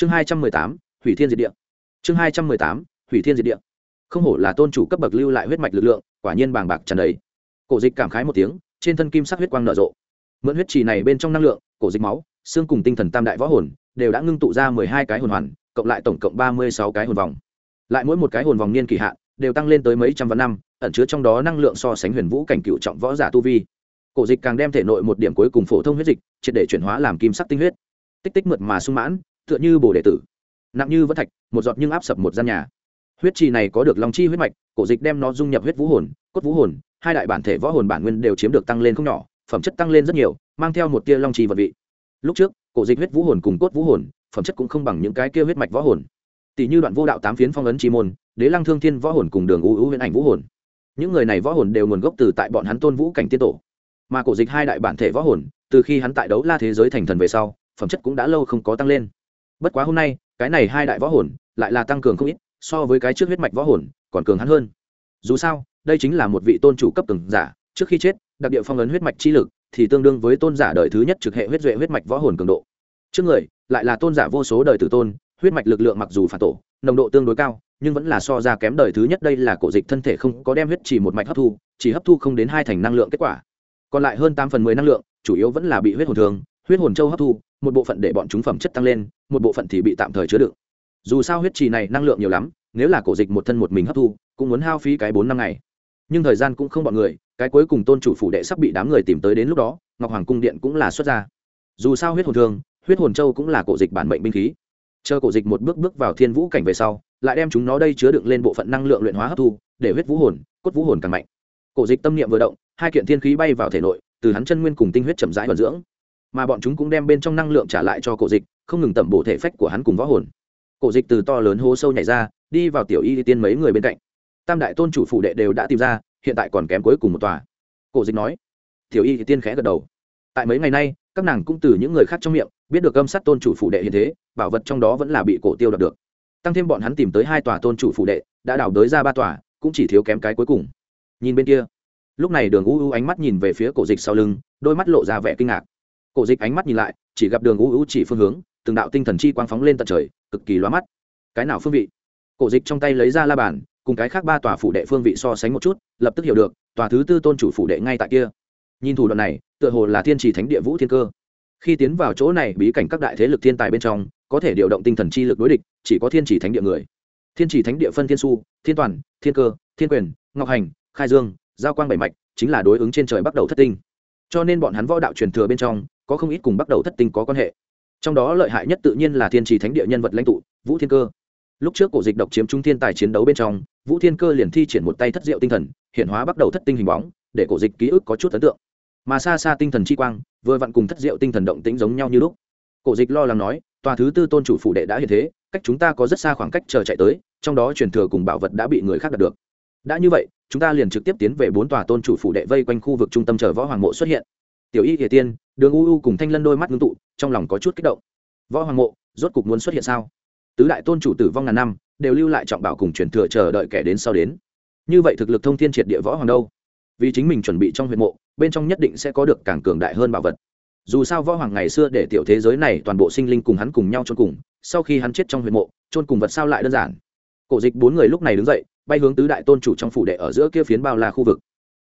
chương hai trăm mười tám, hủy thiên diệt địa. Chương hai trăm mười tám, hủy thiên diệt địa. Không hổ là tôn chủ cấp bậc lưu lại huyết mạch lực lượng, quả nhiên bàng bạc trần đấy. cổ dịch cảm khái một tiếng, trên thân kim sắc huyết quang nở rộ. Mượn huyết trì này bên trong năng lượng, cổ dịch máu, xương cùng tinh thần tam đại võ hồn, đều đã ngưng tụ ra mười hai cái hồn hoàn, cộng lại tổng cộng ba mươi sáu cái hồn vòng. Lại mỗi một cái hồn vòng niên kỳ hạn, đều tăng lên tới mấy trăm vạn năm, ẩn chứa trong đó năng lượng so sánh huyền vũ cảnh cựu trọng võ giả tu vi. Cổ dịch càng đem thể nội một điểm cuối cùng phổ thông huyết dịch, triệt để chuyển hóa làm kim sắc tinh huyết. Tích tích mượt mà sung mãn tựa như bồ đệ tử. Nặng như vẫn thạch, một giọt nhưng áp sập một gian nhà. Huyết trì này có được long chi huyết mạch, cổ dịch đem nó dung nhập huyết vũ hồn, cốt vũ hồn, hai đại bản thể võ hồn bản nguyên đều chiếm được tăng lên không nhỏ, phẩm chất tăng lên rất nhiều, mang theo một tia long chi vật vị. Lúc trước, cổ dịch huyết vũ hồn cùng cốt vũ hồn, phẩm chất cũng không bằng những cái kia huyết mạch võ hồn. Tỷ như đoạn vô đạo tám phiến phong ấn chi môn, đế lăng thương thiên võ hồn cùng đường u u huyễn ảnh vũ hồn. Những người này võ hồn đều nguồn gốc từ tại bọn hắn tôn vũ cảnh tiên tổ. Mà cổ dịch hai đại bản thể võ hồn, từ khi hắn tại đấu la thế giới thành thần về sau, phẩm chất cũng đã lâu không có tăng lên bất quá hôm nay, cái này hai đại võ hồn, lại là tăng cường không ít, so với cái trước huyết mạch võ hồn, còn cường hắn hơn. Dù sao, đây chính là một vị tôn chủ cấp từng giả, trước khi chết, đặc địa phong ấn huyết mạch chi lực, thì tương đương với tôn giả đời thứ nhất trực hệ huyết duệ huyết mạch võ hồn cường độ. Trước người, lại là tôn giả vô số đời tử tôn, huyết mạch lực lượng mặc dù phản tổ, nồng độ tương đối cao, nhưng vẫn là so ra kém đời thứ nhất đây là cổ dịch thân thể không có đem huyết chỉ một mạch hấp thu, chỉ hấp thu không đến hai thành năng lượng kết quả. Còn lại hơn tám phần mười năng lượng, chủ yếu vẫn là bị huyết hồn thường, huyết hồn châu hấp thu một bộ phận để bọn chúng phẩm chất tăng lên, một bộ phận thì bị tạm thời chứa đựng. Dù sao huyết trì này năng lượng nhiều lắm, nếu là cổ dịch một thân một mình hấp thu, cũng muốn hao phí cái bốn năm ngày. Nhưng thời gian cũng không bọn người, cái cuối cùng tôn chủ phủ đệ sắp bị đám người tìm tới đến lúc đó, ngọc hoàng cung điện cũng là xuất ra. Dù sao huyết hồn thương huyết hồn châu cũng là cổ dịch bản mệnh binh khí. Chờ cổ dịch một bước bước vào thiên vũ cảnh về sau, lại đem chúng nó đây chứa đựng lên bộ phận năng lượng luyện hóa hấp thu, để huyết vũ hồn, cốt vũ hồn càng mạnh. Cổ dịch tâm niệm vừa động, hai kiện thiên khí bay vào thể nội, từ hắn chân nguyên cùng tinh huyết chậm rãi vận dưỡng mà bọn chúng cũng đem bên trong năng lượng trả lại cho cổ dịch, không ngừng tẩm bổ thể phách của hắn cùng võ hồn. Cổ dịch từ to lớn hố sâu nhảy ra, đi vào tiểu y tiên mấy người bên cạnh. Tam đại tôn chủ phụ đệ đều đã tìm ra, hiện tại còn kém cuối cùng một tòa. Cổ dịch nói. Tiểu y tiên khẽ gật đầu. Tại mấy ngày nay, các nàng cũng từ những người khác trong miệng, biết được âm sát tôn chủ phụ đệ hiện thế, bảo vật trong đó vẫn là bị cổ tiêu đập được. Tăng thêm bọn hắn tìm tới hai tòa tôn chủ phụ đệ, đã đào đới ra ba tòa, cũng chỉ thiếu kém cái cuối cùng. Nhìn bên kia. Lúc này đường u u ánh mắt nhìn về phía cổ dịch sau lưng, đôi mắt lộ ra vẻ kinh ngạc cổ dịch ánh mắt nhìn lại, chỉ gặp đường u u chỉ phương hướng, từng đạo tinh thần chi quang phóng lên tận trời, cực kỳ loa mắt. Cái nào phương vị? Cổ dịch trong tay lấy ra la bàn, cùng cái khác ba tòa phủ đệ phương vị so sánh một chút, lập tức hiểu được, tòa thứ tư tôn chủ phủ đệ ngay tại kia. Nhìn thủ đoạn này, tựa hồ là thiên trì thánh địa vũ thiên cơ. Khi tiến vào chỗ này, bí cảnh các đại thế lực thiên tài bên trong, có thể điều động tinh thần chi lực đối địch, chỉ có thiên trì thánh địa người. Thiên trì thánh địa phân thiên su, thiên toàn, thiên cơ, thiên quyền, ngọc hành, khai dương, giao quang bảy mạch, chính là đối ứng trên trời bắt đầu thất tinh. Cho nên bọn hắn võ đạo truyền thừa bên trong có không ít cùng bắt đầu thất tinh có quan hệ. Trong đó lợi hại nhất tự nhiên là thiên trì thánh địa nhân vật lãnh tụ, vũ thiên cơ. Lúc trước cổ dịch độc chiếm trung thiên tài chiến đấu bên trong, vũ thiên cơ liền thi triển một tay thất diệu tinh thần, hiện hóa bắt đầu thất tinh hình bóng, để cổ dịch ký ức có chút ấn tượng. Mà xa xa tinh thần chi quang, vừa vặn cùng thất diệu tinh thần động tính giống nhau như lúc. Cổ dịch lo lắng nói, tòa thứ tư tôn chủ phủ đệ đã hiện thế, cách chúng ta có rất xa khoảng cách chờ chạy tới, trong đó truyền thừa cùng bảo vật đã bị người khác đạt được. Đã như vậy, chúng ta liền trực tiếp tiến về bốn tòa tôn chủ phủ đệ vây quanh khu vực trung tâm chờ võ hoàng mộ xuất hiện. Tiểu y kể tiên đường u u cùng thanh lân đôi mắt ngưng tụ, trong lòng có chút kích động. Võ hoàng mộ, rốt cục muốn xuất hiện sao? Tứ đại tôn chủ tử vong ngàn năm, đều lưu lại trọng bảo cùng truyền thừa chờ đợi kẻ đến sau đến. Như vậy thực lực thông thiên triệt địa võ hoàng đâu? Vì chính mình chuẩn bị trong huyện mộ, bên trong nhất định sẽ có được càng cường đại hơn bảo vật. Dù sao võ hoàng ngày xưa để tiểu thế giới này toàn bộ sinh linh cùng hắn cùng nhau trôn cùng, sau khi hắn chết trong huyện mộ trôn cùng vật sao lại đơn giản. Cổ dịch bốn người lúc này đứng dậy, bay hướng tứ đại tôn chủ trong phủ đệ ở giữa kia phiến bao la khu vực.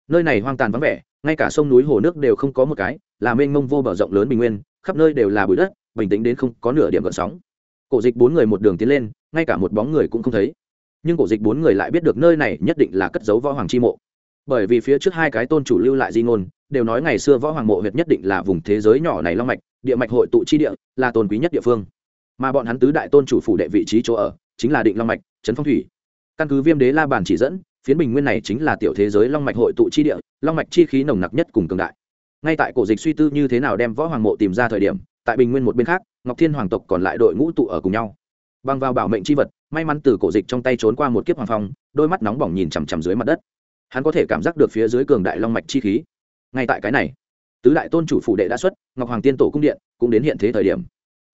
Nơi này hoang tàn vắng vẻ, ngay cả sông núi hồ nước đều không có một cái là mênh mông vô bờ rộng lớn bình nguyên, khắp nơi đều là bụi đất, bình tĩnh đến không có nửa điểm gợn sóng. Cổ dịch bốn người một đường tiến lên, ngay cả một bóng người cũng không thấy. Nhưng cổ dịch bốn người lại biết được nơi này nhất định là cất giấu võ hoàng chi mộ. Bởi vì phía trước hai cái tôn chủ lưu lại di ngôn, đều nói ngày xưa võ hoàng mộ huyệt nhất định là vùng thế giới nhỏ này long mạch, địa mạch hội tụ chi địa, là tôn quý nhất địa phương. Mà bọn hắn tứ đại tôn chủ phủ đệ vị trí chỗ ở, chính là định long mạch, trấn phong thủy. Căn cứ viêm đế la bàn chỉ dẫn, phiến bình nguyên này chính là tiểu thế giới long mạch hội tụ chi địa, long mạch chi khí nồng nặc nhất cùng cường đại ngay tại cổ dịch suy tư như thế nào đem võ hoàng mộ tìm ra thời điểm, tại bình nguyên một bên khác, ngọc thiên hoàng tộc còn lại đội ngũ tụ ở cùng nhau. Bằng vào bảo mệnh c h i vật, may mắn từ cổ dịch trong tay trốn qua một kiếp hoàng phong, đôi mắt nóng bỏng nhìn chằm chằm dưới mặt đất. Hắn có thể cảm giác được phía dưới cường đại long mạch chi khí. Ngay tại cái này, tứ đại tôn chủ phủ đệ đã xuất, ngọc hoàng tiên tổ cung điện cũng đến hiện thế thời điểm.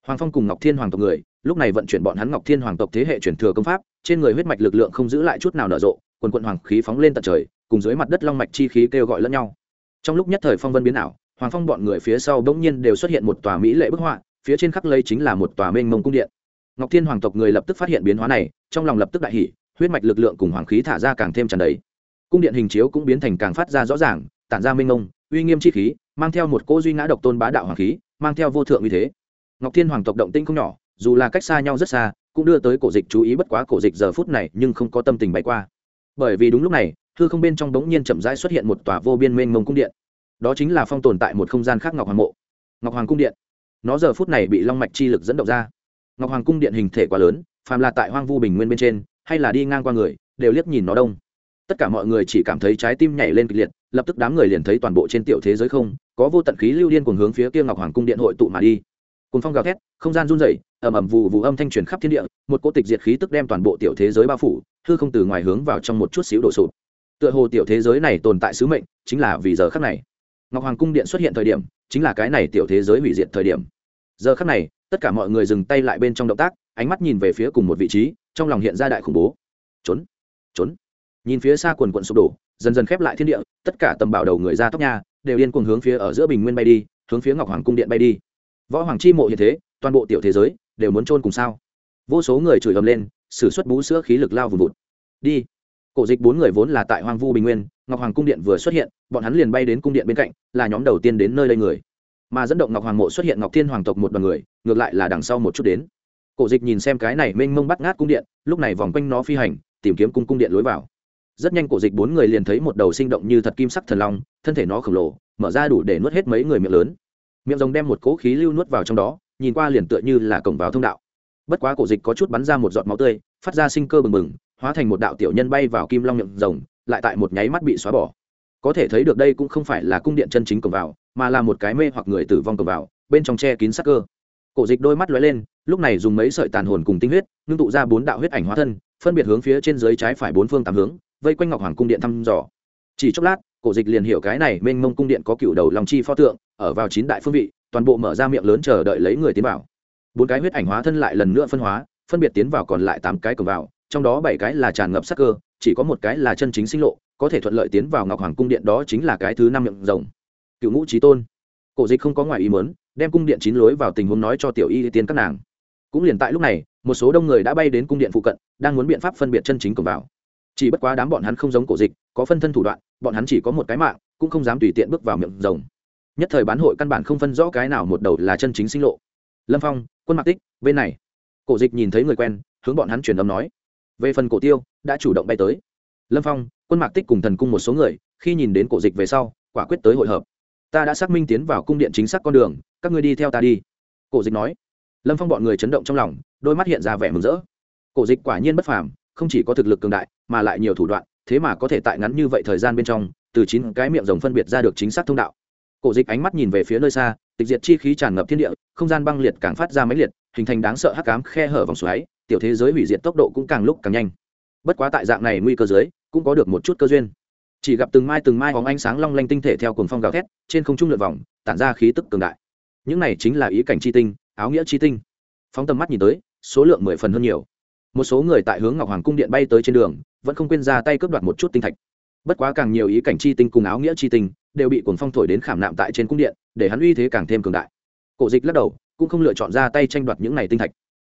Hoàng phong cùng ngọc thiên hoàng tộc người, lúc này vận chuyển bọn hắn ngọc thiên hoàng tộc thế hệ truyền thừa công pháp, trên người huyết mạch lực lượng không giữ lại chút nào nở rộ, quần quận hoàng khí phóng lên tận trời, cùng dưới mặt đất long mạch chi khí kêu gọi lẫn nhau trong lúc nhất thời phong vân biến ảo, hoàng phong bọn người phía sau bỗng nhiên đều xuất hiện một tòa mỹ lệ bức họa, phía trên khắc lây chính là một tòa mênh mông cung điện. Ngọc thiên hoàng tộc người lập tức phát hiện biến hóa này, trong lòng lập tức đại hỷ huyết mạch lực lượng cùng hoàng khí thả ra càng thêm tràn đầy. Cung điện hình chiếu cũng biến thành càng phát ra rõ ràng, tản ra minh ngông uy nghiêm chi khí, mang theo một cỗ duy ngã độc tôn bá đạo hoàng khí, mang theo vô thượng uy thế. Ngọc thiên hoàng tộc động tinh không nhỏ, dù là cách xa nhau rất xa, cũng đưa tới cổ dịch chú ý bất quá cổ dịch giờ phút này nhưng không có tâm tình bay qua. Bởi vì đúng lúc này hư không bên trong bỗng nhiên chậm rãi xuất hiện một tòa vô biên mênh mông cung điện. Đó chính là phong tồn tại một không gian khác ngọc hoàng mộ. Ngọc hoàng cung điện. Nó giờ phút này bị long mạch chi lực dẫn động ra. Ngọc hoàng cung điện hình thể quá lớn, phàm là tại hoang vu bình nguyên bên trên, hay là đi ngang qua người, đều liếc nhìn nó đông. Tất cả mọi người chỉ cảm thấy trái tim nhảy lên kịch liệt, lập tức đám người liền thấy toàn bộ trên tiểu thế giới không, có vô tận khí lưu điên cùng hướng phía kia ngọc hoàng cung điện hội tụ mà đi. Cùng phong gào thét, không gian run rẩy, ầm ầm vụ vụ âm thanh truyền khắp thiên địa, một cỗ tịch diệt khí tức đem toàn bộ tiểu thế giới bao phủ, hư không từ ngoài hướng vào trong một chút xíu đổ sụp tựa hồ tiểu thế giới này tồn tại sứ mệnh, chính là vì giờ khắc này. Ngọc hoàng cung điện xuất hiện thời điểm, chính là cái này tiểu thế giới hủy diệt thời điểm. Giờ khắc này, tất cả mọi người dừng tay lại bên trong động tác, ánh mắt nhìn về phía cùng một vị trí, trong lòng hiện ra đại khủng bố. Trốn trốn. Nhìn phía xa quần quận sụp đổ, dần dần khép lại thiên địa, tất cả tầm bảo đầu người ra tóc nhà đều điên cuồng hướng phía ở giữa bình nguyên bay đi, hướng phía ngọc hoàng cung điện bay đi. Võ hoàng chi mộ hiện thế, toàn bộ tiểu thế giới đều muốn trôn cùng sao. Vô số người chửi ầm lên s ử suất bú sữa khí lực lao vùng vụt. Đi cổ dịch bốn người vốn là tại hoang vu bình nguyên, ngọc hoàng cung điện vừa xuất hiện, bọn hắn liền bay đến cung điện bên cạnh, là nhóm đầu tiên đến nơi đây người. Mà dẫn động ngọc hoàng mộ xuất hiện ngọc thiên hoàng tộc một đoàn người, ngược lại là đằng sau một chút đến. Cổ dịch nhìn xem cái này mênh mông bắt ngát cung điện, lúc này vòng quanh nó phi hành, tìm kiếm cung cung điện lối vào. Rất nhanh cổ dịch bốn người liền thấy một đầu sinh động như thật kim sắc thần long, thân thể nó khổng lồ, mở ra đủ để nuốt hết mấy người miệng lớn. Miệng rồng đem một cỗ khí lưu nuốt vào trong đó, nhìn qua liền tựa như là cổng vào thông đạo. Bất quá cổ dịch có chút bắn ra một giọt máu tươi, phát ra sinh cơ bừng bừng hóa thành một đạo tiểu nhân bay vào kim long miệng rồng, lại tại một nháy mắt bị xóa bỏ. Có thể thấy được đây cũng không phải là cung điện chân chính cổng vào, mà là một cái mê hoặc người tử vong cổng vào, bên trong che kín sắc cơ. Cổ dịch đôi mắt lóe lên, lúc này dùng mấy sợi tàn hồn cùng tinh huyết, ngưng tụ ra bốn đạo huyết ảnh hóa thân, phân biệt hướng phía trên dưới trái phải bốn phương tám hướng, vây quanh ngọc hoàng cung điện thăm dò. Chỉ chốc lát, cổ dịch liền hiểu cái này mênh mông cung điện có cựu đầu lòng chi pho tượng, ở vào chín đại phương vị, toàn bộ mở ra miệng lớn chờ đợi lấy người tiến vào. Bốn cái huyết ảnh hóa thân lại lần nữa phân hóa, phân biệt tiến vào còn lại tám cái cổng vào trong đó bảy cái là tràn ngập sắc cơ, chỉ có một cái là chân chính sinh lộ, có thể thuận lợi tiến vào ngọc hoàng cung điện đó chính là cái thứ năm miệng rồng. Cựu ngũ trí tôn. Cổ dịch không có ngoài ý mớn đem cung điện chín lối vào tình huống nói cho tiểu y tiên các nàng. Cũng liền tại lúc này, một số đông người đã bay đến cung điện phụ cận, đang muốn biện pháp phân biệt chân chính cổng vào. Chỉ bất quá đám bọn hắn không giống cổ dịch, có phân thân thủ đoạn, bọn hắn chỉ có một cái mạng, cũng không dám tùy tiện bước vào miệng rồng. Nhất thời bán hội căn bản không phân rõ cái nào một đầu là chân chính sinh lộ. Lâm phong, quân mạc tích, bên này. Cổ dịch nhìn thấy người quen, hướng bọn hắn truyền âm nói về phần cổ tiêu, đã chủ động bay tới. Lâm phong, quân mạc tích cùng thần cung một số người, khi nhìn đến cổ dịch về sau, quả quyết tới hội hợp. Ta đã xác minh tiến vào cung điện chính xác con đường, các ngươi đi theo ta đi. Cổ dịch nói. Lâm phong bọn người chấn động trong lòng, đôi mắt hiện ra vẻ mừng rỡ. Cổ dịch quả nhiên bất phàm, không chỉ có thực lực cường đại, mà lại nhiều thủ đoạn, thế mà có thể tại ngắn như vậy thời gian bên trong, từ chín cái miệng rồng phân biệt ra được chính xác thông đạo. Cổ dịch ánh mắt nhìn về phía nơi xa, tịch diệt chi khí tràn ngập thiên địa, không gian băng liệt càng phát ra máy liệt, hình thành đáng sợ hắc cám khe hở vòng xoáy tiểu thế giới hủy diệt tốc độ cũng càng lúc càng nhanh. Bất quá tại dạng này nguy cơ giới cũng có được một chút cơ duyên. Chỉ gặp từng mai từng mai bóng ánh sáng long lanh tinh thể theo cuồng phong gào thét, trên không trung lượt vòng, tản ra khí tức cường đại. Những này chính là ý cảnh chi tinh, áo nghĩa chi tinh. Phóng tầm mắt nhìn tới, số lượng mười phần hơn nhiều. Một số người tại hướng ngọc hoàng cung điện bay tới trên đường, vẫn không quên ra tay cướp đoạt một chút tinh thạch. Bất quá càng nhiều ý cảnh chi tinh cùng áo nghĩa chi tinh, đều bị cuồng phong thổi đến khảm nạm tại trên cung điện, để hắn uy thế càng thêm cường đại. Cổ dịch lắc đầu, cũng không lựa chọn ra tay tranh đoạt những này tinh thạch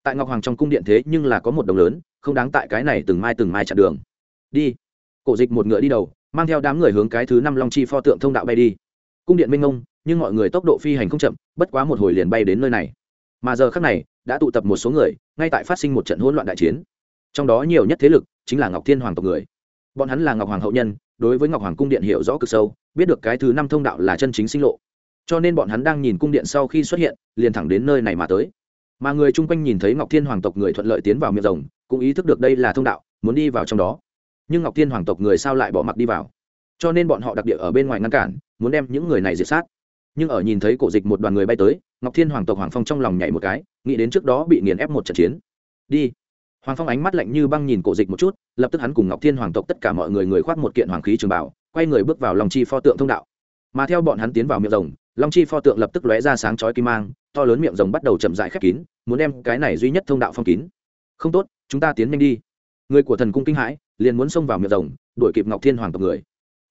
tại ngọc hoàng trong cung điện thế nhưng là có một đồng lớn, không đáng tại cái này từng mai từng mai chặn đường. Đi. Cổ dịch một ngựa đi đầu, mang theo đám người hướng cái thứ năm long chi pho tượng thông đạo bay đi. Cung điện minh ngông nhưng mọi người tốc độ phi hành không chậm, bất quá một hồi liền bay đến nơi này. Mà giờ khác này, đã tụ tập một số người, ngay tại phát sinh một trận hỗn loạn đại chiến. Trong đó nhiều nhất thế lực, chính là ngọc thiên hoàng tộc người. Bọn hắn là ngọc hoàng hậu nhân, đối với ngọc hoàng cung điện hiểu rõ cực sâu, biết được cái thứ năm thông đạo là chân chính sinh lộ. Cho nên bọn hắn đang nhìn cung điện sau khi xuất hiện, liền thẳng đến nơi này mà tới mà người chung quanh nhìn thấy ngọc thiên hoàng tộc người thuận lợi tiến vào miệng rồng, cũng ý thức được đây là thông đạo, muốn đi vào trong đó. Nhưng ngọc thiên hoàng tộc người sao lại bỏ mặc đi vào? Cho nên bọn họ đặc địa ở bên ngoài ngăn cản, muốn đem những người này diệt sát. Nhưng ở nhìn thấy cổ dịch một đoàn người bay tới, ngọc thiên hoàng tộc hoàng phong trong lòng nhảy một cái, nghĩ đến trước đó bị nghiền ép một trận chiến. Đi. Hoàng phong ánh mắt lạnh như băng nhìn cổ dịch một chút, lập tức hắn cùng ngọc thiên hoàng tộc tất cả mọi người người khoác một kiện hoàng khí trường bảo, quay người bước vào lòng chi pho tượng thông đạo. Mà theo bọn hắn tiến vào miệng rồng, long chi pho tượng lập tức lóe ra sáng chói kim mang to lớn miệng rồng bắt đầu chậm dại khép kín, muốn đem cái này duy nhất thông đạo phong kín. Không tốt, chúng ta tiến nhanh đi. Người của thần cung kinh hãi, liền muốn xông vào miệng rồng, đuổi kịp ngọc thiên hoàng tộc người.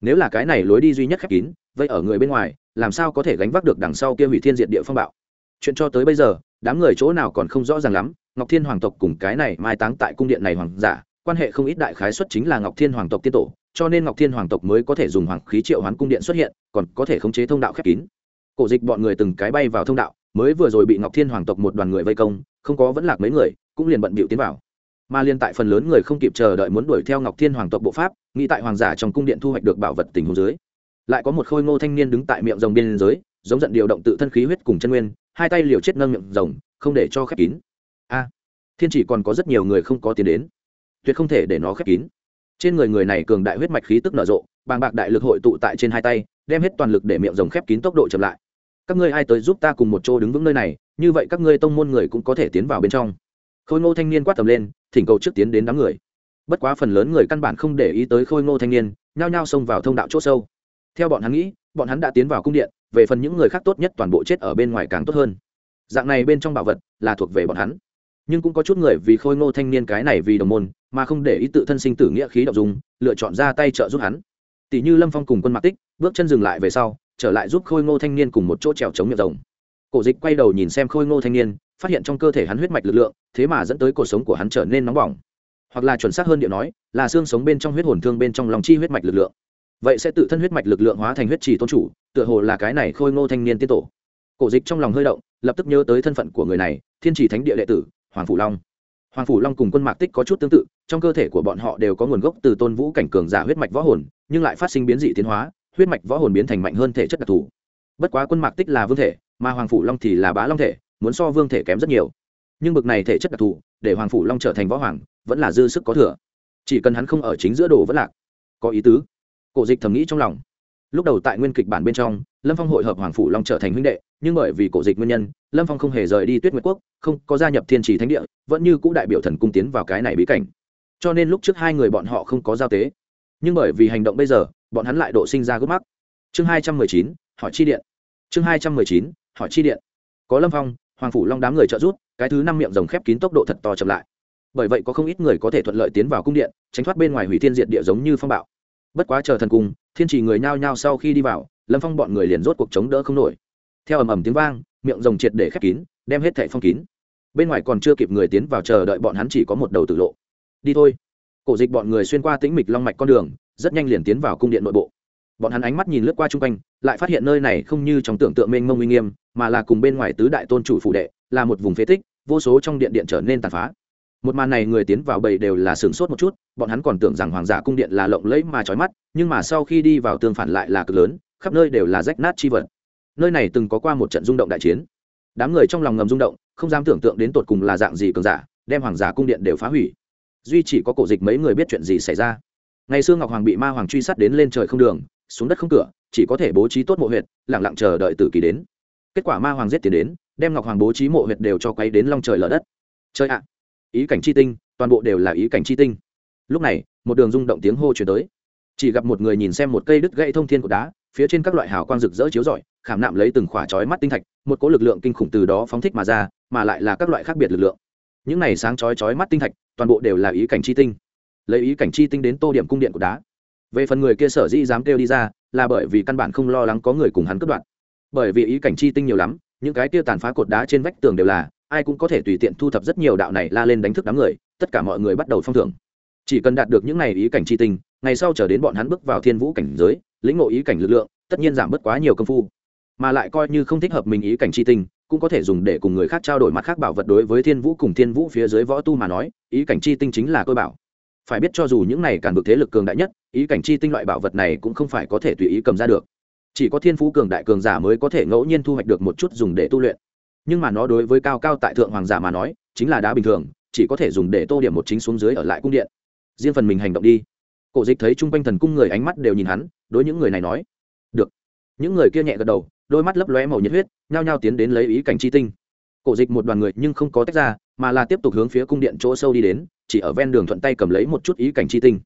Nếu là cái này lối đi duy nhất khép kín vậy ở người bên ngoài, làm sao có thể gánh vác được đằng sau kia hủy thiên diệt địa phong bạo? Chuyện cho tới bây giờ, đám người chỗ nào còn không rõ ràng lắm, ngọc thiên hoàng tộc cùng cái này mai táng tại cung điện này hoàng giả, quan hệ không ít đại khái xuất chính là ngọc thiên hoàng tộc tiên tổ, cho nên ngọc thiên hoàng tộc mới có thể dùng hoàng khí triệu hoán cung điện xuất hiện, còn có thể khống chế thông đạo khép kín. Cổ dịch bọn người từng cái bay vào thông đạo mới vừa rồi bị ngọc thiên hoàng tộc một đoàn người vây công, không có vẫn lạc mấy người, cũng liền bận bịu tiến vào. Mà liên tại phần lớn người không kịp chờ đợi muốn đuổi theo ngọc thiên hoàng tộc bộ pháp, nghĩ tại hoàng giả trong cung điện thu hoạch được bảo vật tình hồ dưới, lại có một khôi ngô thanh niên đứng tại miệng rồng biên giới giống giận điều động tự thân khí huyết cùng chân nguyên, hai tay liều chết nâng miệng rồng, không để cho khép kín. A, thiên chỉ còn có rất nhiều người không có tiền đến, tuyệt không thể để nó khép kín. Trên người người này cường đại huyết mạch khí tức nở rộ, bàng bạc đại lực hội tụ tại trên hai tay, đem hết toàn lực để miệng rồng khép kín tốc độ chậm lại các ngươi ai tới giúp ta cùng một chỗ đứng vững nơi này, như vậy các ngươi tông môn người cũng có thể tiến vào bên trong. Khôi ngô thanh niên quát tầm lên, thỉnh cầu trước tiến đến đám người. Bất quá phần lớn người căn bản không để ý tới khôi ngô thanh niên, nhao nhao xông vào thông đạo c h ỗ sâu. Theo bọn hắn nghĩ, bọn hắn đã tiến vào cung điện, về phần những người khác tốt nhất toàn bộ chết ở bên ngoài càng tốt hơn. Dạng này bên trong bảo vật là thuộc về bọn hắn. Nhưng cũng có chút người vì khôi ngô thanh niên cái này vì đồng môn, mà không để ý tự thân sinh tử nghĩa khí đ ộ n g dùng, lựa chọn ra tay trợ giúp hắn tỷ như lâm phong cùng quân mạc tích, bước chân dừng lại về sau, trở lại giúp khôi ngô thanh niên cùng một chỗ trèo chống miệng rồng cổ dịch quay đầu nhìn xem khôi ngô thanh niên, phát hiện trong cơ thể hắn huyết mạch lực lượng, thế mà dẫn tới cuộc sống của hắn trở nên nóng bỏng. Hoặc là chuẩn xác hơn điệu nói, là xương sống bên trong huyết hồn thương bên trong lòng chi huyết mạch lực lượng. Vậy sẽ tự thân huyết mạch lực lượng hóa thành huyết trì tôn chủ, tựa hồ là cái này khôi ngô thanh niên tiên tổ. Cổ dịch trong lòng hơi động, lập tức nhớ tới thân phận của người này, thiên trì thánh địa đệ tử, hoàng phủ long hoàng phủ long cùng quân mạc tích có chút tương tự, trong cơ thể của bọn họ đều có nguồn gốc từ tôn vũ cảnh cường giả huyết mạch võ hồn, nhưng lại phát sinh biến dị tiến hóa, huyết mạch võ hồn biến thành mạnh hơn thể chất đặc thù. Bất quá quân mạc tích là vương thể, mà hoàng phủ long thì là bá long thể, muốn so vương thể kém rất nhiều. Nhưng bực này thể chất đặc thù, để hoàng phủ long trở thành võ hoàng, vẫn là dư sức có thừa. Chỉ cần hắn không ở chính giữa đồ vẫn lạc. Có ý tứ. Cổ dịch thầm nghĩ trong lòng. Lúc đầu tại nguyên kịch bản bên trong, lâm phong hội hợp hoàng phủ long trở thành huynh đệ nhưng bởi vì cổ dịch nguyên nhân, lâm phong không hề rời đi tuyết nguyệt quốc, không có gia nhập thiên trì thánh địa, vẫn như c ũ đại biểu thần cung tiến vào cái này bí cảnh. Cho nên lúc trước hai người bọn họ không có giao tế. Nhưng bởi vì hành động bây giờ, bọn hắn lại độ sinh ra gốc mắc. Chương hai trăm mười chín, hỏi chi điện. Chương hai trăm mười chín, hỏi chi điện. Có lâm phong, hoàng phủ long đám người trợ giúp, cái thứ năm miệng rồng khép kín tốc độ thật to chậm lại. Bởi vậy có không ít người có thể thuận lợi tiến vào cung điện, tránh thoát bên ngoài hủy thiên diệt địa giống như phong bạo. Bất quá chờ thần cung, thiên trì người nhao nhao sau khi đi vào, lâm phong bọn người liền rốt cuộc chống đỡ không nổi theo ầm ầm tiếng vang, miệng rồng triệt để khép kín, đem hết thẻ phong kín. Bên ngoài còn chưa kịp người tiến vào chờ đợi bọn hắn chỉ có một đầu tử lộ. Đi thôi. Cổ dịch bọn người xuyên qua tĩnh mịch long mạch con đường, rất nhanh liền tiến vào cung điện nội bộ. Bọn hắn ánh mắt nhìn lướt qua chung quanh, lại phát hiện nơi này không như trong tưởng tượng mênh mông uy nghiêm, mà là cùng bên ngoài tứ đại tôn chủ phụ đệ, là một vùng phế tích, vô số trong điện điện trở nên tàn phá. Một màn này người tiến vào bầy đều là sửng sốt một chút, bọn hắn còn tưởng rằng hoàng giả cung điện là lộng lẫy mà trói mắt, nhưng mà sau khi đi vào tương phản lại là cực lớn, khắp nơi đều là rách nát chi vật nơi này từng có qua một trận rung động đại chiến. Đám người trong lòng ngầm rung động, không dám tưởng tượng đến tột cùng là dạng gì cường giả, đem hoàng giả cung điện đều phá hủy. Duy chỉ có cổ dịch mấy người biết chuyện gì xảy ra. Ngày xưa ngọc hoàng bị ma hoàng truy sát đến lên trời không đường, xuống đất không cửa, chỉ có thể bố trí tốt mộ huyệt lẳng lặng chờ đợi tử kỳ đến. Kết quả ma hoàng giết tiền đến, đem ngọc hoàng bố trí mộ huyệt đều cho quay đến long trời lở đất. Chơi ạ! Ý cảnh chi tinh, toàn bộ đều là ý cảnh chi tinh. Lúc này, một đường rung động tiếng hô chuyển tới. Chỉ gặp một người nhìn xem một cây đứt gãy thông thiên của đá, phía trên các loại hào quang rực rỡ chiếu rọi khảm nạm lấy từng khỏa chói mắt tinh thạch, một cỗ lực lượng kinh khủng từ đó phóng thích mà ra, mà lại là các loại khác biệt lực lượng. Những này sáng chói chói mắt tinh thạch, toàn bộ đều là ý cảnh chi tinh. Lấy ý cảnh chi tinh đến tô điểm cung điện của đá. Về phần người kia sở dĩ dám kêu đi ra, là bởi vì căn bản không lo lắng có người cùng hắn cướp đoạt. Bởi vì ý cảnh chi tinh nhiều lắm, những cái kia tàn phá cột đá trên vách tường đều là, ai cũng có thể tùy tiện thu thập rất nhiều đạo này la lên đánh thức đám người, tất cả mọi người bắt đầu phong thưởng. Chỉ cần đạt được những này ý cảnh chi tinh, ngày sau trở đến bọn hắn bước vào thiên vũ cảnh giới, lĩnh ngộ ý cảnh lực lượng, tất nhiên giảm bớt quá nhiều công phu mà lại coi như không thích hợp mình ý cảnh chi tinh, cũng có thể dùng để cùng người khác trao đổi mặt khác bảo vật đối với thiên vũ cùng thiên vũ phía dưới võ tu mà nói, ý cảnh chi tinh chính là cơ bảo. Phải biết cho dù những này càng vực thế lực cường đại nhất, ý cảnh chi tinh loại bảo vật này cũng không phải có thể tùy ý cầm ra được. Chỉ có thiên phú cường đại cường giả mới có thể ngẫu nhiên thu hoạch được một chút dùng để tu luyện. Nhưng mà nó đối với cao cao tại thượng hoàng giả mà nói, chính là đá bình thường, chỉ có thể dùng để tô điểm một chính xuống dưới ở lại cung điện. Riêng phần mình hành động đi. Cổ dịch thấy chung quanh thần cung người ánh mắt đều nhìn hắn, đối những người này nói, được. Những người kia nhẹ gật đầu đôi mắt lấp lóe màu nhiệt huyết, nhao nhao tiến đến lấy ý cảnh chi tinh. Cổ dịch một đoàn người nhưng không có tách ra, mà là tiếp tục hướng phía cung điện chỗ sâu đi đến, chỉ ở ven đường thuận tay cầm lấy một chút ý cảnh chi tinh.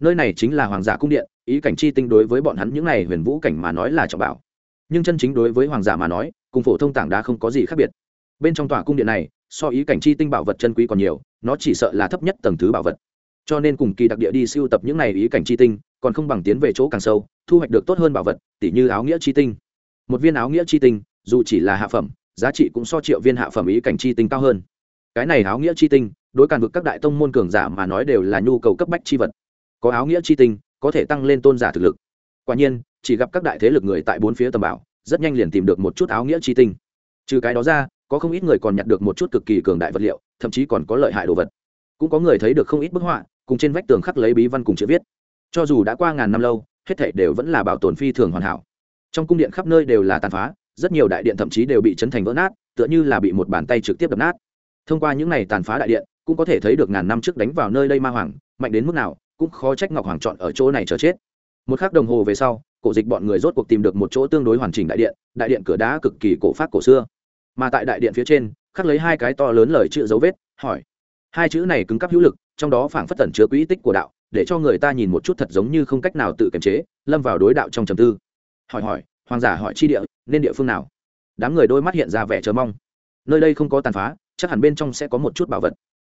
Nơi này chính là hoàng giả cung điện, ý cảnh chi tinh đối với bọn hắn những này huyền vũ cảnh mà nói là trọng bảo. Nhưng chân chính đối với hoàng giả mà nói, cùng phổ thông tảng đá không có gì khác biệt. Bên trong tòa cung điện này, so ý cảnh chi tinh bảo vật chân quý còn nhiều, nó chỉ sợ là thấp nhất tầng thứ bảo vật. Cho nên cùng kỳ đặc địa đi siêu tập những này ý cảnh chi tinh, còn không bằng tiến về chỗ càng sâu, thu hoạch được tốt hơn bảo vật, tỉ như áo nghĩa chi tinh một viên áo nghĩa chi tinh, dù chỉ là hạ phẩm, giá trị cũng so triệu viên hạ phẩm ý cảnh chi tinh cao hơn. Cái này áo nghĩa chi tinh, đối càn vực các đại tông môn cường giả mà nói đều là nhu cầu cấp bách chi vật. Có áo nghĩa chi tinh, có thể tăng lên tôn giả thực lực. Quả nhiên, chỉ gặp các đại thế lực người tại bốn phía tầm bảo, rất nhanh liền tìm được một chút áo nghĩa chi tinh. Trừ cái đó ra, có không ít người còn nhặt được một chút cực kỳ cường đại vật liệu, thậm chí còn có lợi hại đồ vật. Cũng có người thấy được không ít bức họa, cùng trên vách tường khắc lấy bí văn cùng chữ viết. Cho dù đã qua ngàn năm lâu, hết thảy đều vẫn là bảo tồn phi thường hoàn hảo trong cung điện khắp nơi đều là tàn phá, rất nhiều đại điện thậm chí đều bị chấn thành vỡ nát, tựa như là bị một bàn tay trực tiếp đập nát. Thông qua những này tàn phá đại điện, cũng có thể thấy được ngàn năm trước đánh vào nơi đây ma hoàng, mạnh đến mức nào, cũng khó trách ngọc hoàng chọn ở chỗ này chờ chết. Một khắc đồng hồ về sau, cổ dịch bọn người rốt cuộc tìm được một chỗ tương đối hoàn chỉnh đại điện đại điện cửa đá cực kỳ cổ phát cổ xưa. Mà tại đại điện phía trên, khắc lấy hai cái to lớn lời chữ dấu vết, hỏi. Hai chữ này cứng cắp hữu lực, trong đó phảng phất tẩn chứa quỹ tích của đạo, để cho người ta nhìn một chút thật giống như không cách nào tự kiềm chế, lâm vào đối đạo trong trầm tư hỏi hỏi, hoàng giả hỏi chi địa, nên địa phương nào? Đám người đôi mắt hiện ra vẻ chờ mong. Nơi đây không có tàn phá, chắc hẳn bên trong sẽ có một chút bảo vật.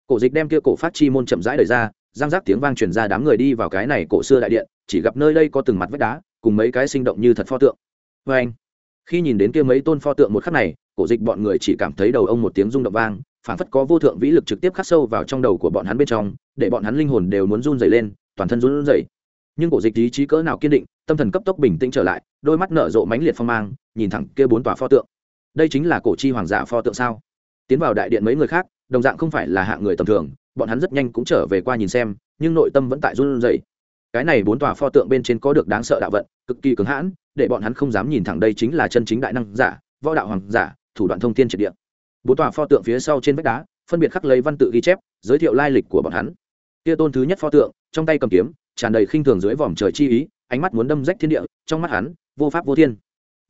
Cổ dịch đem kia cổ phát chi môn chậm rãi đời ra giang giác tiếng vang truyền ra đám người đi vào cái này cổ xưa đại điện, chỉ gặp nơi đây có từng mặt vách đá, cùng mấy cái sinh động như thật pho tượng. Vê anh, khi nhìn đến kia mấy tôn pho tượng một khắc này, cổ dịch bọn người chỉ cảm thấy đầu ông một tiếng rung động vang phản phất có vô thượng vĩ lực trực tiếp khắc sâu vào trong đầu của bọn hắn bên trong, để bọn hắn linh hồn đều muốn run dày lên, toàn thân run dày nhưng cổ dịch ý chí cỡ nào kiên định, tâm thần cấp tốc bình tĩnh trở lại, đôi mắt nở rộ mãnh liệt phong mang, nhìn thẳng kia bốn tòa pho tượng. Đây chính là cổ chi hoàng giả pho tượng sao? Tiến vào đại điện mấy người khác, đồng dạng không phải là hạng người tầm thường, bọn hắn rất nhanh cũng trở về qua nhìn xem, nhưng nội tâm vẫn tại run rẩy. Cái này bốn tòa pho tượng bên trên có được đáng sợ đạo vận, cực kỳ cứng hãn, để bọn hắn không dám nhìn thẳng đây chính là chân chính đại năng giả, võ đạo hoàng giả, thủ đoạn thông thiên triệt địa. Bốn tòa pho tượng phía sau trên vách đá, phân biệt khắc lấy văn tự ghi chép, giới thiệu lai lịch của bọn hắn. Kia tôn thứ nhất pho tượng, trong tay cầm kiếm tràn đầy khinh thường dưới vòm trời chi ý, ánh mắt muốn đâm rách thiên địa, trong mắt hắn, vô pháp vô thiên.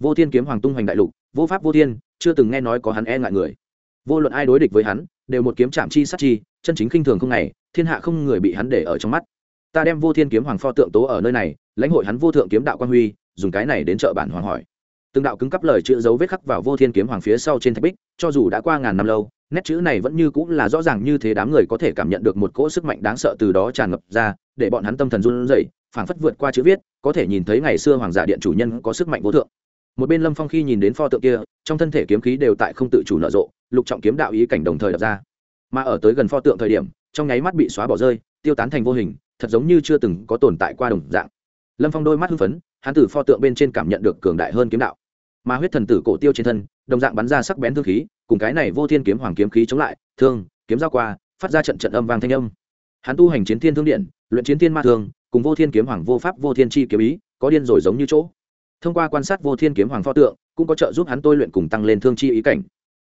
Vô thiên kiếm hoàng tung hoành đại lục, vô pháp vô thiên, chưa từng nghe nói có hắn e ngại người. Vô luận ai đối địch với hắn, đều một kiếm chạm chi sát chi, chân chính khinh thường không này thiên hạ không người bị hắn để ở trong mắt. Ta đem vô thiên kiếm hoàng pho tượng tố ở nơi này, lãnh hội hắn vô thượng kiếm đạo quan huy, dùng cái này đến chợ bản hoàng hỏi. Từng đạo cứng cắp lời chữ dấu vết khắc vào vô thiên kiếm hoàng phía sau trên thạch bích, cho dù đã qua ngàn năm lâu, nét chữ này vẫn như cũng là rõ ràng như thế đám người có thể cảm nhận được một cỗ sức mạnh đáng sợ từ đó tràn ngập ra để bọn hắn tâm thần run rẩy, phảng phất vượt qua chữ viết, có thể nhìn thấy ngày xưa hoàng giả điện chủ nhân có sức mạnh vô thượng. Một bên lâm phong khi nhìn đến pho tượng kia, trong thân thể kiếm khí đều tại không tự chủ nở rộ, lục trọng kiếm đạo ý cảnh đồng thời đập ra. Mà ở tới gần pho tượng thời điểm, trong nháy mắt bị xóa bỏ rơi, tiêu tán thành vô hình, thật giống như chưa từng có tồn tại qua đồng dạng. Lâm phong đôi mắt hưng phấn, hắn từ pho tượng bên trên cảm nhận được cường đại hơn kiếm đạo. Mà huyết thần tử cổ tiêu trên thân, đồng dạng bắn ra sắc bén thương khí, cùng cái này vô thiên kiếm hoàng kiếm khí chống lại, thương, kiếm giao qua, phát ra trận trận âm vang thanh âm. Hắn tu hành chiến thiên thương điện luyện chiến thiên ma thường cùng vô thiên kiếm hoàng vô pháp vô thiên chi kiếm ý, có điên rồi giống như chỗ. Thông qua quan sát vô thiên kiếm hoàng pho tượng, cũng có trợ giúp hắn tôi luyện cùng tăng lên thương chi ý cảnh.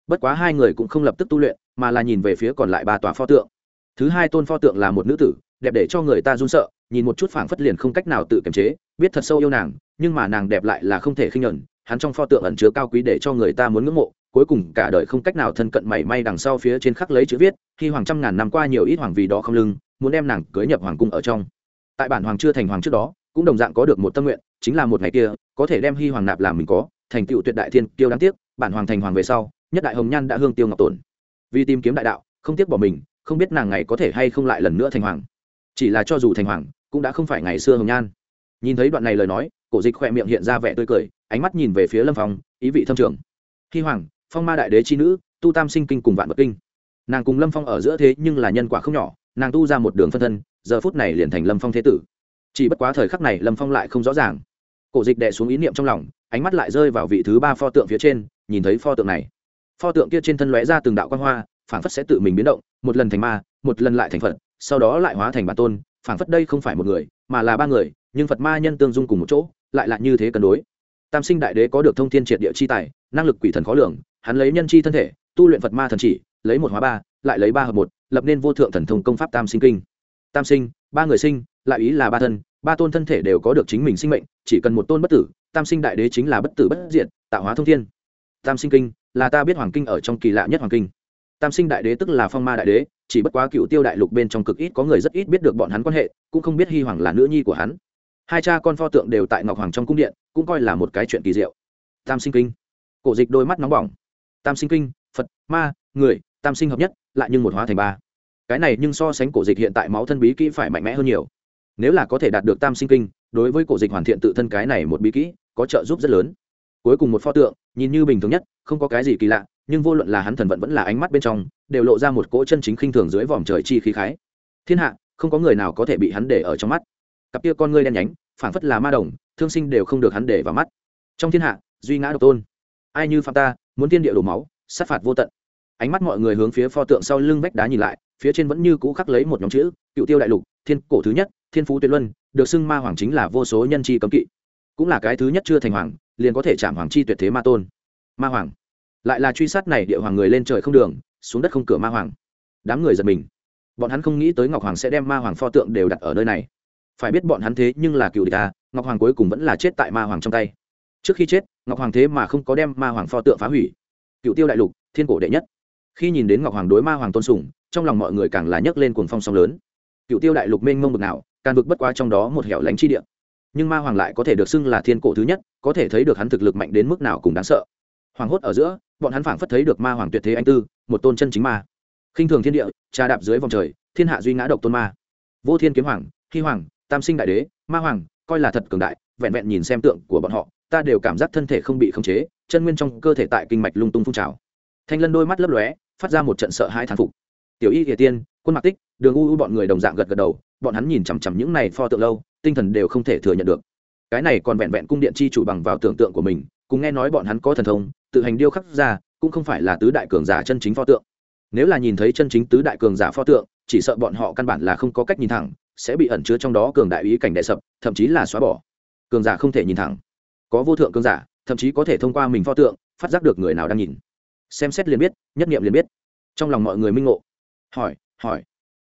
Bất quá hai người cũng không lập tức tu luyện, mà là nhìn về phía còn lại ba tòa pho tượng. Thứ hai tôn pho tượng là một nữ tử, đẹp để cho người ta run sợ, nhìn một chút phảng phất liền không cách nào tự kiềm chế, biết thật sâu yêu nàng, nhưng mà nàng đẹp lại là không thể khinh nhẫn, hắn trong pho tượng ẩn chứa cao quý để cho người ta muốn ngưỡng mộ, cuối cùng cả đời không cách nào thân cận mảy may đằng sau phía trên khắc lấy chữ viết khi hoàng trăm ngàn năm qua nhiều ít hoàng vì đó không lưng muốn đem nàng cưới nhập hoàng cung ở trong. Tại bản hoàng chưa thành hoàng trước đó, cũng đồng dạng có được một tâm nguyện, chính là một ngày kia, có thể đem hy hoàng nạp làm mình có, thành tựu tuyệt đại thiên tiêu đáng tiếc, bản hoàng thành hoàng về sau, nhất đại hồng nhan đã hương tiêu ngọc tổn. Vì tìm kiếm đại đạo, không tiếc bỏ mình, không biết nàng ngày có thể hay không lại lần nữa thành hoàng. Chỉ là cho dù thành hoàng, cũng đã không phải ngày xưa hồng nhan. Nhìn thấy đoạn này lời nói, cổ dịch khỏe miệng hiện ra vẻ tươi cười, ánh mắt nhìn về phía lâm phong, ý vị thâm trường. Hy hoàng, phong ma đại đế chi nữ, tu tam sinh kinh cùng vạn vật kinh. Nàng cùng lâm phong ở giữa thế nhưng là nhân quả không nhỏ nàng tu ra một đường phân thân, giờ phút này liền thành lâm phong thế tử. Chỉ bất quá thời khắc này lâm phong lại không rõ ràng. Cổ dịch đẻ xuống ý niệm trong lòng, ánh mắt lại rơi vào vị thứ ba pho tượng phía trên, nhìn thấy pho tượng này. Pho tượng kia trên thân lóe ra từng đạo quan hoa, phảng phất sẽ tự mình biến động, một lần thành ma, một lần lại thành phật, sau đó lại hóa thành bản tôn, phảng phất đây không phải một người, mà là ba người, nhưng phật ma nhân tương dung cùng một chỗ, lại là như thế cân đối. Tam sinh đại đế có được thông thiên triệt địa chi tài, năng lực quỷ thần khó lường, hắn lấy nhân chi thân thể, tu luyện phật ma thần chỉ, lấy một hóa ba, lại lấy ba hợp một lập nên vô thượng thần thông công pháp tam sinh kinh. Tam sinh, ba người sinh, lại ý là ba thân, ba tôn thân thể đều có được chính mình sinh mệnh, chỉ cần một tôn bất tử, tam sinh đại đế chính là bất tử bất diện tạo hóa thông thiên. Tam sinh kinh là ta biết hoàng kinh ở trong kỳ lạ nhất hoàng kinh. Tam sinh đại đế tức là phong ma đại đế, chỉ bất quá cựu tiêu đại lục bên trong cực ít có người rất ít biết được bọn hắn quan hệ, cũng không biết hy hoàng là nữ nhi của hắn. Hai cha con pho tượng đều tại ngọc hoàng trong cung điện, cũng coi là một cái chuyện kỳ diệu. Tam sinh kinh. Cổ dịch đôi mắt nóng bỏng. Tam sinh kinh, phật, ma, người, tam sinh hợp nhất, lại nhưng một hóa thành ba cái này nhưng so sánh cổ dịch hiện tại máu thân bí kỹ phải mạnh mẽ hơn nhiều. Nếu là có thể đạt được tam sinh kinh, đối với cổ dịch hoàn thiện tự thân cái này một bí kỹ, có trợ giúp rất lớn. Cuối cùng một pho tượng, nhìn như bình thường nhất, không có cái gì kỳ lạ, nhưng vô luận là hắn thần vận vẫn là ánh mắt bên trong, đều lộ ra một cỗ chân chính khinh thường dưới vòm trời chi khí khái. Thiên hạ, không có người nào có thể bị hắn để ở trong mắt. Cặp kia con ngươi đen nhánh, phảng phất là ma đồng, thương sinh đều không được hắn để vào mắt. Trong thiên hạ, duy ngã độc tôn. Ai như phạm ta, muốn tiên địa đổ máu, sát phạt vô tận ánh mắt mọi người hướng phía pho tượng sau lưng vách đá nhìn lại, phía trên vẫn như cũ khắc lấy một nhóm chữ, cựu tiêu đại lục, thiên cổ thứ nhất, thiên phú tuyệt luân, được xưng ma hoàng chính là vô số nhân chi cấm kỵ. Cũng là cái thứ nhất chưa thành hoàng, liền có thể chạm hoàng chi tuyệt thế ma tôn. Ma hoàng. Lại là truy sát này địa hoàng người lên trời không đường, xuống đất không cửa ma hoàng. Đám người giật mình. Bọn hắn không nghĩ tới ngọc hoàng sẽ đem ma hoàng pho tượng đều đặt ở nơi này. Phải biết bọn hắn thế nhưng là cựu địch ta, ngọc hoàng cuối cùng vẫn là chết tại ma hoàng trong tay. Trước khi chết, ngọc hoàng thế mà không có đem ma hoàng pho tượng phá hủy. Cựu tiêu đại lục, thiên cổ đệ nhất khi nhìn đến ngọc hoàng đối ma hoàng tôn sùng, trong lòng mọi người càng là nhấc lên cuồng phong sóng lớn. Cựu tiêu đại lục mênh mông bực nào, càng vực bất qua trong đó một hẻo lánh chi địa. Nhưng ma hoàng lại có thể được xưng là thiên cổ thứ nhất, có thể thấy được hắn thực lực mạnh đến mức nào cùng đáng sợ. Hoàng hốt ở giữa, bọn hắn phảng phất thấy được ma hoàng tuyệt thế anh tư, một tôn chân chính ma. Khinh thường thiên địa, trà đạp dưới vòng trời, thiên hạ duy ngã độc tôn ma. Vô thiên kiếm hoàng hy hoàng, tam sinh đại đế, ma hoàng, coi là thật cường đại, vẹn vẹn nhìn xem tượng của bọn họ, ta đều cảm giác thân thể không bị khống chế, chân nguyên trong cơ thể tại kinh mạch lung tung phun trào. Thanh lân đôi mắt lấp lóe phát ra một trận sợ hai thán phục. Tiểu y kỳ tiên quân mạc tích, đường u u bọn người đồng dạng gật gật đầu, bọn hắn nhìn chằm chằm những này pho tượng lâu, tinh thần đều không thể thừa nhận được. Cái này còn vẹn vẹn cung điện chi chủ bằng vào tưởng tượng của mình, cùng nghe nói bọn hắn có thần thông, tự hành điêu khắc ra, cũng không phải là tứ đại cường giả chân chính pho tượng. Nếu là nhìn thấy chân chính tứ đại cường giả pho tượng, chỉ sợ bọn họ căn bản là không có cách nhìn thẳng, sẽ bị ẩn chứa trong đó cường đại ý cảnh đệ sập, thậm chí là xóa bỏ. Cường giả không thể nhìn thẳng. Có vô thượng cường giả, thậm chí có thể thông qua mình pho tượng, phát giác được người nào đang nhìn xem xét liền biết, nhất nghiệm liền biết. Trong lòng mọi người minh ngộ. Hỏi hỏi.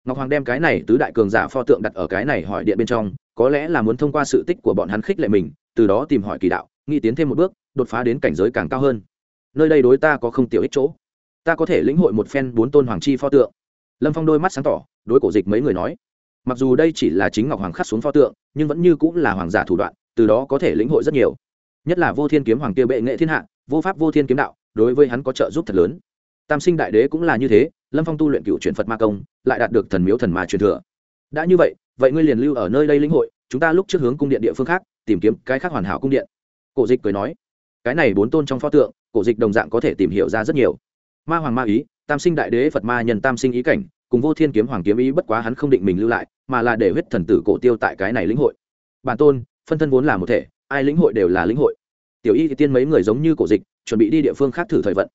Ngọc hoàng đem cái này tứ đại cường giả pho tượng đặt ở cái này hỏi điện bên trong, có lẽ là muốn thông qua sự tích của bọn hắn khích lệ mình, từ đó tìm hỏi kỳ đạo, nghĩ tiến thêm một bước, đột phá đến cảnh giới càng cao hơn. Nơi đây đối ta có không tiểu ích chỗ. Ta có thể lĩnh hội một phen bốn tôn hoàng chi pho tượng. Lâm phong đôi mắt sáng tỏ, đối cổ dịch mấy người nói. Mặc dù đây chỉ là chính ngọc hoàng khắc xuống pho tượng, nhưng vẫn như cũng là hoàng giả thủ đoạn, từ đó có thể lĩnh hội rất nhiều. Nhất là vô thiên kiếm hoàng kia bệ nghệ thiên hạ, vô pháp vô thiên kiếm đạo đối với hắn có trợ giúp thật lớn. Tam sinh đại đế cũng là như thế, lâm phong tu luyện cựu chuyển phật ma công, lại đạt được thần miếu thần ma truyền thừa. Đã như vậy vậy ngươi liền lưu ở nơi đây lĩnh hội, chúng ta lúc trước hướng cung điện địa phương khác, tìm kiếm cái khác hoàn hảo cung điện. Cổ dịch cười nói, cái này bốn tôn trong pho tượng, cổ dịch đồng dạng có thể tìm hiểu ra rất nhiều. Ma hoàng ma ý, tam sinh đại đế phật ma nhân tam sinh ý cảnh, cùng vô thiên kiếm hoàng kiếm ý bất quá hắn không định mình lưu lại, mà là để huyết thần tử cổ tiêu tại cái này lĩnh hội. Bản tôn, phân thân vốn là một thể, ai lĩnh hội đều là lĩnh hội tiểu y thì tiên mấy người giống như cổ dịch, chuẩn bị đi địa phương khác thử thời vận.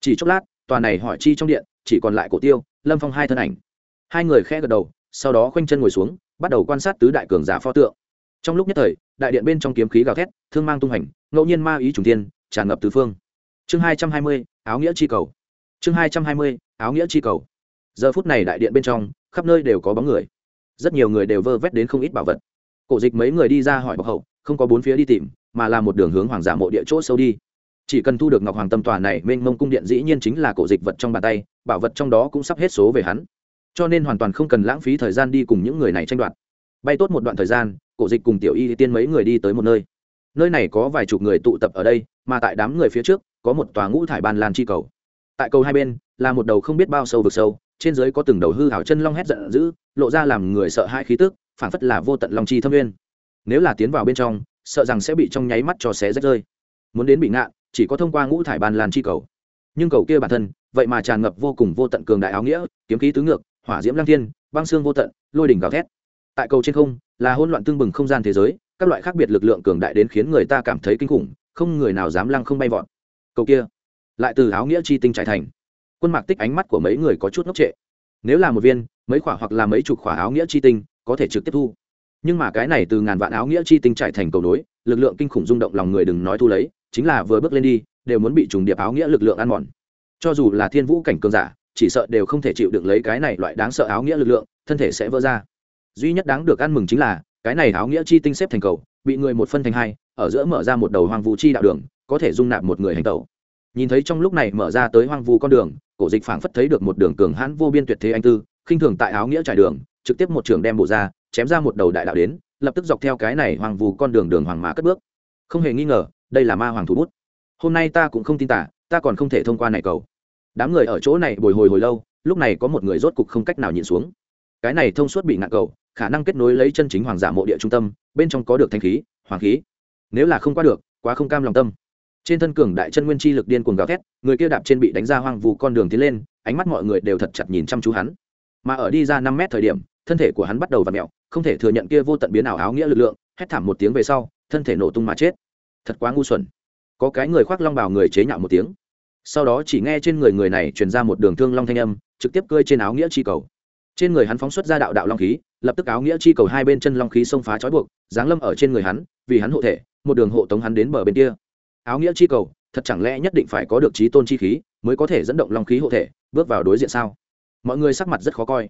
Chỉ chốc lát, tòa này hỏi chi trong điện, chỉ còn lại cổ tiêu, lâm phong hai thân ảnh. Hai người khẽ gật đầu, sau đó khoanh chân ngồi xuống, bắt đầu quan sát tứ đại cường giả pho tượng. Trong lúc nhất thời, đại điện bên trong kiếm khí gào thét, thương mang tung hành, ngẫu nhiên ma ý trùng tiên tràn ngập tứ phương. Chương hai trăm hai mươi, áo nghĩa chi cầu. Chương hai trăm hai mươi, áo nghĩa chi cầu. Giờ phút này đại điện bên trong, khắp nơi đều có bóng người. Rất nhiều người đều vơ vét đến không ít bảo vật. Cổ dịch mấy người đi ra hỏi bọc hậu, không có bốn phía đi tìm mà là một đường hướng hoàng giả mộ địa chỗ sâu đi. Chỉ cần thu được ngọc hoàng tâm tòa này, mênh mông cung điện dĩ nhiên chính là cổ dịch vật trong bàn tay, bảo vật trong đó cũng sắp hết số về hắn. Cho nên hoàn toàn không cần lãng phí thời gian đi cùng những người này tranh đoạt. Bay tốt một đoạn thời gian, cổ dịch cùng tiểu y tiên mấy người đi tới một nơi. Nơi này có vài chục người tụ tập ở đây, mà tại đám người phía trước, có một tòa ngũ thải ban lan chi cầu. Tại cầu hai bên, là một đầu không biết bao sâu vực sâu, trên dưới có từng đầu hư hảo chân long hét giận dữ, lộ ra làm người sợ hai khí tức, phảng phất là vô tận long chi thâm nguyên nếu là tiến vào bên trong sợ rằng sẽ bị trong nháy mắt cho xé rách rơi. Muốn đến bị ngạn chỉ có thông qua ngũ thải bàn lan chi cầu. Nhưng cầu kia bản thân, vậy mà tràn ngập vô cùng vô tận cường đại áo nghĩa, kiếm khí tứ ngược, hỏa diễm lăng thiên, băng xương vô tận, lôi đỉnh gào thét. Tại cầu trên không, là hỗn loạn tương bừng không gian thế giới, các loại khác biệt lực lượng cường đại đến khiến người ta cảm thấy kinh khủng, không người nào dám lăng không bay vọt. Cầu kia, lại từ áo nghĩa chi tinh trải thành. Quân mạc tích ánh mắt của mấy người có chút ngốc trệ. Nếu là một viên, mấy khỏa hoặc là mấy chục khỏa áo nghĩa chi tinh, có thể trực tiếp thu nhưng mà cái này từ ngàn vạn áo nghĩa chi tinh trải thành cầu nối, lực lượng kinh khủng rung động lòng người đừng nói thu lấy, chính là vừa bước lên đi, đều muốn bị trùng điệp áo nghĩa lực lượng ăn mòn. Cho dù là thiên vũ cảnh cường giả, chỉ sợ đều không thể chịu được lấy cái này loại đáng sợ áo nghĩa lực lượng, thân thể sẽ vỡ ra. Duy nhất đáng được ăn mừng chính là, cái này áo nghĩa chi tinh xếp thành cầu, bị người một phân thành hai, ở giữa mở ra một đầu hoang vu chi đạo đường, có thể dung nạp một người hành tẩu. Nhìn thấy trong lúc này mở ra tới hoang vu con đường, cổ dịch phảng phất thấy được một đường cường hãn vô biên tuyệt thế anh tư, khinh thường tại áo nghĩa trải đường trực tiếp một trường đem bộ ra, chém ra một đầu đại đạo đến, lập tức dọc theo cái này hoàng vù con đường đường hoàng mã cất bước. Không hề nghi ngờ, đây là ma hoàng thủ bút. Hôm nay ta cũng không tin tả, ta còn không thể thông qua này cầu. Đám người ở chỗ này bồi hồi hồi lâu, lúc này có một người rốt cục không cách nào nhìn xuống. Cái này thông suốt bị ngạn cầu, khả năng kết nối lấy chân chính hoàng giả mộ địa trung tâm, bên trong có được thanh khí, hoàng khí. Nếu là không qua được, quá không cam lòng tâm. Trên thân cường đại chân nguyên chi lực điên cuồng gào thét, người kia đạp trên bị đánh ra hoang vu con đường tiến lên, ánh mắt mọi người đều thật chặt nhìn chăm chú hắn. Mà ở đi ra năm mét thời điểm thân thể của hắn bắt đầu v ặ mẹo, không thể thừa nhận kia vô tận biến ảo áo nghĩa lực lượng, hét thảm một tiếng về sau, thân thể nổ tung mà chết. Thật quá ngu xuẩn. Có cái người khoác long bào người chế nhạo một tiếng. Sau đó chỉ nghe trên người người này truyền ra một đường thương long thanh âm, trực tiếp cơi trên áo nghĩa chi cầu. Trên người hắn phóng xuất ra đạo đạo long khí, lập tức áo nghĩa chi cầu hai bên chân long khí xông phá trói buộc, giáng lâm ở trên người hắn, vì hắn hộ thể, một đường hộ tống hắn đến bờ bên kia. Áo nghĩa chi cầu, thật chẳng lẽ nhất định phải có được trí tôn chi khí, mới có thể dẫn động long khí hộ thể, bước vào đối diện sao? Mọi người sắc mặt rất khó coi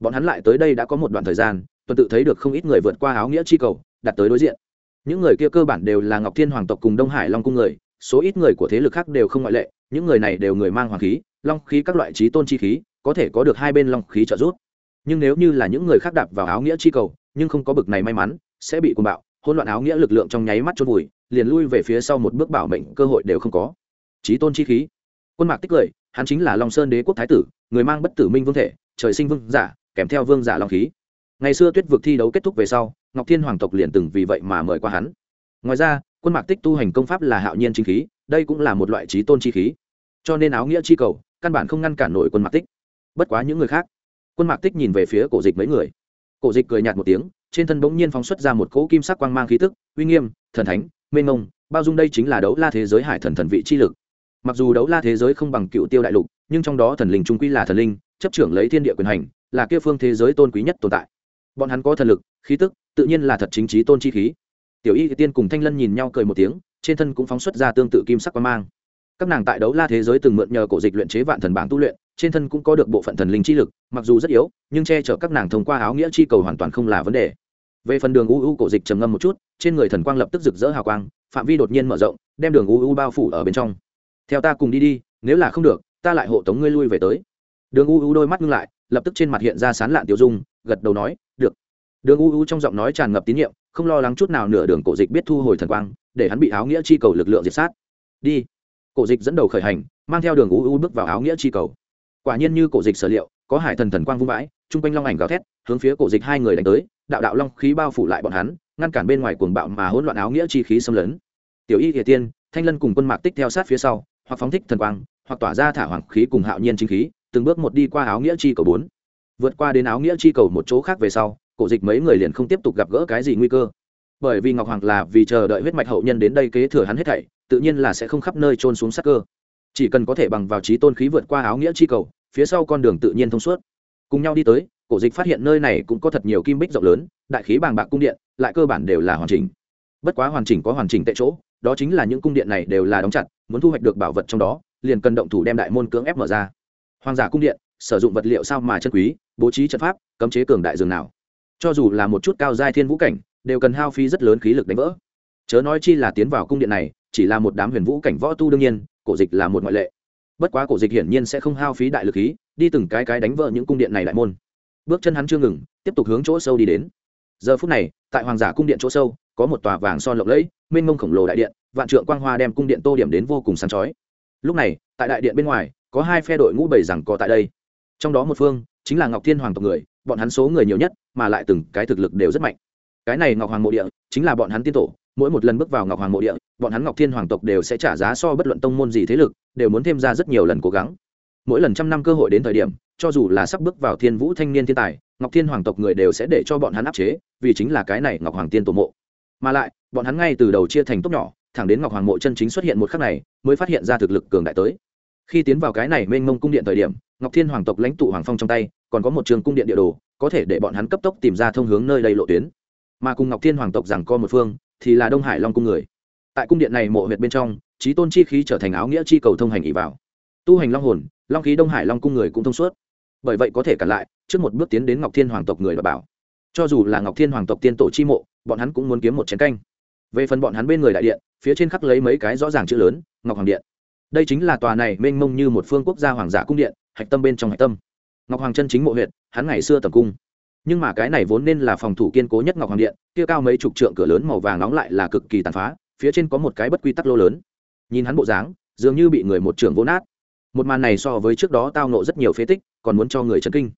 bọn hắn lại tới đây đã có một đoạn thời gian, tuần tự thấy được không ít người vượt qua áo nghĩa chi cầu, đặt tới đối diện. Những người kia cơ bản đều là ngọc thiên hoàng tộc cùng đông hải long cung người, số ít người của thế lực khác đều không ngoại lệ, những người này đều người mang hoàng khí, long khí các loại trí tôn chi khí, có thể có được hai bên long khí trợ giúp. Nhưng nếu như là những người khác đạp vào áo nghĩa chi cầu, nhưng không có bực này may mắn, sẽ bị cuồng bạo, hỗn loạn áo nghĩa lực lượng trong nháy mắt chôn vùi, liền lui về phía sau một bước bảo mệnh cơ hội đều không có. Trí tôn chi khí. Quân mạc tích cười, hắn chính là long sơn đế quốc thái tử, người mang bất tử minh vương thể, trời sinh vương giả kèm theo vương giả long khí. Ngày xưa tuyết vực thi đấu kết thúc về sau, ngọc thiên hoàng tộc liền từng vì vậy mà mời qua hắn. Ngoài ra, quân mạc tích tu hành công pháp là hạo nhiên chính khí, đây cũng là một loại trí tôn chi khí. Cho nên áo nghĩa chi cầu, căn bản không ngăn cản nổi quân mạc tích. Bất quá những người khác, quân mạc tích nhìn về phía cổ dịch mấy người. Cổ dịch cười nhạt một tiếng, trên thân bỗng nhiên phóng xuất ra một cỗ kim sắc quang mang khí tức, uy nghiêm, thần thánh, mênh mông, bao dung đây chính là đấu la thế giới hải thần thần vị chi lực. Mặc dù đấu la thế giới không bằng cựu tiêu đại lục, nhưng trong đó thần linh trung quy là thần linh chấp trưởng lấy thiên địa quyền hành, là kia phương thế giới tôn quý nhất tồn tại. Bọn hắn có thần lực, khí tức, tự nhiên là thật chính trí tôn chi khí. Tiểu y tiên cùng thanh lân nhìn nhau cười một tiếng, trên thân cũng phóng xuất ra tương tự kim sắc quang mang. Các nàng tại đấu la thế giới từng mượn nhờ cổ dịch luyện chế vạn thần bảng tu luyện, trên thân cũng có được bộ phận thần linh chi lực, mặc dù rất yếu, nhưng che chở các nàng thông qua áo nghĩa chi cầu hoàn toàn không là vấn đề. Về phần đường u u cổ dịch trầm ngâm một chút, trên người thần quang lập tức rực rỡ hào quang, phạm vi đột nhiên mở rộng, đem đường u u bao phủ ở bên trong. Theo ta cùng đi đi, nếu là không được, ta lại hộ tống ngươi lui về tới đường u u đôi mắt ngưng lại, lập tức trên mặt hiện ra sán lạn tiểu dung, gật đầu nói, được. Đường u u trong giọng nói tràn ngập tín nhiệm, không lo lắng chút nào nửa đường cổ dịch biết thu hồi thần quang, để hắn bị áo nghĩa chi cầu lực lượng diệt sát. Đi. Cổ dịch dẫn đầu khởi hành, mang theo đường u u bước vào áo nghĩa chi cầu. Quả nhiên như cổ dịch sở liệu, có hải thần thần quang vung vãi, chung quanh long ảnh gào thét, hướng phía cổ dịch hai người đánh tới, đạo đạo long khí bao phủ lại bọn hắn, ngăn cản bên ngoài cuồng bạo mà hỗn loạn áo nghĩa chi khí xâm lấn. Tiểu y địa tiên, thanh lân cùng quân mạc tích theo sát phía sau, hoặc phóng thích thần quang, hoặc tỏa ra thả hoàng khí cùng hạo nhiên chính khí từng bước một đi qua áo nghĩa chi cầu bốn. Vượt qua đến áo nghĩa chi cầu một chỗ khác về sau, cổ dịch mấy người liền không tiếp tục gặp gỡ cái gì nguy cơ. Bởi vì ngọc hoàng là vì chờ đợi huyết mạch hậu nhân đến đây kế thừa hắn hết thảy, tự nhiên là sẽ không khắp nơi trôn xuống sắc cơ. Chỉ cần có thể bằng vào trí tôn khí vượt qua áo nghĩa chi cầu, phía sau con đường tự nhiên thông suốt. Cùng nhau đi tới, cổ dịch phát hiện nơi này cũng có thật nhiều kim bích rộng lớn, đại khí bàng bạc cung điện, lại cơ bản đều là hoàn chỉnh. Bất quá hoàn chỉnh có hoàn chỉnh tại chỗ, đó chính là những cung điện này đều là đóng chặt, muốn thu hoạch được bảo vật trong đó, liền cần động thủ đem đại môn cưỡng ép mở ra hoàng giả cung điện, sử dụng vật liệu sao mà chân quý, bố trí trận pháp, cấm chế cường đại dường nào. Cho dù là một chút cao giai thiên vũ cảnh, đều cần hao phí rất lớn khí lực đánh vỡ. Chớ nói chi là tiến vào cung điện này, chỉ là một đám huyền vũ cảnh võ tu đương nhiên, cổ dịch là một ngoại lệ. Bất quá cổ dịch hiển nhiên sẽ không hao phí đại lực khí, đi từng cái cái đánh vỡ những cung điện này đại môn. Bước chân hắn chưa ngừng, tiếp tục hướng chỗ sâu đi đến. Giờ phút này, tại hoàng giả cung điện chỗ sâu, có một tòa vàng son lộng lẫy, mênh mông khổng lồ đại điện, vạn trượng quang hoa đem cung điện tô điểm đến vô cùng sáng chói. Lúc này, tại đại điện bên ngoài có hai phe đội ngũ bảy rằng có tại đây. Trong đó một phương chính là ngọc thiên hoàng tộc người, bọn hắn số người nhiều nhất, mà lại từng cái thực lực đều rất mạnh. Cái này ngọc hoàng mộ địa chính là bọn hắn tiên tổ, mỗi một lần bước vào ngọc hoàng mộ địa, bọn hắn ngọc thiên hoàng tộc đều sẽ trả giá so bất luận tông môn gì thế lực, đều muốn thêm ra rất nhiều lần cố gắng. Mỗi lần trăm năm cơ hội đến thời điểm, cho dù là sắp bước vào thiên vũ thanh niên thiên tài, ngọc thiên hoàng tộc người đều sẽ để cho bọn hắn áp chế, vì chính là cái này ngọc hoàng tiên tổ mộ. Mà lại, bọn hắn ngay từ đầu chia thành tốc nhỏ, thẳng đến ngọc hoàng mộ chân chính xuất hiện một khắc này, mới phát hiện ra thực lực cường đại tới khi tiến vào cái này mênh mông cung điện thời điểm, ngọc thiên hoàng tộc lãnh tụ hoàng phong trong tay, còn có một trường cung điện địa đồ, có thể để bọn hắn cấp tốc tìm ra thông hướng nơi đây lộ tuyến. Mà cùng ngọc thiên hoàng tộc rằng co một phương, thì là đông hải long cung người. Tại cung điện này mộ huyệt bên trong, trí tôn chi khí trở thành áo nghĩa chi cầu thông hành ỉ vào. Tu hành long hồn, long khí đông hải long cung người cũng thông suốt. Bởi vậy có thể cản lại, trước một bước tiến đến ngọc thiên hoàng tộc người và bảo. Cho dù là ngọc thiên hoàng tộc tiên tổ chi mộ, bọn hắn cũng muốn kiếm một chén canh. Về phần bọn hắn bên người đại điện, phía trên khắc lấy mấy cái rõ ràng chữ lớn, ngọc hoàng điện đây chính là tòa này mênh mông như một phương quốc gia hoàng giả cung điện, hạch tâm bên trong hạch tâm. Ngọc hoàng chân chính mộ huyện hắn ngày xưa tầm cung. Nhưng mà cái này vốn nên là phòng thủ kiên cố nhất ngọc hoàng điện, kia cao mấy chục trượng cửa lớn màu vàng nóng lại là cực kỳ tàn phá, phía trên có một cái bất quy tắc lô lớn. Nhìn hắn bộ dáng, dường như bị người một trường vỗ nát. Một màn này so với trước đó tao nộ rất nhiều phế tích, còn muốn cho người chấn kinh.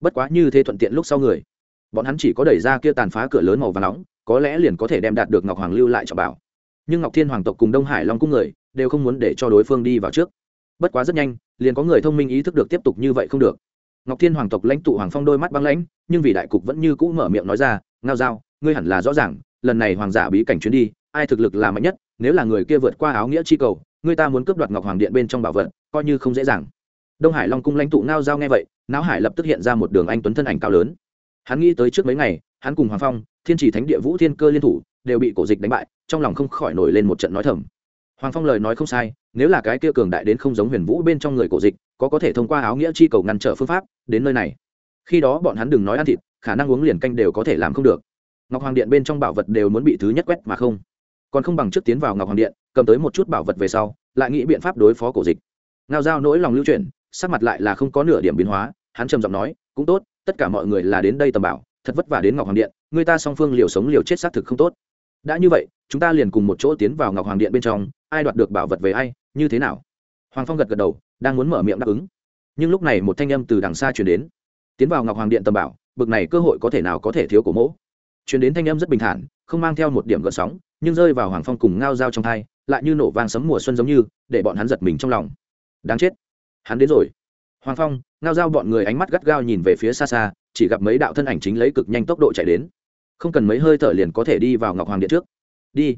Bất quá như thế thuận tiện lúc sau người. Bọn hắn chỉ có đẩy ra kia tàn phá cửa lớn màu vàng nóng, có lẽ liền có thể đem đạt được ngọc hoàng lưu lại cho bảo. Nhưng ngọc thiên hoàng tộc cùng đông hải long cung người đều không muốn để cho đối phương đi vào trước. Bất quá rất nhanh, liền có người thông minh ý thức được tiếp tục như vậy không được. Ngọc thiên hoàng tộc lãnh tụ hoàng phong đôi mắt băng lãnh, nhưng vì đại cục vẫn như cũ mở miệng nói ra, ngao dao ngươi hẳn là rõ ràng, lần này hoàng giả bí cảnh chuyến đi, ai thực lực là mạnh nhất, nếu là người kia vượt qua áo nghĩa chi cầu người ta muốn cướp đoạt ngọc hoàng điện bên trong bảo vật, coi như không dễ dàng. Đông hải long cung lãnh tụ ngao giao nghe vậy, não hải lập tức hiện ra một đường anh tuấn thân ảnh cao lớn. Hắn nghĩ tới trước mấy ngày, hắn cùng hoàng phong, thiên chỉ thánh địa vũ thiên cơ liên thủ, đều bị cổ dịch đánh bại, trong lòng không khỏi nổi lên một trận nói thầm hoàng phong lời nói không sai, nếu là cái kia cường đại đến không giống huyền vũ bên trong người cổ dịch, có có thể thông qua áo nghĩa chi cầu ngăn trở phương pháp, đến nơi này. Khi đó bọn hắn đừng nói ăn thịt, khả năng uống liền canh đều có thể làm không được. Ngọc hoàng điện bên trong bảo vật đều muốn bị thứ nhất quét mà không. Còn không bằng trước tiến vào ngọc hoàng điện, cầm tới một chút bảo vật về sau, lại nghĩ biện pháp đối phó cổ dịch. Ngao giao nỗi lòng lưu chuyển, sắc mặt lại là không có nửa điểm biến hóa, hắn trầm giọng nói, cũng tốt, tất cả mọi người là đến đây tầm bảo, thật vất vả đến ngọc hoàng điện, người ta song phương liều sống liều chết xác thực không tốt đã như vậy, chúng ta liền cùng một chỗ tiến vào ngọc hoàng điện bên trong, ai đoạt được bảo vật về ai, như thế nào? Hoàng phong gật gật đầu, đang muốn mở miệng đáp ứng. Nhưng lúc này một thanh âm từ đằng xa chuyển đến. Tiến vào ngọc hoàng điện tầm bảo, bực này cơ hội có thể nào có thể thiếu của mỗ? Chuyển đến thanh âm rất bình thản, không mang theo một điểm gợn sóng, nhưng rơi vào hoàng phong cùng ngao dao trong thai, lại như nổ vang sấm mùa xuân giống như, để bọn hắn giật mình trong lòng. Đáng chết. Hắn đến rồi. Hoàng phong, ngao dao bọn người ánh mắt gắt gao nhìn về phía xa xa, chỉ gặp mấy đạo thân ảnh chính lấy cực nhanh tốc độ chạy đến không cần mấy hơi thở liền có thể đi vào ngọc hoàng điện trước. Đi.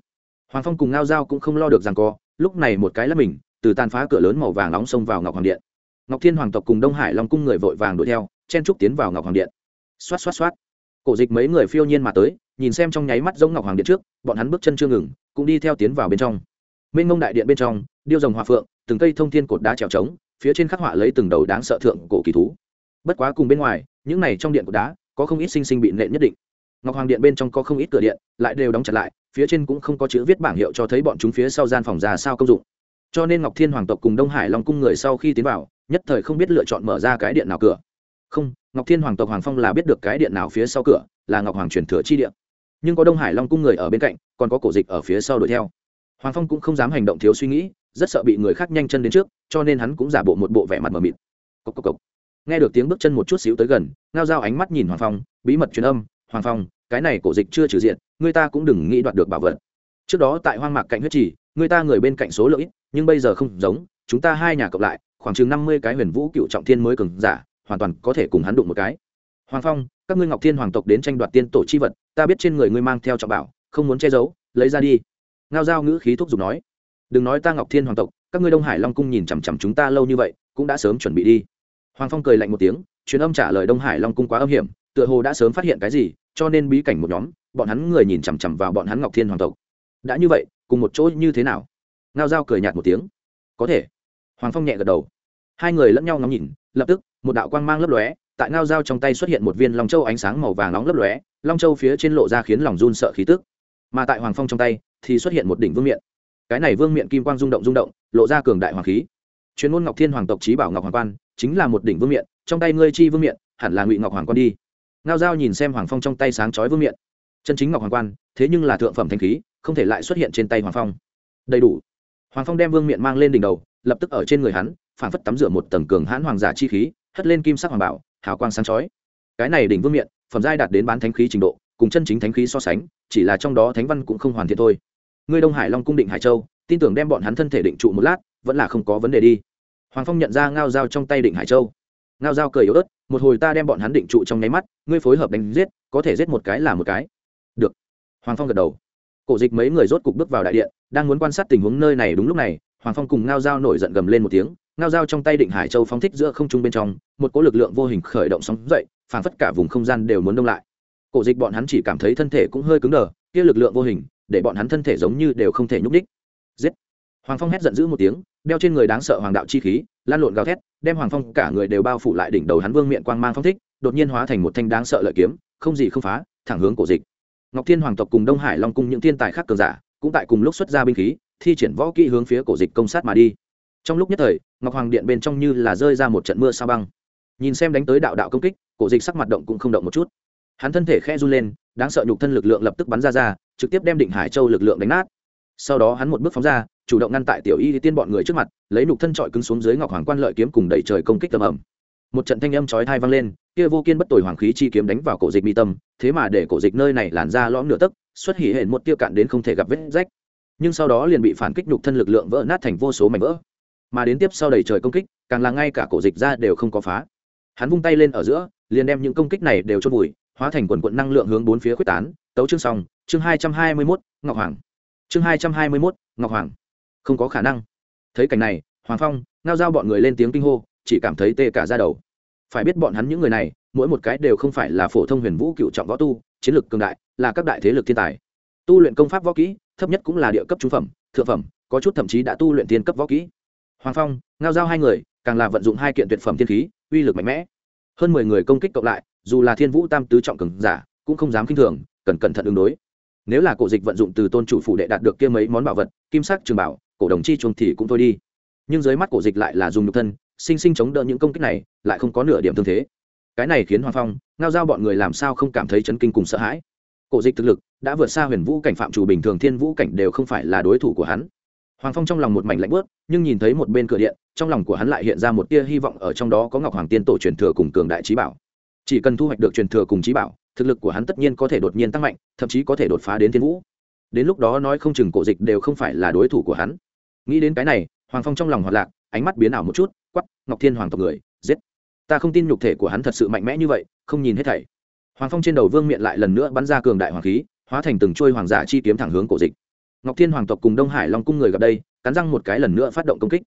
Hoàng phong cùng ngao dao cũng không lo được rằng co, lúc này một cái là mình, từ tàn phá cửa lớn màu vàng nóng xông vào ngọc hoàng điện. Ngọc thiên hoàng tộc cùng đông hải long cung người vội vàng đuổi theo, chen trúc tiến vào ngọc hoàng điện. Xoát xoát xoát. Cổ dịch mấy người phiêu nhiên mà tới, nhìn xem trong nháy mắt giống ngọc hoàng điện trước, bọn hắn bước chân chưa ngừng, cũng đi theo tiến vào bên trong. Mênh mông đại điện bên trong, điêu rồng hòa phượng, từng cây thông thiên cột đá trèo trống, phía trên khắc họa lấy từng đầu đáng sợ thượng cổ kỳ thú. Bất quá cùng bên ngoài, những này trong điện cột đá, có không ít sinh sinh bị nện nhất định ngọc hoàng điện bên trong có không ít cửa điện, lại đều đóng chặt lại, phía trên cũng không có chữ viết bảng hiệu cho thấy bọn chúng phía sau gian phòng ra sao công dụng. Cho nên ngọc thiên hoàng tộc cùng đông hải long cung người sau khi tiến vào, nhất thời không biết lựa chọn mở ra cái điện nào cửa. Không, ngọc thiên hoàng tộc hoàng phong là biết được cái điện nào phía sau cửa, là ngọc hoàng truyền thừa chi điện. Nhưng có đông hải long cung người ở bên cạnh, còn có cổ dịch ở phía sau đuổi theo. Hoàng phong cũng không dám hành động thiếu suy nghĩ, rất sợ bị người khác nhanh chân đến trước, cho nên hắn cũng giả bộ một bộ vẻ mặt mờ mịt. Cốc cốc cốc. nghe được tiếng bước chân một chút xíu tới gần, ngao dao ánh mắt nhìn hoàng phong, bí mật truyền âm hoàng phong, cái này cổ dịch chưa trừ diện, người ta cũng đừng nghĩ đoạt được bảo vật. Trước đó tại hoang mạc cạnh huyết trì, người ta người bên cạnh số lượng ít, nhưng bây giờ không giống, chúng ta hai nhà cộng lại, khoảng chừng năm mươi cái huyền vũ cựu trọng thiên mới cường giả, hoàn toàn có thể cùng hắn đụng một cái. Hoàng phong, các ngươi ngọc thiên hoàng tộc đến tranh đoạt tiên tổ chi vật, ta biết trên người ngươi mang theo trọng bảo, không muốn che giấu, lấy ra đi. Ngao giao ngữ khí thúc giục nói. Đừng nói ta ngọc thiên hoàng tộc, các ngươi đông hải long cung nhìn chằm chằm chúng ta lâu như vậy, cũng đã sớm chuẩn bị đi. Hoàng phong cười lạnh một tiếng, truyền âm trả lời đông hải long cung quá âm hiểm, tựa hồ đã sớm phát hiện cái gì cho nên bí cảnh một nhóm, bọn hắn người nhìn chằm chằm vào bọn hắn ngọc thiên hoàng tộc. Đã như vậy, cùng một chỗ như thế nào? Ngao giao cười nhạt một tiếng. Có thể. Hoàng phong nhẹ gật đầu. Hai người lẫn nhau ngắm nhìn, lập tức, một đạo quang mang lấp lóe, tại ngao dao trong tay xuất hiện một viên long châu ánh sáng màu vàng nóng lấp lóe, long châu phía trên lộ ra khiến lòng run sợ khí tức. Mà tại hoàng phong trong tay, thì xuất hiện một đỉnh vương miện. Cái này vương miện kim quang rung động rung động, lộ ra cường đại hoàng khí. Chuyên môn ngọc thiên hoàng tộc trí bảo ngọc hoàng quan, chính là một đỉnh vương miện, trong tay ngươi chi vương miện, hẳn là ngụy ngọc hoàng quan đi ngao dao nhìn xem hoàng phong trong tay sáng chói vương miện. Chân chính ngọc hoàng quan, thế nhưng là thượng phẩm thanh khí, không thể lại xuất hiện trên tay hoàng phong. Đầy đủ. Hoàng phong đem vương miện mang lên đỉnh đầu, lập tức ở trên người hắn phản phất tắm rửa một tầng cường hãn hoàng giả chi khí, hất lên kim sắc hoàng bảo, hào quang sáng chói. Cái này đỉnh vương miện, phẩm giai đạt đến bán thánh khí trình độ, cùng chân chính thánh khí so sánh, chỉ là trong đó thánh văn cũng không hoàn thiện thôi. Ngươi đông hải long cung định hải châu, tin tưởng đem bọn hắn thân thể định trụ một lát, vẫn là không có vấn đề đi. Hoàng phong nhận ra ngao dao trong tay định hải châu. Ngao dao cười yếu ớt một hồi ta đem bọn hắn định trụ trong nháy mắt, ngươi phối hợp đánh giết, có thể giết một cái là một cái. Được. Hoàng phong gật đầu. Cổ dịch mấy người rốt cục bước vào đại điện, đang muốn quan sát tình huống nơi này đúng lúc này, hoàng phong cùng ngao dao nổi giận gầm lên một tiếng, ngao dao trong tay định hải châu phóng thích giữa không trung bên trong, một cỗ lực lượng vô hình khởi động sóng dậy, phảng phất cả vùng không gian đều muốn đông lại. Cổ dịch bọn hắn chỉ cảm thấy thân thể cũng hơi cứng đờ, kia lực lượng vô hình, để bọn hắn thân thể giống như đều không thể nhúc đích giết hoàng phong hét giận dữ một tiếng, đeo trên người đáng sợ hoàng đạo chi khí, lan lộn gào thét, đem hoàng phong cả người đều bao phủ lại đỉnh đầu hắn vương miệng quang mang phong thích, đột nhiên hóa thành một thanh đáng sợ lợi kiếm, không gì không phá, thẳng hướng cổ dịch. Ngọc thiên hoàng tộc cùng đông hải long cung những thiên tài khác cường giả, cũng tại cùng lúc xuất ra binh khí, thi triển võ kỹ hướng phía cổ dịch công sát mà đi. Trong lúc nhất thời, ngọc hoàng điện bên trong như là rơi ra một trận mưa sao băng. Nhìn xem đánh tới đạo đạo công kích, cổ dịch sắc mặt động cũng không động một chút. Hắn thân thể khe run lên, đáng sợ nhục thân lực lượng lập tức bắn ra ra, trực tiếp đem định hải châu lực lượng đánh nát sau đó hắn một bước phóng ra, chủ động ngăn tại tiểu y tiên bọn người trước mặt, lấy nhục thân trọi cứng xuống dưới ngọc hoàng quan lợi kiếm cùng đẩy trời công kích tầm ẩm một trận thanh âm chói thai vang lên, kia vô kiên bất tồi hoàng khí chi kiếm đánh vào cổ dịch mi tâm, thế mà để cổ dịch nơi này làn ra lõm nửa tấc, xuất hỉ hển một tiêu cạn đến không thể gặp vết rách. Nhưng sau đó liền bị phản kích nhục thân lực lượng vỡ nát thành vô số mảnh vỡ. Mà đến tiếp sau đầy trời công kích, càng là ngay cả cổ dịch ra đều không có phá. Hắn vung tay lên ở giữa, liền đem những công kích này đều chôn vùi, hóa thành quần quận năng lượng hướng bốn phía quyết tán. Tấu chương xong, chương hai trăm hai mươi mốt, ngọc hoàng chương hai trăm hai mươi mốt, ngọc hoàng. Không có khả năng. Thấy cảnh này, hoàng phong, ngao giao bọn người lên tiếng kinh hô, chỉ cảm thấy tê cả ra đầu. Phải biết bọn hắn những người này, mỗi một cái đều không phải là phổ thông huyền vũ cựu trọng võ tu, chiến lược cường đại, là các đại thế lực thiên tài. Tu luyện công pháp võ kỹ, thấp nhất cũng là địa cấp trung phẩm, thượng phẩm, có chút thậm chí đã tu luyện tiên cấp võ kỹ. Hoàng phong, ngao giao hai người, càng là vận dụng hai kiện tuyệt phẩm thiên khí, uy lực mạnh mẽ. Hơn mười người công kích cộng lại, dù là thiên vũ tam tứ trọng cường giả, cũng không dám k i n h thường, cần cẩn thận ứng đối nếu là cổ dịch vận dụng từ tôn chủ phụ đệ đạt được kia mấy món bảo vật, kim sắc, trường bảo, cổ đồng chi chuông thì cũng thôi đi. Nhưng dưới mắt cổ dịch lại là dùng nhục thân, sinh sinh chống đỡ những công kích này, lại không có nửa điểm thương thế. Cái này khiến hoàng phong, ngao giao bọn người làm sao không cảm thấy chấn kinh cùng sợ hãi. Cổ dịch thực lực đã vượt xa huyền vũ cảnh phạm chủ bình thường, thiên vũ cảnh đều không phải là đối thủ của hắn. Hoàng phong trong lòng một mảnh lạnh bớt nhưng nhìn thấy một bên cửa điện, trong lòng của hắn lại hiện ra một tia hy vọng ở trong đó có ngọc hoàng tiên tổ truyền thừa cùng cường đại trí bảo. Chỉ cần thu hoạch được truyền thừa cùng trí bảo thực lực của hắn tất nhiên có thể đột nhiên tăng mạnh, thậm chí có thể đột phá đến thiên vũ. Đến lúc đó nói không chừng cổ dịch đều không phải là đối thủ của hắn. Nghĩ đến cái này, hoàng phong trong lòng hoạt lạc, ánh mắt biến ảo một chút quắp ngọc thiên hoàng tộc người, giết. Ta không tin nhục thể của hắn thật sự mạnh mẽ như vậy, không nhìn hết thảy. Hoàng phong trên đầu vương miện lại lần nữa bắn ra cường đại hoàng khí, hóa thành từng trôi hoàng giả chi kiếm thẳng hướng cổ dịch. Ngọc thiên hoàng tộc cùng đông hải long cung người gặp đây, cắn răng một cái lần nữa phát động công kích.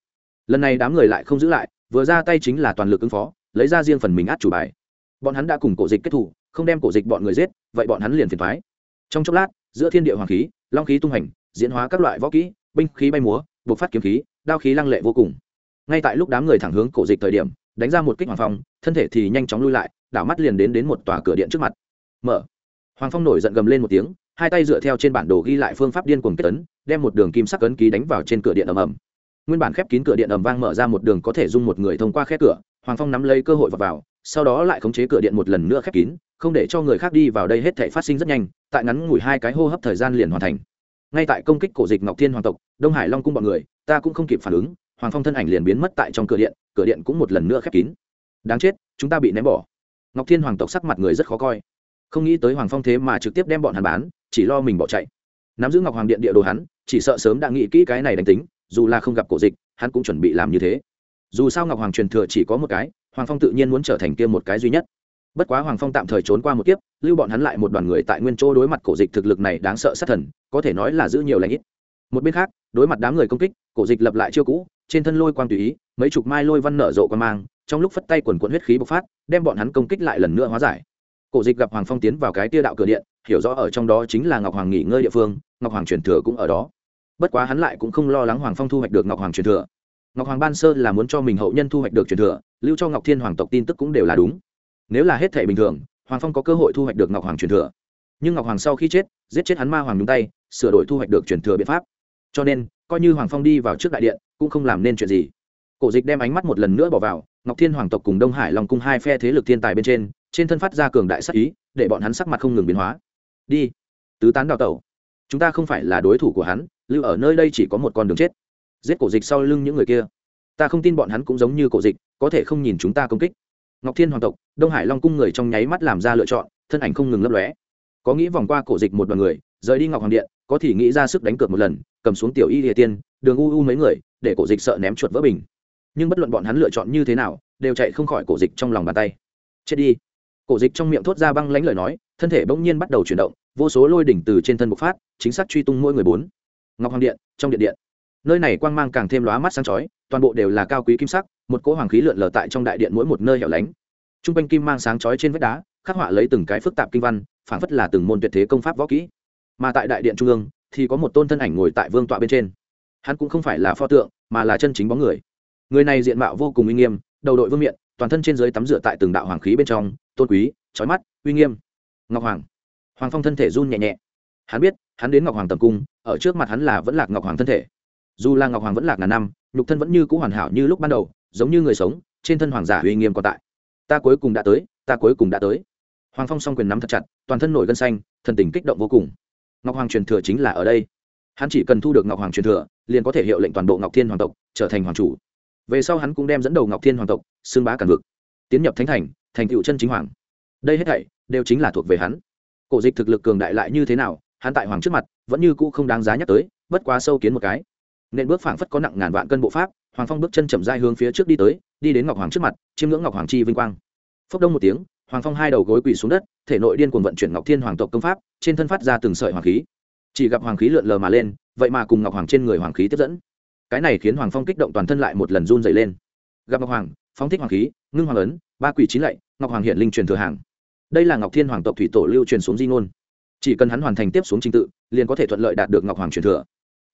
Lần này đám người lại không giữ lại, vừa ra tay chính là toàn lực ứng phó, lấy ra riêng phần mình át chủ bài. Bọn hắn đã cùng cổ dịch kết thủ không đem cổ dịch bọn người giết vậy bọn hắn liền phiền thoái trong chốc lát giữa thiên địa hoàng khí long khí tung hành diễn hóa các loại võ kỹ binh khí bay múa buộc phát kiếm khí đao khí lăng lệ vô cùng. Ngay tại lúc đám người thẳng hướng cổ dịch thời điểm đánh ra một kích hoàng phong thân thể thì nhanh chóng lui lại đảo mắt liền đến đến một tòa cửa điện trước mặt. Mở. Hoàng phong nổi giận gầm lên một tiếng hai tay dựa theo trên bản đồ ghi lại phương pháp điên cuồng kết tấn đem một đường kim sắc ấn ký đánh vào trên cửa điện ầm ầm. Nguyên bản khép kín cửa điện ầm vang mở ra một đường có thể dung một người thông qua khép cửa hoàng phong nắm lấy cơ hội vào, vào sau đó lại khống chế cửa điện một lần nữa khép kín không để cho người khác đi vào đây hết thể phát sinh rất nhanh, tại ngắn ngủi hai cái hô hấp thời gian liền hoàn thành. Ngay tại công kích cổ dịch ngọc thiên hoàng tộc, đông hải long cung bọn người, ta cũng không kịp phản ứng, hoàng phong thân ảnh liền biến mất tại trong cửa điện cửa điện cũng một lần nữa khép kín. Đáng chết, chúng ta bị ném bỏ. Ngọc thiên hoàng tộc sắc mặt người rất khó coi. Không nghĩ tới hoàng phong thế mà trực tiếp đem bọn hắn bán, chỉ lo mình bỏ chạy. Nắm giữ ngọc hoàng điện địa đồ hắn, chỉ sợ sớm đã nghĩ kỹ cái này đánh tính, dù là không gặp cổ dịch, hắn cũng chuẩn bị làm như thế. Dù sao ngọc hoàng truyền thừa chỉ có một cái, hoàng phong tự nhiên muốn trở thành kia một cái duy nhất bất quá hoàng phong tạm thời trốn qua một kiếp, lưu bọn hắn lại một đoàn người tại nguyên chỗ đối mặt cổ dịch thực lực này đáng sợ sát thần, có thể nói là giữ nhiều lãnh ít. Một bên khác, đối mặt đám người công kích, cổ dịch lập lại chiêu cũ, trên thân lôi quang tùy ý, mấy chục mai lôi văn nở rộ quan mang, trong lúc phất tay quần quận huyết khí bộc phát, đem bọn hắn công kích lại lần nữa hóa giải. Cổ dịch gặp hoàng phong tiến vào cái tia đạo cửa điện, hiểu rõ ở trong đó chính là ngọc hoàng nghỉ ngơi địa phương, ngọc hoàng truyền thừa cũng ở đó. Bất quá hắn lại cũng không lo lắng hoàng phong thu hoạch được ngọc hoàng truyền thừa. Ngọc hoàng ban sơ là muốn cho mình hậu nhân thu hoạch được truyền thừa, lưu cho ngọc thiên hoàng tộc tin tức cũng đều là đúng nếu là hết thể bình thường, hoàng phong có cơ hội thu hoạch được ngọc hoàng truyền thừa. Nhưng ngọc hoàng sau khi chết, giết chết hắn ma hoàng nhúng tay, sửa đổi thu hoạch được truyền thừa biện pháp. Cho nên, coi như hoàng phong đi vào trước đại điện, cũng không làm nên chuyện gì. Cổ dịch đem ánh mắt một lần nữa bỏ vào, ngọc thiên hoàng tộc cùng đông hải long cung hai phe thế lực thiên tài bên trên trên thân phát ra cường đại sắc ý, để bọn hắn sắc mặt không ngừng biến hóa. Đi, tứ tán đào tẩu. Chúng ta không phải là đối thủ của hắn, lưu ở nơi đây chỉ có một con đường chết. Giết cổ dịch sau lưng những người kia. Ta không tin bọn hắn cũng giống như cổ dịch, có thể không nhìn chúng ta công kích ngọc thiên hoàng tộc, đông hải long cung người trong nháy mắt làm ra lựa chọn, thân ảnh không ngừng lấp lóe. Có nghĩ vòng qua cổ dịch một đoàn người, rời đi ngọc hoàng điện, có thì nghĩ ra sức đánh cược một lần, cầm xuống tiểu y địa tiên, đường u u mấy người, để cổ dịch sợ ném chuột vỡ bình. Nhưng bất luận bọn hắn lựa chọn như thế nào, đều chạy không khỏi cổ dịch trong lòng bàn tay. Chết đi. Cổ dịch trong miệng thốt ra băng lánh lời nói, thân thể bỗng nhiên bắt đầu chuyển động, vô số lôi đỉnh từ trên thân bộc phát, chính xác truy tung mỗi người bốn. Ngọc hoàng điện, trong điện điện. Nơi này quang mang càng thêm lóa mắt sáng chói toàn bộ đều là cao quý kim sắc, một cỗ hoàng khí lượn lờ tại trong đại điện mỗi một nơi hẻo lánh. T r u n g quanh kim mang sáng chói trên vách đá, khắc họa lấy từng cái phức tạp kinh văn, phảng phất là từng môn tuyệt thế công pháp võ kỹ. Mà tại đại điện trung ương, thì có một tôn thân ảnh ngồi tại vương tọa bên trên. Hắn cũng không phải là pho tượng, mà là chân chính bóng người. Người này diện mạo vô cùng uy nghiêm, đầu đội vương miện, toàn thân trên dưới tắm rửa tại từng đạo hoàng khí bên trong, tôn quý trói mắt, uy nghiêm. Ngọc hoàng. Hoàng phong thân thể run nhẹ nhẹ. Hắn biết, hắn đến ngọc hoàng tầm cung, ở trước mặt hắn là vẫn lạc ngọc hoàng thân thể. Dù là ngọc hoàng vẫn lạc ngàn năm nhục thân vẫn như c ũ hoàn hảo như lúc ban đầu, giống như người sống, trên thân hoàng giả uy nghiêm còn tại. Ta cuối cùng đã tới, ta cuối cùng đã tới. Hoàng phong s o n g quyền nắm thật chặt, toàn thân nổi gân xanh, thần tình kích động vô cùng. Ngọc hoàng truyền thừa chính là ở đây. Hắn chỉ cần thu được ngọc hoàng truyền thừa, liền có thể hiệu lệnh toàn bộ ngọc thiên hoàng tộc trở thành hoàng chủ. Về sau hắn cũng đem dẫn đầu ngọc thiên hoàng tộc, xưng bá cản vực, tiến nhập thánh thành thành cựu chân chính hoàng. Đây hết thảy đều chính là thuộc về hắn. Cổ dịch thực lực cường đại lại như thế nào, hắn tại hoàng trước mặt vẫn như cũ không đáng giá nhắc tới, bất quá sâu kiến một cái nên bước phảng phất có nặng ngàn vạn cân bộ pháp, hoàng phong bước chân chậm dai hướng phía trước đi tới, đi đến ngọc hoàng trước mặt, chiêm ngưỡng ngọc hoàng chi vinh quang. Phốc đông một tiếng, hoàng phong hai đầu gối quỳ xuống đất, thể nội điên cuồng vận chuyển ngọc thiên hoàng tộc công pháp, trên thân phát ra từng sợi hoàng khí. Chỉ gặp hoàng khí lượn lờ mà lên, vậy mà cùng ngọc hoàng trên người hoàng khí tiếp dẫn. Cái này khiến hoàng phong kích động toàn thân lại một lần run dày lên. Gặp ngọc hoàng phong thích hoàng khí, ngưng hoàng ấn, ba quỷ chín lạy, ngọc hoàng hiện linh truyền thừa hàng. Đây là ngọc thiên hoàng tộc thủy tổ lưu truyền xuống di ngôn. Chỉ cần hắn hoàn thành tiếp xuống trình tự, liền có thể thuận lợi đạt được ngọc hoàng truyền thừa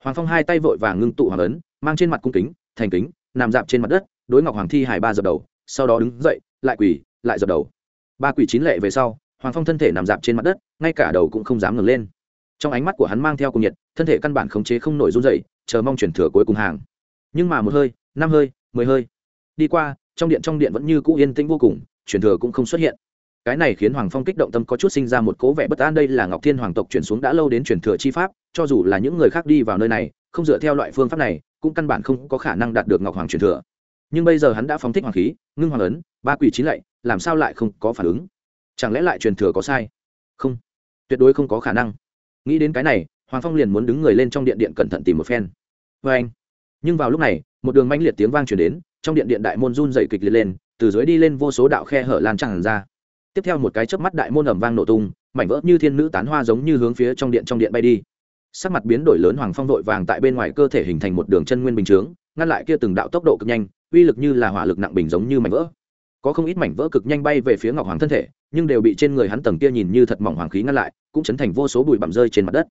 hoàng phong hai tay vội vàng ngưng tụ hoàng ấn, mang trên mặt cung kính, thành kính, nằm dạp trên mặt đất, đối ngọc hoàng thi hải ba dập đầu, sau đó đứng dậy, lại quỳ, lại dập đầu. Ba quỳ chín lệ về sau, hoàng phong thân thể nằm dạp trên mặt đất, ngay cả đầu cũng không dám ngừng lên. Trong ánh mắt của hắn mang theo cùng nhiệt, thân thể căn bản khống chế không nổi run dậy chờ mong chuyển thừa cuối cùng hàng. Nhưng mà một hơi, năm hơi, mười hơi, đi qua, trong điện trong điện vẫn như cũ yên tĩnh vô cùng, chuyển thừa cũng không xuất hiện cái này khiến hoàng phong kích động tâm có chút sinh ra một cố vẻ bất an. Đây là ngọc thiên hoàng tộc chuyển xuống đã lâu đến chuyển thừa chi pháp, cho dù là những người khác đi vào nơi này, không dựa theo loại phương pháp này, cũng căn bản không có khả năng đạt được ngọc hoàng truyền thừa. Nhưng bây giờ hắn đã phóng thích hoàng khí, ngưng hoàng ấn, ba quỷ chín lạy, làm sao lại không có phản ứng? Chẳng lẽ lại truyền thừa có sai? Không. Tuyệt đối không có khả năng. Nghĩ đến cái này, hoàng phong liền muốn đứng người lên trong điện điện cẩn thận tìm một phen. Vê anh. Nhưng vào lúc này, một đường manh liệt tiếng vang chuyển đến, trong điện điện đại môn run dày kịch liệt lên, từ dưới đi lên vô số đạo khe hở lan tràn ra tiếp theo một cái chớp mắt đại môn ầm vang nổ tung, mảnh vỡ như thiên nữ tán hoa giống như hướng phía trong điện trong điện bay đi. Sắc mặt biến đổi lớn hoàng phong vội vàng tại bên ngoài cơ thể hình thành một đường chân nguyên bình chướng, ngăn lại kia từng đạo tốc độ cực nhanh, uy lực như là hỏa lực nặng bình giống như mảnh vỡ. Có không ít mảnh vỡ cực nhanh bay về phía ngọc hoàng thân thể, nhưng đều bị trên người hắn tầng kia nhìn như thật mỏng hoàng khí ngăn lại, cũng chấn thành vô số bụi bặm rơi trên mặt đất.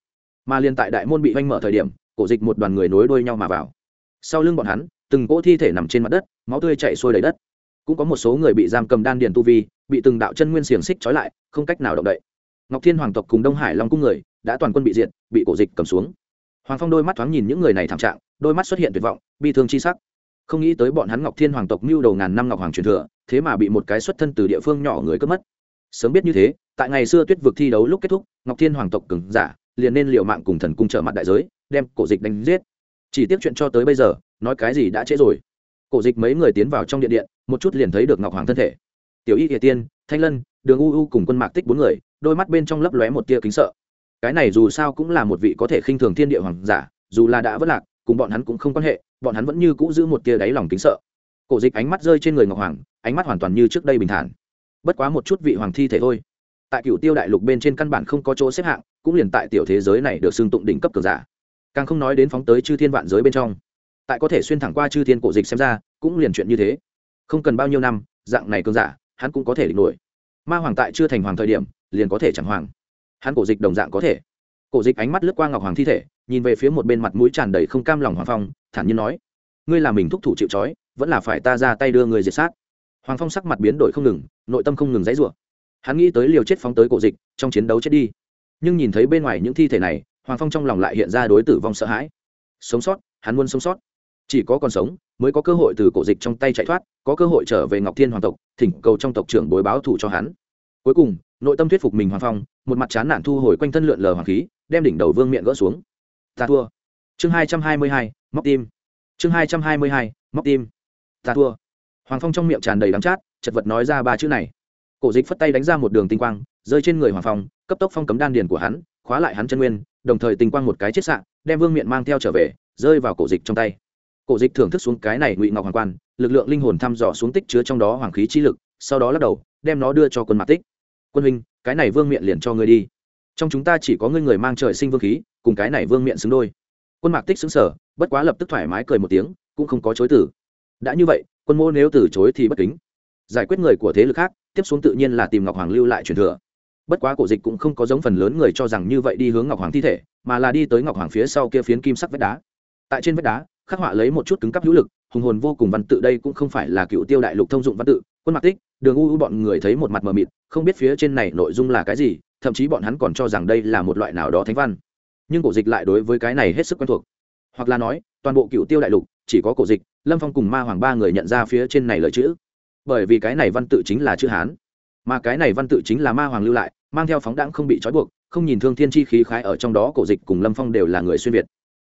Mà liên tại đại môn bị oanh mở thời điểm, cổ dịch một đoàn người nối đuôi nhau mà vào. Sau lưng bọn hắn, từng cỗ thi thể nằm trên mặt đất, máu tươi chạy xuôi đầy đất. Cũng có một số người bị giam cầm đan điền tu vi bị từng đạo chân nguyên xiềng xích trói lại, không cách nào động đậy. Ngọc thiên hoàng tộc cùng đông hải long cung người đã toàn quân bị diệt, bị cổ dịch cầm xuống. Hoàng phong đôi mắt thoáng nhìn những người này thảm trạng, đôi mắt xuất hiện tuyệt vọng, bi thương chi sắc. Không nghĩ tới bọn hắn ngọc thiên hoàng tộc mưu đầu ngàn năm ngọc hoàng truyền thừa, thế mà bị một cái xuất thân từ địa phương nhỏ người cướp mất. Sớm biết như thế, tại ngày xưa tuyết vực thi đấu lúc kết thúc, ngọc thiên hoàng tộc cứng giả liền nên liệu mạng cùng thần cung trở mặt đại giới, đem cổ dịch đánh giết. Chỉ tiếc chuyện cho tới bây giờ, nói cái gì đã trễ rồi. Cổ dịch mấy người tiến vào trong điện điện, một chút liền thấy được ngọc hoàng thân thể tiểu y địa tiên, thanh lân, đường u u cùng quân mạc tích bốn người, đôi mắt bên trong lấp lóe một tia kính sợ. Cái này dù sao cũng là một vị có thể khinh thường thiên địa hoàng giả, dù là đã vất lạc, cùng bọn hắn cũng không quan hệ, bọn hắn vẫn như cũ giữ một tia đáy lòng kính sợ. Cổ dịch ánh mắt rơi trên người ngọc hoàng, ánh mắt hoàn toàn như trước đây bình thản. Bất quá một chút vị hoàng thi thể thôi. Tại cựu tiêu đại lục bên trên căn bản không có chỗ xếp hạng, cũng liền tại tiểu thế giới này được xưng tụng đỉnh cấp cường giả. Càng không nói đến phóng tới chư thiên vạn giới bên trong. Tại có thể xuyên thẳng qua chư thiên cổ dịch xem ra, cũng liền chuyện như thế. Không cần bao nhiêu năm, dạng này cường giả hắn cũng có thể địch nổi. Ma hoàng tại chưa thành hoàng thời điểm, liền có thể chẳng hoàng. Hắn cổ dịch đồng dạng có thể. Cổ dịch ánh mắt lướt qua ngọc hoàng thi thể, nhìn về phía một bên mặt mũi tràn đầy không cam lòng hoàng phong, thản nhiên nói, ngươi là mình thúc thủ chịu trói, vẫn là phải ta ra tay đưa người diệt sát. Hoàng phong sắc mặt biến đổi không ngừng, nội tâm không ngừng dãy rủa. Hắn nghĩ tới liều chết phóng tới cổ dịch, trong chiến đấu chết đi. Nhưng nhìn thấy bên ngoài những thi thể này, hoàng phong trong lòng lại hiện ra đối tử vong sợ hãi. Sống sót, hắn muốn sống sót chỉ có còn sống mới có cơ hội từ cổ dịch trong tay chạy thoát, có cơ hội trở về ngọc thiên hoàng tộc, thỉnh cầu trong tộc trưởng bối báo thủ cho hắn. Cuối cùng, nội tâm thuyết phục mình hoàng phong, một mặt chán nản thu hồi quanh thân lượn lờ hoàng khí, đem đỉnh đầu vương miệng gỡ xuống. Ta thua. Chương hai trăm hai mươi hai, móc tim. Chương hai trăm hai mươi hai, móc tim. Ta thua. Hoàng phong trong miệng tràn đầy đắng chát, chật vật nói ra ba chữ này. Cổ dịch phất tay đánh ra một đường tinh quang, rơi trên người hoàng phong, cấp tốc phong cấm đan điền của hắn, khóa lại hắn chân nguyên, đồng thời tinh quang một cái chết sạn đem vương miện mang theo trở về, rơi vào cổ dịch trong tay cổ dịch thưởng thức xuống cái này ngụy ngọc hoàng quan, lực lượng linh hồn thăm dò xuống tích chứa trong đó hoàng khí chi lực, sau đó lắc đầu, đem nó đưa cho quân mạc tích. Quân huynh, cái này vương miện liền cho ngươi đi. Trong chúng ta chỉ có ngươi người mang trời sinh vương khí, cùng cái này vương miện xứng đôi. Quân mạc tích xứng sở bất quá lập tức thoải mái cười một tiếng, cũng không có chối tử đã như vậy, quân mô nếu từ chối thì bất kính. Giải quyết người của thế lực khác, tiếp xuống tự nhiên là tìm ngọc hoàng lưu lại truyền thừa. Bất quá cổ dịch cũng không có giống phần lớn người cho rằng như vậy đi hướng ngọc hoàng thi thể, mà là đi tới ngọc hoàng phía sau kia phiến kim sắc vách đá. Tại trên vách đá khắc họa lấy một chút cứng cắp hữu lực, hùng hồn vô cùng văn tự đây cũng không phải là cựu tiêu đại lục thông dụng văn tự, quân Mặc tích, đường u u bọn người thấy một mặt mờ mịt, không biết phía trên này nội dung là cái gì, thậm chí bọn hắn còn cho rằng đây là một loại nào đó thánh văn. Nhưng cổ dịch lại đối với cái này hết sức quen thuộc. Hoặc là nói, toàn bộ cựu tiêu đại lục, chỉ có cổ dịch, lâm phong cùng ma hoàng ba người nhận ra phía trên này lời chữ. Bởi vì cái này văn tự chính là chữ hán. Mà cái này văn tự chính là ma hoàng lưu lại, mang theo phóng đãng không bị trói buộc, không nhìn thương thiên chi khí khái ở trong đó, cổ dịch cùng lâm phong đều là người xuyên việt.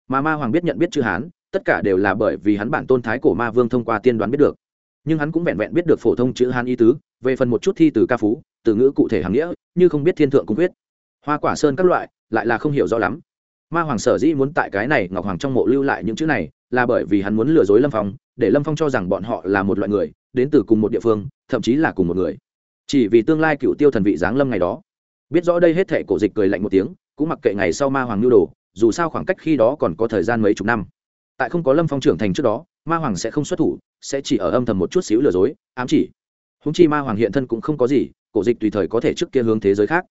Mà ma hoàng biết nhận biết chữ hán tất cả đều là bởi vì hắn bản tôn thái cổ ma vương thông qua tiên đoán biết được. Nhưng hắn cũng vẹn vẹn biết được phổ thông chữ hán y tứ, về phần một chút thi từ ca phú, từ ngữ cụ thể hàng nghĩa, như không biết thiên thượng cung biết. hoa quả sơn các loại, lại là không hiểu rõ lắm. Ma hoàng sở dĩ muốn tại cái này ngọc hoàng trong mộ lưu lại những chữ này, là bởi vì hắn muốn lừa dối lâm phong, để lâm phong cho rằng bọn họ là một loại người, đến từ cùng một địa phương, thậm chí là cùng một người. Chỉ vì tương lai cựu tiêu thần vị giáng lâm ngày đó. Biết rõ đây hết thệ cổ dịch cười lạnh một tiếng, cũng mặc kệ ngày sau ma hoàng nhu đồ, dù sao khoảng cách khi đó còn có thời gian mấy chục năm tại không có lâm phong trưởng thành trước đó, ma hoàng sẽ không xuất thủ, sẽ chỉ ở âm thầm một chút xíu lừa dối, ám chỉ. Húng chi ma hoàng hiện thân cũng không có gì, cổ dịch tùy thời có thể trước kia hướng thế giới khác.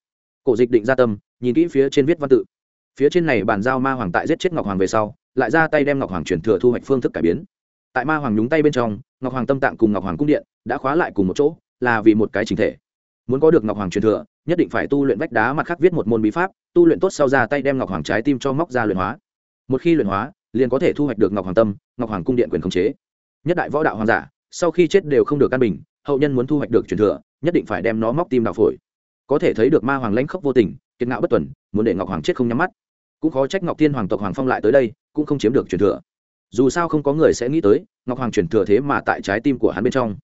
Cổ dịch định ra tâm, nhìn kỹ phía trên viết văn tự. Phía trên này bàn giao ma hoàng tại giết chết ngọc hoàng về sau, lại ra tay đem ngọc hoàng chuyển thừa thu hoạch phương thức cải biến. Tại ma hoàng nhúng tay bên trong, ngọc hoàng tâm tạng cùng ngọc hoàng cung điện đã khóa lại cùng một chỗ, là vì một cái chính thể. Muốn có được ngọc hoàng truyền thừa, nhất định phải tu luyện vách đá mặt khác viết một môn bí pháp, tu luyện tốt sau ra tay đem ngọc hoàng trái tim cho móc ra luyện hóa. Một khi luyện hóa liền có thể thu hoạch được ngọc hoàng tâm, ngọc hoàng cung điện quyền khống chế. Nhất đại võ đạo hoàng giả, sau khi chết đều không được căn bình, hậu nhân muốn thu hoạch được truyền thừa, nhất định phải đem nó móc tim đào phổi. Có thể thấy được ma hoàng lãnh khốc vô tình, kiệt ngạo bất tuần, muốn để ngọc hoàng chết không nhắm mắt. Cũng khó trách ngọc thiên hoàng tộc hoàng phong lại tới đây, cũng không chiếm được truyền thừa. Dù sao không có người sẽ nghĩ tới, ngọc hoàng truyền thừa thế mà tại trái tim của hắn bên trong.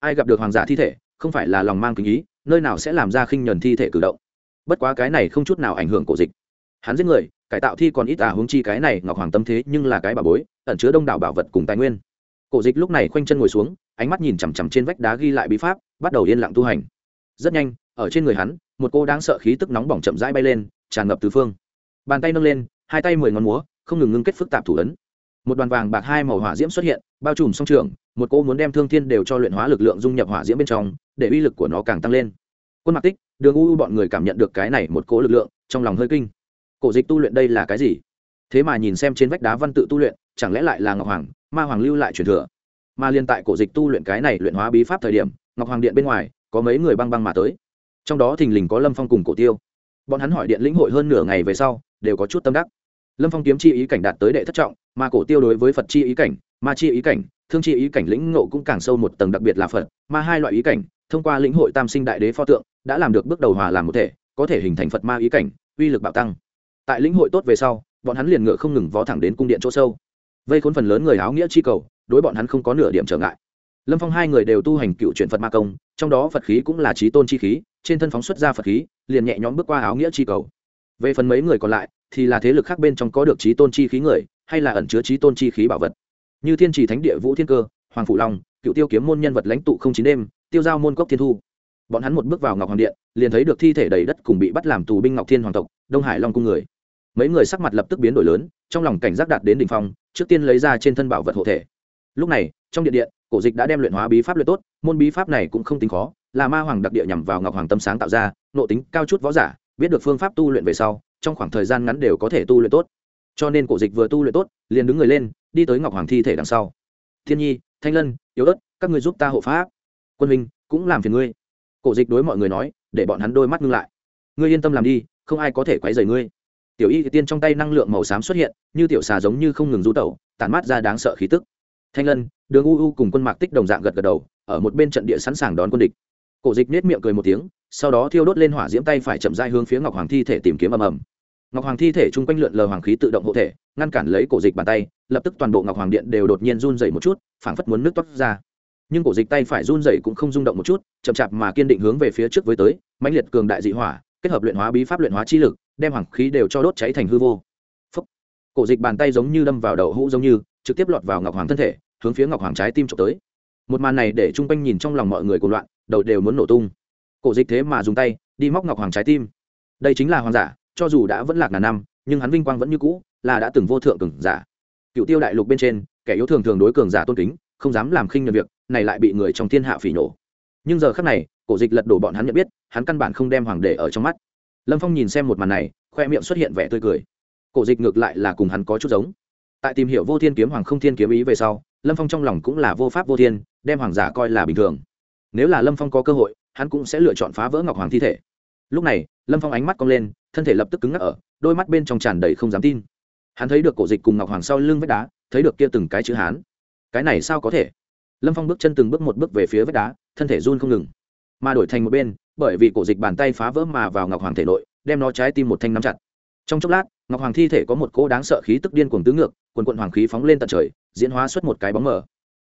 Ai gặp được hoàng giả thi thể, không phải là lòng mang kính ý, nơi nào sẽ làm ra khinh nhuần thi thể cử động. Bất quá cái này không chút nào ảnh hưởng cổ dịch. Hắn giết người cải tạo thi còn ít à hướng chi cái này ngọc hoàng tâm thế nhưng là cái bà bối, ẩn chứa đông đảo bảo vật cùng tài nguyên. Cổ dịch lúc này khoanh chân ngồi xuống, ánh mắt nhìn chằm chằm trên vách đá ghi lại bí pháp, bắt đầu yên lặng tu hành. Rất nhanh, ở trên người hắn, một cô đáng sợ khí tức nóng bỏng chậm rãi bay lên, tràn ngập tứ phương. Bàn tay nâng lên, hai tay mười ngón múa, không ngừng ngưng kết phức tạp thủ ấn. Một đoàn vàng bạc hai màu hỏa diễm xuất hiện, bao trùm song trường, một cô muốn đem thương thiên đều cho luyện hóa lực lượng dung nhập hỏa diễm bên trong, để uy lực của nó càng tăng lên. Quân mặc tích, đường u u bọn người cảm nhận được cái này một cỗ lực lượng, trong lòng hơi kinh cổ dịch tu luyện đây là cái gì? Thế mà nhìn xem trên vách đá văn tự tu luyện, chẳng lẽ lại là ngọc hoàng, ma hoàng lưu lại truyền thừa? Mà liên tại cổ dịch tu luyện cái này luyện hóa bí pháp thời điểm, ngọc hoàng điện bên ngoài, có mấy người băng băng mà tới. Trong đó thình lình có lâm phong cùng cổ tiêu. Bọn hắn hỏi điện lĩnh hội hơn nửa ngày về sau, đều có chút tâm đắc. Lâm phong kiếm chi ý cảnh đạt tới đệ thất trọng, mà cổ tiêu đối với phật chi ý cảnh, ma chi ý cảnh, thương chi ý cảnh lĩnh ngộ cũng càng sâu một tầng đặc biệt là phật, ma hai loại ý cảnh, thông qua lĩnh hội tam sinh đại đế pho tượng, đã làm được bước đầu hòa làm một thể, có thể hình thành phật ma ý cảnh, uy lực bạo tăng tại lĩnh hội tốt về sau, bọn hắn liền ngựa không ngừng vó thẳng đến cung điện chỗ sâu. Vây khốn phần lớn người áo nghĩa chi cầu, đối bọn hắn không có nửa điểm trở ngại. Lâm phong hai người đều tu hành cựu chuyển phật ma công, trong đó phật khí cũng là trí tôn chi khí, trên thân phóng xuất ra phật khí, liền nhẹ nhõm bước qua áo nghĩa chi cầu. Về phần mấy người còn lại, thì là thế lực khác bên trong có được trí tôn chi khí người, hay là ẩn chứa trí tôn chi khí bảo vật. Như thiên trì thánh địa vũ thiên cơ, hoàng phụ long, cựu tiêu kiếm môn nhân vật lãnh tụ không chín đêm, tiêu giao môn cốc thiên thu. Bọn hắn một bước vào ngọc hoàng điện, liền thấy được thi thể đầy đất cùng bị bắt làm tù binh ngọc thiên hoàng tộc, đông hải long cung người mấy người sắc mặt lập tức biến đổi lớn, trong lòng cảnh giác đạt đến đ ỉ n h phong, trước tiên lấy ra trên thân bảo vật hộ thể. Lúc này, trong điện điện, cổ dịch đã đem luyện hóa bí pháp luyện tốt, môn bí pháp này cũng không tính khó, là ma hoàng đặc địa nhằm vào ngọc hoàng tâm sáng tạo ra, nộ tính cao chút võ giả, biết được phương pháp tu luyện về sau, trong khoảng thời gian ngắn đều có thể tu luyện tốt. Cho nên cổ dịch vừa tu luyện tốt, liền đứng người lên, đi tới ngọc hoàng thi thể đằng sau. Thiên nhi, thanh lân, yếu ớt, các ngươi giúp ta hộ pháp. Quân minh cũng làm phiền ngươi. Cổ dịch đối mọi người nói, để bọn hắn đôi mắt ngưng lại. Ngươi yên tâm làm đi, không ai có thể quấy rầy ngươi tiểu y tiên trong tay năng lượng màu xám xuất hiện, như tiểu xà giống như không ngừng rú tẩu, tản mát ra đáng sợ khí tức. Thanh lân, đường u u cùng quân mạc tích đồng dạng gật gật đầu, ở một bên trận địa sẵn sàng đón quân địch. Cổ dịch nết miệng cười một tiếng, sau đó thiêu đốt lên hỏa diễm tay phải chậm dai hướng phía ngọc hoàng thi thể tìm kiếm ầm ầm. Ngọc hoàng thi thể chung quanh lượn lờ hoàng khí tự động hộ thể, ngăn cản lấy cổ dịch bàn tay, lập tức toàn bộ ngọc hoàng điện đều đột nhiên run dày một chút, phảng phất muốn nước toát ra. Nhưng cổ dịch tay phải run dày cũng không rung động một chút, chậm chạp mà kiên định hướng về phía trước với tới, mãnh liệt cường đại dị hỏa, kết hợp luyện hóa bí pháp luyện hóa chi lực đem hoàng khí đều cho đốt cháy thành hư vô. Phúc. cổ dịch bàn tay giống như đâm vào đầu hũ giống như, trực tiếp lọt vào ngọc hoàng thân thể, hướng phía ngọc hoàng trái tim trộm tới. Một màn này để chung quanh nhìn trong lòng mọi người cùng loạn, đầu đều muốn nổ tung. Cổ dịch thế mà dùng tay, đi móc ngọc hoàng trái tim. Đây chính là hoàng giả, cho dù đã vẫn lạc ngàn năm, nhưng hắn vinh quang vẫn như cũ, là đã từng vô thượng cường giả. Cựu tiêu đại lục bên trên, kẻ yếu thường thường đối cường giả tôn kính, không dám làm khinh nhận việc, này lại bị người trong thiên hạ phỉ nổ nhưng giờ khác này, cổ dịch lật đổ bọn hắn nhận biết, hắn căn bản không đem hoàng để ở trong mắt lâm phong nhìn xem một màn này, khoe miệng xuất hiện vẻ tươi cười. Cổ dịch ngược lại là cùng hắn có chút giống. Tại tìm hiểu vô thiên kiếm hoàng không thiên kiếm ý về sau, lâm phong trong lòng cũng là vô pháp vô thiên, đem hoàng giả coi là bình thường. Nếu là lâm phong có cơ hội, hắn cũng sẽ lựa chọn phá vỡ ngọc hoàng thi thể. Lúc này, lâm phong ánh mắt cong lên, thân thể lập tức cứng ngắc ở, đôi mắt bên trong tràn đầy không dám tin. Hắn thấy được cổ dịch cùng ngọc hoàng sau lưng vách đá, thấy được kia từng cái chữ hán. Cái này sao có thể? Lâm phong bước chân từng bước một bước về phía vách đá, thân thể run không ngừng. Mà đổi thành một bên bởi vì cổ dịch bàn tay phá vỡ mà vào ngọc hoàng thể nội, đem nó trái tim một thanh nắm chặt. Trong chốc lát, ngọc hoàng thi thể có một cỗ đáng sợ khí tức điên cuồng tứ ngược, quần quận hoàng khí phóng lên tận trời, diễn hóa xuất một cái bóng mờ.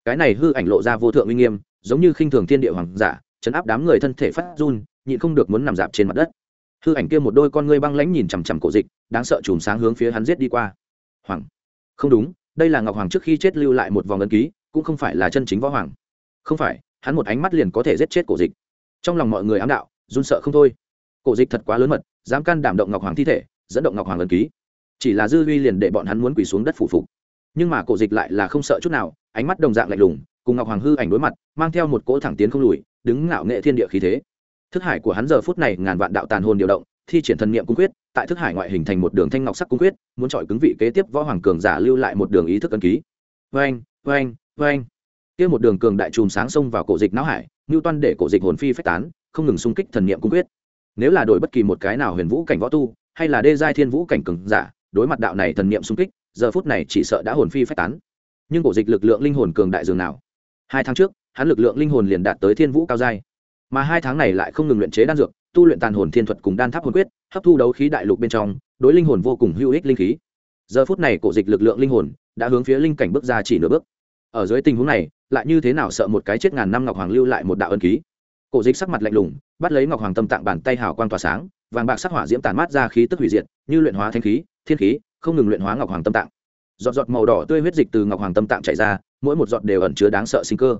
Cái này hư ảnh lộ ra vô thượng uy nghiêm, giống như khinh thường thiên địa hoàng giả, chấn áp đám người thân thể phát run, nhịn không được muốn nằm dạp trên mặt đất. Hư ảnh kia một đôi con ngươi băng lãnh nhìn chằm chằm cổ dịch, đáng sợ chùm sáng hướng phía hắn giết đi qua. Hoàng. Không đúng, đây là ngọc hoàng trước khi chết lưu lại một vòng ấn ký, cũng không phải là chân chính võ hoàng. Không phải, hắn một ánh mắt liền có thể giết chết cổ dịch trong lòng mọi người ám đạo, run sợ không thôi. Cổ dịch thật quá lớn mật, dám can đảm động ngọc hoàng thi thể, dẫn động ngọc hoàng lần ký. Chỉ là dư huy liền để bọn hắn muốn quỳ xuống đất phủ phục. Nhưng mà cổ dịch lại là không sợ chút nào, ánh mắt đồng dạng lạnh lùng, cùng ngọc hoàng hư ảnh đối mặt, mang theo một cỗ thẳng tiến không lùi, đứng ngạo nghệ thiên địa khí thế. Thức hải của hắn giờ phút này ngàn vạn đạo tàn hồn điều động, thi triển thần niệm cung quyết, tại thức hải ngoại hình thành một đường thanh ngọc sắc cung quyết, muốn chọi cứng vị kế tiếp võ hoàng cường giả lưu lại một đường ý thức ấn ký. Vang vang vang kia một đường cường đại chùm sáng xông vào cổ dịch não hải ngưu toan để cổ dịch hồn phi phách tán, không ngừng xung kích thần niệm cung quyết. Nếu là đổi bất kỳ một cái nào huyền vũ cảnh võ tu, hay là đê giai thiên vũ cảnh cường giả, đối mặt đạo này thần niệm xung kích, giờ phút này chỉ sợ đã hồn phi phách tán. Nhưng cổ dịch lực lượng linh hồn cường đại dường nào? Hai tháng trước, hắn lực lượng linh hồn liền đạt tới thiên vũ cao giai. Mà hai tháng này lại không ngừng luyện chế đan dược, tu luyện tàn hồn thiên thuật cùng đan tháp hồn quyết, hấp thu đấu khí đại lục bên trong, đối linh hồn vô cùng hữu ích linh khí. Giờ phút này cổ dịch lực lượng linh hồn đã hướng phía linh cảnh bước ra chỉ nửa bước. Ở dưới tình huống này lại như thế nào sợ một cái chết ngàn năm ngọc hoàng lưu lại một đạo ân ký. Cổ dịch sắc mặt lạnh lùng, bắt lấy ngọc hoàng tâm tạng bàn tay hào quang tỏa sáng, vàng bạc sắc hỏa diễm tàn mát ra khí tức hủy diệt, như luyện hóa thanh khí, thiên khí, không ngừng luyện hóa ngọc hoàng tâm tạng. Giọt giọt màu đỏ tươi huyết dịch từ ngọc hoàng tâm tạng chảy ra, mỗi một giọt đều ẩn chứa đáng sợ sinh cơ.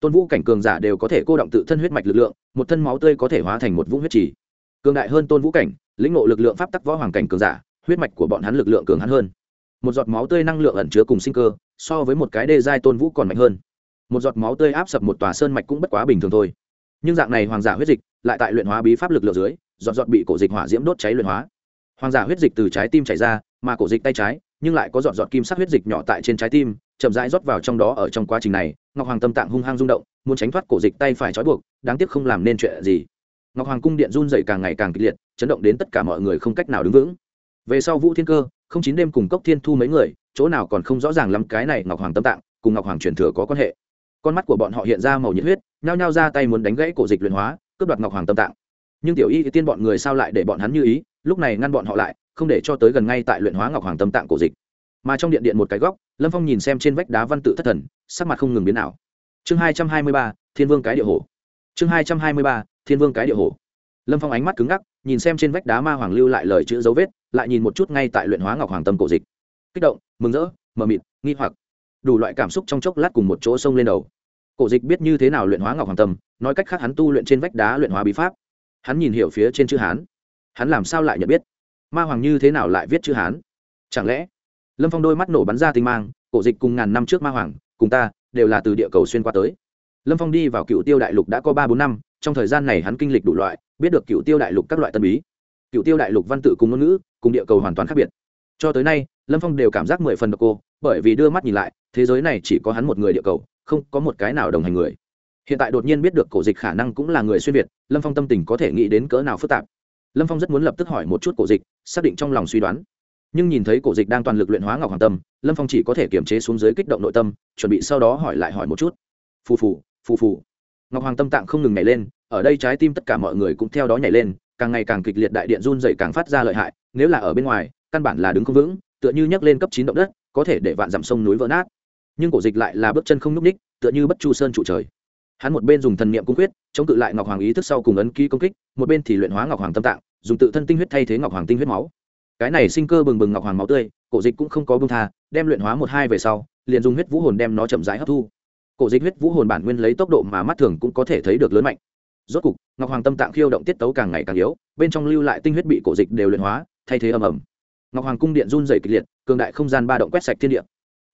Tôn vũ cảnh cường giả đều có thể cô động tự thân huyết mạch lực lượng, một thân máu tươi có thể hóa thành một vũng huyết trì. Cường đại hơn tôn vũ cảnh, lĩnh ngộ lực lượng pháp tắc võ hoàng cảnh cường giả, huyết mạch của bọn hắn lực lượng cường hắn hơn. Một giọt máu tươi năng lượng ẩn chứa cùng sinh cơ, so với một cái đê giai tôn vũ còn mạnh hơn một giọt máu tươi áp sập một tòa sơn mạch cũng bất quá bình thường thôi. Nhưng dạng này hoàng giả huyết dịch lại tại luyện hóa bí pháp lực lượng dưới, giọt giọt bị cổ dịch hỏa diễm đốt cháy luyện hóa. Hoàng giả huyết dịch từ trái tim chảy ra, mà cổ dịch tay trái, nhưng lại có giọt giọt kim sắc huyết dịch nhỏ tại trên trái tim, chậm rãi rót vào trong đó ở trong quá trình này, ngọc hoàng tâm tạng hung hăng rung động, muốn tránh thoát cổ dịch tay phải trói buộc, đáng tiếc không làm nên chuyện gì. Ngọc hoàng cung điện run dày càng ngày càng kịch liệt, chấn động đến tất cả mọi người không cách nào đứng vững. Về sau vũ thiên cơ, không chín đêm cùng cốc thiên thu mấy người, chỗ nào còn không rõ ràng lắm cái này ngọc hoàng tâm tạng, cùng ngọc hoàng truyền thừa có quan hệ con mắt của bọn họ hiện ra màu nhiệt huyết, nhao nhao ra tay muốn đánh gãy cổ dịch luyện hóa, cướp đoạt ngọc hoàng tâm tạng. Nhưng tiểu y thì tiên bọn người sao lại để bọn hắn như ý, lúc này ngăn bọn họ lại, không để cho tới gần ngay tại luyện hóa ngọc hoàng tâm tạng cổ dịch. Mà trong điện điện một cái góc, lâm phong nhìn xem trên vách đá văn tự thất thần, sắc mặt không ngừng biến nào. chương hai trăm hai mươi ba, thiên vương cái địa hồ. Chương hai trăm hai mươi ba, thiên vương cái địa hồ. Lâm phong ánh mắt cứng ngắc, nhìn xem trên vách đá ma hoàng lưu lại lời chữ dấu vết, lại nhìn một chút ngay tại luyện hóa ngọc hoàng tâm cổ dịch. Kích động, mừng rỡ, mờ mịt, nghi hoặc. Đủ loại cảm xúc trong chốc lát cùng một chỗ sông lên đầu cổ dịch biết như thế nào luyện hóa ngọc hoàng tâm, nói cách khác hắn tu luyện trên vách đá luyện hóa bí pháp. Hắn nhìn hiểu phía trên chữ hán. Hắn làm sao lại nhận biết? Ma hoàng như thế nào lại viết chữ hán? Chẳng lẽ? Lâm phong đôi mắt nổ bắn ra tinh mang, cổ dịch cùng ngàn năm trước ma hoàng, cùng ta, đều là từ địa cầu xuyên qua tới. Lâm phong đi vào cựu tiêu đại lục đã có ba bốn năm, trong thời gian này hắn kinh lịch đủ loại, biết được cựu tiêu đại lục các loại tân bí. Cựu tiêu đại lục văn tự cùng ngôn ngữ, cùng địa cầu hoàn toàn khác biệt. Cho tới nay, lâm phong đều cảm giác mười phần độc cô, bởi vì đưa mắt nhìn lại, thế giới này chỉ có hắn một người địa cầu không có một cái nào đồng hành người. Hiện tại đột nhiên biết được cổ dịch khả năng cũng là người xuyên việt, lâm phong tâm tình có thể nghĩ đến cỡ nào phức tạp. Lâm phong rất muốn lập tức hỏi một chút cổ dịch, xác định trong lòng suy đoán. Nhưng nhìn thấy cổ dịch đang toàn lực luyện hóa ngọc hoàng tâm, lâm phong chỉ có thể kiềm chế xuống dưới kích động nội tâm, chuẩn bị sau đó hỏi lại hỏi một chút. Phù phù phù phù. Ngọc hoàng tâm tạng không ngừng nhảy lên, ở đây trái tim tất cả mọi người cũng theo đó nhảy lên, càng ngày càng kịch liệt đại điện run dày càng phát ra lợi hại, nếu là ở bên ngoài, căn bản là đứng không vững, tựa như nhấc lên cấp chín động đất, có thể để vạn dặm sông núi vỡ nát nhưng cổ dịch lại là bước chân không nhúc ních tựa như bất chu sơn trụ trời. Hắn một bên dùng thần niệm cung quyết, chống cự lại ngọc hoàng ý thức sau cùng ấn ký công kích, một bên thì luyện hóa ngọc hoàng tâm tạng, dùng tự thân tinh huyết thay thế ngọc hoàng tinh huyết máu. Cái này sinh cơ bừng bừng ngọc hoàng máu tươi, cổ dịch cũng không có bưng tha, đem luyện hóa một hai về sau, liền dùng huyết vũ hồn đem nó chậm rãi hấp thu. Cổ dịch huyết vũ hồn bản nguyên lấy tốc độ mà mắt thường cũng có thể thấy được lớn mạnh. Rốt cục, ngọc hoàng tâm tạng khiêu động tiết tấu càng ngày càng yếu, bên trong lưu lại tinh huyết bị cổ dịch đều luyện hóa, thay thế ầm ầm. Ngọc hoàng cung điện run dày kịch liệt, cường đại không gian ba động quét sạch thiên địa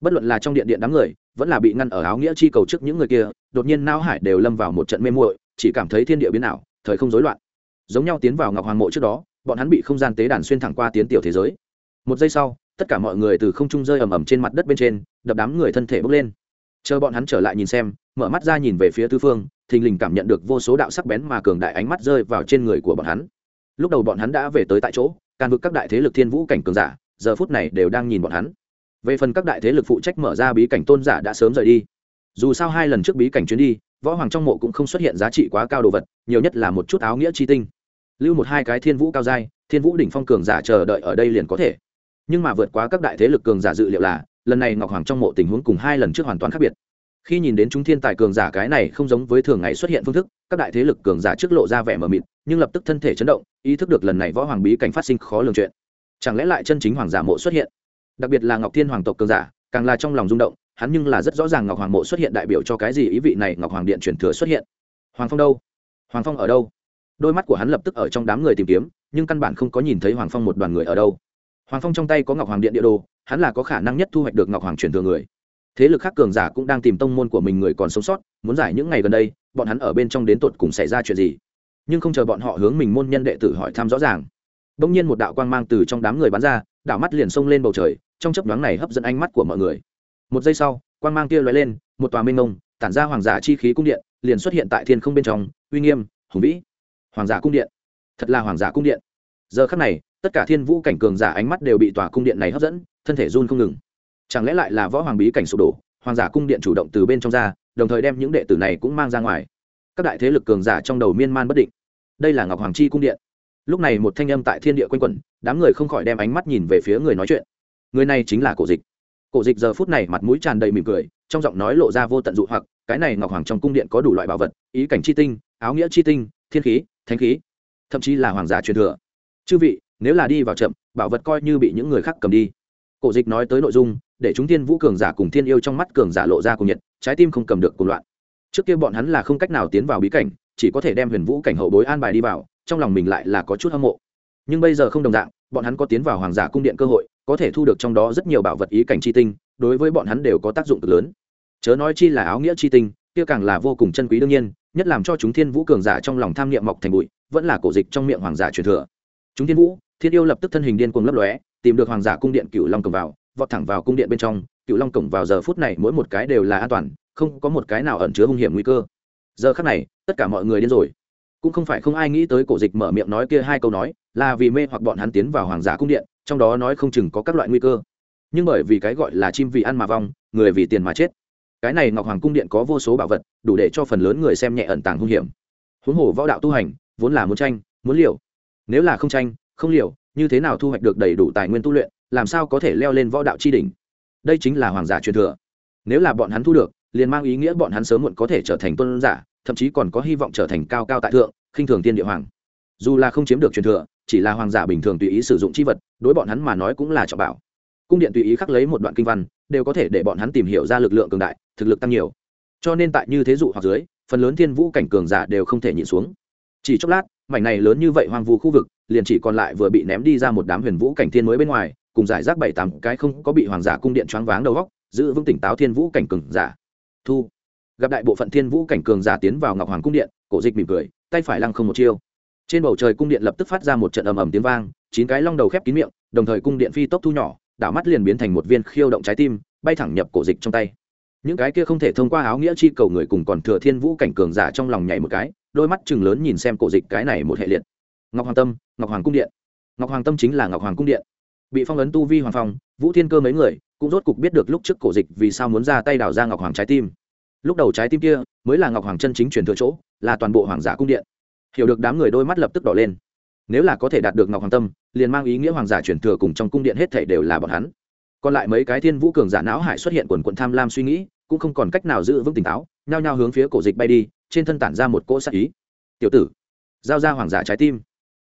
bất luận là trong điện điện đám người, vẫn là bị ngăn ở áo nghĩa chi cầu trước những người kia, đột nhiên nao hải đều lâm vào một trận mê muội, chỉ cảm thấy thiên địa biến ảo, thời không rối loạn. Giống nhau tiến vào ngọc hoàng mộ trước đó, bọn hắn bị không gian tế đàn xuyên thẳng qua tiến tiểu thế giới. Một giây sau, tất cả mọi người từ không trung rơi ầm ầm trên mặt đất bên trên, đập đám người thân thể bốc lên. Chờ bọn hắn trở lại nhìn xem, mở mắt ra nhìn về phía tư phương, thình lình cảm nhận được vô số đạo sắc bén mà cường đại ánh mắt rơi vào trên người của bọn hắn. Lúc đầu bọn hắn đã về tới tại chỗ càng vực các đại thế lực thiên vũ cảnh cường giả, giờ phút này đều đang nhìn bọn hắn về phần các đại thế lực phụ trách mở ra bí cảnh tôn giả đã sớm rời đi. Dù sao hai lần trước bí cảnh chuyến đi, võ hoàng trong mộ cũng không xuất hiện giá trị quá cao đồ vật, nhiều nhất là một chút áo nghĩa chi tinh. Lưu một hai cái thiên vũ cao giai, thiên vũ đỉnh phong cường giả chờ đợi ở đây liền có thể. Nhưng mà vượt quá các đại thế lực cường giả dự liệu là, lần này ngọc hoàng trong mộ tình huống cùng hai lần trước hoàn toàn khác biệt. Khi nhìn đến chúng thiên tài cường giả cái này không giống với thường ngày xuất hiện phương thức, các đại thế lực cường giả trước lộ ra vẻ mờ mịt, nhưng lập tức thân thể chấn động, ý thức được lần này võ hoàng bí cảnh phát sinh khó lường chuyện. Chẳng lẽ lại chân chính hoàng giả mộ xuất hiện? Đặc biệt là ngọc thiên hoàng tộc cường giả, càng là trong lòng rung động, hắn nhưng là rất rõ ràng ngọc hoàng mộ xuất hiện đại biểu cho cái gì ý vị này ngọc hoàng điện truyền thừa xuất hiện. Hoàng phong đâu? Hoàng phong ở đâu? Đôi mắt của hắn lập tức ở trong đám người tìm kiếm, nhưng căn bản không có nhìn thấy hoàng phong một đoàn người ở đâu. Hoàng phong trong tay có ngọc hoàng điện địa đồ, hắn là có khả năng nhất thu hoạch được ngọc hoàng truyền thừa người. Thế lực khác cường giả cũng đang tìm tông môn của mình người còn sống sót, muốn giải những ngày gần đây, bọn hắn ở bên trong đến tột cùng xảy ra chuyện gì? Nhưng không chờ bọn họ hướng mình môn nhân đệ tử hỏi thăm rõ ràng đông nhiên một đạo quang mang từ trong đám người bắn ra, đạo mắt liền xông lên bầu trời trong chấp đoán này hấp dẫn ánh mắt của mọi người. Một giây sau quang mang kia lóe lên một tòa minh mông, tản ra hoàng giả chi khí cung điện liền xuất hiện tại thiên không bên trong uy nghiêm hùng vĩ. Hoàng giả cung điện. Thật là hoàng giả cung điện. Giờ khắc này tất cả thiên vũ cảnh cường giả ánh mắt đều bị tòa cung điện này hấp dẫn thân thể run không ngừng. Chẳng lẽ lại là võ hoàng bí cảnh sụp đổ hoàng giả cung điện chủ động từ bên trong ra đồng thời đem những đệ tử này cũng mang ra ngoài. Các đại thế lực cường giả trong đầu miên man bất định. Đây là ngọc hoàng chi cung điện. Lúc này một thanh âm tại thiên địa quanh quẩn đám người không khỏi đem ánh mắt nhìn về phía người nói chuyện người này chính là cổ dịch. Cổ dịch giờ phút này mặt mũi tràn đầy mỉm cười, trong giọng nói lộ ra vô tận dụ hoặc, cái này ngọc hoàng trong cung điện có đủ loại bảo vật, ý cảnh chi tinh, áo nghĩa chi tinh, thiên khí, thánh khí, thậm chí là hoàng giả truyền thừa. Chư vị, nếu là đi vào chậm, bảo vật coi như bị những người khác cầm đi. Cổ dịch nói tới nội dung, để chúng tiên vũ cường giả cùng thiên yêu trong mắt cường giả lộ ra cùng nhiệt, trái tim không cầm được cùng loạn. Trước kia bọn hắn là không cách nào tiến vào bí cảnh, chỉ có thể đem huyền vũ cảnh hậu bối an bài đi vào, trong lòng mình lại là có chút hâm mộ. Nhưng bây giờ không đồng dạng, bọn hắn có tiến vào hoàng giả cung điện cơ hội có thể thu được trong đó rất nhiều bảo vật ý cảnh chi tinh, đối với bọn hắn đều có tác dụng cực lớn. Chớ nói chi là áo nghĩa chi tinh, kia càng là vô cùng chân quý đương nhiên, nhất làm cho chúng thiên vũ cường giả trong lòng tham niệm mọc thành bụi, vẫn là cổ dịch trong miệng hoàng giả truyền thừa. Chúng thiên vũ, thiên yêu lập tức thân hình điên cuồng lấp lóe, tìm được hoàng giả cung điện cựu long cổng vào, vọt thẳng vào cung điện bên trong cựu long cổng vào giờ phút này mỗi một cái đều là an toàn, không có một cái nào ẩn chứa hung hiểm nguy cơ. Giờ khắc này, tất cả mọi người điên rồi. Cũng không phải không ai nghĩ tới cổ dịch mở miệng nói kia hai câu nói, là vì mê hoặc bọn hắn tiến vào hoàng giả cung điện trong đó nói không chừng có các loại nguy cơ. Nhưng bởi vì cái gọi là chim vì ăn mà vong, người vì tiền mà chết. Cái này ngọc hoàng cung điện có vô số bảo vật, đủ để cho phần lớn người xem nhẹ ẩn tàng hung hiểm. Huống hồ võ đạo tu hành, vốn là muốn tranh, muốn liều. Nếu là không tranh, không liều, như thế nào thu hoạch được đầy đủ tài nguyên tu luyện, làm sao có thể leo lên võ đạo tri đỉnh? Đây chính là hoàng giả truyền thừa. Nếu là bọn hắn thu được, liền mang ý nghĩa bọn hắn sớm muộn có thể trở thành tôn giả, thậm chí còn có hy vọng trở thành cao cao tại thượng, khinh thường tiên địa hoàng. Dù là không chiếm được truyền thừa chỉ là hoàng giả bình thường tùy ý sử dụng chi vật, đối bọn hắn mà nói cũng là trọng bảo. Cung điện tùy ý khắc lấy một đoạn kinh văn, đều có thể để bọn hắn tìm hiểu ra lực lượng cường đại, thực lực tăng nhiều. Cho nên tại như thế dụ hoặc dưới, phần lớn thiên vũ cảnh cường giả đều không thể nhịn xuống. Chỉ chốc lát, mảnh này lớn như vậy hoang vu khu vực, liền chỉ còn lại vừa bị ném đi ra một đám huyền vũ cảnh thiên mới bên ngoài, cùng giải rác bảy tám cái không có bị hoàng giả cung điện choáng váng đầu góc giữ vững tỉnh táo thiên vũ cảnh cường giả. Thu. Gặp đại bộ phận thiên vũ cảnh cường giả tiến vào ngọc hoàng cung điện, cổ dịch mỉm cười, tay phải lăng không một chiêu trên bầu trời cung điện lập tức phát ra một trận ầm ầm tiếng vang, chín cái long đầu khép kín miệng, đồng thời cung điện phi tốc thu nhỏ, đảo mắt liền biến thành một viên khiêu động trái tim, bay thẳng nhập cổ dịch trong tay. Những cái kia không thể thông qua áo nghĩa chi cầu người cùng còn thừa thiên vũ cảnh cường giả trong lòng nhảy một cái, đôi mắt chừng lớn nhìn xem cổ dịch cái này một hệ liệt. Ngọc hoàng tâm, ngọc hoàng cung điện. Ngọc hoàng tâm chính là ngọc hoàng cung điện. Bị phong ấn tu vi hoàng phong, vũ thiên cơ mấy người cũng rốt cục biết được lúc trước cổ dịch vì sao muốn ra tay đào ra ngọc hoàng trái tim. Lúc đầu trái tim kia mới là ngọc hoàng chân chính truyền thừa chỗ, là toàn bộ hoàng giả cung điện hiểu được đám người đôi mắt lập tức đỏ lên. Nếu là có thể đạt được ngọc hoàng tâm, liền mang ý nghĩa hoàng giả truyền thừa cùng trong cung điện hết thể đều là bọn hắn. Còn lại mấy cái thiên vũ cường giả não hải xuất hiện quần quận tham lam suy nghĩ, cũng không còn cách nào giữ vững tỉnh táo, nhao nhao hướng phía cổ dịch bay đi, trên thân tản ra một cỗ sát ý. Tiểu tử, giao ra hoàng giả trái tim.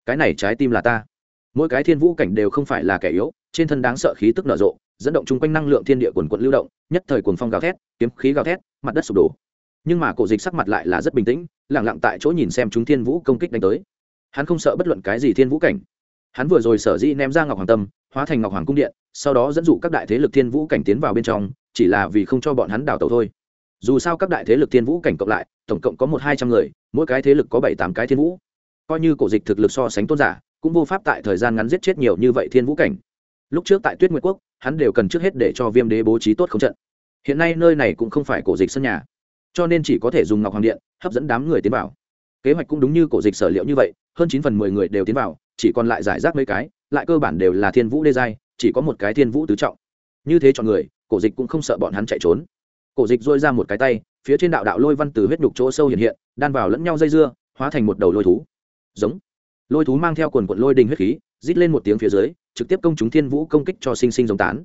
Cái này trái tim là ta. Mỗi cái thiên vũ cảnh đều không phải là kẻ yếu, trên thân đáng sợ khí tức nở rộ, dẫn động chung quanh năng lượng thiên địa quần quận lưu động, nhất thời cuồng phong gào thét, kiếm khí gào thét, mặt đất sụp đổ nhưng mà cổ dịch sắc mặt lại là rất bình tĩnh lẳng lặng tại chỗ nhìn xem chúng thiên vũ công kích đánh tới. Hắn không sợ bất luận cái gì thiên vũ cảnh. Hắn vừa rồi sở dĩ ném ra ngọc hoàng tâm, hóa thành ngọc hoàng cung điện, sau đó dẫn dụ các đại thế lực thiên vũ cảnh tiến vào bên trong, chỉ là vì không cho bọn hắn đào tẩu thôi. Dù sao các đại thế lực thiên vũ cảnh cộng lại, tổng cộng có một hai trăm người, mỗi cái thế lực có bảy tám cái thiên vũ. Coi như cổ dịch thực lực so sánh tôn giả, cũng vô pháp tại thời gian ngắn giết chết nhiều như vậy thiên vũ cảnh. Lúc trước tại tuyết nguyệt quốc, hắn đều cần trước hết để cho viêm đế bố trí tốt không trận. Hiện nay nơi này cũng không phải cổ dịch sân nhà cho nên chỉ có thể dùng ngọc hoàng điện hấp dẫn đám người tiến vào. Kế hoạch cũng đúng như cổ dịch sở liệu như vậy, hơn chín phần mười người đều tiến vào, chỉ còn lại giải rác mấy cái, lại cơ bản đều là thiên vũ đê giai, chỉ có một cái thiên vũ tứ trọng. Như thế chọn người, cổ dịch cũng không sợ bọn hắn chạy trốn. Cổ dịch dôi ra một cái tay, phía trên đạo đạo lôi văn từ huyết nhục chỗ sâu hiện hiện, đan vào lẫn nhau dây dưa, hóa thành một đầu lôi thú. Giống. Lôi thú mang theo quần quận lôi đình huyết khí, rít lên một tiếng phía dưới, trực tiếp công chúng thiên vũ công kích cho sinh sinh giống tán.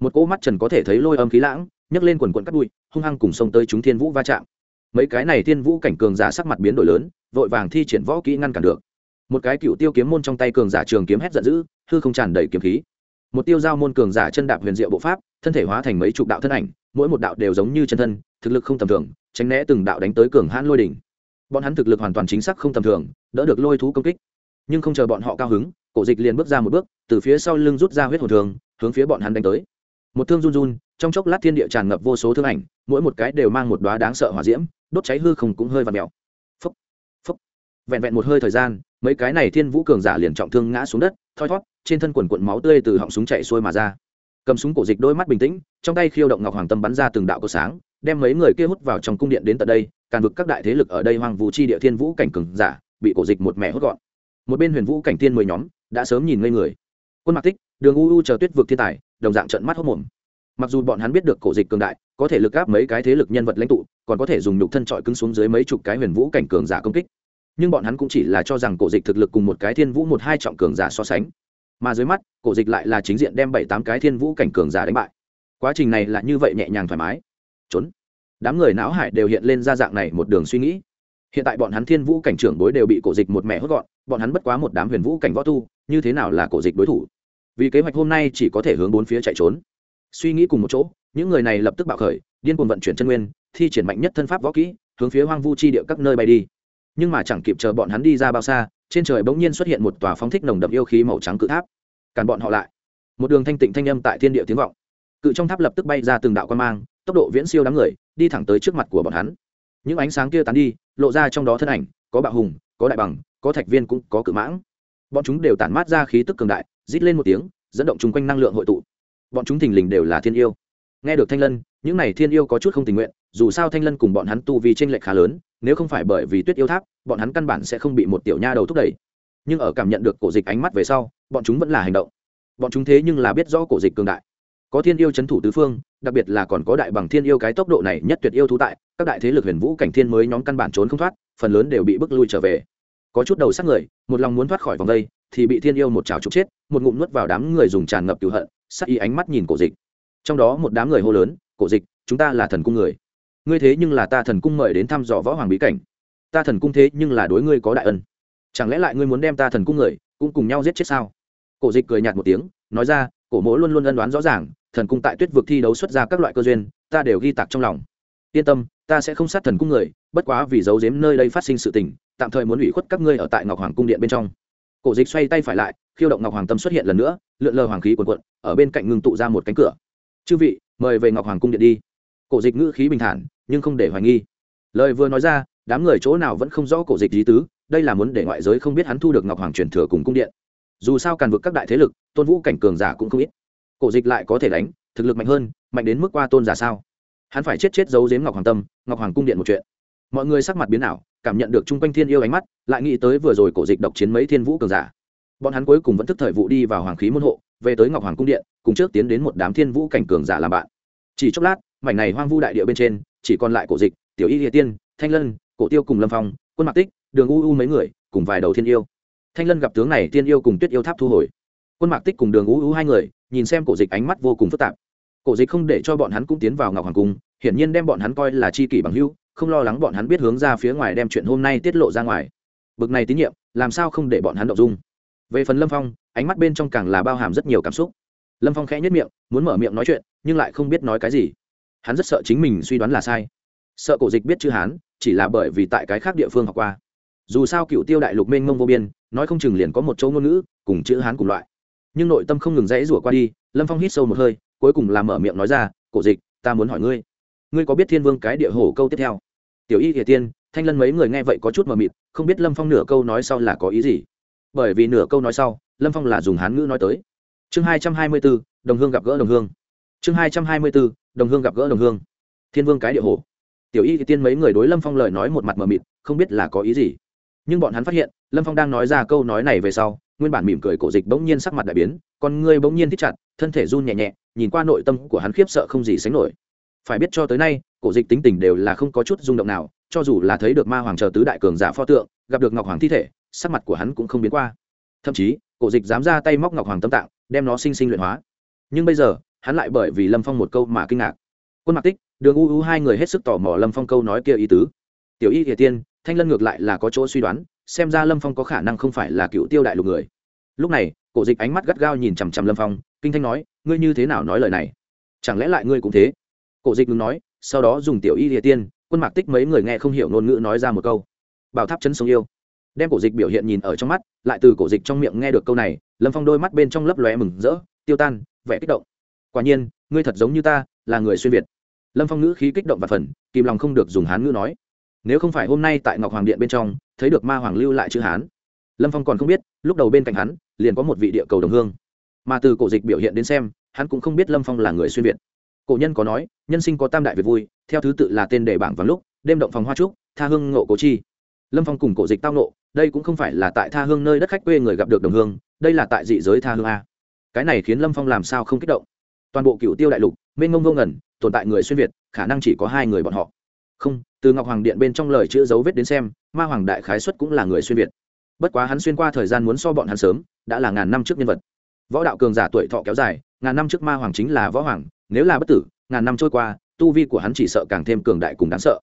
Một cỗ mắt trần có thể thấy lôi âm khí lãng nhấc lên quần quần cắt bụi, hung hăng cùng sông tới chúng thiên vũ va chạm. Mấy cái này thiên vũ cảnh cường giả sắc mặt biến đổi lớn, vội vàng thi triển võ kỹ ngăn cản được. Một cái cựu tiêu kiếm môn trong tay cường giả trường kiếm hét giận dữ, hư không tràn đầy kiếm khí. Một tiêu giao môn cường giả chân đạp huyền diệu bộ pháp, thân thể hóa thành mấy chục đạo thân ảnh, mỗi một đạo đều giống như chân thân, thực lực không tầm thường, tránh né từng đạo đánh tới cường hãn lôi đỉnh. Bọn hắn thực lực hoàn toàn chính xác không tầm thường, đỡ được lôi thú công kích. Nhưng không chờ bọn họ cao hứng, cổ dịch liền bước ra một bước, từ phía sau lưng rút ra huyết hồn thường, hướng phía bọn hắn đánh tới một thương run run, trong chốc lát thiên địa tràn ngập vô số thương ảnh, mỗi một cái đều mang một đoá đáng sợ hỏa diễm, đốt cháy hư không cũng hơi và mèo. Phấp phấp vẹn vẹn một hơi thời gian, mấy cái này thiên vũ cường giả liền trọng thương ngã xuống đất, thoi thót, trên thân quần quận máu tươi từ họng súng chạy xuôi mà ra. Cầm súng cổ dịch đôi mắt bình tĩnh, trong tay khiêu động ngọc hoàng tâm bắn ra từng đạo cầu sáng, đem mấy người kia hút vào trong cung điện đến tận đây, càn vực các đại thế lực ở đây hoang vũ chi địa thiên vũ cảnh cường giả, bị cổ dịch một mẹ hút gọn. Một bên huyền vũ cảnh tiên mười nhóm, đã sớm nhìn ngây người. Quân mạc tích, đường u u chờ tuyết vực thiên tài đồng dạng trận mắt hốc mồm. Mặc dù bọn hắn biết được cổ dịch cường đại, có thể lực gáp mấy cái thế lực nhân vật lãnh tụ, còn có thể dùng nhục thân trọi cứng xuống dưới mấy chục cái huyền vũ cảnh cường giả công kích. Nhưng bọn hắn cũng chỉ là cho rằng cổ dịch thực lực cùng một cái thiên vũ một hai trọng cường giả so sánh. Mà dưới mắt, cổ dịch lại là chính diện đem bảy tám cái thiên vũ cảnh cường giả đánh bại. Quá trình này là như vậy nhẹ nhàng thoải mái. Trốn. Đám người não hải đều hiện lên ra dạng này một đường suy nghĩ. Hiện tại bọn hắn thiên vũ cảnh trưởng bối đều bị cổ dịch một mẹ hốt gọn, bọn hắn bất quá một đám huyền vũ cảnh võ tu, như thế nào là cổ dịch đối thủ? Vì kế hoạch hôm nay chỉ có thể hướng bốn phía chạy trốn. Suy nghĩ cùng một chỗ, những người này lập tức bạo khởi, điên cuồng vận chuyển chân nguyên, thi triển mạnh nhất thân pháp võ kỹ, hướng phía hoang vu chi địa các nơi bay đi. Nhưng mà chẳng kịp chờ bọn hắn đi ra bao xa, trên trời bỗng nhiên xuất hiện một tòa phóng thích nồng đậm yêu khí màu trắng cự tháp. Càn bọn họ lại. Một đường thanh tịnh thanh âm tại thiên địa tiếng vọng. Cự trong tháp lập tức bay ra từng đạo quan mang, tốc độ viễn siêu đám người, đi thẳng tới trước mặt của bọn hắn. Những ánh sáng kia tán đi, lộ ra trong đó thân ảnh, có bạo hùng, có đại bằng, có thạch viên cũng có cự mãng bọn chúng đều tản mát ra khí tức cường đại, rít lên một tiếng, dẫn động chung quanh năng lượng hội tụ. Bọn chúng thình lình đều là thiên yêu. Nghe được thanh lân, những n à y thiên yêu có chút không tình nguyện, dù sao thanh lân cùng bọn hắn tu vì t r ê n lệch khá lớn, nếu không phải bởi vì tuyết yêu tháp, bọn hắn căn bản sẽ không bị một tiểu nha đầu thúc đẩy. Nhưng ở cảm nhận được cổ dịch ánh mắt về sau, bọn chúng vẫn là hành động. Bọn chúng thế nhưng là biết rõ cổ dịch cường đại. Có thiên yêu c h ấ n thủ tứ phương, đặc biệt là còn có đại bằng thiên yêu cái tốc độ này nhất tuyệt yêu thú tại, các đại thế lực huyền vũ cảnh thiên mới nhóm căn bản trốn không thoát, phần lớn đều bị bức lui trở về có chút đầu sắc người, một lòng muốn thoát khỏi vòng đây, thì bị thiên yêu một chảo trục chết, một ngụm nuốt vào đám người dùng tràn ngập cựu hận, sắc ý ánh mắt nhìn cổ dịch. Trong đó một đám người hô lớn, cổ dịch, chúng ta là thần cung người. Ngươi thế nhưng là ta thần cung mời đến thăm dò võ hoàng bí cảnh. Ta thần cung thế nhưng là đối ngươi có đại ân. Chẳng lẽ lại ngươi muốn đem ta thần cung người, cũng cùng nhau giết chết sao? Cổ dịch cười nhạt một tiếng, nói ra, cổ mỗ luôn luôn ân đoán rõ ràng, thần cung tại tuyết vực thi đấu xuất ra các loại cơ duyên, ta đều ghi tạc trong lòng yên tâm, ta sẽ không sát thần cung người, bất quá vì giấu giếm nơi đây phát sinh sự tình, tạm thời muốn ủy khuất các ngươi ở tại ngọc hoàng cung điện bên trong. Cổ dịch xoay tay phải lại, khiêu động ngọc hoàng tâm xuất hiện lần nữa, lượn lờ hoàng khí quần quận ở bên cạnh ngừng tụ ra một cánh cửa. Chư vị, mời về ngọc hoàng cung điện đi. Cổ dịch ngữ khí bình thản, nhưng không để hoài nghi. Lời vừa nói ra, đám người chỗ nào vẫn không rõ cổ dịch lý tứ, đây là muốn để ngoại giới không biết hắn thu được ngọc hoàng truyền thừa cùng cung điện. Dù sao càn vực các đại thế lực, tôn vũ cảnh cường giả cũng không ít. Cổ dịch lại có thể đánh, thực lực mạnh hơn, mạnh đến mức qua tôn giả sao? Hắn phải chết chết giấu giếm ngọc hoàng tâm, ngọc hoàng cung điện một chuyện. Mọi người sắc mặt biến ảo, cảm nhận được chung quanh thiên yêu ánh mắt, lại nghĩ tới vừa rồi cổ dịch độc chiến mấy thiên vũ cường giả. Bọn hắn cuối cùng vẫn thức thời vụ đi vào hoàng khí môn hộ, về tới ngọc hoàng cung điện, cùng trước tiến đến một đám thiên vũ cảnh cường giả làm bạn. Chỉ chốc lát, mảnh này hoang vu đại địa bên trên, chỉ còn lại cổ dịch, tiểu y địa tiên, thanh lân, cổ tiêu cùng lâm phong, quân mạc tích, đường u u mấy người, cùng vài đầu thiên yêu. Thanh lân gặp tướng này, thiên yêu cùng tuyết yêu tháp thu hồi. Quân mạc tích cùng đường u u hai người, nhìn xem cổ dịch ánh mắt vô cùng phức tạp cổ dịch không để cho bọn hắn cũng tiến vào ngọc hoàng cung, hiển nhiên đem bọn hắn coi là c h i kỷ bằng hưu không lo lắng bọn hắn biết hướng ra phía ngoài đem chuyện hôm nay tiết lộ ra ngoài. Bực này tín nhiệm, làm sao không để bọn hắn đậu dung? Về phần lâm phong, ánh mắt bên trong càng là bao hàm rất nhiều cảm xúc. Lâm phong khẽ nhất miệng, muốn mở miệng nói chuyện, nhưng lại không biết nói cái gì. Hắn rất sợ chính mình suy đoán là sai. Sợ cổ dịch biết chữ hán, chỉ là bởi vì tại cái khác địa phương học qua. Dù sao cựu tiêu đại lục mênh mông vô biên, nói không chừng liền có một chỗ ngôn ngữ, cùng chữ hán cùng loại. Nhưng nội tâm không ngừng dãy rủa qua đi, lâm phong hít sâu một hơi cuối cùng là mở miệng nói ra, cổ dịch, ta muốn hỏi ngươi ngươi có biết thiên vương cái địa hổ câu tiếp theo? Tiểu y hiệ tiên, thanh lân mấy người nghe vậy có chút mờ mịt, không biết lâm phong nửa câu nói sau là có ý gì. Bởi vì nửa câu nói sau, lâm phong là dùng hán ngữ nói tới. Chương hai trăm hai mươi b ố đồng hương gặp gỡ đồng hương. Chương hai trăm hai mươi b ố đồng hương gặp gỡ đồng hương. Thiên vương cái địa hồ. Tiểu y thì tiên mấy người đối lâm phong lời nói một mặt mờ mịt, không biết là có ý gì. Nhưng bọn hắn phát hiện, lâm phong đang nói ra câu nói này về sau, nguyên bản mỉm cười cổ dịch bỗng nhiên sắc mặt đại biến còn ngươi bỗng nhiên thích chặt, thân thể run nhẹ nhẹ nhìn qua nội tâm của hắn khiếp sợ không gì sánh nổi. Phải biết cho tới nay, cổ dịch tính tình đều là không có chút rung động nào, cho dù là thấy được ma hoàng chờ tứ đại cường giả pho tượng, gặp được ngọc hoàng thi thể, sắc mặt của hắn cũng không biến qua. Thậm chí, cổ dịch dám ra tay móc ngọc hoàng tâm tạng, đem nó sinh sinh luyện hóa. Nhưng bây giờ, hắn lại bởi vì lâm phong một câu mà kinh ngạc. Quân mặc tích, đường u u hai người hết sức tò mò lâm phong câu nói kia ý tứ. Tiểu y kể tiên, thanh lân ngược lại là có chỗ suy đoán, xem ra lâm phong có khả năng không phải là cựu tiêu đại lục người. Lúc này, cổ dịch ánh mắt gắt gao nhìn chằm chằm lâm phong kinh thanh nói, ngươi như thế nào nói lời này? Chẳng lẽ lại ngươi cũng thế? Cổ dịch ngừng nói, sau đó dùng tiểu y địa tiên, quân mạc tích mấy người nghe không hiểu ngôn ngữ nói ra một câu. Bảo tháp chân sống yêu. Đem cổ dịch biểu hiện nhìn ở trong mắt, lại từ cổ dịch trong miệng nghe được câu này, lâm phong đôi mắt bên trong lấp lóe mừng rỡ, tiêu tan, vẻ kích động. Quả nhiên, ngươi thật giống như ta, là người xuyên việt. Lâm phong ngữ khí kích động và phần, kìm lòng không được dùng hán ngữ nói. Nếu không phải hôm nay tại ngọc hoàng điện bên trong, thấy được ma hoàng lưu lại chữ hán. Lâm phong còn không biết, lúc đầu bên cạnh hắn, liền có một vị địa cầu đồng hương mà từ cổ dịch biểu hiện đến xem, hắn cũng không biết lâm phong là người xuyên việt. Cổ nhân có nói, nhân sinh có tam đại việt vui, theo thứ tự là tên đề bảng vắng lúc, đêm động phòng hoa trúc, tha hương ngộ cố chi. Lâm phong cùng cổ dịch tao nộ đây cũng không phải là tại tha hương nơi đất khách quê người gặp được đồng hương, đây là tại dị giới tha hương a. Cái này khiến lâm phong làm sao không kích động? Toàn bộ cựu tiêu đại lục, mênh ngông vô ngẩn tồn tại người xuyên việt, khả năng chỉ có hai người bọn họ. Không, từ ngọc hoàng điện bên trong lời chữ dấu vết đến xem, ma hoàng đại khái xuất cũng là người xuyên việt. Bất quá hắn xuyên qua thời gian muốn so bọn hắn sớm, đã là ngàn năm trước nhân vật võ đạo cường giả tuổi thọ kéo dài, ngàn năm trước ma hoàng chính là võ hoàng, nếu là bất tử, ngàn năm trôi qua, tu vi của hắn chỉ sợ càng thêm cường đại cùng đáng sợ.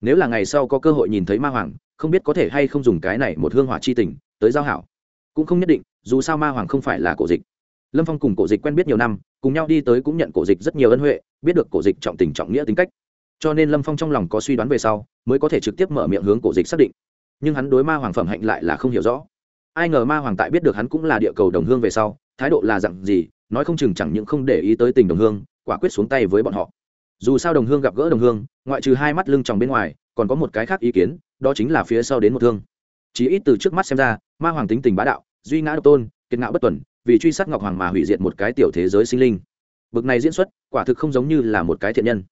Nếu là ngày sau có cơ hội nhìn thấy ma hoàng, không biết có thể hay không dùng cái này một hương hỏa chi tình tới giao hảo. Cũng không nhất định, dù sao ma hoàng không phải là cổ dịch. Lâm phong cùng cổ dịch quen biết nhiều năm, cùng nhau đi tới cũng nhận cổ dịch rất nhiều ân huệ, biết được cổ dịch trọng tình trọng nghĩa tính cách. Cho nên lâm phong trong lòng có suy đoán về sau, mới có thể trực tiếp mở miệng hướng cổ dịch xác định. Nhưng hắn đối ma hoàng phẩm hạnh lại là không hiểu rõ. Ai ngờ ma hoàng tại biết được hắn cũng là địa cầu đồng hương về sau thái độ là dặn gì, nói không chừng chẳng những không để ý tới tình đồng hương, quả quyết xuống tay với bọn họ. Dù sao đồng hương gặp gỡ đồng hương, ngoại trừ hai mắt lưng tròng bên ngoài, còn có một cái khác ý kiến, đó chính là phía sau đến một thương. Chỉ ít từ trước mắt xem ra, ma hoàng tính tình bá đạo, duy ngã độc tôn, kiệt ngạo bất tuần, vì truy sát ngọc hoàng mà hủy diệt một cái tiểu thế giới sinh linh. Bực này diễn xuất, quả thực không giống như là một cái thiện nhân.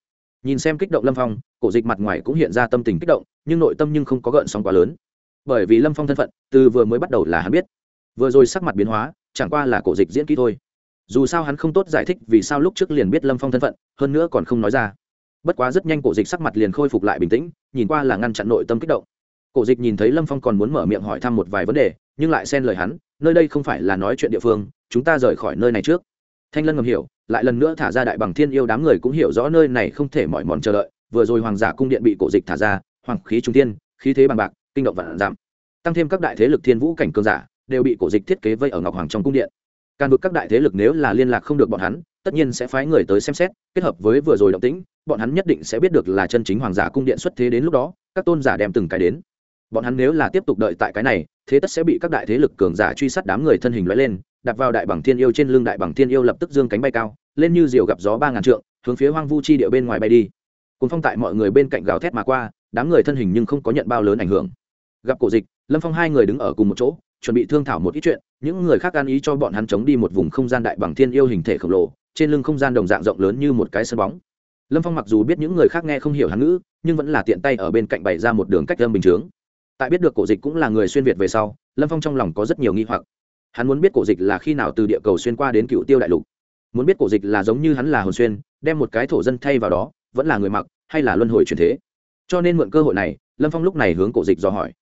Nhìn xem kích động lâm phong, cổ dịch mặt ngoài cũng hiện ra tâm tình kích động, nhưng nội tâm nhưng không có gợn sóng quá lớn. Bởi vì lâm phong thân phận, từ vừa mới bắt đầu là hắn biết. Vừa rồi sắc mặt biến hóa chẳng qua là cổ dịch diễn kỹ thôi. Dù sao hắn không tốt giải thích vì sao lúc trước liền biết lâm phong thân phận, hơn nữa còn không nói ra. Bất quá rất nhanh cổ dịch sắc mặt liền khôi phục lại bình tĩnh, nhìn qua là ngăn chặn nội tâm kích động. Cổ dịch nhìn thấy lâm phong còn muốn mở miệng hỏi thăm một vài vấn đề, nhưng lại xen lời hắn, nơi đây không phải là nói chuyện địa phương, chúng ta rời khỏi nơi này trước. Thanh lân ngầm hiểu, lại lần nữa thả ra đại bằng thiên yêu đám người cũng hiểu rõ nơi này không thể mỏi mòn chờ đợi, vừa rồi hoàng giả cung điện bị cổ dịch thả ra, hoàng khí trung tiên khí thế bằng bạc, kinh động vạn giảm. Tăng thêm các đại thế lực thiên vũ cảnh cường giả đều bị cổ dịch thiết kế vây ở ngọc hoàng trong cung điện. Càn vực các đại thế lực nếu là liên lạc không được bọn hắn, tất nhiên sẽ phái người tới xem xét, kết hợp với vừa rồi động tĩnh, bọn hắn nhất định sẽ biết được là chân chính hoàng giả cung điện xuất thế đến lúc đó, các tôn giả đem từng cái đến. Bọn hắn nếu là tiếp tục đợi tại cái này, thế tất sẽ bị các đại thế lực cường giả truy sát đám người thân hình loại lên, đặt vào đại bằng thiên yêu trên lưng đại bằng thiên yêu lập tức dương cánh bay cao, lên như diều gặp gió ba ngàn trượng, hướng phía hoang vu chi địa bên ngoài bay đi. Cùng phong tại mọi người bên cạnh gào thét mà qua, đám người thân hình nhưng không có nhận bao lớn ảnh hưởng. Gặp cổ dịch, lâm phong hai người đứng ở cùng một chỗ chuẩn bị thương thảo một ít chuyện, những người khác an ý cho bọn hắn chống đi một vùng không gian đại bằng thiên yêu hình thể khổng lồ, trên lưng không gian đồng dạng rộng lớn như một cái sân bóng. Lâm phong mặc dù biết những người khác nghe không hiểu hắn ngữ, nhưng vẫn là tiện tay ở bên cạnh bày ra một đường cách lâm bình chướng. Tại biết được cổ dịch cũng là người xuyên việt về sau, lâm phong trong lòng có rất nhiều nghi hoặc. Hắn muốn biết cổ dịch là khi nào từ địa cầu xuyên qua đến cựu tiêu đại lục. Muốn biết cổ dịch là giống như hắn là hồn xuyên, đem một cái thổ dân thay vào đó, vẫn là người mặc, hay là luân hồi truyền thế. Cho nên mượn cơ hội này, lâm phong lúc này hướng cổ dịch dò hỏi.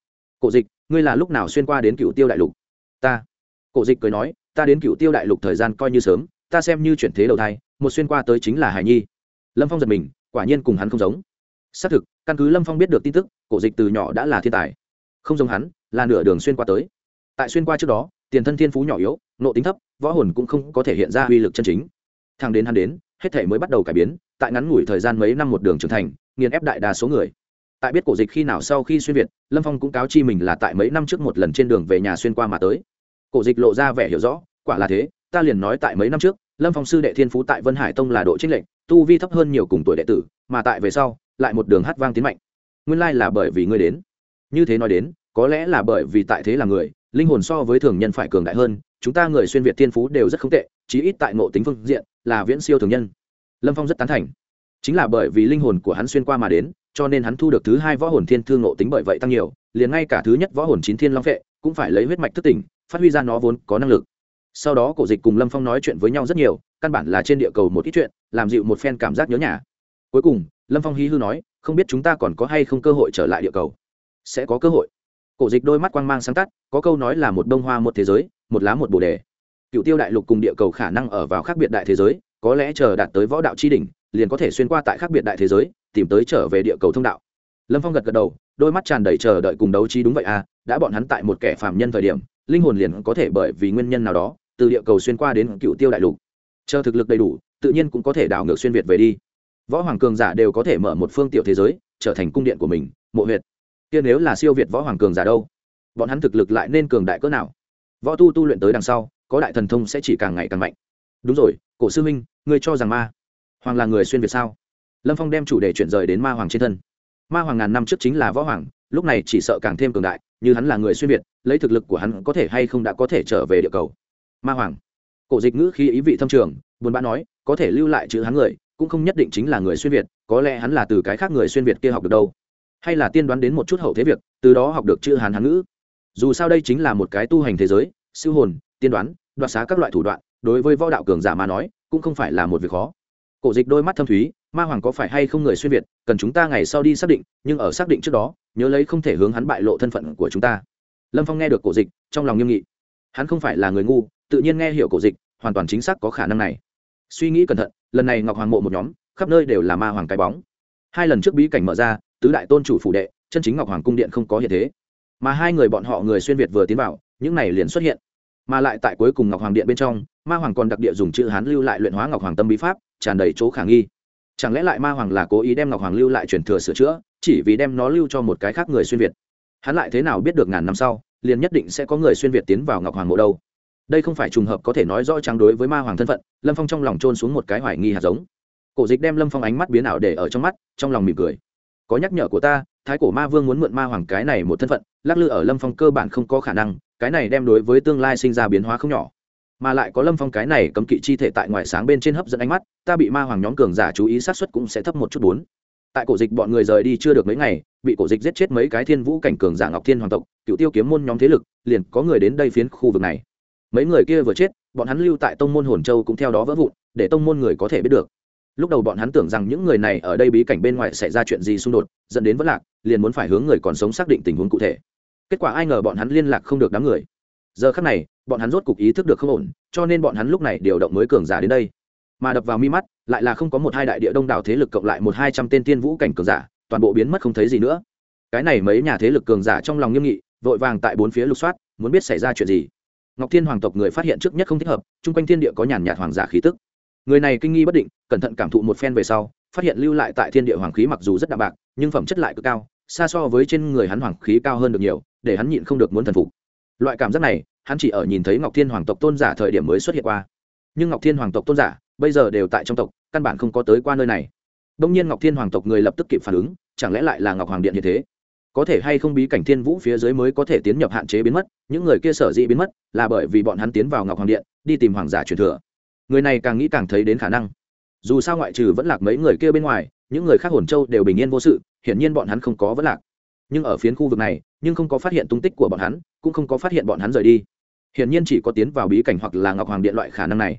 Cổ dịch ngươi là lúc nào xuyên qua đến cựu tiêu đại lục? Ta. Cổ dịch cười nói, ta đến cựu tiêu đại lục thời gian coi như sớm, ta xem như chuyển thế đầu thai, một xuyên qua tới chính là hải nhi. Lâm phong giật mình, quả nhiên cùng hắn không giống. Xác thực, căn cứ lâm phong biết được tin tức, cổ dịch từ nhỏ đã là thiên tài. Không giống hắn, là nửa đường xuyên qua tới. Tại xuyên qua trước đó, tiền thân thiên phú nhỏ yếu nộ tính thấp, võ hồn cũng không có thể hiện ra uy lực chân chính. Thằng đến hắn đến, hết thể mới bắt đầu cải biến, tại ngắn ngủi thời gian mấy năm một đường trưởng thành, nghiền ép đại đa số người tại biết cổ dịch khi nào sau khi xuyên việt, lâm phong cũng cáo chi mình là tại mấy năm trước một lần trên đường về nhà xuyên qua mà tới. Cổ dịch lộ ra vẻ hiểu rõ, quả là thế, ta liền nói tại mấy năm trước, lâm phong sư đệ thiên phú tại vân hải tông là độ trích lệnh tu vi thấp hơn nhiều cùng tuổi đệ tử, mà tại về sau, lại một đường hát vang tiến mạnh. Nguyên lai là bởi vì ngươi đến. Như thế nói đến, có lẽ là bởi vì tại thế là người, linh hồn so với thường nhân phải cường đại hơn, chúng ta người xuyên việt thiên phú đều rất không tệ, chí ít tại ngộ tính phương diện, là viễn siêu thường nhân. Lâm phong rất tán thành. Chính là bởi vì linh hồn của hắn xuyên qua mà đến cho nên hắn thu được thứ hai võ hồn thiên thương ngộ tính bởi vậy tăng nhiều, liền ngay cả thứ nhất võ hồn chín thiên long vệ cũng phải lấy huyết mạch thức tỉnh, phát huy ra nó vốn có năng lực. Sau đó cổ dịch cùng lâm phong nói chuyện với nhau rất nhiều, căn bản là trên địa cầu một ít chuyện, làm dịu một phen cảm giác nhớ nhà. Cuối cùng, lâm phong hí hư nói, không biết chúng ta còn có hay không cơ hội trở lại địa cầu? Sẽ có cơ hội. Cổ dịch đôi mắt quang mang sáng tắt, có câu nói là một bông hoa một thế giới, một lá một bồ đề. Cựu tiêu đại lục cùng địa cầu khả năng ở vào khác biệt đại thế giới, có lẽ chờ đạt tới võ đạo tri đỉnh liền có thể xuyên qua tại khác biệt đại thế giới, tìm tới trở về địa cầu thông đạo. Lâm phong gật gật đầu, đôi mắt tràn đầy chờ đợi cùng đấu trí đúng vậy à đã bọn hắn tại một kẻ phạm nhân thời điểm, linh hồn liền có thể bởi vì nguyên nhân nào đó, từ địa cầu xuyên qua đến cựu tiêu đại lục. Chờ thực lực đầy đủ, tự nhiên cũng có thể đảo ngược xuyên việt về đi. Võ hoàng cường giả đều có thể mở một phương tiểu thế giới, trở thành cung điện của mình, mộ huyệt. Kia nếu là siêu việt võ hoàng cường giả đâu? Bọn hắn thực lực lại nên cường đại cỡ nào? Võ tu tu luyện tới đằng sau, có đại thần thông sẽ chỉ càng ngày càng mạnh. Đúng rồi, cổ sư minh, ngươi cho rằng ma hoàng là người xuyên việt sao? Lâm phong đem chủ đề chuyển rời đến ma hoàng trên thân. Ma hoàng ngàn năm trước chính là võ hoàng, lúc này chỉ sợ càng thêm cường đại, như hắn là người xuyên việt, lấy thực lực của hắn có thể hay không đã có thể trở về địa cầu. Ma hoàng. Cổ dịch ngữ khi ý vị thâm trường, buồn bã nói, có thể lưu lại chữ hắn người, cũng không nhất định chính là người xuyên việt, có lẽ hắn là từ cái khác người xuyên việt kia học được đâu. Hay là tiên đoán đến một chút hậu thế việc, từ đó học được chữ hán hán ngữ. Dù sao đây chính là một cái tu hành thế giới siêu hồn, tiên đoán, đoạt xá các loại thủ đoạn, đối với võ đạo cường giả mà nói, cũng không phải là một việc khó cổ dịch đôi mắt thâm thúy, ma hoàng có phải hay không người xuyên việt, cần chúng ta ngày sau đi xác định, nhưng ở xác định trước đó, nhớ lấy không thể hướng hắn bại lộ thân phận của chúng ta. Lâm phong nghe được cổ dịch, trong lòng nghiêm nghị. Hắn không phải là người ngu, tự nhiên nghe hiểu cổ dịch, hoàn toàn chính xác có khả năng này. Suy nghĩ cẩn thận, lần này ngọc hoàng mộ một nhóm, khắp nơi đều là ma hoàng cái bóng. Hai lần trước bí cảnh mở ra, tứ đại tôn chủ phủ đệ, chân chính ngọc hoàng cung điện không có hiện thế. Mà hai người bọn họ người xuyên việt vừa tiến vào, những này liền xuất hiện mà lại tại cuối cùng ngọc hoàng điện bên trong, ma hoàng còn đặc địa dùng chữ hán lưu lại luyện hóa ngọc hoàng tâm bí pháp, tràn đầy chỗ khả nghi. Chẳng lẽ lại ma hoàng là cố ý đem ngọc hoàng lưu lại truyền thừa sửa chữa, chỉ vì đem nó lưu cho một cái khác người xuyên việt? Hắn lại thế nào biết được ngàn năm sau, liền nhất định sẽ có người xuyên việt tiến vào ngọc hoàng mộ đâu? Đây không phải trùng hợp có thể nói rõ trắng đối với ma hoàng thân phận, lâm phong trong lòng trôn xuống một cái hoài nghi hạt giống. Cổ dịch đem lâm phong ánh mắt biến ảo để ở trong mắt, trong lòng mỉm cười. Có nhắc nhở của ta, thái cổ ma vương muốn mượn ma hoàng cái này một thân phận, lắc lư ở lâm phong cơ bản không có khả năng cái này đem đối với tương lai sinh ra biến hóa không nhỏ. Mà lại có lâm phong cái này cấm kỵ chi thể tại ngoài sáng bên trên hấp dẫn ánh mắt, ta bị ma hoàng nhóm cường giả chú ý sát xuất cũng sẽ thấp một chút bốn. Tại cổ dịch bọn người rời đi chưa được mấy ngày, bị cổ dịch giết chết mấy cái thiên vũ cảnh cường giả ngọc thiên hoàng tộc cựu tiêu kiếm môn nhóm thế lực, liền có người đến đây phiến khu vực này. Mấy người kia vừa chết, bọn hắn lưu tại tông môn hồn châu cũng theo đó vỡ vụn, để tông môn người có thể biết được. Lúc đầu bọn hắn tưởng rằng những người này ở đây bí cảnh bên ngoài xảy ra chuyện gì xung đột, dẫn đến vất lạc, liền muốn phải hướng người còn sống xác định tình huống cụ thể kết quả ai ngờ bọn hắn liên lạc không được đám người. Giờ khắc này, bọn hắn rốt cục ý thức được không ổn, cho nên bọn hắn lúc này điều động mới cường giả đến đây. Mà đập vào mi mắt, lại là không có một hai đại địa đông đảo thế lực cộng lại một hai trăm tên tiên vũ cảnh cường giả, toàn bộ biến mất không thấy gì nữa. Cái này mấy nhà thế lực cường giả trong lòng nghiêm nghị, vội vàng tại bốn phía lục soát, muốn biết xảy ra chuyện gì. Ngọc thiên hoàng tộc người phát hiện trước nhất không thích hợp, chung quanh thiên địa có nhàn nhạt hoàng giả khí tức. Người này kinh nghi bất định, cẩn thận cảm thụ một phen về sau, phát hiện lưu lại tại thiên địa hoàng khí mặc dù rất đạm bạc, nhưng phẩm chất lại cực cao, xa so với trên người hắn hoàng khí cao hơn được nhiều để hắn nhịn không được muốn thần phục. Loại cảm giác này, hắn chỉ ở nhìn thấy ngọc thiên hoàng tộc tôn giả thời điểm mới xuất hiện qua. Nhưng ngọc thiên hoàng tộc tôn giả, bây giờ đều tại trong tộc, căn bản không có tới qua nơi này. Đông nhiên ngọc thiên hoàng tộc người lập tức kịp phản ứng, chẳng lẽ lại là ngọc hoàng điện như thế? Có thể hay không bí cảnh thiên vũ phía dưới mới có thể tiến nhập hạn chế biến mất, những người kia sở dĩ biến mất, là bởi vì bọn hắn tiến vào ngọc hoàng điện, đi tìm hoàng giả truyền thừa. Người này càng nghĩ càng thấy đến khả năng. Dù sao ngoại trừ vẫn lạc mấy người kia bên ngoài, những người khác hồn châu đều bình yên vô sự, hiển nhiên bọn hắn không có vẫn lạc nhưng ở phiến khu vực này, nhưng không có phát hiện tung tích của bọn hắn, cũng không có phát hiện bọn hắn rời đi. Hiển nhiên chỉ có tiến vào bí cảnh hoặc là ngọc hoàng điện loại khả năng này.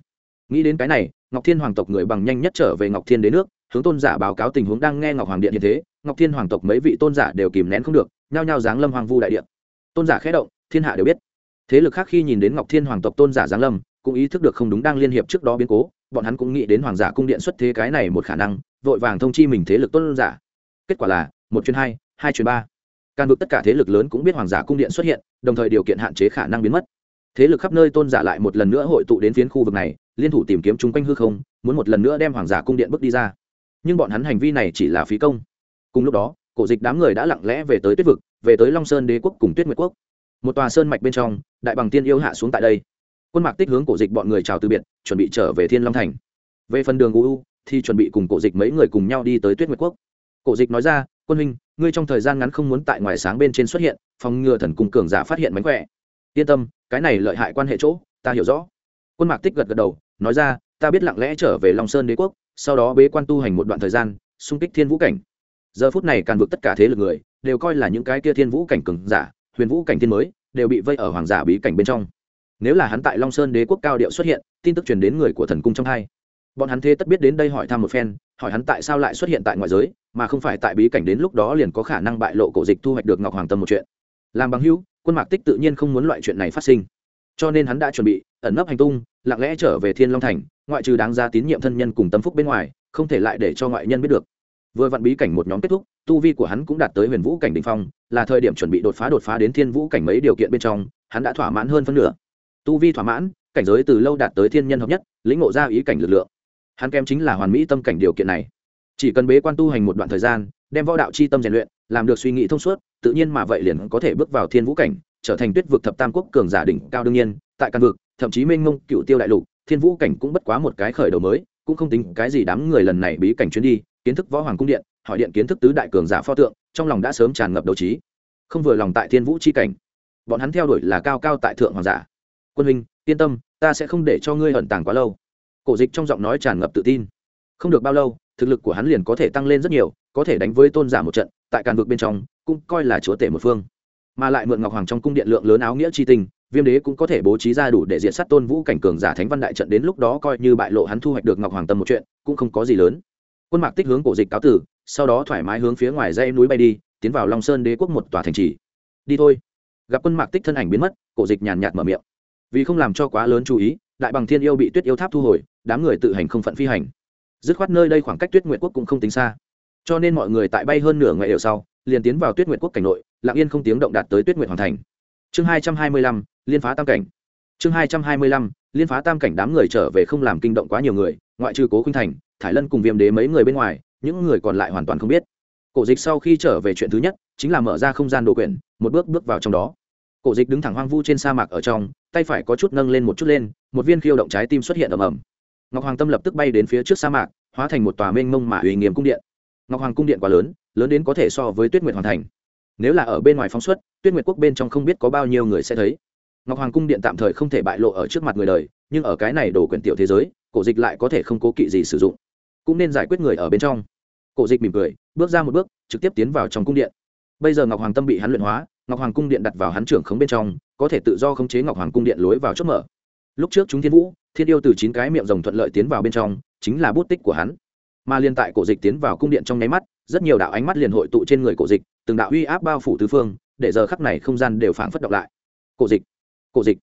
Nghĩ đến cái này, ngọc thiên hoàng tộc người bằng nhanh nhất trở về ngọc thiên đế nước, hướng tôn giả báo cáo tình huống đang nghe ngọc hoàng điện như thế, ngọc thiên hoàng tộc mấy vị tôn giả đều kìm nén không được, nhao nhao giáng lâm hoàng vu đại điện. Tôn giả khẽ động, thiên hạ đều biết. Thế lực khác khi nhìn đến ngọc thiên hoàng tộc tôn giả giáng lâm, cũng ý thức được không đúng đang liên hiệp trước đó biến cố, bọn hắn cũng nghĩ đến hoàng giả cung điện xuất thế cái này một khả năng, vội vàng thông chi mình thế lực tôn giả. Kết quả là, một chuyến hai hai chuyến ba càng vực tất cả thế lực lớn cũng biết hoàng giả cung điện xuất hiện, đồng thời điều kiện hạn chế khả năng biến mất. Thế lực khắp nơi tôn giả lại một lần nữa hội tụ đến phiến khu vực này, liên thủ tìm kiếm chung quanh hư không, muốn một lần nữa đem hoàng giả cung điện bước đi ra. Nhưng bọn hắn hành vi này chỉ là phí công. Cùng lúc đó, cổ dịch đám người đã lặng lẽ về tới tuyết vực, về tới long sơn đế quốc cùng tuyết nguyệt quốc. Một tòa sơn mạch bên trong, đại bằng tiên yêu hạ xuống tại đây. Quân mạc tích hướng cổ dịch bọn người chào từ biệt, chuẩn bị trở về thiên long thành. Về phần đường u, thì chuẩn bị cùng cổ dịch mấy người cùng nhau đi tới tuyết nguyệt quốc. Cổ dịch nói ra, quân huynh ngươi trong thời gian ngắn không muốn tại ngoài sáng bên trên xuất hiện, phòng ngừa thần cung cường giả phát hiện mánh khỏe. Yên tâm, cái này lợi hại quan hệ chỗ, ta hiểu rõ. Quân mạc tích gật gật đầu, nói ra, ta biết lặng lẽ trở về long sơn đế quốc, sau đó bế quan tu hành một đoạn thời gian, xung kích thiên vũ cảnh. Giờ phút này càn vượt tất cả thế lực người, đều coi là những cái kia thiên vũ cảnh cường giả, huyền vũ cảnh thiên mới, đều bị vây ở hoàng giả bí cảnh bên trong. Nếu là hắn tại long sơn đế quốc cao điệu xuất hiện, tin tức truyền đến người của thần cung trong hai bọn hắn thế tất biết đến đây hỏi thăm một phen, hỏi hắn tại sao lại xuất hiện tại ngoại giới, mà không phải tại bí cảnh đến lúc đó liền có khả năng bại lộ cổ dịch thu hoạch được ngọc hoàng tâm một chuyện. Làm bằng hữu, quân mạc tích tự nhiên không muốn loại chuyện này phát sinh. Cho nên hắn đã chuẩn bị, ẩn nấp hành tung, lặng lẽ trở về thiên long thành, ngoại trừ đáng ra tín nhiệm thân nhân cùng tâm phúc bên ngoài, không thể lại để cho ngoại nhân biết được. Vừa vặn bí cảnh một nhóm kết thúc, tu vi của hắn cũng đạt tới huyền vũ cảnh đình phong, là thời điểm chuẩn bị đột phá đột phá đến thiên vũ cảnh mấy điều kiện bên trong, hắn đã thỏa mãn hơn phân nửa. Tu vi thỏa mãn, cảnh giới từ lâu đạt tới thiên nhân hợp nhất, lĩnh ngộ ra ý cảnh lực lượng hắn kém chính là hoàn mỹ tâm cảnh điều kiện này. Chỉ cần bế quan tu hành một đoạn thời gian, đem võ đạo c h i tâm rèn luyện, làm được suy nghĩ thông suốt, tự nhiên mà vậy liền có thể bước vào thiên vũ cảnh, trở thành tuyết vực thập tam quốc cường giả đỉnh cao đương nhiên, tại căn vực, thậm chí mênh mông cựu tiêu đại lục, thiên vũ cảnh cũng bất quá một cái khởi đầu mới, cũng không tính cái gì đám người lần này bí cảnh chuyến đi, kiến thức võ hoàng cung điện, hỏi điện kiến thức tứ đại cường giả pho tượng, trong lòng đã sớm tràn ngập đầu trí. Không vừa lòng tại thiên vũ c h i cảnh, bọn hắn theo đuổi là cao cao tại thượng hoàng giả. Quân huynh, yên tâm, ta sẽ không để cho ngươi ẩn tàng quá lâu cổ dịch trong giọng nói tràn ngập tự tin. Không được bao lâu, thực lực của hắn liền có thể tăng lên rất nhiều, có thể đánh với tôn giả một trận, tại càn vực bên trong, cũng coi là chúa tể một phương. Mà lại mượn ngọc hoàng trong cung điện lượng lớn áo nghĩa c h i tình viêm đế cũng có thể bố trí ra đủ để diện sát tôn vũ cảnh cường giả thánh văn đại trận đến lúc đó coi như bại lộ hắn thu hoạch được ngọc hoàng tâm một chuyện, cũng không có gì lớn. Quân mạc tích hướng cổ dịch cáo tử, sau đó thoải mái hướng phía ngoài dây núi bay đi, tiến vào long sơn đế quốc một tòa thành trì. Đi thôi. Gặp quân mạc tích thân ảnh biến mất, cổ dịch nhàn nhạt mở miệng. Vì không làm cho quá lớn chú ý đại bằng thiên yêu bị tuyết yêu tháp thu hồi, đám người tự hành không phận phi hành. Dứt khoát nơi đây khoảng cách tuyết nguyện quốc cũng không tính xa. Cho nên mọi người tại bay hơn nửa ngày đều sau, liền tiến vào tuyết nguyện quốc cảnh nội, lặng yên không tiếng động đạt tới tuyết nguyện hoàng thành. Chương hai trăm hai mươi lăm, liên phá tam cảnh. Chương hai trăm hai mươi lăm, liên phá tam cảnh đám người trở về không làm kinh động quá nhiều người, ngoại trừ cố khinh thành, thải lân cùng viêm đế mấy người bên ngoài, những người còn lại hoàn toàn không biết. Cổ dịch sau khi trở về chuyện thứ nhất, chính là mở ra không gian đồ quyển, một bước bước vào trong đó. Cổ dịch đứng thẳng hoang vu trên sa mạc ở trong tay phải có chút nâng lên một chút lên, một viên khiêu động trái tim xuất hiện ầm ầm. Ngọc hoàng tâm lập tức bay đến phía trước sa mạc, hóa thành một tòa mênh mông mà uy nghiêm cung điện. Ngọc hoàng cung điện quá lớn lớn đến có thể so với tuyết nguyệt Hoàn thành. Nếu là ở bên ngoài phóng xuất, tuyết nguyệt quốc bên trong không biết có bao nhiêu người sẽ thấy. Ngọc hoàng cung điện tạm thời không thể bại lộ ở trước mặt người đời, nhưng ở cái này đổ quyển tiểu thế giới, cổ dịch lại có thể không cố kỵ gì sử dụng. Cũng nên giải quyết người ở bên trong. Cổ dịch mỉm cười, bước ra một bước, trực tiếp tiến vào trong cung điện. Bây giờ ngọc hoàng tâm bị hắn luyện hóa ngọc hoàng cung điện đặt vào hắn trưởng khống bên trong, có thể tự do khống chế ngọc hoàng cung điện lối vào chốt mở. Lúc trước chúng thiên vũ, thiên yêu từ chín cái miệng rồng thuận lợi tiến vào bên trong, chính là bút tích của hắn. Mà liên tại cổ dịch tiến vào cung điện trong nháy mắt, rất nhiều đạo ánh mắt liền hội tụ trên người cổ dịch, từng đạo uy áp bao phủ tứ phương, để giờ khắc này không gian đều phảng phất động lại. Cổ dịch cổ dịch,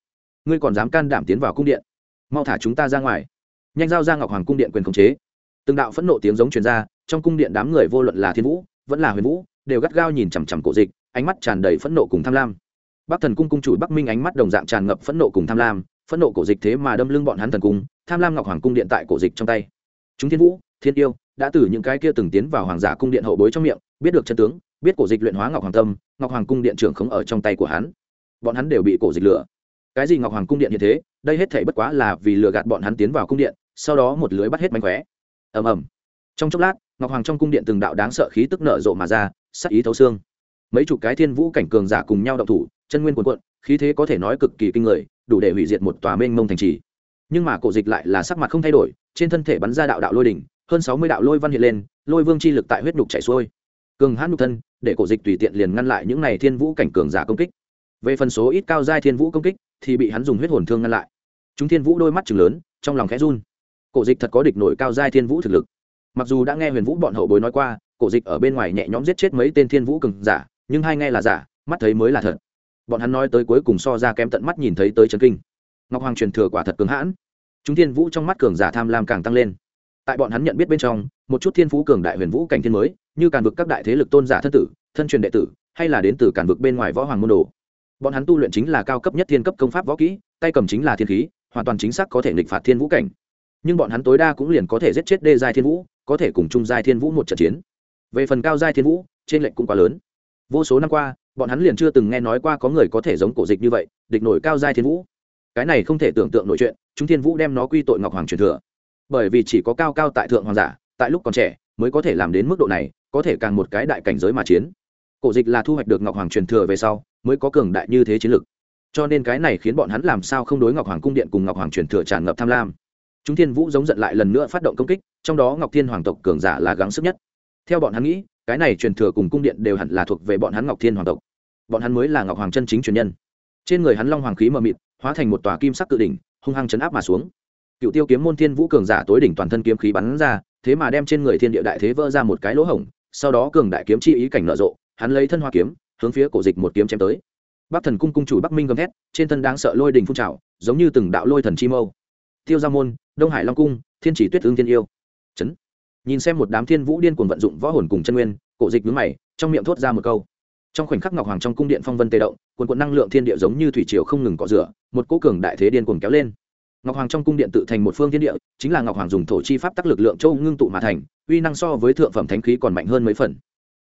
ngươi còn dám can đảm tiến vào cung điện? Mau thả chúng ta ra ngoài. Nhanh giao ra ngọc hoàng cung điện quyền khống chế. Từng đạo phẫn nộ tiếng giống truyền ra, trong cung điện đám người vô luận là thiên vũ, vẫn là huyền vũ, đều gắt gao nhìn chằm chằm cổ dịch ánh mắt tràn đầy phẫn nộ cùng tham lam. Bắc thần cung cung chủ bắc minh ánh mắt đồng dạng tràn ngập phẫn nộ cùng tham lam, phẫn nộ cổ dịch thế mà đâm lưng bọn hắn thần cung, tham lam ngọc hoàng cung điện tại cổ dịch trong tay. Chúng thiên vũ, thiên yêu, đã từ những cái kia từng tiến vào hoàng giả cung điện hậu bối trong miệng, biết được chân tướng, biết cổ dịch luyện hóa ngọc hoàng tâm, ngọc hoàng cung điện trưởng không ở trong tay của hắn. Bọn hắn đều bị cổ dịch lừa cái gì ngọc hoàng cung điện như thế, đây hết thể bất quá là vì lừa gạt bọn hắn tiến vào cung điện, sau đó một lưới bắt hết mánh khóe. Ầm ầm. Trong chốc lát, ngọc hoàng trong cung điện từng đạo đáng sợ khí tức nở rộ mà ra, sắc ý thấu xương mấy chục cái thiên vũ cảnh cường giả cùng nhau động thủ, chân nguyên cuồn cuộn, khí thế có thể nói cực kỳ kinh người, đủ để hủy diệt một tòa mênh mông thành trì. Nhưng mà cổ dịch lại là sắc mặt không thay đổi, trên thân thể bắn ra đạo đạo lôi đỉnh, hơn sáu mươi đạo lôi văn hiện lên, lôi vương chi lực tại huyết nhục chảy xuôi. Cường hãn nhục thân, để cổ dịch tùy tiện liền ngăn lại những này thiên vũ cảnh cường giả công kích. Về phần số ít cao giai thiên vũ công kích, thì bị hắn dùng huyết hồn thương ngăn lại. Chúng thiên vũ đôi mắt chừng lớn, trong lòng khẽ run. Cổ dịch thật có địch nổi cao giai thiên vũ thực lực. Mặc dù đã nghe huyền vũ bọn hậu bối nói qua, cổ dịch ở bên ngoài nhẹ nhõm giết chết mấy tên thiên vũ cường giả nhưng hai nghe là giả, mắt thấy mới là thật. Bọn hắn nói tới cuối cùng so ra kém tận mắt nhìn thấy tới trấn kinh. Ngọc hoàng truyền thừa quả thật cường hãn. Chúng thiên vũ trong mắt cường giả tham lam càng tăng lên. Tại bọn hắn nhận biết bên trong, một chút thiên phú cường đại huyền vũ cảnh thiên mới, như càn vực các đại thế lực tôn giả thân tử, thân truyền đệ tử, hay là đến từ càn vực bên ngoài võ hoàng môn đồ. Bọn hắn tu luyện chính là cao cấp nhất thiên cấp công pháp võ kỹ, tay cầm chính là thiên khí, hoàn toàn chính xác có thể nghịch phạt thiên vũ cảnh. Nhưng bọn hắn tối đa cũng liền có thể giết chết đê giai thiên vũ, có thể cùng chung giai thiên vũ một trận chiến. Về phần cao giai thiên vũ trên lệnh cũng quá lớn vô số năm qua, bọn hắn liền chưa từng nghe nói qua có người có thể giống cổ dịch như vậy, địch nổi cao giai thiên vũ. Cái này không thể tưởng tượng nổi chuyện, chúng thiên vũ đem nó quy tội ngọc hoàng truyền thừa. Bởi vì chỉ có cao cao tại thượng hoàng giả, tại lúc còn trẻ, mới có thể làm đến mức độ này, có thể càng một cái đại cảnh giới mà chiến. Cổ dịch là thu hoạch được ngọc hoàng truyền thừa về sau, mới có cường đại như thế chiến lực. Cho nên cái này khiến bọn hắn làm sao không đối ngọc hoàng cung điện cùng ngọc hoàng truyền thừa tràn ngập tham lam. Chúng thiên vũ giống giận lại lần nữa phát động công kích, trong đó ngọc thiên hoàng tộc cường giả là gắng sức nhất. Theo bọn hắn nghĩ cái này truyền thừa cùng cung điện đều hẳn là thuộc về bọn hắn ngọc thiên hoàng tộc. Bọn hắn mới là ngọc hoàng chân chính truyền nhân. Trên người hắn long hoàng khí mờ mịt, hóa thành một tòa kim sắc cự đỉnh, hung hăng chấn áp mà xuống. Cựu tiêu kiếm môn thiên vũ cường giả tối đỉnh toàn thân kiếm khí bắn ra, thế mà đem trên người thiên địa đại thế vỡ ra một cái lỗ hổng, sau đó cường đại kiếm chi ý cảnh nở rộ, hắn lấy thân hoa kiếm, hướng phía cổ dịch một kiếm chém tới. Bắc thần cung cung chủ bắc minh gầm thét, trên thân đáng sợ lôi đình phun trào, giống như từng đạo lôi thần chi mâu. Tiêu gia môn, đông hải long cung, thiên chỉ tuyết ương thiên yêu. Chấn nhìn xem một đám thiên vũ điên cuồng vận dụng võ hồn cùng chân nguyên, cổ dịch núi mày, trong miệng thốt ra một câu. Trong khoảnh khắc ngọc hoàng trong cung điện phong vân tê động quần quận năng lượng thiên địa giống như thủy triều không ngừng cọ rửa, một cỗ cường đại thế điên cuồng kéo lên. Ngọc hoàng trong cung điện tự thành một phương thiên địa, chính là ngọc hoàng dùng thổ chi pháp tắc lực lượng châu ngưng tụ mà thành, uy năng so với thượng phẩm thánh khí còn mạnh hơn mấy phần.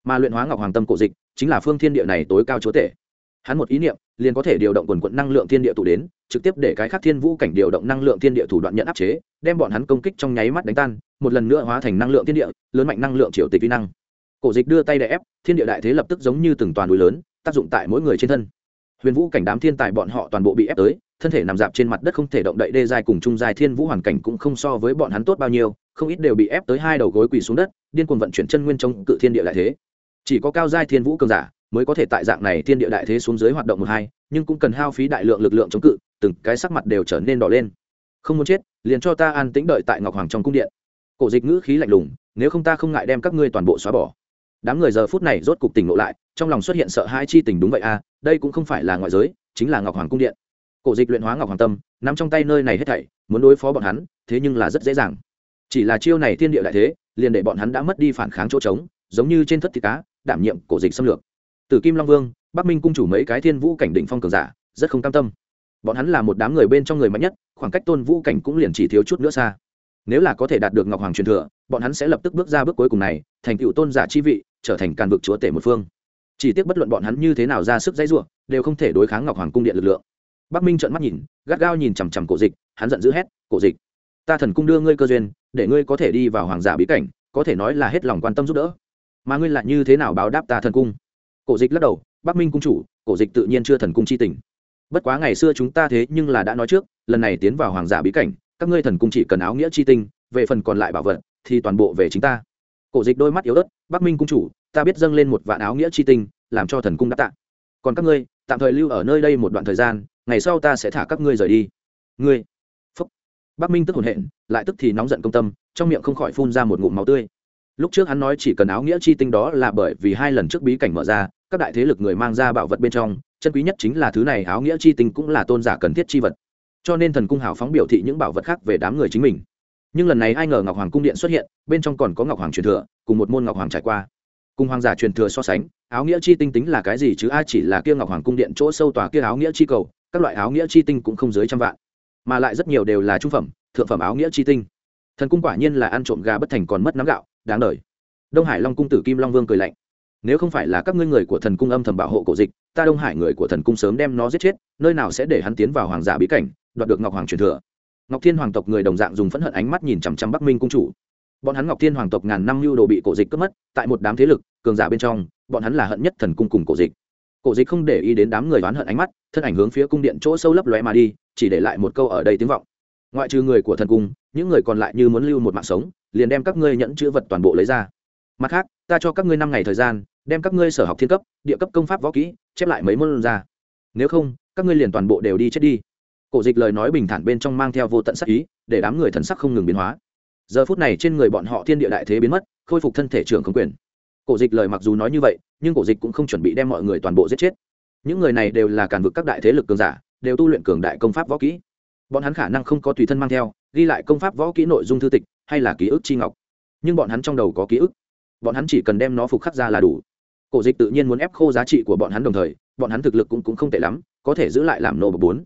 Mà luyện hóa ngọc hoàng tâm cổ dịch, chính là phương thiên địa này tối cao chúa tể. Hắn một ý niệm liền có thể điều động quần quận năng lượng thiên địa tụ đến, trực tiếp để cái khác thiên vũ cảnh điều động năng lượng thiên địa thủ đoạn nhận áp chế, đem bọn hắn công kích trong nháy mắt đánh tan, một lần nữa hóa thành năng lượng thiên địa, lớn mạnh năng lượng triều tịch vi năng. Cổ dịch đưa tay đè ép, thiên địa đại thế lập tức giống như từng toàn núi lớn, tác dụng tại mỗi người trên thân. Huyền vũ cảnh đám thiên tài bọn họ toàn bộ bị ép tới, thân thể nằm dạp trên mặt đất không thể động đậy đê dài cùng trung dài thiên vũ hoàn cảnh cũng không so với bọn hắn tốt bao nhiêu, không ít đều bị ép tới hai đầu gối quỳ xuống đất, điên cuồng vận chuyển chân nguyên chống cự thiên địa lại thế. Chỉ có cao giai thiên vũ cường giả mới có thể tại dạng này thiên địa đại thế xuống dưới hoạt động một hai, nhưng cũng cần hao phí đại lượng lực lượng chống cự, từng cái sắc mặt đều trở nên đỏ lên. Không muốn chết, liền cho ta an tĩnh đợi tại ngọc hoàng trong cung điện. Cổ dịch ngữ khí lạnh lùng, nếu không ta không ngại đem các ngươi toàn bộ xóa bỏ. Đám người giờ phút này rốt cục tỉnh ngộ lại, trong lòng xuất hiện sợ hãi chi tình đúng vậy à đây cũng không phải là ngoại giới, chính là ngọc hoàng cung điện. Cổ dịch luyện hóa ngọc hoàng tâm, nắm trong tay nơi này hết thảy, muốn đối phó bọn hắn, thế nhưng là rất dễ dàng. Chỉ là chiêu này thiên địa đại thế, liền để bọn hắn đã mất đi phản kháng chỗ trống, giống như trên thất thịt cá, đảm nhiệm cổ dịch xâm lược từ kim long vương bắc minh cung chủ mấy cái thiên vũ cảnh đỉnh phong cường giả rất không cam tâm. Bọn hắn là một đám người bên trong người mạnh nhất khoảng cách tôn vũ cảnh cũng liền chỉ thiếu chút nữa xa. Nếu là có thể đạt được ngọc hoàng truyền thừa bọn hắn sẽ lập tức bước ra bước cuối cùng này thành tựu tôn giả chi vị trở thành càn vực chúa tể một phương. Chỉ tiếc bất luận bọn hắn như thế nào ra sức dãy rủa, đều không thể đối kháng ngọc hoàng cung điện lực lượng. Bắc minh trợn mắt nhìn gắt gao nhìn chằm chằm cổ dịch hắn giận dữ hét cổ dịch ta thần cung đưa ngươi cơ duyên để ngươi có thể đi vào hoàng giả bí cảnh có thể nói là hết lòng quan tâm giúp đỡ. Mà ngươi lại như thế nào báo đáp ta thần cung? Cổ dịch lắc đầu, bắc minh cung chủ, cổ dịch tự nhiên chưa thần cung chi tình. Bất quá ngày xưa chúng ta thế nhưng là đã nói trước, lần này tiến vào hoàng giả bí cảnh, các ngươi thần cung chỉ cần áo nghĩa chi tinh, về phần còn lại bảo vật, thì toàn bộ về chính ta. Cổ dịch đôi mắt yếu ớt, bắc minh cung chủ, ta biết dâng lên một vạn áo nghĩa chi tinh, làm cho thần cung đáp tạ. Còn các ngươi, tạm thời lưu ở nơi đây một đoạn thời gian, ngày sau ta sẽ thả các ngươi rời đi. Ngươi? Phúc. Bắc minh tức hồn hện, lại tức thì nóng giận công tâm, trong miệng không khỏi phun ra một ngụm máu tươi lúc trước hắn nói chỉ cần áo nghĩa chi tinh đó là bởi vì hai lần trước bí cảnh mở ra, các đại thế lực người mang ra bảo vật bên trong, chân quý nhất chính là thứ này, áo nghĩa chi tinh cũng là tôn giả cần thiết chi vật. Cho nên thần cung hào phóng biểu thị những bảo vật khác về đám người chính mình. Nhưng lần này ai ngờ ngọc hoàng cung điện xuất hiện, bên trong còn có ngọc hoàng truyền thừa, cùng một môn ngọc hoàng trải qua. Cùng hoàng giả truyền thừa so sánh, áo nghĩa chi tinh tính là cái gì chứ? Ai chỉ là kia ngọc hoàng cung điện chỗ sâu tòa kia áo nghĩa chi cầu, các loại áo nghĩa chi tinh cũng không dưới trăm vạn. Mà lại rất nhiều đều là trung phẩm, thượng phẩm áo nghĩa chi tinh. Thần cung quả nhiên là ăn trộm gà bất thành còn mất nắm gạo đáng đời. Đông hải long cung tử kim long vương cười lạnh. Nếu không phải là các ngươi người của thần cung âm thầm bảo hộ cổ dịch, ta đông hải người của thần cung sớm đem nó giết chết, nơi nào sẽ để hắn tiến vào hoàng giả bí cảnh, đoạt được ngọc hoàng truyền thừa. Ngọc thiên hoàng tộc người đồng dạng dùng phẫn hận ánh mắt nhìn chằm chằm bắc minh cung chủ. Bọn hắn ngọc thiên hoàng tộc ngàn năm lưu đồ bị cổ dịch cướp mất, tại một đám thế lực, cường giả bên trong, bọn hắn là hận nhất thần cung cùng cổ dịch. Cổ dịch không để ý đến đám người oán hận ánh mắt, thân ảnh hướng phía cung điện chỗ sâu lấp lóe mà đi, chỉ để lại một câu ở đây tiếng vọng ngoại trừ người của thần cung, những người còn lại như muốn lưu một mạng sống, liền đem các ngươi nhẫn chữ vật toàn bộ lấy ra. Mặt khác, ta cho các ngươi năm ngày thời gian, đem các ngươi sở học thiên cấp, địa cấp công pháp võ kỹ, chép lại mấy môn ra. Nếu không, các ngươi liền toàn bộ đều đi chết đi. Cổ dịch lời nói bình thản bên trong mang theo vô tận sắc ý, để đám người thần sắc không ngừng biến hóa. Giờ phút này trên người bọn họ thiên địa đại thế biến mất, khôi phục thân thể trưởng không quyền. Cổ dịch lời mặc dù nói như vậy, nhưng cổ dịch cũng không chuẩn bị đem mọi người toàn bộ giết chết. Những người này đều là cản vực các đại thế lực cường giả, đều tu luyện cường đại công pháp võ kỹ bọn hắn khả năng không có tùy thân mang theo ghi lại công pháp võ kỹ nội dung thư tịch hay là ký ức chi ngọc. Nhưng bọn hắn trong đầu có ký ức. Bọn hắn chỉ cần đem nó phục khắc ra là đủ. Cổ dịch tự nhiên muốn ép khô giá trị của bọn hắn đồng thời bọn hắn thực lực cũng, cũng không tệ lắm có thể giữ lại làm nô bậc bốn.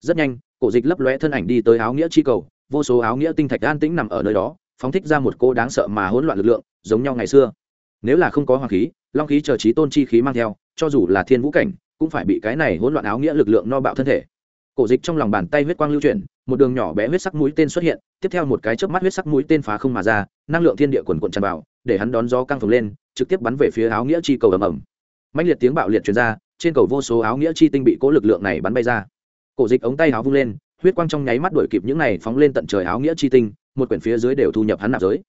Rất nhanh cổ dịch lấp lóe thân ảnh đi tới áo nghĩa chi cầu vô số áo nghĩa tinh thạch an tĩnh nằm ở nơi đó phóng thích ra một cô đáng sợ mà hỗn loạn lực lượng giống nhau ngày xưa. Nếu là không có hoàng khí long khí chờ trí tôn chi khí mang theo cho dù là thiên vũ cảnh cũng phải bị cái này hỗn loạn áo nghĩa lực lượng no bạo thân thể cổ dịch trong lòng bàn tay huyết quang lưu chuyển, một đường nhỏ bé huyết sắc mũi tên xuất hiện, tiếp theo một cái chớp mắt huyết sắc mũi tên phá không mà ra, năng lượng thiên địa quần quận tràn vào, để hắn đón gió căng phồng lên, trực tiếp bắn về phía áo nghĩa chi cầu ầm ầm. Mạnh liệt tiếng bạo liệt truyền ra, trên cầu vô số áo nghĩa chi tinh bị cố lực lượng này bắn bay ra. Cổ dịch ống tay áo vung lên, huyết quang trong nháy mắt đuổi kịp những này phóng lên tận trời áo nghĩa chi tinh, một quyển phía dưới đều thu nhập hắn nạp giới.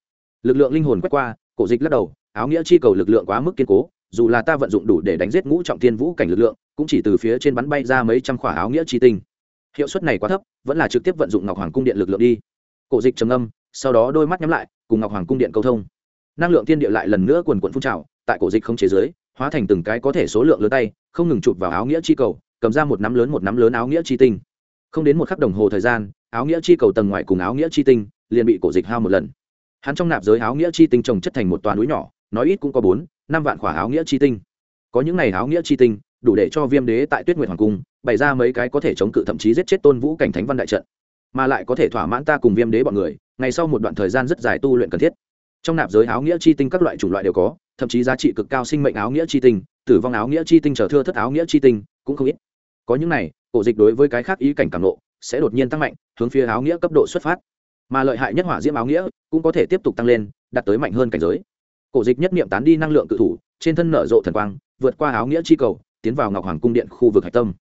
Lực lượng linh hồn quét qua, cổ dịch lắc đầu, áo nghĩa chi cầu lực lượng quá mức kiên cố, dù là ta vận dụng đủ để đánh giết ngũ trọng thiên vũ cảnh lực lượng, cũng chỉ từ phía trên bắn bay ra mấy trăm khỏa áo nghĩa chi tinh hiệu suất này quá thấp vẫn là trực tiếp vận dụng ngọc hoàng cung điện lực lượng đi cổ dịch trầm âm sau đó đôi mắt nhắm lại, cùng ngọc hoàng cung điện câu thông. Năng lượng thiên địa lại lần nữa quần quận phun trào, tại cổ dịch không chế giới hóa thành từng cái có thể số lượng lớn tay, không ngừng chụp vào áo nghĩa chi cầu, cầm ra một nắm lớn một nắm lớn áo nghĩa chi tinh. Không đến một khắc đồng hồ thời gian, áo nghĩa chi cầu tầng ngoài cùng áo nghĩa chi tinh liền bị cổ dịch hao một lần. Hắn trong nạp giới áo nghĩa chi tinh trồng chất thành một toàn núi nhỏ, nói ít cũng có bốn, năm vạn khỏa áo nghĩa chi tinh. Có những này áo nghĩa chi tinh, đủ để cho viêm đế tại tuyết nguyệt hoàng cung bày ra mấy cái có thể chống cự thậm chí giết chết tôn vũ cảnh thánh văn đại trận, mà lại có thể thỏa mãn ta cùng viêm đế bọn người ngay sau một đoạn thời gian rất dài tu luyện cần thiết. Trong nạp giới áo nghĩa chi tinh các loại chủng loại đều có, thậm chí giá trị cực cao sinh mệnh áo nghĩa chi tinh, tử vong áo nghĩa chi tinh trở thưa thất áo nghĩa chi tinh, cũng không ít. Có những này, cổ dịch đối với cái khác ý cảnh cảm nộ sẽ đột nhiên tăng mạnh, hướng phía áo nghĩa cấp độ xuất phát. Mà lợi hại nhất hỏa diễm áo nghĩa cũng có thể tiếp tục tăng lên, đạt tới mạnh hơn cảnh giới. Cổ dịch nhất niệm tán đi năng lượng cự thủ, trên thân nở rộ thần quang, vượt qua áo nghĩa chi cầu, tiến vào ngọc hoàng cung điện khu vực hạch tâm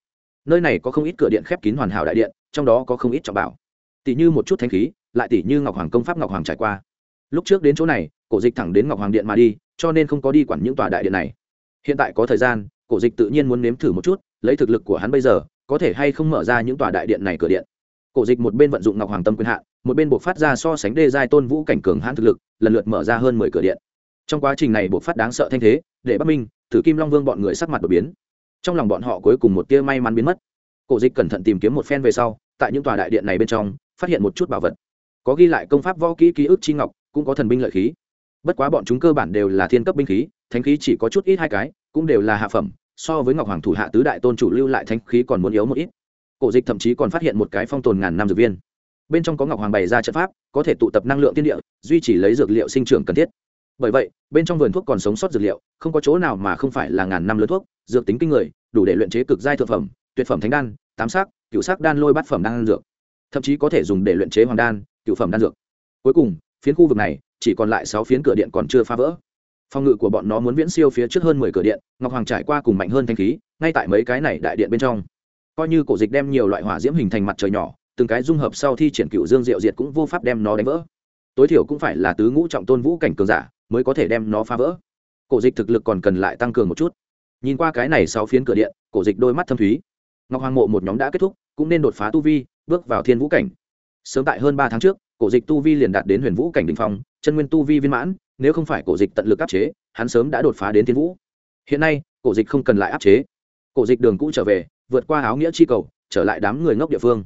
nơi này có không ít cửa điện khép kín hoàn hảo đại điện, trong đó có không ít trọng bảo. Tỷ như một chút thanh khí, lại tỷ như ngọc hoàng công pháp ngọc hoàng trải qua. Lúc trước đến chỗ này, cổ dịch thẳng đến ngọc hoàng điện mà đi, cho nên không có đi quản những tòa đại điện này. Hiện tại có thời gian, cổ dịch tự nhiên muốn nếm thử một chút, lấy thực lực của hắn bây giờ, có thể hay không mở ra những tòa đại điện này cửa điện. Cổ dịch một bên vận dụng ngọc hoàng tâm quyền hạn, một bên buộc phát ra so sánh đê giai tôn vũ cảnh cường hãn thực lực, lần lượt mở ra hơn mười cửa điện. Trong quá trình này buộc phát đáng sợ thanh thế, để bắc minh, thử kim long vương bọn người sắc mặt đột biến trong lòng bọn họ cuối cùng một tia may mắn biến mất. Cổ dịch cẩn thận tìm kiếm một phen về sau, tại những tòa đại điện này bên trong, phát hiện một chút bảo vật. Có ghi lại công pháp võ kỹ ký ức chi ngọc, cũng có thần binh lợi khí. Bất quá bọn chúng cơ bản đều là thiên cấp binh khí, thánh khí chỉ có chút ít hai cái, cũng đều là hạ phẩm, so với ngọc hoàng thủ hạ tứ đại tôn chủ lưu lại thánh khí còn muốn yếu một ít. Cổ dịch thậm chí còn phát hiện một cái phong tồn ngàn năm dược viên. Bên trong có ngọc hoàng bày ra trận pháp, có thể tụ tập năng lượng tiên địa, duy trì lấy dược liệu sinh trưởng cần thiết bởi vậy, bên trong vườn thuốc còn sống sót dược liệu, không có chỗ nào mà không phải là ngàn năm lớn thuốc, dược tính kinh người, đủ để luyện chế cực giai thực phẩm, tuyệt phẩm thánh đan, tám sắc cựu sắc đan lôi bát phẩm đan dược. Thậm chí có thể dùng để luyện chế hoàng đan cựu phẩm đan dược. Cuối cùng, phiến khu vực này, chỉ còn lại sáu phiến cửa điện còn chưa phá vỡ. Phòng ngự của bọn nó muốn viễn siêu phía trước hơn mười cửa điện, ngọc hoàng trải qua cùng mạnh hơn thanh khí, ngay tại mấy cái này đại điện bên trong. Coi như cổ dịch đem nhiều loại hỏa diễm hình thành mặt trời nhỏ, từng cái dung hợp sau thi triển cựu dương diệu diệt cũng vô pháp đem nó đánh vỡ. Tối thiểu cũng phải là tứ ngũ trọng tôn vũ cảnh cường giả mới có thể đem nó phá vỡ. Cổ dịch thực lực còn cần lại tăng cường một chút. Nhìn qua cái này sau phiến cửa điện, cổ dịch đôi mắt thâm thúy. Ngọc hoàng mộ một nhóm đã kết thúc, cũng nên đột phá tu vi, bước vào thiên vũ cảnh. Sớm tại hơn ba tháng trước, cổ dịch tu vi liền đạt đến huyền vũ cảnh đình phong, chân nguyên tu vi viên mãn, nếu không phải cổ dịch tận lực áp chế, hắn sớm đã đột phá đến thiên vũ. Hiện nay, cổ dịch không cần lại áp chế. Cổ dịch đường cũ trở về, vượt qua áo nghĩa chi cầu, trở lại đám người ngốc địa phương.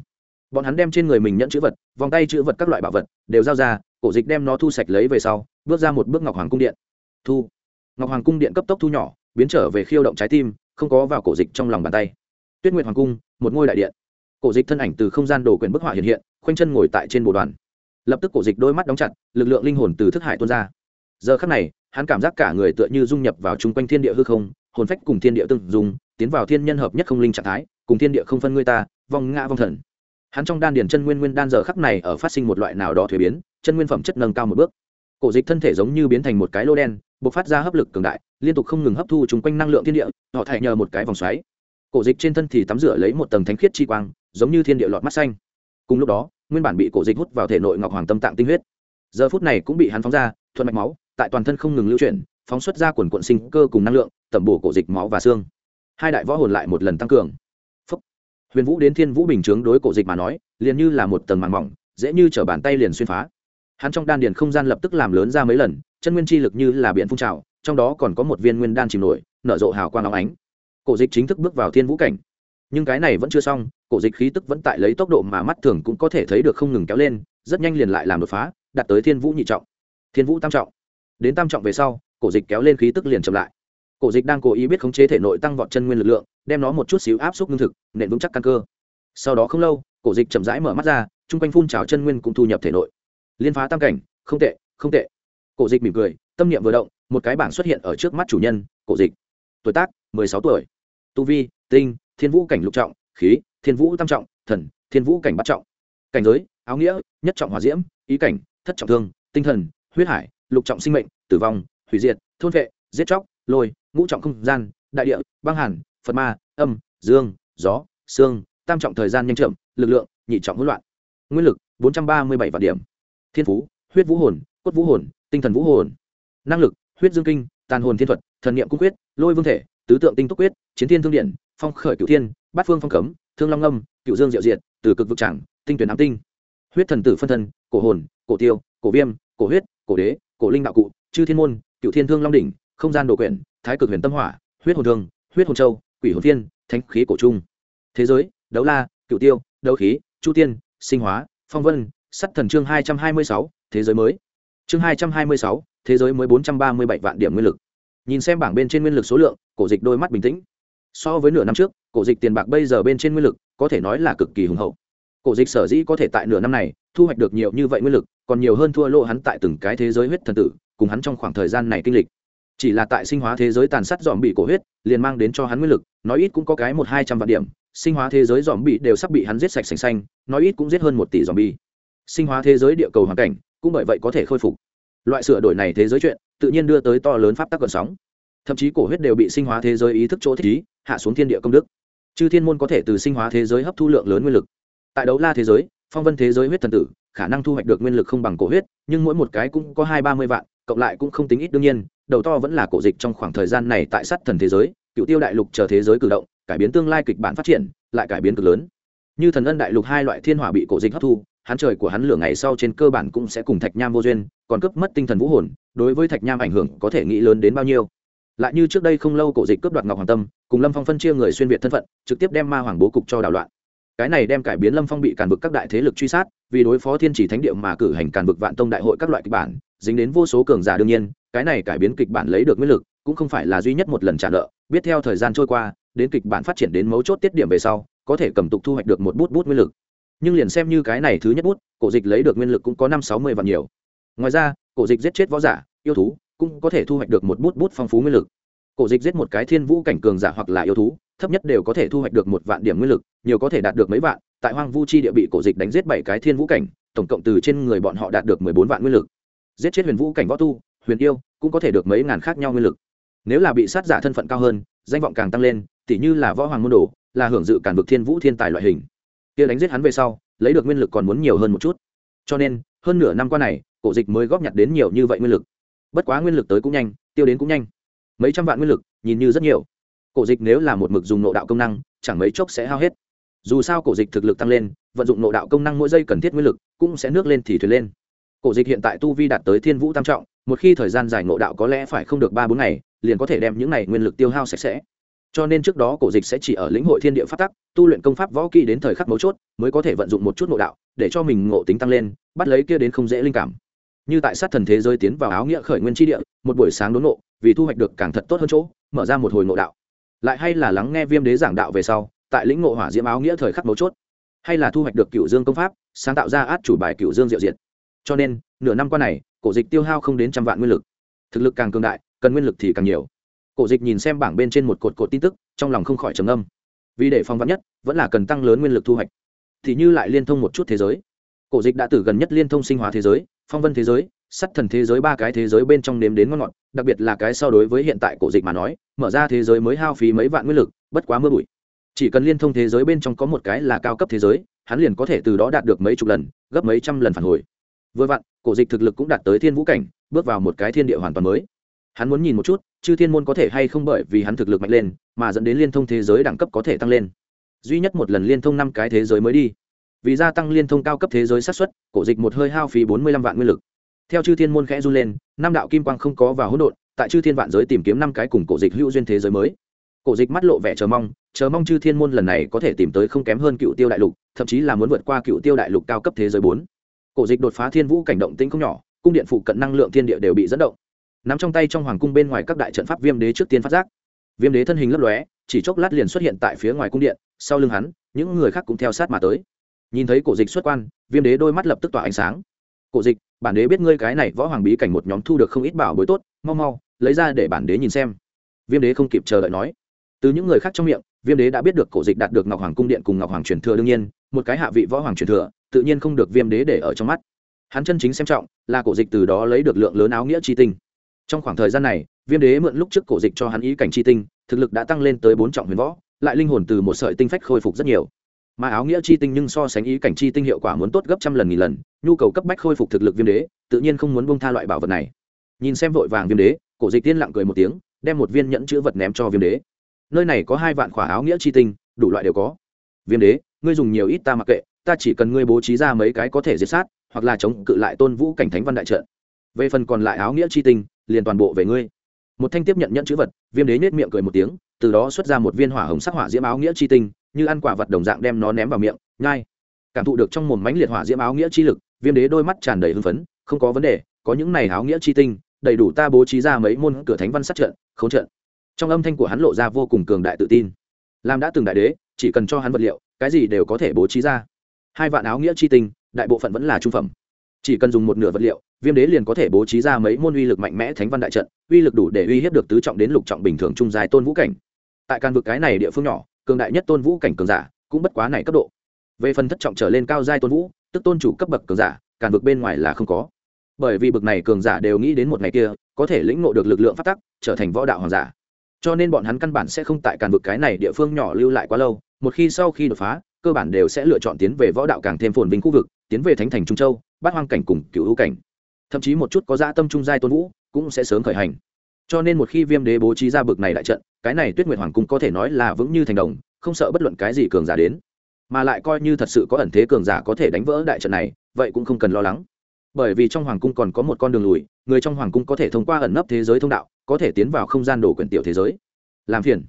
Bọn hắn đem trên người mình nhận chữ vật, vòng tay chữ vật các loại bảo vật, đều giao ra, cổ dịch đem nó thu sạch lấy về sau bước ra một bước ngọc hoàng cung điện. Thu. Ngọc hoàng cung điện cấp tốc thu nhỏ, biến trở về khiêu động trái tim, không có vào cổ dịch trong lòng bàn tay. Tuyết nguyệt hoàng cung, một ngôi đại điện. Cổ dịch thân ảnh từ không gian đồ quyền bức họa hiện hiện, khoanh chân ngồi tại trên bộ đoàn. Lập tức cổ dịch đôi mắt đóng chặt, lực lượng linh hồn từ thức hải tuôn ra. Giờ khắc này, hắn cảm giác cả người tựa như dung nhập vào chung quanh thiên địa hư không, hồn phách cùng thiên địa tương dung, tiến vào thiên nhân hợp nhất không linh trạng thái, cùng thiên địa không phân ngươi ta, vong ngã vong thần. Hắn trong đan điền chân nguyên nguyên đan giờ khắc này ở phát sinh một loại nào đó thuế biến, chân nguyên phẩm chất nâng cao một bước cổ dịch thân thể giống như biến thành một cái lô đen b ộ c phát ra hấp lực cường đại, liên tục không ngừng hấp thu chung quanh năng lượng thiên địa, họ thải nhờ một cái vòng xoáy. Cổ dịch trên thân thì tắm rửa lấy một tầng thánh khiết chi quang, giống như thiên địa lọt mắt xanh. Cùng lúc đó, nguyên bản bị cổ dịch hút vào thể nội ngọc hoàng tâm tạng tinh huyết. Giờ phút này cũng bị hắn phóng ra, thuận mạch máu, tại toàn thân không ngừng lưu chuyển, phóng xuất ra quần quận sinh cơ cùng năng lượng, tẩm bổ cổ dịch máu và xương. Hai đại võ hồn lại một lần tăng cường. Huyền vũ đến thiên vũ bình chướng đối cổ dịch mà nói, liền như là một tầng màng mỏng, dễ như t bàn tay liền xuyên phá hắn trong đan điền không gian lập tức làm lớn ra mấy lần, chân nguyên chi lực như là biển phun trào, trong đó còn có một viên nguyên đan chìm nổi, nở rộ hào quang áo ánh. Cổ dịch chính thức bước vào thiên vũ cảnh. Nhưng cái này vẫn chưa xong, cổ dịch khí tức vẫn tại lấy tốc độ mà mắt thường cũng có thể thấy được không ngừng kéo lên, rất nhanh liền lại làm đột phá, đạt tới thiên vũ nhị trọng. Thiên vũ tam trọng. Đến tam trọng về sau, cổ dịch kéo lên khí tức liền chậm lại. Cổ dịch đang cố ý biết khống chế thể nội tăng vọt chân nguyên lực lượng, đem nó một chút xíu áp suất lương thực, nện vững chắc căn cơ. Sau đó không lâu, cổ dịch chậm rãi mở mắt ra, chung quanh phun trào chân nguyên cũng thu nhập thể nội liên phá tam cảnh, không tệ không tệ. Cổ dịch mỉm cười, tâm niệm vừa động, một cái bảng xuất hiện ở trước mắt chủ nhân, cổ dịch. Tuổi tác, mười sáu tuổi. Tu vi, tinh, thiên vũ cảnh lục trọng, khí, thiên vũ tam trọng, thần, thiên vũ cảnh bắt trọng. Cảnh giới, áo nghĩa, nhất trọng hòa diễm, ý cảnh, thất trọng thương, tinh thần, huyết hải, lục trọng sinh mệnh, tử vong, hủy diệt, thôn vệ, giết chóc, lôi, ngũ trọng không gian, đại địa, băng hàn, phật ma, âm, dương, gió, xương, tam trọng thời gian nhanh chậm, lực lượng, nhị trọng hỗn loạn. Nguyên lực, bốn trăm ba mươi bảy vạn điểm thiên phú, huyết vũ hồn, cốt vũ hồn, tinh thần vũ hồn. Năng lực, huyết dương kinh, tàn hồn thiên thuật, thần niệm cung quyết, lôi vương thể, tứ tượng tinh túc quyết, chiến thiên thương điện, phong khởi cửu thiên, bát phương phong cấm, thương long âm cựu dương diệu diệt, từ cực vực trảng tinh tuyển ám tinh. Huyết thần tử phân thân, cổ hồn, cổ tiêu, cổ viêm, cổ huyết, cổ đế, cổ linh đạo cụ, chư thiên môn cựu thiên thương long đỉnh, không gian đồ quyển, thái cực huyền tâm hỏa, huyết hồn thương, huyết hồn châu, quỷ hồn thiên, thánh khí cổ trung. Thế giới, đấu la cựu tiêu, đấu khí, chu tiên, sinh hóa, phong vân sắt thần chương hai trăm hai mươi sáu, thế giới mới. Chương hai trăm hai mươi sáu, thế giới mới bốn trăm ba mươi bảy vạn điểm nguyên lực. Nhìn xem bảng bên trên nguyên lực số lượng, cổ dịch đôi mắt bình tĩnh. So với nửa năm trước, cổ dịch tiền bạc bây giờ bên trên nguyên lực, có thể nói là cực kỳ hùng hậu. Cổ dịch sở dĩ có thể tại nửa năm này, thu hoạch được nhiều như vậy nguyên lực, còn nhiều hơn thua lỗ hắn tại từng cái thế giới huyết thần tử, cùng hắn trong khoảng thời gian này kinh lịch. Chỉ là tại sinh hóa thế giới tàn sát dòm bị cổ huyết, liền mang đến cho hắn nguyên lực, nói ít cũng có cái một hai trăm vạn điểm, sinh hóa thế giới dòm bị đều sắp bị hắn giết sạch sành xanh, nói ít cũng giết hơn một tỷ dòm bi sinh hóa thế giới địa cầu hoàn cảnh, cũng bởi vậy có thể khôi phục. Loại sửa đổi này thế giới chuyện, tự nhiên đưa tới to lớn pháp tắc cận sóng. Thậm chí cổ huyết đều bị sinh hóa thế giới ý thức chỗ thích ý, hạ xuống thiên địa công đức. Chư thiên môn có thể từ sinh hóa thế giới hấp thu lượng lớn nguyên lực. Tại đấu la thế giới, phong vân thế giới huyết thần tử, khả năng thu hoạch được nguyên lực không bằng cổ huyết, nhưng mỗi một cái cũng có hai ba mươi vạn, cộng lại cũng không tính ít đương nhiên, đầu to vẫn là cổ dịch trong khoảng thời gian này tại sát thần thế giới, cựu tiêu đại lục chờ thế giới cử động, cải biến tương lai kịch bản phát triển, lại cải biến cực lớn. Như thần ân đại lục hai loại thiên hỏa bị cổ dịch hấp thu hắn trời của hắn lửa ngày sau trên cơ bản cũng sẽ cùng thạch nham vô duyên, còn cướp mất tinh thần vũ hồn, đối với thạch nham ảnh hưởng có thể nghĩ lớn đến bao nhiêu. Lại như trước đây không lâu cổ dịch cướp đoạt ngọc hoàng tâm, cùng lâm phong phân chia người xuyên việt thân phận, trực tiếp đem ma hoàng bố cục cho đảo loạn. Cái này đem cải biến lâm phong bị càn vực các đại thế lực truy sát, vì đối phó thiên chỉ thánh địa mà cử hành càn vực vạn tông đại hội các loại kịch bản, dính đến vô số cường giả đương nhiên, cái này cải biến kịch bản lấy được nguyên lực, cũng không phải là duy nhất một lần trả nợ. Biết theo thời gian trôi qua, đến kịch bản phát triển đến mấu chốt tiết điểm về sau, có thể cầm tục thu hoạch được một bút bút nguyên lực nhưng liền xem như cái này thứ nhất bút, cổ dịch lấy được nguyên lực cũng có năm sáu mươi vạn nhiều. Ngoài ra, cổ dịch giết chết võ giả, yêu thú, cũng có thể thu hoạch được một bút bút phong phú nguyên lực. Cổ dịch giết một cái thiên vũ cảnh cường giả hoặc là yêu thú, thấp nhất đều có thể thu hoạch được một vạn điểm nguyên lực, nhiều có thể đạt được mấy vạn, tại hoang vu chi địa bị cổ dịch đánh giết bảy cái thiên vũ cảnh, tổng cộng từ trên người bọn họ đạt được mười bốn vạn nguyên lực. Giết chết huyền vũ cảnh võ tu, huyền yêu, cũng có thể được mấy ngàn khác nhau nguyên lực. Nếu là bị sát giả thân phận cao hơn, danh vọng càng tăng lên, tỉ như là võ hoàng môn đồ, là hưởng dự cản vực thiên vũ thiên tài loại hình kia đánh giết hắn về sau, lấy được nguyên lực còn muốn nhiều hơn một chút. Cho nên, hơn nửa năm qua này, cổ dịch mới góp nhặt đến nhiều như vậy nguyên lực. Bất quá nguyên lực tới cũng nhanh, tiêu đến cũng nhanh. Mấy trăm vạn nguyên lực, nhìn như rất nhiều. Cổ dịch nếu là một mực dùng nộ đạo công năng, chẳng mấy chốc sẽ hao hết. Dù sao cổ dịch thực lực tăng lên, vận dụng nộ đạo công năng mỗi giây cần thiết nguyên lực, cũng sẽ nước lên thì thuyền lên. Cổ dịch hiện tại tu vi đạt tới thiên vũ tam trọng, một khi thời gian dài nộ đạo có lẽ phải không được ba bốn ngày, liền có thể đem những này nguyên lực tiêu hao sạch sẽ cho nên trước đó cổ dịch sẽ chỉ ở lĩnh hội thiên địa phát tắc tu luyện công pháp võ kỹ đến thời khắc mấu chốt mới có thể vận dụng một chút nộ đạo để cho mình ngộ tính tăng lên bắt lấy kia đến không dễ linh cảm. Như tại sát thần thế giới tiến vào áo nghĩa khởi nguyên tri địa một buổi sáng đốn ngộ, vì thu hoạch được càng thật tốt hơn chỗ mở ra một hồi ngộ đạo. Lại hay là lắng nghe viêm đế giảng đạo về sau tại lĩnh ngộ hỏa diễm áo nghĩa thời khắc mấu chốt hay là thu hoạch được cựu dương công pháp sáng tạo ra át chủ bài cựu dương diệu diệt. Cho nên nửa năm qua này cổ dịch tiêu hao không đến trăm vạn nguyên lực. Thực lực càng cường đại cần nguyên lực thì càng nhiều cổ dịch nhìn xem bảng bên trên một cột cột tin tức, trong lòng không khỏi trầm âm vì để phong vắn nhất, vẫn là cần tăng lớn nguyên lực thu hoạch. Thì như lại liên thông một chút thế giới. Cổ dịch đã từ gần nhất liên thông sinh hóa thế giới, phong vân thế giới, sắt thần thế giới ba cái thế giới bên trong nếm đến ngon ngọt, đặc biệt là cái so đối với hiện tại cổ dịch mà nói, mở ra thế giới mới hao phí mấy vạn nguyên lực, bất quá mưa bụi. Chỉ cần liên thông thế giới bên trong có một cái là cao cấp thế giới, hắn liền có thể từ đó đạt được mấy chục lần, gấp mấy trăm lần phản hồi. Vừa vặn, cổ dịch thực lực cũng đạt tới thiên vũ cảnh, bước vào một cái thiên địa hoàn toàn mới. Hắn muốn nhìn một chút chư thiên môn có thể hay không bởi vì hắn thực lực mạnh lên, mà dẫn đến liên thông thế giới đẳng cấp có thể tăng lên. Duy nhất một lần liên thông năm cái thế giới mới đi. Vì gia tăng liên thông cao cấp thế giới sát xuất cổ dịch một hơi hao phí bốn mươi lăm vạn nguyên lực. Theo chư thiên môn khẽ run lên, năm đạo kim quang không có và hỗn độn, tại chư thiên vạn giới tìm kiếm năm cái cùng cổ dịch hữu duyên thế giới mới. Cổ dịch mắt lộ vẻ chờ mong chờ mong chư thiên môn lần này có thể tìm tới không kém hơn cựu tiêu đại lục, thậm chí là muốn vượt qua cựu tiêu đại lục cao cấp thế giới bốn. Cổ dịch đột phá thiên vũ cảnh động tĩnh không nhỏ, cung điện phụ cận năng lượng thiên địa đều bị dẫn động nắm trong tay trong hoàng cung bên ngoài các đại trận pháp viêm đế trước tiên phát giác. Viêm đế thân hình lấp lóe, chỉ chốc lát liền xuất hiện tại phía ngoài cung điện, sau lưng hắn, những người khác cũng theo sát mà tới. Nhìn thấy cổ dịch xuất quan, viêm đế đôi mắt lập tức tỏa ánh sáng. Cổ dịch, bản đế biết ngươi cái này võ hoàng bí cảnh một nhóm thu được không ít bảo bối tốt, mau mau, lấy ra để bản đế nhìn xem. Viêm đế không kịp chờ đợi nói. Từ những người khác trong miệng, viêm đế đã biết được cổ dịch đạt được ngọc hoàng cung điện cùng ngọc hoàng truyền thừa đương nhiên, một cái hạ vị võ hoàng truyền thừa, tự nhiên không được viêm đế để ở trong mắt. Hắn chân chính xem trọng là cổ dịch từ đó lấy được lượng lớn áo nghĩa chi tinh trong khoảng thời gian này, viêm đế mượn lúc trước cổ dịch cho hắn ý cảnh chi tinh, thực lực đã tăng lên tới bốn trọng huyền võ, lại linh hồn từ một sợi tinh phách khôi phục rất nhiều. Mà áo nghĩa chi tinh nhưng so sánh ý cảnh chi tinh hiệu quả muốn tốt gấp trăm lần nghìn lần, nhu cầu cấp bách khôi phục thực lực viêm đế, tự nhiên không muốn bông tha loại bảo vật này. Nhìn xem vội vàng viêm đế, cổ dịch tiên lặng cười một tiếng, đem một viên nhẫn chữ vật ném cho viêm đế. Nơi này có hai vạn khỏa áo nghĩa chi tinh, đủ loại đều có. Viêm đế, ngươi dùng nhiều ít ta mặc kệ, ta chỉ cần ngươi bố trí ra mấy cái có thể diệt sát, hoặc là chống cự lại tôn vũ cảnh thánh văn đại trận về phần còn lại áo nghĩa chi tinh, liền toàn bộ về ngươi. Một thanh tiếp nhận nhận chữ vật, viêm đế nết miệng cười một tiếng, từ đó xuất ra một viên hỏa hồng sắc hỏa diễm áo nghĩa chi tinh, như ăn quả vật đồng dạng đem nó ném vào miệng, nhai. Cảm thụ được trong một mánh liệt hỏa diễm áo nghĩa chi lực, viêm đế đôi mắt tràn đầy hưng phấn, không có vấn đề, có những này áo nghĩa chi tinh, đầy đủ ta bố trí ra mấy môn cửa thánh văn sát trận không trận. Trong âm thanh của hắn lộ ra vô cùng cường đại tự tin. Làm đã từng đại đế, chỉ cần cho hắn vật liệu, cái gì đều có thể bố trí ra. Hai vạn áo nghĩa chi tinh, đại bộ phận vẫn là trung phẩm chỉ cần dùng một nửa vật liệu, viêm đế liền có thể bố trí ra mấy môn uy lực mạnh mẽ thánh văn đại trận, uy lực đủ để uy hiếp được tứ trọng đến lục trọng bình thường trung dài tôn vũ cảnh. Tại căn vực cái này địa phương nhỏ, cường đại nhất tôn vũ cảnh cường giả cũng bất quá này cấp độ. Về phần thất trọng trở lên cao giai tôn vũ, tức tôn chủ cấp bậc cường giả, càn vực bên ngoài là không có. Bởi vì bậc này cường giả đều nghĩ đến một ngày kia, có thể lĩnh ngộ được lực lượng phát tắc, trở thành võ đạo hoàng giả. Cho nên bọn hắn căn bản sẽ không tại càn vực cái này địa phương nhỏ lưu lại quá lâu, một khi sau khi đột phá, cơ bản đều sẽ lựa chọn tiến về võ đạo càng thêm phồn vinh khu vực, tiến về thánh thành trung châu bát hoang cảnh cùng cựu hữu cảnh. Thậm chí một chút có dã tâm trung giai tôn vũ cũng sẽ sớm khởi hành. Cho nên một khi viêm đế bố trí ra bực này đại trận, cái này tuyết nguyệt hoàng cung có thể nói là vững như thành đồng, không sợ bất luận cái gì cường giả đến. Mà lại coi như thật sự có ẩn thế cường giả có thể đánh vỡ đại trận này, vậy cũng không cần lo lắng. Bởi vì trong hoàng cung còn có một con đường lùi, người trong hoàng cung có thể thông qua ẩn nấp thế giới thông đạo, có thể tiến vào không gian đổ quyển tiểu thế giới. Làm phiền.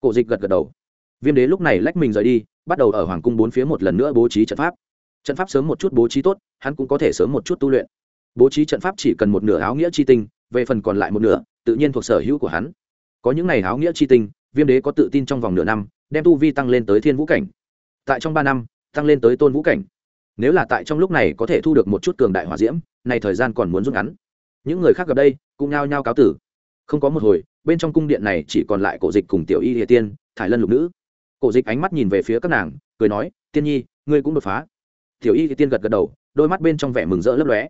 Cổ dịch gật gật đầu. Viêm đế lúc này lách mình rời đi, bắt đầu ở hoàng cung bốn phía một lần nữa bố trí trận pháp trận pháp sớm một chút bố trí tốt, hắn cũng có thể sớm một chút tu luyện. Bố trí trận pháp chỉ cần một nửa áo nghĩa chi tinh, về phần còn lại một nửa, tự nhiên thuộc sở hữu của hắn. Có những ngày áo nghĩa chi tinh, viêm đế có tự tin trong vòng nửa năm, đem tu vi tăng lên tới thiên vũ cảnh. Tại trong ba năm, tăng lên tới tôn vũ cảnh. Nếu là tại trong lúc này có thể thu được một chút cường đại hỏa diễm, này thời gian còn muốn rút ngắn. Những người khác gặp đây, cũng nhao nhao cáo tử. Không có một hồi, bên trong cung điện này chỉ còn lại cổ dịch cùng tiểu y địa tiên, thải lân lục nữ. Cổ dịch ánh mắt nhìn về phía các nàng, cười nói, tiên nhi, ngươi cũng đột phá tiểu y tiên gật gật đầu, đôi mắt bên trong vẻ mừng rỡ lấp lóe.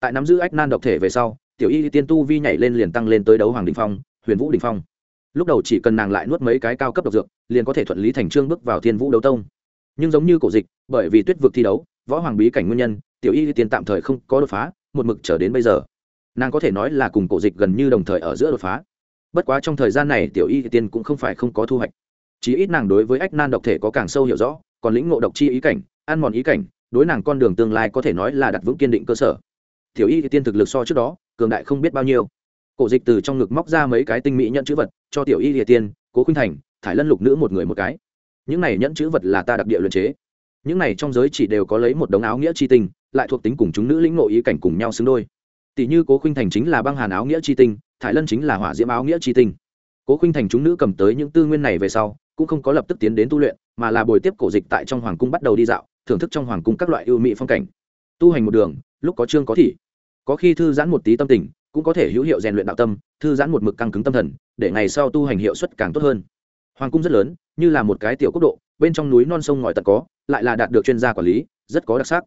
Tại nắm giữ ách nan độc thể về sau, tiểu y tiên tu vi nhảy lên liền tăng lên tới đấu hoàng đình phong, huyền vũ đình phong. Lúc đầu chỉ cần nàng lại nuốt mấy cái cao cấp độc dược, liền có thể thuận lý thành trương bước vào thiên vũ đấu tông. Nhưng giống như cổ dịch, bởi vì tuyết vực thi đấu, võ hoàng bí cảnh nguyên nhân, tiểu y tiên tạm thời không có đột phá, một mực trở đến bây giờ. Nàng có thể nói là cùng cổ dịch gần như đồng thời ở giữa đột phá. Bất quá trong thời gian này, tiểu y tiên cũng không phải không có thu hoạch. Chí ít nàng đối với ách nan độc thể có càng sâu hiểu rõ, còn lĩnh ngộ độc chi ý cảnh, ăn mòn ý cảnh đối nàng con đường tương lai có thể nói là đặt vững kiên định cơ sở. Tiểu y tiên thực lực so trước đó, cường đại không biết bao nhiêu. Cổ dịch từ trong ngực móc ra mấy cái tinh mỹ nhận chữ vật, cho tiểu y địa tiên, cố khuynh thành, thải lân lục nữ một người một cái. Những này nhẫn chữ vật là ta đặc địa luyện chế. Những này trong giới chỉ đều có lấy một đống áo nghĩa chi tinh, lại thuộc tính cùng chúng nữ lĩnh nội ý cảnh cùng nhau xứng đôi. Tỷ như cố khuynh thành chính là băng hàn áo nghĩa chi tinh, thải lân chính là hỏa diễm áo nghĩa chi tinh. Cố khuynh thành chúng nữ cầm tới những tư nguyên này về sau, cũng không có lập tức tiến đến tu luyện, mà là bồi tiếp cổ dịch tại trong hoàng cung bắt đầu đi dạo thưởng thức trong hoàng cung các loại ưu mỹ phong cảnh. Tu hành một đường, lúc có chương có thị. Có khi thư giãn một tí tâm tình, cũng có thể hữu hiệu rèn luyện đạo tâm, thư giãn một mực căng cứng tâm thần, để ngày sau tu hành hiệu suất càng tốt hơn. Hoàng cung rất lớn, như là một cái tiểu quốc độ, bên trong núi non sông ngòi tận có, lại là đạt được chuyên gia quản lý, rất có đặc sắc.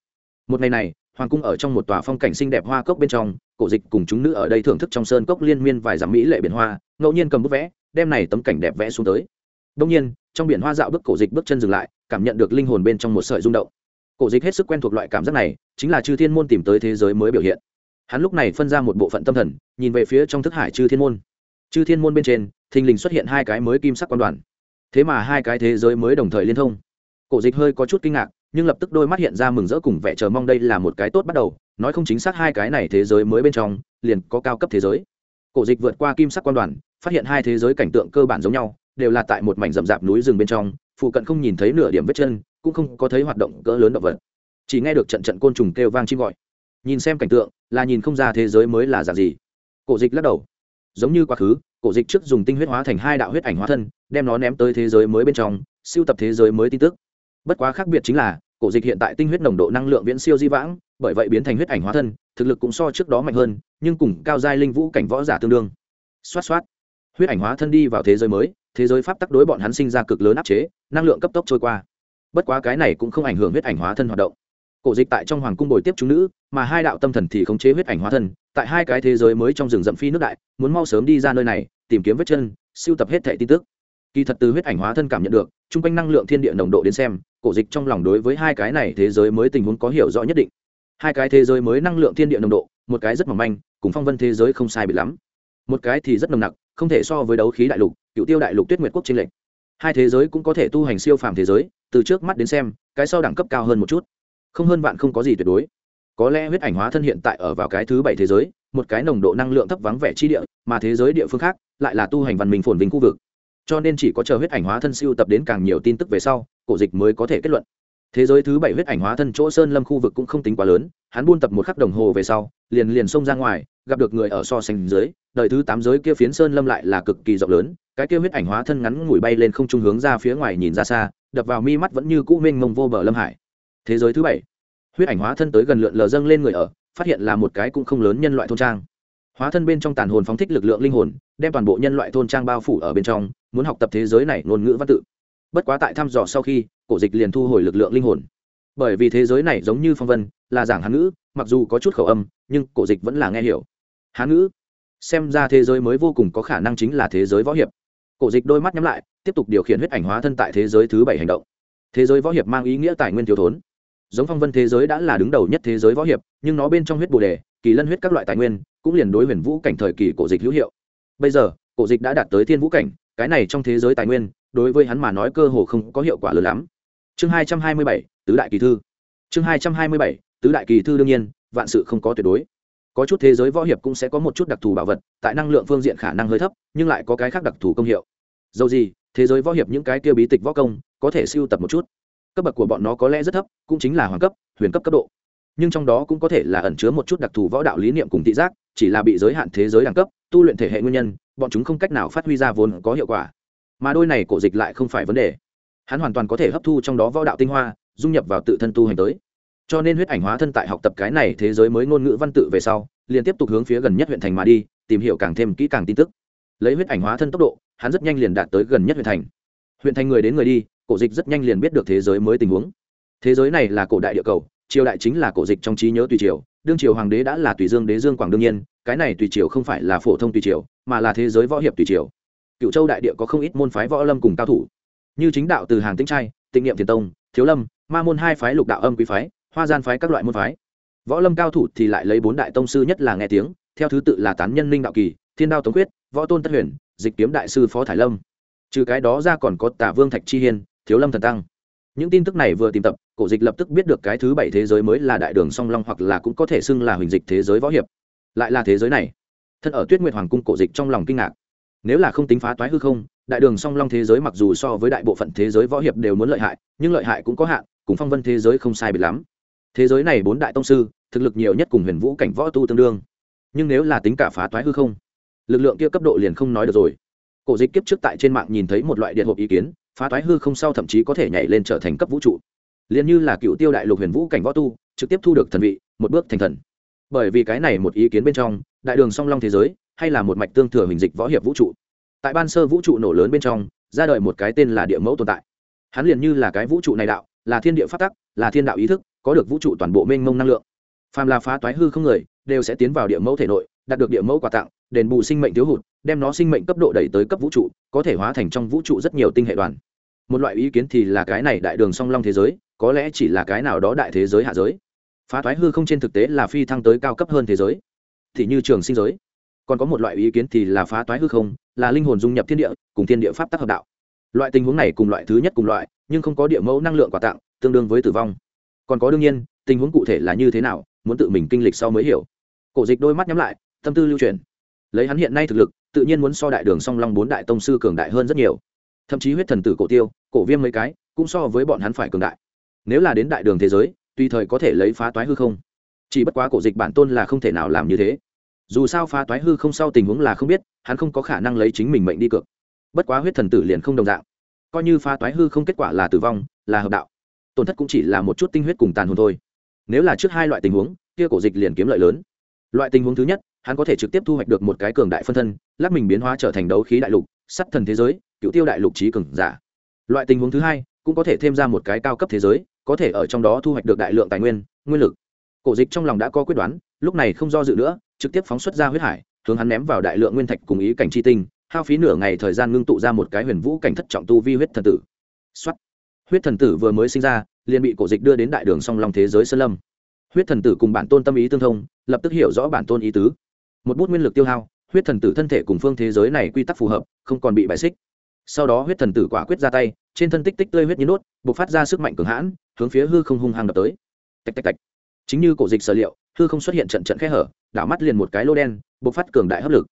Một ngày này, hoàng cung ở trong một tòa phong cảnh xinh đẹp hoa cốc bên trong, cổ dịch cùng chúng nữ ở đây thưởng thức trong sơn cốc liên miên vài dặm mỹ lệ biển hoa, ngẫu nhiên cầm bút vẽ, đem này tấm cảnh đẹp vẽ xuống tới. Đông nhiên trong biển hoa dạo bước cổ dịch bước chân dừng lại, cảm nhận được linh hồn bên trong một sợi rung động. Cổ dịch hết sức quen thuộc loại cảm giác này, chính là chư thiên môn tìm tới thế giới mới biểu hiện. Hắn lúc này phân ra một bộ phận tâm thần, nhìn về phía trong thức hải chư thiên môn. Chư thiên môn bên trên, thình lình xuất hiện hai cái mới kim sắc quan đoàn. Thế mà hai cái thế giới mới đồng thời liên thông. Cổ dịch hơi có chút kinh ngạc, nhưng lập tức đôi mắt hiện ra mừng rỡ cùng vẻ chờ mong đây là một cái tốt bắt đầu, nói không chính xác hai cái này thế giới mới bên trong, liền có cao cấp thế giới. Cổ dịch vượt qua kim sắc quan đoàn, phát hiện hai thế giới cảnh tượng cơ bản giống nhau đều là tại một mảnh rậm rạp núi rừng bên trong, phụ cận không nhìn thấy nửa điểm vết chân, cũng không có thấy hoạt động cỡ lớn động vật. Chỉ nghe được trận trận côn trùng kêu vang chim gọi. Nhìn xem cảnh tượng, là nhìn không ra thế giới mới là dạng gì. Cổ dịch lắc đầu. Giống như quá khứ, cổ dịch trước dùng tinh huyết hóa thành hai đạo huyết ảnh hóa thân, đem nó ném tới thế giới mới bên trong, siêu tập thế giới mới tin tức. Bất quá khác biệt chính là, cổ dịch hiện tại tinh huyết nồng độ năng lượng viễn siêu di vãng, bởi vậy biến thành huyết ảnh hóa thân, thực lực cũng so trước đó mạnh hơn, nhưng cùng cao giai linh vũ cảnh võ giả tương đương. Xoát xoát. Huyết ảnh hóa thân đi vào thế giới mới thế giới pháp tắc đối bọn hắn sinh ra cực lớn áp chế, năng lượng cấp tốc trôi qua. Bất quá cái này cũng không ảnh hưởng huyết ảnh hóa thân hoạt động. Cổ dịch tại trong hoàng cung bồi tiếp chúng nữ, mà hai đạo tâm thần thì khống chế huyết ảnh hóa thân, tại hai cái thế giới mới trong rừng rậm phi nước đại, muốn mau sớm đi ra nơi này, tìm kiếm vết chân, siêu tập hết thẻ tin tức. Kỳ thật từ huyết ảnh hóa thân cảm nhận được, chung quanh năng lượng thiên địa nồng độ đến xem, cổ dịch trong lòng đối với hai cái này thế giới mới tình huống có hiểu rõ nhất định. Hai cái thế giới mới năng lượng thiên địa nồng độ, một cái rất mỏng manh, cùng phong vân thế giới không sai bị lắm. Một cái thì rất nồng nặc, không thể so với đấu khí đại lục cựu tiêu đại lục tuyết nguyệt quốc trinh lệnh hai thế giới cũng có thể tu hành siêu phàm thế giới, từ trước mắt đến xem, cái sau đẳng cấp cao hơn một chút. Không hơn vạn không có gì tuyệt đối. Có lẽ huyết ảnh hóa thân hiện tại ở vào cái thứ bảy thế giới, một cái nồng độ năng lượng thấp vắng vẻ chi địa, mà thế giới địa phương khác lại là tu hành văn minh phồn vinh khu vực. Cho nên chỉ có chờ huyết ảnh hóa thân siêu tập đến càng nhiều tin tức về sau, cổ dịch mới có thể kết luận thế giới thứ bảy huyết ảnh hóa thân chỗ sơn lâm khu vực cũng không tính quá lớn, hắn buôn tập một khắc đồng hồ về sau, liền liền xông ra ngoài, gặp được người ở so sánh dưới đời thứ tám giới kia phiến sơn lâm lại là cực kỳ rộng lớn, cái kia huyết ảnh hóa thân ngắn ngủi bay lên không trung hướng ra phía ngoài nhìn ra xa, đập vào mi mắt vẫn như cũ mênh mông vô bờ lâm hải. Thế giới thứ bảy, huyết ảnh hóa thân tới gần lượn lờ dâng lên người ở, phát hiện là một cái cũng không lớn nhân loại thôn trang. Hóa thân bên trong tàn hồn phóng thích lực lượng linh hồn, đem toàn bộ nhân loại thôn trang bao phủ ở bên trong, muốn học tập thế giới này ngôn ngữ văn tự bất quá tại thăm dò sau khi, cổ dịch liền thu hồi lực lượng linh hồn. Bởi vì thế giới này giống như phong vân, là giảng hán ngữ, mặc dù có chút khẩu âm, nhưng cổ dịch vẫn là nghe hiểu. Hán ngữ? Xem ra thế giới mới vô cùng có khả năng chính là thế giới võ hiệp. Cổ dịch đôi mắt nhắm lại, tiếp tục điều khiển huyết ảnh hóa thân tại thế giới thứ bảy hành động. Thế giới võ hiệp mang ý nghĩa tài nguyên thiếu thốn. Giống phong vân thế giới đã là đứng đầu nhất thế giới võ hiệp, nhưng nó bên trong huyết bồ đề, kỳ lân huyết các loại tài nguyên, cũng liền đối huyền vũ cảnh thời kỳ cổ dịch hữu hiệu. Bây giờ, cổ dịch đã đạt tới thiên vũ cảnh cái này trong thế giới tài nguyên, đối với hắn mà nói cơ hồ không có hiệu quả lớn lắm. Chương hai trăm hai mươi bảy, tứ đại kỳ thư. Chương hai trăm hai mươi bảy, tứ đại kỳ thư đương nhiên, vạn sự không có tuyệt đối. Có chút thế giới võ hiệp cũng sẽ có một chút đặc thù bảo vật, tại năng lượng phương diện khả năng hơi thấp, nhưng lại có cái khác đặc thù công hiệu. Dầu gì, thế giới võ hiệp những cái kia bí tịch võ công, có thể siêu tập một chút. Cấp bậc của bọn nó có lẽ rất thấp, cũng chính là hoàng cấp, huyền cấp cấp độ nhưng trong đó cũng có thể là ẩn chứa một chút đặc thù võ đạo lý niệm cùng thị giác, chỉ là bị giới hạn thế giới đẳng cấp, tu luyện thể hệ nguyên nhân, bọn chúng không cách nào phát huy ra vốn có hiệu quả. Mà đôi này cổ dịch lại không phải vấn đề. Hắn hoàn toàn có thể hấp thu trong đó võ đạo tinh hoa, dung nhập vào tự thân tu hành tới. Cho nên huyết ảnh hóa thân tại học tập cái này thế giới mới ngôn ngữ văn tự về sau, liền tiếp tục hướng phía gần nhất huyện thành mà đi, tìm hiểu càng thêm kỹ càng tin tức. Lấy huyết ảnh hóa thân tốc độ, hắn rất nhanh liền đạt tới gần nhất huyện thành. Huyện thành người đến người đi, cổ dịch rất nhanh liền biết được thế giới mới tình huống. Thế giới này là cổ đại địa cầu triều đại chính là cổ dịch trong trí nhớ tùy triều, đương triều hoàng đế đã là tùy dương đế dương quảng đương nhiên, cái này tùy triều không phải là phổ thông tùy triều, mà là thế giới võ hiệp tùy triều. Cựu châu đại địa có không ít môn phái võ lâm cùng cao thủ. Như chính đạo từ hàng tĩnh trai, tịnh niệm thiền tông, thiếu lâm, ma môn hai phái lục đạo âm quý phái, hoa gian phái các loại môn phái. Võ lâm cao thủ thì lại lấy bốn đại tông sư nhất là nghe tiếng, theo thứ tự là tán nhân linh đạo kỳ, thiên đao tống quyết võ tôn tất huyền, dịch kiếm đại sư phó thải lâm. Trừ cái đó ra còn có tả vương thạch chi hiên, thiếu lâm thần tăng những tin tức này vừa tìm tập, cổ dịch lập tức biết được cái thứ bảy thế giới mới là đại đường song long hoặc là cũng có thể xưng là huỳnh dịch thế giới võ hiệp. Lại là thế giới này. Thân ở tuyết nguyệt hoàng cung cổ dịch trong lòng kinh ngạc. Nếu là không tính phá toái hư không, đại đường song long thế giới mặc dù so với đại bộ phận thế giới võ hiệp đều muốn lợi hại, nhưng lợi hại cũng có hạn, cùng phong vân thế giới không sai biệt lắm. Thế giới này bốn đại tông sư, thực lực nhiều nhất cùng huyền vũ cảnh võ tu tương đương. Nhưng nếu là tính cả phá toái hư không, lực lượng kia cấp độ liền không nói được rồi. Cổ dịch kiếp trước tại trên mạng nhìn thấy một loại điện hộp ý kiến phá toái hư không sau thậm chí có thể nhảy lên trở thành cấp vũ trụ. Liền như là cựu tiêu đại lục huyền vũ cảnh võ tu, trực tiếp thu được thần vị, một bước thành thần. Bởi vì cái này một ý kiến bên trong, đại đường song long thế giới, hay là một mạch tương thừa hình dịch võ hiệp vũ trụ. Tại ban sơ vũ trụ nổ lớn bên trong, ra đời một cái tên là địa mẫu tồn tại. Hắn liền như là cái vũ trụ này đạo, là thiên địa phát tắc, là thiên đạo ý thức, có được vũ trụ toàn bộ mênh mông năng lượng. Phàm là phá toái hư không người, đều sẽ tiến vào địa mẫu thể nội, đạt được địa mẫu quà tặng đền bù sinh mệnh thiếu hụt, đem nó sinh mệnh cấp độ đẩy tới cấp vũ trụ, có thể hóa thành trong vũ trụ rất nhiều tinh hệ đoàn. Một loại ý kiến thì là cái này đại đường song long thế giới, có lẽ chỉ là cái nào đó đại thế giới hạ giới. Phá thoái hư không trên thực tế là phi thăng tới cao cấp hơn thế giới. Thì như trường sinh giới. Còn có một loại ý kiến thì là phá toái hư không, là linh hồn dung nhập thiên địa, cùng thiên địa pháp tác hợp đạo. Loại tình huống này cùng loại thứ nhất cùng loại, nhưng không có địa mẫu năng lượng quà tặng, tương đương với tử vong. Còn có đương nhiên, tình huống cụ thể là như thế nào, muốn tự mình kinh lịch sau mới hiểu. Cổ dịch đôi mắt nhắm lại, tâm tư lưu truyền lấy hắn hiện nay thực lực, tự nhiên muốn so đại đường song long bốn đại tông sư cường đại hơn rất nhiều. Thậm chí huyết thần tử cổ tiêu, cổ viêm mấy cái, cũng so với bọn hắn phải cường đại. Nếu là đến đại đường thế giới, tùy thời có thể lấy phá toái hư không. Chỉ bất quá cổ dịch bản tôn là không thể nào làm như thế. Dù sao phá toái hư không sau tình huống là không biết, hắn không có khả năng lấy chính mình mệnh đi cược. Bất quá huyết thần tử liền không đồng dạng. Coi như phá toái hư không kết quả là tử vong, là hợp đạo. Tổn thất cũng chỉ là một chút tinh huyết cùng tàn hồn thôi. Nếu là trước hai loại tình huống, kia cổ dịch liền kiếm lợi lớn. Loại tình huống thứ nhất hắn có thể trực tiếp thu hoạch được một cái cường đại phân thân lắc mình biến hóa trở thành đấu khí đại lục, sắt thần thế giới, cựu tiêu đại lục trí cường giả. Loại tình huống thứ hai, cũng có thể thêm ra một cái cao cấp thế giới, có thể ở trong đó thu hoạch được đại lượng tài nguyên nguyên lực. Cổ dịch trong lòng đã có quyết đoán, lúc này không do dự nữa, trực tiếp phóng xuất ra huyết hải, hướng hắn ném vào đại lượng nguyên thạch cùng ý cảnh chi tinh, hao phí nửa ngày thời gian ngưng tụ ra một cái huyền vũ cảnh thất trọng tu vi huyết thần tử. Xuất huyết thần tử vừa mới sinh ra, liền bị cổ dịch đưa đến đại đường song long thế giới sơn lâm. Huyết thần tử cùng bản tôn tâm ý tương thông, lập tức hiểu rõ bản tôn ý tứ một bút nguyên lực tiêu hao, huyết thần tử thân thể cùng phương thế giới này quy tắc phù hợp, không còn bị bài xích. Sau đó huyết thần tử quả quyết ra tay, trên thân tích tích tươi huyết như nốt b phát ra sức mạnh cường hãn, hướng phía hư không hung hăng đập tới. Tạch tạch tạch. Chính như cổ dịch sở liệu, hư không xuất hiện trận trận khe hở, đảo mắt liền một cái lô đen b phát cường đại hấp lực.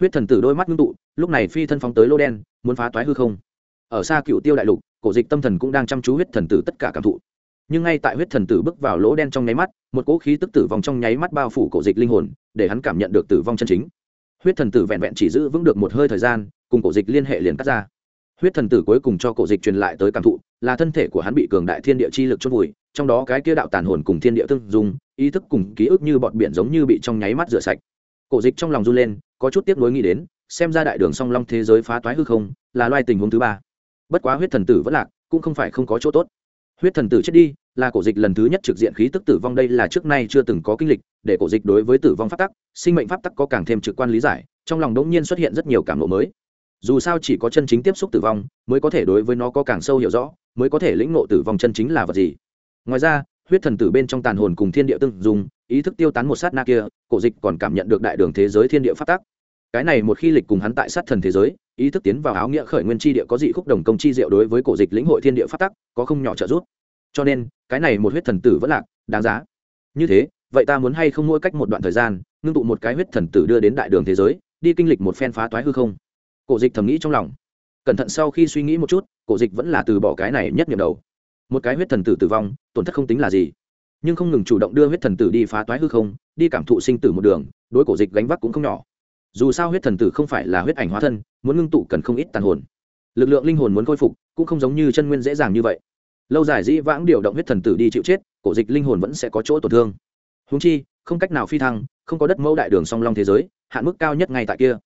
Huyết thần tử đôi mắt ngưng tụ, lúc này phi thân phóng tới lô đen, muốn phá toái hư không. Ở xa cựu tiêu đại lục, cổ dịch tâm thần cũng đang chăm chú huyết thần tử tất cả cảm thụ nhưng ngay tại huyết thần tử bước vào lỗ đen trong nháy mắt, một cỗ khí tức tử vong trong nháy mắt bao phủ cổ dịch linh hồn, để hắn cảm nhận được tử vong chân chính. Huyết thần tử vẹn vẹn chỉ giữ vững được một hơi thời gian, cùng cổ dịch liên hệ liền cắt ra. Huyết thần tử cuối cùng cho cổ dịch truyền lại tới cảm thụ, là thân thể của hắn bị cường đại thiên địa chi lực chôn vùi, trong đó cái kia đạo tàn hồn cùng thiên địa tương dùng ý thức cùng ký ức như bọn biển giống như bị trong nháy mắt rửa sạch. Cổ dịch trong lòng run lên, có chút tiếc nuối nghĩ đến, xem ra đại đường song long thế giới phá toái hư không, là loài tình huống thứ ba. Bất quá huyết thần tử vẫn lạc, cũng không phải không có chỗ tốt. Huyết thần tử chết đi là cổ dịch lần thứ nhất trực diện khí tức tử vong đây là trước nay chưa từng có kinh lịch, để cổ dịch đối với tử vong pháp tắc, sinh mệnh pháp tắc có càng thêm trực quan lý giải, trong lòng đống nhiên xuất hiện rất nhiều cảm lộ mới. Dù sao chỉ có chân chính tiếp xúc tử vong, mới có thể đối với nó có càng sâu hiểu rõ, mới có thể lĩnh ngộ tử vong chân chính là vật gì. Ngoài ra, huyết thần tử bên trong tàn hồn cùng thiên địa tương dùng ý thức tiêu tán một sát na kia, cổ dịch còn cảm nhận được đại đường thế giới thiên địa phát tác cái này một khi lịch cùng hắn tại sát thần thế giới, ý thức tiến vào áo nghĩa khởi nguyên tri địa có dị khúc đồng công chi diệu đối với cổ dịch lĩnh hội thiên địa phát tắc, có không nhỏ trợ giúp cho nên, cái này một huyết thần tử vẫn lạc, đáng giá. Như thế, vậy ta muốn hay không mỗi cách một đoạn thời gian, ngưng tụ một cái huyết thần tử đưa đến đại đường thế giới, đi kinh lịch một phen phá toái hư không? Cổ dịch thầm nghĩ trong lòng. Cẩn thận sau khi suy nghĩ một chút, cổ dịch vẫn là từ bỏ cái này nhất nhiệm đầu. Một cái huyết thần tử tử vong, tổn thất không tính là gì. Nhưng không ngừng chủ động đưa huyết thần tử đi phá toái hư không, đi cảm thụ sinh tử một đường, đối cổ dịch gánh vác cũng không nhỏ. Dù sao huyết thần tử không phải là huyết ảnh hóa thân, muốn ngưng tụ cần không ít tàn hồn. Lực lượng linh hồn muốn khôi phục, cũng không giống như chân nguyên dễ dàng như vậy lâu dài dĩ vãng điều động huyết thần tử đi chịu chết, cổ dịch linh hồn vẫn sẽ có chỗ tổn thương. Húng chi, không cách nào phi thăng, không có đất mẫu đại đường song long thế giới, hạn mức cao nhất ngay tại kia.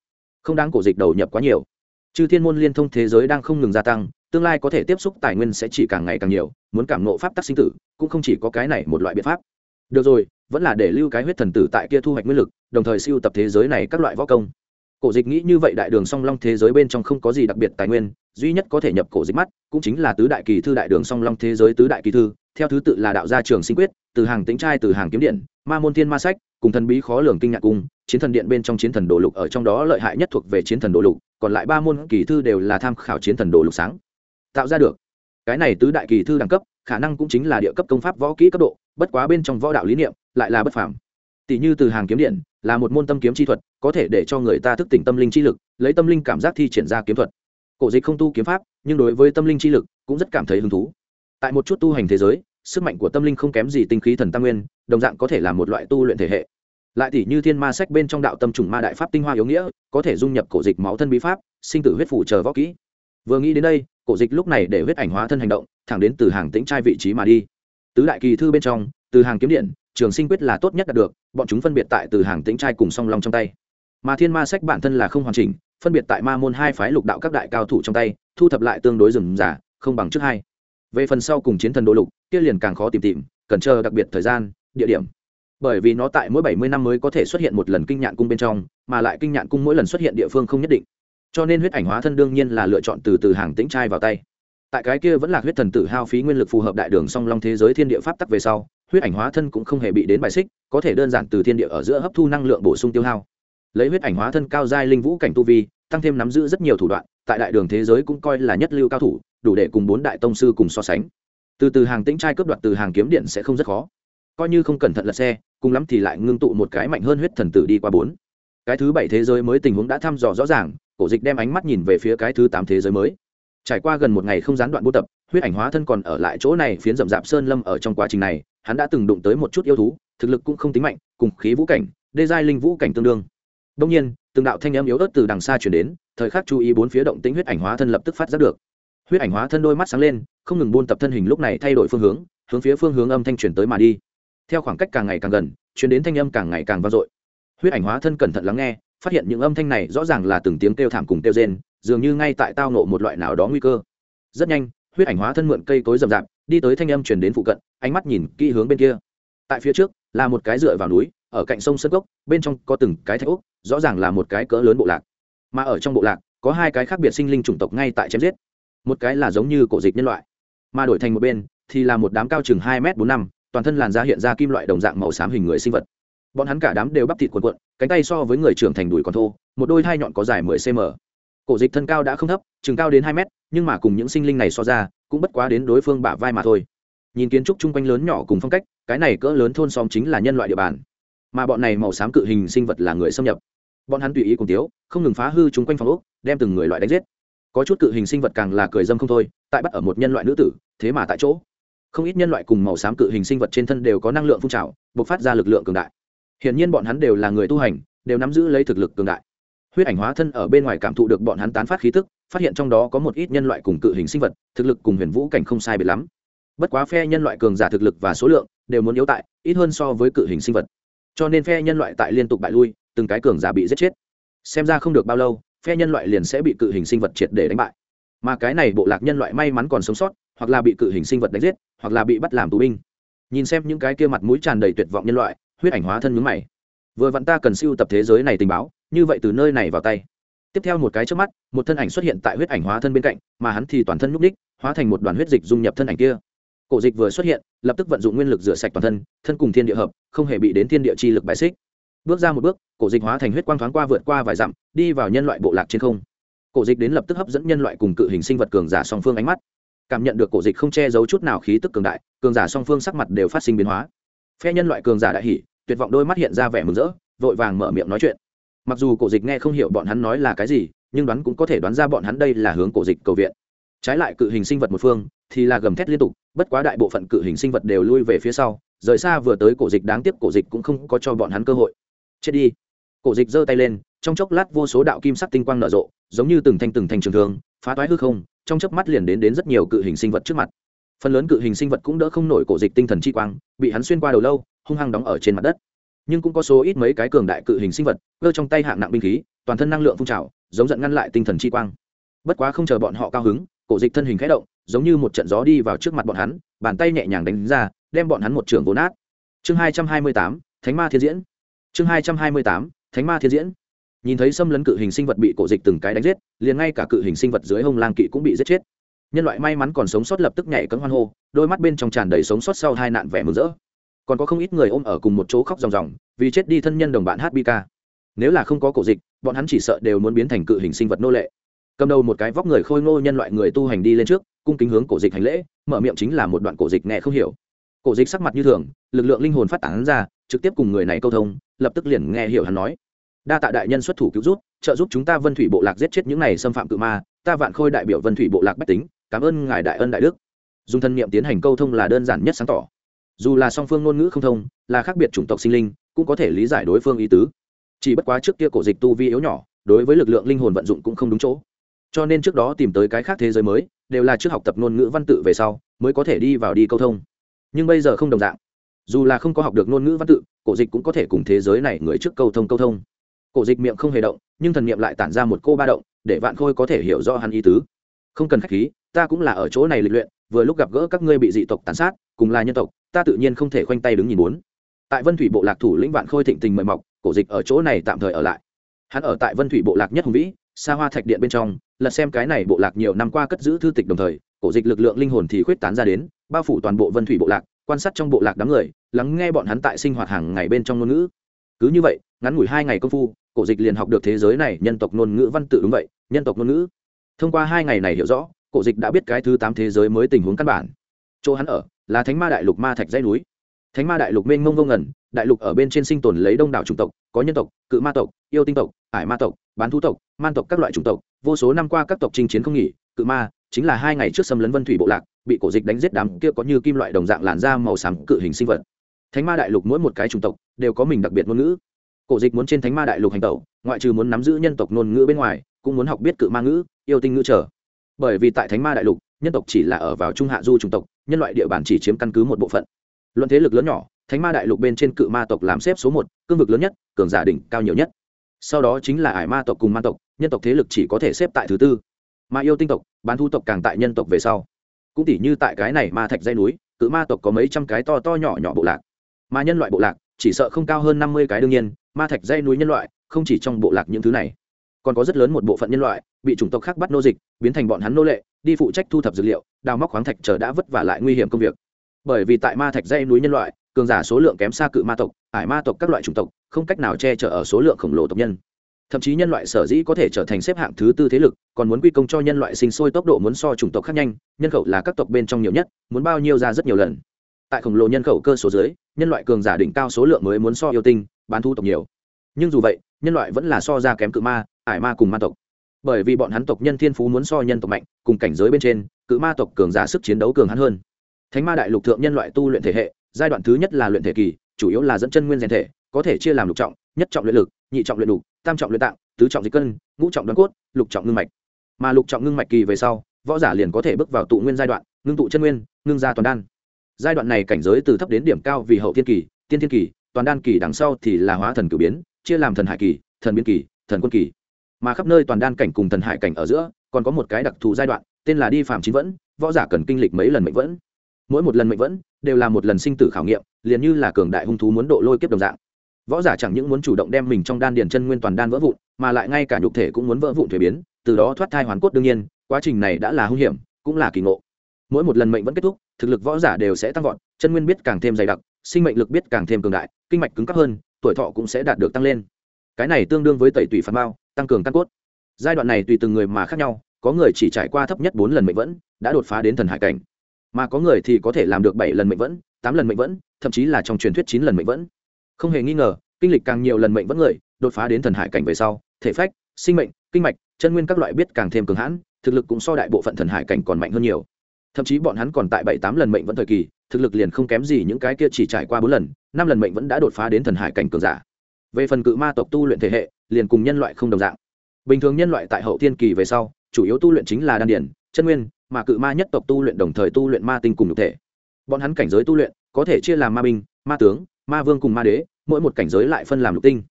Không đáng cổ dịch đầu nhập quá nhiều. Chư thiên môn liên thông thế giới đang không ngừng gia tăng, tương lai có thể tiếp xúc tài nguyên sẽ chỉ càng ngày càng nhiều, muốn cảm nộ pháp tắc sinh tử, cũng không chỉ có cái này một loại biện pháp. Được rồi, vẫn là để lưu cái huyết thần tử tại kia thu hoạch nguyên lực, đồng thời siêu tập thế giới này các loại võ công cổ dịch nghĩ như vậy đại đường song long thế giới bên trong không có gì đặc biệt tài nguyên, duy nhất có thể nhập cổ dịch mắt, cũng chính là tứ đại kỳ thư đại đường song long thế giới tứ đại kỳ thư, theo thứ tự là đạo gia trường sinh quyết, từ hàng tính trai, từ hàng kiếm điện, ma môn thiên ma sách, cùng thần bí khó lường kinh ngạc cung, chiến thần điện bên trong chiến thần đồ lục, ở trong đó lợi hại nhất thuộc về chiến thần đồ lục, còn lại ba môn kỳ thư đều là tham khảo chiến thần đồ lục sáng. Tạo ra được. Cái này tứ đại kỳ thư đẳng cấp, khả năng cũng chính là địa cấp công pháp võ kỹ cấp độ, bất quá bên trong võ đạo lý niệm, lại là bất phàm. Tỷ như từ hàng kiếm điện là một môn tâm kiếm chi thuật, có thể để cho người ta thức tỉnh tâm linh chi lực, lấy tâm linh cảm giác thi triển ra kiếm thuật. Cổ dịch không tu kiếm pháp, nhưng đối với tâm linh chi lực cũng rất cảm thấy hứng thú. Tại một chút tu hành thế giới, sức mạnh của tâm linh không kém gì tinh khí thần tam nguyên, đồng dạng có thể là một loại tu luyện thể hệ. Lại tỷ như thiên ma sách bên trong đạo tâm trùng ma đại pháp tinh hoa yếu nghĩa, có thể dung nhập cổ dịch máu thân bí pháp, sinh tử huyết phủ chờ võ kỹ. Vừa nghĩ đến đây, cổ dịch lúc này để huyết ảnh hóa thân hành động, thẳng đến từ hàng tĩnh trai vị trí mà đi. Tứ đại kỳ thư bên trong, từ hàng kiếm điện trường sinh quyết là tốt nhất đạt được, bọn chúng phân biệt tại từ hàng tĩnh trai cùng song long trong tay. Mà thiên ma sách bản thân là không hoàn chỉnh, phân biệt tại ma môn hai phái lục đạo các đại cao thủ trong tay, thu thập lại tương đối rườm rà, không bằng trước hai. Về phần sau cùng chiến thần đô lục, kia liền càng khó tìm tìm, cần chờ đặc biệt thời gian, địa điểm. Bởi vì nó tại mỗi bảy mươi năm mới có thể xuất hiện một lần kinh nhạn cung bên trong, mà lại kinh nhạn cung mỗi lần xuất hiện địa phương không nhất định. Cho nên huyết ảnh hóa thân đương nhiên là lựa chọn từ từ hàng tĩnh trai vào tay tại cái kia vẫn là huyết thần tử hao phí nguyên lực phù hợp đại đường song long thế giới thiên địa pháp tắc về sau, huyết ảnh hóa thân cũng không hề bị đến bài xích, có thể đơn giản từ thiên địa ở giữa hấp thu năng lượng bổ sung tiêu hao. Lấy huyết ảnh hóa thân cao giai linh vũ cảnh tu vi, tăng thêm nắm giữ rất nhiều thủ đoạn, tại đại đường thế giới cũng coi là nhất lưu cao thủ, đủ để cùng bốn đại tông sư cùng so sánh. Từ từ hàng tĩnh trai cướp đoạt từ hàng kiếm điện sẽ không rất khó. Coi như không cẩn thận lật xe, cùng lắm thì lại ngưng tụ một cái mạnh hơn huyết thần tử đi qua bốn. Cái thứ bảy thế giới mới tình huống đã thăm dò rõ ràng, cổ dịch đem ánh mắt nhìn về phía cái thứ tám thế giới mới trải qua gần một ngày không gián đoạn buôn tập, huyết ảnh hóa thân còn ở lại chỗ này phiến rậm rạp sơn lâm ở trong quá trình này, hắn đã từng đụng tới một chút yêu thú, thực lực cũng không tính mạnh, cùng khí vũ cảnh, đê giai linh vũ cảnh tương đương. Đông nhiên, từng đạo thanh âm yếu ớt từ đằng xa chuyển đến, thời khắc chú ý bốn phía động tĩnh huyết ảnh hóa thân lập tức phát giác được. Huyết ảnh hóa thân đôi mắt sáng lên, không ngừng buôn tập thân hình lúc này thay đổi phương hướng hướng phía phương hướng âm thanh chuyển tới mà đi. Theo khoảng cách càng ngày càng gần chuyển đến thanh âm càng ngày càng vang dội. Huyết ảnh hóa thân cẩn thận lắng nghe, phát hiện những âm thanh này rõ ràng là từng tiếng kêu thảm cùng kêu rên dường như ngay tại tao nộ một loại nào đó nguy cơ. Rất nhanh, huyết ảnh hóa thân mượn cây cối rậm rạp, đi tới thanh âm chuyển đến phụ cận, ánh mắt nhìn kỹ hướng bên kia. Tại phía trước, là một cái dựa vào núi, ở cạnh sông sơn cốc, bên trong có từng cái thạch úc rõ ràng là một cái cỡ lớn bộ lạc. Mà ở trong bộ lạc, có hai cái khác biệt sinh linh chủng tộc ngay tại chém giết. Một cái là giống như cổ dịch nhân loại, mà đổi thành một bên, thì là một đám cao chừng hai m bốn năm, toàn thân làn da hiện ra kim loại đồng dạng màu xám hình người sinh vật. Bọn hắn cả đám đều bắp thịt quần quận cánh tay so với người trưởng thành đùi còn thô, một đôi hai nhọn có dài mười cm cổ dịch thân cao đã không thấp chừng cao đến hai mét, nhưng mà cùng những sinh linh này so ra, cũng bất quá đến đối phương bả vai mà thôi. Nhìn kiến trúc chung quanh lớn nhỏ cùng phong cách, cái này cỡ lớn thôn xóm chính là nhân loại địa bàn. Mà bọn này màu xám cự hình sinh vật là người xâm nhập. Bọn hắn tùy ý cùng tiếu, không ngừng phá hư chung quanh phòng ốc, đem từng người loại đánh giết. Có chút cự hình sinh vật càng là cười dâm không thôi, tại bắt ở một nhân loại nữ tử, thế mà tại chỗ. Không ít nhân loại cùng màu xám cự hình sinh vật trên thân đều có năng lượng phun trào, bộc phát ra lực lượng cường đại. Hiển nhiên bọn hắn đều là người tu hành, đều nắm giữ lấy thực lực cường đại huyết ảnh hóa thân ở bên ngoài cảm thụ được bọn hắn tán phát khí tức, phát hiện trong đó có một ít nhân loại cùng cự hình sinh vật, thực lực cùng huyền vũ cảnh không sai biệt lắm. Bất quá phe nhân loại cường giả thực lực và số lượng đều muốn yếu tại ít hơn so với cự hình sinh vật. Cho nên phe nhân loại tại liên tục bại lui, từng cái cường giả bị giết chết. Xem ra không được bao lâu, phe nhân loại liền sẽ bị cự hình sinh vật triệt để đánh bại. Mà cái này bộ lạc nhân loại may mắn còn sống sót, hoặc là bị cự hình sinh vật đánh giết, hoặc là bị bắt làm tù binh. Nhìn xem những cái kia mặt mũi tràn đầy tuyệt vọng nhân loại, huyết ảnh hóa thân mướn mày. Vừa vặn ta cần siêu tập thế giới này tình báo như vậy từ nơi này vào tay. Tiếp theo một cái trước mắt, một thân ảnh xuất hiện tại huyết ảnh hóa thân bên cạnh, mà hắn thì toàn thân nhúc ních hóa thành một đoàn huyết dịch dung nhập thân ảnh kia. Cổ dịch vừa xuất hiện, lập tức vận dụng nguyên lực rửa sạch toàn thân thân cùng thiên địa hợp, không hề bị đến thiên địa chi lực bài xích. Bước ra một bước, cổ dịch hóa thành huyết quang thoáng qua vượt qua vài dặm, đi vào nhân loại bộ lạc trên không. Cổ dịch đến lập tức hấp dẫn nhân loại cùng cự hình sinh vật cường giả song phương ánh mắt. Cảm nhận được cổ dịch không che giấu chút nào khí tức cường đại, cường giả song phương sắc mặt đều phát sinh biến hóa. Phe nhân loại cường giả đại hỉ, tuyệt vọng đôi mắt hiện ra vẻ mừng rỡ, vội vàng mở miệng nói chuyện mặc dù cổ dịch nghe không hiểu bọn hắn nói là cái gì, nhưng đoán cũng có thể đoán ra bọn hắn đây là hướng cổ dịch cầu viện. Trái lại cự hình sinh vật một phương thì là gầm thét liên tục, bất quá đại bộ phận cự hình sinh vật đều lui về phía sau, rời xa vừa tới cổ dịch đáng tiếc cổ dịch cũng không có cho bọn hắn cơ hội. Chết đi. Cổ dịch giơ tay lên, trong chốc lát vô số đạo kim sắc tinh quang nở rộ, giống như từng thanh từng thanh trường thương, phá toái hư không, trong chớp mắt liền đến đến rất nhiều cự hình sinh vật trước mặt. Phần lớn cự hình sinh vật cũng đỡ không nổi cổ dịch tinh thần chi quang, bị hắn xuyên qua đầu lâu, hung hăng đóng ở trên mặt đất nhưng cũng có số ít mấy cái cường đại cự hình sinh vật, cơ trong tay hạng nặng binh khí, toàn thân năng lượng phun trào, giống giận ngăn lại tinh thần chi quang. Bất quá không chờ bọn họ cao hứng, cổ dịch thân hình khẽ động, giống như một trận gió đi vào trước mặt bọn hắn, bàn tay nhẹ nhàng đánh ra, đem bọn hắn một trường vốn nát. Chương hai trăm hai mươi tám, thánh ma thiên diễn. Chương hai trăm hai mươi tám, thánh ma thiên diễn. Nhìn thấy xâm lấn cự hình sinh vật bị cổ dịch từng cái đánh giết, liền ngay cả cự hình sinh vật dưới hông lang kỵ cũng bị giết chết. Nhân loại may mắn còn sống sót lập tức nhảy cấm hoan hô, đôi mắt bên trong tràn đầy sống sót sau hai nạn vẻ mừng rỡ còn có không ít người ôm ở cùng một chỗ khóc ròng ròng, vì chết đi thân nhân đồng bạn hbk nếu là không có cổ dịch, bọn hắn chỉ sợ đều muốn biến thành cự hình sinh vật nô lệ. Cầm đầu một cái vóc người khôi ngô nhân loại người tu hành đi lên trước, cung kính hướng cổ dịch hành lễ, mở miệng chính là một đoạn cổ dịch nghe không hiểu. Cổ dịch sắc mặt như thường, lực lượng linh hồn phát tán ra, trực tiếp cùng người này câu thông, lập tức liền nghe hiểu hắn nói. Đa tạ đại nhân xuất thủ cứu rút trợ giúp chúng ta vân thủy bộ lạc giết chết những này xâm phạm cự ma, ta vạn khôi đại biểu vân thủy bộ lạc bách tính, cảm ơn ngài đại ân đại đức. Dùng thân nhiệm tiến hành câu thông là đơn giản nhất sáng tỏ dù là song phương ngôn ngữ không thông, là khác biệt chủng tộc sinh linh, cũng có thể lý giải đối phương ý tứ. Chỉ bất quá trước kia cổ dịch tu vi yếu nhỏ, đối với lực lượng linh hồn vận dụng cũng không đúng chỗ. Cho nên trước đó tìm tới cái khác thế giới mới, đều là trước học tập ngôn ngữ văn tự về sau, mới có thể đi vào đi câu thông. Nhưng bây giờ không đồng dạng. Dù là không có học được ngôn ngữ văn tự, cổ dịch cũng có thể cùng thế giới này người trước câu thông câu thông. Cổ dịch miệng không hề động, nhưng thần niệm lại tản ra một cô ba động, để vạn khôi có thể hiểu rõ hắn ý tứ. Không cần khách khí, ta cũng là ở chỗ này lịch luyện vừa lúc gặp gỡ các ngươi bị dị tộc tàn sát, cùng là nhân tộc, ta tự nhiên không thể khoanh tay đứng nhìn muốn tại vân thủy bộ lạc thủ lĩnh vạn khôi thịnh tình mời mọc, cổ dịch ở chỗ này tạm thời ở lại. Hắn ở tại vân thủy bộ lạc nhất hùng vĩ xa hoa thạch điện bên trong, lật xem cái này bộ lạc nhiều năm qua cất giữ thư tịch đồng thời, cổ dịch lực lượng linh hồn thì khuyết tán ra đến, bao phủ toàn bộ vân thủy bộ lạc, quan sát trong bộ lạc đám người, lắng nghe bọn hắn tại sinh hoạt hàng ngày bên trong ngôn ngữ. Cứ như vậy, ngắn ngủi hai ngày công phu, cổ dịch liền học được thế giới này nhân tộc ngôn ngữ văn tự đúng vậy, nhân tộc ngôn ngữ. Thông qua hai ngày này hiểu rõ cổ dịch đã biết cái thứ tám thế giới mới tình huống căn bản. Chỗ hắn ở là thánh ma đại lục ma thạch dây núi. Thánh ma đại lục mênh mông vô ngẩn đại lục ở bên trên sinh tồn lấy đông đảo chủng tộc, có nhân tộc, cự ma tộc, yêu tinh tộc, ải ma tộc, bán thú tộc, man tộc các loại chủng tộc. Vô số năm qua các tộc chinh chiến không nghỉ, cự ma chính là hai ngày trước xâm lấn vân thủy bộ lạc, bị cổ dịch đánh giết đám kia có như kim loại đồng dạng làn da màu xám cự hình sinh vật. Thánh ma đại lục mỗi một cái chủng tộc đều có mình đặc biệt ngôn ngữ. Cổ dịch muốn trên thánh ma đại lục hành tẩu, ngoại trừ muốn nắm giữ nhân tộc ngôn ngữ bên ngoài, cũng muốn học biết cự ma ngữ, yêu tinh ngữ trở bởi vì tại thánh ma đại lục, nhân tộc chỉ là ở vào trung hạ du chủng tộc, nhân loại địa bàn chỉ chiếm căn cứ một bộ phận. Luận thế lực lớn nhỏ, thánh ma đại lục bên trên cự ma tộc làm xếp số một, cương vực lớn nhất, cường giả đỉnh cao nhiều nhất. Sau đó chính là ải ma tộc cùng ma tộc, nhân tộc thế lực chỉ có thể xếp tại thứ tư. Ma yêu tinh tộc, bán thu tộc càng tại nhân tộc về sau. Cũng tỉ như tại cái này ma thạch dây núi, cự ma tộc có mấy trăm cái to to nhỏ nhỏ bộ lạc. Mà nhân loại bộ lạc chỉ sợ không cao hơn năm mươi cái đương nhiên, ma thạch dây núi nhân loại không chỉ trong bộ lạc những thứ này còn có rất lớn một bộ phận nhân loại bị chủng tộc khác bắt nô dịch, biến thành bọn hắn nô lệ, đi phụ trách thu thập dữ liệu, đào móc khoáng thạch chờ đã vất vả lại nguy hiểm công việc. Bởi vì tại ma thạch dây núi nhân loại, cường giả số lượng kém xa cự ma tộc, ải ma tộc các loại chủng tộc, không cách nào che chở ở số lượng khổng lồ tộc nhân. Thậm chí nhân loại sở dĩ có thể trở thành xếp hạng thứ tư thế lực, còn muốn quy công cho nhân loại sinh sôi tốc độ muốn so chủng tộc khác nhanh, nhân khẩu là các tộc bên trong nhiều nhất, muốn bao nhiêu ra rất nhiều lần. Tại khổng lồ nhân khẩu cơ số dưới, nhân loại cường giả đỉnh cao số lượng mới muốn so yêu tinh, bán thu tộc nhiều. Nhưng dù vậy, nhân loại vẫn là so ra kém cự ma ải ma cùng ma tộc. Bởi vì bọn hắn tộc nhân thiên phú muốn so nhân tộc mạnh, cùng cảnh giới bên trên, cự ma tộc cường giả sức chiến đấu cường hắn hơn. Thánh ma đại lục thượng nhân loại tu luyện thể hệ, giai đoạn thứ nhất là luyện thể kỳ, chủ yếu là dẫn chân nguyên rèn thể, có thể chia làm lục trọng, nhất trọng luyện lực, nhị trọng luyện đục tam trọng luyện tạng, tứ trọng dịch cân, ngũ trọng đoàn cốt, lục trọng ngưng mạch. Mà lục trọng ngưng mạch kỳ về sau, võ giả liền có thể bước vào tụ nguyên giai đoạn, ngưng tụ chân nguyên, ngưng ra toàn đan. Giai đoạn này cảnh giới từ thấp đến điểm cao vì hậu thiên kỳ, tiên thiên kỳ, toàn đan kỳ đằng sau thì là hóa thần cử biến, chia làm thần hải kỳ, thần biên kỳ, thần quân kỳ mà khắp nơi toàn đan cảnh cùng thần hải cảnh ở giữa, còn có một cái đặc thù giai đoạn, tên là đi phạm chín vẫn, võ giả cần kinh lịch mấy lần mệnh vẫn. Mỗi một lần mệnh vẫn, đều là một lần sinh tử khảo nghiệm, liền như là cường đại hung thú muốn độ lôi kiếp đồng dạng. Võ giả chẳng những muốn chủ động đem mình trong đan điền chân nguyên toàn đan vỡ vụn, mà lại ngay cả nhục thể cũng muốn vỡ vụn thuế biến, từ đó thoát thai hoàn cốt đương nhiên, quá trình này đã là hung hiểm, cũng là kỳ ngộ. Mỗi một lần mệnh vẫn kết thúc, thực lực võ giả đều sẽ tăng vọt, chân nguyên biết càng thêm dày đặc, sinh mệnh lực biết càng thêm cường đại, kinh mạch cứng cấp hơn, tuổi thọ cũng sẽ đạt được tăng lên cái này tương đương với tẩy tủy phạt bao tăng cường căn cốt. Giai đoạn này tùy từng người mà khác nhau, có người chỉ trải qua thấp nhất bốn lần mệnh vẫn, đã đột phá đến thần hải cảnh. Mà có người thì có thể làm được bảy lần mệnh vẫn, tám lần mệnh vẫn, thậm chí là trong truyền thuyết chín lần mệnh vẫn. Không hề nghi ngờ, kinh lịch càng nhiều lần mệnh vẫn người, đột phá đến thần hải cảnh về sau, thể phách, sinh mệnh, kinh mạch, chân nguyên các loại biết càng thêm cường hãn, thực lực cũng so đại bộ phận thần hải cảnh còn mạnh hơn nhiều. Thậm chí bọn hắn còn tại bảy, tám lần mệnh vẫn thời kỳ, thực lực liền không kém gì những cái kia chỉ trải qua bốn lần, năm lần mệnh vẫn đã đột phá đến thần hải cảnh cường giả về phần cự ma tộc tu luyện thể hệ, liền cùng nhân loại không đồng dạng. Bình thường nhân loại tại hậu thiên kỳ về sau, chủ yếu tu luyện chính là đan điển chân nguyên, mà cự ma nhất tộc tu luyện đồng thời tu luyện ma tinh cùng nhục thể. Bọn hắn cảnh giới tu luyện, có thể chia làm ma binh, ma tướng, ma vương cùng ma đế, mỗi một cảnh giới lại phân làm lục tinh.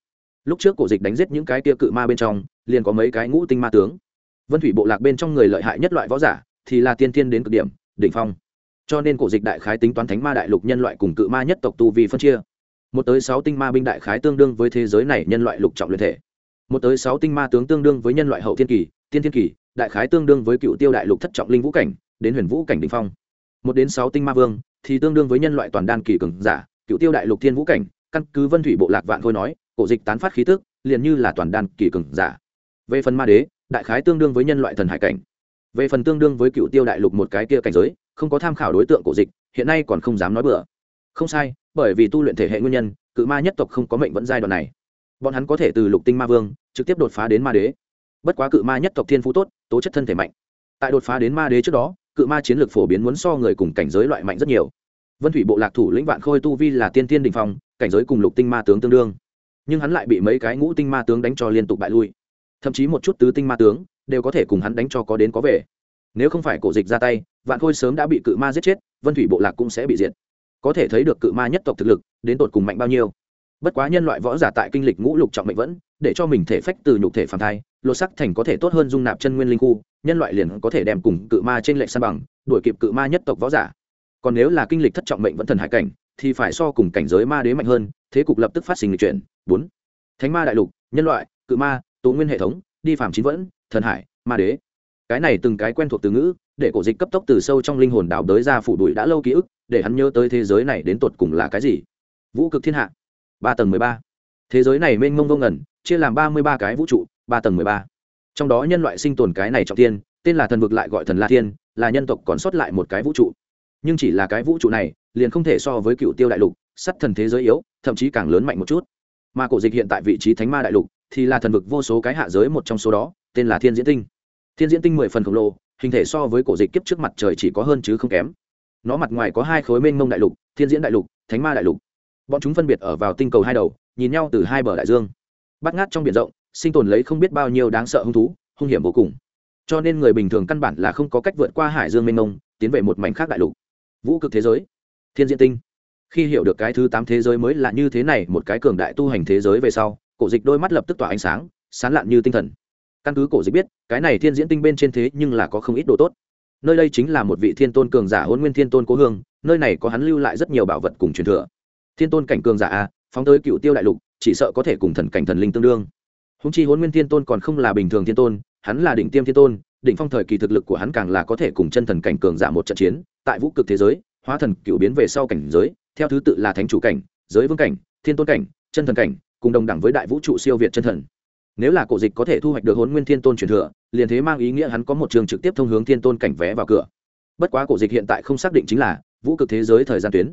Lúc trước cổ dịch đánh giết những cái tia cự ma bên trong, liền có mấy cái ngũ tinh ma tướng. Vân thủy bộ lạc bên trong người lợi hại nhất loại võ giả, thì là tiên tiên đến cực điểm, đỉnh phong. Cho nên cổ dịch đại khái tính toán thánh ma đại lục nhân loại cùng cự ma nhất tộc tu vì phân chia một tới sáu tinh ma binh đại khái tương đương với thế giới này nhân loại lục trọng luyện thể. Một tới sáu tinh ma tướng tương đương với nhân loại hậu thiên kỳ, tiên thiên kỳ, đại khái tương đương với cựu tiêu đại lục thất trọng linh vũ cảnh, đến huyền vũ cảnh đình phong. Một đến sáu tinh ma vương thì tương đương với nhân loại toàn đan kỳ cường giả, cựu tiêu đại lục thiên vũ cảnh, căn cứ vân thủy bộ lạc vạn khôi nói, cổ dịch tán phát khí tức, liền như là toàn đan kỳ cường giả. Về phần ma đế, đại khái tương đương với nhân loại thần hải cảnh. Về phần tương đương với cựu tiêu đại lục một cái kia cảnh giới, không có tham khảo đối tượng cổ dịch, hiện nay còn không dám nói bừa. Không sai bởi vì tu luyện thể hệ nguyên nhân, cự ma nhất tộc không có mệnh vẫn giai đoạn này. Bọn hắn có thể từ lục tinh ma vương, trực tiếp đột phá đến ma đế. Bất quá cự ma nhất tộc thiên phú tốt, tố chất thân thể mạnh. Tại đột phá đến ma đế trước đó, cự ma chiến lược phổ biến muốn so người cùng cảnh giới loại mạnh rất nhiều. Vân thủy bộ lạc thủ lĩnh vạn khôi tu vi là tiên tiên đình phong, cảnh giới cùng lục tinh ma tướng tương đương. Nhưng hắn lại bị mấy cái ngũ tinh ma tướng đánh cho liên tục bại lui. Thậm chí một chút tứ tinh ma tướng đều có thể cùng hắn đánh cho có đến có về. Nếu không phải cổ dịch ra tay, vạn khôi sớm đã bị cự ma giết chết, vân thủy bộ lạc cũng sẽ bị diệt có thể thấy được cự ma nhất tộc thực lực, đến tột cùng mạnh bao nhiêu. Bất quá nhân loại võ giả tại kinh lịch ngũ lục trọng mệnh vẫn, để cho mình thể phách từ nhục thể phản thai, lột sắc thành có thể tốt hơn dung nạp chân nguyên linh khu, nhân loại liền có thể đem cùng cự ma trên lệnh san bằng, đuổi kịp cự ma nhất tộc võ giả. Còn nếu là kinh lịch thất trọng mệnh vẫn thần hải cảnh, thì phải so cùng cảnh giới ma đế mạnh hơn, thế cục lập tức phát sinh lịch chuyển. Bốn. Thánh ma đại lục, nhân loại, cự ma, tố nguyên hệ thống, đi phạm chín vẫn, thần hải, ma đế cái này từng cái quen thuộc từ ngữ, để cổ dịch cấp tốc từ sâu trong linh hồn đảo đới ra phủ đuổi đã lâu ký ức, để hắn nhớ tới thế giới này đến tột cùng là cái gì. Vũ cực thiên hạ, ba tầng mười ba. Thế giới này mênh mông vô ngẩn chia làm ba mươi ba cái vũ trụ, ba tầng mười ba. Trong đó nhân loại sinh tồn cái này trọng tiên tên là thần vực lại gọi thần la thiên, là nhân tộc còn sót lại một cái vũ trụ. Nhưng chỉ là cái vũ trụ này, liền không thể so với cựu tiêu đại lục, sắt thần thế giới yếu, thậm chí càng lớn mạnh một chút. Mà cổ dịch hiện tại vị trí thánh ma đại lục, thì là thần vực vô số cái hạ giới một trong số đó, tên là thiên diễn tinh thiên diễn tinh mười phần khổng lồ, hình thể so với cổ dịch kiếp trước mặt trời chỉ có hơn chứ không kém. Nó mặt ngoài có hai khối mênh mông đại lục, thiên diễn đại lục, thánh ma đại lục. Bọn chúng phân biệt ở vào tinh cầu hai đầu, nhìn nhau từ hai bờ đại dương. Bắt ngát trong biển rộng, sinh tồn lấy không biết bao nhiêu đáng sợ hung thú, hung hiểm vô cùng. Cho nên người bình thường căn bản là không có cách vượt qua hải dương mênh mông, tiến về một mảnh khác đại lục. Vũ cực thế giới. Thiên diễn tinh. Khi hiểu được cái thứ tám thế giới mới là như thế này, một cái cường đại tu hành thế giới về sau, cổ dịch đôi mắt lập tức tỏa ánh sáng, sán lạn như tinh thần căn cứ cổ dịch biết, cái này thiên diễn tinh bên trên thế nhưng là có không ít đồ tốt. Nơi đây chính là một vị thiên tôn cường giả hôn nguyên thiên tôn cố hương, nơi này có hắn lưu lại rất nhiều bảo vật cùng truyền thừa. Thiên tôn cảnh cường giả a, phóng tới cựu tiêu đại lục, chỉ sợ có thể cùng thần cảnh thần linh tương đương. Húng chi hôn nguyên thiên tôn còn không là bình thường thiên tôn, hắn là đỉnh tiêm thiên tôn, đỉnh phong thời kỳ thực lực của hắn càng là có thể cùng chân thần cảnh cường giả một trận chiến, tại vũ cực thế giới, hóa thần cựu biến về sau cảnh giới, theo thứ tự là thánh chủ cảnh, giới vương cảnh, thiên tôn cảnh, chân thần cảnh, cùng đồng đẳng với đại vũ trụ siêu việt chân thần nếu là cổ dịch có thể thu hoạch được hôn nguyên thiên tôn truyền thừa, liền thế mang ý nghĩa hắn có một trường trực tiếp thông hướng thiên tôn cảnh vé vào cửa. Bất quá cổ dịch hiện tại không xác định chính là vũ cực thế giới thời gian tuyến.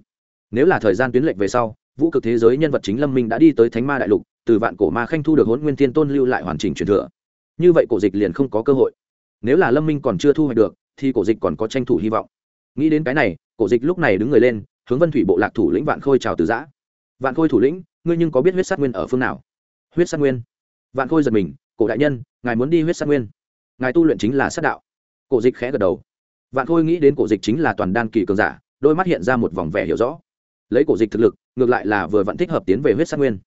Nếu là thời gian tuyến lệnh về sau, vũ cực thế giới nhân vật chính lâm minh đã đi tới thánh ma đại lục, từ vạn cổ ma khanh thu được hôn nguyên thiên tôn lưu lại hoàn chỉnh truyền thừa. Như vậy cổ dịch liền không có cơ hội. Nếu là lâm minh còn chưa thu hoạch được, thì cổ dịch còn có tranh thủ hy vọng. Nghĩ đến cái này, cổ dịch lúc này đứng người lên, hướng vân thủy bộ lạc thủ lĩnh vạn khôi chào từ giã. Vạn khôi thủ lĩnh, ngươi nhưng có biết huyết sát nguyên ở phương nào? Huyết sát nguyên? Vạn khôi giật mình, cổ đại nhân, ngài muốn đi huyết sát nguyên. Ngài tu luyện chính là sát đạo. Cổ dịch khẽ gật đầu. Vạn khôi nghĩ đến cổ dịch chính là toàn đan kỳ cường giả, đôi mắt hiện ra một vòng vẻ hiểu rõ. Lấy cổ dịch thực lực, ngược lại là vừa vẫn thích hợp tiến về huyết sát nguyên.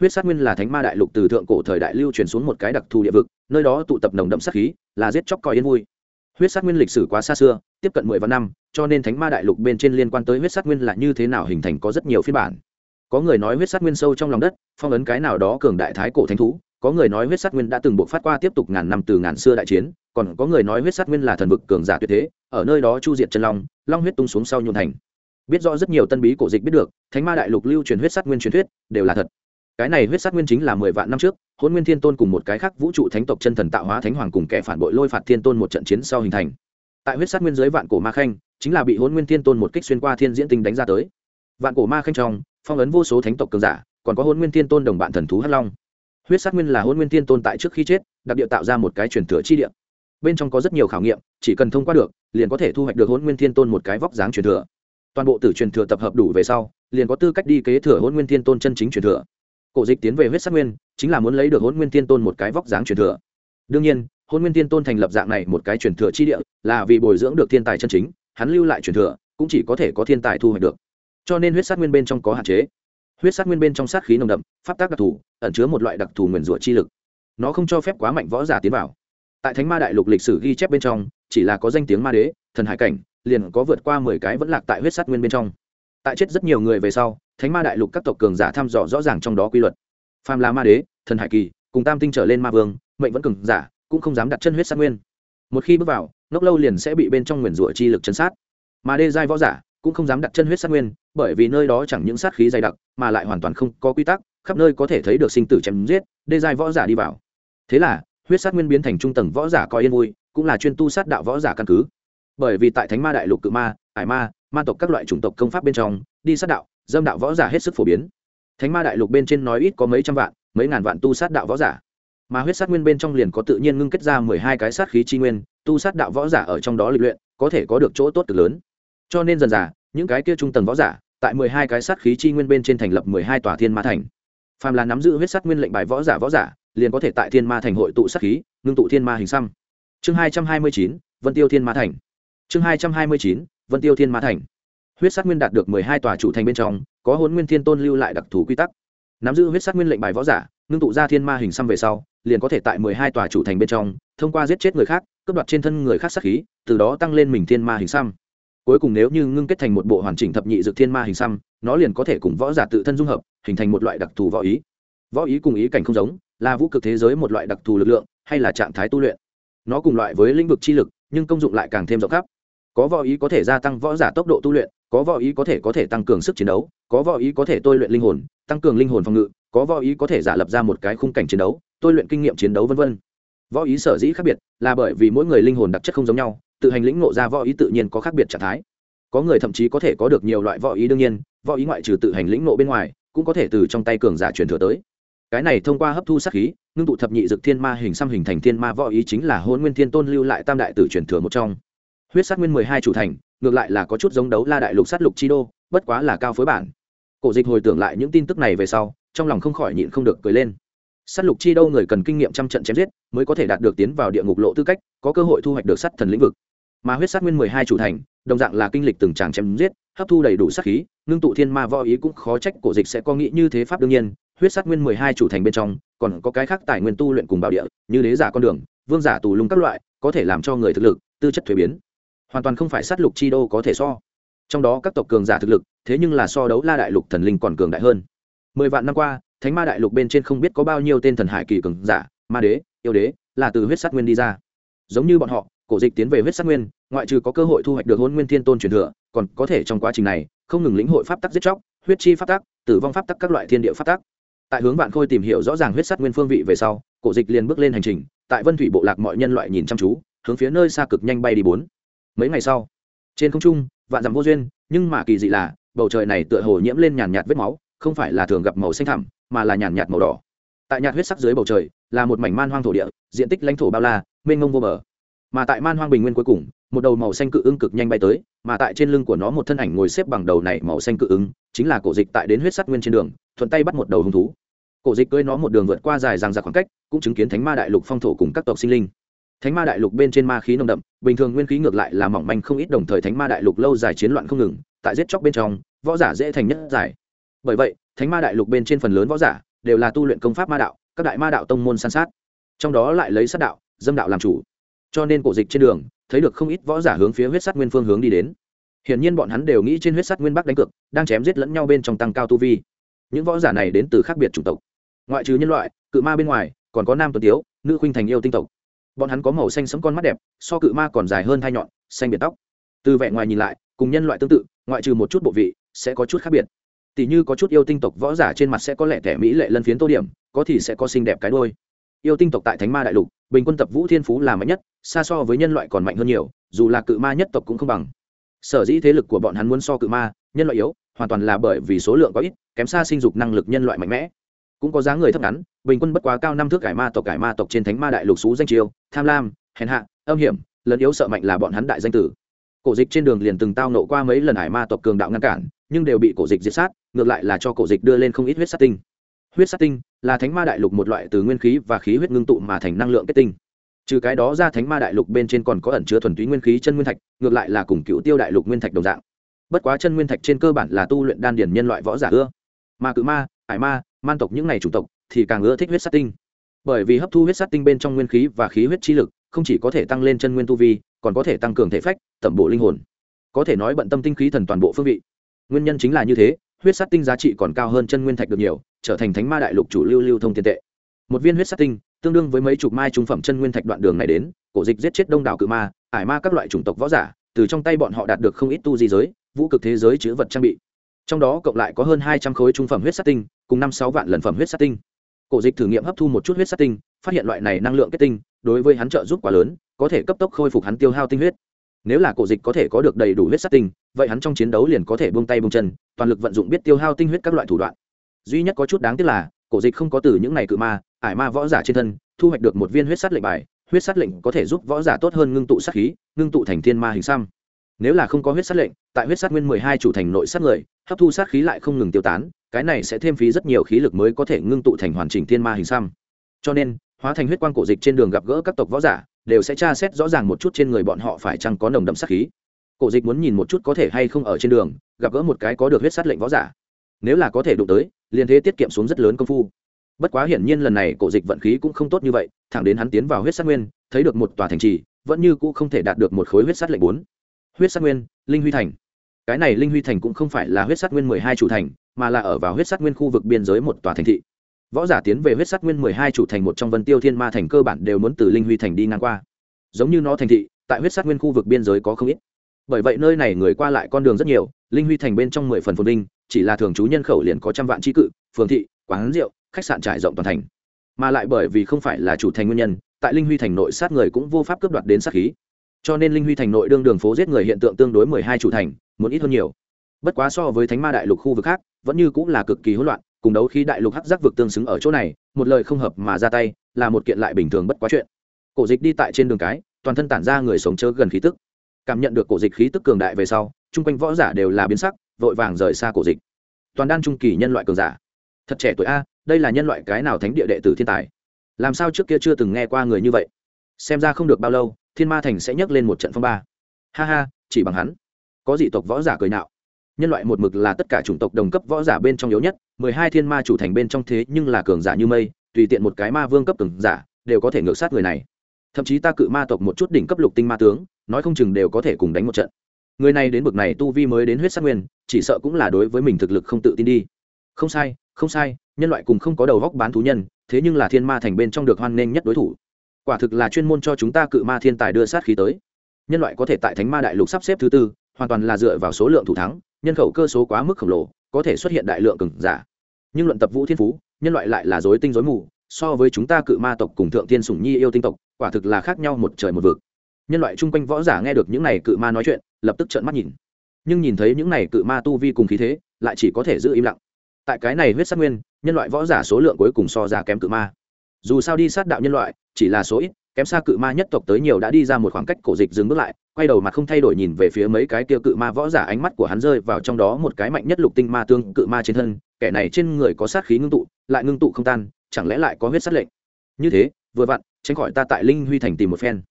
Huyết sát nguyên là thánh ma đại lục từ thượng cổ thời đại lưu truyền xuống một cái đặc thù địa vực, nơi đó tụ tập nồng đậm sát khí, là giết chóc coi yên vui. Huyết sát nguyên lịch sử quá xa xưa, tiếp cận mười vạn năm, cho nên thánh ma đại lục bên trên liên quan tới huyết sát nguyên là như thế nào hình thành có rất nhiều phiên bản. Có người nói huyết sát nguyên sâu trong lòng đất, phong ấn cái nào đó cường đại thái cổ thánh thú có người nói huyết sát nguyên đã từng buộc phát qua tiếp tục ngàn năm từ ngàn xưa đại chiến, còn có người nói huyết sát nguyên là thần vực cường giả tuyệt thế, ở nơi đó chu diệt chân long long huyết tung xuống sau nhuộn thành. Biết rõ rất nhiều tân bí cổ dịch biết được, thánh ma đại lục lưu truyền huyết sát nguyên truyền thuyết, đều là thật. Cái này huyết sát nguyên chính là mười vạn năm trước hôn nguyên thiên tôn cùng một cái khác vũ trụ thánh tộc chân thần tạo hóa thánh hoàng cùng kẻ phản bội lôi phạt thiên tôn một trận chiến sau hình thành. Tại huyết sát nguyên dưới vạn cổ ma khanh, chính là bị hôn nguyên thiên tôn một kích xuyên qua thiên diễn tinh đánh ra tới. Vạn cổ ma khanh trong, phong ấn vô số thánh tộc cường giả, còn có hôn nguyên thiên tôn đồng bạn thần thú hắc long huyết sát nguyên là hôn nguyên tiên tồn tại trước khi chết, đặc địa tạo ra một cái truyền thừa chi địa. Bên trong có rất nhiều khảo nghiệm, chỉ cần thông qua được, liền có thể thu hoạch được hôn nguyên thiên tôn một cái vóc dáng truyền thừa. Toàn bộ tử truyền thừa tập hợp đủ về sau, liền có tư cách đi kế thừa hôn nguyên thiên tôn chân chính truyền thừa. Cổ dịch tiến về huyết sát nguyên, chính là muốn lấy được hôn nguyên thiên tôn một cái vóc dáng truyền thừa. Đương nhiên, hôn nguyên thiên tôn thành lập dạng này một cái truyền thừa chi địa, là vì bồi dưỡng được thiên tài chân chính, hắn lưu lại truyền thừa, cũng chỉ có thể có thiên tài thu hoạch được. Cho nên huyết sát nguyên bên trong có hạn chế. Huyết sát nguyên bên trong sát khí nồng đậm, pháp tác đặc thù ẩn chứa một loại đặc thù nguyền rủa chi lực. Nó không cho phép quá mạnh võ giả tiến vào. Tại thánh ma đại lục lịch sử ghi chép bên trong, chỉ là có danh tiếng ma đế, thần hải cảnh, liền có vượt qua mười cái vẫn lạc tại huyết sát nguyên bên trong. Tại chết rất nhiều người về sau, thánh ma đại lục các tộc cường giả thăm dò rõ ràng trong đó quy luật. Phàm là ma đế, thần hải kỳ, cùng tam tinh trở lên ma vương, mệnh vẫn cường giả, cũng không dám đặt chân huyết sát nguyên. Một khi bước vào, ngốc lâu liền sẽ bị bên trong nguyền rủa chi lực chấn sát. Mà đê giai võ giả cũng không dám đặt chân huyết sát nguyên, bởi vì nơi đó chẳng những sát khí dày đặc, mà lại hoàn toàn không có quy tắc khắp nơi có thể thấy được sinh tử chém giết, đê giai võ giả đi vào. Thế là, huyết sát nguyên biến thành trung tầng võ giả coi yên vui, cũng là chuyên tu sát đạo võ giả căn cứ. Bởi vì tại thánh ma đại lục cự ma, ải ma ma tộc các loại chủng tộc công pháp bên trong, đi sát đạo, dâm đạo võ giả hết sức phổ biến. Thánh ma đại lục bên trên nói ít có mấy trăm vạn, mấy ngàn vạn tu sát đạo võ giả. Mà huyết sát nguyên bên trong liền có tự nhiên ngưng kết ra mười hai cái sát khí chi nguyên, tu sát đạo võ giả ở trong đó lịch luyện, có thể có được chỗ tốt cực lớn. Cho nên dần dà, những cái kia trung tầng võ giả, tại mười hai cái sát khí chi nguyên bên trên thành lập mười hai tòa thiên ma thành phàm là nắm giữ huyết sát nguyên lệnh bài võ giả võ giả, liền có thể tại thiên ma thành hội tụ sát khí, ngưng tụ thiên ma hình xăm. Chương hai trăm hai mươi chín, vân tiêu thiên ma thành. Chương hai trăm hai mươi chín, vân tiêu thiên ma thành. Huyết sát nguyên đạt được mười hai tòa chủ thành bên trong, có hôn nguyên thiên tôn lưu lại đặc thù quy tắc. Nắm giữ huyết sát nguyên lệnh bài võ giả, ngưng tụ ra thiên ma hình xăm về sau, liền có thể tại mười hai tòa chủ thành bên trong, thông qua giết chết người khác, cướp đoạt trên thân người khác sát khí, từ đó tăng lên mình thiên ma hình xăm. Cuối cùng nếu như ngưng kết thành một bộ hoàn chỉnh thập nhị dược thiên ma hình xăm nó liền có thể cùng võ giả tự thân dung hợp, hình thành một loại đặc thù võ ý. Võ ý cùng ý cảnh không giống, là vũ cực thế giới một loại đặc thù lực lượng, hay là trạng thái tu luyện. Nó cùng loại với lĩnh vực chi lực, nhưng công dụng lại càng thêm rộng khắp. Có võ ý có thể gia tăng võ giả tốc độ tu luyện, có võ ý có thể có thể tăng cường sức chiến đấu, có võ ý có thể tôi luyện linh hồn, tăng cường linh hồn phòng ngự, có võ ý có thể giả lập ra một cái khung cảnh chiến đấu, tôi luyện kinh nghiệm chiến đấu v v võ ý sở dĩ khác biệt là bởi vì mỗi người linh hồn đặc chất không giống nhau, tự hành lĩnh ngộ ra võ ý tự nhiên có khác biệt trạng thái. Có người thậm chí có thể có được nhiều loại võ ý đương nhiên võ ý ngoại trừ tự hành lĩnh nộ bên ngoài, cũng có thể từ trong tay cường giả truyền thừa tới. Cái này thông qua hấp thu sát khí, ngưng tụ thập nhị dực thiên ma hình xăm hình thành thiên ma võ ý chính là hôn nguyên thiên tôn lưu lại tam đại tử truyền thừa một trong. Huyết sát nguyên mười hai chủ thành, ngược lại là có chút giống đấu la đại lục sát lục chi đô, bất quá là cao phối bản. Cổ dịch hồi tưởng lại những tin tức này về sau, trong lòng không khỏi nhịn không được cười lên. Sát lục chi đô người cần kinh nghiệm trăm trận chém giết, mới có thể đạt được tiến vào địa ngục lộ tư cách, có cơ hội thu hoạch được sát thần lĩnh vực mà huyết sát nguyên mười hai chủ thành, đồng dạng là kinh lịch từng tràng chém giết, hấp thu đầy đủ sát khí, ngưng tụ thiên ma võ ý cũng khó trách cổ dịch sẽ có nghĩ như thế pháp đương nhiên, huyết sát nguyên mười hai chủ thành bên trong, còn có cái khác tài nguyên tu luyện cùng bảo địa, như đế giả con đường, vương giả tù lung các loại, có thể làm cho người thực lực, tư chất thuế biến. Hoàn toàn không phải sát lục chi đô có thể so. Trong đó các tộc cường giả thực lực, thế nhưng là so đấu la đại lục thần linh còn cường đại hơn. Mười vạn năm qua, thánh ma đại lục bên trên không biết có bao nhiêu tên thần hải kỳ cường giả, ma đế, yêu đế, là từ huyết sát nguyên đi ra. Giống như bọn họ, cổ dịch tiến về huyết sát nguyên ngoại trừ có cơ hội thu hoạch được hôn nguyên thiên tôn truyền thừa, còn có thể trong quá trình này, không ngừng lĩnh hội pháp tắc giết chóc, huyết chi pháp tắc, tử vong pháp tắc các loại thiên địa pháp tắc. Tại hướng vạn khôi tìm hiểu rõ ràng huyết sắt nguyên phương vị về sau, cổ dịch liền bước lên hành trình, tại vân thủy bộ lạc mọi nhân loại nhìn chăm chú, hướng phía nơi xa cực nhanh bay đi bốn. Mấy ngày sau, trên không trung, vạn dặm vô duyên, nhưng mà kỳ dị là, bầu trời này tựa hồ nhiễm lên nhàn nhạt vết máu, không phải là thường gặp màu xanh thẳm, mà là nhàn nhạt màu đỏ. Tại nhạt huyết sắc dưới bầu trời, là một mảnh man hoang thổ địa, diện tích lãnh thổ bao la, mênh mông vô bờ mà tại man hoang bình nguyên cuối cùng, một đầu màu xanh cự ưng cực nhanh bay tới, mà tại trên lưng của nó một thân ảnh ngồi xếp bằng đầu này màu xanh cự ứng chính là cổ dịch tại đến huyết sắt nguyên trên đường, thuận tay bắt một đầu hung thú. Cổ dịch cưới nó một đường vượt qua dài ràng ra khoảng cách, cũng chứng kiến thánh ma đại lục phong thổ cùng các tộc sinh linh. Thánh ma đại lục bên trên ma khí nồng đậm, bình thường nguyên khí ngược lại là mỏng manh không ít, đồng thời thánh ma đại lục lâu dài chiến loạn không ngừng, tại giết chóc bên trong, võ giả dễ thành nhất giải. Bởi vậy, thánh ma đại lục bên trên phần lớn võ giả đều là tu luyện công pháp ma đạo, các đại ma đạo tông môn san sát. Trong đó lại lấy sát đạo, dâm đạo làm chủ cho nên cổ dịch trên đường, thấy được không ít võ giả hướng phía huyết sắt nguyên phương hướng đi đến. Hiển nhiên bọn hắn đều nghĩ trên huyết sắt nguyên bắc đánh cược, đang chém giết lẫn nhau bên trong tăng cao tu vi. Những võ giả này đến từ khác biệt chủng tộc. Ngoại trừ nhân loại, cự ma bên ngoài, còn có nam tuấn tiếu, nữ khuynh thành yêu tinh tộc. Bọn hắn có màu xanh sẫm con mắt đẹp, so cự ma còn dài hơn hai nhọn, xanh biệt tóc. Từ vẻ ngoài nhìn lại, cùng nhân loại tương tự, ngoại trừ một chút bộ vị, sẽ có chút khác biệt. Tỷ như có chút yêu tinh tộc võ giả trên mặt sẽ có lẻ thẻ mỹ lệ lân phiến tô điểm, có thì sẽ có xinh đẹp cái đôi yêu tinh tộc tại thánh ma đại lục, bình quân tập vũ thiên phú là mạnh nhất xa so với nhân loại còn mạnh hơn nhiều, dù là cự ma nhất tộc cũng không bằng. Sở dĩ thế lực của bọn hắn muốn so cự ma, nhân loại yếu, hoàn toàn là bởi vì số lượng có ít, kém xa sinh dục năng lực nhân loại mạnh mẽ. Cũng có dáng người thấp ngắn, bình quân bất quá cao năm thước cải ma tộc, cải ma tộc trên thánh ma đại lục xú danh chiêu tham lam, hèn hạ, âm hiểm lẫn yếu sợ mạnh là bọn hắn đại danh tử. Cổ dịch trên đường liền từng tao nộ qua mấy lần hải ma tộc cường đạo ngăn cản, nhưng đều bị cổ dịch diệt sát, ngược lại là cho cổ dịch đưa lên không ít huyết sát tinh. Huyết sát tinh là thánh ma đại lục một loại từ nguyên khí và khí huyết ngưng tụ mà thành năng lượng kết tinh trừ cái đó ra thánh ma đại lục bên trên còn có ẩn chứa thuần túy nguyên khí chân nguyên thạch, ngược lại là cùng cựu tiêu đại lục nguyên thạch đồng dạng. Bất quá chân nguyên thạch trên cơ bản là tu luyện đan điển nhân loại võ giả ưa. Mà cự ma ải ma, man tộc những n à y chủng tộc thì càng ưa thích huyết sát tinh. Bởi vì hấp thu huyết sát tinh bên trong nguyên khí và khí huyết chi lực không chỉ có thể tăng lên chân nguyên tu vi, còn có thể tăng cường thể phách, tẩm bộ linh hồn. Có thể nói bận tâm tinh khí thần toàn bộ phương vị. Nguyên nhân chính là như thế, huyết sát tinh giá trị còn cao hơn chân nguyên thạch được nhiều, trở thành thánh ma đại lục chủ lưu lưu thông tiền tệ. Một viên huyết sát tinh tương đương với mấy chục mai trung phẩm chân nguyên thạch đoạn đường này đến, cổ dịch giết chết đông đảo cự ma, ải ma các loại chủng tộc võ giả, từ trong tay bọn họ đạt được không ít tu di giới, vũ cực thế giới chữ vật trang bị. Trong đó cộng lại có hơn hai trăm khối trung phẩm huyết sát tinh, cùng năm sáu vạn lần phẩm huyết sát tinh. Cổ dịch thử nghiệm hấp thu một chút huyết sát tinh, phát hiện loại này năng lượng kết tinh, đối với hắn trợ giúp quá lớn, có thể cấp tốc khôi phục hắn tiêu hao tinh huyết. Nếu là cổ dịch có thể có được đầy đủ huyết sát tinh, vậy hắn trong chiến đấu liền có thể buông tay buông chân, toàn lực vận dụng biết tiêu hao tinh huyết các loại thủ đoạn. Duy nhất có chút đáng tiếc là, cổ dịch không có từ những này cự ma ải ma võ giả trên thân, thu hoạch được một viên huyết sát lệnh bài, huyết sát lệnh có thể giúp võ giả tốt hơn ngưng tụ sát khí, ngưng tụ thành thiên ma hình xăm. Nếu là không có huyết sát lệnh, tại huyết sát nguyên mười hai chủ thành nội sát người, hấp thu sát khí lại không ngừng tiêu tán, cái này sẽ thêm phí rất nhiều khí lực mới có thể ngưng tụ thành hoàn chỉnh thiên ma hình xăm. Cho nên, hóa thành huyết quang cổ dịch trên đường gặp gỡ các tộc võ giả, đều sẽ tra xét rõ ràng một chút trên người bọn họ phải chăng có nồng đậm sát khí. Cổ dịch muốn nhìn một chút có thể hay không ở trên đường, gặp gỡ một cái có được huyết sát lệnh võ giả. Nếu là có thể đụng tới, liền thế tiết kiệm xuống rất lớn công phu bất quá hiển nhiên lần này cổ dịch vận khí cũng không tốt như vậy, thẳng đến hắn tiến vào huyết sát nguyên, thấy được một tòa thành trì, vẫn như cũ không thể đạt được một khối huyết sát lệnh bốn. Huyết sát nguyên, linh huy thành. Cái này linh huy thành cũng không phải là huyết sát nguyên mười hai chủ thành, mà là ở vào huyết sát nguyên khu vực biên giới một tòa thành thị. Võ giả tiến về huyết sát nguyên mười hai chủ thành một trong vân tiêu thiên ma thành cơ bản đều muốn từ linh huy thành đi ngang qua. Giống như nó thành thị, tại huyết sát nguyên khu vực biên giới có không ít. Bởi vậy nơi này người qua lại con đường rất nhiều, linh huy thành bên trong mười phần phồn linh chỉ là thường trú nhân khẩu liền có trăm vạn tri cự, phường thị quán rượu, khách sạn trải rộng toàn thành. Mà lại bởi vì không phải là chủ thành nguyên nhân, tại linh huy thành nội sát người cũng vô pháp cướp đoạt đến sát khí. Cho nên linh huy thành nội đương đường phố giết người hiện tượng tương đối mười hai chủ thành, muốn ít hơn nhiều. Bất quá so với thánh ma đại lục khu vực khác, vẫn như cũng là cực kỳ hỗn loạn, cùng đấu khi đại lục hắc giác vực tương xứng ở chỗ này, một lời không hợp mà ra tay, là một kiện lại bình thường bất quá chuyện. Cổ dịch đi tại trên đường cái, toàn thân tản ra người sống chớ gần khí tức. Cảm nhận được cổ dịch khí tức cường đại về sau, chung quanh võ giả đều là biến sắc, vội vàng rời xa cổ dịch. Toàn đan trung kỳ nhân loại cường giả thật trẻ tuổi a, đây là nhân loại cái nào thánh địa đệ tử thiên tài? Làm sao trước kia chưa từng nghe qua người như vậy? Xem ra không được bao lâu, thiên ma thành sẽ nhấc lên một trận phong ba. Ha ha, chỉ bằng hắn. Có dị tộc võ giả cười nạo. Nhân loại một mực là tất cả chủng tộc đồng cấp võ giả bên trong yếu nhất, mười hai thiên ma chủ thành bên trong thế nhưng là cường giả như mây, tùy tiện một cái ma vương cấp cường giả, đều có thể ngược sát người này. Thậm chí ta cự ma tộc một chút đỉnh cấp lục tinh ma tướng, nói không chừng đều có thể cùng đánh một trận. Người này đến bực này tu vi mới đến huyết sát nguyên, chỉ sợ cũng là đối với mình thực lực không tự tin đi. Không sai không sai, nhân loại cùng không có đầu góc bán thú nhân, thế nhưng là thiên ma thành bên trong được hoan nghênh nhất đối thủ. Quả thực là chuyên môn cho chúng ta cự ma thiên tài đưa sát khí tới. Nhân loại có thể tại thánh ma đại lục sắp xếp thứ tư, hoàn toàn là dựa vào số lượng thủ thắng, nhân khẩu cơ số quá mức khổng lồ, có thể xuất hiện đại lượng cường giả. Nhưng luận tập vũ thiên phú, nhân loại lại là dối tinh dối mù, so với chúng ta cự ma tộc cùng thượng thiên sủng nhi yêu tinh tộc, quả thực là khác nhau một trời một vực. Nhân loại chung quanh võ giả nghe được những này cự ma nói chuyện, lập tức trợn mắt nhìn. Nhưng nhìn thấy những này cự ma tu vi cùng khí thế, lại chỉ có thể giữ im lặng tại cái này huyết sắc nguyên, nhân loại võ giả số lượng cuối cùng so ra kém cự ma. Dù sao đi sát đạo nhân loại, chỉ là số ít, kém xa cự ma nhất tộc tới nhiều đã đi ra một khoảng cách cổ dịch dừng bước lại, quay đầu mặt không thay đổi nhìn về phía mấy cái kia cự ma võ giả ánh mắt của hắn rơi vào trong đó một cái mạnh nhất lục tinh ma tương cự ma trên thân, kẻ này trên người có sát khí ngưng tụ, lại ngưng tụ không tan, chẳng lẽ lại có huyết sát lệnh? Như thế, vừa vặn, tránh khỏi ta tại linh huy thành tìm một phen.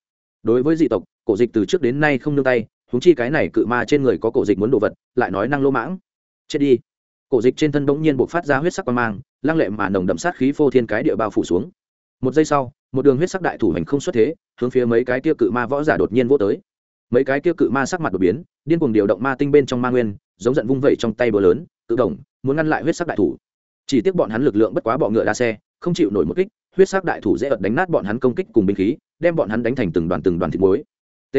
Đối với dị tộc, cổ dịch từ trước đến nay không nương tay húng chi cái này cự ma trên người có cổ dịch muốn đồ vật, lại nói năng lỗ mãng. Chết đi cổ dịch trên thân bỗng nhiên buộc phát ra huyết sắc quang mang, lăng lệ mà nồng đậm sát khí phô thiên cái địa bao phủ xuống. Một giây sau, một đường huyết sắc đại thủ hành không xuất thế, hướng phía mấy cái tiêu cự ma võ giả đột nhiên vô tới. Mấy cái tiêu cự ma sắc mặt đột biến, điên cuồng điều động ma tinh bên trong ma nguyên, giống giận vung vẩy trong tay bờ lớn, tự động, muốn ngăn lại huyết sắc đại thủ. Chỉ tiếc bọn hắn lực lượng bất quá bọ ngựa đa xe, không chịu nổi một kích, huyết sắc đại thủ dễ ợt đánh nát bọn hắn công kích cùng binh khí, đem bọn hắn đánh thành từng đoàn từng đoàn thịt muối. T.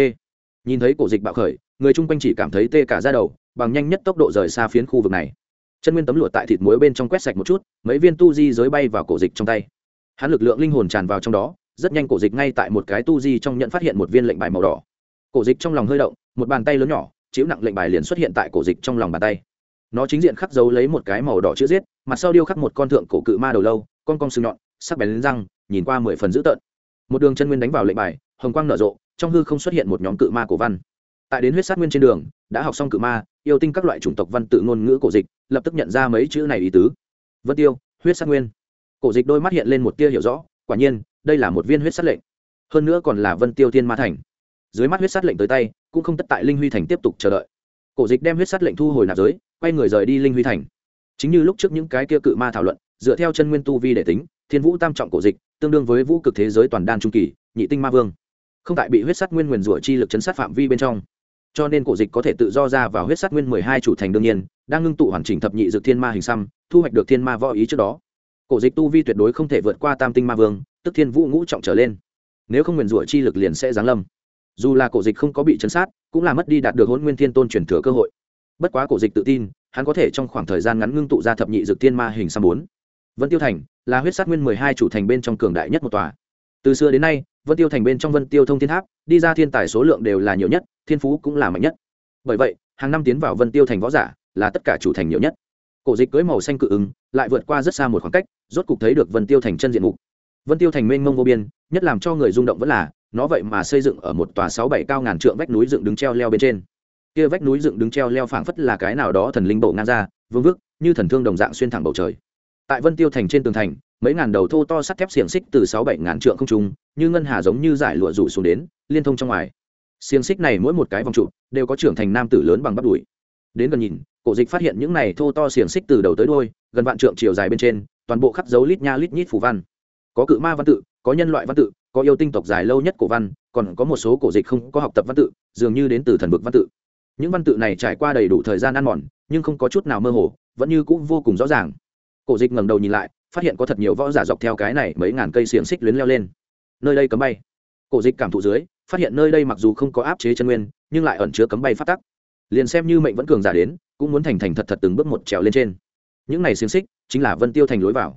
Nhìn thấy cổ dịch bạo khởi, người chung quanh chỉ cảm thấy tê cả ra đầu, bằng nhanh nhất tốc độ rời xa phiến khu vực này chân nguyên tấm lụa tại thịt muối bên trong quét sạch một chút, mấy viên tu di giới bay vào cổ dịch trong tay. Hắn lực lượng linh hồn tràn vào trong đó, rất nhanh cổ dịch ngay tại một cái tu di trong nhận phát hiện một viên lệnh bài màu đỏ. Cổ dịch trong lòng hơi động, một bàn tay lớn nhỏ chịu nặng lệnh bài liền xuất hiện tại cổ dịch trong lòng bàn tay. Nó chính diện khắc dấu lấy một cái màu đỏ chữ giết, mặt sau điêu khắc một con thượng cổ cự ma đầu lâu, con con sừng nhọn, sắc bén lên răng, nhìn qua mười phần dữ tợn. Một đường chân nguyên đánh vào lệnh bài, hồng quang nở rộ, trong hư không xuất hiện một nhóm cự ma cổ văn. Tại đến huyết sát nguyên trên đường đã học xong cự ma, yêu tinh các loại chủng tộc văn tự ngôn ngữ cổ dịch, lập tức nhận ra mấy chữ này ý tứ. Vân tiêu, huyết sát nguyên. Cổ dịch đôi mắt hiện lên một tia hiểu rõ, quả nhiên, đây là một viên huyết sát lệnh. Hơn nữa còn là vân tiêu thiên ma thành. Dưới mắt huyết sát lệnh tới tay, cũng không tất tại linh huy thành tiếp tục chờ đợi. Cổ dịch đem huyết sát lệnh thu hồi nạp giới, quay người rời đi linh huy thành. Chính như lúc trước những cái kia cự ma thảo luận, dựa theo chân nguyên tu vi để tính, thiên vũ tam trọng cổ dịch, tương đương với vũ cực thế giới toàn đan trung kỳ, nhị tinh ma vương. Không tại bị huyết sát nguyên nguyền rủa chi lực chấn sát phạm vi bên trong cho nên cổ dịch có thể tự do ra vào huyết sát nguyên mười hai chủ thành đương nhiên, đang ngưng tụ hoàn chỉnh thập nhị dược thiên ma hình xăm, thu hoạch được thiên ma võ ý trước đó. Cổ dịch tu vi tuyệt đối không thể vượt qua tam tinh ma vương, tức thiên vũ ngũ trọng trở lên. Nếu không nguyền rủa chi lực liền sẽ giáng lâm. Dù là cổ dịch không có bị chấn sát, cũng là mất đi đạt được hôn nguyên thiên tôn truyền thừa cơ hội. Bất quá cổ dịch tự tin, hắn có thể trong khoảng thời gian ngắn ngưng tụ ra thập nhị dược thiên ma hình xăm bốn. Vân tiêu thành là huyết sát nguyên mười hai chủ thành bên trong cường đại nhất một tòa. Từ xưa đến nay, vân tiêu thành bên trong vân tiêu thông thiên tháp, đi ra thiên tài số lượng đều là nhiều nhất thiên phú cũng là mạnh nhất. Bởi vậy, hàng năm tiến vào vân tiêu thành võ giả là tất cả chủ thành nhiều nhất. Cổ dịch cưới màu xanh cự ứng, lại vượt qua rất xa một khoảng cách, rốt cục thấy được vân tiêu thành chân diện mục. Vân tiêu thành mênh mông vô biên, nhất làm cho người rung động vẫn là, nó vậy mà xây dựng ở một tòa sáu bảy cao ngàn trượng vách núi dựng đứng treo leo bên trên. Kia vách núi dựng đứng treo leo phảng phất là cái nào đó thần linh bộ ngang ra, vương vức, như thần thương đồng dạng xuyên thẳng bầu trời. Tại vân tiêu thành trên tường thành, mấy ngàn đầu thô to sắt thép xiềng xích từ sáu bảy ngàn trượng không trung, như ngân hà giống như giải lụa rủ xuống đến, liên thông trong ngoài xiềng xích này mỗi một cái vòng trụ đều có trưởng thành nam tử lớn bằng bắp đùi. Đến gần nhìn, cổ dịch phát hiện những này thô to xiềng xích từ đầu tới đôi gần vạn trượng chiều dài bên trên, toàn bộ khắc dấu lít nha lít nhít phù văn. Có cự ma văn tự, có nhân loại văn tự, có yêu tinh tộc dài lâu nhất cổ văn, còn có một số cổ dịch không có học tập văn tự, dường như đến từ thần vực văn tự. Những văn tự này trải qua đầy đủ thời gian ăn mòn, nhưng không có chút nào mơ hồ, vẫn như cũng vô cùng rõ ràng. Cổ dịch ngẩng đầu nhìn lại, phát hiện có thật nhiều võ giả dọc theo cái này mấy ngàn cây xiềng xích luyến leo lên. Nơi đây cấm bay. Cổ dịch cảm thụ dưới phát hiện nơi đây mặc dù không có áp chế chân nguyên, nhưng lại ẩn chứa cấm bay phát tắc. Liền xem như mệnh vẫn cường giả đến, cũng muốn thành thành thật thật từng bước một trèo lên trên. Những này xiềng xích chính là vân tiêu thành lối vào.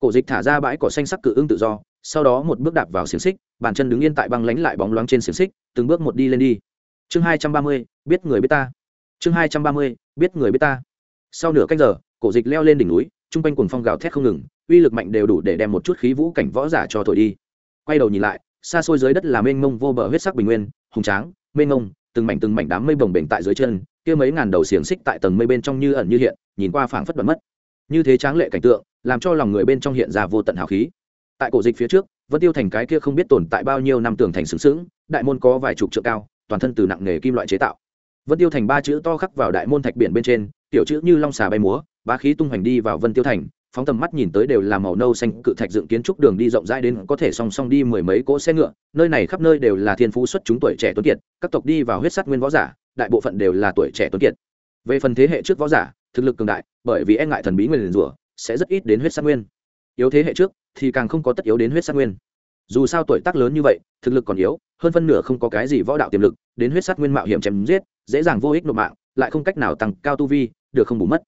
Cổ dịch thả ra bãi cỏ xanh sắc cự ưng tự do, sau đó một bước đạp vào xiềng xích, bàn chân đứng yên tại băng lánh lại bóng loáng trên xiềng xích, từng bước một đi lên đi. Chương hai trăm ba mươi, biết người biết ta. Chương hai trăm ba mươi, biết người biết ta. Sau nửa canh giờ, cổ dịch leo lên đỉnh núi, chung quanh cuồng phong gào thét không ngừng, uy lực mạnh đều đủ để đem một chút khí vũ cảnh võ giả cho thổi đi. Quay đầu nhìn lại xa xôi dưới đất là mênh mông vô bờ huyết sắc bình nguyên, hùng tráng, mênh mông, từng mảnh từng mảnh đám mây bồng bềnh tại dưới chân, kia mấy ngàn đầu xiềng xích tại tầng mây bên trong như ẩn như hiện, nhìn qua phảng phất bật mất. Như thế tráng lệ cảnh tượng, làm cho lòng người bên trong hiện ra vô tận hào khí. Tại cổ dịch phía trước vẫn tiêu thành cái kia không biết tồn tại bao nhiêu năm tường thành xứng xứng đại môn có vài chục trượng cao, toàn thân từ nặng nghề kim loại chế tạo. Vân tiêu thành ba chữ to khắc vào đại môn thạch biển bên trên, tiểu chữ như long xà bay múa ba khí tung hoành đi vào vân tiêu thành phóng tầm mắt nhìn tới đều là màu nâu xanh cự thạch dựng kiến trúc đường đi rộng rãi đến có thể song song đi mười mấy cỗ xe ngựa. Nơi này khắp nơi đều là thiên phú xuất chúng tuổi trẻ tuấn kiệt, các tộc đi vào huyết sắt nguyên võ giả, đại bộ phận đều là tuổi trẻ tuấn kiệt. Về phần thế hệ trước võ giả, thực lực cường đại, bởi vì e ngại thần bí nguyên liền rủa, sẽ rất ít đến huyết sắt nguyên. Yếu thế hệ trước thì càng không có tất yếu đến huyết sắt nguyên. Dù sao tuổi tác lớn như vậy, thực lực còn yếu, hơn phân nửa không có cái gì võ đạo tiềm lực, đến huyết sắt nguyên mạo hiểm chém giết, dễ dàng vô ích nộp mạng, lại không cách nào tăng cao tu vi, được không bù mất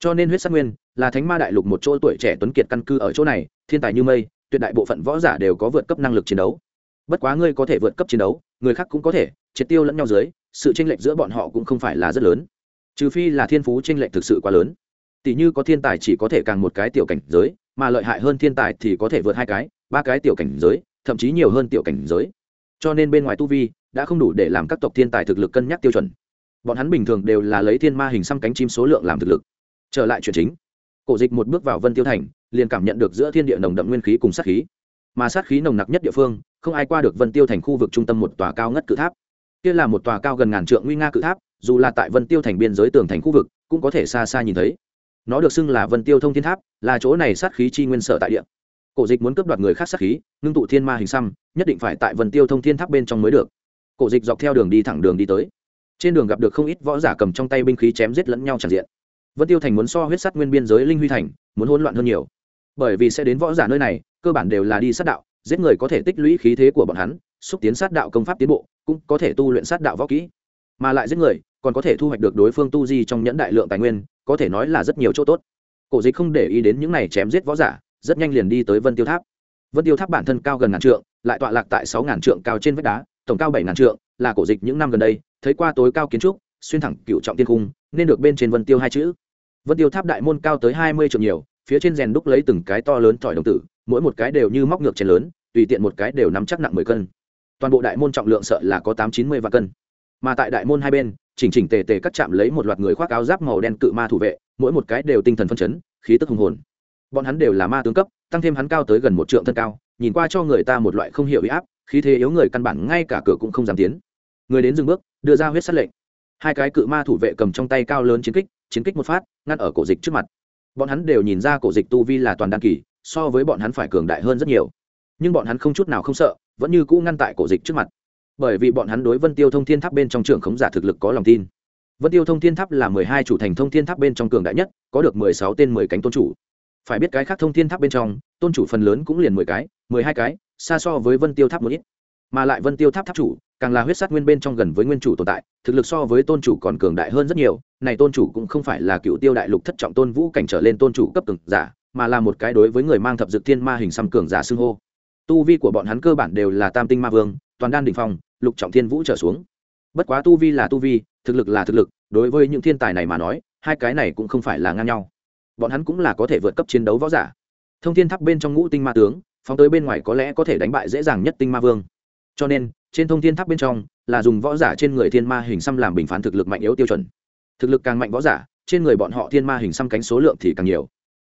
cho nên huyết sắc nguyên là thánh ma đại lục một chỗ tuổi trẻ tuấn kiệt căn cư ở chỗ này, thiên tài như mây, tuyệt đại bộ phận võ giả đều có vượt cấp năng lực chiến đấu. Bất quá ngươi có thể vượt cấp chiến đấu, người khác cũng có thể, triệt tiêu lẫn nhau dưới, sự tranh lệch giữa bọn họ cũng không phải là rất lớn. Trừ phi là thiên phú tranh lệch thực sự quá lớn. Tỷ như có thiên tài chỉ có thể càng một cái tiểu cảnh giới, mà lợi hại hơn thiên tài thì có thể vượt hai cái, ba cái tiểu cảnh giới, thậm chí nhiều hơn tiểu cảnh giới. Cho nên bên ngoài tu vi đã không đủ để làm các tộc thiên tài thực lực cân nhắc tiêu chuẩn. Bọn hắn bình thường đều là lấy thiên ma hình xăm cánh chim số lượng làm thực lực trở lại chuyện chính. Cổ dịch một bước vào vân tiêu thành, liền cảm nhận được giữa thiên địa nồng đậm nguyên khí cùng sát khí. Mà sát khí nồng nặc nhất địa phương, không ai qua được vân tiêu thành khu vực trung tâm một tòa cao ngất cự tháp. Kia là một tòa cao gần ngàn trượng nguy nga cự tháp, dù là tại vân tiêu thành biên giới tường thành khu vực, cũng có thể xa xa nhìn thấy. Nó được xưng là vân tiêu thông thiên tháp, là chỗ này sát khí chi nguyên sở tại địa. Cổ dịch muốn cướp đoạt người khác sát khí, ngưng tụ thiên ma hình xăm, nhất định phải tại vân tiêu thông thiên tháp bên trong mới được. Cổ dịch dọc theo đường đi thẳng đường đi tới. Trên đường gặp được không ít võ giả cầm trong tay binh khí chém giết lẫn nhau tràn diện vân tiêu thành muốn so huyết sắt nguyên biên giới linh huy thành, muốn hỗn loạn hơn nhiều. Bởi vì sẽ đến võ giả nơi này, cơ bản đều là đi sát đạo, giết người có thể tích lũy khí thế của bọn hắn, xúc tiến sát đạo công pháp tiến bộ, cũng có thể tu luyện sát đạo võ kỹ. Mà lại giết người, còn có thể thu hoạch được đối phương tu di trong nhẫn đại lượng tài nguyên, có thể nói là rất nhiều chỗ tốt. Cổ dịch không để ý đến những này chém giết võ giả, rất nhanh liền đi tới vân tiêu tháp. Vân tiêu tháp bản thân cao gần ngàn trượng, lại tọa lạc tại sáu ngàn trượng cao trên vách đá, tổng cao bảy ngàn trượng, là cổ dịch những năm gần đây, thấy qua tối cao kiến trúc, xuyên thẳng cựu trọng tiên cung nên được bên trên vân tiêu hai chữ. Vân tiêu tháp đại môn cao tới hai mươi trượng nhiều, phía trên rèn đúc lấy từng cái to lớn thỏi đồng tử, mỗi một cái đều như móc ngược chén lớn, tùy tiện một cái đều nắm chắc nặng mười cân. Toàn bộ đại môn trọng lượng sợ là có tám chín mươi vạn cân. Mà tại đại môn hai bên, chỉnh chỉnh tề tề cắt chạm lấy một loạt người khoác áo giáp màu đen cự ma thủ vệ, mỗi một cái đều tinh thần phân chấn, khí tức hùng hồn. Bọn hắn đều là ma tướng cấp, tăng thêm hắn cao tới gần một trượng thân cao, nhìn qua cho người ta một loại không hiểu huy áp, khí thế yếu người căn bản ngay cả cửa cũng không dám tiến. Người đến dừng bước, đưa ra huyết sát lệnh hai cái cự ma thủ vệ cầm trong tay cao lớn chiến kích chiến kích một phát, ngăn ở cổ dịch trước mặt. Bọn hắn đều nhìn ra cổ dịch tu vi là toàn đăng kỳ, so với bọn hắn phải cường đại hơn rất nhiều. Nhưng bọn hắn không chút nào không sợ, vẫn như cũ ngăn tại cổ dịch trước mặt. Bởi vì bọn hắn đối vân tiêu thông thiên tháp bên trong trường khống giả thực lực có lòng tin. Vân tiêu thông thiên tháp là mười hai chủ thành thông thiên tháp bên trong cường đại nhất, có được mười sáu tên mười cánh tôn chủ. Phải biết cái khác thông thiên tháp bên trong, tôn chủ phần lớn cũng liền mười cái, mười hai cái, xa so với vân tiêu tháp một ít. Mà lại vân tiêu tháp tháp chủ càng là huyết sát nguyên bên trong gần với nguyên chủ tồn tại, thực lực so với tôn chủ còn cường đại hơn rất nhiều, này tôn chủ cũng không phải là cựu tiêu đại lục thất trọng tôn vũ cảnh trở lên tôn chủ cấp cường giả, mà là một cái đối với người mang thập dược thiên ma hình xăm cường giả xưng hô. Tu vi của bọn hắn cơ bản đều là tam tinh ma vương, toàn đan đ ỉ n h phong, lục trọng thiên vũ trở xuống. Bất quá tu vi là tu vi, thực lực là thực lực, đối với những thiên tài này mà nói, hai cái này cũng không phải là ngang nhau. Bọn hắn cũng là có thể vượt cấp chiến đấu võ giả. Thông thiên tháp bên trong ngũ tinh ma tướng, phóng tới bên ngoài có lẽ có thể đánh bại dễ dàng nhất tinh ma vương. Cho nên trên thông thiên tháp bên trong, là dùng võ giả trên người thiên ma hình xăm làm bình phán thực lực mạnh yếu tiêu chuẩn. Thực lực càng mạnh võ giả, trên người bọn họ thiên ma hình xăm cánh số lượng thì càng nhiều.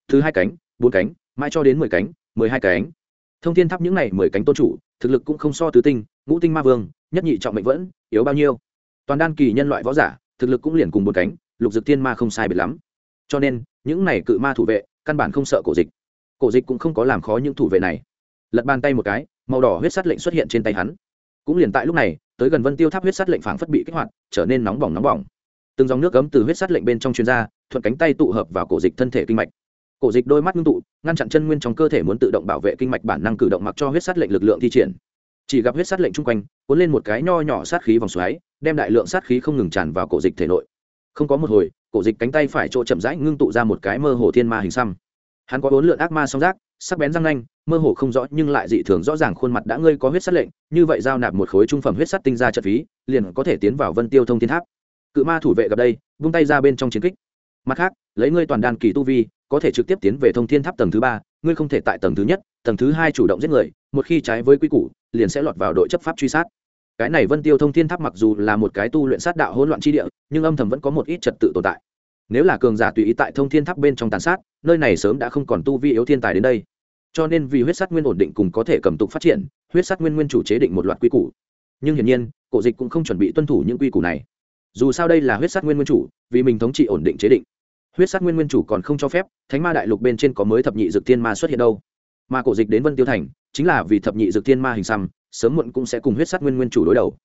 Thứ hai cánh, bốn cánh, mãi cho đến mười cánh, mười hai cánh. Thông thiên tháp những n à y mười cánh tôn chủ, thực lực cũng không so tứ tinh, ngũ tinh ma vương, nhất nhị trọng mệnh vẫn, yếu bao nhiêu. Toàn đan kỳ nhân loại võ giả, thực lực cũng liền cùng một cánh, lục dực thiên ma không sai biệt lắm. Cho nên, những này cự ma thủ vệ, căn bản không sợ cổ dịch. Cổ dịch cũng không có làm khó những thủ vệ này. Lật bàn tay một cái, màu đỏ huyết sắt lệnh xuất hiện trên tay hắn cũng liền tại lúc này, tới gần vân tiêu tháp huyết sát lệnh phảng phất bị kích hoạt, trở nên nóng bỏng nóng bỏng. Từng dòng nước cấm từ huyết sát lệnh bên trong chuyên gia thuận cánh tay tụ hợp vào cổ dịch thân thể kinh mạch. Cổ dịch đôi mắt ngưng tụ, ngăn chặn chân nguyên trong cơ thể muốn tự động bảo vệ kinh mạch bản năng cử động mặc cho huyết sát lệnh lực lượng thi triển. Chỉ gặp huyết sát lệnh chung quanh, cuốn lên một cái nho nhỏ sát khí vòng xoáy, đem đại lượng sát khí không ngừng tràn vào cổ dịch thể nội. Không có một hồi, cổ dịch cánh tay phải chỗ chậm rãi ngưng tụ ra một cái mơ hồ thiên ma hình xăm. Hắn có bốn lượn ác ma song giác, sắc bén răng nanh mơ hồ không rõ, nhưng lại dị thường rõ ràng khuôn mặt đã ngươi có huyết sát lệnh, như vậy giao nạp một khối trung phẩm huyết sắt tinh ra trận phí, liền có thể tiến vào vân tiêu thông thiên tháp. Cự ma thủ vệ gặp đây, vung tay ra bên trong chiến kích. Mặt khác, lấy ngươi toàn đàn kỳ tu vi, có thể trực tiếp tiến về thông thiên tháp tầng thứ ba, ngươi không thể tại tầng thứ nhất, tầng thứ hai chủ động giết người, một khi trái với quy củ, liền sẽ lọt vào đội chấp pháp truy sát. Cái này vân tiêu thông thiên tháp mặc dù là một cái tu luyện sát đạo hỗn loạn chi địa, nhưng âm thầm vẫn có một ít trật tự tồn tại. Nếu là cường giả tùy ý tại thông thiên tháp bên trong tàn sát, nơi này sớm đã không còn tu vi yếu thiên tài đến đây cho nên vì huyết sát nguyên ổn định cùng có thể cầm tục phát triển, huyết sát nguyên nguyên chủ chế định một loạt quy củ. Nhưng hiển nhiên, cổ dịch cũng không chuẩn bị tuân thủ những quy củ này. Dù sao đây là huyết sát nguyên nguyên chủ, vì mình thống trị ổn định chế định. Huyết sát nguyên nguyên chủ còn không cho phép, thánh ma đại lục bên trên có mới thập nhị dược thiên ma xuất hiện đâu. Mà cổ dịch đến vân tiêu thành, chính là vì thập nhị dược thiên ma hình xăm, sớm muộn cũng sẽ cùng huyết sát nguyên nguyên chủ đối đầu.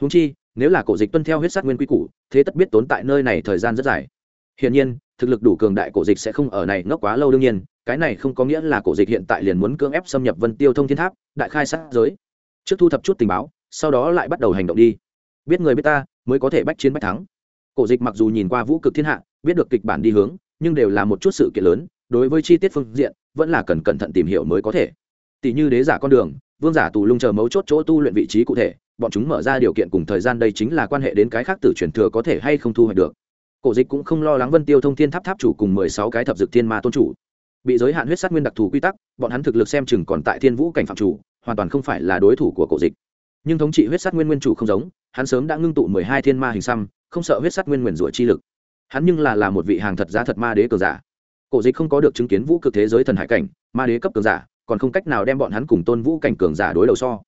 Húng chi, nếu là cổ dịch tuân theo huyết sát nguyên quy củ, thế tất biết tốn tại nơi này thời gian rất dài. Hiển nhiên, thực lực đủ cường đại cổ dịch sẽ không ở này ngốc quá lâu đương nhiên cái này không có nghĩa là cổ dịch hiện tại liền muốn cưỡng ép xâm nhập vân tiêu thông thiên tháp, đại khai sát giới. Trước thu thập chút tình báo, sau đó lại bắt đầu hành động đi. Biết người biết ta, mới có thể bách chiến bách thắng. Cổ dịch mặc dù nhìn qua vũ cực thiên hạ, biết được kịch bản đi hướng, nhưng đều là một chút sự kiện lớn, đối với chi tiết phương diện, vẫn là cần cẩn thận tìm hiểu mới có thể. Tỷ như đế giả con đường, vương giả tù lung chờ mấu chốt chỗ tu luyện vị trí cụ thể, bọn chúng mở ra điều kiện cùng thời gian đây chính là quan hệ đến cái khác tử truyền thừa có thể hay không thu hoạch được. Cổ dịch cũng không lo lắng vân tiêu thông thiên tháp tháp chủ cùng mười sáu cái thập dực thiên ma tôn chủ bị giới hạn huyết sát nguyên đặc thù quy tắc, bọn hắn thực lực xem chừng còn tại thiên vũ cảnh phạm chủ, hoàn toàn không phải là đối thủ của cổ dịch. Nhưng thống trị huyết sát nguyên nguyên chủ không giống, hắn sớm đã ngưng tụ mười hai thiên ma hình xăm, không sợ huyết sát nguyên nguyền rủa chi lực. Hắn nhưng là là một vị hàng thật giá thật ma đế cường giả. Cổ dịch không có được chứng kiến vũ cực thế giới thần hải cảnh, ma đế cấp cường giả, còn không cách nào đem bọn hắn cùng tôn vũ cảnh cường giả đối đầu so.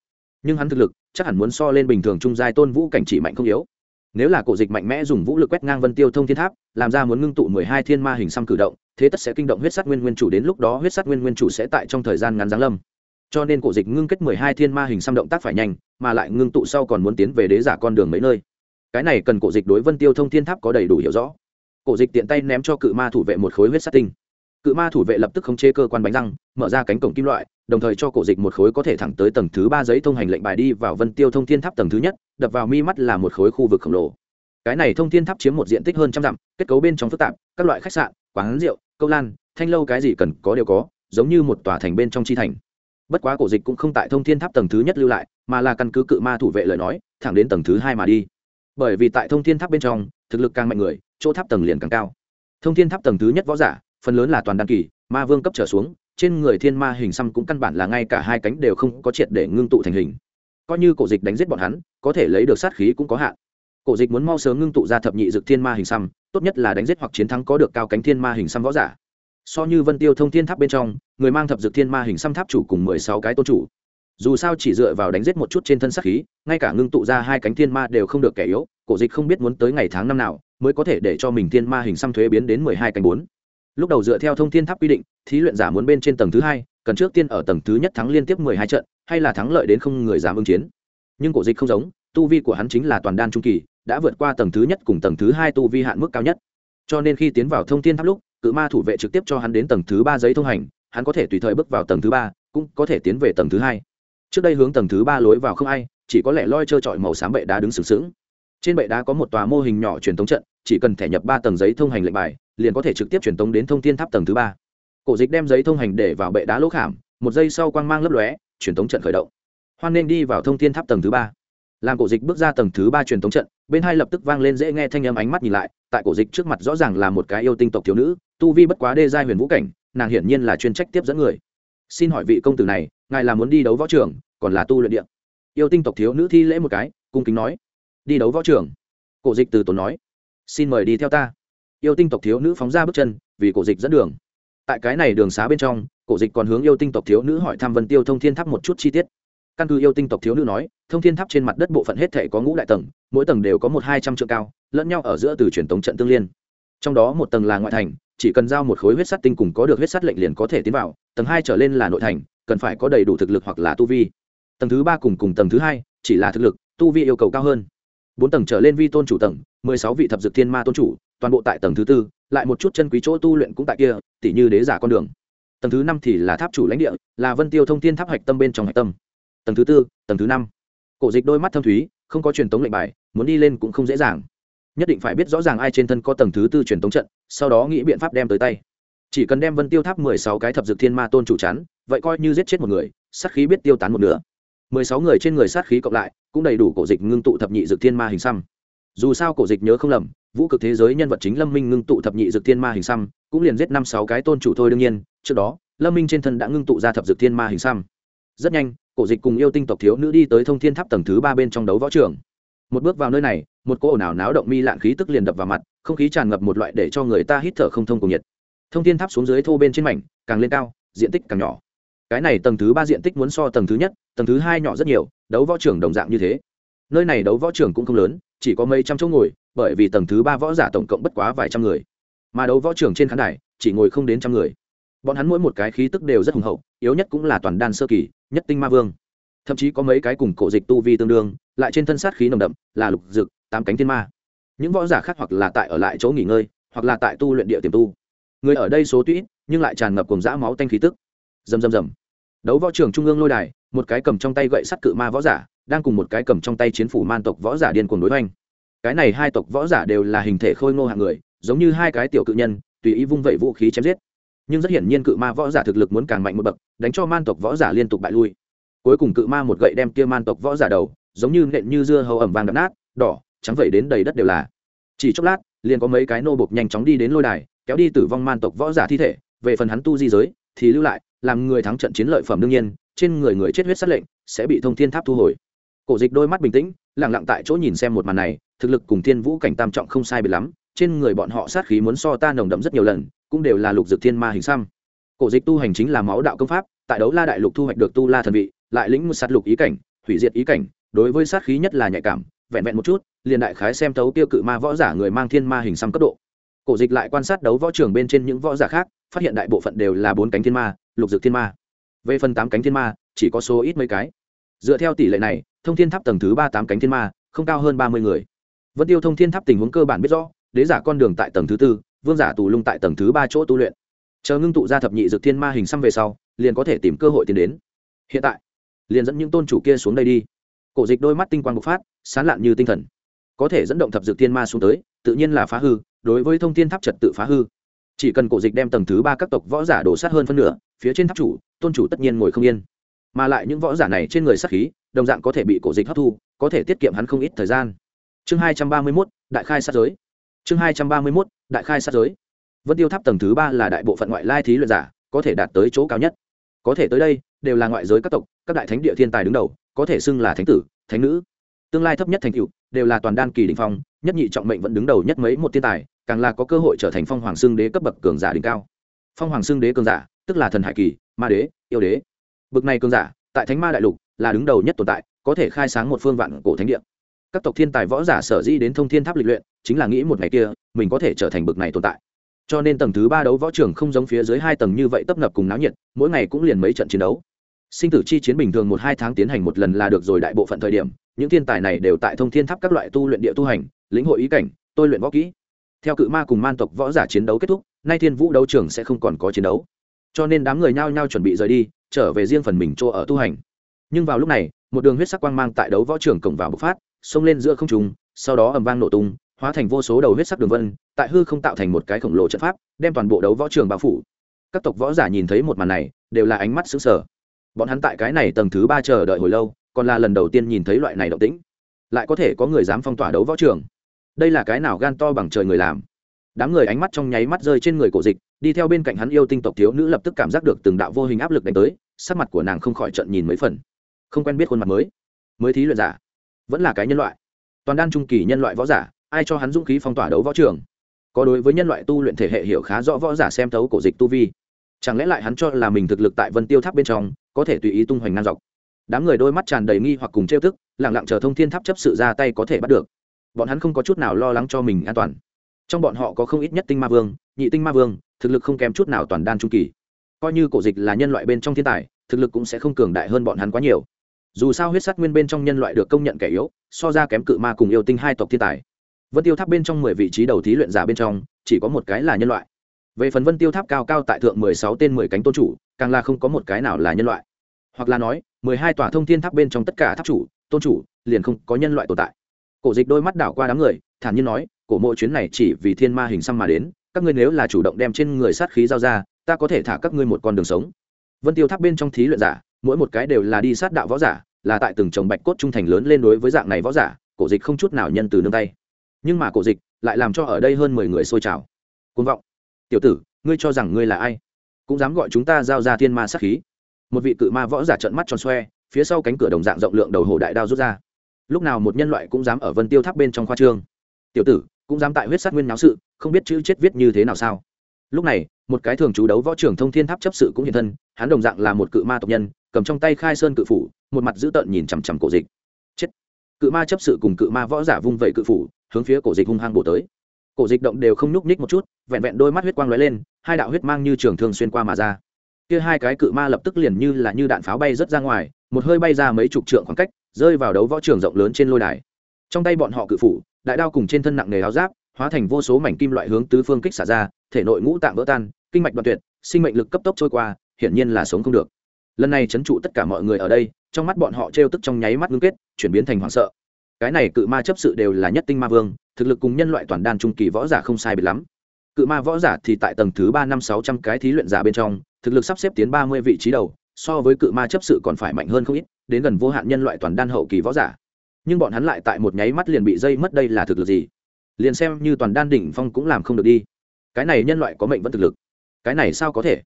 Nhưng hắn thực lực, chắc hẳn muốn so lên bình thường trung giai tôn vũ cảnh chỉ mạnh không yếu. Nếu là cổ dịch mạnh mẽ dùng vũ lực quét ngang vân tiêu thông thiên tháp, làm ra muốn ngưng tụ mười hai thiên ma hình xăm cử động thế tất sẽ kinh động huyết sát nguyên nguyên chủ đến lúc đó huyết sát nguyên nguyên chủ sẽ tại trong thời gian ngắn giáng lâm. Cho nên cổ dịch ngưng kết mười hai thiên ma hình xăm động tác phải nhanh, mà lại ngưng tụ sau còn muốn tiến về đế giả con đường mấy nơi. Cái này cần cổ dịch đối vân tiêu thông thiên tháp có đầy đủ hiểu rõ. Cổ dịch tiện tay ném cho cự ma thủ vệ một khối huyết sát tinh. Cự ma thủ vệ lập tức khống chế cơ quan bánh răng, mở ra cánh cổng kim loại, đồng thời cho cổ dịch một khối có thể thẳng tới tầng thứ ba giấy thông hành lệnh bài đi vào vân tiêu thông thiên tháp tầng thứ nhất, đập vào mi mắt là một khối khu vực khổng lồ. Cái này thông thiên tháp chiếm một diện tích hơn trăm dặm, kết cấu bên trong phức tạp, các loại khách sạn, quán rượu câu lan, thanh lâu cái gì cần có đều có, giống như một tòa thành bên trong chi thành. Bất quá cổ dịch cũng không tại thông thiên tháp tầng thứ nhất lưu lại, mà là căn cứ cự ma thủ vệ lời nói, thẳng đến tầng thứ hai mà đi. Bởi vì tại thông thiên tháp bên trong, thực lực càng mạnh người, chỗ tháp tầng liền càng cao. Thông thiên tháp tầng thứ nhất võ giả, phần lớn là toàn đăng kỳ, ma vương cấp trở xuống, trên người thiên ma hình xăm cũng căn bản là ngay cả hai cánh đều không có triệt để ngưng tụ thành hình. Coi như cổ dịch đánh giết bọn hắn, có thể lấy được sát khí cũng có hạn. Cổ dịch muốn mau sớm ngưng tụ ra thập nhị dực thiên ma hình xăm tốt nhất là đánh giết hoặc chiến thắng có được cao cánh thiên ma hình xăm võ giả. So như vân tiêu thông thiên tháp bên trong, người mang thập dược thiên ma hình xăm tháp chủ cùng mười sáu cái tôn chủ. Dù sao chỉ dựa vào đánh giết một chút trên thân sát khí, ngay cả ngưng tụ ra hai cánh thiên ma đều không được kẻ yếu, cổ dịch không biết muốn tới ngày tháng năm nào mới có thể để cho mình thiên ma hình xăm thuế biến đến mười hai cánh bốn. Lúc đầu dựa theo thông thiên tháp quy định, thí luyện giả muốn bên trên tầng thứ hai, cần trước tiên ở tầng thứ nhất thắng liên tiếp mười hai trận, hay là thắng lợi đến không người dám ứng chiến. Nhưng cổ dịch không giống tu vi của hắn chính là toàn đan trung kỳ, đã vượt qua tầng thứ nhất cùng tầng thứ hai tu vi hạn mức cao nhất. Cho nên khi tiến vào thông thiên tháp lúc, cự ma thủ vệ trực tiếp cho hắn đến tầng thứ ba giấy thông hành, hắn có thể tùy thời bước vào tầng thứ ba, cũng có thể tiến về tầng thứ hai. Trước đây hướng tầng thứ ba lối vào không ai, chỉ có lẽ loi trơ trọi màu xám bệ đá đứng sừng sững. Trên bệ đá có một tòa mô hình nhỏ truyền thống trận, chỉ cần thẻ nhập ba tầng giấy thông hành lệnh bài, liền có thể trực tiếp truyền tống đến thông thiên tháp tầng thứ ba. Cổ dịch đem giấy thông hành để vào bệ đá lỗ khảm, một giây sau quang mang lấp lóe, truyền tống trận khởi động. Hoan nên đi vào thông thiên tháp tầng thứ ba làm cổ dịch bước ra tầng thứ ba truyền thống trận, bên hai lập tức vang lên dễ nghe thanh âm ánh mắt nhìn lại, tại cổ dịch trước mặt rõ ràng là một cái yêu tinh tộc thiếu nữ, tu vi bất quá đê giai huyền vũ cảnh, nàng hiển nhiên là chuyên trách tiếp dẫn người. Xin hỏi vị công tử này, ngài là muốn đi đấu võ trường, còn là tu luyện điện yêu tinh tộc thiếu nữ thi lễ một cái, cung kính nói. Đi đấu võ trường. Cổ dịch từ tốn nói. Xin mời đi theo ta. Yêu tinh tộc thiếu nữ phóng ra bước chân, vì cổ dịch dẫn đường. Tại cái này đường xá bên trong, cổ dịch còn hướng yêu tinh tộc thiếu nữ hỏi thăm vân tiêu thông thiên tháp một chút chi tiết căn cứ yêu tinh tộc thiếu nữ nói, thông thiên tháp trên mặt đất bộ phận hết thể có ngũ đại tầng, mỗi tầng đều có một hai trăm trượng cao, lẫn nhau ở giữa từ truyền tống trận tương liên. Trong đó một tầng là ngoại thành, chỉ cần giao một khối huyết sắt tinh cùng có được huyết sắt lệnh liền có thể tiến vào, tầng hai trở lên là nội thành, cần phải có đầy đủ thực lực hoặc là tu vi. Tầng thứ ba cùng cùng tầng thứ hai, chỉ là thực lực, tu vi yêu cầu cao hơn. Bốn tầng trở lên vi tôn chủ tầng, mười sáu vị thập dược thiên ma tôn chủ, toàn bộ tại tầng thứ tư, lại một chút chân quý chỗ tu luyện cũng tại kia tỷ như đế giả con đường. Tầng thứ năm thì là tháp chủ lãnh địa, là vân tiêu thông thiên tháp hạch tâm bên trong hạch tâm tầng thứ tư, tầng thứ năm. Cổ dịch đôi mắt thâm thúy, không có truyền tống lệnh bài, muốn đi lên cũng không dễ dàng. Nhất định phải biết rõ ràng ai trên thân có tầng thứ tư truyền tống trận, sau đó nghĩ biện pháp đem tới tay. Chỉ cần đem vân tiêu tháp mười sáu cái thập dược thiên ma tôn chủ chắn, vậy coi như giết chết một người, sát khí biết tiêu tán một nửa. mười sáu người trên người sát khí cộng lại, cũng đầy đủ cổ dịch ngưng tụ thập nhị dược thiên ma hình xăm. Dù sao cổ dịch nhớ không lầm, vũ cực thế giới nhân vật chính lâm minh ngưng tụ thập nhị dược thiên ma hình xăm, cũng liền giết năm sáu cái tôn chủ thôi đương nhiên, trước đó, lâm minh trên thân đã ngưng tụ ra thập dược thiên ma hình xăm. Rất nhanh cổ dịch cùng yêu tinh tộc thiếu nữ đi tới thông thiên tháp tầng thứ ba bên trong đấu võ trường. Một bước vào nơi này, một cỗ ồn ào náo động mi lạn khí tức liền đập vào mặt, không khí tràn ngập một loại để cho người ta hít thở không thông cùng nhiệt. Thông thiên tháp xuống dưới thô bên trên mảnh, càng lên cao, diện tích càng nhỏ. Cái này tầng thứ ba diện tích muốn so tầng thứ nhất, tầng thứ hai nhỏ rất nhiều, đấu võ trường đồng dạng như thế. Nơi này đấu võ trường cũng không lớn, chỉ có mấy trăm chỗ ngồi, bởi vì tầng thứ ba võ giả tổng cộng bất quá vài trăm người. Mà đấu võ trường trên khán đài, chỉ ngồi không đến trăm người. Bọn hắn mỗi một cái khí tức đều rất hùng hậu yếu nhất cũng là toàn đan sơ kỳ, nhất tinh ma vương. Thậm chí có mấy cái cùng cổ dịch tu vi tương đương, lại trên thân sát khí nồng đậm, là lục dực, tám cánh thiên ma. Những võ giả khác hoặc là tại ở lại chỗ nghỉ ngơi, hoặc là tại tu luyện địa tiềm tu. Người ở đây số tuy nhưng lại tràn ngập cùng dã máu tanh khí tức. Rầm rầm rầm. Đấu võ trường trung ương lôi đài, một cái cầm trong tay gậy sắt cự ma võ giả, đang cùng một cái cầm trong tay chiến phủ man tộc võ giả điên cuồng đối hoành. Cái này hai tộc võ giả đều là hình thể khôi ngô hạng người, giống như hai cái tiểu cự nhân, tùy ý vung vẩy vũ khí chém giết nhưng rất hiển nhiên cự ma võ giả thực lực muốn càng mạnh một bậc, đánh cho man tộc võ giả liên tục bại lui. Cuối cùng cự ma một gậy đem kia man tộc võ giả đầu, giống như nện như dưa hầu ẩm vàng đập nát, đỏ, trắng vậy đến đầy đất đều là. Chỉ chốc lát, liền có mấy cái nô bộc nhanh chóng đi đến lôi đài, kéo đi tử vong man tộc võ giả thi thể, về phần hắn tu di giới, thì lưu lại, làm người thắng trận chiến lợi phẩm đương nhiên, trên người người chết huyết sát lệnh, sẽ bị thông thiên tháp thu hồi. Cổ dịch đôi mắt bình tĩnh lẳng lặng tại chỗ nhìn xem một màn này, thực lực cùng thiên vũ cảnh tam trọng không sai biệt lắm trên người bọn họ sát khí muốn so ta nồng đậm rất nhiều lần, cũng đều là lục dược thiên ma hình xăm. Cổ dịch tu hành chính là máu đạo công pháp, tại đấu la đại lục thu hoạch được tu la thần vị, lại lĩnh một sát lục ý cảnh, hủy diệt ý cảnh, đối với sát khí nhất là nhạy cảm, vẹn vẹn một chút, liền đại khái xem thấu tiêu cự ma võ giả người mang thiên ma hình xăm cấp độ. Cổ dịch lại quan sát đấu võ trường bên trên những võ giả khác, phát hiện đại bộ phận đều là bốn cánh thiên ma, lục dược thiên ma. Về phần tám cánh thiên ma, chỉ có số ít mấy cái. Dựa theo tỷ lệ này, thông thiên tháp tầng thứ ba tám cánh thiên ma, không cao hơn ba mươi người. Vân tiêu thông thiên tháp tình huống cơ bản biết rõ đế giả con đường tại tầng thứ tư, vương giả tù lung tại tầng thứ ba chỗ tu luyện. Chờ ngưng tụ ra thập nhị dược thiên ma hình xăm về sau, liền có thể tìm cơ hội tiến đến. Hiện tại, liền dẫn những tôn chủ kia xuống đây đi. Cổ dịch đôi mắt tinh quang bộc phát, sán lạn như tinh thần. Có thể dẫn động thập dược thiên ma xuống tới, tự nhiên là phá hư, đối với thông thiên tháp trật tự phá hư. Chỉ cần cổ dịch đem tầng thứ ba các tộc võ giả đổ sát hơn phân nửa, phía trên tháp chủ, tôn chủ tất nhiên ngồi không yên. Mà lại những võ giả này trên người sát khí, đồng dạng có thể bị cổ dịch hấp thu, có thể tiết kiệm hắn không ít thời gian. Chương hai trăm ba mươi mốt, đại khai sát giới chương hai trăm ba mươi mốt, đại khai sát giới. Vân tiêu tháp tầng thứ ba là đại bộ phận ngoại lai thí luyện giả, có thể đạt tới chỗ cao nhất. Có thể tới đây, đều là ngoại giới các tộc, các đại thánh địa thiên tài đứng đầu, có thể xưng là thánh tử, thánh nữ. Tương lai thấp nhất thành cựu đều là toàn đan kỳ đình phong, nhất nhị trọng mệnh vẫn đứng đầu nhất mấy một thiên tài, càng là có cơ hội trở thành phong hoàng xương đế cấp bậc cường giả đỉnh cao. Phong hoàng xương đế cường giả, tức là thần hải kỳ, ma đế, yêu đế. Bậc này cường giả, tại thánh ma đại lục, là đứng đầu nhất tồn tại, có thể khai sáng một phương vạn cổ thánh địa. Các tộc thiên tài võ giả sở di đến thông thiên tháp lịch luyện chính là nghĩ một ngày kia, mình có thể trở thành bậc này tồn tại. Cho nên tầng thứ ba đấu võ trường không giống phía dưới hai tầng như vậy tấp nập cùng náo nhiệt, mỗi ngày cũng liền mấy trận chiến đấu. Sinh tử chi chiến bình thường một hai tháng tiến hành một lần là được rồi đại bộ phận thời điểm, những thiên tài này đều tại thông thiên tháp các loại tu luyện địa tu hành, lĩnh hội ý cảnh, tôi luyện võ kỹ. Theo cự ma cùng man tộc võ giả chiến đấu kết thúc, nay thiên vũ đấu trường sẽ không còn có chiến đấu. Cho nên đám người nhao nhao chuẩn bị rời đi, trở về riêng phần mình chỗ ở tu hành. Nhưng vào lúc này, một đường huyết sắc quang mang tại đấu võ trường cổng vào bộc phát, xông lên giữa không trung, sau đó ầm vang nổ tung hóa thành vô số đầu huyết sắc đường vân, tại hư không tạo thành một cái khổng lồ trận pháp, đem toàn bộ đấu võ trường bao phủ. Các tộc võ giả nhìn thấy một màn này, đều là ánh mắt xứng sở bọn hắn tại cái này tầng thứ ba chờ đợi hồi lâu, còn là lần đầu tiên nhìn thấy loại này động tĩnh. Lại có thể có người dám phong tỏa đấu võ trường. Đây là cái nào gan to bằng trời người làm? Đám người ánh mắt trong nháy mắt rơi trên người cổ dịch, đi theo bên cạnh hắn yêu tinh tộc thiếu nữ lập tức cảm giác được từng đạo vô hình áp lực đánh tới, sắc mặt của nàng không khỏi trận nhìn mấy phần. Không quen biết khuôn mặt mới. Mới thí luyện giả. Vẫn là cái nhân loại. Toàn đan trung kỳ nhân loại võ giả ai cho hắn dũng khí phong tỏa đấu võ trường? Có đối với nhân loại tu luyện thể hệ hiểu khá rõ võ giả xem thấu cổ dịch tu vi. Chẳng lẽ lại hắn cho là mình thực lực tại vân tiêu tháp bên trong có thể tùy ý tung hoành ngang dọc? Đám người đôi mắt tràn đầy nghi hoặc cùng trêu thức lẳng lặng chờ thông thiên tháp chấp sự ra tay có thể bắt được. Bọn hắn không có chút nào lo lắng cho mình an toàn. Trong bọn họ có không ít nhất tinh ma vương, nhị tinh ma vương, thực lực không kém chút nào toàn đan trung kỳ. Coi như cổ dịch là nhân loại bên trong thiên tài, thực lực cũng sẽ không cường đại hơn bọn hắn quá nhiều. Dù sao huyết sắt nguyên bên trong nhân loại được công nhận kẻ yếu, so ra kém cự ma cùng yêu tinh hai tộc thiên tài vân tiêu tháp bên trong mười vị trí đầu thí luyện giả bên trong, chỉ có một cái là nhân loại. Về phần vân tiêu tháp cao cao tại thượng mười sáu tên mười cánh tôn chủ, càng là không có một cái nào là nhân loại. Hoặc là nói, mười hai tòa thông thiên tháp bên trong tất cả tháp chủ, tôn chủ, liền không có nhân loại tồn tại. Cổ dịch đôi mắt đảo qua đám người, thản nhiên nói, cổ mộ chuyến này chỉ vì thiên ma hình xăm mà đến, các ngươi nếu là chủ động đem trên người sát khí giao ra, ta có thể thả các ngươi một con đường sống. Vân tiêu tháp bên trong thí luyện giả, mỗi một cái đều là đi sát đạo võ giả, là tại từng chồng bạch cốt trung thành lớn lên đối với dạng này võ giả, cổ dịch không chút nào nhân từ nương tay nhưng mà cổ dịch lại làm cho ở đây hơn mười người xôi trào. Côn vọng. Tiểu tử, ngươi cho rằng ngươi là ai? Cũng dám gọi chúng ta giao ra thiên ma sát khí. Một vị cự ma võ giả trợn mắt tròn xoe, phía sau cánh cửa đồng dạng rộng lượng đầu hồ đại đao rút ra. Lúc nào một nhân loại cũng dám ở vân tiêu tháp bên trong khoa trương. Tiểu tử, cũng dám tại huyết sát nguyên náo sự, không biết chữ chết viết như thế nào sao? Lúc này, một cái thường chú đấu võ trưởng thông thiên tháp chấp sự cũng hiện thân, hắn đồng dạng là một cự ma tộc nhân, cầm trong tay khai sơn cự phủ, một mặt dữ tợn nhìn chằm chằm cổ dịch. Chết. Cự ma chấp sự cùng cự ma võ giả vung vẩy cự phủ hướng phía cổ dịch hung hăng bổ tới. Cổ dịch động đều không nhúc ních một chút, vẹn vẹn đôi mắt huyết quang lóe lên, hai đạo huyết mang như trường thương xuyên qua mà ra. Kia hai cái cự ma lập tức liền như là như đạn pháo bay rớt ra ngoài, một hơi bay ra mấy chục trượng khoảng cách, rơi vào đấu võ trường rộng lớn trên lôi đài. Trong tay bọn họ cự phủ, đại đao cùng trên thân nặng nghề áo giáp, hóa thành vô số mảnh kim loại hướng tứ phương kích xả ra, thể nội ngũ tạng vỡ tan, kinh mạch đoạn tuyệt, sinh mệnh lực cấp tốc trôi qua, hiển nhiên là sống không được. Lần này chấn trụ tất cả mọi người ở đây, trong mắt bọn họ trêu tức trong nháy mắt ngưng kết, chuyển biến thành hoảng sợ cái này cự ma chấp sự đều là nhất tinh ma vương, thực lực cùng nhân loại toàn đan trung kỳ võ giả không sai biệt lắm. Cự ma võ giả thì tại tầng thứ ba năm sáu trăm cái thí luyện giả bên trong, thực lực sắp xếp tiến ba mươi vị trí đầu, so với cự ma chấp sự còn phải mạnh hơn không ít, đến gần vô hạn nhân loại toàn đan hậu kỳ võ giả. Nhưng bọn hắn lại tại một nháy mắt liền bị dây mất đây là thực lực gì? Liền xem như toàn đan đỉnh phong cũng làm không được đi. Cái này nhân loại có mệnh vẫn thực lực. Cái này sao có thể?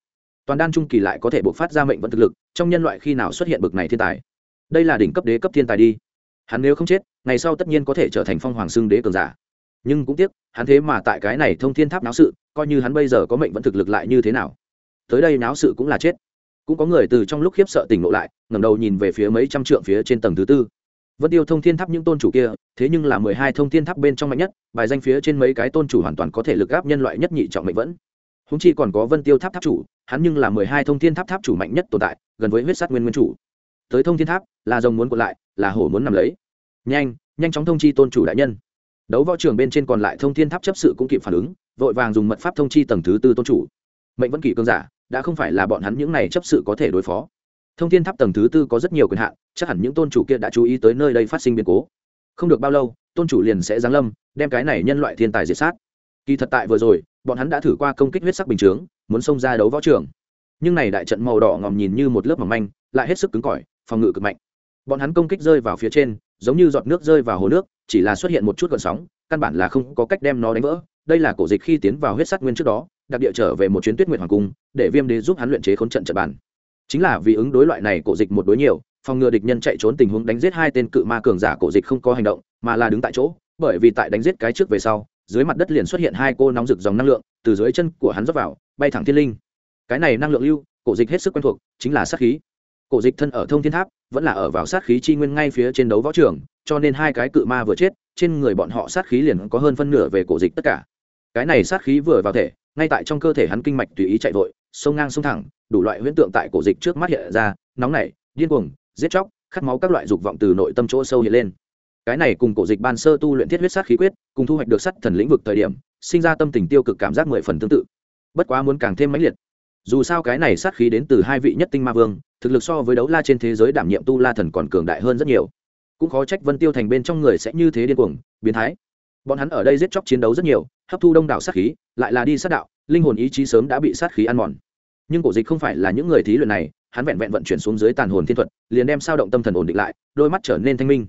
Toàn đan trung kỳ lại có thể buộc phát ra mệnh vận thực lực, trong nhân loại khi nào xuất hiện bực này thiên tài? Đây là đỉnh cấp đế cấp thiên tài đi hắn nếu không chết, ngày sau tất nhiên có thể trở thành phong hoàng xưng đế cường giả. Nhưng cũng tiếc, hắn thế mà tại cái này thông thiên tháp náo sự, coi như hắn bây giờ có mệnh vẫn thực lực lại như thế nào. Tới đây náo sự cũng là chết. Cũng có người từ trong lúc khiếp sợ tỉnh ngộ lại, ngẩng đầu nhìn về phía mấy trăm trượng phía trên tầng thứ tư. Vân tiêu thông thiên tháp những tôn chủ kia, thế nhưng là mười hai thông thiên tháp bên trong mạnh nhất, bài danh phía trên mấy cái tôn chủ hoàn toàn có thể lực gáp nhân loại nhất nhị trọng mệnh vẫn. Húng chi còn có vân tiêu tháp tháp chủ, hắn nhưng là mười hai thông thiên tháp tháp chủ mạnh nhất tồn tại, gần với huyết sát nguyên nguyên chủ. Tới thông thiên tháp, là rồng muốn còn lại, là hổ muốn nằm lấy nhanh nhanh chóng thông chi tôn chủ đại nhân. Đấu võ trường bên trên còn lại thông thiên tháp chấp sự cũng kịp phản ứng, vội vàng dùng mật pháp thông chi tầng thứ tư tôn chủ. Mệnh vẫn kỷ cương giả, đã không phải là bọn hắn những này chấp sự có thể đối phó. Thông thiên tháp tầng thứ tư có rất nhiều quyền hạn, chắc hẳn những tôn chủ kia đã chú ý tới nơi đây phát sinh biến cố. Không được bao lâu, tôn chủ liền sẽ giáng lâm, đem cái này nhân loại thiên tài diệt sát. Kỳ thật tại vừa rồi, bọn hắn đã thử qua công kích huyết sắc bình chướng, muốn xông ra đấu võ trường. Nhưng này đại trận màu đỏ ngòm nhìn như một lớp mỏng manh, lại hết sức cứng cỏi, phòng ngự cực mạnh. Bọn hắn công kích rơi vào phía trên giống như giọt nước rơi vào hồ nước, chỉ là xuất hiện một chút gợn sóng, căn bản là không có cách đem nó đánh vỡ. Đây là cổ dịch khi tiến vào huyết sắt nguyên trước đó, đặc địa trở về một chuyến tuyết nguyệt hoàng cung, để viêm đế giúp hắn luyện chế khốn trận trận bản chính là vì ứng đối loại này cổ dịch một đối nhiều, phòng ngừa địch nhân chạy trốn tình huống đánh giết hai tên cự ma cường giả cổ dịch không có hành động, mà là đứng tại chỗ, bởi vì tại đánh giết cái trước về sau, dưới mặt đất liền xuất hiện hai cô nóng rực dòng năng lượng, từ dưới chân của hắn rót vào, bay thẳng thiên linh. Cái này năng lượng lưu, cổ dịch hết sức quen thuộc, chính là sát khí cổ dịch thân ở thông thiên tháp, vẫn là ở vào sát khí chi nguyên ngay phía trên đấu võ trường, cho nên hai cái cự ma vừa chết, trên người bọn họ sát khí liền có hơn phân nửa về cổ dịch tất cả. Cái này sát khí vừa vào thể, ngay tại trong cơ thể hắn kinh mạch tùy ý chạy vội, sông ngang sông thẳng, đủ loại huyễn tượng tại cổ dịch trước mắt hiện ra, nóng nảy, điên cuồng, giết chóc, khát máu các loại dục vọng từ nội tâm chỗ sâu hiện lên. Cái này cùng cổ dịch ban sơ tu luyện thiết huyết sát khí quyết, cùng thu hoạch được sắt thần lĩnh vực thời điểm, sinh ra tâm tình tiêu cực cảm giác mười phần tương tự. Bất quá muốn càng thêm mãnh liệt. Dù sao cái này sát khí đến từ hai vị nhất tinh ma vương thực lực so với đấu la trên thế giới đảm nhiệm tu la thần còn cường đại hơn rất nhiều. Cũng khó trách vân tiêu thành bên trong người sẽ như thế điên cuồng, biến thái. Bọn hắn ở đây giết chóc chiến đấu rất nhiều, hấp thu đông đảo sát khí, lại là đi sát đạo, linh hồn ý chí sớm đã bị sát khí ăn mòn. Nhưng cổ dịch không phải là những người thí luyện này, hắn vẹn vẹn vận chuyển xuống dưới tàn hồn thiên thuật, liền đem sao động tâm thần ổn định lại, đôi mắt trở nên thanh minh.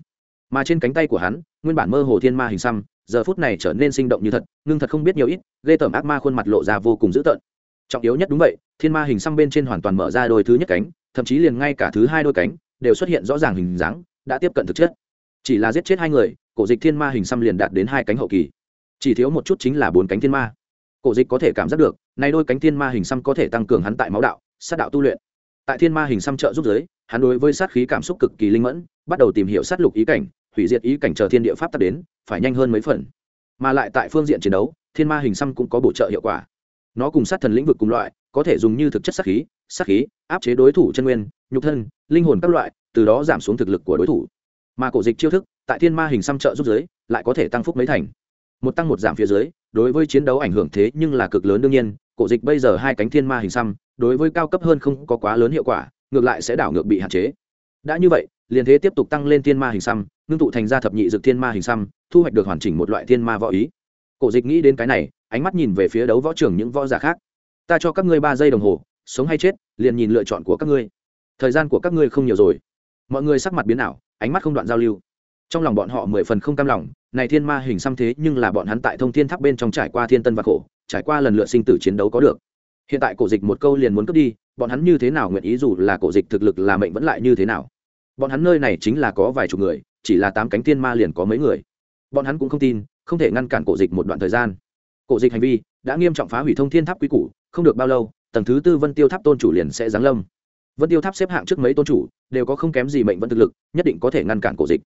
Mà trên cánh tay của hắn, nguyên bản mơ hồ thiên ma hình xăm, giờ phút này trở nên sinh động như thật, ngưng thật không biết nhiều ít, ghê tởm ác ma khuôn mặt lộ ra vô cùng dữ tợn. Trọng yếu nhất đúng vậy, thiên ma hình xăm bên trên hoàn toàn mở ra đôi thứ nhất cánh thậm chí liền ngay cả thứ hai đôi cánh đều xuất hiện rõ ràng hình dáng, đã tiếp cận thực chất. Chỉ là giết chết hai người, cổ dịch thiên ma hình xăm liền đạt đến hai cánh hậu kỳ. Chỉ thiếu một chút chính là bốn cánh thiên ma. Cổ dịch có thể cảm giác được nay đôi cánh thiên ma hình xăm có thể tăng cường hắn tại máu đạo, sát đạo tu luyện. Tại thiên ma hình xăm trợ giúp giới, hắn đối với sát khí cảm xúc cực kỳ linh mẫn, bắt đầu tìm hiểu sát lục ý cảnh, hủy diệt ý cảnh chờ thiên địa pháp tắt đến, phải nhanh hơn mấy phần. Mà lại tại phương diện chiến đấu, thiên ma hình xăm cũng có bổ trợ hiệu quả. Nó cùng sát thần lĩnh vực cùng loại có thể dùng như thực chất sát khí sát khí, áp chế đối thủ chân nguyên, nhục thân, linh hồn các loại, từ đó giảm xuống thực lực của đối thủ. Mà cổ dịch chiêu thức, tại thiên ma hình xăm trợ giúp giới lại có thể tăng phúc mấy thành. Một tăng một giảm phía dưới, đối với chiến đấu ảnh hưởng thế nhưng là cực lớn đương nhiên, cổ dịch bây giờ hai cánh thiên ma hình xăm, đối với cao cấp hơn không có quá lớn hiệu quả, ngược lại sẽ đảo ngược bị hạn chế. Đã như vậy, liền thế tiếp tục tăng lên thiên ma hình xăm, ngưng tụ thành ra thập nhị dược thiên ma hình xăm, thu hoạch được hoàn chỉnh một loại thiên ma võ ý. Cổ dịch nghĩ đến cái này, ánh mắt nhìn về phía đấu võ trường những võ giả khác ta cho các ngươi ba giây đồng hồ, sống hay chết, liền nhìn lựa chọn của các ngươi. Thời gian của các ngươi không nhiều rồi. Mọi người sắc mặt biến ảo, ánh mắt không đoạn giao lưu. Trong lòng bọn họ mười phần không cam lòng, này thiên ma hình xăm thế nhưng là bọn hắn tại thông thiên tháp bên trong trải qua thiên tân và khổ, trải qua lần lượt sinh tử chiến đấu có được. Hiện tại cổ dịch một câu liền muốn cướp đi, bọn hắn như thế nào nguyện ý dù là cổ dịch thực lực là mệnh vẫn lại như thế nào? Bọn hắn nơi này chính là có vài chục người, chỉ là tám cánh thiên ma liền có mấy người. Bọn hắn cũng không tin, không thể ngăn cản cổ dịch một đoạn thời gian cổ dịch hành vi, đã nghiêm trọng phá hủy thông thiên tháp quý củ, không được bao lâu, tầng thứ tư vân tiêu tháp tôn chủ liền sẽ giáng lâm. Vân tiêu tháp xếp hạng trước mấy tôn chủ, đều có không kém gì mệnh vận thực lực, nhất định có thể ngăn cản cổ dịch.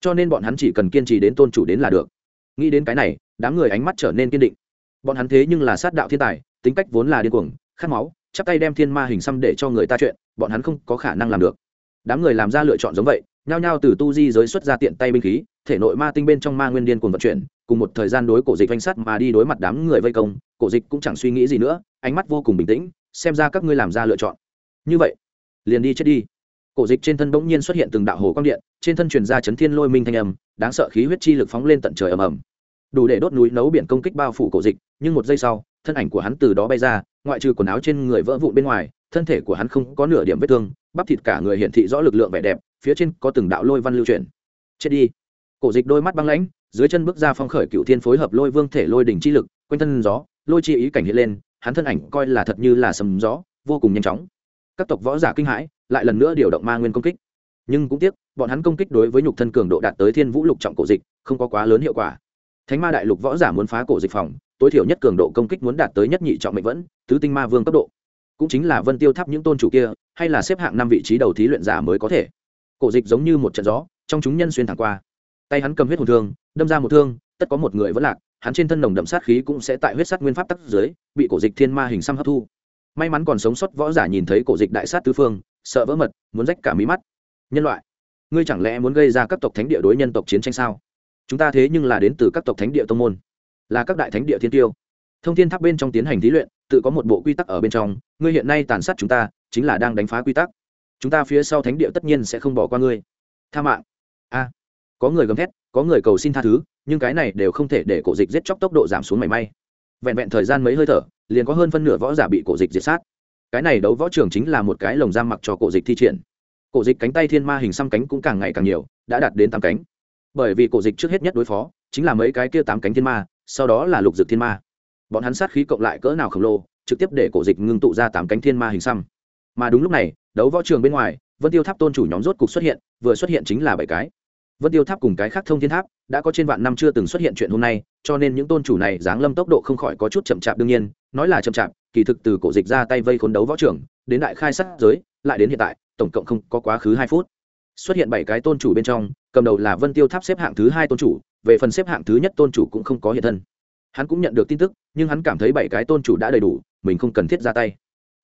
Cho nên bọn hắn chỉ cần kiên trì đến tôn chủ đến là được. Nghĩ đến cái này, đám người ánh mắt trở nên kiên định. Bọn hắn thế nhưng là sát đạo thiên tài, tính cách vốn là điên cuồng, khát máu, chắp tay đem thiên ma hình xăm để cho người ta chuyện, bọn hắn không có khả năng làm được. Đám người làm ra lựa chọn giống vậy, nhao nhao từ tu di giới xuất ra tiện tay binh khí, thể nội ma tinh bên trong ma nguyên điên cuồng vận chuyển cùng một thời gian đối cổ dịch oanh sắt mà đi đối mặt đám người vây công, cổ dịch cũng chẳng suy nghĩ gì nữa, ánh mắt vô cùng bình tĩnh, xem ra các ngươi làm ra lựa chọn. Như vậy, liền đi chết đi. Cổ dịch trên thân bỗng nhiên xuất hiện từng đạo hồ quang điện, trên thân truyền ra chấn thiên lôi minh thanh âm, đáng sợ khí huyết chi lực phóng lên tận trời ầm ầm. Đủ để đốt núi nấu biển công kích bao phủ cổ dịch, nhưng một giây sau, thân ảnh của hắn từ đó bay ra, ngoại trừ quần áo trên người vỡ vụn bên ngoài, thân thể của hắn không có nửa điểm vết thương, bắp thịt cả người hiển thị rõ lực lượng vẻ đẹp, phía trên có từng đạo lôi văn lưu truyền chết đi. Cổ dịch đôi mắt băng lãnh dưới chân bước ra phong khởi cựu thiên phối hợp lôi vương thể lôi đỉnh chi lực, quanh thân gió, lôi chi ý cảnh hiện lên, hắn thân ảnh coi là thật như là sầm gió, vô cùng nhanh chóng. Các tộc võ giả kinh hãi, lại lần nữa điều động ma nguyên công kích. Nhưng cũng tiếc, bọn hắn công kích đối với nhục thân cường độ đạt tới thiên vũ lục trọng cổ dịch, không có quá lớn hiệu quả. Thánh ma đại lục võ giả muốn phá cổ dịch phòng, tối thiểu nhất cường độ công kích muốn đạt tới nhất nhị trọng mệnh vẫn, tứ tinh ma vương cấp độ. Cũng chính là vân tiêu tháp những tôn chủ kia, hay là xếp hạng năm vị trí đầu thí luyện giả mới có thể. Cổ dịch giống như một trận gió, trong chúng nhân xuyên thẳng qua. Tay hắn cầm huyết hồn thương đâm ra một thương, tất có một người vẫn lạc, hắn trên thân nồng đậm sát khí cũng sẽ tại huyết sát nguyên pháp tắc dưới, bị cổ dịch thiên ma hình xăm hấp thu. May mắn còn sống sót võ giả nhìn thấy cổ dịch đại sát tứ phương, sợ vỡ mật, muốn rách cả mí mắt. Nhân loại, ngươi chẳng lẽ muốn gây ra các tộc thánh địa đối nhân tộc chiến tranh sao? Chúng ta thế nhưng là đến từ các tộc thánh địa tông môn, là các đại thánh địa thiên tiêu. Thông thiên tháp bên trong tiến hành thí luyện, tự có một bộ quy tắc ở bên trong, ngươi hiện nay tàn sát chúng ta, chính là đang đánh phá quy tắc. Chúng ta phía sau thánh địa tất nhiên sẽ không bỏ qua ngươi. Tha mạng. A, có người gầm thét có người cầu xin tha thứ, nhưng cái này đều không thể để cổ dịch giết chóc tốc độ giảm xuống mảy may. Vẹn vẹn thời gian mấy hơi thở, liền có hơn phân nửa võ giả bị cổ dịch diệt sát. Cái này đấu võ trường chính là một cái lồng giam mặc cho cổ dịch thi triển. Cổ dịch cánh tay thiên ma hình xăm cánh cũng càng ngày càng nhiều, đã đạt đến tám cánh. Bởi vì cổ dịch trước hết nhất đối phó, chính là mấy cái kia tám cánh thiên ma, sau đó là lục dực thiên ma. Bọn hắn sát khí cộng lại cỡ nào khổng lồ, trực tiếp để cổ dịch ngưng tụ ra tám cánh thiên ma hình xăm. Mà đúng lúc này, đấu võ trường bên ngoài, vân tiêu tháp tôn chủ nhóm rốt cục xuất hiện, vừa xuất hiện chính là bảy cái vân tiêu tháp cùng cái khác thông thiên tháp đã có trên vạn năm chưa từng xuất hiện chuyện hôm nay, cho nên những tôn chủ này giáng lâm tốc độ không khỏi có chút chậm chạp đương nhiên, nói là chậm chạp, kỳ thực từ cổ dịch ra tay vây khốn đấu võ trưởng, đến đại khai sát giới, lại đến hiện tại, tổng cộng không có quá khứ hai phút. Xuất hiện bảy cái tôn chủ bên trong, cầm đầu là vân tiêu tháp xếp hạng thứ hai tôn chủ, về phần xếp hạng thứ nhất tôn chủ cũng không có hiện thân. Hắn cũng nhận được tin tức, nhưng hắn cảm thấy bảy cái tôn chủ đã đầy đủ, mình không cần thiết ra tay.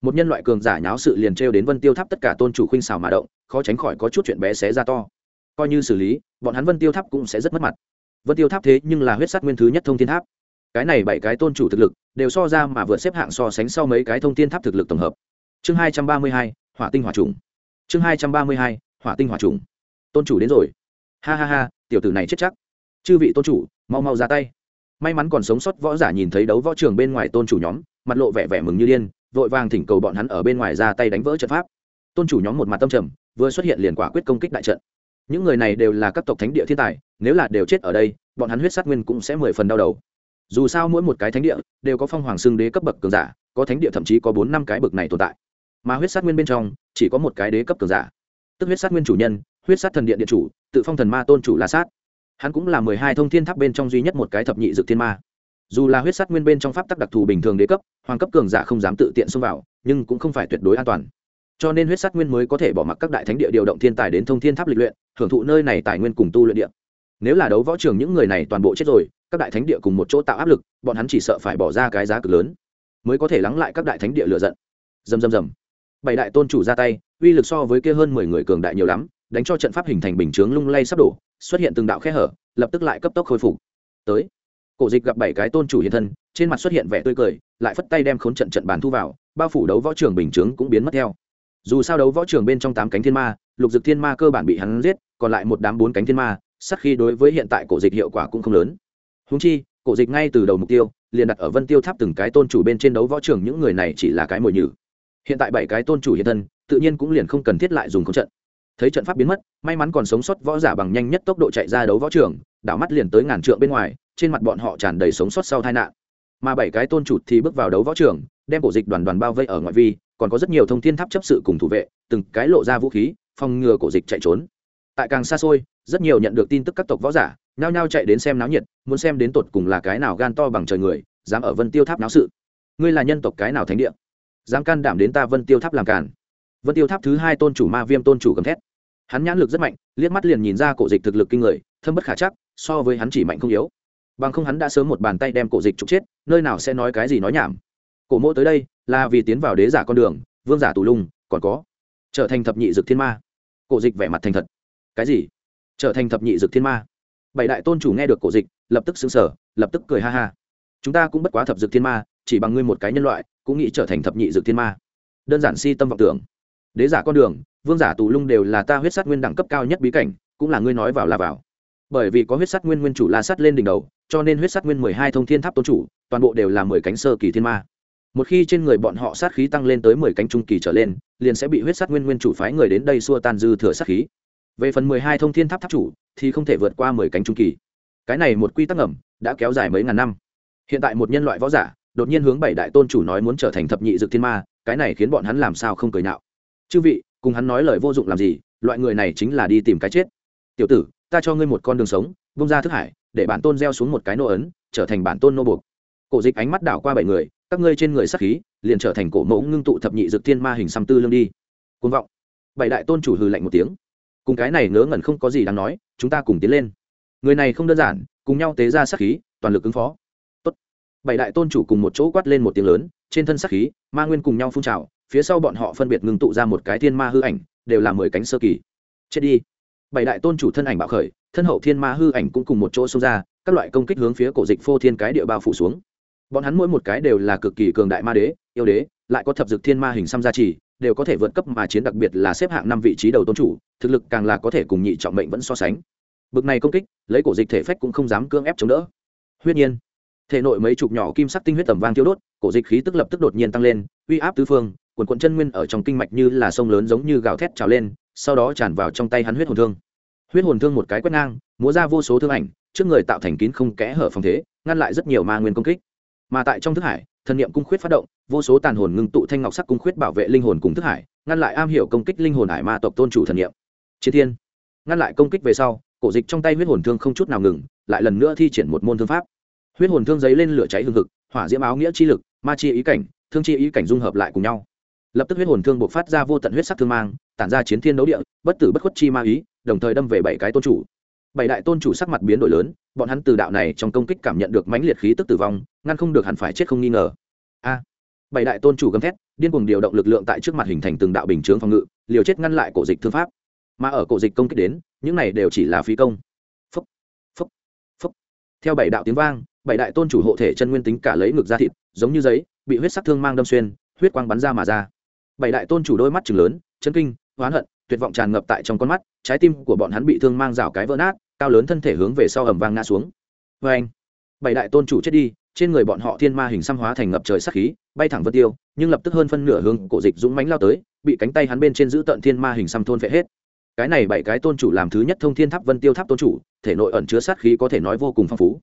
Một nhân loại cường giả nháo sự liền trêu đến vân tiêu tháp tất cả tôn chủ khuynh xào mà động, khó tránh khỏi có chút chuyện bé xé ra to coi như xử lý, bọn hắn vân tiêu tháp cũng sẽ rất mất mặt. Vân tiêu tháp thế nhưng là huyết sát nguyên thứ nhất thông thiên tháp. Cái này bảy cái tôn chủ thực lực, đều so ra mà vượt xếp hạng so sánh sau mấy cái thông thiên tháp thực lực tổng hợp. Chương hai trăm ba mươi hai, hỏa tinh hỏa trùng. Chương hai trăm ba mươi hai, hỏa tinh hỏa trùng. Tôn chủ đến rồi. Ha ha ha, tiểu tử này chết chắc. Chư vị tôn chủ, mau mau ra tay. May mắn còn sống sót võ giả nhìn thấy đấu võ trường bên ngoài tôn chủ nhóm, mặt lộ vẻ vẻ mừng như điên, vội vàng thỉnh cầu bọn hắn ở bên ngoài ra tay đánh vỡ trận pháp. Tôn chủ nhóm một mặt tâm trầm, vừa xuất hiện liền quả quyết công kích đại trận những người này đều là các tộc thánh địa thiên tài, nếu là đều chết ở đây, bọn hắn huyết sát nguyên cũng sẽ mười phần đau đầu. Dù sao mỗi một cái thánh địa đều có phong hoàng xưng đế cấp bậc cường giả, có thánh địa thậm chí có bốn năm cái bậc này tồn tại. Mà huyết sát nguyên bên trong, chỉ có một cái đế cấp cường giả. Tức huyết sát nguyên chủ nhân, huyết sát thần điện điện chủ, tự phong thần ma tôn chủ la sát. Hắn cũng là mười hai thông thiên tháp bên trong duy nhất một cái thập nhị dược thiên ma. Dù là huyết sát nguyên bên trong pháp tắc đặc thù bình thường đế cấp, hoàng cấp cường giả không dám tự tiện xông vào, nhưng cũng không phải tuyệt đối an toàn cho nên huyết sát nguyên mới có thể bỏ mặc các đại thánh địa điều động thiên tài đến thông thiên tháp lịch luyện, hưởng thụ nơi này tài nguyên cùng tu luyện địa. Nếu là đấu võ trường những người này toàn bộ chết rồi, các đại thánh địa cùng một chỗ tạo áp lực, bọn hắn chỉ sợ phải bỏ ra cái giá cực lớn, mới có thể lắng lại các đại thánh địa lựa giận. Dầm dầm dầm bảy đại tôn chủ ra tay, uy lực so với kia hơn mười người cường đại nhiều lắm, đánh cho trận pháp hình thành bình chướng lung lay sắp đổ, xuất hiện từng đạo khe hở, lập tức lại cấp tốc khôi phục. Tới. Cổ dịch gặp bảy cái tôn chủ hiện thân, trên mặt xuất hiện vẻ tươi cười, lại phất tay đem khốn trận trận bàn thu vào, bao phủ đấu võ trường bình chướng cũng biến mất theo dù sao đấu võ trường bên trong tám cánh thiên ma, lục dực thiên ma cơ bản bị hắn giết, còn lại một đám bốn cánh thiên ma sắc khi đối với hiện tại cổ dịch hiệu quả cũng không lớn. Húng chi, cổ dịch ngay từ đầu mục tiêu, liền đặt ở vân tiêu tháp từng cái tôn chủ bên trên đấu võ trường, những người này chỉ là cái mồi nhử. Hiện tại bảy cái tôn chủ hiện thân, tự nhiên cũng liền không cần thiết lại dùng công trận. Thấy trận pháp biến mất, may mắn còn sống sót võ giả bằng nhanh nhất tốc độ chạy ra đấu võ trường, đảo mắt liền tới ngàn trượng bên ngoài, trên mặt bọn họ tràn đầy sống sót sau tai nạn. Mà bảy cái tôn chủ thì bước vào đấu võ trường, đem cổ dịch đoàn đoàn bao vây ở ngoại vi còn có rất nhiều thông thiên tháp chấp sự cùng thủ vệ, từng cái lộ ra vũ khí, phòng ngừa cổ dịch chạy trốn. Tại càng xa xôi, rất nhiều nhận được tin tức các tộc võ giả nhao nhao chạy đến xem náo nhiệt, muốn xem đến tột cùng là cái nào gan to bằng trời người, dám ở vân tiêu tháp náo sự. Ngươi là nhân tộc cái nào thánh địa? Dám can đảm đến ta vân tiêu tháp làm càn? Vân tiêu tháp thứ hai tôn chủ ma viêm tôn chủ gầm thét. Hắn nhãn lực rất mạnh, liếc mắt liền nhìn ra cổ dịch thực lực kinh người, thâm bất khả chắc, so với hắn chỉ mạnh không yếu. Bằng không hắn đã sớm một bàn tay đem cổ dịch trục chết, nơi nào sẽ nói cái gì nói nhảm. Cổ mỗ tới đây là vì tiến vào đế giả con đường, vương giả tù lung, còn có trở thành thập nhị dực thiên ma. Cổ dịch vẻ mặt thành thật. Cái gì? Trở thành thập nhị dực thiên ma. Bảy đại tôn chủ nghe được cổ dịch, lập tức xứng sở lập tức cười ha ha. Chúng ta cũng bất quá thập dực thiên ma, chỉ bằng ngươi một cái nhân loại, cũng nghĩ trở thành thập nhị dực thiên ma. Đơn giản si tâm vọng tưởng. Đế giả con đường, vương giả tù lung đều là ta huyết sát nguyên đẳng cấp cao nhất bí cảnh, cũng là ngươi nói vào là vào. Bởi vì có huyết sát nguyên nguyên chủ la sắt lên đỉnh đầu, cho nên huyết sát nguyên mười hai thông thiên tháp tôn chủ, toàn bộ đều là mười cánh sơ kỳ thiên ma một khi trên người bọn họ sát khí tăng lên tới mười cánh trung kỳ trở lên, liền sẽ bị huyết sát nguyên nguyên chủ phái người đến đây xua tan dư thừa sát khí. Về phần mười hai thông thiên tháp tháp chủ, thì không thể vượt qua mười cánh trung kỳ. Cái này một quy tắc ẩm đã kéo dài mấy ngàn năm. Hiện tại một nhân loại võ giả, đột nhiên hướng bảy đại tôn chủ nói muốn trở thành thập nhị dược thiên ma, cái này khiến bọn hắn làm sao không cười nhạo. Chư vị, cùng hắn nói lời vô dụng làm gì, loại người này chính là đi tìm cái chết. Tiểu tử, ta cho ngươi một con đường sống bung ra thức hải, để bản tôn gieo xuống một cái nô ấn, trở thành bản tôn nô buộc. Cổ dịch ánh mắt đảo qua bảy người các ngươi trên người sắc khí, liền trở thành cổ mẫu ngưng tụ thập nhị dược thiên ma hình xăm tư lương đi. Côn vọng. Bảy đại tôn chủ hừ lạnh một tiếng. Cùng cái này ngớ ngẩn không có gì đáng nói, chúng ta cùng tiến lên. Người này không đơn giản, cùng nhau tế ra sắc khí, toàn lực ứng phó. Tốt. bảy đại tôn chủ cùng một chỗ quát lên một tiếng lớn, trên thân sắc khí, ma nguyên cùng nhau phun trào, phía sau bọn họ phân biệt ngưng tụ ra một cái thiên ma hư ảnh, đều là mười cánh sơ kỳ. Chết đi. Bảy đại tôn chủ thân ảnh bạo khởi, thân hậu thiên ma hư ảnh cũng cùng một chỗ xông ra, các loại công kích hướng phía cổ dịch phô thiên cái địa bao phủ xuống bọn hắn mỗi một cái đều là cực kỳ cường đại ma đế, yêu đế, lại có thập dực thiên ma hình xăm gia trì, đều có thể vượt cấp mà chiến đặc biệt là xếp hạng năm vị trí đầu tôn chủ, thực lực càng là có thể cùng nhị trọng mệnh vẫn so sánh. Bực này công kích, lấy cổ dịch thể phách cũng không dám cưỡng ép chống đỡ. Huyết nhiên, thể nội mấy chục nhỏ kim sắc tinh huyết tầm vang tiêu đốt, cổ dịch khí tức lập tức đột nhiên tăng lên, uy áp tứ phương, quần quận chân nguyên ở trong kinh mạch như là sông lớn giống như gào thét trào lên, sau đó tràn vào trong tay hắn huyết hồn thương. Huyết hồn thương một cái quét ngang, múa ra vô số thương ảnh, trước người tạo thành kín không kẽ hở phòng thế, ngăn lại rất nhiều ma nguyên công kích mà tại trong thức hải, thần niệm cung khuyết phát động, vô số tàn hồn ngưng tụ thanh ngọc sắc cung khuyết bảo vệ linh hồn cùng thức hải, ngăn lại am hiểu công kích linh hồn hải ma tộc tôn chủ thần niệm. Chiến thiên, ngăn lại công kích về sau, cổ dịch trong tay huyết hồn thương không chút nào ngừng, lại lần nữa thi triển một môn thương pháp. Huyết hồn thương giấy lên lửa cháy hương thực hỏa diễm áo nghĩa chi lực, ma chi ý cảnh, thương chi ý cảnh dung hợp lại cùng nhau. Lập tức huyết hồn thương buộc phát ra vô tận huyết sắc thương mang, tản ra chiến thiên đấu địa, bất tử bất khuất chi ma ý, đồng thời đâm về bảy cái tôn chủ bảy đại tôn chủ sắc mặt biến đổi lớn bọn hắn từ đạo này trong công kích cảm nhận được mãnh liệt khí tức tử vong ngăn không được hẳn phải chết không nghi ngờ. A. Bảy đại tôn chủ gầm thét điên cuồng điều động lực lượng tại trước mặt hình thành từng đạo bình chướng phòng ngự liều chết ngăn lại cổ dịch thương pháp. Mà ở cổ dịch công kích đến những này đều chỉ là phí công. Phúc, phúc, phúc. theo bảy đạo tiếng vang bảy đại tôn chủ hộ thể chân nguyên tính cả lấy ngực ra thịt giống như giấy bị huyết sắc thương mang đâm xuyên huyết quang bắn ra mà ra. Bảy đại tôn chủ đôi mắt chừng lớn chân kinh oán hận tuyệt vọng tràn ngập tại trong con mắt trái tim của bọn hắn bị thương mang rào cái vỡ nát cao lớn thân thể hướng về sau ầm vang ngã xuống. Vê anh, bảy đại tôn chủ chết đi, trên người bọn họ thiên ma hình xăm hóa thành ngập trời sắc khí, bay thẳng vân tiêu, nhưng lập tức hơn phân nửa hướng cổ dịch dũng mánh lao tới, bị cánh tay hắn bên trên giữ tận thiên ma hình xăm thôn phệ hết. Cái này bảy cái tôn chủ làm thứ nhất thông thiên tháp vân tiêu tháp tôn chủ, thể nội ẩn chứa sát khí có thể nói vô cùng phong phú.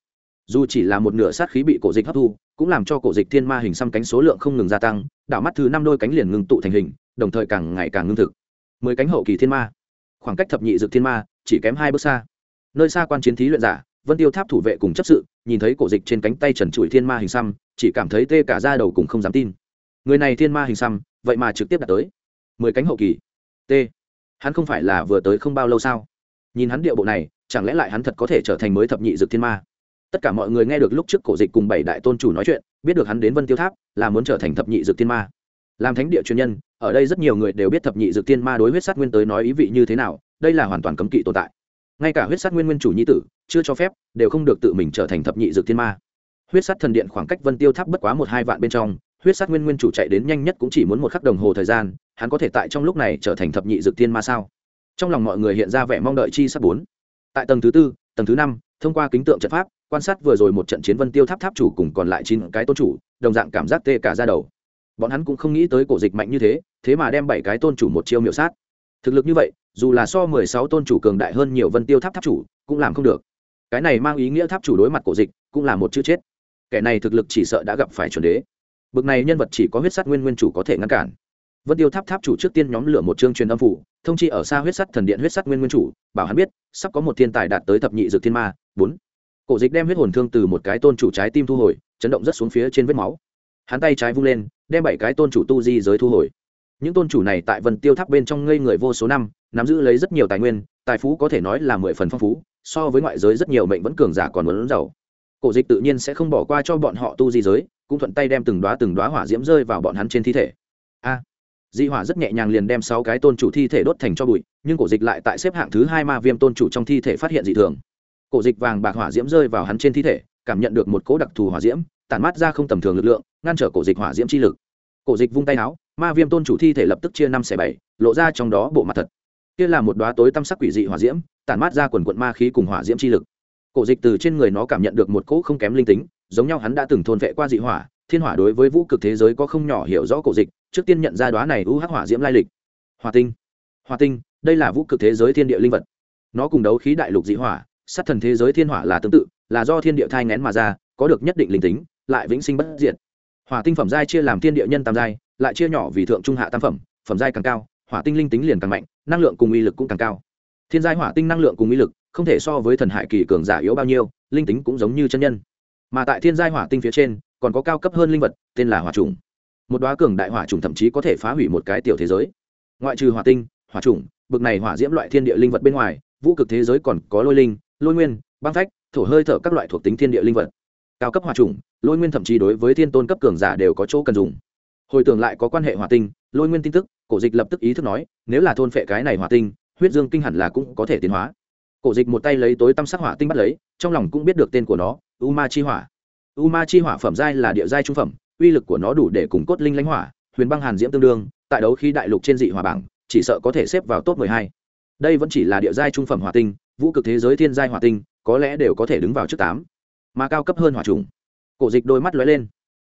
Dù chỉ là một nửa sát khí bị cổ dịch hấp thu, cũng làm cho cổ dịch thiên ma hình xăm cánh số lượng không ngừng gia tăng, đảo mắt thứ năm đôi cánh liền ngừng tụ thành hình, đồng thời càng ngày càng ngưng thực. Mười cánh hậu kỳ thiên ma. Khoảng cách thập nhị dược thiên ma, chỉ kém hai bước xa nơi xa quan chiến thí luyện giả, vân tiêu tháp thủ vệ cùng chấp sự, nhìn thấy cổ dịch trên cánh tay trần trụi thiên ma hình xăm, chỉ cảm thấy tê cả ra đầu cùng không dám tin. Người này thiên ma hình xăm, vậy mà trực tiếp đạt tới mười cánh hậu kỳ. T. Hắn không phải là vừa tới không bao lâu sao? Nhìn hắn điệu bộ này, chẳng lẽ lại hắn thật có thể trở thành mới thập nhị dược thiên ma? Tất cả mọi người nghe được lúc trước cổ dịch cùng bảy đại tôn chủ nói chuyện, biết được hắn đến vân tiêu tháp, là muốn trở thành thập nhị dược thiên ma. Làm thánh địa chuyên nhân, ở đây rất nhiều người đều biết thập nhị dược thiên ma đối huyết sát nguyên tới nói ý vị như thế nào, đây là hoàn toàn cấm kỵ tồn tại ngay cả huyết sát nguyên nguyên chủ nhi tử, chưa cho phép, đều không được tự mình trở thành thập nhị dược thiên ma. Huyết sát thần điện khoảng cách vân tiêu tháp bất quá một hai vạn bên trong, huyết sát nguyên nguyên chủ chạy đến nhanh nhất cũng chỉ muốn một khắc đồng hồ thời gian, hắn có thể tại trong lúc này trở thành thập nhị dược thiên ma sao? Trong lòng mọi người hiện ra vẻ mong đợi chi sắp bốn. Tại tầng thứ tư, tầng thứ năm, thông qua kính tượng trận pháp, quan sát vừa rồi một trận chiến vân tiêu tháp tháp chủ cùng còn lại chín cái tôn chủ, đồng dạng cảm giác tê cả ra đầu. Bọn hắn cũng không nghĩ tới cổ dịch mạnh như thế thế mà đem bảy cái tôn chủ một chiêu miểu sát thực lực như vậy, dù là so mười sáu tôn chủ cường đại hơn nhiều vân tiêu tháp tháp chủ, cũng làm không được. Cái này mang ý nghĩa tháp chủ đối mặt cổ dịch, cũng là một chữ chết. Kẻ này thực lực chỉ sợ đã gặp phải chuẩn đế. Bực này nhân vật chỉ có huyết sắt nguyên nguyên chủ có thể ngăn cản. Vân tiêu tháp tháp chủ trước tiên nhóm lửa một chương truyền âm phủ, thông chi ở xa huyết sắt thần điện huyết sắt nguyên nguyên chủ, bảo hắn biết, sắp có một thiên tài đạt tới thập nhị dược thiên ma, bốn. Cổ dịch đem huyết hồn thương từ một cái tôn chủ trái tim thu hồi, chấn động rất xuống phía trên vết máu. Hắn tay trái vung lên, đem bảy cái tôn chủ tu di giới thu hồi những tôn chủ này tại vân tiêu tháp bên trong ngây người vô số năm, nắm giữ lấy rất nhiều tài nguyên, tài phú có thể nói là mười phần phong phú, so với ngoại giới rất nhiều mệnh vẫn cường giả còn muốn giàu. Cổ dịch tự nhiên sẽ không bỏ qua cho bọn họ tu di giới, cũng thuận tay đem từng đoá từng đoá hỏa diễm rơi vào bọn hắn trên thi thể. A! Di hỏa rất nhẹ nhàng liền đem sáu cái tôn chủ thi thể đốt thành cho bụi, nhưng cổ dịch lại tại xếp hạng thứ hai ma viêm tôn chủ trong thi thể phát hiện dị thường. Cổ dịch vàng bạc hỏa diễm rơi vào hắn trên thi thể, cảm nhận được một cỗ đặc thù hỏa diễm, tản mát ra không tầm thường lực lượng, ngăn trở cổ dịch hỏa diễm chi lực. Cổ dịch vung tay áo ma viêm tôn chủ thi thể lập tức chia năm xẻ bảy, lộ ra trong đó bộ mặt thật. Kia là một đoá tối tăm sắc quỷ dị hỏa diễm, tản mát ra quần quận ma khí cùng hỏa diễm chi lực. Cổ dịch từ trên người nó cảm nhận được một cỗ không kém linh tính, giống nhau hắn đã từng thôn vệ qua dị hỏa, thiên hỏa đối với vũ cực thế giới có không nhỏ hiểu rõ cổ dịch, trước tiên nhận ra đoá này u hắc hỏa diễm lai lịch. Hòa tinh hòa tinh, đây là vũ cực thế giới thiên địa linh vật. Nó cùng đấu khí đại lục dị hỏa, sát thần thế giới thiên hỏa là tương tự, là do thiên địa thai ngén mà ra, có được nhất định linh tính, lại vĩnh sinh bất diệt. Hỏa tinh phẩm giai chia làm thiên địa nhân tam giai lại chia nhỏ vì thượng trung hạ tam phẩm phẩm giai càng cao, hỏa tinh linh tính liền càng mạnh, năng lượng cùng uy lực cũng càng cao. Thiên giai hỏa tinh năng lượng cùng uy lực không thể so với thần hải kỳ cường giả yếu bao nhiêu, linh tính cũng giống như chân nhân. Mà tại thiên giai hỏa tinh phía trên, còn có cao cấp hơn linh vật, tên là hỏa trùng một đoá cường đại hỏa trùng thậm chí có thể phá hủy một cái tiểu thế giới. Ngoại trừ hỏa tinh, hỏa trùng bực này hỏa diễm loại thiên địa linh vật bên ngoài, vũ cực thế giới còn có lôi linh, lôi nguyên, băng phách, thổ hơi thở các loại thuộc tính thiên địa linh vật. Cao cấp hỏa trùng lôi nguyên thậm chí đối với thiên tôn cấp cường giả đều có chỗ cần dùng hồi tưởng lại có quan hệ hỏa tinh, lôi nguyên tin tức, cổ dịch lập tức ý thức nói, nếu là thôn phệ cái này hỏa tinh, huyết dương kinh hẳn là cũng có thể tiến hóa. Cổ dịch một tay lấy tối tăm sắc hỏa tinh bắt lấy, trong lòng cũng biết được tên của nó u ma chi hỏa u ma chi hỏa phẩm giai là địa giai trung phẩm, uy lực của nó đủ để cùng cốt linh lãnh hỏa, huyền băng hàn diễm tương đương, tại đấu khí đại lục trên dị hỏa bảng, chỉ sợ có thể xếp vào top mười hai. Đây vẫn chỉ là địa giai trung phẩm hỏa tinh, vũ cực thế giới thiên giai hỏa tinh, có lẽ đều có thể đứng vào trước tám, mà cao cấp hơn hỏa trùng cổ dịch đôi mắt lóe lên.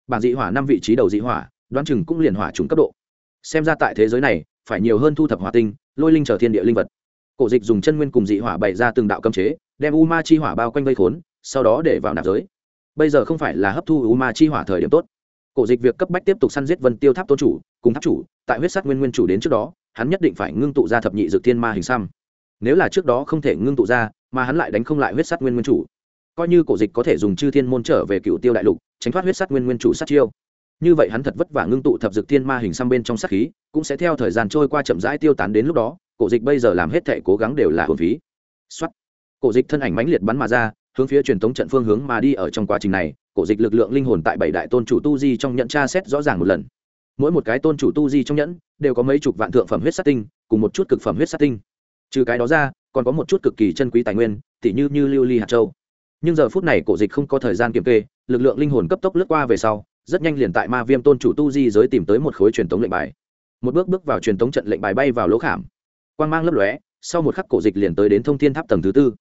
Bảng dị hỏa năm vị trí đầu dị hỏa đoán chừng cũng liền hỏa trùng cấp độ. Xem ra tại thế giới này, phải nhiều hơn thu thập hỏa tinh, lôi linh trở thiên địa linh vật. Cổ dịch dùng chân nguyên cùng dị hỏa bày ra từng đạo cấm chế, đem u ma chi hỏa bao quanh vây khốn, sau đó để vào nạp giới. Bây giờ không phải là hấp thu u ma chi hỏa thời điểm tốt. Cổ dịch việc cấp bách tiếp tục săn giết vân tiêu tháp tôn chủ, cùng tháp chủ, tại huyết sát nguyên nguyên chủ đến trước đó, hắn nhất định phải ngưng tụ ra thập nhị dược thiên ma hình xăm. Nếu là trước đó không thể ngưng tụ ra, mà hắn lại đánh không lại huyết sát nguyên nguyên chủ, coi như cổ dịch có thể dùng chư thiên môn trở về cựu tiêu đại lục, tránh thoát huyết sát nguyên nguyên chủ sát chiêu như vậy hắn thật vất vả ngưng tụ thập dược thiên ma hình xăm bên trong sát khí, cũng sẽ theo thời gian trôi qua chậm rãi tiêu tán đến lúc đó, cổ dịch bây giờ làm hết thể cố gắng đều là hồn phí. Xuất cổ dịch thân ảnh mãnh liệt bắn mà ra, hướng phía truyền thống trận phương hướng mà đi ở trong quá trình này, cổ dịch lực lượng linh hồn tại bảy đại tôn chủ tu di trong nhận tra xét rõ ràng một lần. Mỗi một cái tôn chủ tu di trong nhẫn, đều có mấy chục vạn thượng phẩm huyết sát tinh, cùng một chút cực phẩm huyết sát tinh. Trừ cái đó ra, còn có một chút cực kỳ chân quý tài nguyên, tỉ như như lưu ly hạt châu. Nhưng giờ phút này cổ dịch không có thời gian kiểm kê, lực lượng linh hồn cấp tốc lướt qua về sau rất nhanh liền tại ma viêm tôn chủ tu di giới tìm tới một khối truyền thống lệnh bài. Một bước bước vào truyền thống trận lệnh bài bay vào lỗ khảm. Quan g mang lấp lóe, sau một khắc cổ dịch liền tới đến thông thiên tháp tầng thứ tư.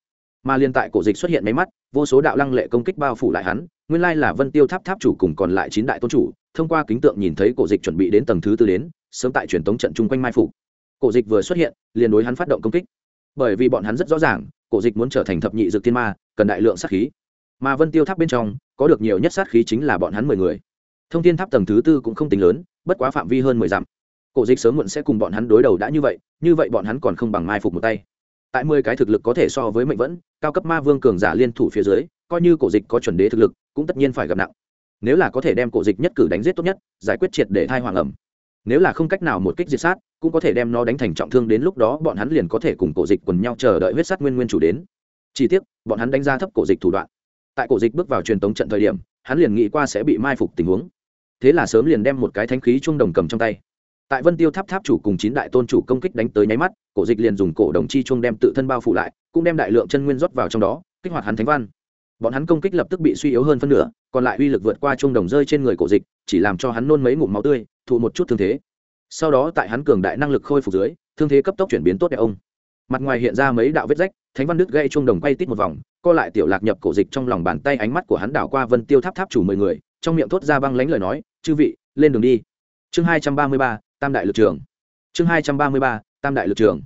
Mà liền tại cổ dịch xuất hiện máy mắt, vô số đạo lăng lệ công kích bao phủ lại hắn, nguyên lai là vân tiêu tháp tháp chủ cùng còn lại chín đại tôn chủ, thông qua kính tượng nhìn thấy cổ dịch chuẩn bị đến tầng thứ tư đến, sớm tại truyền tống trận chung quanh mai phủ cổ dịch vừa xuất hiện, liền đối hắn phát động công kích. Bởi vì bọn hắn rất rõ ràng, cổ dịch muốn trở thành thập nhị dược thiên ma, cần đại lượng sát khí. Mà vân tiêu tháp bên trong, có được nhiều nhất sát khí chính là bọn hắn mười người thông thiên tháp tầng thứ tư cũng không tính lớn, bất quá phạm vi hơn mười dặm. Cổ dịch sớm muộn sẽ cùng bọn hắn đối đầu đã như vậy như vậy bọn hắn còn không bằng mai phục một tay. Tại mười cái thực lực có thể so với mệnh vẫn, cao cấp ma vương cường giả liên thủ phía dưới, coi như cổ dịch có chuẩn đế thực lực, cũng tất nhiên phải gặp nặng. Nếu là có thể đem cổ dịch nhất cử đánh giết tốt nhất, giải quyết triệt để thai hoàng ẩm. Nếu là không cách nào một kích diệt sát, cũng có thể đem nó đánh thành trọng thương đến lúc đó bọn hắn liền có thể cùng cổ dịch quần nhau chờ đợi huyết sát nguyên nguyên chủ đến. Chỉ tiếc, bọn hắn đánh giá thấp cổ dịch thủ đoạn. Tại cổ dịch bước vào truyền tống trận thời điểm, hắn liền nghĩ qua sẽ bị mai phục tình huống thế là sớm liền đem một cái thánh khí trung đồng cầm trong tay. Tại vân tiêu tháp tháp chủ cùng chín đại tôn chủ công kích đánh tới nháy mắt, cổ dịch liền dùng cổ đồng chi trung đem tự thân bao phủ lại, cũng đem đại lượng chân nguyên rót vào trong đó, kích hoạt hắn thánh văn. Bọn hắn công kích lập tức bị suy yếu hơn phân nửa, còn lại uy lực vượt qua trung đồng rơi trên người cổ dịch, chỉ làm cho hắn nôn mấy ngụm máu tươi, thụ một chút thương thế. Sau đó tại hắn cường đại năng lực khôi phục dưới, thương thế cấp tốc chuyển biến tốt đẹp ông. Mặt ngoài hiện ra mấy đạo vết rách, thánh văn đức gây trung đồng quay tít một vòng, co lại tiểu lạc nhập cổ dịch trong lòng bàn tay ánh mắt của hắn đảo qua vân tiêu tháp tháp chủ mười người, trong miệng thốt ra băng lánh lời nói chư vị, lên đường đi. Chương hai trăm ba mươi ba, tam đại lực trường. Chương hai trăm ba mươi ba, tam đại lực trường.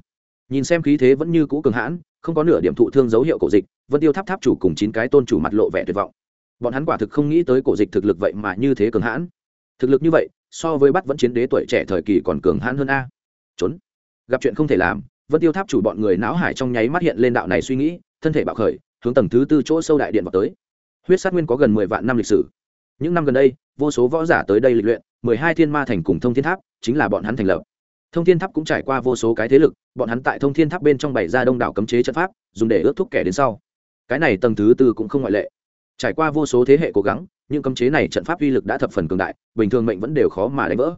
Nhìn xem khí thế vẫn như cũ cường hãn, không có nửa điểm thụ thương dấu hiệu cổ dịch, vân tiêu tháp tháp chủ cùng chín cái tôn chủ mặt lộ vẻ tuyệt vọng. Bọn hắn quả thực không nghĩ tới cổ dịch thực lực vậy mà như thế cường hãn. Thực lực như vậy, so với bắt vẫn chiến đế tuổi trẻ thời kỳ còn cường hãn hơn a. Trốn. Gặp chuyện không thể làm, vân tiêu tháp chủ bọn người não hải trong nháy mắt hiện lên đạo này suy nghĩ, thân thể bạo khởi, hướng tầng thứ tư chỗ sâu đại điện vào tới. Huyết sát nguyên có gần mười vạn năm lịch sử những năm gần đây, vô số võ giả tới đây lịch luyện, mười hai thiên ma thành cùng thông thiên tháp chính là bọn hắn thành lập. Thông thiên tháp cũng trải qua vô số cái thế lực, bọn hắn tại thông thiên tháp bên trong bày ra đông đảo cấm chế trận pháp, dùng để ước thúc kẻ đến sau. Cái này tầng thứ tư cũng không ngoại lệ. Trải qua vô số thế hệ cố gắng, những cấm chế này trận pháp uy lực đã thập phần cường đại, bình thường mệnh vẫn đều khó mà đánh vỡ.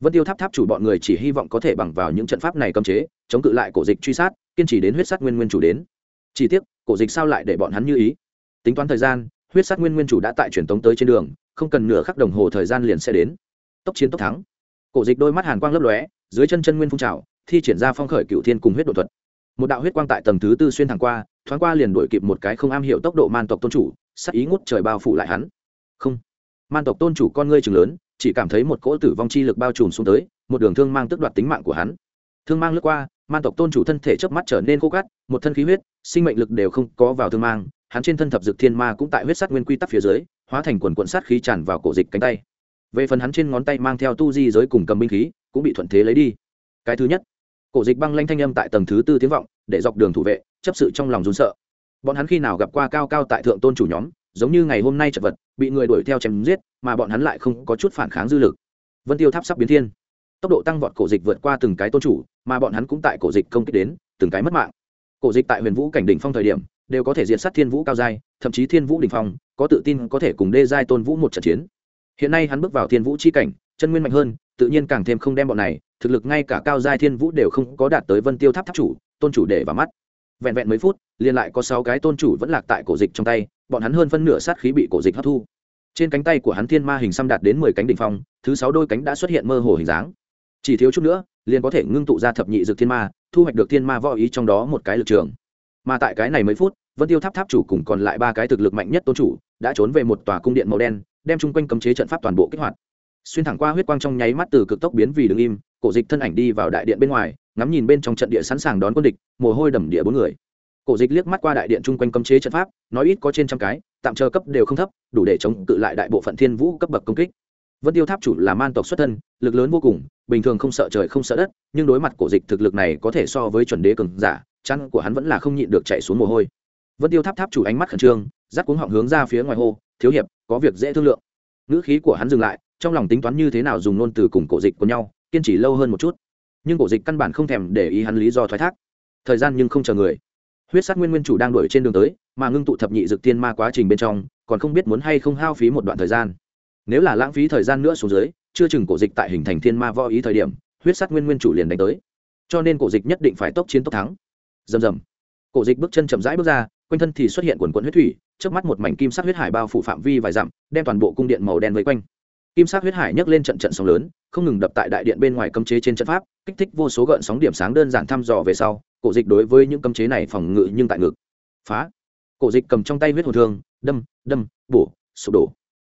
Vân tiêu tháp tháp chủ bọn người chỉ hy vọng có thể bằng vào những trận pháp này cấm chế, chống cự lại cổ dịch truy sát, kiên trì đến huyết sát nguyên nguyên chủ đến. Chỉ tiếc, cổ dịch sao lại để bọn hắn như ý? Tính toán thời gian huyết sát nguyên nguyên chủ đã tại truyền tống tới trên đường, không cần nửa khắc đồng hồ thời gian liền sẽ đến. Tốc chiến tốc thắng. Cổ dịch đôi mắt hàn quang lấp lóe, dưới chân chân nguyên phun trào, thi triển ra phong khởi cựu thiên cùng huyết độ thuật. Một đạo huyết quang tại tầng thứ tư xuyên thẳng qua, thoáng qua liền đuổi kịp một cái không am hiểu tốc độ man tộc tôn chủ, sắc ý ngút trời bao phủ lại hắn. Không. Man tộc tôn chủ con ngươi trừng lớn, chỉ cảm thấy một cỗ tử vong chi lực bao trùm xuống tới, một đường thương mang tức đoạt tính mạng của hắn. Thương mang lướt qua, man tộc tôn chủ thân thể chớp mắt trở nên khô cát, một thân khí huyết, sinh mệnh lực đều không có vào thương mang hắn trên thân thập dược thiên ma cũng tại huyết sát nguyên quy tắc phía dưới, hóa thành quần quận sát khí tràn vào cổ dịch cánh tay. Về phần hắn trên ngón tay mang theo tu di giới cùng cầm binh khí, cũng bị thuận thế lấy đi. Cái thứ nhất, cổ dịch băng lanh thanh âm tại tầng thứ tư tiếng vọng, để dọc đường thủ vệ, chấp sự trong lòng run sợ. Bọn hắn khi nào gặp qua cao cao tại thượng tôn chủ nhóm, giống như ngày hôm nay chật vật, bị người đuổi theo chém giết, mà bọn hắn lại không có chút phản kháng dư lực. Vân tiêu tháp sắp biến thiên. Tốc độ tăng vọt cổ dịch vượt qua từng cái tôn chủ, mà bọn hắn cũng tại cổ dịch công kích đến, từng cái mất mạng. Cổ dịch tại huyền vũ cảnh đỉnh phong thời điểm đều có thể diệt sát thiên vũ cao giai, thậm chí thiên vũ đỉnh phong, có tự tin có thể cùng đê giai tôn vũ một trận chiến. Hiện nay hắn bước vào thiên vũ chi cảnh, chân nguyên mạnh hơn, tự nhiên càng thêm không đem bọn này, thực lực ngay cả cao giai thiên vũ đều không có đạt tới vân tiêu tháp tháp chủ, tôn chủ để vào mắt. Vẹn vẹn mấy phút, liền lại có sáu cái tôn chủ vẫn lạc tại cổ dịch trong tay, bọn hắn hơn phân nửa sát khí bị cổ dịch hấp thu. Trên cánh tay của hắn thiên ma hình xăm đạt đến mười cánh đỉnh phong, thứ sáu đôi cánh đã xuất hiện mơ hồ hình dáng. Chỉ thiếu chút nữa, liền có thể ngưng tụ ra thập nhị dược thiên ma, thu hoạch được thiên ma võ ý trong đó một cái lực trường mà tại cái này mấy phút, vân tiêu tháp tháp chủ cùng còn lại ba cái thực lực mạnh nhất tôn chủ đã trốn về một tòa cung điện màu đen, đem chung quanh cấm chế trận pháp toàn bộ kích hoạt. Xuyên thẳng qua huyết quang trong nháy mắt từ cực tốc biến vì đứng im, cổ dịch thân ảnh đi vào đại điện bên ngoài, ngắm nhìn bên trong trận địa sẵn sàng đón quân địch, mồ hôi đầm địa bốn người. Cổ dịch liếc mắt qua đại điện chung quanh cấm chế trận pháp, nói ít có trên trăm cái, tạm chờ cấp đều không thấp, đủ để chống cự lại đại bộ phận thiên vũ cấp bậc công kích. Vân tiêu tháp chủ là man tộc xuất thân, lực lớn vô cùng, bình thường không sợ trời không sợ đất, nhưng đối mặt cổ dịch thực lực này có thể so với chuẩn đế cường giả chăn của hắn vẫn là không nhịn được chạy xuống mồ hôi. Vân tiêu tháp tháp chủ ánh mắt khẩn trương, dắt cuống họng hướng ra phía ngoài hô, thiếu hiệp, có việc dễ thương lượng. Ngữ khí của hắn dừng lại, trong lòng tính toán như thế nào dùng nôn từ cùng cổ dịch của nhau, kiên trì lâu hơn một chút. Nhưng cổ dịch căn bản không thèm để ý hắn lý do thoái thác. Thời gian nhưng không chờ người. Huyết sát nguyên nguyên chủ đang đuổi trên đường tới, mà ngưng tụ thập nhị dực tiên ma quá trình bên trong, còn không biết muốn hay không hao phí một đoạn thời gian. Nếu là lãng phí thời gian nữa xuống dưới, chưa chừng cổ dịch tại hình thành thiên ma võ ý thời điểm, huyết sát nguyên nguyên chủ liền đánh tới. Cho nên cổ dịch nhất định phải tốc chiến tốc thắng dầm dầm cổ dịch bước chân chậm rãi bước ra, quanh thân thì xuất hiện quần quận huyết thủy, trước mắt một mảnh kim sắc huyết hải bao phủ phạm vi vài dặm, đem toàn bộ cung điện màu đen vây quanh. Kim sắc huyết hải nhấc lên trận trận sóng lớn, không ngừng đập tại đại điện bên ngoài cấm chế trên trận pháp, kích thích vô số gợn sóng điểm sáng đơn giản thăm dò về sau, cổ dịch đối với những cấm chế này phòng ngự nhưng tại ngực. Phá. Cổ dịch cầm trong tay huyết hồn thương, đâm đâm, bổ, sụp đổ.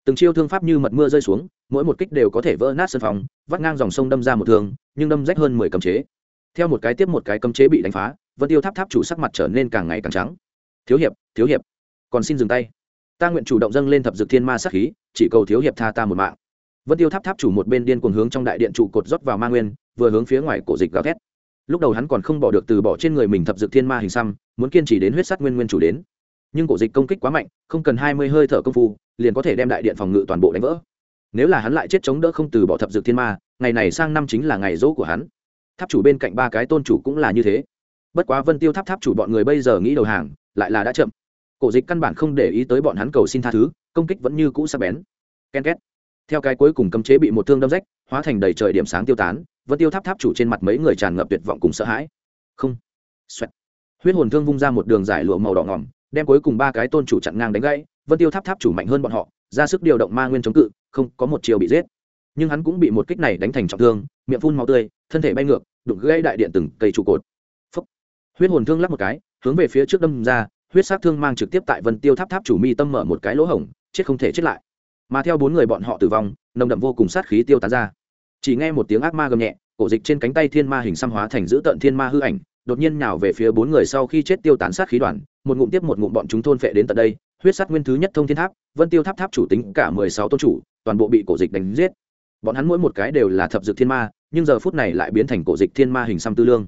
Từng chiêu thương pháp như mật mưa rơi xuống, mỗi một kích đều có thể vỡ nát sân phòng, vắt ngang dòng sông đâm ra một thương, nhưng đâm rách hơn mười cấm chế. Theo một cái tiếp một cái cấm chế bị đánh phá vân tiêu tháp tháp chủ sắc mặt trở nên càng ngày càng trắng. Thiếu hiệp thiếu hiệp, còn xin dừng tay. Ta nguyện chủ động dâng lên thập dược thiên ma sát khí, chỉ cầu thiếu hiệp tha ta một mạng. Vân tiêu tháp tháp chủ một bên điên cuồng hướng trong đại điện trụ cột rót vào ma nguyên, vừa hướng phía ngoài cổ dịch gào thét. Lúc đầu hắn còn không bỏ được từ bỏ trên người mình thập dược thiên ma hình xăm, muốn kiên trì đến huyết sát nguyên nguyên chủ đến. Nhưng cổ dịch công kích quá mạnh, không cần hai mươi hơi thở công phu, liền có thể đem đại điện phòng ngự toàn bộ đánh vỡ. Nếu là hắn lại chết chống đỡ không từ bỏ thập dược thiên ma, ngày này sang năm chính là ngày dỗ của hắn. Tháp chủ bên cạnh ba cái tôn chủ cũng là như thế bất quá vân tiêu tháp tháp chủ bọn người bây giờ nghĩ đầu hàng, lại là đã chậm. Cổ dịch căn bản không để ý tới bọn hắn cầu xin tha thứ, công kích vẫn như cũ sắc bén. Ken két. Theo cái cuối cùng cấm chế bị một thương đâm rách, hóa thành đầy trời điểm sáng tiêu tán, vân tiêu tháp tháp chủ trên mặt mấy người tràn ngập tuyệt vọng cùng sợ hãi. Không. Xoẹt. huyết hồn thương vung ra một đường giải lụa màu đỏ ngỏm, đem cuối cùng ba cái tôn chủ chặn ngang đánh gãy, vân tiêu tháp tháp chủ mạnh hơn bọn họ, ra sức điều động ma nguyên chống cự, không có một chiều bị giết. Nhưng hắn cũng bị một kích này đánh thành trọng thương, miệng phun máu tươi, thân thể bay ngược, đụng gãy đại điện từng cây trụ cột huyết hồn thương lắp một cái, hướng về phía trước đâm ra, huyết sát thương mang trực tiếp tại vân tiêu tháp tháp chủ mi tâm mở một cái lỗ hổng, chết không thể chết lại. Mà theo bốn người bọn họ tử vong, nồng đậm vô cùng sát khí tiêu tán ra. Chỉ nghe một tiếng ác ma gầm nhẹ, cổ dịch trên cánh tay thiên ma hình xăm hóa thành giữ tận thiên ma hư ảnh, đột nhiên nhào về phía bốn người sau khi chết tiêu tán sát khí đoàn, một ngụm tiếp một ngụm bọn chúng thôn phệ đến tận đây, huyết sát nguyên thứ nhất thông thiên tháp, vân tiêu tháp tháp chủ tính cả mười sáu tôn chủ, toàn bộ bị cổ dịch đánh giết. Bọn hắn mỗi một cái đều là thập dược thiên ma, nhưng giờ phút này lại biến thành cổ dịch thiên ma hình xăm tư lương.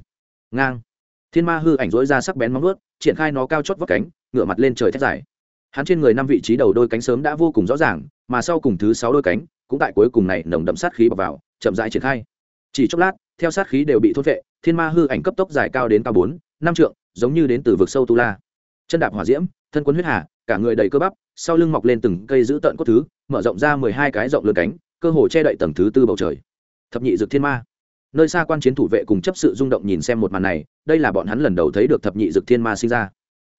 Ngang thiên ma hư ảnh dỗi ra sắc bén móng ướt triển khai nó cao chót vấp cánh ngựa mặt lên trời thét dài. Hắn trên người năm vị trí đầu đôi cánh sớm đã vô cùng rõ ràng, mà sau cùng thứ sáu đôi cánh, cũng tại cuối cùng này nồng đậm sát khí bọc vào, chậm rãi triển khai. Chỉ chốc lát, theo sát khí đều bị thốt vệ thiên ma hư ảnh cấp tốc dài cao đến cao bốn, năm trượng, giống như đến từ vực sâu tu la. Chân đạp hỏa diễm, thân quân huyết hà, cả người đầy cơ bắp, sau lưng mọc lên từng cây giữ tận cốt thứ, mở rộng ra mười hai cái rộng lớn cánh, cơ hồ che đậy tầng thứ tư bầu trời. Thập nhị dược thiên ma nơi xa quan chiến thủ vệ cùng chấp sự rung động nhìn xem một màn này, đây là bọn hắn lần đầu thấy được thập nhị dược thiên ma sinh ra.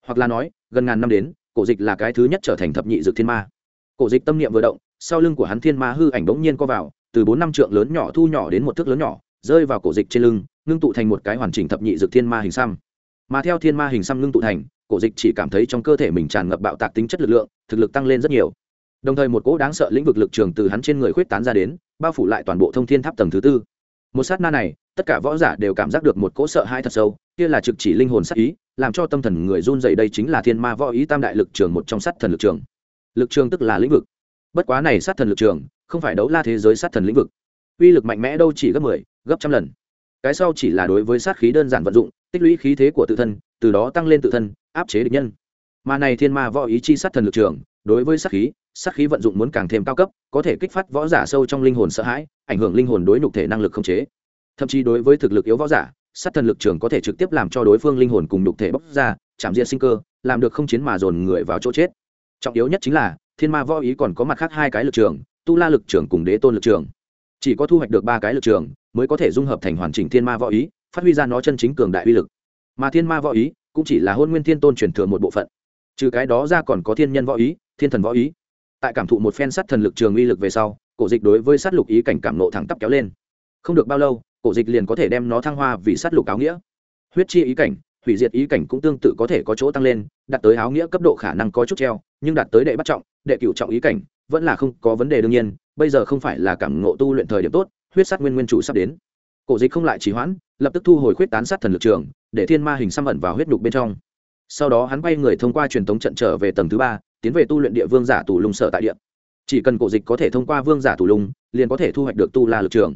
Hoặc là nói, gần ngàn năm đến, cổ dịch là cái thứ nhất trở thành thập nhị dược thiên ma. Cổ dịch tâm niệm vừa động, sau lưng của hắn thiên ma hư ảnh bỗng nhiên co vào, từ bốn năm trượng lớn nhỏ thu nhỏ đến một thước lớn nhỏ, rơi vào cổ dịch trên lưng, ngưng tụ thành một cái hoàn chỉnh thập nhị dược thiên ma hình xăm. Mà theo thiên ma hình xăm ngưng tụ thành, cổ dịch chỉ cảm thấy trong cơ thể mình tràn ngập bạo tạc tính chất lực lượng, thực lực tăng lên rất nhiều. Đồng thời một cỗ đáng sợ lĩnh vực lực trường từ hắn trên người khuyết tán ra đến, bao phủ lại toàn bộ thông thiên tháp tầng thứ tư một sát na này tất cả võ giả đều cảm giác được một cỗ sợ hai thật sâu kia là trực chỉ linh hồn sát ý làm cho tâm thần người run dày đây chính là thiên ma võ ý tam đại lực trường một trong sát thần lực trường. Lực trường tức là lĩnh vực. Bất quá này sát thần lực trường không phải đấu la thế giới sát thần lĩnh vực. Uy lực mạnh mẽ đâu chỉ gấp mười 10, gấp trăm lần. Cái sau chỉ là đối với sát khí đơn giản vận dụng tích lũy khí thế của tự thân từ đó tăng lên tự thân áp chế địch nhân. Mà này thiên ma võ ý chi sát thần lực trường đối với sát khí sát khí vận dụng muốn càng thêm cao cấp, có thể kích phát võ giả sâu trong linh hồn sợ hãi, ảnh hưởng linh hồn đối nhục thể năng lực không chế. Thậm chí đối với thực lực yếu võ giả, sát thần lực trường có thể trực tiếp làm cho đối phương linh hồn cùng nhục thể bóc ra, chạm diện sinh cơ, làm được không chiến mà dồn người vào chỗ chết. Trọng yếu nhất chính là, thiên ma võ ý còn có mặt khác hai cái lực trường, tu la lực trường cùng đế tôn lực trường. Chỉ có thu hoạch được ba cái lực trường, mới có thể dung hợp thành hoàn chỉnh thiên ma võ ý, phát huy ra nó chân chính cường đại uy lực. Mà thiên ma võ ý, cũng chỉ là hôn nguyên thiên tôn truyền thừa một bộ phận. Trừ cái đó ra còn có thiên nhân võ ý, thiên thần võ ý tại cảm thụ một phen sát thần lực trường uy lực về sau, cổ dịch đối với sát lục ý cảnh cảm nộ thẳng tắp kéo lên. Không được bao lâu, cổ dịch liền có thể đem nó thăng hoa vì sát lục áo nghĩa. Huyết chi ý cảnh, hủy diệt ý cảnh cũng tương tự có thể có chỗ tăng lên, đạt tới áo nghĩa cấp độ khả năng có chút treo, nhưng đạt tới đệ bắt trọng, đệ cựu trọng ý cảnh, vẫn là không có vấn đề đương nhiên, bây giờ không phải là cảm ngộ tu luyện thời điểm tốt, huyết sát nguyên nguyên chủ sắp đến. Cổ dịch không lại trì hoãn, lập tức thu hồi khuyết tán sát thần lực trường, để thiên ma hình xăm ẩn vào huyết đục bên trong. Sau đó hắn quay người thông qua truyền thống trận trở về tầng thứ ba tiến về tu luyện địa vương giả tù lùng sở tại địa. Chỉ cần cổ dịch có thể thông qua vương giả tù lùng, liền có thể thu hoạch được tu la lực trường.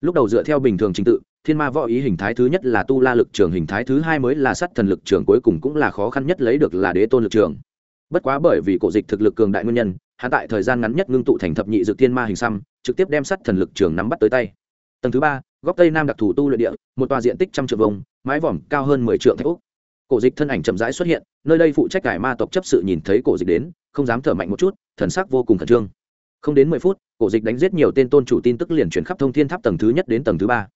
Lúc đầu dựa theo bình thường trình tự, thiên ma võ ý hình thái thứ nhất là tu la lực trường, hình thái thứ hai mới là sắt thần lực trường, cuối cùng cũng là khó khăn nhất lấy được là đế tôn lực trường. Bất quá bởi vì cổ dịch thực lực cường đại nguyên nhân hạ tại thời gian ngắn nhất ngưng tụ thành thập nhị dược thiên ma hình xăm, trực tiếp đem sắt thần lực trường nắm bắt tới tay. Tầng thứ ba, góc tây nam đặc thù tu luyện địa, một tòa diện tích trăm triệu vông mái vòm cao hơn mười triệu thạch úc cổ dịch thân ảnh chậm rãi xuất hiện, nơi đây phụ trách cải ma tộc chấp sự nhìn thấy cổ dịch đến, không dám thở mạnh một chút, thần sắc vô cùng khẩn trương. Không đến mười phút, cổ dịch đánh giết nhiều tên tôn chủ tin tức liền chuyển khắp thông thiên tháp tầng thứ nhất đến tầng thứ ba.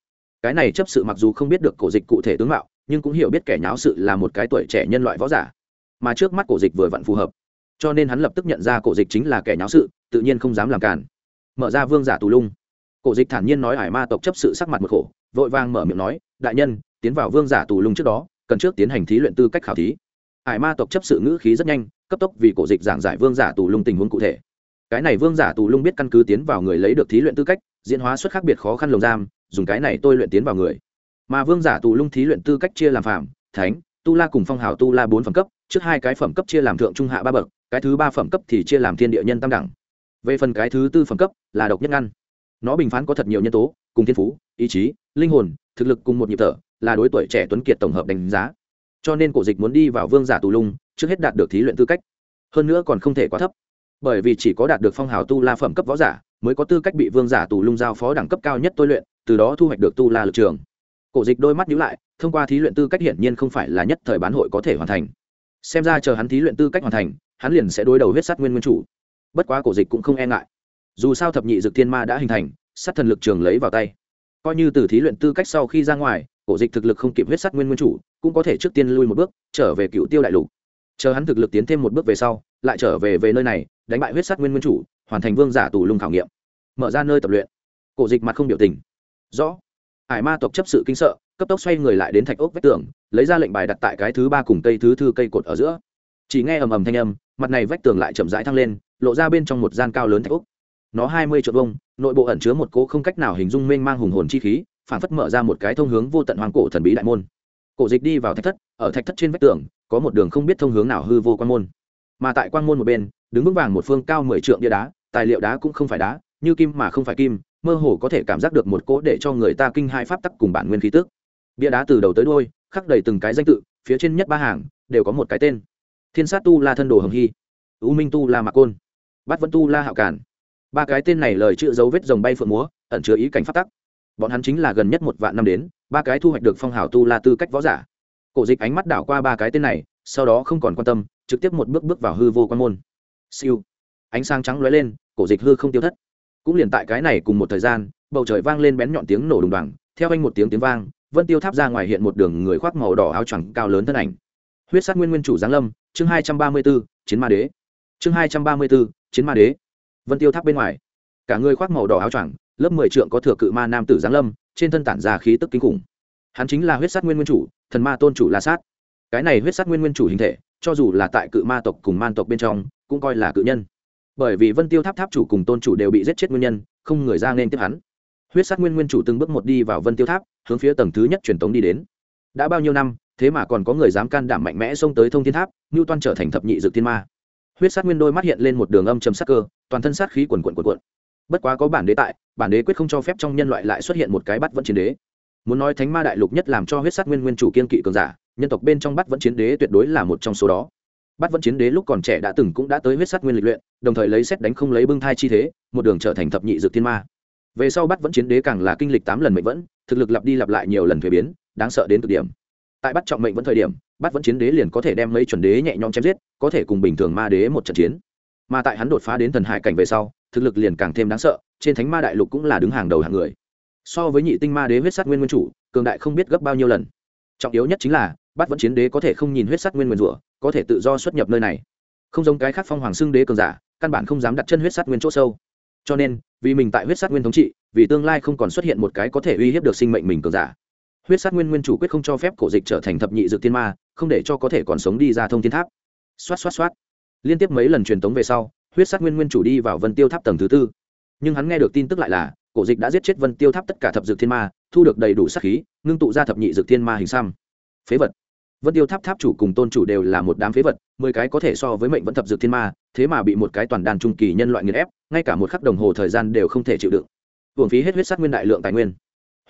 Cái này chấp sự mặc dù không biết được cổ dịch cụ thể tướng mạo, nhưng cũng hiểu biết kẻ nháo sự là một cái tuổi trẻ nhân loại võ giả. Mà trước mắt cổ dịch vừa vặn phù hợp. Cho nên hắn lập tức nhận ra cổ dịch chính là kẻ nháo sự, tự nhiên không dám làm cản mở ra vương giả tù lung. Cổ dịch thản nhiên nói ải ma tộc chấp sự sắc mặt một khổ, vội vàng mở miệng nói, đại nhân, tiến vào vương giả tù lung trước đó cần trước tiến hành thí luyện tư cách khảo thí. Hải ma tộc chấp sự ngữ khí rất nhanh, cấp tốc vì cổ dịch giảng giải vương giả tù lung tình huống cụ thể. Cái này vương giả tù lung biết căn cứ tiến vào người lấy được thí luyện tư cách, diễn hóa xuất khác biệt khó khăn lồng giam, dùng cái này tôi luyện tiến vào người. Mà vương giả tù lung thí luyện tư cách chia làm phạm, thánh, tu la cùng phong hào tu la bốn phẩm cấp, trước hai cái phẩm cấp chia làm thượng trung hạ ba bậc, cái thứ ba phẩm cấp thì chia làm thiên địa nhân tam đẳng. Về phần cái thứ tư phẩm cấp là độc nhất ngăn. Nó bình phán có thật nhiều nhân tố, cùng thiên phú, ý chí, linh hồn, thực lực cùng một nhịp thở là đối tuổi trẻ tuấn kiệt tổng hợp đánh giá. Cho nên cổ dịch muốn đi vào vương giả tù lung, trước hết đạt được thí luyện tư cách. Hơn nữa còn không thể quá thấp. Bởi vì chỉ có đạt được phong hào tu la phẩm cấp võ giả, mới có tư cách bị vương giả tù lung giao phó đẳng cấp cao nhất tôi luyện, từ đó thu hoạch được tu la lực trường. Cổ dịch đôi mắt nhíu lại, thông qua thí luyện tư cách hiển nhiên không phải là nhất thời bán hội có thể hoàn thành. Xem ra chờ hắn thí luyện tư cách hoàn thành, hắn liền sẽ đối đầu huyết sát nguyên nguyên chủ. Bất quá cổ dịch cũng không e ngại. Dù sao thập nhị dược thiên ma đã hình thành, sát thần lực trường lấy vào tay. Coi như từ thí luyện tư cách sau khi ra ngoài cổ dịch thực lực không kịp huyết sát nguyên nguyên chủ, cũng có thể trước tiên lui một bước, trở về cựu tiêu đại lục. Chờ hắn thực lực tiến thêm một bước về sau, lại trở về về nơi này, đánh bại huyết sát nguyên nguyên chủ, hoàn thành vương giả tù lùng khảo nghiệm. Mở ra nơi tập luyện. Cổ dịch mặt không biểu tình. Rõ. Hải ma tộc chấp sự kinh sợ, cấp tốc xoay người lại đến thạch ốc vách tường, lấy ra lệnh bài đặt tại cái thứ ba cùng cây thứ thư cây cột ở giữa. Chỉ nghe ầm ầm thanh âm, mặt này vách tường lại chậm rãi thăng lên, lộ ra bên trong một gian cao lớn thạch ốc. Nó hai mươi triệu vông nội bộ ẩn chứa một cỗ không cách nào hình dung mênh mang hùng hồn chi khí phản phất mở ra một cái thông hướng vô tận hoàng cổ thần bí đại môn. Cổ dịch đi vào thạch thất, ở thạch thất trên vách tường, có một đường không biết thông hướng nào hư vô quan môn. Mà tại quan môn một bên, đứng vững vàng một phương cao mười trượng bia đá, tài liệu đá cũng không phải đá, như kim mà không phải kim, mơ hồ có thể cảm giác được một cỗ để cho người ta kinh hai pháp tắc cùng bản nguyên khí tức. Bia đá từ đầu tới đôi khắc đầy từng cái danh tự, phía trên nhất ba hàng, đều có một cái tên. Thiên sát tu la thân đồ hồng hy, u minh tu la mạc côn, bát vẫn tu la hạo cản ba cái tên này lời chữ dấu vết rồng bay phượng múa, ẩn chứa ý cảnh pháp tắc bọn hắn chính là gần nhất một vạn năm đến, ba cái thu hoạch được phong hào tu la tư cách võ giả. Cổ dịch ánh mắt đảo qua ba cái tên này, sau đó không còn quan tâm, trực tiếp một bước bước vào hư vô quan môn. Siêu. Ánh sáng trắng lóe lên, cổ dịch hư không tiêu thất. Cũng liền tại cái này cùng một thời gian, bầu trời vang lên bén nhọn tiếng nổ đùng đoàng, theo anh một tiếng tiếng vang, vân tiêu tháp ra ngoài hiện một đường người khoác màu đỏ áo choàng cao lớn thân ảnh. Huyết sát nguyên nguyên chủ giáng lâm, chương hai trăm ba mươi b ố chiến ma đế. Chương hai trăm ba mươi b ố chiến ma đế. Vân tiêu tháp bên ngoài, cả người khoác màu đỏ áo choàng lớp mười trượng có thừa cự ma nam tử giáng lâm, trên thân tản ra khí tức kinh khủng. Hắn chính là huyết sát nguyên nguyên chủ, thần ma tôn chủ la sát. Cái này huyết sát nguyên nguyên chủ hình thể, cho dù là tại cự ma tộc cùng man tộc bên trong, cũng coi là cự nhân. Bởi vì vân tiêu tháp tháp chủ cùng tôn chủ đều bị giết chết nguyên nhân, không người ra nên tiếp hắn. Huyết sát nguyên nguyên chủ từng bước một đi vào vân tiêu tháp, hướng phía tầng thứ nhất truyền tống đi đến. Đã bao nhiêu năm, thế mà còn có người dám can đảm mạnh mẽ xông tới thông thiên tháp ngưu toan trở thành thập nhị dược thiên ma. Huyết sát nguyên đôi mắt hiện lên một đường âm trầm sắc cơ, toàn thân sát khí quần cuộn quần quận bất quá có bản đế tại bản đế quyết không cho phép trong nhân loại lại xuất hiện một cái bắt vẫn chiến đế. Muốn nói thánh ma đại lục nhất làm cho huyết sát nguyên nguyên chủ kiên kỵ cường giả, nhân tộc bên trong bắt vẫn chiến đế tuyệt đối là một trong số đó. Bắt vẫn chiến đế lúc còn trẻ đã từng cũng đã tới huyết sát nguyên lịch luyện, đồng thời lấy xét đánh không lấy bưng thai chi thế, một đường trở thành thập nhị dược thiên ma. Về sau bắt vẫn chiến đế càng là kinh lịch tám lần mệnh vẫn, thực lực lặp đi lặp lại nhiều lần thuế biến, đáng sợ đến cực điểm. Tại bắt trọng mệnh vẫn thời điểm, bắt vẫn chiến đế liền có thể đem mấy chuẩn đế nhẹ nhõm chém giết, có thể cùng bình thường ma đế một trận chiến. Mà tại hắn đột phá đến thần hải cảnh về sau thực lực liền càng thêm đáng sợ, trên thánh ma đại lục cũng là đứng hàng đầu hàng người. So với nhị tinh ma đế huyết sát nguyên nguyên chủ, cường đại không biết gấp bao nhiêu lần. Trọng yếu nhất chính là bắt vẫn chiến đế có thể không nhìn huyết sát nguyên nguyên rủa, có thể tự do xuất nhập nơi này. Không giống cái khác phong hoàng xưng đế cường giả, căn bản không dám đặt chân huyết sát nguyên chỗ sâu. Cho nên, vì mình tại huyết sát nguyên thống trị, vì tương lai không còn xuất hiện một cái có thể uy hiếp được sinh mệnh mình cường giả. Huyết sát nguyên nguyên chủ quyết không cho phép cổ dịch trở thành thập nhị dược tiên ma, không để cho có thể còn sống đi ra thông thiên tháp. Xoát xoát xoát. Liên tiếp mấy lần truyền tống về sau huyết sát nguyên nguyên chủ đi vào vân tiêu tháp tầng thứ tư. Nhưng hắn nghe được tin tức lại là, cổ dịch đã giết chết vân tiêu tháp tất cả thập dược thiên ma, thu được đầy đủ sát khí, ngưng tụ ra thập nhị dược thiên ma hình xăm. Phế vật. Vân tiêu tháp tháp chủ cùng tôn chủ đều là một đám phế vật, mười cái có thể so với mệnh vẫn thập dược thiên ma, thế mà bị một cái toàn đàn trung kỳ nhân loại nghiền ép, ngay cả một khắc đồng hồ thời gian đều không thể chịu đựng. Hưởng phí hết huyết sát nguyên đại lượng tài nguyên.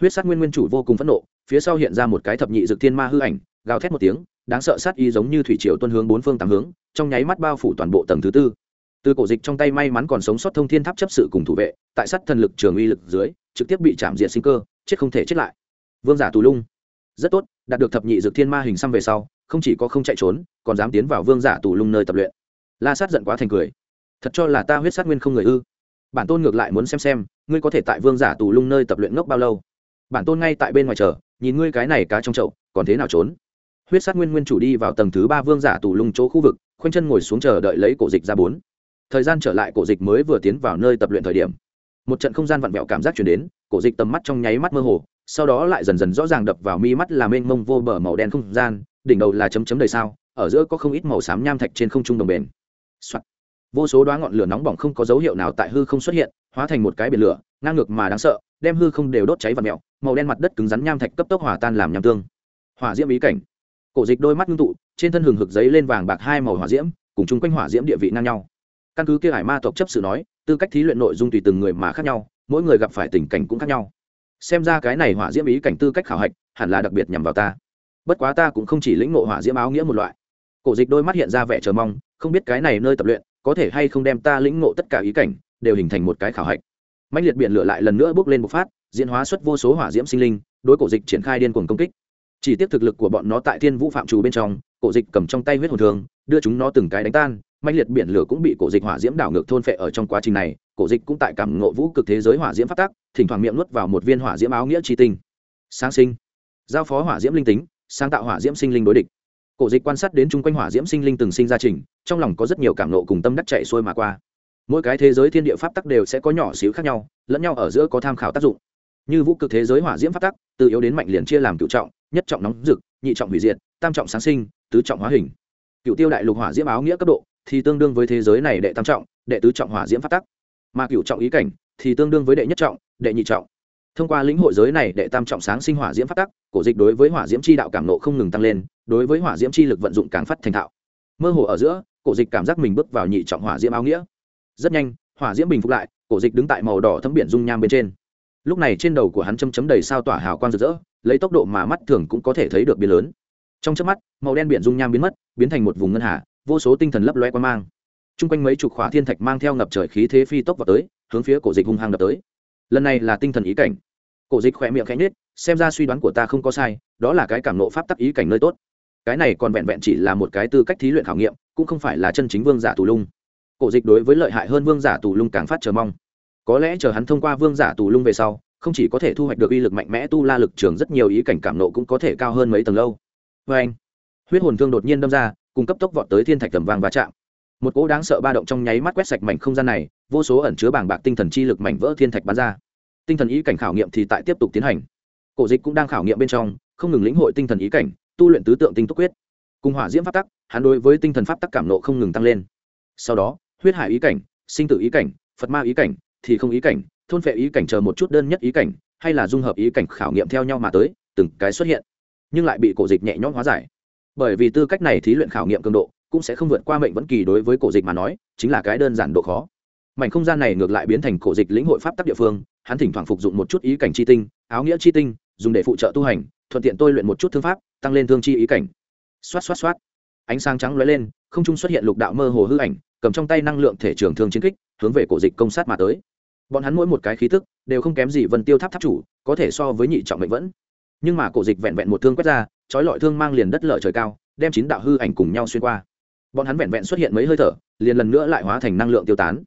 Huyết sát nguyên nguyên chủ vô cùng phẫn nộ, phía sau hiện ra một cái thập nhị dược thiên ma hư ảnh, gào thét một tiếng, đáng sợ sát y giống như thủy triều tuân hướng bốn phương tám hướng, trong nháy mắt bao phủ toàn bộ tầng thứ tư từ cổ dịch trong tay may mắn còn sống sót thông thiên tháp chấp sự cùng thủ vệ, tại sát thần lực trường uy lực dưới, trực tiếp bị chạm diện sinh cơ, chết không thể chết lại. Vương giả tù lung. Rất tốt, đạt được thập nhị dược thiên ma hình xăm về sau, không chỉ có không chạy trốn, còn dám tiến vào vương giả tù lung nơi tập luyện. La sát giận quá thành cười. Thật cho là ta huyết sát nguyên không người ư. Bản tôn ngược lại muốn xem xem, ngươi có thể tại vương giả tù lung nơi tập luyện ngốc bao lâu. Bản tôn ngay tại bên ngoài chờ, nhìn ngươi cái này cá trong chậu, còn thế nào trốn? Huyết sát nguyên nguyên chủ đi vào tầng thứ ba vương giả tù lung chỗ khu vực, khoanh chân ngồi xuống chờ đợi lấy cổ dịch ra bốn thời gian trở lại, cổ dịch mới vừa tiến vào nơi tập luyện thời điểm. Một trận không gian vặn vẹo cảm giác chuyển đến, cổ dịch tầm mắt trong nháy mắt mơ hồ, sau đó lại dần dần rõ ràng đập vào mi mắt là mênh mông vô bờ màu đen không gian, đỉnh đầu là chấm chấm đầy sao, ở giữa có không ít màu xám nham thạch trên không trung đồng bền、Soạn. vô số đoá ngọn lửa nóng bỏng không có dấu hiệu nào tại hư không xuất hiện, hóa thành một cái biển lửa, ngang ngược mà đáng sợ, đem hư không đều đốt cháy và mẹo màu đen mặt đất cứng rắn nham thạch cấp tốc hòa tan làm nham tương. Hỏa diễm ý cảnh. Cổ dịch đôi mắt ngưng tụ, trên thân hừng hực giấy lên vàng bạc hai màu hỏa diễm, cùng chung quanh hỏa diễm địa vị ngang nhau căn cứ kia hải ma tộc chấp sự nói, tư cách thí luyện nội dung tùy từng người mà khác nhau, mỗi người gặp phải tình cảnh cũng khác nhau. Xem ra cái này hỏa diễm ý cảnh tư cách khảo hạch, hẳn là đặc biệt nhằm vào ta. Bất quá ta cũng không chỉ lĩnh ngộ hỏa diễm áo nghĩa một loại. Cổ dịch đôi mắt hiện ra vẻ chờ mong, không biết cái này nơi tập luyện, có thể hay không đem ta lĩnh ngộ tất cả ý cảnh, đều hình thành một cái khảo hạch. Mạnh liệt biển lửa lại lần nữa bước lên một phát, diễn hóa xuất vô số hỏa diễm sinh linh, đối cổ dịch triển khai điên cuồng công kích. Chỉ tiếp thực lực của bọn nó tại thiên vũ phạm trù bên trong, cổ dịch cầm trong tay huyết hồn thường, đưa chúng nó từng cái đánh tan mạnh liệt biển lửa cũng bị cổ dịch hỏa diễm đảo ngược thôn phệ ở trong quá trình này, cổ dịch cũng tại cảm ngộ vũ cực thế giới hỏa diễm phát tác, thỉnh thoảng miệng nuốt vào một viên hỏa diễm áo nghĩa tri tinh. Sáng sinh. Giao phó hỏa diễm linh tính, sáng tạo hỏa diễm sinh linh đối địch. Cổ dịch quan sát đến chung quanh hỏa diễm sinh linh từng sinh ra trình, trong lòng có rất nhiều cảm nộ cùng tâm đắc chạy xuôi mà qua. Mỗi cái thế giới thiên địa pháp tắc đều sẽ có nhỏ xíu khác nhau, lẫn nhau ở giữa có tham khảo tác dụng. Như vũ cực thế giới hỏa diễm pháp tắc, từ yếu đến mạnh liền chia làm cựu trọng, nhất trọng nóng rực, nhị trọng hủy diệt, tam trọng sáng sinh, tứ trọng hóa hình. Cựu tiêu đại lục hỏa diễm áo nghĩa cấp độ thì tương đương với thế giới này đệ tam trọng, đệ tứ trọng hỏa diễm phát tắc. Mà cựu trọng ý cảnh thì tương đương với đệ nhất trọng, đệ nhị trọng. Thông qua lĩnh hội giới này đệ tam trọng sáng sinh hỏa diễm phát tắc, cổ dịch đối với hỏa diễm chi đạo cảm nộ không ngừng tăng lên, đối với hỏa diễm chi lực vận dụng càng phát thành thạo. Mơ hồ ở giữa, cổ dịch cảm giác mình bước vào nhị trọng hỏa diễm áo nghĩa. Rất nhanh, hỏa diễm bình phục lại, cổ dịch đứng tại màu đỏ thấm biển dung nham bên trên. Lúc này trên đầu của hắn chấm chấm đầy sao tỏa hào quang rực rỡ, lấy tốc độ mà mắt thường cũng có thể thấy được biến lớn. Trong chớp mắt, màu đen biển dung nham biến mất, biến thành một vùng ngân hà vô số tinh thần lấp loe qua mang. T r u n g quanh mấy chục khỏa thiên thạch mang theo ngập trời khí thế phi tốc vào tới, hướng phía cổ dịch hung hăng đập tới. Lần này là tinh thần ý cảnh. Cổ dịch khỏe miệng khẽ nhết xem ra suy đoán của ta không có sai, đó là cái cảm nộ pháp tắc ý cảnh nơi tốt. Cái này còn vẹn vẹn chỉ là một cái tư cách thí luyện khảo nghiệm, cũng không phải là chân chính vương giả tù lung. Cổ dịch đối với lợi hại hơn vương giả tù lung càng phát chờ mong. Có lẽ chờ hắn thông qua vương giả tù lung về sau, không chỉ có thể thu hoạch được uy lực mạnh mẽ tu la lực trường rất nhiều ý cảnh cảm nộ cũng có thể cao hơn mấy tầng lâu. Vê anh huyết hồn thương đột nhiên đâm ra cùng cấp tốc vọt tới thiên thạch tầm vàng va chạm. Một cỗ đáng sợ ba động trong nháy mắt quét sạch mảnh không gian này, vô số ẩn chứa bảng bạc tinh thần chi lực mảnh vỡ thiên thạch bắn ra. Tinh thần ý cảnh khảo nghiệm thì tại tiếp tục tiến hành. Cổ dịch cũng đang khảo nghiệm bên trong, không ngừng lĩnh hội tinh thần ý cảnh, tu luyện tứ tượng tinh túc quyết. Cùng hỏa diễm pháp tắc, hắn đối với tinh thần pháp tắc cảm nộ không ngừng tăng lên. Sau đó, huyết hải ý cảnh, sinh tử ý cảnh, phật ma ý cảnh, thì không ý cảnh, thôn phệ ý cảnh chờ một chút đơn nhất ý cảnh, hay là dung hợp ý cảnh khảo nghiệm theo nhau mà tới, từng cái xuất hiện. Nhưng lại bị cổ dịch nhẹ nhõm hóa giải bởi vì tư cách này thí luyện khảo nghiệm cường độ cũng sẽ không vượt qua mệnh vẫn kỳ đối với cổ dịch mà nói, chính là cái đơn giản độ khó. Mảnh không gian này ngược lại biến thành cổ dịch lĩnh hội pháp tắc địa phương, hắn thỉnh thoảng phục dụng một chút ý cảnh chi tinh, áo nghĩa chi tinh, dùng để phụ trợ tu hành, thuận tiện tôi luyện một chút thương pháp, tăng lên thương chi ý cảnh. Xoát xoát xoát. Ánh sáng trắng lóe lên, không trung xuất hiện lục đạo mơ hồ hư ảnh, cầm trong tay năng lượng thể trường thương chiến kích, hướng về cổ dịch công sát mà tới. Bọn hắn mỗi một cái khí tức đều không kém gì vân tiêu tháp tháp chủ, có thể so với nhị trọng mệnh vẫn nhưng mà cổ dịch vẹn vẹn một thương quét ra trói lọi thương mang liền đất lở trời cao đem chín đạo hư ảnh cùng nhau xuyên qua. Bọn hắn vẹn vẹn xuất hiện mấy hơi thở liền lần nữa lại hóa thành năng lượng tiêu tán.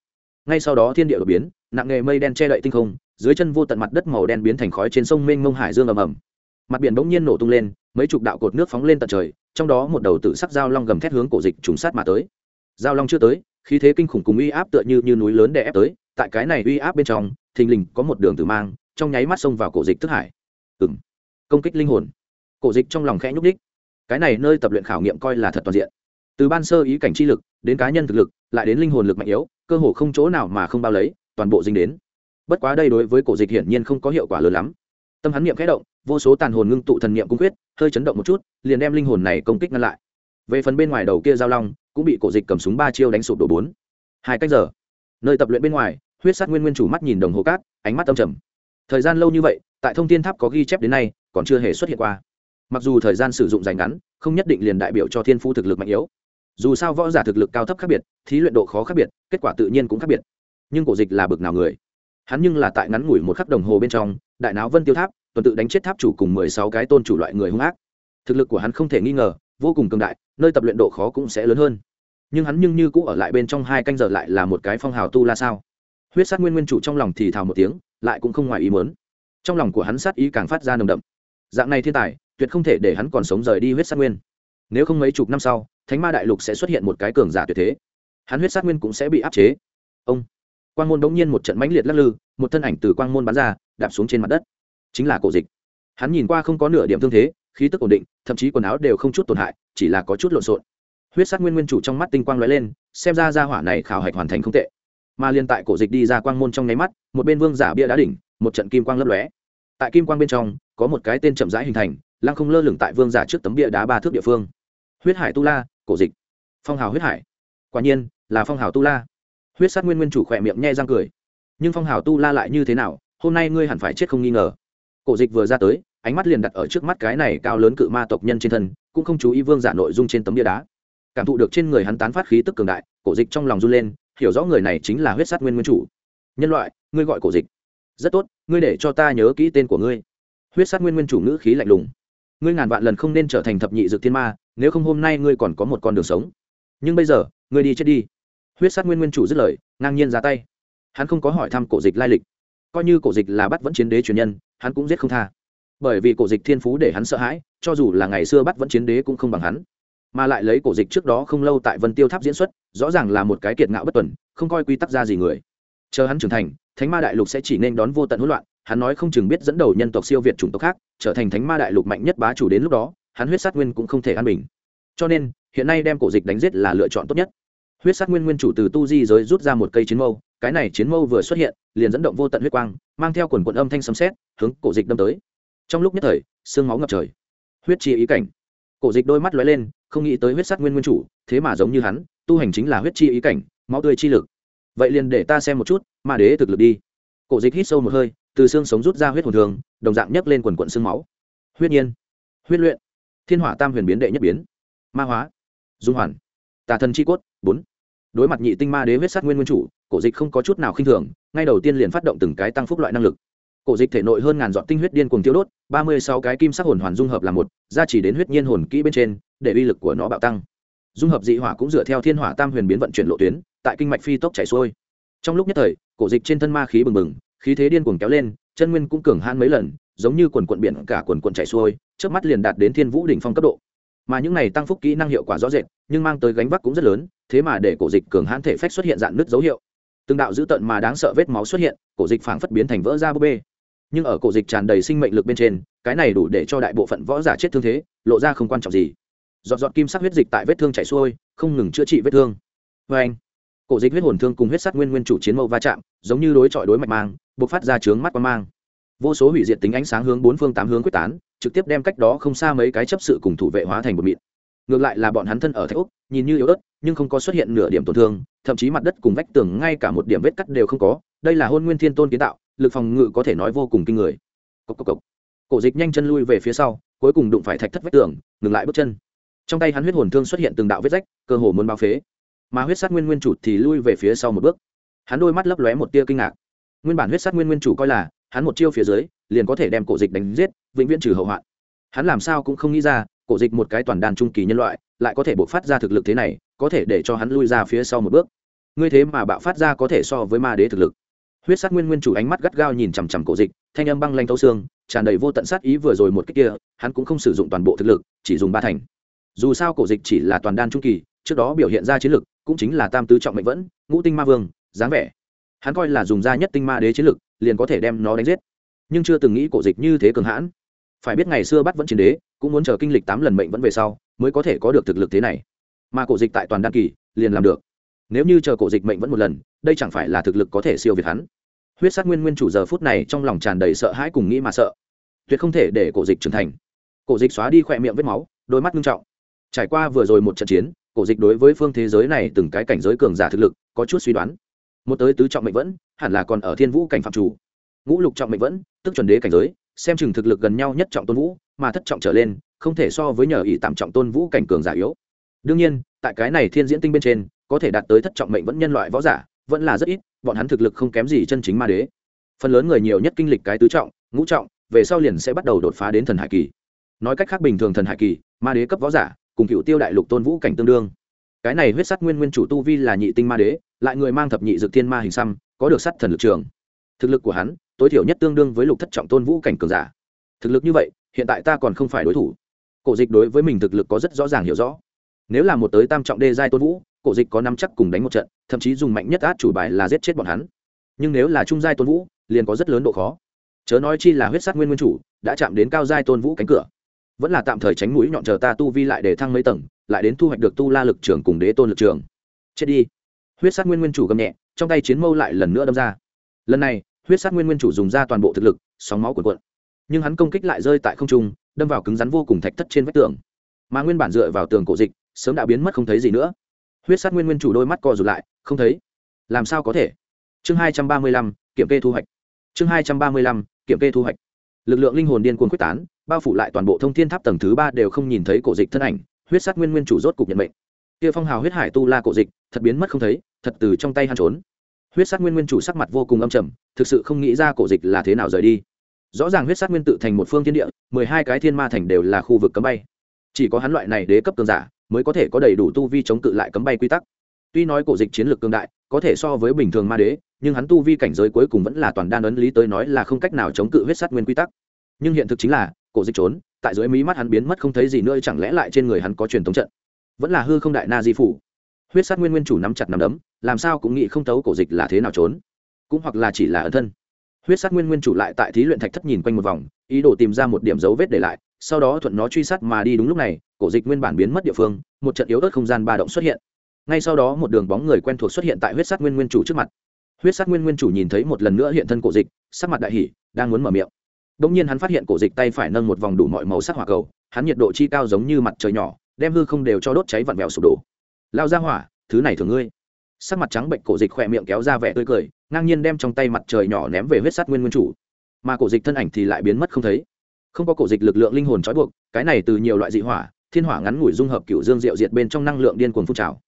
Ngay sau đó thiên địa đột biến nặng nghề mây đen che đậy tinh không dưới chân vô tận mặt đất màu đen biến thành khói trên sông mênh mông hải dương ầm ầm. Mặt biển bỗng nhiên nổ tung lên mấy chục đạo cột nước phóng lên tận trời trong đó một đầu tự sắc dao long gầm thét hướng cổ dịch trùng sát mà tới. Dao long chưa tới khí thế kinh khủng cùng uy áp tựa như, như núi lớn đè ép tới tại cái này uy áp bên trong thình lình có một đường tử mang trong nháy mắt xông vào cổ dịch thức hải. Ừng công kích linh hồn. Cổ dịch trong lòng khẽ nhúc đích cái này nơi tập luyện khảo nghiệm coi là thật toàn diện. Từ ban sơ ý cảnh chi lực, đến cá nhân thực lực, lại đến linh hồn lực mạnh yếu, cơ hồ không chỗ nào mà không bao lấy, toàn bộ dính đến. Bất quá đây đối với cổ dịch hiển nhiên không có hiệu quả lớn lắm. Tâm hắn niệm khẽ động, vô số tàn hồn ngưng tụ thần niệm cung quyết, hơi chấn động một chút, liền đem linh hồn này công kích ngăn lại. Về phần bên ngoài đầu kia giao long, cũng bị cổ dịch cầm súng ba chiêu đánh sụp đổ bốn. Hai cách giờ, nơi tập luyện bên ngoài, huyết sát nguyên nguyên chủ mắt nhìn đồng hồ cát, ánh mắt âm trầm. Thời gian lâu như vậy, tại thông tin tháp có ghi chép đến nay còn chưa hề xuất hiện qua. Mặc dù thời gian sử dụng dài ngắn, không nhất định liền đại biểu cho thiên phu thực lực mạnh yếu. Dù sao võ giả thực lực cao thấp khác biệt, thí luyện độ khó khác biệt, kết quả tự nhiên cũng khác biệt. Nhưng cổ dịch là bực nào người? Hắn nhưng là tại ngắn ngủi một khắc đồng hồ bên trong, đại náo vân tiêu tháp, tuần tự đánh chết tháp chủ cùng mười sáu cái tôn chủ loại người hung ác. Thực lực của hắn không thể nghi ngờ, vô cùng cường đại, nơi tập luyện độ khó cũng sẽ lớn hơn. Nhưng hắn nhưng như cũng ở lại bên trong hai canh giờ lại là một cái phong hào tu la sao? Huyết sát nguyên nguyên chủ trong lòng thì thào một tiếng, lại cũng không ngoài ý mớn trong lòng của hắn sát ý càng phát ra nồng đậm dạng này thiên tài, tuyệt không thể để hắn còn sống rời đi huyết sát nguyên. Nếu không mấy chục năm sau, thánh ma đại lục sẽ xuất hiện một cái cường giả tuyệt thế. Hắn huyết sát nguyên cũng sẽ bị áp chế. Ông. Quang môn bỗng nhiên một trận mãnh liệt lắc lư, một thân ảnh từ quang môn bắn ra, đạp xuống trên mặt đất. Chính là cổ dịch. Hắn nhìn qua không có nửa điểm thương thế, khí tức ổn định, thậm chí quần áo đều không chút tổn hại, chỉ là có chút lộn xộn. Huyết sát nguyên nguyên chủ trong mắt tinh quang lóe lên, xem ra ra hỏa này khảo hạch hoàn thành không tệ. Mà liên tại cổ dịch đi ra quang môn trong nháy mắt, một bên vương giả bia đá đỉnh, một trận kim quang lấp lóe tại kim quang bên trong, có một cái tên chậm rãi hình thành, lăng không lơ lửng tại vương giả trước tấm bia đá ba thước địa phương. Huyết hải tu la, cổ dịch. Phong hào huyết hải. Quả nhiên, là phong hào tu la. Huyết sát nguyên nguyên chủ khỏe miệng nhe răng cười. Nhưng phong hào tu la lại như thế nào, hôm nay ngươi hẳn phải chết không nghi ngờ. Cổ dịch vừa ra tới, ánh mắt liền đặt ở trước mắt cái này cao lớn cự ma tộc nhân trên thân, cũng không chú ý vương giả nội dung trên tấm bia đá. Cảm thụ được trên người hắn tán phát khí tức cường đại, cổ dịch trong lòng run lên, hiểu rõ người này chính là huyết sát nguyên nguyên chủ. Nhân loại, ngươi gọi cổ dịch rất tốt, ngươi để cho ta nhớ kỹ tên của ngươi. Huyết sát nguyên nguyên chủ ngữ khí lạnh lùng. Ngươi ngàn vạn lần không nên trở thành thập nhị dược thiên ma, nếu không hôm nay ngươi còn có một con đường sống. Nhưng bây giờ, ngươi đi chết đi. Huyết sát nguyên nguyên chủ dứt lời, ngang nhiên ra tay. Hắn không có hỏi thăm cổ dịch lai lịch. Coi như cổ dịch là bắt vẫn chiến đế truyền nhân, hắn cũng giết không tha. Bởi vì cổ dịch thiên phú để hắn sợ hãi, cho dù là ngày xưa bắt vẫn chiến đế cũng không bằng hắn. Mà lại lấy cổ dịch trước đó không lâu tại vân tiêu tháp diễn xuất, rõ ràng là một cái kiệt ngạo bất tuần, không coi quy tắc ra gì người. Chờ hắn trưởng thành thánh ma đại lục sẽ chỉ nên đón vô tận hỗn loạn, hắn nói không chừng biết dẫn đầu nhân tộc siêu việt chủng tộc khác, trở thành thánh ma đại lục mạnh nhất bá chủ đến lúc đó, hắn huyết sát nguyên cũng không thể an bình. Cho nên, hiện nay đem cổ dịch đánh giết là lựa chọn tốt nhất. Huyết sát nguyên nguyên chủ từ tu di giới rút ra một cây chiến mâu, cái này chiến mâu vừa xuất hiện, liền dẫn động vô tận huyết quang, mang theo quần quận âm thanh sấm xét hướng cổ dịch đâm tới. Trong lúc nhất thời xương máu ngập trời. Huyết chi ý cảnh. Cổ dịch đôi mắt lóe lên, không nghĩ tới huyết sát nguyên nguyên chủ, thế mà giống như hắn, tu hành chính là huyết chi ý cảnh, máu tươi chi lực vậy liền để ta xem một chút, ma đế thực lực đi. Cổ dịch hít sâu một hơi, từ xương sống rút ra huyết hồn thường, đồng dạng nhấc lên quần quận xương máu. Huyết nhiên, huyết luyện, thiên hỏa tam huyền biến đệ nhất biến, ma hóa, dung hoàn, tà thần chi cốt, bốn. Đối mặt nhị tinh ma đế huyết sát nguyên nguyên chủ, cổ dịch không có chút nào khinh thường, ngay đầu tiên liền phát động từng cái tăng phúc loại năng lực. Cổ dịch thể nội hơn ngàn dọn tinh huyết điên cùng tiêu đốt, ba mươi sáu cái kim sắc hồn hoàn dung hợp là một ra chỉ đến huyết nhiên hồn kỹ bên trên, để uy lực của nó bạo tăng. Dung hợp dị hỏa cũng dựa theo thiên hỏa tam huyền biến vận chuyển lộ tuyến tại kinh mạch phi tốc chảy xuôi. Trong lúc nhất thời, cổ dịch trên thân ma khí bừng bừng, khí thế điên cuồng kéo lên, chân nguyên cũng cường hãn mấy lần, giống như quần quận biển cả quần quận chảy xuôi trước mắt liền đạt đến thiên vũ đỉnh phong cấp độ. Mà những này tăng phúc kỹ năng hiệu quả rõ rệt, nhưng mang tới gánh vác cũng rất lớn, thế mà để cổ dịch cường hãn thể phách xuất hiện dạng nứt dấu hiệu. Từng đạo dữ tợn mà đáng sợ vết máu xuất hiện, cổ dịch phảng phất biến thành vỡ ra búp bê. Nhưng ở cổ dịch tràn đầy sinh mệnh lực bên trên, cái này đủ để cho đại bộ phận võ giả chết thương thế, lộ ra không quan trọng gì. Giọt giọt kim sắc huyết dịch tại vết thương chảy xuôi, không ngừng chữa trị vết thương. Vê anh cổ dịch huyết hồn thương cùng huyết sắt nguyên nguyên chủ chiến mâu va chạm, giống như đối chọi đối mạch mang b ộ c phát ra trướng mắt qua mang. Vô số hủy diệt tính ánh sáng hướng bốn phương tám hướng quyết tán, trực tiếp đem cách đó không xa mấy cái chấp sự cùng thủ vệ hóa thành một mịn. Ngược lại là bọn hắn thân ở thạch úc nhìn như yếu ớt, nhưng không có xuất hiện nửa điểm tổn thương, thậm chí mặt đất cùng vách tường ngay cả một điểm vết cắt đều không có, đây là hôn nguyên thiên tôn kiến tạo, lực phòng ngự có thể nói vô cùng kinh người. Cốc cốc cốc. cổ dịch nhanh chân lui về phía sau, cuối cùng đụng phải thạch thất vách tường, ngừng lại bước chân. Trong tay hắn huyết hồn thương xuất hiện từng đạo vết rách, cơ hồ muốn bao phế mà huyết sát nguyên nguyên chủ thì lui về phía sau một bước. Hắn đôi mắt lấp lóe một tia kinh ngạc. Nguyên bản huyết sát nguyên nguyên chủ coi là, hắn một chiêu phía dưới, liền có thể đem cổ dịch đánh giết, vĩnh viễn trừ hậu hoạn. Hắn làm sao cũng không nghĩ ra, cổ dịch một cái toàn đàn trung kỳ nhân loại, lại có thể bộc phát ra thực lực thế này, có thể để cho hắn lui ra phía sau một bước. Ngươi thế mà bạo phát ra có thể so với ma đế thực lực. Huyết sát nguyên nguyên chủ ánh mắt gắt gao nhìn chằm chằm cổ dịch, thanh âm băng lanh thấu xương, tràn đầy vô tận sát ý vừa rồi một cách kia, hắn cũng không sử dụng toàn bộ thực lực, chỉ dùng ba thành. Dù sao cổ dịch chỉ là toàn đan trung kỳ, trước đó biểu hiện ra chiến lực cũng chính là tam tứ trọng mệnh vẫn, ngũ tinh ma vương, dáng vẻ. Hắn coi là dùng ra nhất tinh ma đế chiến lực, liền có thể đem nó đánh giết. Nhưng chưa từng nghĩ cổ dịch như thế cường hãn. Phải biết ngày xưa bắt vẫn chiến đế, cũng muốn chờ kinh lịch tám lần mệnh vẫn về sau, mới có thể có được thực lực thế này. Mà cổ dịch tại toàn đan kỳ, liền làm được. Nếu như chờ cổ dịch mệnh vẫn một lần, đây chẳng phải là thực lực có thể siêu việt hắn. Huyết sát nguyên nguyên chủ giờ phút này trong lòng tràn đầy sợ hãi cùng nghĩ mà sợ. Tuyệt không thể để cổ dịch trưởng thành. Cổ dịch xóa đi khỏe miệng vết máu, đôi mắt nghiêm trọng. Trải qua vừa rồi một trận chiến cổ dịch đối với phương thế giới này từng cái cảnh giới cường giả thực lực, có chút suy đoán. Một tới tứ trọng mệnh vẫn, hẳn là còn ở thiên vũ cảnh phạm chủ. Ngũ lục trọng mệnh vẫn, tức chuẩn đế cảnh giới, xem chừng thực lực gần nhau nhất trọng tôn vũ, mà thất trọng trở lên, không thể so với nhờ ỷ tạm trọng tôn vũ cảnh cường giả yếu. Đương nhiên, tại cái này thiên diễn tinh bên trên, có thể đạt tới thất trọng mệnh vẫn nhân loại võ giả, vẫn là rất ít, bọn hắn thực lực không kém gì chân chính ma đế. Phần lớn người nhiều nhất kinh lịch cái tứ trọng, ngũ trọng, về sau liền sẽ bắt đầu đột phá đến thần hải kỳ. Nói cách khác bình thường thần hải kỳ, ma đế cấp võ giả cùng cựu tiêu đại lục tôn vũ cảnh tương đương. Cái này huyết sắt nguyên nguyên chủ tu vi là nhị tinh ma đế, lại người mang thập nhị dược thiên ma hình xăm, có được sắt thần lực trường. Thực lực của hắn, tối thiểu nhất tương đương với lục thất trọng tôn vũ cảnh cường giả. Thực lực như vậy, hiện tại ta còn không phải đối thủ. Cổ dịch đối với mình thực lực có rất rõ ràng hiểu rõ. Nếu là một tới tam trọng đê giai tôn vũ, cổ dịch có năm chắc cùng đánh một trận, thậm chí dùng mạnh nhất át chủ bài là giết chết bọn hắn. Nhưng nếu là trung giai tôn vũ, liền có rất lớn độ khó. Chớ nói chi là huyết sát nguyên nguyên chủ, đã chạm đến cao giai tôn vũ cánh cửa vẫn là tạm thời tránh mũi nhọn chờ ta tu vi lại để thăng mấy tầng, lại đến thu hoạch được tu la lực trường cùng đế tôn lực trường. Chết đi. Huyết sát nguyên nguyên chủ gầm nhẹ, trong tay chiến mâu lại lần nữa đâm ra. Lần này, huyết sát nguyên nguyên chủ dùng ra toàn bộ thực lực, sóng máu cuộn cuộn. Nhưng hắn công kích lại rơi tại không trung, đâm vào cứng rắn vô cùng thạch thất trên vách tường. Mà nguyên bản dựa vào tường cổ dịch, sớm đã biến mất không thấy gì nữa. Huyết sát nguyên nguyên chủ đôi mắt co rụt lại, không thấy. Làm sao có thể? Chương hai trăm ba mươi lăm, kiểm kê thu hoạch. Chương hai trăm ba mươi lăm, kiểm kê thu hoạch. Lực lượng linh hồn điên cuồng quyết tán bao phủ lại toàn bộ thông thiên tháp tầng thứ ba đều không nhìn thấy cổ dịch thân ảnh, huyết sát nguyên nguyên chủ rốt cục nhận mệnh. Kia phong hào huyết hải tu la cổ dịch, thật biến mất không thấy, thật từ trong tay hắn trốn. Huyết sát nguyên nguyên chủ sắc mặt vô cùng âm trầm, thực sự không nghĩ ra cổ dịch là thế nào rời đi. Rõ ràng huyết sát nguyên tự thành một phương thiên địa, mười hai cái thiên ma thành đều là khu vực cấm bay. Chỉ có hắn loại này đế cấp cường giả, mới có thể có đầy đủ tu vi chống cự lại cấm bay quy tắc. Tuy nói cổ dịch chiến lược cường đại, có thể so với bình thường ma đế, nhưng hắn tu vi cảnh giới cuối cùng vẫn là toàn đan ấn lý tới nói là không cách nào chống cự huyết sát nguyên quy tắc. Nhưng hiện thực chính là cổ dịch trốn, tại dưới mí mắt hắn biến mất không thấy gì nữa, chẳng lẽ lại trên người hắn có truyền thống trận? Vẫn là hư không đại na di phủ. Huyết sát nguyên nguyên chủ nắm chặt nắm đấm, làm sao cũng nghĩ không tấu cổ dịch là thế nào trốn. Cũng hoặc là chỉ là ẩn thân. Huyết sát nguyên nguyên chủ lại tại thí luyện thạch thất nhìn quanh một vòng, ý đồ tìm ra một điểm dấu vết để lại, sau đó thuận nó truy sát mà đi đúng lúc này, cổ dịch nguyên bản biến mất địa phương, một trận yếu ớt không gian ba động xuất hiện. Ngay sau đó một đường bóng người quen thuộc xuất hiện tại huyết sát nguyên nguyên chủ trước mặt. Huyết sát nguyên nguyên chủ nhìn thấy một lần nữa hiện thân cổ dịch, sắc mặt đại hỷ đang muốn mở miệng. Đống nhiên hắn phát hiện cổ dịch tay phải nâng một vòng đủ mọi màu sắc hỏa cầu, hắn nhiệt độ chi cao giống như mặt trời nhỏ, đem hư không đều cho đốt cháy vặn vẹo sụp đổ. Lao ra hỏa, thứ này thường ngươi. Sắc mặt trắng bệnh cổ dịch khỏe miệng kéo ra vẻ tươi cười, ngang nhiên đem trong tay mặt trời nhỏ ném về huyết sát nguyên nguyên chủ. Mà cổ dịch thân ảnh thì lại biến mất không thấy. Không có cổ dịch lực lượng linh hồn trói buộc, cái này từ nhiều loại dị hỏa, thiên hỏa ngắn ngủi dung hợp cựu dương diệu diệt bên trong năng lượng điên cuồng phun trào.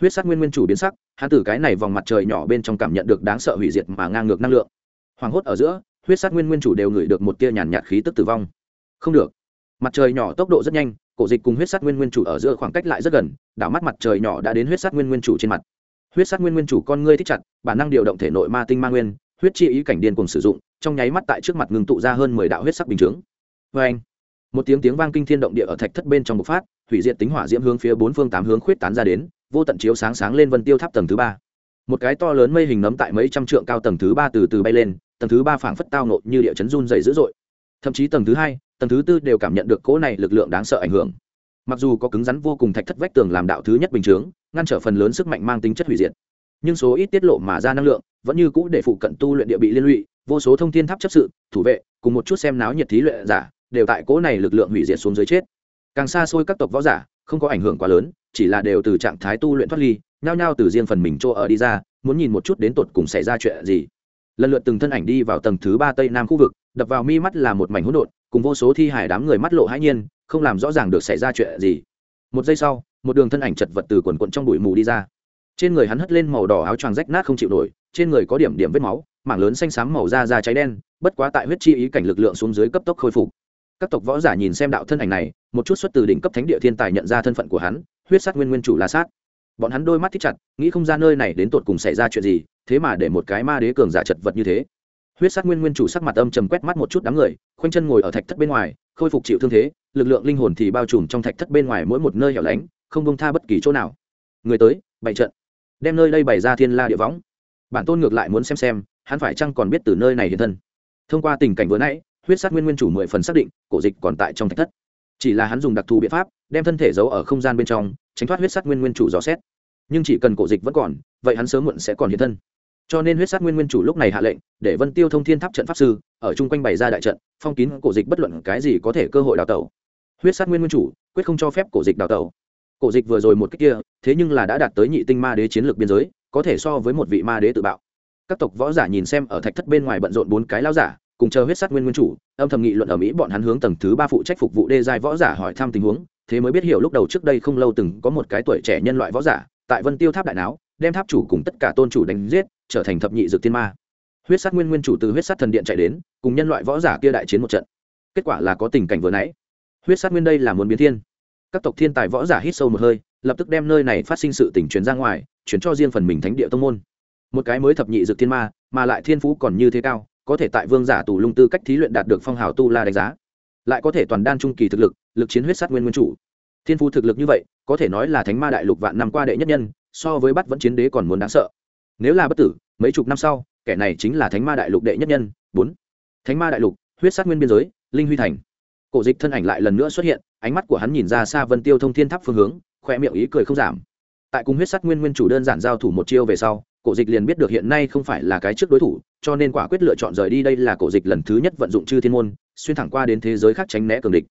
Huyết sắc nguyên nguyên chủ biến sắc, hắn từ cái này vòng mặt trời nhỏ bên trong cảm nhận được đáng sợ hủy diệt mà ngang ngược năng lượng. Hoàng hốt ở giữa huyết Sát nguyên nguyên chủ đều ngửi được một tia nhàn nhạt khí tức tử vong. Không được. Mặt trời nhỏ tốc độ rất nhanh, cổ dịch cùng huyết Sát nguyên nguyên chủ ở giữa khoảng cách lại rất gần, đảo mắt mặt trời nhỏ đã đến huyết Sát nguyên nguyên chủ trên mặt. Huyết Sát nguyên nguyên chủ con ngươi thích chặt, bản năng điều động thể nội ma tinh ma nguyên, huyết chi ý cảnh điên cùng sử dụng, trong nháy mắt tại trước mặt ngừng tụ ra hơn mười đạo huyết sắc bình chướng. Vê anh, một tiếng tiếng vang kinh thiên động địa ở thạch thất bên trong bộc phát, hủy diệt tính hỏa diễm hướng phía bốn phương tám hướng khuyết tán ra đến, vô tận chiếu sáng sáng lên vân tiêu tháp tầng thứ ba. Một cái to lớn mây hình nấm tại mấy trăm trượng cao tầng thứ ba từ từ bay lên tầng thứ ba phảng phất tao nộ như địa chấn run dày dữ dội. Thậm chí tầng thứ hai, tầng thứ tư đều cảm nhận được cỗ này lực lượng đáng sợ ảnh hưởng. Mặc dù có cứng rắn vô cùng thạch thất vách tường làm đạo thứ nhất bình chướng, ngăn trở phần lớn sức mạnh mang tính chất hủy diệt. Nhưng số ít tiết lộ mà ra năng lượng, vẫn như cũ để phụ cận tu luyện địa bị liên lụy, vô số thông thiên tháp chấp sự, thủ vệ, cùng một chút xem náo nhiệt thí luyện giả, đều tại cỗ này lực lượng hủy diệt xuống dưới chết. Càng xa xôi các tộc võ giả, không có ảnh hưởng quá lớn, chỉ là đều từ trạng thái tu luyện thoát ly, nhao nhao từ riêng phần mình chỗ ở đi ra, muốn nhìn một chút đến tột cùng xảy ra chuyện gì lần lượt từng thân ảnh đi vào tầng thứ ba tây nam khu vực, đập vào mi mắt là một mảnh hỗn độn, cùng vô số thi hải đám người mắt lộ hãi nhiên, không làm rõ ràng được xảy ra chuyện gì. Một giây sau, một đường thân ảnh chật vật từ quần quận trong bụi mù đi ra. Trên người hắn hất lên màu đỏ áo choàng rách nát không chịu nổi, trên người có điểm điểm vết máu, mảng lớn xanh xám màu da da cháy đen, bất quá tại huyết chi ý cảnh lực lượng xuống dưới cấp tốc khôi phục. Các tộc võ giả nhìn xem đạo thân ảnh này, một chút xuất từ đỉnh cấp thánh địa thiên tài nhận ra thân phận của hắn, huyết sát nguyên nguyên chủ la sát bọn hắn đôi mắt thích chặt, nghĩ không ra nơi này đến tột cùng xảy ra chuyện gì, thế mà để một cái ma đế cường giả chật vật như thế. Huyết sát nguyên nguyên chủ sắc mặt âm trầm quét mắt một chút đám người, khoanh chân ngồi ở thạch thất bên ngoài, khôi phục chịu thương thế, lực lượng linh hồn thì bao trùm trong thạch thất bên ngoài mỗi một nơi hẻo lánh, không bông tha bất kỳ chỗ nào. Người tới, bày trận. Đem nơi đây bày ra thiên la địa võng. Bản tôn ngược lại muốn xem xem, hắn phải chăng còn biết từ nơi này hiện thân. Thông qua tình cảnh vừa nãy, huyết sát nguyên nguyên chủ mười phần xác định, cổ dịch còn tại trong thạch thất chỉ là hắn dùng đặc thù biện pháp, đem thân thể giấu ở không gian bên trong, tránh thoát huyết sát nguyên nguyên chủ dò xét. Nhưng chỉ cần cổ dịch vẫn còn, vậy hắn sớm muộn sẽ còn hiện thân. Cho nên huyết sát nguyên nguyên chủ lúc này hạ lệnh, để vân tiêu thông thiên tháp trận pháp sư, ở chung quanh bày ra đại trận, phong kín cổ dịch bất luận cái gì có thể cơ hội đào tẩu. Huyết sát nguyên nguyên chủ, quyết không cho phép cổ dịch đào tẩu. Cổ dịch vừa rồi một cách kia, thế nhưng là đã đạt tới nhị tinh ma đế chiến lược biên giới, có thể so với một vị ma đế tự bạo. Các tộc võ giả nhìn xem ở thạch thất bên ngoài bận rộn bốn cái lao giả cùng chờ huyết sát nguyên nguyên chủ, âm thầm nghị luận ở mỹ bọn hắn hướng tầng thứ ba phụ trách phục vụ đê giai võ giả hỏi thăm tình huống, thế mới biết hiểu lúc đầu trước đây không lâu từng có một cái tuổi trẻ nhân loại võ giả, tại vân tiêu tháp đại não đem tháp chủ cùng tất cả tôn chủ đánh giết, trở thành thập nhị dược tiên ma. Huyết sát nguyên nguyên chủ từ huyết sát thần điện chạy đến, cùng nhân loại võ giả kia đại chiến một trận. Kết quả là có tình cảnh vừa nãy. Huyết sát nguyên đây là muốn biến thiên. Các tộc thiên tài võ giả hít sâu một hơi, lập tức đem nơi này phát sinh sự tình truyền ra ngoài, chuyển cho riêng phần mình thánh địa tông môn. Một cái mới thập nhị dược thiên ma, mà lại thiên phú còn như thế cao có thể tại vương giả tù lung tư cách thí luyện đạt được phong hào tu la đánh giá. Lại có thể toàn đan trung kỳ thực lực lực chiến huyết sát nguyên nguyên chủ. Thiên phú thực lực như vậy, có thể nói là thánh ma đại lục vạn năm qua đệ nhất nhân, so với bắt vẫn chiến đế còn muốn đáng sợ. Nếu là bất tử, mấy chục năm sau, kẻ này chính là thánh ma đại lục đệ nhất nhân, bốn. Thánh ma đại lục, huyết sát nguyên biên giới, linh huy thành. Cổ dịch thân ảnh lại lần nữa xuất hiện, ánh mắt của hắn nhìn ra xa vân tiêu thông thiên tháp phương hướng, khoe miệng ý cười không giảm. Tại cùng huyết sát nguyên nguyên chủ đơn giản giao thủ một chiêu về sau cổ dịch liền biết được hiện nay không phải là cái trước đối thủ, cho nên quả quyết lựa chọn rời đi đây là cổ dịch lần thứ nhất vận dụng chư thiên môn, xuyên thẳng qua đến thế giới khác tránh né cường địch.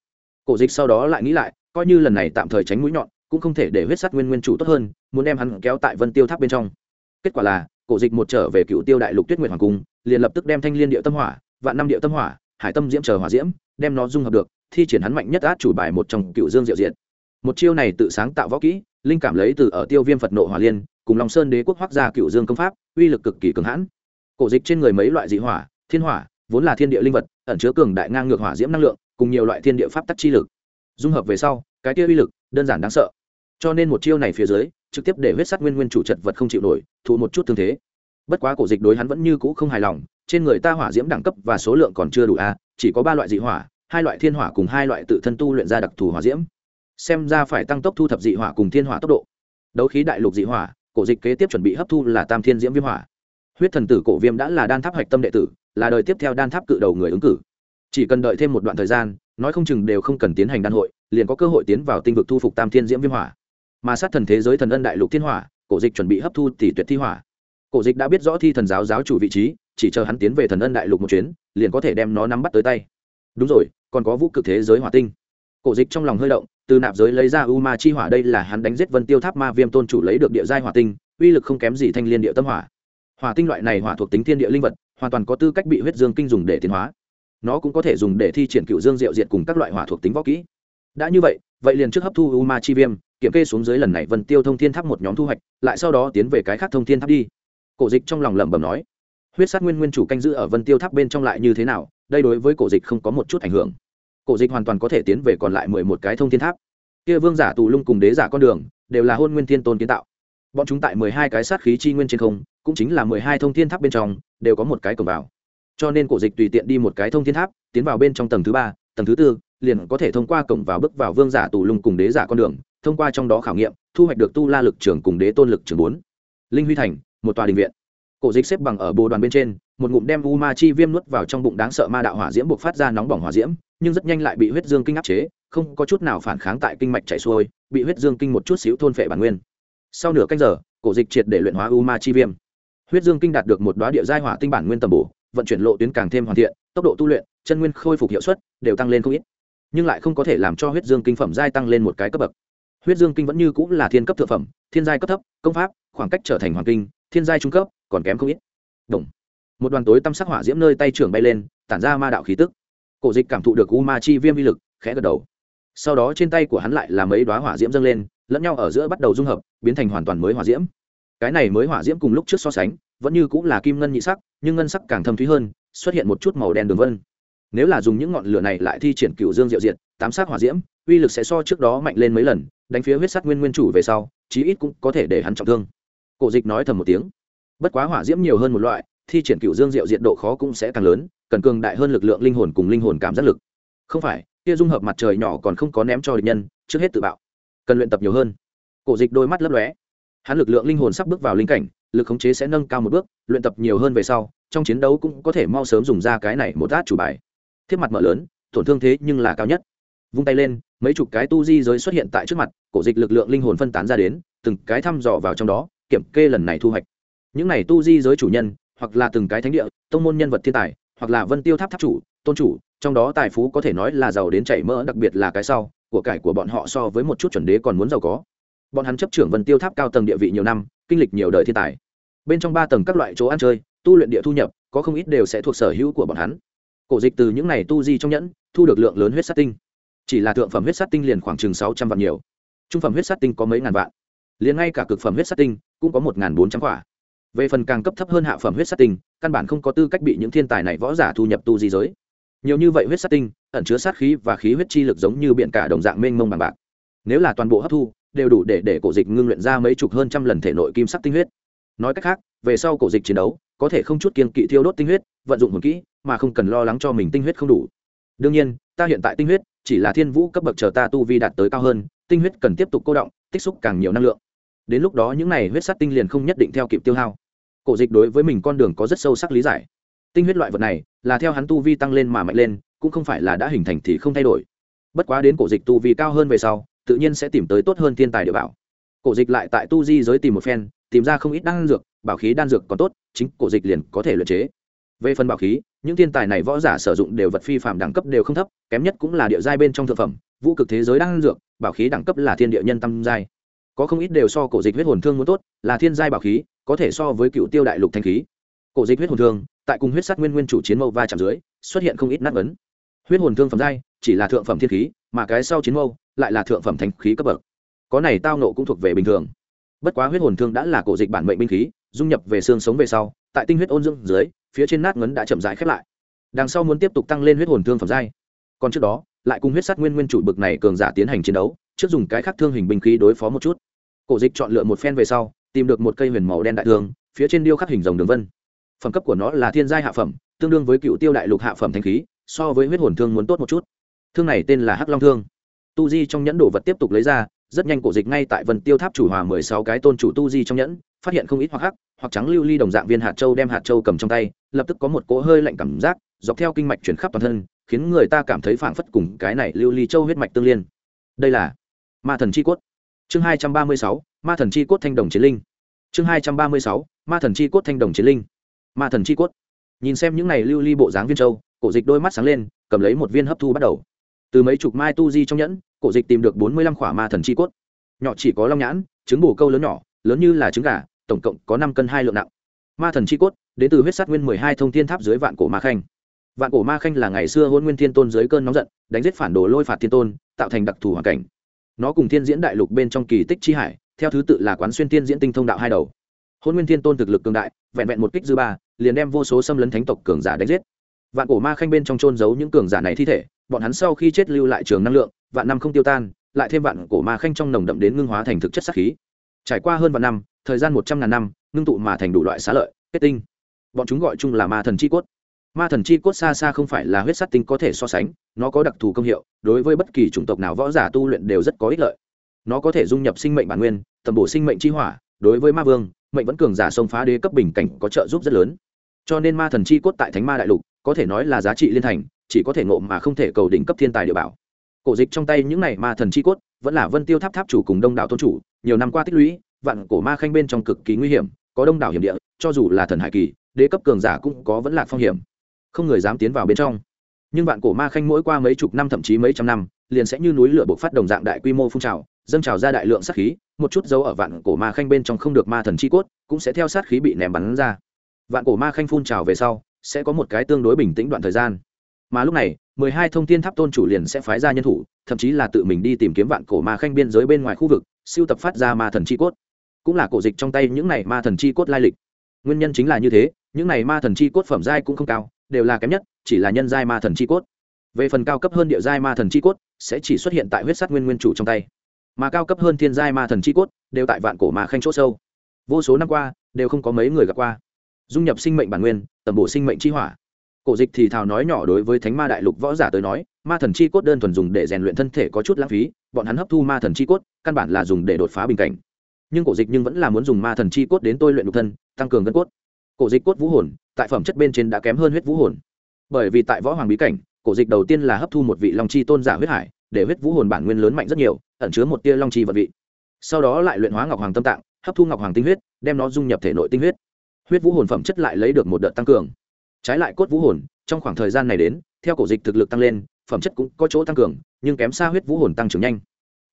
Cổ dịch sau đó lại nghĩ lại, coi như lần này tạm thời tránh mũi nhọn, cũng không thể để huyết sắt nguyên nguyên chủ tốt hơn, muốn đem hắn kéo tại vân tiêu tháp bên trong. Kết quả là, cổ dịch một trở về cựu tiêu đại lục tuyết nguyệt hoàng cung, liền lập tức đem thanh liên điệu tâm hỏa, vạn năm điệu tâm hỏa, hải tâm diễm chờ hỏa diễm, đem nó dung hợp được, thi triển hắn mạnh nhất át chủ bài một trong cựu dương diệu diện một chiêu này tự sáng tạo võ kỹ, linh cảm lấy từ ở tiêu viêm phật nộ hỏa liên cùng long sơn đế quốc hoác gia cựu dương công pháp, uy lực cực kỳ cường hãn. Cổ dịch trên người mấy loại dị hỏa, thiên hỏa, vốn là thiên địa linh vật, ẩn chứa cường đại ngang ngược hỏa diễm năng lượng, cùng nhiều loại thiên địa pháp tắc chi lực. Dung hợp về sau, cái kia uy lực, đơn giản đáng sợ. Cho nên một chiêu này phía dưới, trực tiếp để huyết sát nguyên nguyên chủ chật vật không chịu nổi, thụ một chút thương thế. Bất quá cổ dịch đối hắn vẫn như cũ không hài lòng, trên người ta hỏa diễm đẳng cấp và số lượng còn chưa đủ a à, chỉ có ba loại dị hỏa, hai loại thiên hỏa cùng hai loại tự thân tu luyện ra đặc thù hỏa diễm. Xem ra phải tăng tốc thu thập dị hỏa cùng thiên hỏa tốc độ. Đấu khí đại lục dị hỏa cổ dịch kế tiếp chuẩn bị hấp thu là tam thiên diễm viêm hỏa. Huyết thần tử cổ viêm đã là đan tháp hạch tâm đệ tử, là đời tiếp theo đan tháp cự đầu người ứng cử. Chỉ cần đợi thêm một đoạn thời gian, nói không chừng đều không cần tiến hành đan hội, liền có cơ hội tiến vào tinh vực thu phục tam thiên diễm viêm hỏa. Mà sát thần thế giới thần ân đại lục thiên hỏa, cổ dịch chuẩn bị hấp thu tỷ tuyệt thi hỏa. Cổ dịch đã biết rõ thi thần giáo giáo chủ vị trí, chỉ chờ hắn tiến về thần ân đại lục một chuyến, liền có thể đem nó nắm bắt tới tay. Đúng rồi, còn có vũ cực thế giới hỏa tinh. Cổ dịch trong lòng hơi động từ nạp giới lấy ra u ma chi hỏa đây là hắn đánh giết vân tiêu tháp ma viêm tôn chủ lấy được địa giai hỏa tinh, uy lực không kém gì thanh liên địa tâm hỏa. Hỏa tinh loại này hỏa thuộc tính thiên địa linh vật, hoàn toàn có tư cách bị huyết dương kinh dùng để tiến hóa. Nó cũng có thể dùng để thi triển cựu dương diệu diệt cùng các loại hỏa thuộc tính võ kỹ. Đã như vậy vậy liền trước hấp thu u ma chi viêm, kiểm kê xuống dưới lần này vân tiêu thông thiên tháp một nhóm thu hoạch, lại sau đó tiến về cái khác thông thiên tháp đi. Cổ dịch trong lòng lẩm bẩm nói, huyết sát nguyên nguyên chủ canh giữ ở vân tiêu tháp bên trong lại như thế nào, đây đối với cổ dịch không có một chút ảnh hưởng cổ dịch hoàn toàn có thể tiến về còn lại mười một cái thông thiên tháp. Kia vương giả tù lung cùng đế giả con đường, đều là hôn nguyên thiên tôn kiến tạo. Bọn chúng tại mười hai cái sát khí chi nguyên trên không, cũng chính là mười hai thông thiên tháp bên trong, đều có một cái cổng vào. Cho nên cổ dịch tùy tiện đi một cái thông thiên tháp, tiến vào bên trong tầng thứ ba, tầng thứ tư, liền có thể thông qua cổng vào bước vào vương giả tù lung cùng đế giả con đường, thông qua trong đó khảo nghiệm, thu hoạch được tu la lực trưởng cùng đế tôn lực trưởng bốn. Linh huy thành, một tòa đình viện. Cổ dịch xếp bằng ở bồ đoàn bên trên, một ngụm đem u ma chi viêm nuốt vào trong bụng đáng sợ ma đạo hỏa diễm buộc phát ra nóng bỏng hỏa diễm nhưng rất nhanh lại bị huyết dương kinh áp chế, không có chút nào phản kháng tại kinh mạch chạy xuôi, bị huyết dương kinh một chút xíu thôn phệ bản nguyên. Sau nửa canh giờ, cổ dịch triệt để luyện hóa u ma chi viêm. Huyết dương kinh đạt được một đoá địa giai hỏa tinh bản nguyên tầm bổ, vận chuyển lộ tuyến càng thêm hoàn thiện, tốc độ tu luyện, chân nguyên khôi phục hiệu suất đều tăng lên không ít, nhưng lại không có thể làm cho huyết dương kinh phẩm giai tăng lên một cái cấp bậc. Huyết dương kinh vẫn như cũng là thiên cấp thượng phẩm, thiên giai cấp thấp, công pháp, khoảng cách trở thành hoàng kinh, thiên giai trung cấp còn kém không ít. Đồng. một đoàn tối tăm sắc hỏa diễm nơi tay trưởng bay lên, tản ra ma đạo khí tức cổ dịch cảm thụ được u ma chi viêm vi lực, khẽ gật đầu. Sau đó trên tay của hắn lại là mấy đoá hỏa diễm dâng lên, lẫn nhau ở giữa bắt đầu dung hợp, biến thành hoàn toàn mới hỏa diễm. Cái này mới hỏa diễm cùng lúc trước so sánh, vẫn như cũng là kim ngân nhị sắc, nhưng ngân sắc càng thâm thúy hơn, xuất hiện một chút màu đen đường vân. Nếu là dùng những ngọn lửa này lại thi triển cựu dương diệu diện tám sát hỏa diễm, uy lực sẽ so trước đó mạnh lên mấy lần, đánh phía huyết sắc nguyên nguyên chủ về sau, chí ít cũng có thể để hắn trọng thương. Cổ dịch nói thầm một tiếng. Bất quá hỏa diễm nhiều hơn một loại, thi triển cựu dương diệu diện độ khó cũng sẽ càng lớn cần cường đại hơn lực lượng linh hồn cùng linh hồn cảm giác lực. Không phải, kia dung hợp mặt trời nhỏ còn không có ném cho địch nhân, trước hết tự bạo. Cần luyện tập nhiều hơn. Cổ dịch đôi mắt lấp lóe. Hắn lực lượng linh hồn sắp bước vào linh cảnh, lực khống chế sẽ nâng cao một bước, luyện tập nhiều hơn về sau, trong chiến đấu cũng có thể mau sớm dùng ra cái này một át chủ bài. Thiết mặt mở lớn, tổn thương thế nhưng là cao nhất. Vung tay lên, mấy chục cái tu di giới xuất hiện tại trước mặt, cổ dịch lực lượng linh hồn phân tán ra đến, từng cái thăm dò vào trong đó, kiểm kê lần này thu hoạch. Những này tu di giới chủ nhân, hoặc là từng cái thánh địa, tông môn nhân vật thiên tài hoặc là vân tiêu tháp tháp chủ, tôn chủ, trong đó tài phú có thể nói là giàu đến chảy mỡ, đặc biệt là cái sau, của cải của bọn họ so với một chút chuẩn đế còn muốn giàu có. Bọn hắn chấp trưởng vân tiêu tháp cao tầng địa vị nhiều năm, kinh lịch nhiều đời thiên tài. Bên trong ba tầng các loại chỗ ăn chơi, tu luyện địa thu nhập, có không ít đều sẽ thuộc sở hữu của bọn hắn. Cổ dịch từ những này tu di trong nhẫn, thu được lượng lớn huyết sát tinh. Chỉ là thượng phẩm huyết sát tinh liền khoảng chừng sáu trăm vạn nhiều. Trung phẩm huyết sát tinh có mấy ngàn vạn. Liền ngay cả cực phẩm huyết sát tinh cũng có một bốn trăm quả về phần càng cấp thấp hơn hạ phẩm huyết sát tinh, căn bản không có tư cách bị những thiên tài này võ giả thu nhập tu di giới. Nhiều như vậy huyết sát tinh, ẩn chứa sát khí và khí huyết chi lực giống như biện cả đồng dạng mênh mông bằng bạc. Nếu là toàn bộ hấp thu, đều đủ để để cổ dịch ngưng luyện ra mấy chục hơn trăm lần thể nội kim sắc tinh huyết. Nói cách khác, về sau cổ dịch chiến đấu, có thể không chút kiên kỵ thiêu đốt tinh huyết, vận dụng hồn kỹ, mà không cần lo lắng cho mình tinh huyết không đủ. Đương nhiên, ta hiện tại tinh huyết, chỉ là thiên vũ cấp bậc chờ ta tu vi đạt tới cao hơn, tinh huyết cần tiếp tục cô động, tích xúc càng nhiều năng lượng. Đến lúc đó những này huyết sắt tinh liền không nhất định theo kịp tiêu hao cổ dịch đối với mình con đường có rất sâu sắc lý giải. Tinh huyết loại vật này là theo hắn tu vi tăng lên mà mạnh lên, cũng không phải là đã hình thành thì không thay đổi. Bất quá đến cổ dịch tu vi cao hơn về sau, tự nhiên sẽ tìm tới tốt hơn thiên tài địa bảo. Cổ dịch lại tại tu di giới tìm một phen, tìm ra không ít đan dược, bảo khí đan dược còn tốt, chính cổ dịch liền có thể luyện chế. Về phần bảo khí, những thiên tài này võ giả sử dụng đều vật phi phạm đẳng cấp đều không thấp, kém nhất cũng là địa giai bên trong thực phẩm, vũ cực thế giới đan dược, bảo khí đẳng cấp là thiên địa nhân tâm giai. Có không ít đều so cổ dịch huyết hồn thương muốn tốt, là thiên giai bảo khí có thể so với cựu tiêu đại lục thanh khí. Cổ dịch huyết hồn thương, tại cùng huyết sát nguyên nguyên chủ chiến mâu va chạm dưới, xuất hiện không ít nát ấn. Huyết hồn thương phẩm giai, chỉ là thượng phẩm thiên khí, mà cái sau chiến mâu lại là thượng phẩm thanh khí cấp bậc. Có này tao nộ cũng thuộc về bình thường. Bất quá huyết hồn thương đã là cổ dịch bản mệnh binh khí, dung nhập về xương sống về sau, tại tinh huyết ôn dưỡng dưới, phía trên nát ngấn đã chậm rãi khép lại. Đằng sau muốn tiếp tục tăng lên huyết hồn thương phẩm giai. Còn trước đó, lại cùng huyết sát nguyên nguyên chủ bực này cường giả tiến hành chiến đấu, trước dùng cái khác thương hình binh khí đối phó một chút. Cổ dịch chọn lựa một phen về sau tìm được một cây huyền màu đen đại thương, phía trên điêu khắc hình rồng đường vân. Phẩm cấp của nó là thiên giai hạ phẩm, tương đương với cựu tiêu đại lục hạ phẩm thanh khí, so với huyết hồn thương muốn tốt một chút. Thương này tên là hắc long thương. Tu di trong nhẫn đồ vật tiếp tục lấy ra, rất nhanh cổ dịch ngay tại vân tiêu tháp chủ hòa mười sáu cái tôn chủ tu di trong nhẫn, phát hiện không ít hoặc hắc hoặc trắng lưu ly đồng dạng viên hạt châu đem hạt châu cầm trong tay, lập tức có một cỗ hơi lạnh cảm giác, dọc theo kinh mạch chuyển khắp toàn thân, khiến người ta cảm thấy phảng phất cùng cái này lưu ly châu huyết mạch tương liên. Đây là ma thần chi cốt. Chương hai trăm ba mươi sáu ma thần chi cốt thanh đồng chiến linh. Chương hai trăm ba mươi sáu, ma thần chi cốt thanh đồng chiến linh. Ma thần chi cốt. Nhìn xem những này lưu ly bộ dáng viên châu, cổ dịch đôi mắt sáng lên, cầm lấy một viên hấp thu bắt đầu. Từ mấy chục mai tu di trong nhẫn, cổ dịch tìm được bốn mươi lăm khỏa ma thần chi cốt. Nhỏ chỉ có long nhãn, trứng bù câu lớn nhỏ, lớn như là trứng gà, tổng cộng có năm cân hai lượng nặng. Ma thần chi cốt, đến từ huyết sát nguyên mười hai thông thiên tháp dưới vạn cổ ma khanh. Vạn cổ ma khanh là ngày xưa hôn nguyên thiên tôn dưới cơn nóng giận, đánh giết phản đồ lôi phạt thiên tôn, tạo thành đặc thù hoàn cảnh. Nó cùng thiên diễn đại lục bên trong kỳ tích chi hải theo thứ tự là quán xuyên tiên diễn tinh thông đạo hai đầu. Hôn nguyên thiên tôn thực lực cường đại, vẹn vẹn một kích dư ba, liền đem vô số xâm lấn thánh tộc cường giả đánh giết. Vạn cổ ma khanh bên trong trôn giấu những cường giả này thi thể, bọn hắn sau khi chết lưu lại trường năng lượng, vạn năm không tiêu tan, lại thêm vạn cổ ma khanh trong nồng đậm đến ngưng hóa thành thực chất sắc khí. Trải qua hơn vạn năm, thời gian một trăm ngàn năm, ngưng tụ mà thành đủ loại xá lợi, kết tinh. Bọn chúng gọi chung là ma thần chi cốt. Ma thần chi cốt xa xa không phải là huyết sắt tinh có thể so sánh, nó có đặc thù công hiệu, đối với bất kỳ chủng tộc nào võ giả tu luyện đều rất có ích lợi nó có thể dung nhập sinh mệnh bản nguyên, tầm bổ sinh mệnh chi hỏa, đối với ma vương, mệnh vẫn cường giả xông phá đế cấp bình cảnh có trợ giúp rất lớn. Cho nên ma thần chi cốt tại thánh ma đại lục, có thể nói là giá trị liên thành, chỉ có thể ngộ mà không thể cầu đỉnh cấp thiên tài địa bảo. Cổ dịch trong tay những này ma thần chi cốt, vẫn là vân tiêu tháp tháp chủ cùng đông đảo tôn chủ, nhiều năm qua tích lũy, vạn cổ ma khanh bên trong cực kỳ nguy hiểm, có đông đảo hiểm địa, cho dù là thần hải kỳ, đế cấp cường giả cũng có vẫn lạc phong hiểm. Không người dám tiến vào bên trong. Nhưng vạn cổ ma khanh mỗi qua mấy chục năm, thậm chí mấy trăm năm, liền sẽ như núi lửa bộc phát đồng dạng đại quy mô phun trào dâng trào ra đại lượng sát khí, một chút dấu ở vạn cổ ma khanh bên trong không được ma thần chi cốt, cũng sẽ theo sát khí bị ném bắn ra. Vạn cổ ma khanh phun trào về sau, sẽ có một cái tương đối bình tĩnh đoạn thời gian. Mà lúc này, mười hai thông tin tháp tôn chủ liền sẽ phái ra nhân thủ, thậm chí là tự mình đi tìm kiếm vạn cổ ma khanh biên giới bên ngoài khu vực, siêu tập phát ra ma thần chi cốt. Cũng là cổ dịch trong tay những này ma thần chi cốt lai lịch. Nguyên nhân chính là như thế, những này ma thần chi cốt phẩm giai cũng không cao, đều là kém nhất, chỉ là nhân giai ma thần chi cốt. Về phần cao cấp hơn địa giai ma thần chi cốt, sẽ chỉ xuất hiện tại huyết sát nguyên nguyên chủ trong tay mà cao cấp hơn thiên giai ma thần chi cốt đều tại vạn cổ ma khanh chỗ sâu. Vô số năm qua, đều không có mấy người gặp qua. Dung nhập sinh mệnh bản nguyên tầm bổ sinh mệnh chi hỏa. Cổ dịch thì thào nói nhỏ đối với thánh ma đại lục võ giả tới nói, ma thần chi cốt đơn thuần dùng để rèn luyện thân thể có chút lãng phí, bọn hắn hấp thu ma thần chi cốt, căn bản là dùng để đột phá bình cảnh. Nhưng cổ dịch nhưng vẫn là muốn dùng ma thần chi cốt đến tôi luyện nhục thân, tăng cường gân cốt. Cổ dịch cốt vũ hồn, tại phẩm chất bên trên đã kém hơn huyết vũ hồn. Bởi vì tại võ hoàng bí cảnh, cổ dịch đầu tiên là hấp thu một vị long chi tôn giả huyết hải để huyết vũ hồn bản nguyên lớn mạnh rất nhiều, ẩn chứa một tia long chi vật vị. Sau đó lại luyện hóa ngọc hoàng tâm tạng, hấp thu ngọc hoàng tinh huyết, đem nó dung nhập thể nội tinh huyết. Huyết vũ hồn phẩm chất lại lấy được một đợt tăng cường. Trái lại cốt vũ hồn, trong khoảng thời gian này đến, theo cổ dịch thực lực tăng lên, phẩm chất cũng có chỗ tăng cường, nhưng kém xa huyết vũ hồn tăng trưởng nhanh.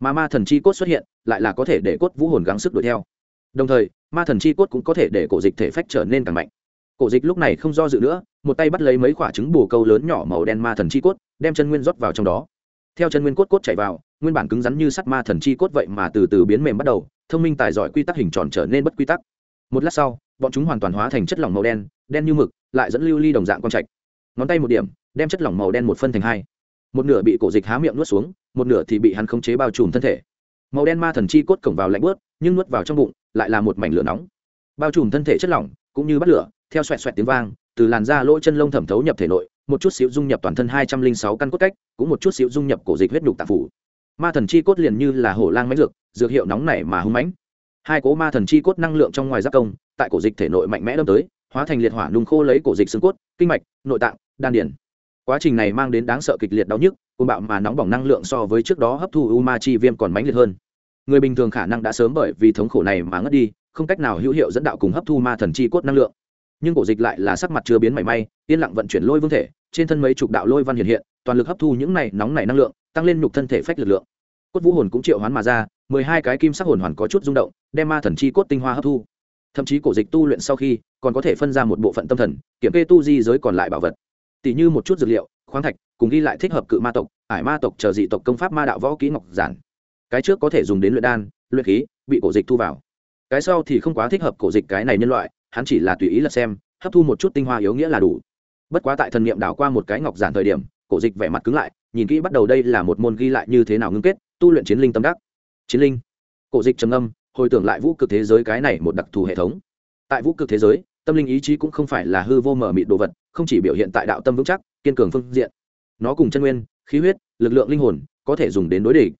Mà ma thần chi cốt xuất hiện, lại là có thể để cốt vũ hồn gắng sức đuổi theo. Đồng thời, ma thần chi cốt cũng có thể để cổ dịch thể phách trở nên càng mạnh. Cổ dịch lúc này không do dự nữa, một tay bắt lấy mấy quả trứng bù câu lớn nhỏ màu đen ma thần chi cốt, đem chân nguyên rót vào trong đó theo chân nguyên cốt cốt chạy vào, nguyên bản cứng rắn như sắt ma thần chi cốt vậy mà từ từ biến mềm bắt đầu, thông minh tài giỏi quy tắc hình tròn trở nên bất quy tắc. Một lát sau, bọn chúng hoàn toàn hóa thành chất lỏng màu đen đen như mực, lại dẫn lưu ly đồng dạng quang trạch. Ngón tay một điểm, đem chất lỏng màu đen một phân thành hai. Một nửa bị cổ dịch há miệng nuốt xuống, một nửa thì bị hắn khống chế bao trùm thân thể. Màu đen ma thần chi cốt cổng vào lạnh bớt nhưng nuốt vào trong bụng, lại là một mảnh lửa nóng. Bao trùm thân thể chất lỏng, cũng như bắt lửa, theo xoẹt xoẹt tiếng vang, từ làn da lỗ chân lông thẩm thấu nhập thể nội một chút xíu dung nhập toàn thân hai trăm linh sáu căn cốt cách, cũng một chút xíu dung nhập cổ dịch huyết nhục tạp phủ. Ma thần chi cốt liền như là hổ lang mánh dược dược hiệu nóng nảy mà hung mãnh. Hai cố ma thần chi cốt năng lượng trong ngoài giáp công, tại cổ dịch thể nội mạnh mẽ đâm tới, hóa thành liệt hỏa nung khô lấy cổ dịch xương cốt, kinh mạch, nội tạng, đan điển quá trình này mang đến đáng sợ kịch liệt đau nhức côn bạo mà nóng bỏng năng lượng so với trước đó hấp thu u ma chi viêm còn mãnh liệt hơn. Người bình thường khả năng đã sớm bởi vì thống khổ này mà ngất đi, không cách nào hữu hiệu dẫn đạo cùng hấp thu ma thần chi cốt năng lượng nhưng cổ dịch lại là sắc mặt chưa biến mảy may, yên lặng vận chuyển lôi vương thể, trên thân mấy chục đạo lôi văn hiện hiện, toàn lực hấp thu những này nóng này năng lượng, tăng lên nhục thân thể phách lực lượng. Cốt vũ hồn cũng triệu hoán mà ra, mười hai cái kim sắc hồn hoàn có chút rung động, đem ma thần chi cốt tinh hoa hấp thu. Thậm chí cổ dịch tu luyện sau khi, còn có thể phân ra một bộ phận tâm thần, kiểm kê tu di giới còn lại bảo vật. Tỷ như một chút dược liệu, khoáng thạch, cùng ghi lại thích hợp cự ma tộc, ải ma tộc chờ dị tộc công pháp ma đạo võ kỹ ngọc giản. Cái trước có thể dùng đến luyện đan, luyện khí, bị cổ dịch thu vào. Cái sau thì không quá thích hợp cổ dịch cái này nhân loại hắn chỉ là tùy ý là xem, hấp thu một chút tinh hoa yếu nghĩa là đủ. Bất quá tại thần niệm đảo qua một cái ngọc giản thời điểm, cổ dịch vẻ mặt cứng lại, nhìn kỹ bắt đầu đây là một môn ghi lại như thế nào ngưng kết, tu luyện chiến linh tâm đắc. Chiến linh. Cổ dịch trầm âm hồi tưởng lại vũ cực thế giới cái này một đặc thù hệ thống. Tại vũ cực thế giới, tâm linh ý chí cũng không phải là hư vô mở mịt đồ vật, không chỉ biểu hiện tại đạo tâm vững chắc, kiên cường phương diện. Nó cùng chân nguyên, khí huyết, lực lượng linh hồn, có thể dùng đến đối địch.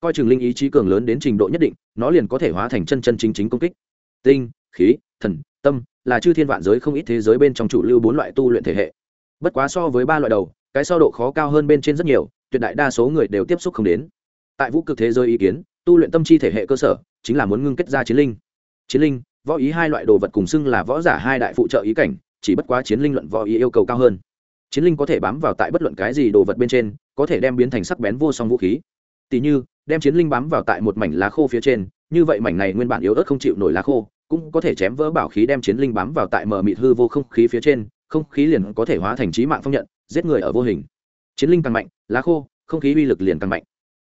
Coi chừng linh ý chí cường lớn đến trình độ nhất định, nó liền có thể hóa thành chân chân chính chính công kích. Tinh, khí thần, tâm, là chư thiên vạn giới không ít thế giới bên trong chủ lưu bốn loại tu luyện thể hệ. Bất quá so với ba loại đầu, cái so độ khó cao hơn bên trên rất nhiều, tuyệt đại đa số người đều tiếp xúc không đến. Tại vũ cực thế giới ý kiến, tu luyện tâm chi thể hệ cơ sở, chính là muốn ngưng kết ra chiến linh. Chiến linh, võ ý hai loại đồ vật cùng xưng là võ giả hai đại phụ trợ ý cảnh, chỉ bất quá chiến linh luận võ ý yêu cầu cao hơn. Chiến linh có thể bám vào tại bất luận cái gì đồ vật bên trên, có thể đem biến thành sắc bén vô song vũ khí. Tỷ như, đem chiến linh bám vào tại một mảnh lá khô phía trên, như vậy mảnh này nguyên bản yếu ớt không chịu nổi lá khô cũng có thể chém vỡ bảo khí đem chiến linh bám vào tại mờ mịt hư vô không khí phía trên, không khí liền có thể hóa thành trí mạng phong nhận, giết người ở vô hình. Chiến linh càng mạnh, lá khô, không khí uy lực liền càng mạnh.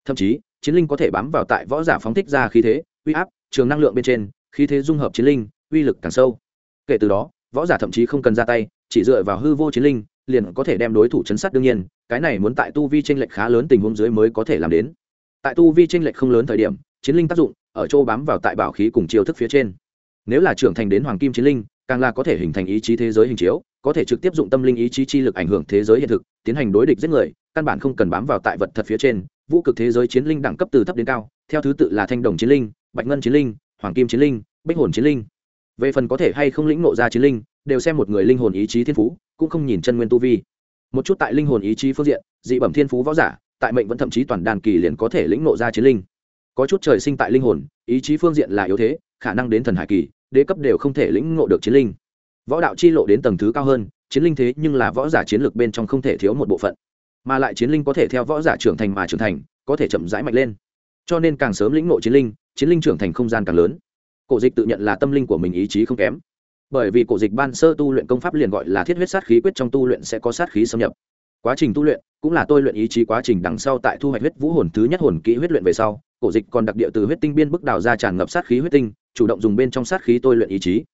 Thậm chí, chiến linh có thể bám vào tại võ giả phóng thích ra khí thế, uy áp, trường năng lượng bên trên, khí thế dung hợp chiến linh, uy lực càng sâu. Kể từ đó, võ giả thậm chí không cần ra tay, chỉ dựa vào hư vô chiến linh, liền có thể đem đối thủ chấn sát đương nhiên, cái này muốn tại tu vi tranh lệch khá lớn tình huống dưới mới có thể làm đến. Tại tu vi tranh lệch không lớn thời điểm, chiến linh tác dụng ở chỗ bám vào tại bảo khí cùng chiêu thức phía trên nếu là trưởng thành đến hoàng kim chiến linh, càng là có thể hình thành ý chí thế giới hình chiếu, có thể trực tiếp dụng tâm linh ý chí chi lực ảnh hưởng thế giới hiện thực, tiến hành đối địch giết người, căn bản không cần bám vào tại vật thật phía trên. Vũ cực thế giới chiến linh đẳng cấp từ thấp đến cao, theo thứ tự là thanh đồng chiến linh, bạch ngân chiến linh, hoàng kim chiến linh, bích hồn chiến linh. Về phần có thể hay không lĩnh nộ ra chiến linh, đều xem một người linh hồn ý chí thiên phú, cũng không nhìn chân nguyên tu vi. Một chút tại linh hồn ý chí phương diện, dị bẩm thiên phú võ giả, tại mệnh vẫn thậm chí toàn đàn kỳ liền có thể lĩnh nộ ra chiến linh. Có chút trời sinh tại linh hồn ý chí phương diện là yếu thế, khả năng đến thần hải kỳ, đế cấp đều không thể lĩnh ngộ được chiến linh. Võ đạo chi lộ đến tầng thứ cao hơn, chiến linh thế nhưng là võ giả chiến lược bên trong không thể thiếu một bộ phận. Mà lại chiến linh có thể theo võ giả trưởng thành mà trưởng thành, có thể chậm rãi mạnh lên. Cho nên càng sớm lĩnh ngộ chiến linh chiến linh trưởng thành không gian càng lớn. Cổ dịch tự nhận là tâm linh của mình ý chí không kém. Bởi vì cổ dịch ban sơ tu luyện công pháp liền gọi là thiết huyết sát khí quyết trong tu luyện sẽ có sát khí xâm nhập quá trình tu luyện cũng là tôi luyện ý chí quá trình đằng sau tại thu hoạch huyết vũ hồn thứ nhất hồn kỹ huyết luyện về sau, cổ dịch còn đặc địa từ huyết tinh biên bức đào ra tràn ngập sát khí huyết tinh, chủ động dùng bên trong sát khí tôi luyện ý chí.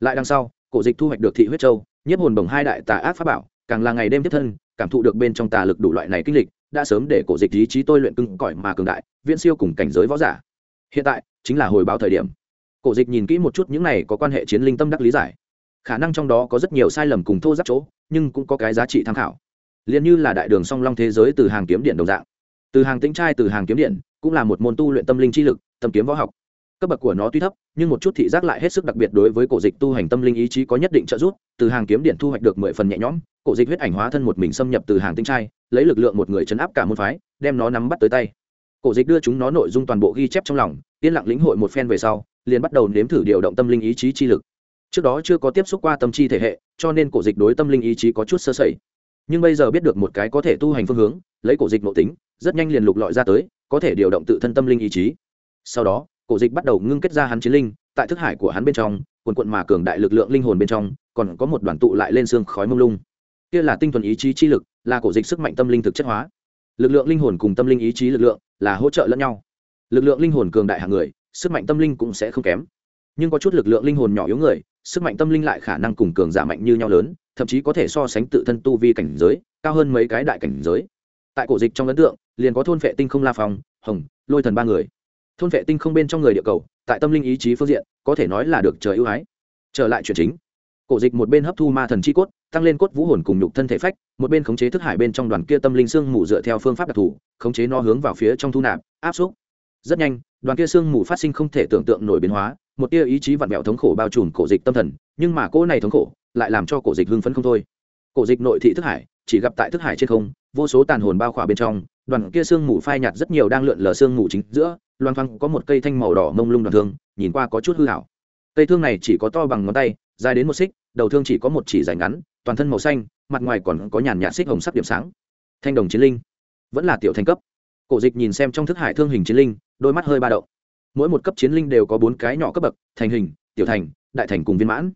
Lại đằng sau, cổ dịch thu hoạch được thị huyết châu nhất hồn bồng hai đại tà ác pháp bảo, càng là ngày đêm tiếp thân, cảm thụ được bên trong tà lực đủ loại này kinh lịch, đã sớm để cổ dịch ý chí tôi luyện cưng cỏi mà cường đại, viễn siêu cùng cảnh giới võ giả. Hiện tại, chính là hồi báo thời điểm. Cổ dịch nhìn kỹ một chút những này có quan hệ chiến linh tâm đắc lý giải. Khả năng trong đó có rất nhiều sai lầm cùng thô giáp chỗ, nhưng cũng có cái giá trị tham khảo liền như là đại đường song long thế giới từ hàng kiếm điện đồng dạng. Từ hàng tĩnh trai, từ hàng kiếm điện, cũng là một môn tu luyện tâm linh chi lực, tâm kiếm võ học. Cấp bậc của nó tuy thấp, nhưng một chút thị giác lại hết sức đặc biệt đối với cổ dịch tu hành tâm linh ý chí có nhất định trợ giúp. Từ hàng kiếm điện thu hoạch được mười phần nhẹ nhõm, cổ dịch huyết ảnh hóa thân một mình xâm nhập từ hàng tinh trai, lấy lực lượng một người chấn áp cả môn phái, đem nó nắm bắt tới tay. Cổ dịch đưa chúng nó nội dung toàn bộ ghi chép trong lòng, yên lặng lĩnh hội một phen về sau, liền bắt đầu nếm thử điều động tâm linh ý chí chi lực. Trước đó chưa có tiếp xúc qua tâm chi thể hệ, cho nên cổ dịch đối tâm linh ý chí có chút sơ sẩy nhưng bây giờ biết được một cái có thể tu hành phương hướng, lấy cổ dịch nội tính, rất nhanh liền lục lọi ra tới, có thể điều động tự thân tâm linh ý chí. Sau đó, cổ dịch bắt đầu ngưng kết ra hắn chiến linh, tại thức hải của hắn bên trong, quần quận mà cường đại lực lượng linh hồn bên trong, còn có một đoàn tụ lại lên xương khói mông lung. Kia là tinh thuần ý chí chi lực, là cổ dịch sức mạnh tâm linh thực chất hóa. Lực lượng linh hồn cùng tâm linh ý chí lực lượng là hỗ trợ lẫn nhau. Lực lượng linh hồn cường đại hàng người, sức mạnh tâm linh cũng sẽ không kém. Nhưng có chút lực lượng linh hồn nhỏ yếu người, sức mạnh tâm linh lại khả năng cùng cường giả mạnh như nhau lớn thậm chí có thể so sánh tự thân tu vi cảnh giới, cao hơn mấy cái đại cảnh giới. Tại cổ dịch trong ấn tượng, liền có thôn vệ tinh không la phong, hồng, lôi thần ba người. Thôn vệ tinh không bên trong người địa cầu, tại tâm linh ý chí phương diện, có thể nói là được trời ưu ái. Trở lại chuyện chính. Cổ dịch một bên hấp thu ma thần chi cốt, tăng lên cốt vũ hồn cùng nhục thân thể phách, một bên khống chế thức hải bên trong đoàn kia tâm linh xương mù dựa theo phương pháp đặc thù, khống chế nó hướng vào phía trong thu nạp, áp xúc. Rất nhanh, đoàn kia xương mù phát sinh không thể tưởng tượng nổi biến hóa, một tia ý chí vặn vẹo thống khổ bao trùm cổ dịch tâm thần, nhưng mà cỗ này thống khổ lại làm cho cổ dịch hưng phấn không thôi. Cổ dịch nội thị thức hải, chỉ gặp tại thức hải trên không, vô số tàn hồn bao khỏa bên trong, đoàn kia xương mù phai nhạt rất nhiều đang lượn lờ xương mù chính giữa loan thoang có một cây thanh màu đỏ mông lung đoàn thương, nhìn qua có chút hư hảo cây thương này chỉ có to bằng ngón tay, dài đến một xích, đầu thương chỉ có một chỉ dài ngắn, toàn thân màu xanh, mặt ngoài còn có nhàn nhạt xích hồng sắc điểm sáng. Thanh đồng chiến linh, vẫn là tiểu thành cấp. Cổ dịch nhìn xem trong thức hải thương hình chiến linh, đôi mắt hơi ba đậu. mỗi một cấp chiến linh đều có bốn cái nhỏ cấp bậc, thành hình, tiểu thành, đại thành cùng viên mãn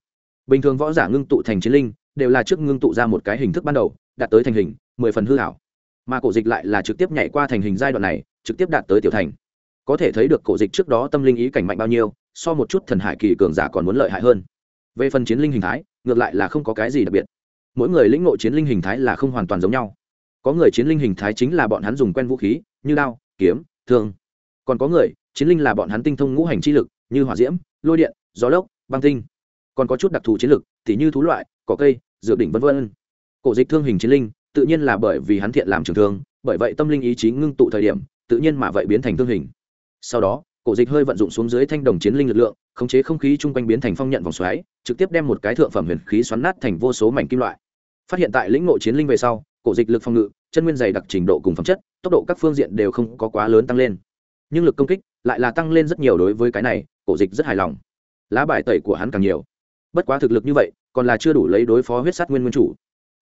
bình thường võ giả ngưng tụ thành chiến linh, đều là trước ngưng tụ ra một cái hình thức ban đầu, đạt tới thành hình, mười phần hư hảo. Mà cổ dịch lại là trực tiếp nhảy qua thành hình giai đoạn này, trực tiếp đạt tới tiểu thành. Có thể thấy được cổ dịch trước đó tâm linh ý cảnh mạnh bao nhiêu, so một chút thần hải kỳ cường giả còn muốn lợi hại hơn. Về phần chiến linh hình thái, ngược lại là không có cái gì đặc biệt. Mỗi người lĩnh ngộ chiến linh hình thái là không hoàn toàn giống nhau. Có người chiến linh hình thái chính là bọn hắn dùng quen vũ khí, như đao, kiếm, thương. Còn có người, chiến linh là bọn hắn tinh thông ngũ hành chi lực, như hỏa diễm, lôi điện, gió lốc, băng tinh còn có chút đặc thù chiến lực t như thú loại, cỏ cây, dược đỉnh v v cổ dịch thương hình chiến linh, tự nhiên là bởi vì hắn thiện làm trường thương, bởi vậy tâm linh ý chí ngưng tụ thời điểm, tự nhiên mà vậy biến thành thương hình. Sau đó, cổ dịch hơi vận dụng xuống dưới thanh đồng chiến linh lực lượng, khống chế không khí chung quanh biến thành phong nhận vòng xoáy, trực tiếp đem một cái thượng phẩm huyền khí xoắn nát thành vô số mảnh kim loại. Phát hiện tại lĩnh ngộ chiến linh về sau, cổ dịch lực phòng ngự, chân nguyên dày đặc trình độ cùng phẩm chất, tốc độ các phương diện đều không có quá lớn tăng lên. Nhưng lực công kích lại là tăng lên rất nhiều đối với cái này, cổ dịch rất hài lòng. Lá bài tẩy của hắn càng nhiều bất quá thực lực như vậy, còn là chưa đủ lấy đối phó huyết sát nguyên nguyên chủ.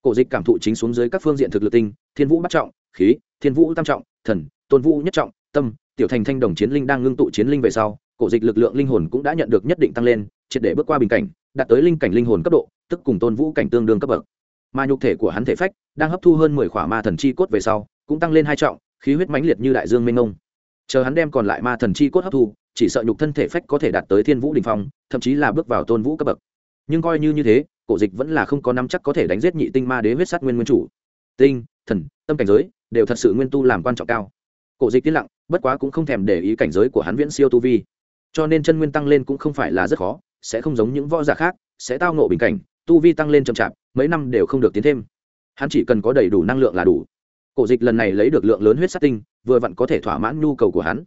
Cổ dịch cảm thụ chính xuống dưới các phương diện thực lực tinh, thiên vũ bắt trọng, khí, thiên vũ tam trọng, thần, tôn vũ nhất trọng, tâm, tiểu thành thanh đồng chiến linh đang ngưng tụ chiến linh về sau, cổ dịch lực lượng linh hồn cũng đã nhận được nhất định tăng lên, triệt để bước qua bình cảnh, đạt tới linh cảnh linh hồn cấp độ, tức cùng tôn vũ cảnh tương đương cấp bậc. Mà nhục thể của hắn thể phách, đang hấp thu hơn mười khỏa ma thần chi cốt về sau, cũng tăng lên hai trọng, khí huyết mãnh liệt như đại dương mênh ngông chờ hắn đem còn lại ma thần chi cốt hấp thu, chỉ sợ nhục thân thể phách có thể đạt tới thiên vũ đình phong, thậm chí là bước vào tôn vũ cấp bậc nhưng coi như như thế, cổ dịch vẫn là không có năm chắc có thể đánh giết nhị tinh ma đế huyết sát nguyên nguyên chủ. Tinh, thần, tâm cảnh giới, đều thật sự nguyên tu làm quan trọng cao. Cổ dịch tiến lặng, bất quá cũng không thèm để ý cảnh giới của hắn viễn siêu tu vi. Cho nên chân nguyên tăng lên cũng không phải là rất khó, sẽ không giống những võ giả khác, sẽ tao nộ bình cảnh, tu vi tăng lên chậm chạp, mấy năm đều không được tiến thêm. Hắn chỉ cần có đầy đủ năng lượng là đủ. Cổ dịch lần này lấy được lượng lớn huyết sát tinh, vừa vặn có thể thỏa mãn nhu cầu của hắn.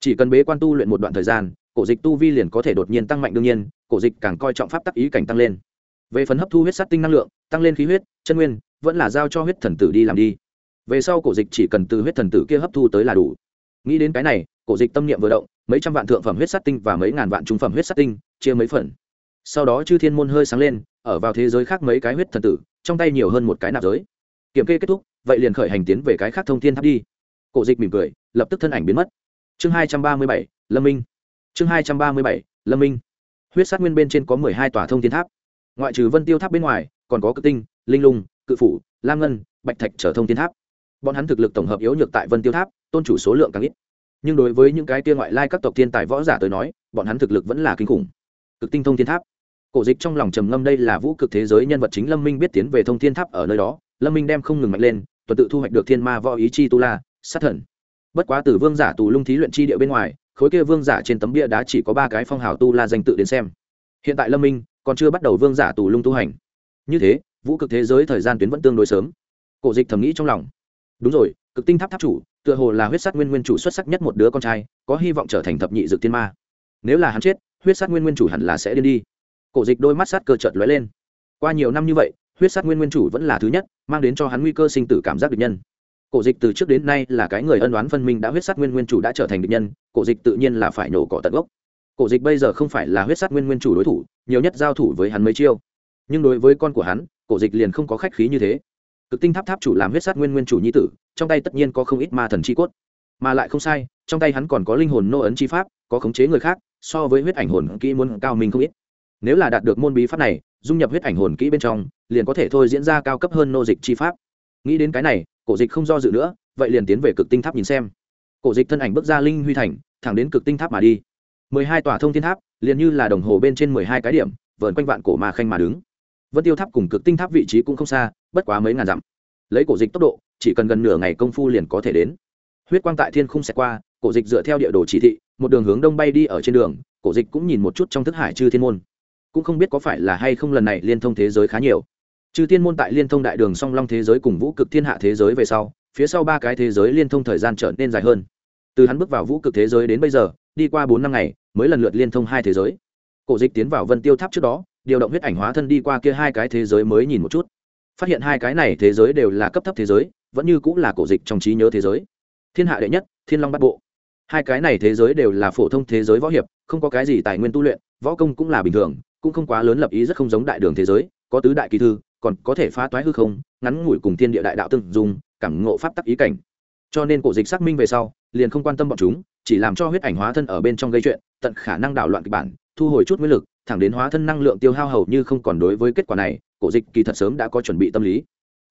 Chỉ cần bế quan tu luyện một đoạn thời gian cổ dịch tu vi liền có thể đột nhiên tăng mạnh đương nhiên, cổ dịch càng coi trọng pháp tắc ý cảnh tăng lên. Về phần hấp thu huyết sát tinh năng lượng, tăng lên khí huyết, chân nguyên, vẫn là giao cho huyết thần tử đi làm đi. Về sau cổ dịch chỉ cần từ huyết thần tử kia hấp thu tới là đủ. Nghĩ đến cái này, cổ dịch tâm niệm vừa động, mấy trăm vạn thượng phẩm huyết sát tinh và mấy ngàn vạn trung phẩm huyết sát tinh, chia mấy phần. Sau đó chư thiên môn hơi sáng lên, ở vào thế giới khác mấy cái huyết thần tử, trong tay nhiều hơn một cái nạp giới. Kiểm kê kết thúc, vậy liền khởi hành tiến về cái khác thông thiên tháp đi. Cổ dịch mỉm cười, lập tức thân ảnh biến mất. Chương hai trăm ba mươi bảy, lâm minh chương hai trăm ba mươi bảy, lâm minh. Huyết sát nguyên bên trên có mười hai tòa thông thiên tháp. Ngoại trừ vân tiêu tháp bên ngoài, còn có cự tinh, linh lung, cự phủ, lam ngân, bạch thạch trở thông thiên tháp. Bọn hắn thực lực tổng hợp yếu nhược tại vân tiêu tháp, tôn chủ số lượng càng ít. Nhưng đối với những cái tia ngoại lai các tộc thiên tài võ giả tới nói, bọn hắn thực lực vẫn là kinh khủng. Cực tinh thông thiên tháp. Cổ dịch trong lòng trầm ngâm đây là vũ cực thế giới nhân vật chính lâm minh biết tiến về thông thiên tháp ở nơi đó. Lâm minh đem không ngừng mạnh lên, tuần tự thu hoạch được thiên ma võ ý chi tu la, sát thần. Bất quá từ vương giả tù lung thí luyện chi địa bên ngoài khối kia vương giả trên tấm bia đá chỉ có ba cái phong hào tu la danh tự đến xem. Hiện tại lâm minh còn chưa bắt đầu vương giả tù lung tu hành. Như thế, vũ cực thế giới thời gian tuyến vẫn tương đối sớm. Cổ dịch thầm nghĩ trong lòng. Đúng rồi, cực tinh tháp tháp chủ, tựa hồ là huyết sát nguyên nguyên chủ xuất sắc nhất một đứa con trai, có hy vọng trở thành thập nhị dược thiên ma. Nếu là hắn chết, huyết sát nguyên nguyên chủ hẳn là sẽ điên đi. Cổ dịch đôi mắt sát cơ trợt lóe lên. Qua nhiều năm như vậy, huyết sát nguyên nguyên chủ vẫn là thứ nhất, mang đến cho hắn nguy cơ sinh tử cảm giác được nhân cổ dịch từ trước đến nay là cái người ân đoán phân minh đã huyết sát nguyên nguyên chủ đã trở thành địch nhân, cổ dịch tự nhiên là phải nổ cỏ tận gốc. Cổ dịch bây giờ không phải là huyết sát nguyên nguyên chủ đối thủ, nhiều nhất giao thủ với hắn mấy chiêu. Nhưng đối với con của hắn, cổ dịch liền không có khách khí như thế. Cực tinh tháp tháp chủ làm huyết sát nguyên nguyên chủ nhi tử, trong tay tất nhiên có không ít ma thần chi cốt. Mà lại không sai, trong tay hắn còn có linh hồn nô ấn chi pháp, có khống chế người khác, so với huyết ảnh hồn kỹ muốn cao minh không ít. Nếu là đạt được môn bí pháp này, dung nhập huyết ảnh hồn kỹ bên trong, liền có thể thôi diễn ra cao cấp hơn nô dịch chi pháp. Nghĩ đến cái này cổ dịch không do dự nữa, vậy liền tiến về cực tinh tháp nhìn xem. Cổ dịch thân ảnh bước ra linh huy thành, thẳng đến cực tinh tháp mà đi. Mười hai tòa thông thiên tháp, liền như là đồng hồ bên trên mười hai cái điểm, vờn quanh vạn cổ mà khanh mà đứng. Vân tiêu tháp cùng cực tinh tháp vị trí cũng không xa, bất quá mấy ngàn dặm. Lấy cổ dịch tốc độ, chỉ cần gần nửa ngày công phu liền có thể đến. Huyết quang tại thiên không xẹt qua, cổ dịch dựa theo địa đồ chỉ thị, một đường hướng đông bay đi ở trên đường, cổ dịch cũng nhìn một chút trong thức hải chư thiên môn. Cũng không biết có phải là hay không lần này liên thông thế giới khá nhiều chư thiên môn tại liên thông đại đường song long thế giới cùng vũ cực thiên hạ thế giới về sau, phía sau ba cái thế giới liên thông thời gian trở nên dài hơn. Từ hắn bước vào vũ cực thế giới đến bây giờ, đi qua bốn năm ngày, mới lần lượt liên thông hai thế giới. Cổ dịch tiến vào vân tiêu tháp trước đó, điều động huyết ảnh hóa thân đi qua kia hai cái thế giới mới nhìn một chút. Phát hiện hai cái này thế giới đều là cấp thấp thế giới, vẫn như cũng là cổ dịch trong trí nhớ thế giới. Thiên hạ đệ nhất, thiên long bắt bộ. Hai cái này thế giới đều là phổ thông thế giới võ hiệp, không có cái gì tài nguyên tu luyện, võ công cũng là bình thường, cũng không quá lớn lập ý rất không giống đại đường thế giới, có tứ đại kỳ thư còn có thể phá toái hư không, ngắn ngủi cùng thiên địa đại đạo tương dùng cảm ngộ pháp tắc ý cảnh. Cho nên cổ dịch xác minh về sau, liền không quan tâm bọn chúng, chỉ làm cho huyết ảnh hóa thân ở bên trong gây chuyện, tận khả năng đảo loạn kịch bản, thu hồi chút nguyên lực, thẳng đến hóa thân năng lượng tiêu hao hầu như không còn đối với kết quả này, cổ dịch kỳ thật sớm đã có chuẩn bị tâm lý.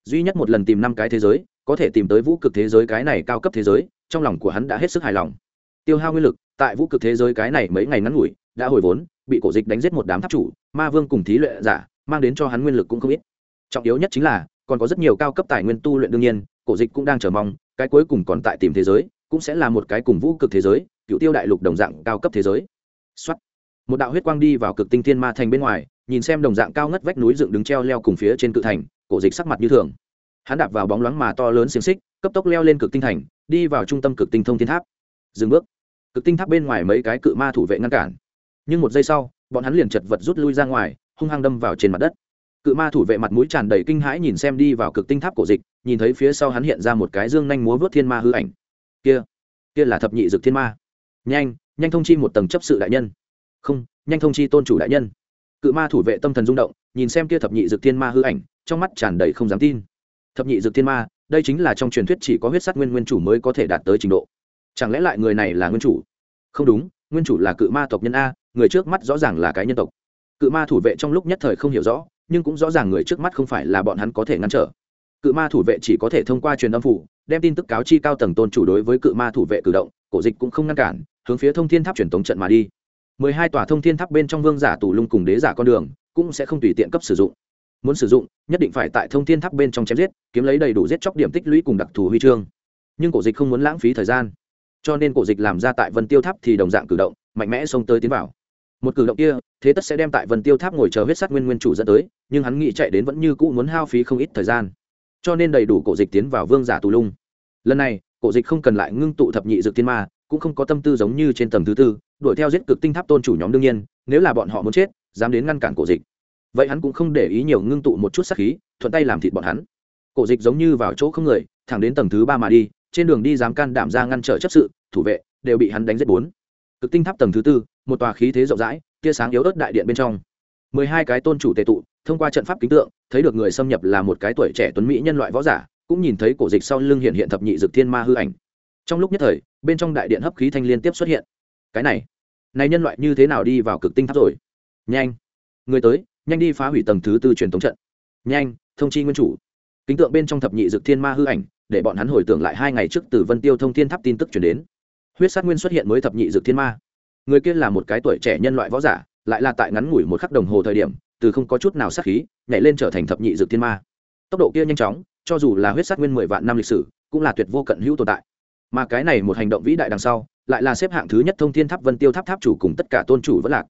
Duy nhất một lần tìm năm cái thế giới, có thể tìm tới vũ cực thế giới cái này cao cấp thế giới, trong lòng của hắn đã hết sức hài lòng. Tiêu hao nguyên lực, tại vũ cực thế giới cái này mấy ngày ngắn ngủi, đã hồi vốn, bị cổ dịch đánh giết một đám tháp chủ, ma vương cùng thí luyện giả, mang đến cho hắn nguyên lực cũng không ít trọng yếu nhất chính là, còn có rất nhiều cao cấp tài nguyên tu luyện đương nhiên, cổ dịch cũng đang chờ mong, cái cuối cùng còn tại tìm thế giới, cũng sẽ là một cái cùng vũ cực thế giới, cựu tiêu đại lục đồng dạng cao cấp thế giới. Xuất một đạo huyết quang đi vào cực tinh thiên ma thành bên ngoài, nhìn xem đồng dạng cao ngất vách núi dựng đứng treo leo cùng phía trên cự thành, cổ dịch sắc mặt như thường. Hắn đạp vào bóng loáng mà to lớn xiềng xích, cấp tốc leo lên cực tinh thành, đi vào trung tâm cực tinh thông thiên tháp. Dừng bước. Cực tinh tháp bên ngoài mấy cái cự ma thủ vệ ngăn cản. Nhưng một giây sau, bọn hắn liền chật vật rút lui ra ngoài, hung hăng đâm vào trên mặt đất cự ma thủ vệ mặt mũi tràn đầy kinh hãi nhìn xem đi vào cực tinh tháp cổ dịch, nhìn thấy phía sau hắn hiện ra một cái dương nhanh múa vớt thiên ma hư ảnh. Kia kia là thập nhị dực thiên ma. Nhanh nhanh thông chi một tầng chấp sự đại nhân. Không, nhanh thông chi tôn chủ đại nhân. Cự ma thủ vệ tâm thần rung động, nhìn xem kia thập nhị dực thiên ma hư ảnh, trong mắt tràn đầy không dám tin. Thập nhị dực thiên ma, đây chính là trong truyền thuyết chỉ có huyết sắt nguyên nguyên chủ mới có thể đạt tới trình độ. Chẳng lẽ lại người này là nguyên chủ? Không đúng, nguyên chủ là cự ma tộc nhân a, người trước mắt rõ ràng là cái nhân tộc. Cự ma thủ vệ trong lúc nhất thời không hiểu rõ nhưng cũng rõ ràng người trước mắt không phải là bọn hắn có thể ngăn trở. Cự ma thủ vệ chỉ có thể thông qua truyền âm phủ, đem tin tức cáo chi cao tầng tôn chủ đối với cự ma thủ vệ cử động, cổ dịch cũng không ngăn cản, hướng phía thông thiên tháp truyền tống trận mà đi. Mười hai tòa thông thiên tháp bên trong vương giả tù lung cùng đế giả con đường, cũng sẽ không tùy tiện cấp sử dụng. Muốn sử dụng, nhất định phải tại thông thiên tháp bên trong chém giết, kiếm lấy đầy đủ giết chóc điểm tích lũy cùng đặc thù huy chương. Nhưng cổ dịch không muốn lãng phí thời gian. Cho nên cổ dịch làm ra tại vân tiêu tháp thì đồng dạng cử động, mạnh mẽ xông tới tiến vào một cử động kia, thế tất sẽ đem tại vân tiêu tháp ngồi chờ huyết sắt nguyên nguyên chủ dẫn tới, nhưng hắn nghĩ chạy đến vẫn như cũ muốn hao phí không ít thời gian. Cho nên đầy đủ cổ dịch tiến vào vương giả tù lung. Lần này, cổ dịch không cần lại ngưng tụ thập nhị dược thiên ma, cũng không có tâm tư giống như trên tầng thứ tư, đuổi theo giết cực tinh tháp tôn chủ nhóm đương nhiên, nếu là bọn họ muốn chết, dám đến ngăn cản cổ dịch. Vậy hắn cũng không để ý nhiều ngưng tụ một chút sắc khí, thuận tay làm thịt bọn hắn. Cổ dịch giống như vào chỗ không người, thẳng đến tầng thứ ba mà đi, trên đường đi dám can đảm ra ngăn trở chấp sự, thủ vệ, đều bị hắn đánh giết bốn. Cực tinh tháp tầng thứ tư một tòa khí thế rộng rãi, tia sáng yếu ớt đại điện bên trong. Mười hai cái tôn chủ tề tụ, thông qua trận pháp kính tượng, thấy được người xâm nhập là một cái tuổi trẻ tuấn mỹ nhân loại võ giả, cũng nhìn thấy cổ dịch sau lưng hiện hiện thập nhị dực thiên ma hư ảnh. Trong lúc nhất thời, bên trong đại điện hấp khí thanh liên tiếp xuất hiện. Cái này này nhân loại như thế nào đi vào cực tinh tháp rồi? Nhanh, người tới, nhanh đi phá hủy tầng thứ tư truyền thống trận. Nhanh, thông chi nguyên chủ. Kính tượng bên trong thập nhị dực thiên ma hư ảnh, để bọn hắn hồi tưởng lại hai ngày trước từ vân tiêu thông thiên tháp tin tức chuyển đến. Huyết sát nguyên xuất hiện mới thập nhị dực thiên ma người kia là một cái tuổi trẻ nhân loại võ giả, lại là tại ngắn ngủi một khắc đồng hồ thời điểm, từ không có chút nào sát khí, nhảy lên trở thành thập nhị dược thiên ma. Tốc độ kia nhanh chóng, cho dù là huyết sát nguyên mười vạn năm lịch sử, cũng là tuyệt vô cận hữu tồn tại. Mà cái này một hành động vĩ đại đằng sau, lại là xếp hạng thứ nhất thông thiên tháp vân tiêu tháp tháp chủ cùng tất cả tôn chủ vẫn lạc.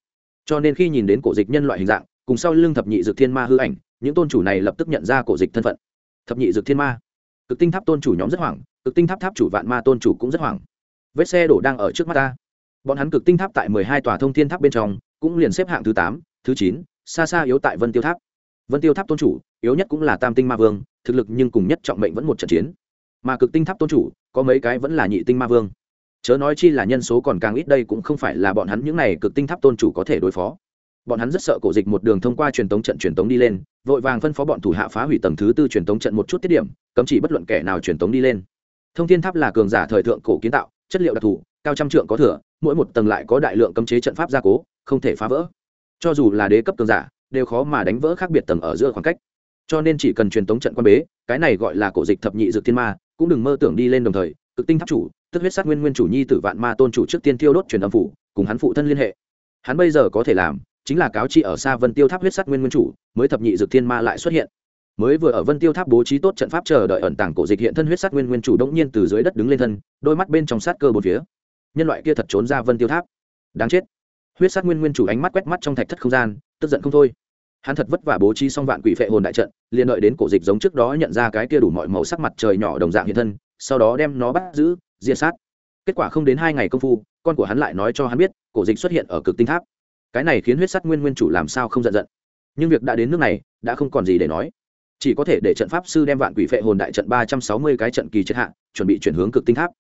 Cho nên khi nhìn đến cổ dịch nhân loại hình dạng, cùng sau lưng thập nhị dược thiên ma hư ảnh, những tôn chủ này lập tức nhận ra cổ dịch thân phận. Thập nhị dược thiên ma. Cực tinh tháp tôn chủ nhóm rất hoảng, cực tinh tháp tháp chủ vạn ma tôn chủ cũng rất hoảng. Vết xe đổ đang ở trước mắt ta bọn hắn cực tinh tháp tại mười hai tòa thông thiên tháp bên trong, cũng liền xếp hạng thứ tám, thứ chín, xa xa yếu tại vân tiêu tháp. Vân tiêu tháp tôn chủ, yếu nhất cũng là tam tinh ma vương, thực lực nhưng cùng nhất trọng mệnh vẫn một trận chiến. Mà cực tinh tháp tôn chủ, có mấy cái vẫn là nhị tinh ma vương. Chớ nói chi là nhân số còn càng ít đây cũng không phải là bọn hắn những này cực tinh tháp tôn chủ có thể đối phó. Bọn hắn rất sợ cổ dịch một đường thông qua truyền tống trận truyền tống đi lên, vội vàng phân phó bọn thủ hạ phá hủy tầng thứ tư truyền tống trận một chút tiết điểm, cấm chỉ bất luận kẻ nào truyền tống đi lên. Thông thiên tháp là cường giả thời thượng cổ kiến tạo, chất liệu đặc thù, cao trăm trượng có thừa mỗi một tầng lại có đại lượng cấm chế trận pháp gia cố, không thể phá vỡ. Cho dù là đế cấp cường giả, đều khó mà đánh vỡ khác biệt tầng ở giữa khoảng cách. Cho nên chỉ cần truyền tống trận quan bế, cái này gọi là cổ dịch thập nhị dược thiên ma, cũng đừng mơ tưởng đi lên đồng thời, cực tinh tháp chủ, tức huyết sát nguyên nguyên chủ nhi tử vạn ma tôn chủ trước tiên tiêu đốt truyền âm phủ, cùng hắn phụ thân liên hệ. Hắn bây giờ có thể làm, chính là cáo chi ở xa vân tiêu tháp huyết sát nguyên nguyên chủ, mới thập nhị dược thiên ma lại xuất hiện. Mới vừa ở vân tiêu tháp bố trí tốt trận pháp chờ đợi ẩn tàng cổ dịch hiện thân huyết sát nguyên nguyên chủ động nhiên từ dưới đất đứng lên thân, đôi mắt bên trong sát cơ bốn phía nhân loại kia thật trốn ra vân tiêu tháp. Đáng chết. Huyết sát nguyên nguyên chủ ánh mắt quét mắt trong thạch thất không gian, tức giận không thôi. Hắn thật vất vả bố trí xong vạn quỷ phệ hồn đại trận, liền đợi đến cổ dịch giống trước đó nhận ra cái kia đủ mọi màu sắc mặt trời nhỏ đồng dạng hiện thân, sau đó đem nó bắt giữ, diệt sát. Kết quả không đến hai ngày công phu, con của hắn lại nói cho hắn biết, cổ dịch xuất hiện ở cực tinh tháp. Cái này khiến huyết sắt nguyên nguyên chủ làm sao không giận giận. Nhưng việc đã đến nước này, đã không còn gì để nói. Chỉ có thể để trận pháp sư đem vạn quỷ phệ hồn đại trận ba trăm sáu mươi cái trận kỳ chết hạ, chuẩn bị chuyển hướng cực tinh tháp.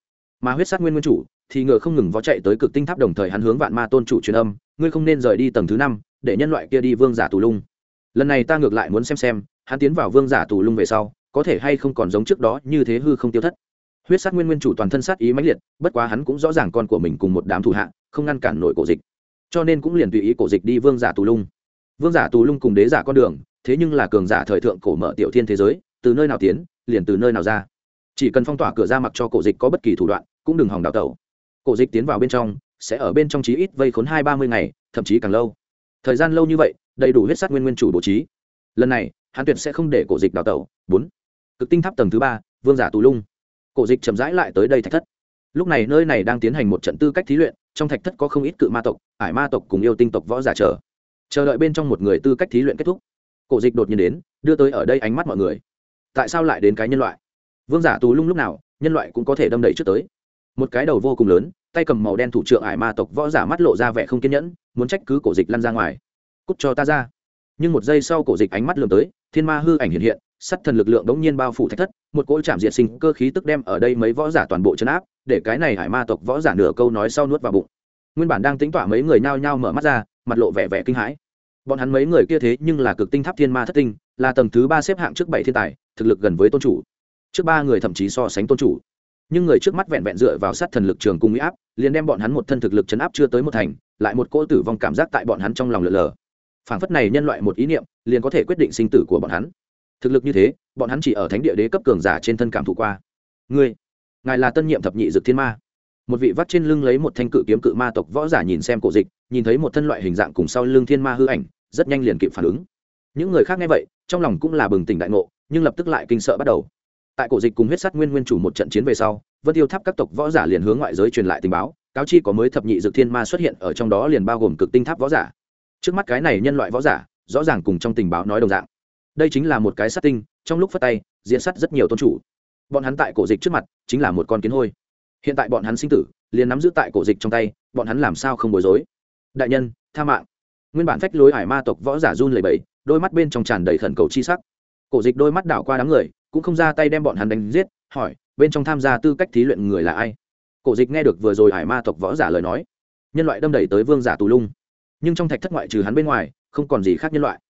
Mà huyết sát nguyên nguyên chủ thì ngựa không ngừng vó chạy tới cực tinh tháp đồng thời hắn hướng vạn ma tôn chủ truyền âm, ngươi không nên rời đi tầng thứ năm, để nhân loại kia đi vương giả tù lung. Lần này ta ngược lại muốn xem xem, hắn tiến vào vương giả tù lung về sau, có thể hay không còn giống trước đó như thế hư không tiêu thất. Huyết sát nguyên nguyên chủ toàn thân sát ý mãnh liệt, bất quá hắn cũng rõ ràng con của mình cùng một đám thủ hạ, không ngăn cản nổi cổ dịch. Cho nên cũng liền tùy ý cổ dịch đi vương giả tù lung. Vương giả tù lung cùng đế giả con đường, thế nhưng là cường giả thời thượng cổ mở tiểu thiên thế giới, từ nơi nào tiến, liền từ nơi nào ra. Chỉ cần phong tỏa cửa ra mặc cho cổ dịch có bất kỳ thủ đoạn, cũng đừng hòng đào tẩu cổ dịch tiến vào bên trong, sẽ ở bên trong chí ít vây khốn hai ba mươi ngày, thậm chí càng lâu. Thời gian lâu như vậy, đầy đủ huyết sát nguyên nguyên chủ bố trí. Lần này, hắn tuyệt sẽ không để cổ dịch đào tẩu. Bốn. Cực tinh tháp tầng thứ ba, vương giả tù lung. Cổ dịch chậm rãi lại tới đây thạch thất. Lúc này nơi này đang tiến hành một trận tư cách thí luyện, trong thạch thất có không ít cự ma tộc, ải ma tộc cùng yêu tinh tộc võ giả chờ. Chờ đợi bên trong một người tư cách thí luyện kết thúc. Cổ dịch đột nhiên đến, đưa tới ở đây ánh mắt mọi người. Tại sao lại đến cái nhân loại? Vương giả tù lung lúc nào, nhân loại cũng có thể đâm đẩy trước tới một cái đầu vô cùng lớn, tay cầm màu đen thủ trưởng ải ma tộc võ giả mắt lộ ra vẻ không kiên nhẫn, muốn trách cứ cổ dịch lăn ra ngoài. Cút cho ta ra. Nhưng một giây sau cổ dịch ánh mắt lường tới, thiên ma hư ảnh hiện hiện, sắt thần lực lượng đống nhiên bao phủ thạch thất, một cỗ chạm diệt sinh cơ khí tức đem ở đây mấy võ giả toàn bộ chấn áp, để cái này hải ma tộc võ giả nửa câu nói sau nuốt vào bụng. Nguyên bản đang tính tỏa mấy người nao nhao mở mắt ra, mặt lộ vẻ vẻ kinh hãi. Bọn hắn mấy người kia thế nhưng là cực tinh tháp thiên ma thất tinh, là tầng thứ ba xếp hạng trước bảy thiên tài, thực lực gần với tôn chủ. Trước ba người thậm chí so sánh tôn chủ nhưng người trước mắt vẹn vẹn dựa vào sát thần lực trường cung mỹ áp, liền đem bọn hắn một thân thực lực chấn áp chưa tới một thành, lại một cỗ tử vong cảm giác tại bọn hắn trong lòng lờ lờ. Phảng phất này nhân loại một ý niệm, liền có thể quyết định sinh tử của bọn hắn. Thực lực như thế, bọn hắn chỉ ở thánh địa đế cấp cường giả trên thân cảm thụ qua. Ngươi, ngài là tân nhiệm thập nhị dực thiên ma. Một vị vắt trên lưng lấy một thanh cự kiếm cự ma tộc võ giả nhìn xem cổ dịch, nhìn thấy một thân loại hình dạng cùng sau lưng thiên ma hư ảnh, rất nhanh liền kịp phản ứng. Những người khác nghe vậy, trong lòng cũng là bừng tỉnh đại ngộ, nhưng lập tức lại kinh sợ bắt đầu tại cổ dịch cùng huyết sắt nguyên nguyên chủ một trận chiến về sau, vân tiêu tháp các tộc võ giả liền hướng ngoại giới truyền lại tình báo, cáo chi có mới thập nhị dược thiên ma xuất hiện ở trong đó liền bao gồm cực tinh tháp võ giả. Trước mắt cái này nhân loại võ giả, rõ ràng cùng trong tình báo nói đồng dạng. Đây chính là một cái sát tinh, trong lúc phát tay diễn sát rất nhiều tôn chủ. Bọn hắn tại cổ dịch trước mặt, chính là một con kiến hôi. Hiện tại bọn hắn sinh tử, liền nắm giữ tại cổ dịch trong tay, bọn hắn làm sao không bối rối? Đại nhân, tha mạng. Nguyên bản phách lối hải ma tộc võ giả run lầy bẫy đôi mắt bên trong tràn đầy khẩn cầu chi sắc. Cổ dịch đôi mắt đảo qua đám người cũng không ra tay đem bọn hắn đánh giết, hỏi, bên trong tham gia tư cách thí luyện người là ai? Cổ dịch nghe được vừa rồi hải ma tộc võ giả lời nói, nhân loại đâm đẩy tới vương giả tù lung. Nhưng trong thạch thất ngoại trừ hắn bên ngoài, không còn gì khác nhân loại.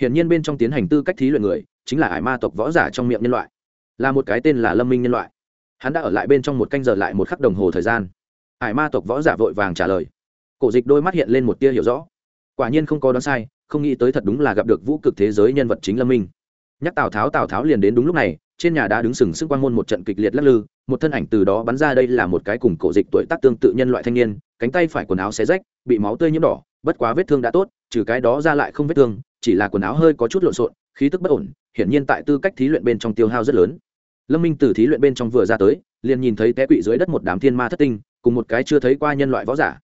Hiển nhiên bên trong tiến hành tư cách thí luyện người, chính là hải ma tộc võ giả trong miệng nhân loại. Là một cái tên là lâm minh nhân loại. Hắn đã ở lại bên trong một canh giờ lại một khắc đồng hồ thời gian. Hải ma tộc võ giả vội vàng trả lời. Cổ dịch đôi mắt hiện lên một tia hiểu rõ. Quả nhiên không có đoán sai, không nghĩ tới thật đúng là gặp được vũ cực thế giới nhân vật chính lâm minh nhắc tào tháo tào tháo liền đến đúng lúc này, trên nhà đã đứng sừng sững quan môn một trận kịch liệt lắc lư, một thân ảnh từ đó bắn ra đây là một cái cùng cổ dịch tuổi tác tương tự nhân loại thanh niên, cánh tay phải quần áo xé rách, bị máu tươi nhiễm đỏ, bất quá vết thương đã tốt, trừ cái đó ra lại không vết thương, chỉ là quần áo hơi có chút lộn xộn, khí tức bất ổn, hiển nhiên tại tư cách thí luyện bên trong tiêu hao rất lớn. Lâm minh từ thí luyện bên trong vừa ra tới, liền nhìn thấy té quỵ dưới đất một đám thiên ma thất tinh, cùng một cái chưa thấy qua nhân loại võ giả.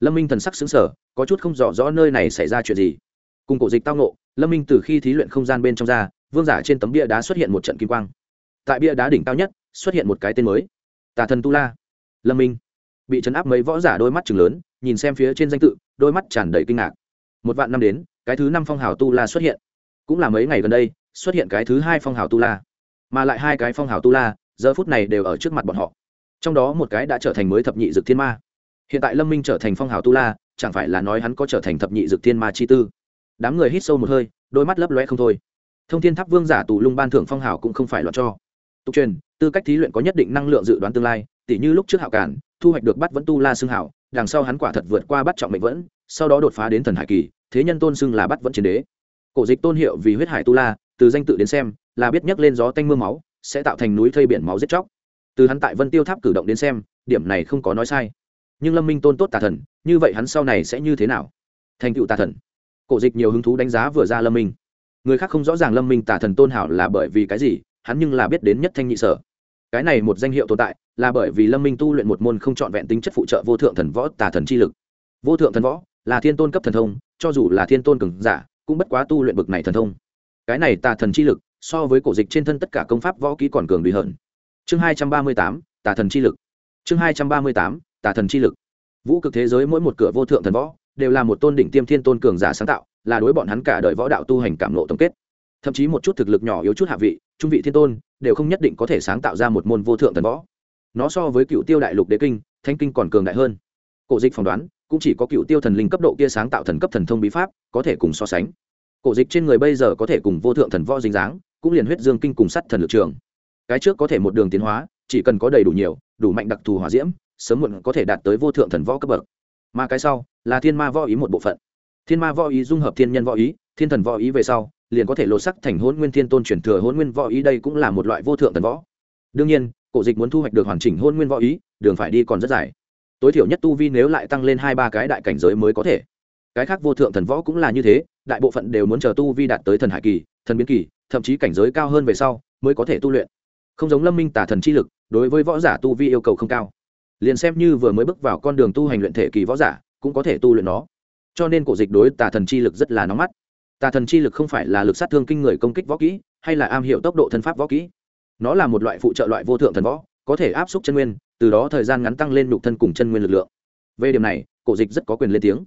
Lâm minh thần sắc xứng sở có chút không rõ rõ nơi này xảy ra chuyện gì. Cùng cổ dịch tao nộ lâm minh từ khi thí luyện không gian bên trong ra vương giả trên tấm bia đá xuất hiện một trận kim quang. Tại bia đá đỉnh cao nhất, xuất hiện một cái tên mới. Tà thần tu la. Lâm minh. Bị chấn áp mấy võ giả đôi mắt chừng lớn, nhìn xem phía trên danh tự, đôi mắt tràn đầy kinh ngạc. Một vạn năm đến, cái thứ năm phong hào tu la xuất hiện. Cũng là mấy ngày gần đây, xuất hiện cái thứ hai phong hào tu la. Mà lại hai cái phong hào tu la, giờ phút này đều ở trước mặt bọn họ. Trong đó một cái đã trở thành mới thập nhị dực thiên ma. Hiện tại lâm minh trở thành phong hào tu la, chẳng phải là nói hắn có trở thành thập nhị dực thiên ma chi tư. Đám người hít sâu một hơi, đôi mắt lấp loe không thôi thông thiên tháp vương giả tù lung ban thưởng phong hào cũng không phải loạn cho. Tục truyền, tư cách thí luyện có nhất định năng lượng dự đoán tương lai, tỉ như lúc trước hạo cản thu hoạch được bắt vẫn tu la xưng hảo đằng sau hắn quả thật vượt qua bắt trọng mệnh vẫn, sau đó đột phá đến thần hải kỳ, thế nhân tôn xưng là bắt vẫn chiến đế. Cổ dịch tôn hiệu vì huyết hải tu la, từ danh tự đến xem, là biết nhắc lên gió tanh mưa máu, sẽ tạo thành núi thây biển máu giết chóc. Từ hắn tại vân tiêu tháp cử động đến xem, điểm này không có nói sai. Nhưng lâm minh tôn tốt tà thần, như vậy hắn sau này sẽ như thế nào? Thành tựu tà thần. Cổ dịch nhiều hứng thú đánh giá vừa ra lâm minh người khác không rõ ràng lâm minh tà thần tôn hảo là bởi vì cái gì, hắn nhưng là biết đến nhất thanh nhị sở. Cái này một danh hiệu tồn tại, là bởi vì lâm minh tu luyện một môn không trọn vẹn tính chất phụ trợ vô thượng thần võ tà thần chi lực. Vô thượng thần võ, là thiên tôn cấp thần thông, cho dù là thiên tôn cường giả, cũng bất quá tu luyện bực này thần thông. Cái này tà thần chi lực, so với cổ dịch trên thân tất cả công pháp võ kỹ còn cường đùi hơn. Chương hai trăm ba mươi tám, tà thần chi lực. Chương hai trăm ba mươi tám, tà thần chi lực. Vũ cực thế giới mỗi một cửa vô thượng thần võ, đều là một tôn đỉnh tiêm thiên tôn cường giả sáng tạo là đối bọn hắn cả đời võ đạo tu hành cảm lộ tổng kết. Thậm chí một chút thực lực nhỏ yếu chút hạ vị, trung vị thiên tôn, đều không nhất định có thể sáng tạo ra một môn vô thượng thần võ. Nó so với cựu tiêu đại lục đế kinh thanh kinh còn cường đại hơn. Cổ dịch phỏng đoán, cũng chỉ có cựu tiêu thần linh cấp độ kia sáng tạo thần cấp thần thông bí pháp, có thể cùng so sánh. Cổ dịch trên người bây giờ có thể cùng vô thượng thần võ dính dáng, cũng liền huyết dương kinh cùng sắt thần lực trường. Cái trước có thể một đường tiến hóa, chỉ cần có đầy đủ nhiều, đủ mạnh đặc thù hỏa diễm, sớm muộn có thể đạt tới vô thượng thần võ cấp bậc. Mà cái sau, là thiên ma võ ý một bộ phận thiên ma võ ý dung hợp thiên nhân võ ý, thiên thần võ ý về sau, liền có thể lột sắc thành hôn nguyên thiên tôn chuyển thừa hôn nguyên võ ý đây cũng là một loại vô thượng thần võ. Đương nhiên, cổ dịch muốn thu hoạch được hoàn chỉnh hôn nguyên võ ý, đường phải đi còn rất dài. Tối thiểu nhất tu vi nếu lại tăng lên hai ba cái đại cảnh giới mới có thể. Cái khác vô thượng thần võ cũng là như thế, đại bộ phận đều muốn chờ tu vi đạt tới thần hải kỳ, thần biến kỳ, thậm chí cảnh giới cao hơn về sau, mới có thể tu luyện. Không giống lâm minh tả thần chi lực, đối với võ giả tu vi yêu cầu không cao. Liền xem như vừa mới bước vào con đường tu hành luyện thể kỳ võ giả, cũng có thể tu luyện nó cho nên cổ dịch đối tà thần chi lực rất là nóng mắt. Tà thần chi lực không phải là lực sát thương kinh người công kích võ kỹ, hay là am hiểu tốc độ thân pháp võ kỹ. Nó là một loại phụ trợ loại vô thượng thần võ, có thể áp suất chân nguyên, từ đó thời gian ngắn tăng lên nhục thân cùng chân nguyên lực lượng. Về điểm này, cổ dịch rất có quyền lên tiếng.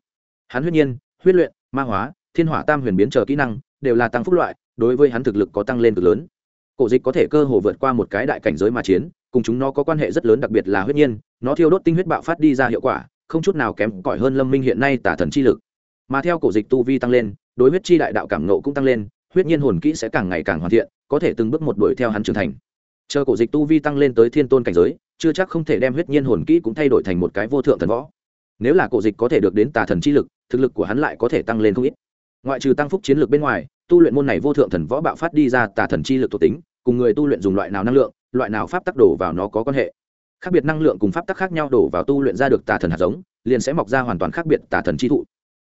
Hắn huyết nhiên, huyết luyện, ma hóa, thiên hỏa tam huyền biến chờ kỹ năng, đều là tăng phúc loại, đối với hắn thực lực có tăng lên cực lớn. Cổ dịch có thể cơ hồ vượt qua một cái đại cảnh giới mà chiến, cùng chúng nó có quan hệ rất lớn, đặc biệt là huyết nhiên, nó thiêu đốt tinh huyết bạo phát đi ra hiệu quả không chút nào kém cỏi hơn lâm minh hiện nay tả thần chi lực. Mà theo cổ dịch tu vi tăng lên, đối huyết chi đại đạo cảm nộ cũng tăng lên, huyết nhiên hồn kỹ sẽ càng ngày càng hoàn thiện, có thể từng bước một đuổi theo hắn trưởng thành. Chờ cổ dịch tu vi tăng lên tới thiên tôn cảnh giới, chưa chắc không thể đem huyết nhiên hồn kỹ cũng thay đổi thành một cái vô thượng thần võ. Nếu là cổ dịch có thể được đến tà thần chi lực, thực lực của hắn lại có thể tăng lên không ít. Ngoại trừ tăng phúc chiến lược bên ngoài, tu luyện môn này vô thượng thần võ bạo phát đi ra tà thần chi lực thuộc tính, cùng người tu luyện dùng loại nào năng lượng, loại nào pháp tắc đổ vào nó có quan hệ khác biệt năng lượng cùng pháp tắc khác nhau đổ vào tu luyện ra được tà thần hạt giống, liền sẽ mọc ra hoàn toàn khác biệt tà thần chi thụ.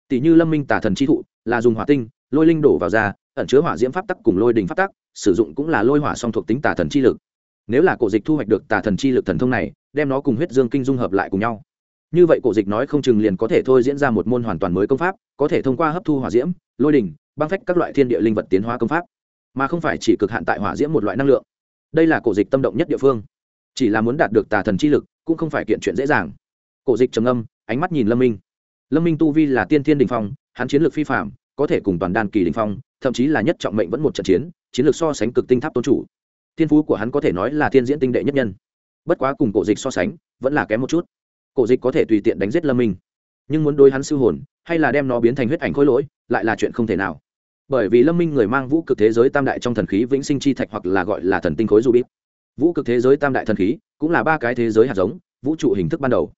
Tỷ như lâm minh tà thần chi thụ là dùng hỏa tinh, lôi linh đổ vào ra, ẩn chứa hỏa diễm pháp tắc cùng lôi đình pháp tắc, sử dụng cũng là lôi hỏa song thuộc tính tà thần chi lực. Nếu là cổ dịch thu hoạch được tà thần chi lực thần thông này, đem nó cùng huyết dương kinh dung hợp lại cùng nhau. Như vậy cổ dịch nói không chừng liền có thể thôi diễn ra một môn hoàn toàn mới công pháp, có thể thông qua hấp thu hỏa diễm, lôi đình, băng phách các loại thiên địa linh vật tiến hóa công pháp, mà không phải chỉ cực hạn tại hỏa diễm một loại năng lượng. Đây là cổ dịch tâm động nhất địa phương chỉ là muốn đạt được tà thần chi lực, cũng không phải kiện chuyện dễ dàng. Cổ dịch trầm âm ánh mắt nhìn lâm minh. Lâm minh tu vi là tiên thiên đình phong, hắn chiến lược phi phạm có thể cùng toàn đan kỳ đình phong, thậm chí là nhất trọng mệnh vẫn một trận chiến chiến lược so sánh cực tinh tháp tôn chủ. Thiên phú của hắn có thể nói là thiên diễn tinh đệ nhất nhân. Bất quá cùng cổ dịch so sánh, vẫn là kém một chút. Cổ dịch có thể tùy tiện đánh giết lâm minh, nhưng muốn đối hắn sư hồn, hay là đem nó biến thành huyết ảnh khối lỗi, lại là chuyện không thể nào. Bởi vì lâm minh người mang vũ cực thế giới tam đại trong thần khí vĩnh sinh chi thạch hoặc là gọi là thần tinh khối du bít vũ cực thế giới tam đại thần khí, cũng là ba cái thế giới hạt giống, vũ trụ hình thức ban đầu.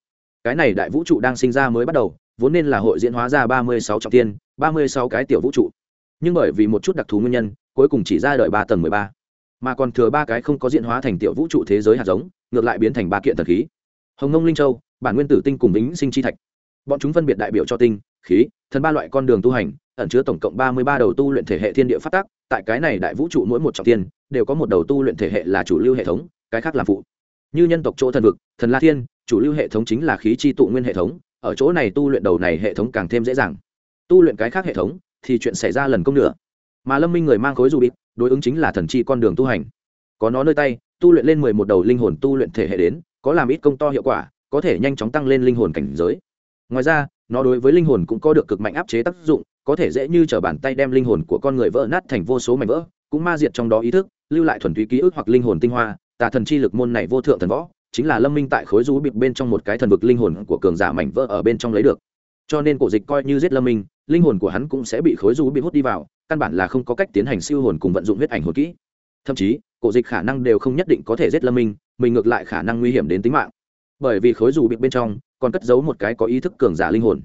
Cái này đại vũ trụ đang sinh ra mới bắt đầu, vốn nên là hội diễn hóa ra ba mươi sáu trọng tiên, ba mươi sáu cái tiểu vũ trụ. Nhưng bởi vì một chút đặc thù nguyên nhân, cuối cùng chỉ ra đời ba tầng mười ba. Mà còn thừa ba cái không có diễn hóa thành tiểu vũ trụ thế giới hạt giống, ngược lại biến thành ba kiện thần khí. Hồng nông linh châu, bản nguyên tử tinh cùng vĩnh sinh chi thạch. Bọn chúng phân biệt đại biểu cho tinh, khí, thần ba loại con đường tu hành ẩn chứa tổng cộng ba mươi ba đầu tu luyện thể hệ thiên địa phát tác, tại cái này đại vũ trụ mỗi một trọng tiên đều có một đầu tu luyện thể hệ là chủ lưu hệ thống, cái khác là phụ. Như nhân tộc chỗ thần vực, thần la thiên, chủ lưu hệ thống chính là khí chi tụ nguyên hệ thống, ở chỗ này tu luyện đầu này hệ thống càng thêm dễ dàng. Tu luyện cái khác hệ thống, thì chuyện xảy ra lần công nữa mà lâm minh người mang khối dù bịt đối ứng chính là thần chi con đường tu hành. Có nó nơi tay, tu luyện lên mười một đầu linh hồn tu luyện thể hệ đến, có làm ít công to hiệu quả, có thể nhanh chóng tăng lên linh hồn cảnh giới. Ngoài ra, nó đối với linh hồn cũng có được cực mạnh áp chế tác dụng có thể dễ như t r ở bàn tay đem linh hồn của con người vỡ nát thành vô số mảnh vỡ, cũng ma diệt trong đó ý thức, lưu lại thuần túy ký ức hoặc linh hồn tinh hoa, tà thần chi lực môn này vô thượng thần võ, chính là lâm minh tại khối rú bịp bên trong một cái thần vực linh hồn của cường giả mảnh vỡ ở bên trong lấy được. Cho nên cổ dịch coi như giết lâm minh, linh hồn của hắn cũng sẽ bị khối rú bị hút đi vào, căn bản là không có cách tiến hành siêu hồn cùng vận dụng huyết ảnh hồn kỹ. Thậm chí, cổ dịch khả năng đều không nhất định có thể giết lâm minh, mình ngược lại khả năng nguy hiểm đến tính mạng. Bởi vì khối rú bị bên trong còn cất giấu một cái có ý thức cường giả linh hồn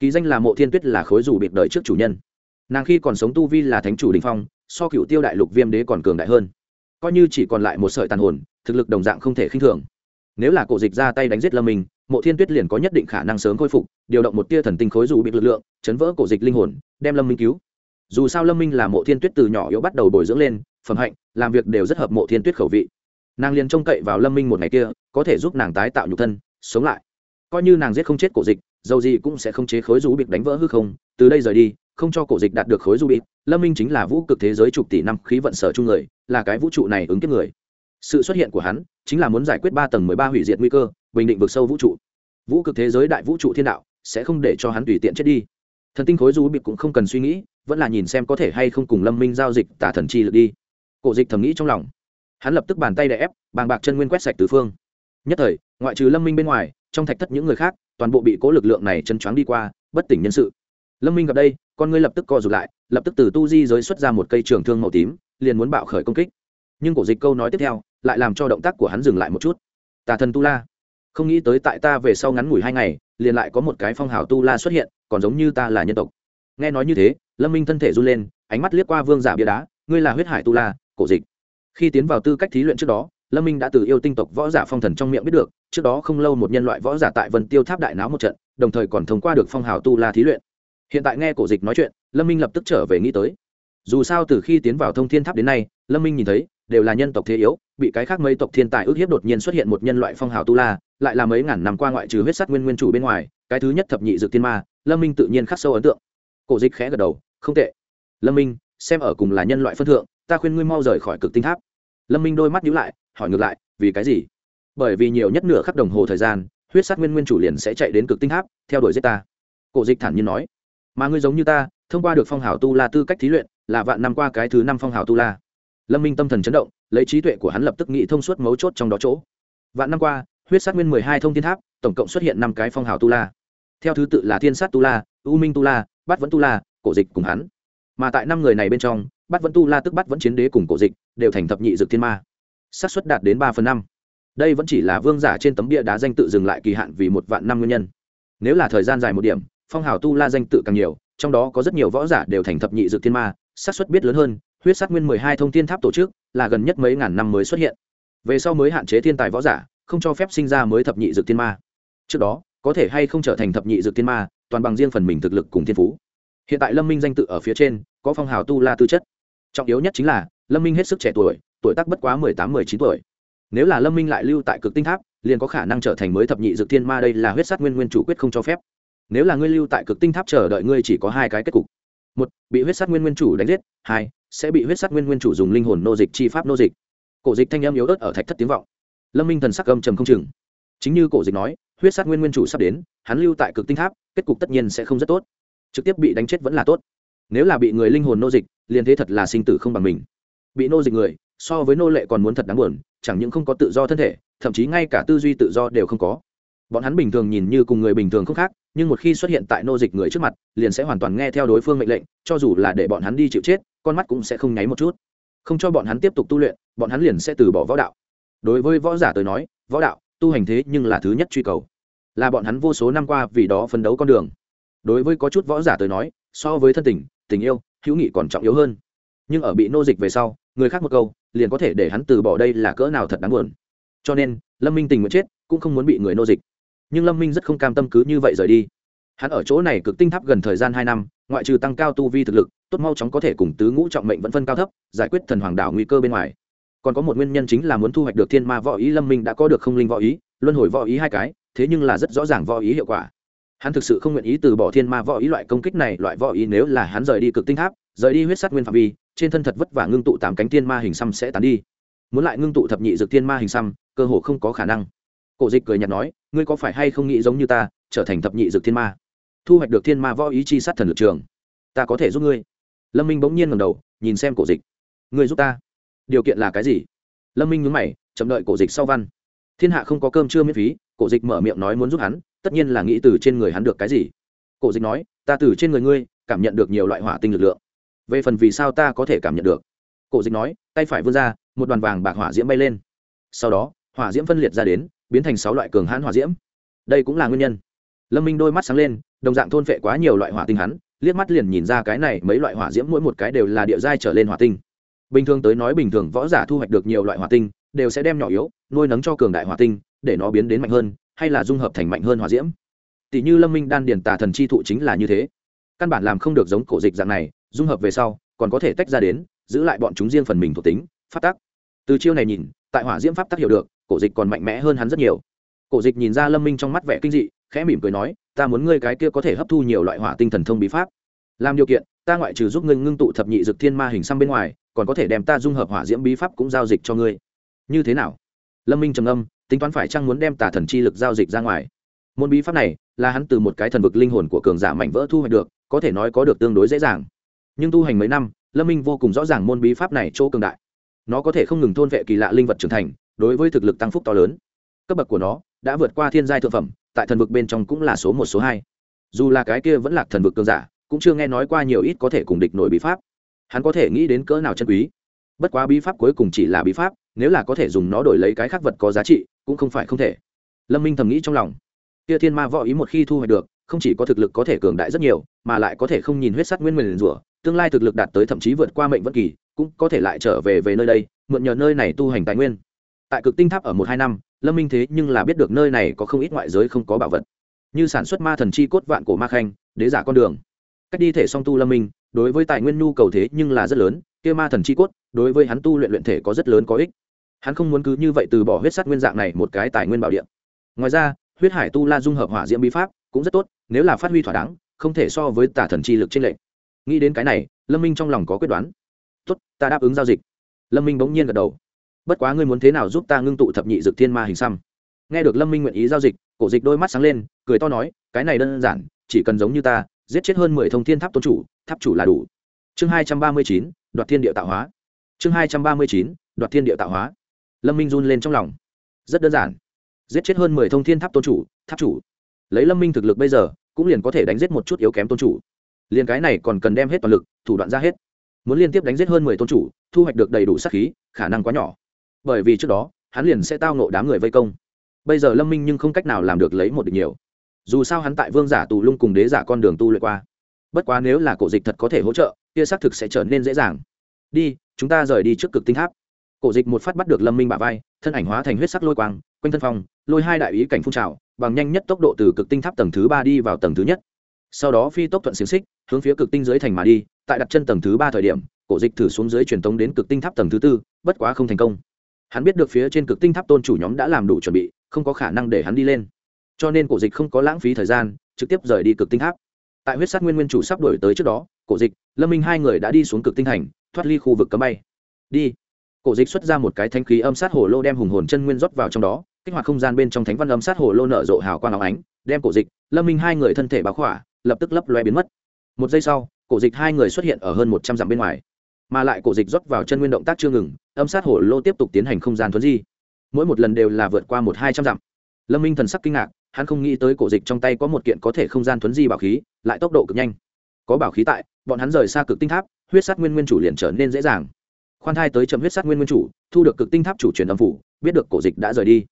ký danh là mộ thiên tuyết là khối dù biệt đời trước chủ nhân. Nàng khi còn sống tu vi là thánh chủ đình phong, so cựu tiêu đại lục viêm đế còn cường đại hơn. Coi như chỉ còn lại một sợi tàn hồn, thực lực đồng dạng không thể khinh thường. Nếu là cổ dịch ra tay đánh giết lâm minh, mộ thiên tuyết liền có nhất định khả năng sớm khôi phục, điều động một tia thần tinh khối dù bị lực lượng, chấn vỡ cổ dịch linh hồn, đem lâm minh cứu. Dù sao lâm minh là mộ thiên tuyết từ nhỏ yếu bắt đầu bồi dưỡng lên, phẩm hạnh, làm việc đều rất hợp mộ thiên tuyết khẩu vị. Nàng liền trông cậy vào lâm minh một ngày kia, có thể giúp nàng tái tạo nhục thân, sống lại. Coi như nàng giết không chết cổ dịch dầu gì cũng sẽ không chế khối du bịt đánh vỡ hư không. Từ đây rời đi, không cho cổ dịch đạt được khối du bịt. Lâm minh chính là vũ cực thế giới chục tỷ năm khí vận sở chung người, là cái vũ trụ này ứng kiếp người. Sự xuất hiện của hắn chính là muốn giải quyết ba tầng mười ba hủy diệt nguy cơ, bình định vực sâu vũ trụ. Vũ cực thế giới đại vũ trụ thiên đạo sẽ không để cho hắn tùy tiện chết đi. Thần tinh khối du bịt cũng không cần suy nghĩ, vẫn là nhìn xem có thể hay không cùng lâm minh giao dịch tả thần chi lực đi. Cổ dịch thầm nghĩ trong lòng. Hắn lập tức bàn tay đè ép, bàng bạc chân nguyên quét sạch tứ phương. Nhất thời, ngoại trừ lâm minh bên ngoài, trong thạch thất những người khác toàn bộ bị cố lực lượng này chân choáng đi qua, bất tỉnh nhân sự. Lâm minh gặp đây, con ngươi lập tức co rụt lại, lập tức từ tu di giới xuất ra một cây trường thương màu tím, liền muốn bạo khởi công kích. Nhưng cổ dịch câu nói tiếp theo, lại làm cho động tác của hắn dừng lại một chút. Tà thần tu la, không nghĩ tới tại ta về sau ngắn ngủi hai ngày, liền lại có một cái phong hào tu la xuất hiện, còn giống như ta là nhân tộc. Nghe nói như thế, lâm minh thân thể run lên, ánh mắt liếc qua vương giả bia đá, ngươi là huyết hải tu la, cổ dịch. Khi tiến vào tư cách thí luyện trước đó lâm minh đã từ yêu tinh tộc võ giả phong thần trong miệng biết được, trước đó không lâu một nhân loại võ giả tại vân tiêu tháp đại náo một trận, đồng thời còn thông qua được phong hào tu la thí luyện. Hiện tại nghe cổ dịch nói chuyện, lâm minh lập tức trở về nghĩ tới. Dù sao từ khi tiến vào thông thiên tháp đến nay, lâm minh nhìn thấy, đều là nhân tộc thế yếu, bị cái khác mấy tộc thiên tài ước hiếp đột nhiên xuất hiện một nhân loại phong hào tu la, lại là mấy ngàn năm qua ngoại trừ huyết sắt nguyên nguyên chủ bên ngoài, cái thứ nhất thập nhị dược tiên ma, lâm minh tự nhiên khắc sâu ấn tượng. Cổ dịch khẽ gật đầu, không tệ. Lâm minh, xem ở cùng là nhân loại phân thượng, ta khuyên ngươi mau rời khỏi cực tinh tháp. Lâm minh đôi mắt nhíu lại hỏi ngược lại, vì cái gì? Bởi vì nhiều nhất nửa khắc đồng hồ thời gian, huyết sát nguyên nguyên chủ liền sẽ chạy đến cực tinh tháp theo đuổi giết ta. Cổ dịch thản nhiên nói. Mà ngươi giống như ta, thông qua được phong hào tu la tư cách thí luyện, là vạn năm qua cái thứ năm phong hào tu la. Lâm minh tâm thần chấn động, lấy trí tuệ của hắn lập tức nghĩ thông suốt mấu chốt trong đó chỗ. Vạn năm qua, huyết sát nguyên mười hai thông thiên tháp, tổng cộng xuất hiện năm cái phong hào tu la. Theo thứ tự là thiên sát tu la, u minh tu la, bát vẫn tu la, cổ dịch cùng hắn. Mà tại năm người này bên trong, bát vẫn tu la tức bát vẫn chiến đế cùng cổ dịch, đều thành thập nhị dực thiên ma xác suất đạt đến ba phần năm. Đây vẫn chỉ là vương giả trên tấm bia đá danh tự dừng lại kỳ hạn vì một vạn năm nguyên nhân. Nếu là thời gian dài một điểm, phong hào tu la danh tự càng nhiều, trong đó có rất nhiều võ giả đều thành thập nhị dược thiên ma, xác suất biết lớn hơn, huyết sát nguyên mười hai thông thiên tháp tổ chức, là gần nhất mấy ngàn năm mới xuất hiện. Về sau mới hạn chế thiên tài võ giả, không cho phép sinh ra mới thập nhị dược thiên ma. Trước đó, có thể hay không trở thành thập nhị dược thiên ma, toàn bằng riêng phần mình thực lực cùng thiên phú. Hiện tại lâm minh danh tự ở phía trên, có phong hào tu la tư chất. Trọng yếu nhất chính là, lâm minh hết sức trẻ tuổi tuổi tác bất quá mười tám, mười chín tuổi. Nếu là lâm minh lại lưu tại cực tinh tháp, liền có khả năng trở thành mới thập nhị dược thiên ma đây là huyết sát nguyên nguyên chủ quyết không cho phép. Nếu là ngươi lưu tại cực tinh tháp chờ đợi ngươi chỉ có hai cái kết cục. Một, bị huyết sát nguyên nguyên chủ đánh giết. Hai, sẽ bị huyết sát nguyên nguyên chủ dùng linh hồn nô dịch chi pháp nô dịch. Cổ dịch thanh âm yếu ớt ở thạch thất tiếng vọng. Lâm minh thần sắc âm trầm không chừng. Chính như cổ dịch nói, huyết sát nguyên nguyên chủ sắp đến, hắn lưu tại cực tinh tháp, kết cục tất nhiên sẽ không rất tốt. Trực tiếp bị đánh chết vẫn là tốt. Nếu là bị người linh hồn nô dịch, liền thế thật là sinh tử không bằng mình. Bị nô dịch người so với nô lệ còn muốn thật đáng buồn, chẳng những không có tự do thân thể, thậm chí ngay cả tư duy tự do đều không có. Bọn hắn bình thường nhìn như cùng người bình thường không khác, nhưng một khi xuất hiện tại nô dịch người trước mặt, liền sẽ hoàn toàn nghe theo đối phương mệnh lệnh, cho dù là để bọn hắn đi chịu chết, con mắt cũng sẽ không nháy một chút. Không cho bọn hắn tiếp tục tu luyện, bọn hắn liền sẽ từ bỏ võ đạo. Đối với võ giả tới nói, võ đạo, tu hành thế nhưng là thứ nhất truy cầu. Là bọn hắn vô số năm qua vì đó phấn đấu con đường. Đối với có chút võ giả tới nói, so với thân tình tình yêu, hữu nghị còn trọng yếu hơn. Nhưng ở bị nô dịch về sau, người khác một câu liền có thể để hắn từ bỏ đây là cỡ nào thật đáng buồn. Cho nên, lâm minh tình nguyện chết, cũng không muốn bị người nô dịch. Nhưng lâm minh rất không cam tâm cứ như vậy rời đi. Hắn ở chỗ này cực tinh tháp gần thời gian hai năm, ngoại trừ tăng cao tu vi thực lực, tốt mau chóng có thể cùng tứ ngũ trọng mệnh vẫn phân cao thấp, giải quyết thần hoàng đảo nguy cơ bên ngoài. Còn có một nguyên nhân chính là muốn thu hoạch được thiên ma võ ý, lâm minh đã có được không linh võ ý, luân hồi võ ý hai cái, thế nhưng là rất rõ ràng võ ý hiệu quả. Hắn thực sự không nguyện ý từ bỏ thiên ma võ ý loại công kích này, loại võ ý nếu là hắn rời đi cực tinh tháp rời đi huyết sát nguyên phạm vi, trên thân thật vất vả ngưng tụ tám cánh thiên ma hình xăm sẽ tán đi. Muốn lại ngưng tụ thập nhị dược thiên ma hình xăm, cơ hồ không có khả năng. Cổ dịch cười nhạt nói, ngươi có phải hay không nghĩ giống như ta, trở thành thập nhị dược thiên ma? Thu hoạch được thiên ma võ ý chi sát thần lực trường, ta có thể giúp ngươi. Lâm minh bỗng nhiên ngầm đầu, nhìn xem cổ dịch. Ngươi giúp ta? Điều kiện là cái gì? Lâm minh nhúng mày, chậm đợi cổ dịch sau văn. Thiên hạ không có cơm chưa miễn phí. Cổ dịch mở miệng nói muốn giúp hắn, tất nhiên là nghĩ từ trên người hắn được cái gì. Cổ dịch nói, ta từ trên người ngươi cảm nhận được nhiều loại hỏa tinh lực lượng về phần vì sao ta có thể cảm nhận được. Cổ dịch nói, tay phải vươn ra, một đoàn vàng bạc hỏa diễm bay lên. Sau đó, hỏa diễm phân liệt ra đến, biến thành sáu loại cường hãn hỏa diễm. Đây cũng là nguyên nhân. Lâm minh đôi mắt sáng lên, đồng dạng thôn phệ quá nhiều loại hỏa tinh hắn, liếc mắt liền nhìn ra cái này mấy loại hỏa diễm mỗi một cái đều là địa giai trở lên hỏa tinh. Bình thường tới nói bình thường võ giả thu hoạch được nhiều loại hỏa tinh, đều sẽ đem nhỏ yếu, nuôi nấng cho cường đại hỏa tinh, để nó biến đến mạnh hơn, hay là dung hợp thành mạnh hơn hỏa diễm. Tỷ như lâm minh đan điền tà thần chi thụ chính là như thế. Căn bản làm không được giống cổ dịch dạng này dung hợp về sau, còn có thể tách ra đến, giữ lại bọn chúng riêng phần mình thuộc tính phát tác từ chiêu này nhìn, tại hỏa diễm pháp tác hiểu được, cổ dịch còn mạnh mẽ hơn hắn rất nhiều. Cổ dịch nhìn ra lâm minh trong mắt vẻ kinh dị, khẽ mỉm cười nói, ta muốn ngươi cái kia có thể hấp thu nhiều loại hỏa tinh thần thông bí pháp. Làm điều kiện, ta ngoại trừ giúp ngươi ngưng tụ thập nhị dực thiên ma hình xăm bên ngoài, còn có thể đem ta dung hợp hỏa diễm bí pháp cũng giao dịch cho ngươi. Như thế nào? Lâm minh trầm âm tính toán phải chăng muốn đem tà thần chi lực giao dịch ra ngoài. Môn bí pháp này là hắn từ một cái thần vực linh hồn của cường giả mảnh vỡ thu hoạch được, có thể nói có được tương đối dễ dàng nhưng tu hành mấy năm, lâm minh vô cùng rõ ràng môn bí pháp này chỗ cường đại. Nó có thể không ngừng thôn vệ kỳ lạ linh vật trưởng thành, đối với thực lực tăng phúc to lớn. Cấp bậc của nó đã vượt qua thiên giai thượng phẩm, tại thần vực bên trong cũng là số một, số hai. Dù là cái kia vẫn là thần vực cường giả, cũng chưa nghe nói qua nhiều ít có thể cùng địch nổi bí pháp. Hắn có thể nghĩ đến cỡ nào chân quý. Bất quá bí pháp cuối cùng chỉ là bí pháp, nếu là có thể dùng nó đổi lấy cái khác vật có giá trị, cũng không phải không thể. Lâm minh thầm nghĩ trong lòng. Kia thiên ma võ ý một khi thu hoạch được, không chỉ có thực lực có thể cường đại rất nhiều, mà lại có thể không nhìn huyết sắt nguyên mình rủa tương lai thực lực đạt tới thậm chí vượt qua mệnh vận kỳ, cũng có thể lại trở về về nơi đây, mượn nhờ nơi này tu hành tài nguyên. Tại cực tinh tháp ở một hai năm, lâm minh thế nhưng là biết được nơi này có không ít ngoại giới không có bảo vật. Như sản xuất ma thần chi cốt vạn cổ ma khanh, đế giả con đường. Cách đi thể song tu lâm minh, đối với tài nguyên nhu cầu thế nhưng là rất lớn, kia ma thần chi cốt, đối với hắn tu luyện luyện thể có rất lớn có ích. Hắn không muốn cứ như vậy từ bỏ huyết sắt nguyên dạng này một cái tài nguyên bảo địa. Ngoài ra, huyết hải tu la dung hợp hỏa diễm bí pháp cũng rất tốt, nếu là phát huy thỏa đáng, không thể so với tả thần chi lực trên lệnh nghĩ đến cái này, lâm minh trong lòng có quyết đoán. Tốt, ta đáp ứng giao dịch. Lâm minh bỗng nhiên gật đầu. Bất quá ngươi muốn thế nào giúp ta ngưng tụ thập nhị dược thiên ma hình xăm? Nghe được lâm minh nguyện ý giao dịch, cổ dịch đôi mắt sáng lên, cười to nói, cái này đơn giản, chỉ cần giống như ta, giết chết hơn mười thông thiên tháp tôn chủ, tháp chủ là đủ. Chương hai trăm ba mươi chín, đoạt thiên địa tạo hóa. Chương hai trăm ba mươi chín, đoạt thiên địa tạo hóa. Lâm minh run lên trong lòng. Rất đơn giản, giết chết hơn mười thông thiên tháp tôn chủ, tháp chủ. Lấy lâm minh thực lực bây giờ, cũng liền có thể đánh giết một chút yếu kém tôn chủ liền cái này còn cần đem hết toàn lực, thủ đoạn ra hết. Muốn liên tiếp đánh giết hơn mười tôn chủ, thu hoạch được đầy đủ sát khí, khả năng quá nhỏ. Bởi vì trước đó, hắn liền sẽ tao nộ đám người vây công. Bây giờ lâm minh nhưng không cách nào làm được lấy một địch nhiều. Dù sao hắn tại vương giả tù lung cùng đế giả con đường tu luyện qua. Bất quá nếu là cổ dịch thật có thể hỗ trợ, kia xác thực sẽ trở nên dễ dàng. Đi, chúng ta rời đi trước cực tinh tháp. Cổ dịch một phát bắt được lâm minh bả vai, thân ảnh hóa thành huyết sắc lôi quang, quanh thân phòng lôi hai đại ý cảnh phun trào, bằng nhanh nhất tốc độ từ cực tinh tháp tầng thứ ba đi vào tầng thứ nhất sau đó phi tốc thuận xiềng xích, hướng phía cực tinh dưới thành mà đi, tại đặt chân tầng thứ ba thời điểm, cổ dịch thử xuống dưới truyền tống đến cực tinh tháp tầng thứ tư, bất quá không thành công. Hắn biết được phía trên cực tinh tháp tôn chủ nhóm đã làm đủ chuẩn bị, không có khả năng để hắn đi lên. Cho nên cổ dịch không có lãng phí thời gian, trực tiếp rời đi cực tinh tháp. Tại huyết sát nguyên nguyên chủ sắp đổi tới trước đó, cổ dịch, lâm minh hai người đã đi xuống cực tinh thành, thoát ly khu vực cấm bay. Đi. Cổ dịch xuất ra một cái thanh khí âm sát hồ lô đem hùng hồn chân nguyên rót vào trong đó, kích hoạt không gian bên trong thánh văn âm sát hồ lô nở rộ hào quang áo ánh, đem cổ dịch, lâm minh hai người thân thể báo khỏa lập tức lấp loe biến mất. Một giây sau, cổ dịch hai người xuất hiện ở hơn một trăm dặm bên ngoài. Mà lại cổ dịch rót vào chân nguyên động tác chưa ngừng, âm sát hổ lô tiếp tục tiến hành không gian thuấn di. Mỗi một lần đều là vượt qua một hai trăm dặm. Lâm minh thần sắc kinh ngạc, hắn không nghĩ tới cổ dịch trong tay có một kiện có thể không gian thuấn di bảo khí, lại tốc độ cực nhanh. Có bảo khí tại, bọn hắn rời xa cực tinh tháp, huyết sát nguyên nguyên chủ liền trở nên dễ dàng. Khoan thai tới chậm huyết sát nguyên nguyên chủ, thu được cực tinh tháp chủ truyền âm phủ, biết được cổ dịch đã rời đi.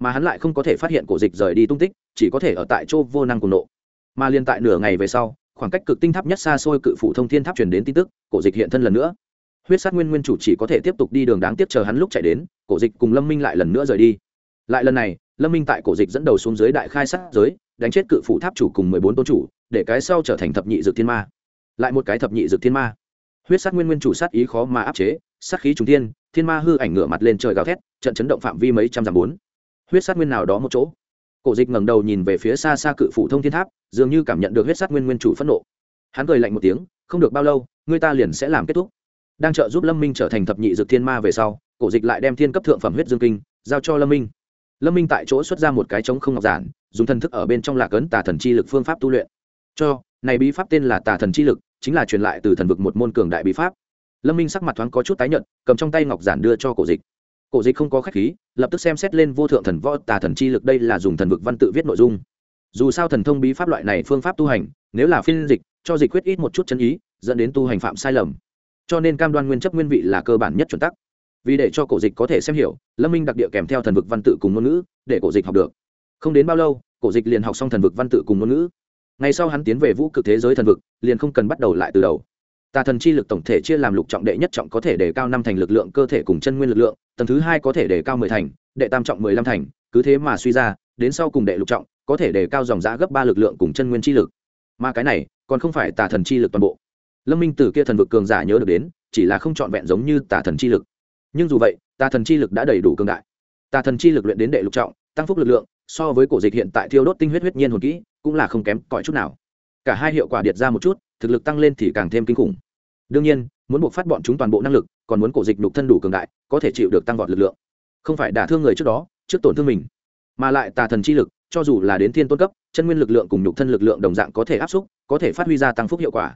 Mà hắn lại không có thể phát hiện cổ dịch rời đi tung tích, chỉ có thể ở tại chỗ vô năng cùng nộ mà liên tại nửa ngày về sau, khoảng cách cực tinh tháp nhất xa xôi cự phủ thông thiên tháp truyền đến tin tức, cổ dịch hiện thân lần nữa. Huyết sát nguyên nguyên chủ chỉ có thể tiếp tục đi đường đáng tiếc chờ hắn lúc chạy đến, cổ dịch cùng lâm minh lại lần nữa rời đi. Lại lần này, lâm minh tại cổ dịch dẫn đầu xuống dưới đại khai sát giới, đánh chết cự phủ tháp chủ cùng mười bốn tôn chủ, để cái sau trở thành thập nhị dược thiên ma. Lại một cái thập nhị dược thiên ma. Huyết sát nguyên nguyên chủ sát ý khó mà áp chế, sát khí trùng thiên thiên ma hư ảnh ngửa mặt lên trời gào thét, trận chấn động phạm vi mấy trăm dặm bốn. Huyết sát nguyên nào đó một chỗ. Cổ dịch ngẩng đầu nhìn về phía xa xa cự phủ thông thiên tháp dường như cảm nhận được huyết sát nguyên nguyên chủ phẫn nộ. Hắn cười lạnh một tiếng, không được bao lâu, người ta liền sẽ làm kết thúc. Đang trợ giúp lâm minh trở thành thập nhị dược thiên ma về sau, cổ dịch lại đem thiên cấp thượng phẩm huyết dương kinh giao cho lâm minh. Lâm minh tại chỗ xuất ra một cái trống không ngọc giản, dùng thần thức ở bên trong lạc ấn tà thần chi lực phương pháp tu luyện. Cho, này bí pháp tên là tà thần chi lực, chính là truyền lại từ thần vực một môn cường đại bí pháp. Lâm minh sắc mặt thoáng có chút tái nhợt, cầm trong tay ngọc giản đưa cho cổ dịch. Cổ dịch không có khách khí, lập tức xem xét lên vô thượng thần võ tà thần chi lực, đây là dùng thần vực văn tự viết nội dung dù sao thần thông bí pháp loại này phương pháp tu hành, nếu là phiên dịch, cho dịch quyết ít một chút chân ý, dẫn đến tu hành phạm sai lầm. Cho nên cam đoan nguyên chấp nguyên vị là cơ bản nhất chuẩn tắc. Vì để cho cổ dịch có thể xem hiểu, lâm minh đặc địa kèm theo thần vực văn tự cùng ngôn ngữ, để cổ dịch học được. Không đến bao lâu, cổ dịch liền học xong thần vực văn tự cùng ngôn ngữ. Ngay sau hắn tiến về vũ cực thế giới thần vực, liền không cần bắt đầu lại từ đầu. Tà thần chi lực tổng thể chia làm lục trọng đệ nhất trọng có thể đề cao năm thành lực lượng, cơ thể cùng chân nguyên lực lượng, tầng thứ hai có thể đề cao mười thành, đệ tam trọng mười lăm thành, cứ thế mà suy ra, đến sau cùng đệ lục trọng có thể đề cao dòng giã gấp ba lực lượng cùng chân nguyên chi lực. Mà cái này, còn không phải tà thần chi lực toàn bộ. Lâm minh từ kia thần vực cường giả nhớ được đến, chỉ là không trọn vẹn giống như tà thần chi lực. Nhưng dù vậy, tà thần chi lực đã đầy đủ cường đại. Tà thần chi lực luyện đến đệ lục trọng, tăng phúc lực lượng, so với cổ dịch hiện tại thiêu đốt tinh huyết huyết nhiên hồn kỹ, cũng là không kém cỏi chút nào. Cả hai hiệu quả điệt ra một chút, thực lực tăng lên thì càng thêm kinh khủng. Đương nhiên, muốn buộc phát bọn chúng toàn bộ năng lực, còn muốn cổ dịch đục thân đủ cường đại, có thể chịu được tăng vọt lực lượng. Không phải đả thương người trước đó, trước tổn thương mình, mà lại tà thần chi lực cho dù là đến thiên tôn cấp, chân nguyên lực lượng cùng nhục thân lực lượng đồng dạng có thể áp xúc, có thể phát huy ra tăng phúc hiệu quả.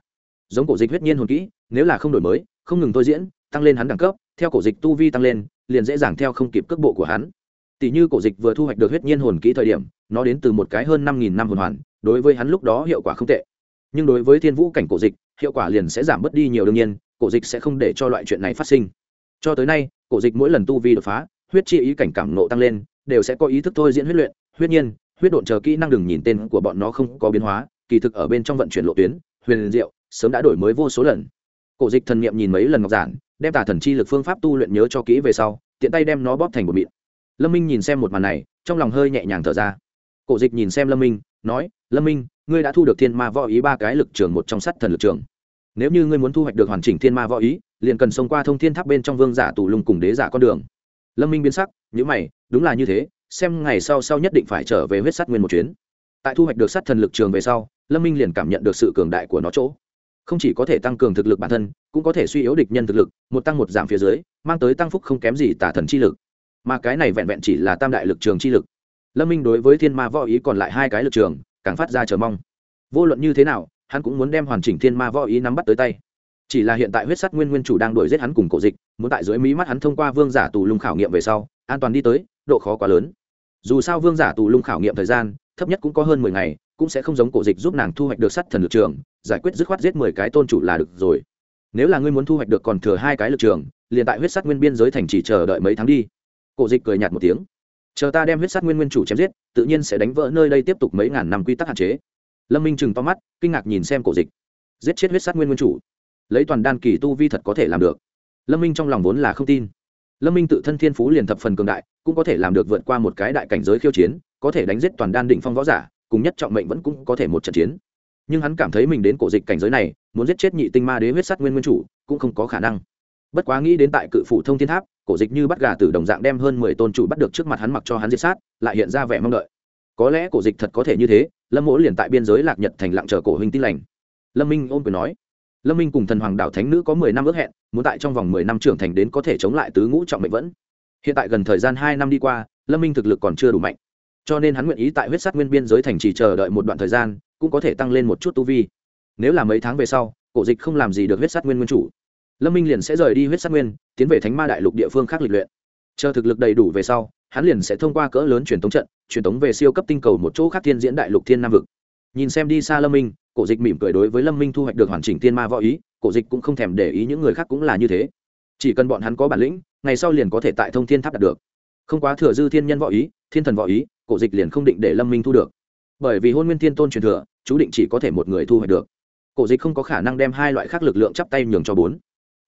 Giống cổ dịch huyết nhiên hồn kỹ, nếu là không đổi mới, không ngừng tôi diễn, tăng lên hắn đẳng cấp, theo cổ dịch tu vi tăng lên, liền dễ dàng theo không kịp cước bộ của hắn. Tỷ như cổ dịch vừa thu hoạch được huyết nhiên hồn kỹ thời điểm, nó đến từ một cái hơn năm nghìn năm hồn hoàn, đối với hắn lúc đó hiệu quả không tệ. Nhưng đối với thiên vũ cảnh cổ dịch, hiệu quả liền sẽ giảm bớt đi nhiều đương nhiên, cổ dịch sẽ không để cho loại chuyện này phát sinh. Cho tới nay, cổ dịch mỗi lần tu vi đột phá, huyết chi ý cảnh cảm nộ tăng lên, đều sẽ có ý thức thôi diễn huyết luyện, huyết nhiên huyết độn chờ kỹ năng đừng nhìn tên của bọn nó không có biến hóa, kỳ thực ở bên trong vận chuyển lộ tuyến, huyền diệu, sớm đã đổi mới vô số lần. Cổ dịch thần nghiệm nhìn mấy lần ngọc giản, đem tả thần chi lực phương pháp tu luyện nhớ cho kỹ về sau, tiện tay đem nó bóp thành một mịn. Lâm minh nhìn xem một màn này, trong lòng hơi nhẹ nhàng thở ra. Cổ dịch nhìn xem lâm minh, nói, lâm minh, ngươi đã thu được thiên ma võ ý ba cái lực trường một trong sắt thần lực trường. Nếu như ngươi muốn thu hoạch được hoàn chỉnh thiên ma võ ý, liền cần xông qua thông thiên tháp bên trong vương giả tù lùng cùng đế giả con đường. Lâm minh biến sắc nhữ mày, đúng là như thế xem ngày sau sau nhất định phải trở về huyết sắt nguyên một chuyến. Tại thu hoạch được sắt thần lực trường về sau, lâm minh liền cảm nhận được sự cường đại của nó chỗ. Không chỉ có thể tăng cường thực lực bản thân, cũng có thể suy yếu địch nhân thực lực, một tăng một giảm phía dưới, mang tới tăng phúc không kém gì tả thần chi lực. Mà cái này vẹn vẹn chỉ là tam đại lực trường chi lực. Lâm minh đối với thiên ma võ ý còn lại hai cái lực trường, càng phát ra chờ mong. Vô luận như thế nào, hắn cũng muốn đem hoàn chỉnh thiên ma võ ý nắm bắt tới tay. Chỉ là hiện tại huyết sắt nguyên nguyên chủ đang đuổi giết hắn cùng cổ dịch, muốn tại dưới mí mắt hắn thông qua vương giả tù lung khảo nghiệm về sau, an toàn đi tới, độ khó quá lớn dù sao vương giả tù lung khảo nghiệm thời gian, thấp nhất cũng có hơn mười ngày, cũng sẽ không giống cổ dịch giúp nàng thu hoạch được sắt thần lực trường, giải quyết dứt khoát giết mười cái tôn chủ là được rồi. Nếu là ngươi muốn thu hoạch được còn thừa hai cái lực trường, liền tại huyết sắt nguyên biên giới thành chỉ chờ đợi mấy tháng đi. Cổ dịch cười nhạt một tiếng. Chờ ta đem huyết sắt nguyên nguyên chủ chém giết, tự nhiên sẽ đánh vỡ nơi đây tiếp tục mấy ngàn năm quy tắc hạn chế. Lâm minh chừng to mắt, kinh ngạc nhìn xem cổ dịch. Giết chết huyết sắt nguyên nguyên chủ, lấy toàn đan kỳ tu vi thật có thể làm được. Lâm minh trong lòng vốn là không tin lâm minh tự thân thiên phú liền thập phần cường đại, cũng có thể làm được vượt qua một cái đại cảnh giới khiêu chiến, có thể đánh giết toàn đan định phong võ giả, cùng nhất trọng mệnh vẫn cũng có thể một trận chiến. Nhưng hắn cảm thấy mình đến cổ dịch cảnh giới này, muốn giết chết nhị tinh ma đế huyết sắt nguyên nguyên chủ, cũng không có khả năng. Bất quá nghĩ đến tại cự phủ thông thiên tháp, cổ dịch như bắt gà từ đồng dạng đem hơn mười tôn chủ bắt được trước mặt hắn mặc cho hắn giết sát, lại hiện ra vẻ mong đợi. Có lẽ cổ dịch thật có thể như thế, lâm mỗ liền tại biên giới lạc nhật thành lặng chờ cổ huynh tin lành. Lâm minh ôm quyền nói lâm minh cùng thần hoàng đảo thánh nữ có mười năm ước hẹn, muốn tại trong vòng mười năm trưởng thành đến có thể chống lại tứ ngũ trọng mệnh vẫn. Hiện tại gần thời gian hai năm đi qua, lâm minh thực lực còn chưa đủ mạnh. Cho nên hắn nguyện ý tại huyết sát nguyên biên giới thành trì chờ đợi một đoạn thời gian, cũng có thể tăng lên một chút tu vi. Nếu là mấy tháng về sau, cổ dịch không làm gì được huyết sát nguyên nguyên chủ. Lâm minh liền sẽ rời đi huyết sát nguyên, tiến về thánh ma đại lục địa phương khác lịch luyện. Chờ thực lực đầy đủ về sau, hắn liền sẽ thông qua cỡ lớn truyền tống trận, truyền tống về siêu cấp tinh cầu một chỗ khác thiên diễn đại lục thiên nam vực. Nhìn xem đi xa lâm minh cổ dịch mỉm cười đối với lâm minh thu hoạch được hoàn chỉnh thiên ma võ ý cổ dịch cũng không thèm để ý những người khác cũng là như thế. Chỉ cần bọn hắn có bản lĩnh ngày sau liền có thể tại thông thiên tháp đạt được. Không quá thừa dư thiên nhân võ ý thiên thần võ ý cổ dịch liền không định để lâm minh thu được. Bởi vì hôn nguyên thiên tôn truyền thừa chú định chỉ có thể một người thu hoạch được. Cổ dịch không có khả năng đem hai loại khác lực lượng chắp tay nhường cho bốn.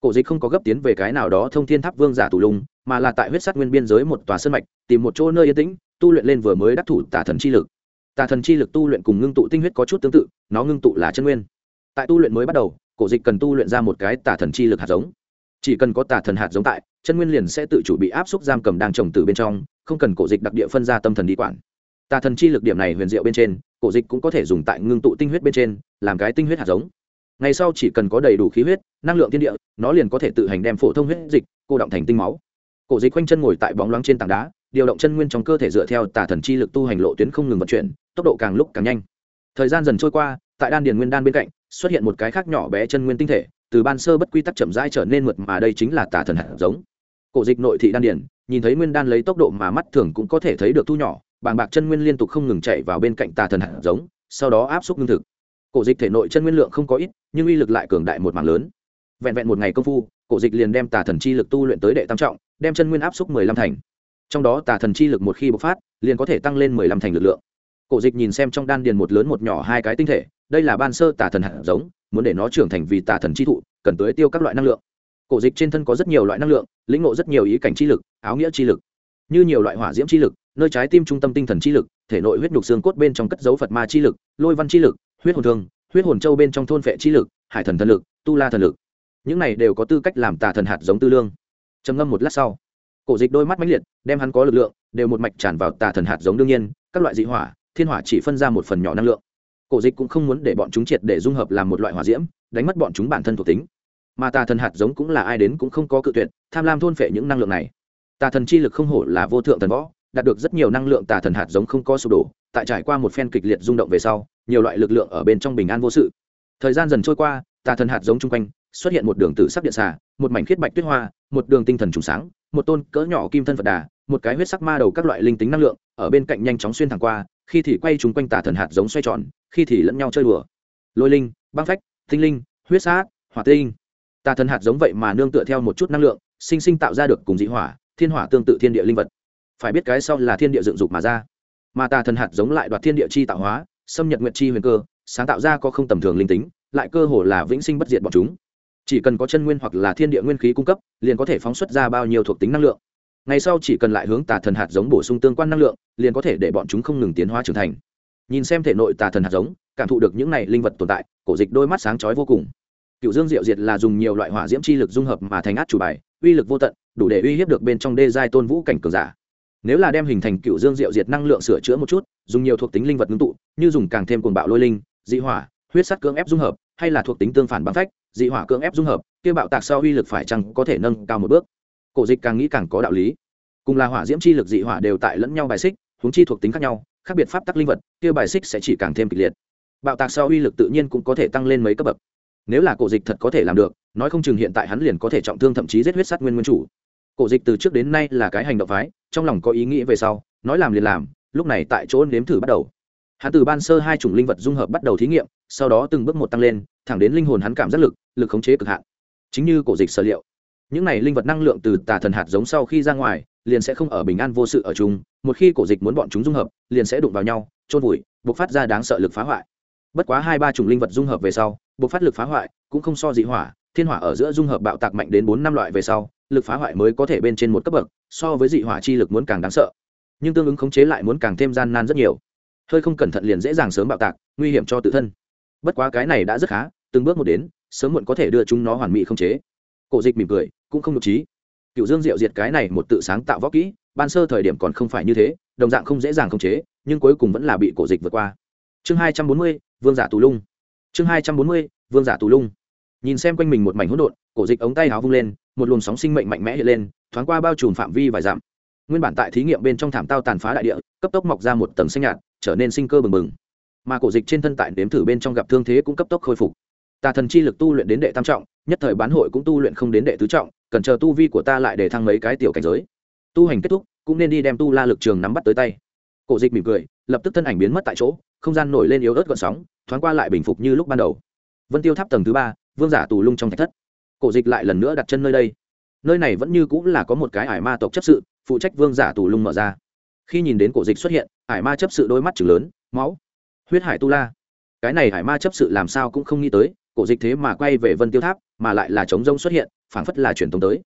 Cổ dịch không có gấp tiến về cái nào đó thông thiên tháp vương giả tù lùng, mà là tại huyết sắt nguyên biên giới một tòa sân mạch tìm một chỗ nơi yên tĩnh tu luyện lên vừa mới đắc thủ tả thần chi lực tà thần chi lực tu luyện cùng ngưng tụ tinh huyết có chút tương tự, nó ngưng tụ là chân nguyên. Tại tu luyện mới bắt đầu, cổ dịch cần tu luyện ra một cái tà thần chi lực hạt giống. Chỉ cần có tà thần hạt giống tại, chân nguyên liền sẽ tự chủ bị áp xúc giam cầm đang trồng từ bên trong, không cần cổ dịch đặc địa phân ra tâm thần đi quản. Tà thần chi lực điểm này huyền diệu bên trên, cổ dịch cũng có thể dùng tại ngưng tụ tinh huyết bên trên, làm cái tinh huyết hạt giống. Ngày sau chỉ cần có đầy đủ khí huyết, năng lượng thiên địa, nó liền có thể tự hành đem phổ thông huyết dịch cô động thành tinh máu. Cổ dịch quanh chân ngồi tại bóng loáng trên tảng đá điều động chân nguyên trong cơ thể dựa theo tà thần chi lực tu hành lộ tuyến không ngừng vận chuyển, tốc độ càng lúc càng nhanh. Thời gian dần trôi qua, tại đan điền nguyên đan bên cạnh, xuất hiện một cái khác nhỏ bé chân nguyên tinh thể, từ ban sơ bất quy tắc chậm rãi trở nên mượt mà đây chính là tà thần hạt giống. Cổ dịch nội thị đan điền, nhìn thấy nguyên đan lấy tốc độ mà mắt thường cũng có thể thấy được thu nhỏ, bàng bạc chân nguyên liên tục không ngừng chạy vào bên cạnh tà thần hạt giống, sau đó áp xúc lương thực. Cổ dịch thể nội chân nguyên lượng không có ít, nhưng uy lực lại cường đại một mảng lớn. Vẹn vẹn một ngày công phu, cổ dịch liền đem tà thần chi lực tu luyện tới đệ tam trọng, đem chân nguyên áp xúc mười lăm thành trong đó tà thần chi lực một khi bộc phát, liền có thể tăng lên mười lăm thành lực lượng. Cổ dịch nhìn xem trong đan điền một lớn một nhỏ hai cái tinh thể, đây là ban sơ tà thần hạt giống, muốn để nó trưởng thành vì tà thần chi thụ, cần tới tiêu các loại năng lượng. Cổ dịch trên thân có rất nhiều loại năng lượng, lĩnh ngộ rất nhiều ý cảnh chi lực, áo nghĩa chi lực. Như nhiều loại hỏa diễm chi lực, nơi trái tim trung tâm tinh thần chi lực, thể nội huyết nhục xương cốt bên trong cất dấu phật ma chi lực, lôi văn chi lực, huyết hồn thương, huyết hồn châu bên trong thôn vệ chi lực, hải thần thần lực, tu la thần lực. Những này đều có tư cách làm tà thần hạt giống tư lương. Trầm ngâm một lát sau cổ dịch đôi mắt mãnh liệt, đem hắn có lực lượng, đều một mạch tràn vào tà thần hạt giống đương nhiên, các loại dị hỏa, thiên hỏa chỉ phân ra một phần nhỏ năng lượng. Cổ dịch cũng không muốn để bọn chúng triệt để dung hợp làm một loại hỏa diễm, đánh mất bọn chúng bản thân thuộc tính. Mà tà thần hạt giống cũng là ai đến cũng không có cự tuyệt, tham lam thôn phệ những năng lượng này. Tà thần chi lực không hổ là vô thượng thần võ, đạt được rất nhiều năng lượng tà thần hạt giống không có sụp đổ, tại trải qua một phen kịch liệt rung động về sau, nhiều loại lực lượng ở bên trong bình an vô sự. Thời gian dần trôi qua, tà thần hạt giống chung quanh xuất hiện một đường tử sắc điện xà, một mảnh khiết bạch tuyết hoa, một đường tinh thần trùng sáng một tôn cỡ nhỏ kim thân phật đà, một cái huyết sắc ma đầu các loại linh tính năng lượng, ở bên cạnh nhanh chóng xuyên thẳng qua, khi thì quay chúng quanh tà thần hạt giống xoay tròn, khi thì lẫn nhau chơi đùa. Lôi linh, băng phách, tinh linh, huyết sát, hỏa tinh. Tà thần hạt giống vậy mà nương tựa theo một chút năng lượng, sinh sinh tạo ra được cùng dị hỏa, thiên hỏa tương tự thiên địa linh vật. Phải biết cái sau là thiên địa dựng dục mà ra. Mà tà thần hạt giống lại đoạt thiên địa chi tạo hóa, xâm nhật nguyện chi huyền cơ, sáng tạo ra có không tầm thường linh tính, lại cơ hồ là vĩnh sinh bất diệt bọn chúng chỉ cần có chân nguyên hoặc là thiên địa nguyên khí cung cấp, liền có thể phóng xuất ra bao nhiêu thuộc tính năng lượng. Ngày sau chỉ cần lại hướng tà thần hạt giống bổ sung tương quan năng lượng, liền có thể để bọn chúng không ngừng tiến hóa trưởng thành. Nhìn xem thể nội tà thần hạt giống, cảm thụ được những này linh vật tồn tại, cổ dịch đôi mắt sáng chói vô cùng. Cựu dương diệu diệt là dùng nhiều loại hỏa diễm chi lực dung hợp mà thành át chủ bài, uy lực vô tận, đủ để uy hiếp được bên trong đê giai tôn vũ cảnh cường giả. Nếu là đem hình thành cựu dương diệu diệt năng lượng sửa chữa một chút, dùng nhiều thuộc tính linh vật ngưng tụ, như dùng càng thêm cuồng bạo lôi linh, dị hỏa, huyết sắt cưỡng ép dung hợp, hay là thuộc tính tương phản băng phách dị hỏa cưỡng ép dung hợp, kia bạo tạc sau uy lực phải chăng có thể nâng cao một bước? Cổ dịch càng nghĩ càng có đạo lý. Cùng là hỏa diễm chi lực dị hỏa đều tại lẫn nhau bài xích húng chi thuộc tính khác nhau, khác biệt pháp tắc linh vật, kia bài xích sẽ chỉ càng thêm kịch liệt. Bạo tạc sau uy lực tự nhiên cũng có thể tăng lên mấy cấp bậc. Nếu là cổ dịch thật có thể làm được, nói không chừng hiện tại hắn liền có thể trọng thương thậm chí giết huyết sát nguyên nguyên chủ. Cổ dịch từ trước đến nay là cái hành động phái, trong lòng có ý nghĩ về sau, nói làm liền làm, lúc này tại chỗ nếm thử bắt đầu hắn từ ban sơ hai chủng linh vật dung hợp bắt đầu thí nghiệm, sau đó từng bước một tăng lên, thẳng đến linh hồn hắn cảm giác lực lực khống chế cực hạn. Chính như cổ dịch sở liệu, những này linh vật năng lượng từ tà thần hạt giống sau khi ra ngoài, liền sẽ không ở bình an vô sự ở chung, một khi cổ dịch muốn bọn chúng dung hợp, liền sẽ đụng vào nhau trôn vùi buộc phát ra đáng sợ lực phá hoại. Bất quá hai ba chủng linh vật dung hợp về sau buộc phát lực phá hoại cũng không so dị hỏa, thiên hỏa ở giữa dung hợp bạo tạc mạnh đến bốn năm loại về sau, lực phá hoại mới có thể bên trên một cấp bậc, so với dị hỏa chi lực muốn càng đáng sợ. Nhưng tương ứng khống chế lại muốn càng thêm gian nan rất nhiều hơi không cẩn thận liền dễ dàng sớm bạo tạc, nguy hiểm cho tự thân. Bất quá cái này đã rất khá, từng bước một đến, sớm muộn có thể đưa chúng nó hoàn mỹ không chế. Cổ dịch mỉm cười, cũng không nhục trí. Cựu dương diệu diệt cái này một tự sáng tạo võ kỹ, ban sơ thời điểm còn không phải như thế, đồng dạng không dễ dàng không chế, nhưng cuối cùng vẫn là bị cổ dịch vượt qua. Chương hai trăm bốn mươi, vương giả tù lung. Chương hai trăm bốn mươi, vương giả tù lung. Nhìn xem quanh mình một mảnh hỗn độn, cổ dịch ống tay áo vung lên, một luồng sóng sinh mệnh mạnh mẽ hiện lên, thoáng qua bao trùm phạm vi vài dặm. Nguyên bản tại thí nghiệm bên trong thảm tao tàn phá đại địa, cấp tốc mọc ra một tầng xanh nhạt trở nên sinh cơ bừng bừng. Mà cổ dịch trên thân tại đếm thử bên trong gặp thương thế cũng cấp tốc khôi phục. Tà thần chi lực tu luyện đến đệ tam trọng, nhất thời bán hội cũng tu luyện không đến đệ tứ trọng, cần chờ tu vi của ta lại để thăng mấy cái tiểu cảnh giới. Tu hành kết thúc, cũng nên đi đem tu la lực trường nắm bắt tới tay. Cổ dịch mỉm cười, lập tức thân ảnh biến mất tại chỗ, không gian nổi lên yếu ớt gọn sóng, thoáng qua lại bình phục như lúc ban đầu. Vân tiêu tháp tầng thứ ba, vương giả tù lung trong thạch thất. Cổ dịch lại lần nữa đặt chân nơi đây. Nơi này vẫn như cũng là có một cái ải ma tộc chấp sự, phụ trách vương giả tù lung mở ra khi nhìn đến cổ dịch xuất hiện, hải ma chấp sự đôi mắt chừng lớn, máu, huyết hải tu la. Cái này hải ma chấp sự làm sao cũng không nghĩ tới, cổ dịch thế mà quay về vân tiêu tháp, mà lại là chống rông xuất hiện, phảng phất là truyền thống tới.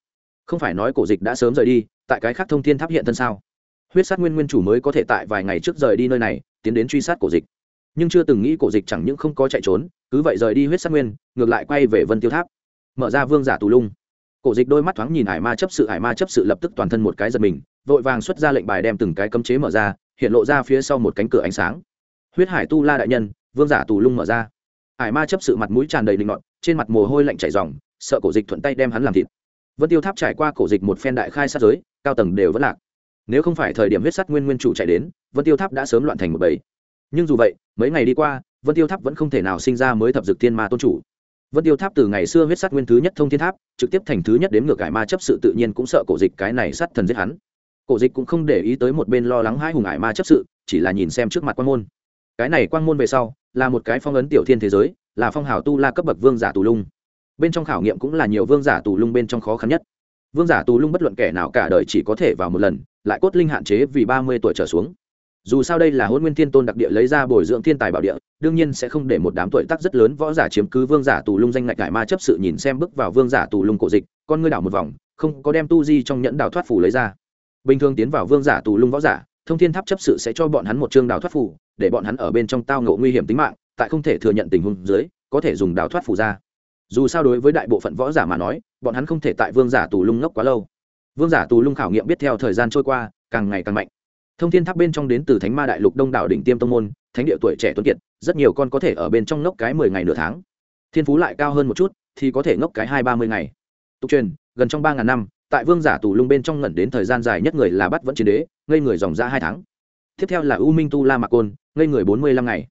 Không phải nói cổ dịch đã sớm rời đi, tại cái khác thông thiên tháp hiện thân sao? Huyết sát nguyên nguyên chủ mới có thể tại vài ngày trước rời đi nơi này, tiến đến truy sát cổ dịch. Nhưng chưa từng nghĩ cổ dịch chẳng những không có chạy trốn, cứ vậy rời đi huyết sát nguyên, ngược lại quay về vân tiêu tháp. Mở ra vương giả tù lung cổ dịch đôi mắt thoáng nhìn hải ma chấp sự, hải ma chấp sự lập tức toàn thân một cái giật mình, vội vàng xuất ra lệnh bài đem từng cái cấm chế mở ra, hiện lộ ra phía sau một cánh cửa ánh sáng. Huyết hải tu la đại nhân, vương giả tù lung mở ra. Hải ma chấp sự mặt mũi tràn đầy linh ngọn trên mặt mồ hôi lạnh chảy dòng sợ cổ dịch thuận tay đem hắn làm thịt. Vân tiêu tháp trải qua cổ dịch một phen đại khai sát giới, cao tầng đều vẫn lạc. Nếu không phải thời điểm huyết sắt nguyên nguyên chủ chạy đến, vân tiêu tháp đã sớm loạn thành một bầy. Nhưng dù vậy, mấy ngày đi qua, vân tiêu tháp vẫn không thể nào sinh ra mới thập dực thiên ma tôn chủ vân tiêu tháp từ ngày xưa huyết sát nguyên thứ nhất thông thiên tháp, trực tiếp thành thứ nhất đến ngược cải ma chấp sự tự nhiên cũng sợ cổ dịch cái này sát thần giết hắn. Cổ dịch cũng không để ý tới một bên lo lắng hai hùng ải ma chấp sự, chỉ là nhìn xem trước mặt quan môn. Cái này quang môn về sau, là một cái phong ấn tiểu thiên thế giới, là phong hào tu la cấp bậc vương giả tù lung. Bên trong khảo nghiệm cũng là nhiều vương giả tù lung bên trong khó khăn nhất. Vương giả tù lung bất luận kẻ nào cả đời chỉ có thể vào một lần, lại cốt linh hạn chế vì ba mươi tuổi trở xuống dù sao đây là hôn nguyên thiên tôn đặc địa lấy ra bồi dưỡng thiên tài bảo địa, đương nhiên sẽ không để một đám tuổi tác rất lớn võ giả chiếm cứ vương giả tù lung danh ngạch cải ma chấp sự nhìn xem bước vào vương giả tù lung cổ dịch, con ngươi đảo một vòng, không có đem tu di trong nhẫn đảo thoát phủ lấy ra. Bình thường tiến vào vương giả tù lung võ giả, thông thiên tháp chấp sự sẽ cho bọn hắn một chương đào thoát phủ để bọn hắn ở bên trong tao ngộ nguy hiểm tính mạng, tại không thể thừa nhận tình huống dưới, có thể dùng đào thoát phủ ra. Dù sao đối với đại bộ phận võ giả mà nói, bọn hắn không thể tại vương giả tù lung ngốc quá lâu. Vương giả tù lung khảo nghiệm biết theo thời gian trôi qua, càng ngày càng mạnh thông thiên tháp bên trong đến từ thánh ma đại lục đông đảo đỉnh tiêm tông môn, thánh địa tuổi trẻ tuấn kiệt, rất nhiều con có thể ở bên trong ngốc cái mười ngày nửa tháng. Thiên phú lại cao hơn một chút, thì có thể ngốc cái hai ba mươi ngày. Tục truyền, gần trong ba ngàn năm, tại vương giả tù lung bên trong ngẩn đến thời gian dài nhất người là bắt vẫn chiến đế, ngây người dòng ra hai tháng. Tiếp theo là u minh tu la mạc côn, ngây người bốn mươi lăm ngày.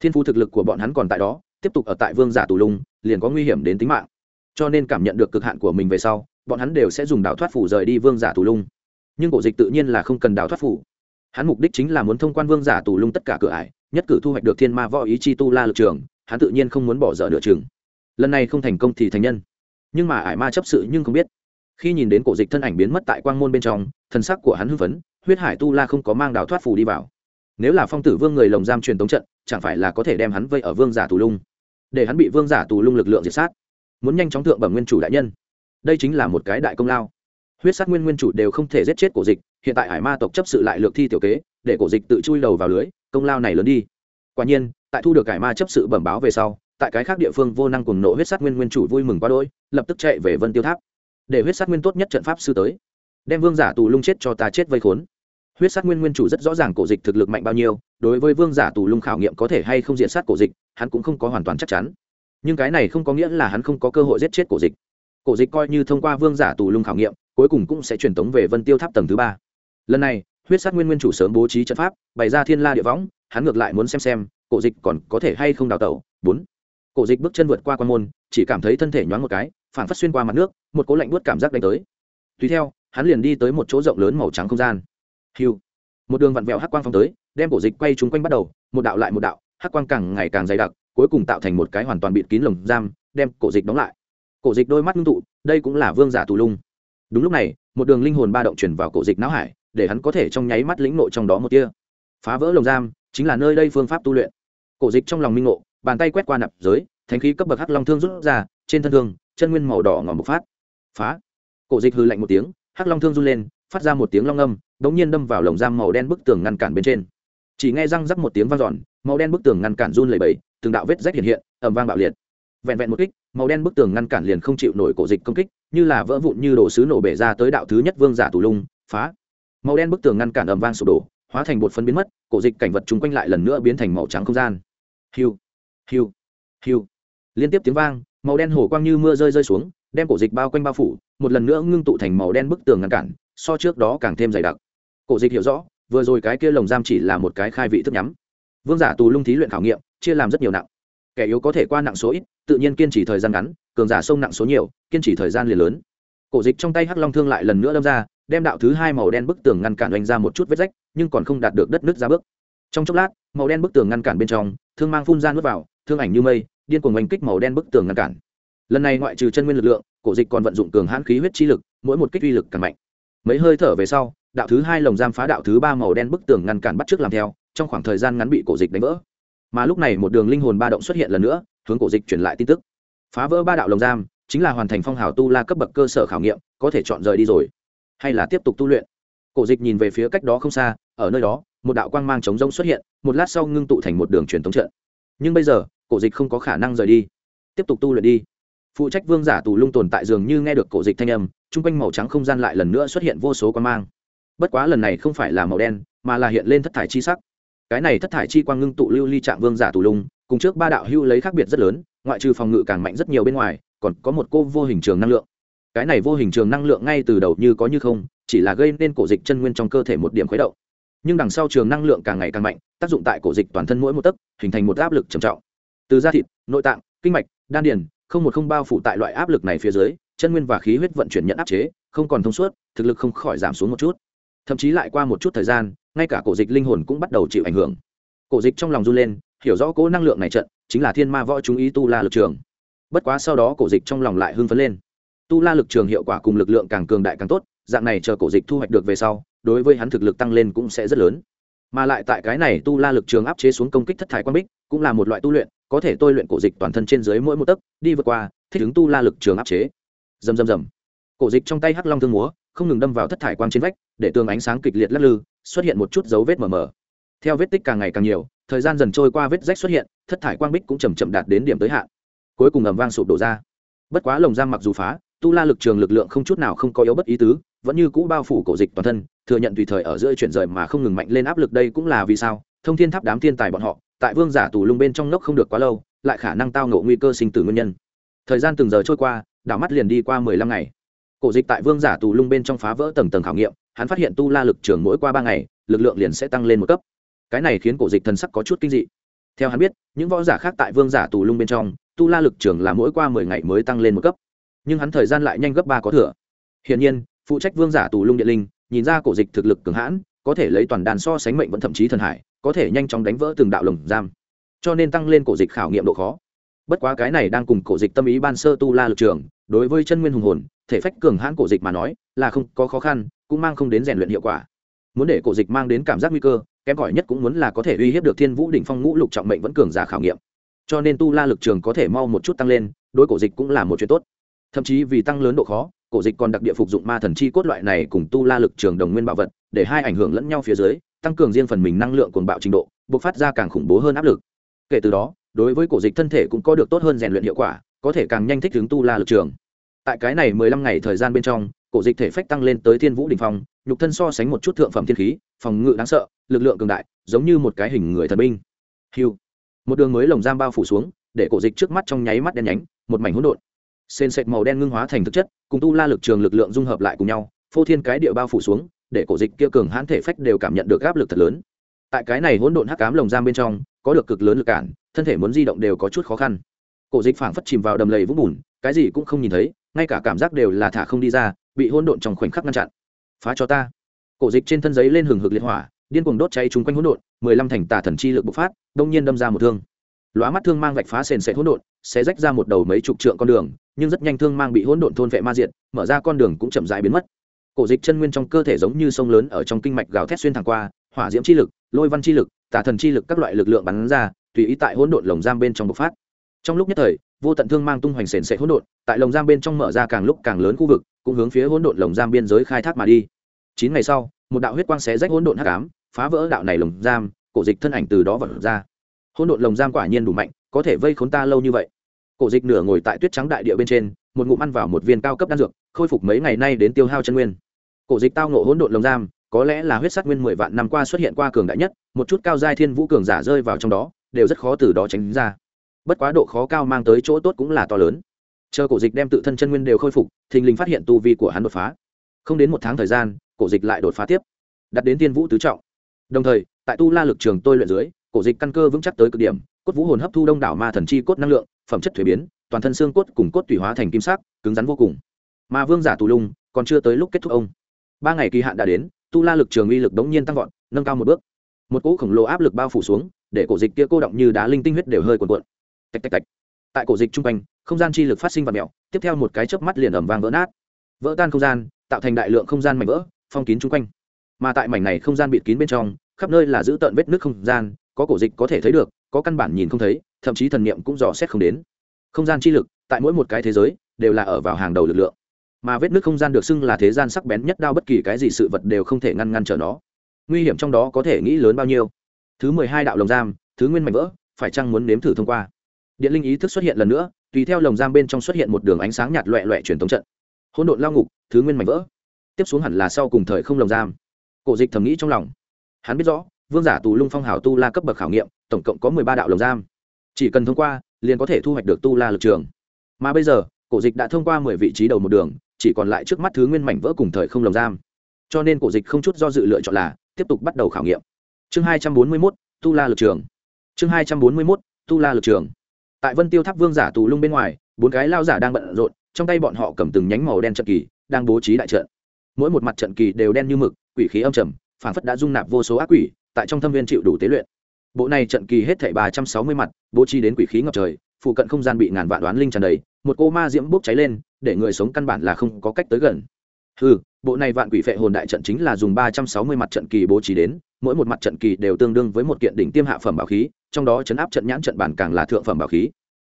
Thiên phú thực lực của bọn hắn còn tại đó, tiếp tục ở tại vương giả tù lung, liền có nguy hiểm đến tính mạng. Cho nên cảm nhận được cực hạn của mình về sau, bọn hắn đều sẽ dùng đào thoát phủ rời đi vương giả tù lung. Nhưng cổ dịch tự nhiên là không cần đào thoát phủ hắn mục đích chính là muốn thông quan vương giả tù lung tất cả cửa ải, nhất cử thu hoạch được thiên ma võ ý chi tu la lực trường, hắn tự nhiên không muốn bỏ dở nửa trường lần này không thành công thì thành nhân. Nhưng mà ải ma chấp sự nhưng không biết. Khi nhìn đến cổ dịch thân ảnh biến mất tại quang môn bên trong, thần sắc của hắn hưng phấn, huyết hải tu la không có mang đào thoát phù đi vào. Nếu là phong tử vương người lồng giam truyền tống trận, chẳng phải là có thể đem hắn vây ở vương giả tù lung? Để hắn bị vương giả tù lung lực lượng diệt sát. Muốn nhanh chóng thượng bẩm nguyên chủ đại nhân. Đây chính là một cái đại công lao. Huyết sát nguyên nguyên chủ đều không thể giết chết cổ dịch hiện tại hải ma tộc chấp sự lại lược thi tiểu kế, để cổ dịch tự chui đầu vào lưới, công lao này lớn đi. Quả nhiên, tại thu được hải ma chấp sự bẩm báo về sau, tại cái khác địa phương vô năng cùng nộ huyết sát nguyên nguyên chủ vui mừng quá đôi lập tức chạy về vân tiêu tháp, để huyết sát nguyên tốt nhất trận pháp sư tới, đem vương giả tù lung chết cho ta chết vây khốn. Huyết sát nguyên nguyên chủ rất rõ ràng cổ dịch thực lực mạnh bao nhiêu, đối với vương giả tù lung khảo nghiệm có thể hay không diện sát cổ dịch, hắn cũng không có hoàn toàn chắc chắn. Nhưng cái này không có nghĩa là hắn không có cơ hội giết chết cổ dịch. Cổ dịch coi như thông qua vương giả tù lung khảo nghiệm, cuối cùng cũng sẽ truyền tống về vân tiêu tháp tầng thứ ba lần này, huyết sát nguyên nguyên chủ sớm bố trí trận pháp, bày ra thiên la địa võng, hắn ngược lại muốn xem xem, cổ dịch còn có thể hay không đào tẩu. Bốn, cổ dịch bước chân vượt qua quan môn, chỉ cảm thấy thân thể nhoáng một cái phản phát xuyên qua mặt nước, một cố lạnh buốt cảm giác đánh tới. Tùy theo, hắn liền đi tới một chỗ rộng lớn màu trắng không gian. Hiu một đường vặn vẹo hắc quang phong tới, đem cổ dịch quay trúng quanh bắt đầu, một đạo lại một đạo, hắc quang càng ngày càng dày đặc, cuối cùng tạo thành một cái hoàn toàn bịt kín lồng giam, đem cổ dịch đóng lại. Cổ dịch đôi mắt ngưng tụ, đây cũng là vương giả tù lung. Đúng lúc này, một đường linh hồn ba động chuyển vào cổ dịch não hải để hắn có thể trong nháy mắt lĩnh nội trong đó một tia. Phá vỡ lồng giam, chính là nơi đây phương pháp tu luyện. Cổ dịch trong lòng minh ngộ, bàn tay quét qua nạp giới, thánh khí cấp bậc hắc long thương rút ra, trên thân thương, chân nguyên màu đỏ ngòm một phát. Phá. Cổ dịch hư lạnh một tiếng, hắc long thương run lên, phát ra một tiếng long âm, đống nhiên đâm vào lồng giam màu đen bức tường ngăn cản bên trên. Chỉ nghe răng rắc một tiếng vang dọn, màu đen bức tường ngăn cản run lẩy bẩy, từng đạo vết rách hiện hiện ẩm vang bạo liệt. Vẹn vẹn một kích, màu đen bức tường ngăn cản liền không chịu nổi cổ dịch công kích, như là vỡ vụn như đồ sứ nổ bể ra tới đạo thứ nhất vương giả tù lung, phá màu đen bức tường ngăn cản ầm vang sụp đổ, hóa thành bột phân biến mất, cổ dịch cảnh vật chung quanh lại lần nữa biến thành màu trắng không gian. Hiu hiu hiu. Liên tiếp tiếng vang, màu đen hổ quang như mưa rơi rơi xuống, đem cổ dịch bao quanh bao phủ, một lần nữa ngưng tụ thành màu đen bức tường ngăn cản, so trước đó càng thêm dày đặc. Cổ dịch hiểu rõ, vừa rồi cái kia lồng giam chỉ là một cái khai vị thức nhắm. Vương giả tù lung thí luyện khảo nghiệm, chia làm rất nhiều nặng. Kẻ yếu có thể qua nặng số ít, tự nhiên kiên trì thời gian ngắn, cường giả sông nặng số nhiều, kiên trì thời gian liền lớn. Cổ dịch trong tay hắc long thương lại lần nữa đâm ra đem đạo thứ hai màu đen bức tường ngăn cản đánh ra một chút vết rách, nhưng còn không đạt được đất nước ra bước. Trong chốc lát, màu đen bức tường ngăn cản bên trong, thương mang phun ra nước vào, thương ảnh như mây, điên cuồng oanh kích màu đen bức tường ngăn cản. Lần này ngoại trừ chân nguyên lực lượng, cổ dịch còn vận dụng cường hãn khí huyết chi lực, mỗi một kích uy lực càng mạnh. Mấy hơi thở về sau, đạo thứ hai lồng giam phá đạo thứ ba màu đen bức tường ngăn cản bắt trước làm theo, trong khoảng thời gian ngắn bị cổ dịch đánh vỡ. Mà lúc này một đường linh hồn ba động xuất hiện lần nữa, hướng cổ dịch truyền lại tin tức. Phá vỡ ba đạo lồng giam, chính là hoàn thành phong hào tu la cấp bậc cơ sở khảo nghiệm, có thể chọn rời đi rồi hay là tiếp tục tu luyện. Cổ dịch nhìn về phía cách đó không xa, ở nơi đó, một đạo quang mang chống rông xuất hiện, một lát sau ngưng tụ thành một đường truyền thống trận. Nhưng bây giờ, cổ dịch không có khả năng rời đi. Tiếp tục tu luyện đi. Phụ trách vương giả tù lung tồn tại dường như nghe được cổ dịch thanh âm, chung quanh màu trắng không gian lại lần nữa xuất hiện vô số quang mang. Bất quá lần này không phải là màu đen, mà là hiện lên thất thải chi sắc. Cái này thất thải chi quang ngưng tụ lưu ly trạng vương giả tù lung, cùng trước ba đạo hưu lấy khác biệt rất lớn, ngoại trừ phòng ngự càng mạnh rất nhiều bên ngoài, còn có một cô vô hình trường năng lượng cái này vô hình trường năng lượng ngay từ đầu như có như không, chỉ là gây nên cổ dịch chân nguyên trong cơ thể một điểm khuấy động. Nhưng đằng sau trường năng lượng càng ngày càng mạnh, tác dụng tại cổ dịch toàn thân mỗi một tấc, hình thành một áp lực trầm trọng. Từ da thịt, nội tạng, kinh mạch, đan điền, không một không bao phủ tại loại áp lực này phía dưới, chân nguyên và khí huyết vận chuyển nhận áp chế, không còn thông suốt, thực lực không khỏi giảm xuống một chút. Thậm chí lại qua một chút thời gian, ngay cả cổ dịch linh hồn cũng bắt đầu chịu ảnh hưởng. Cổ dịch trong lòng run lên, hiểu rõ cố năng lượng này trận, chính là thiên ma võ chúng ý tu la lực trường. Bất quá sau đó cổ dịch trong lòng lại hưng phấn lên tu la lực trường hiệu quả cùng lực lượng càng cường đại càng tốt, dạng này chờ cổ dịch thu hoạch được về sau, đối với hắn thực lực tăng lên cũng sẽ rất lớn. Mà lại tại cái này tu la lực trường áp chế xuống công kích thất thải quang bích, cũng là một loại tu luyện, có thể tôi luyện cổ dịch toàn thân trên dưới mỗi một tấc, đi vượt qua, thích ứng tu la lực trường áp chế. Dầm dầm dầm cổ dịch trong tay hắc long thương múa, không ngừng đâm vào thất thải quang trên vách, để tường ánh sáng kịch liệt lắc lư, xuất hiện một chút dấu vết mờ mờ. Theo vết tích càng ngày càng nhiều, thời gian dần trôi qua vết rách xuất hiện, thất thải quang bích cũng chầm chậm đạt đến điểm tới hạn. Cuối cùng ầm vang sụp đổ ra. Bất quá lồng giam mặc dù phá tu la lực trường lực lượng không chút nào không có yếu bất ý tứ, vẫn như cũ bao phủ cổ dịch toàn thân, thừa nhận tùy thời ở giữa chuyển rời mà không ngừng mạnh lên áp lực đây cũng là vì sao, thông thiên tháp đám thiên tài bọn họ, tại vương giả tù lung bên trong nốc không được quá lâu, lại khả năng tao ngộ nguy cơ sinh tử nguyên nhân. Thời gian từng giờ trôi qua, đảo mắt liền đi qua mười lăm ngày. Cổ dịch tại vương giả tù lung bên trong phá vỡ tầng tầng khảo nghiệm, hắn phát hiện tu la lực trường mỗi qua ba ngày, lực lượng liền sẽ tăng lên một cấp. Cái này khiến cổ dịch thần sắc có chút kinh dị. Theo hắn biết, những võ giả khác tại vương giả tù lung bên trong, tu la lực trường là mỗi qua mười ngày mới tăng lên một cấp nhưng hắn thời gian lại nhanh gấp ba có thừa. Hiển nhiên, phụ trách vương giả tù lung điện linh, nhìn ra cổ dịch thực lực cường hãn, có thể lấy toàn đàn so sánh mệnh vẫn thậm chí thần hải, có thể nhanh chóng đánh vỡ từng đạo lồng giam. Cho nên tăng lên cổ dịch khảo nghiệm độ khó. Bất quá cái này đang cùng cổ dịch tâm ý ban sơ tu la lực trường, đối với chân nguyên hùng hồn, thể phách cường hãn cổ dịch mà nói, là không có khó khăn, cũng mang không đến rèn luyện hiệu quả. Muốn để cổ dịch mang đến cảm giác nguy cơ, kém cỏi nhất cũng muốn là có thể uy hiếp được thiên vũ đỉnh phong ngũ lục trọng mệnh vẫn cường giả khảo nghiệm. Cho nên tu la lực trường có thể mau một chút tăng lên, đối cổ dịch cũng là một chuyện tốt thậm chí vì tăng lớn độ khó, cổ dịch còn đặc địa phục dụng ma thần chi cốt loại này cùng tu la lực trường đồng nguyên bảo vật, để hai ảnh hưởng lẫn nhau phía dưới, tăng cường riêng phần mình năng lượng cuồng bạo trình độ buộc phát ra càng khủng bố hơn áp lực. Kể từ đó, đối với cổ dịch thân thể cũng có được tốt hơn rèn luyện hiệu quả, có thể càng nhanh thích ứng tu la lực trường. Tại cái này mười lăm ngày thời gian bên trong, cổ dịch thể phách tăng lên tới thiên vũ đình phong, nhục thân so sánh một chút thượng phẩm thiên khí, phòng ngự đáng sợ, lực lượng cường đại, giống như một cái hình người thần binh. Hiu. Một đường mới lồng giam bao phủ xuống, để cổ dịch trước mắt trong nháy mắt đen nhánh, một mảnh hỗn độn sền sệt màu đen ngưng hóa thành thực chất, cùng tu la lực trường lực lượng dung hợp lại cùng nhau, phô thiên cái địa bao phủ xuống, để cổ dịch kia cường hãn thể phách đều cảm nhận được áp lực thật lớn. Tại cái này hỗn độn hắc cám lồng giam bên trong, có được cực lớn lực cản, thân thể muốn di động đều có chút khó khăn. Cổ dịch phảng phất chìm vào đầm lầy vũng bùn, cái gì cũng không nhìn thấy, ngay cả cảm giác đều là thả không đi ra, bị hỗn độn trong khoảnh khắc ngăn chặn. Phá cho ta. Cổ dịch trên thân giấy lên hừng hực liệt hỏa, điên cuồng đốt cháy chung quanh hỗn độn, mười lăm thành tà thần chi lực bộc phát, đông nhiên đâm ra một thương. Lóa mắt thương mang vạch phá sền sệt hỗn độn sẽ rách ra một đầu mấy chục trượng con đường, nhưng rất nhanh thương mang bị hỗn độn thôn vệ ma diệt, mở ra con đường cũng chậm rãi biến mất. Cổ dịch chân nguyên trong cơ thể giống như sông lớn ở trong kinh mạch gào thét xuyên thẳng qua, hỏa diễm chi lực, lôi văn chi lực, tà thần chi lực các loại lực lượng bắn ra, tùy ý tại hỗn độn lồng giam bên trong bộc phát. Trong lúc nhất thời, vô tận thương mang tung hoành sền sệt hỗn độn, tại lồng giam bên trong mở ra càng lúc càng lớn khu vực, cũng hướng phía hỗn độn lồng giam biên giới khai thác mà đi. Chín ngày sau, một đạo huyết quang xé rách hỗn độn hắc ám, phá vỡ đạo này lồng giam, cổ dịch thân ảnh từ đó vật ra. Hỗn độn lồng giam quả nhiên đủ mạnh có thể vây khốn ta lâu như vậy. Cổ dịch nửa ngồi tại tuyết trắng đại địa bên trên, một ngụm ăn vào một viên cao cấp đan dược, khôi phục mấy ngày nay đến tiêu hao chân nguyên. Cổ dịch tao ngộ hỗn độn lồng giam, có lẽ là huyết sắc nguyên mười vạn năm qua xuất hiện qua cường đại nhất, một chút cao giai thiên vũ cường giả rơi vào trong đó, đều rất khó từ đó tránh ra. Bất quá độ khó cao mang tới chỗ tốt cũng là to lớn. Chờ cổ dịch đem tự thân chân nguyên đều khôi phục, thình lình phát hiện tu vi của hắn đột phá. Không đến một tháng thời gian, cổ dịch lại đột phá tiếp đặt đến tiên vũ tứ trọng. Đồng thời, tại tu la lực trường tôi luyện dưới, cổ dịch căn cơ vững chắc tới cực điểm cốt vũ hồn hấp thu đông đảo ma thần chi cốt năng lượng, phẩm chất thuế biến, toàn thân xương cốt cùng cốt tủy hóa thành kim sắc, cứng rắn vô cùng. Mà vương giả tù lung, còn chưa tới lúc kết thúc ông. Ba ngày kỳ hạn đã đến, tu la lực trường uy lực đống nhiên tăng vọt, nâng cao một bước. Một cỗ khổng lồ áp lực bao phủ xuống, để cổ dịch kia cô động như đá linh tinh huyết đều hơi cuộn cuộn. Tạch tạch tạch. Tại cổ dịch trung quanh, không gian chi lực phát sinh và mẹo tiếp theo một cái chớp mắt liền ẩm vàng vỡ nát. Vỡ tan không gian, tạo thành đại lượng không gian mảnh vỡ, phong kín chung quanh. Mà tại mảnh này không gian bịt kín bên trong, khắp nơi là giữ tận vết nước không gian, có cổ dịch có thể thấy được có căn bản nhìn không thấy, thậm chí thần niệm cũng dò xét không đến. Không gian chi lực, tại mỗi một cái thế giới, đều là ở vào hàng đầu lực lượng. Mà vết nước không gian được xưng là thế gian sắc bén nhất đao bất kỳ cái gì sự vật đều không thể ngăn ngăn trở nó. Nguy hiểm trong đó có thể nghĩ lớn bao nhiêu? Thứ mười hai đạo lồng giam, thứ nguyên mảnh vỡ, phải chăng muốn nếm thử thông qua? Điện linh ý thức xuất hiện lần nữa, tùy theo lồng giam bên trong xuất hiện một đường ánh sáng nhạt loẹ loẹ truyền thống trận. Hỗn độn lao ngục, thứ nguyên mảnh vỡ. Tiếp xuống hẳn là sau cùng thời không lồng giam. Cổ dịch thầm nghĩ trong lòng. Hắn biết rõ, vương giả tù lung phong hào tu la cấp bậc khảo nghiệm tổng cộng có mười ba đạo lồng giam. Chỉ cần thông qua, liền có thể thu hoạch được tu la lực trường. Mà bây giờ, cổ dịch đã thông qua mười vị trí đầu một đường, chỉ còn lại trước mắt thứ nguyên mảnh vỡ cùng thời không lồng giam. Cho nên cổ dịch không chút do dự lựa chọn là tiếp tục bắt đầu khảo nghiệm. Chương hai trăm bốn mươi mốt, tu la lực trường. Chương hai trăm bốn mươi mốt, tu la lực trường. Tại vân tiêu tháp vương giả tù lung bên ngoài, bốn cái lao giả đang bận rộn, trong tay bọn họ cầm từng nhánh màu đen trận kỳ, đang bố trí đại trận. Mỗi một mặt trận kỳ đều đen như mực, quỷ khí âm trầm phản phất đã dung nạp vô số ác quỷ, tại trong thâm viên chịu đủ tế luyện bộ này trận kỳ hết thảy ba trăm sáu mươi mặt, bố trí đến quỷ khí ngập trời, phụ cận không gian bị ngàn vạn đoán linh tràn đầy, một cô ma diễm bốc cháy lên, để người sống căn bản là không có cách tới gần. Ừ bộ này vạn quỷ phệ hồn đại trận chính là dùng ba trăm sáu mươi mặt trận kỳ bố trí đến, mỗi một mặt trận kỳ đều tương đương với một kiện đỉnh tiêm hạ phẩm bảo khí, trong đó chấn áp trận nhãn trận bản càng là thượng phẩm bảo khí.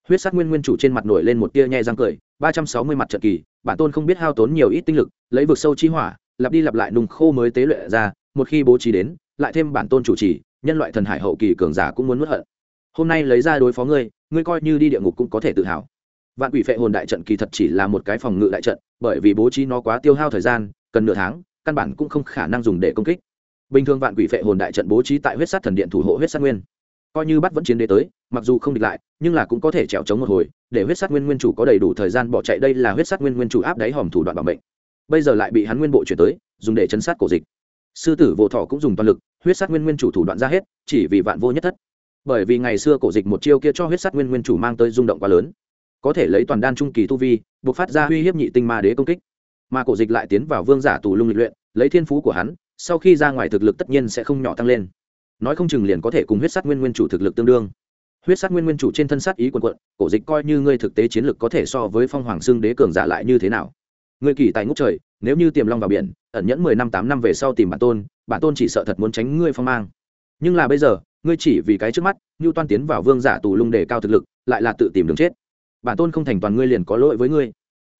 Huyết sát nguyên nguyên chủ trên mặt nổi lên một tia nhe răng cười, ba trăm sáu mươi mặt trận kỳ, bản tôn không biết hao tốn nhiều ít tinh lực, lấy vực sâu chi hỏa, lặp đi lặp lại nung khô mới tế luyện ra, một khi bố trí đến, lại thêm bản tôn chủ trì nhân loại thần hải hậu kỳ cường giả cũng muốn nuốt hận. Hôm nay lấy ra đối phó ngươi ngươi coi như đi địa ngục cũng có thể tự hào. Vạn quỷ phệ hồn đại trận kỳ thật chỉ là một cái phòng ngự đại trận, bởi vì bố trí nó quá tiêu hao thời gian, cần nửa tháng, căn bản cũng không khả năng dùng để công kích. Bình thường vạn quỷ phệ hồn đại trận bố trí tại huyết sát thần điện thủ hộ huyết sát nguyên. Coi như bắt vẫn chiến đế tới, mặc dù không địch lại, nhưng là cũng có thể trèo chống một hồi, để huyết sát nguyên nguyên chủ có đầy đủ thời gian bỏ chạy. Đây là huyết sát nguyên nguyên chủ áp đáy hòm thủ đoạn bảo mệnh. Bây giờ lại bị hắn nguyên bộ chuyển tới, dùng để chấn sát cổ dịch sư tử vô thọ cũng dùng toàn lực, huyết sát nguyên nguyên chủ thủ đoạn ra hết, chỉ vì vạn vô nhất thất. Bởi vì ngày xưa cổ dịch một chiêu kia cho huyết sát nguyên nguyên chủ mang tới rung động quá lớn. Có thể lấy toàn đan trung kỳ tu vi, buộc phát ra uy hiếp nhị tinh ma đế công kích. Mà cổ dịch lại tiến vào vương giả tù lung lịch luyện, lấy thiên phú của hắn, sau khi ra ngoài thực lực tất nhiên sẽ không nhỏ tăng lên. Nói không chừng liền có thể cùng huyết sát nguyên nguyên chủ thực lực tương đương. Huyết sát nguyên nguyên chủ trên thân sát ý quần quận, cổ dịch coi như ngươi thực tế chiến lực có thể so với phong hoàng xương đế cường giả lại như thế nào? Ngươi kỳ tài ngốc trời, nếu như tiềm long vào biển ẩn nhẫn mười năm tám năm về sau tìm bản tôn bản tôn chỉ sợ thật muốn tránh ngươi phong mang. Nhưng là bây giờ, ngươi chỉ vì cái trước mắt như toan tiến vào vương giả tù lung để cao thực lực, lại là tự tìm đường chết. Bản tôn không thành toàn ngươi liền có lỗi với ngươi.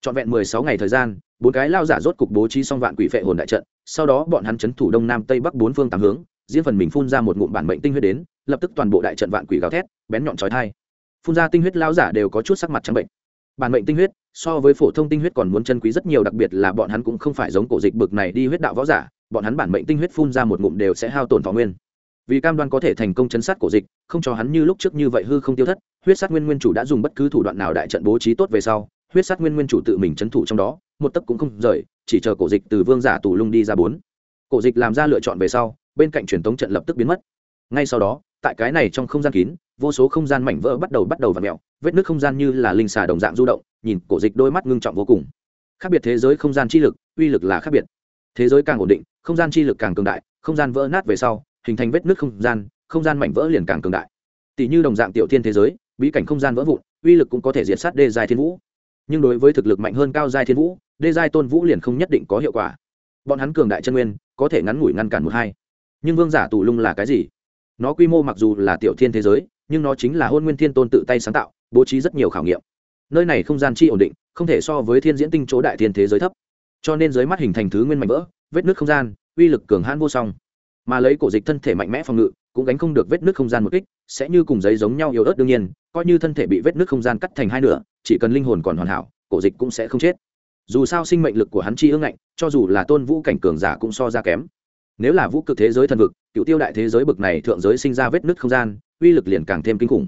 Trọn vẹn mười sáu ngày thời gian, bốn cái lao giả rốt cục bố trí xong vạn quỷ phệ hồn đại trận, sau đó bọn hắn chấn thủ đông nam tây bắc bốn phương tám hướng diễn phần mình phun ra một ngụm bản mệnh tinh huyết đến, lập tức toàn bộ đại trận vạn quỷ gào thét, bén nhọn trói thai phun ra tinh huyết lao giả đều có chút sắc mặt trắng bệnh bản mệnh tinh huyết, so với phổ thông tinh huyết còn muốn chân quý rất nhiều, đặc biệt là bọn hắn cũng không phải giống cổ dịch bực này đi huyết đạo võ giả, bọn hắn bản mệnh tinh huyết phun ra một ngụm đều sẽ hao tổn thọ nguyên. Vì cam đoan có thể thành công chấn sát cổ dịch, không cho hắn như lúc trước như vậy hư không tiêu thất, huyết sát nguyên nguyên chủ đã dùng bất cứ thủ đoạn nào đại trận bố trí tốt về sau, huyết sát nguyên nguyên chủ tự mình chấn thủ trong đó, một tấc cũng không rời, chỉ chờ cổ dịch từ vương giả tù lung đi ra bốn. Cổ dịch làm ra lựa chọn về sau, bên cạnh truyền tống trận lập tức biến mất. Ngay sau đó, tại cái này trong không gian kín, vô số không gian mảnh vỡ bắt đầu bắt đầu và mẹo vết nước không gian như là linh xà đồng dạng du động, nhìn cổ dịch đôi mắt ngưng trọng vô cùng. Khác biệt thế giới không gian chi lực, uy lực là khác biệt. Thế giới càng ổn định, không gian chi lực càng cường đại, không gian vỡ nát về sau, hình thành vết nước không gian không gian mảnh vỡ liền càng cường đại. Tỷ như đồng dạng tiểu thiên thế giới, bí cảnh không gian vỡ vụn, uy lực cũng có thể diệt sát đê giai thiên vũ. Nhưng đối với thực lực mạnh hơn cao giai thiên vũ, đê giai tôn vũ liền không nhất định có hiệu quả. Bọn hắn cường đại chân nguyên, có thể ngắn ngủi ngăn cản một hai. Nhưng vương giả tù lung là cái gì? Nó quy mô mặc dù là tiểu thiên thế giới, nhưng nó chính là hôn nguyên thiên tôn tự tay sáng tạo bố trí rất nhiều khảo nghiệm. Nơi này không gian chi ổn định, không thể so với thiên diễn tinh chỗ đại thiên thế giới thấp. Cho nên dưới mắt hình thành thứ nguyên mạnh vỡ, vết nước không gian, uy lực cường hãn vô song. Mà lấy cổ dịch thân thể mạnh mẽ phòng ngự, cũng gánh không được vết nước không gian một kích, sẽ như cùng giấy giống nhau yếu ớt đương nhiên, coi như thân thể bị vết nước không gian cắt thành hai nửa, chỉ cần linh hồn còn hoàn hảo, cổ dịch cũng sẽ không chết. Dù sao sinh mệnh lực của hắn chi ương ngạnh, cho dù là tôn vũ cảnh cường giả cũng so ra kém. Nếu là vũ cực thế giới thần vực, cựu tiêu đại thế giới bực này thượng giới sinh ra vết nứt không gian, uy lực liền càng thêm kinh khủng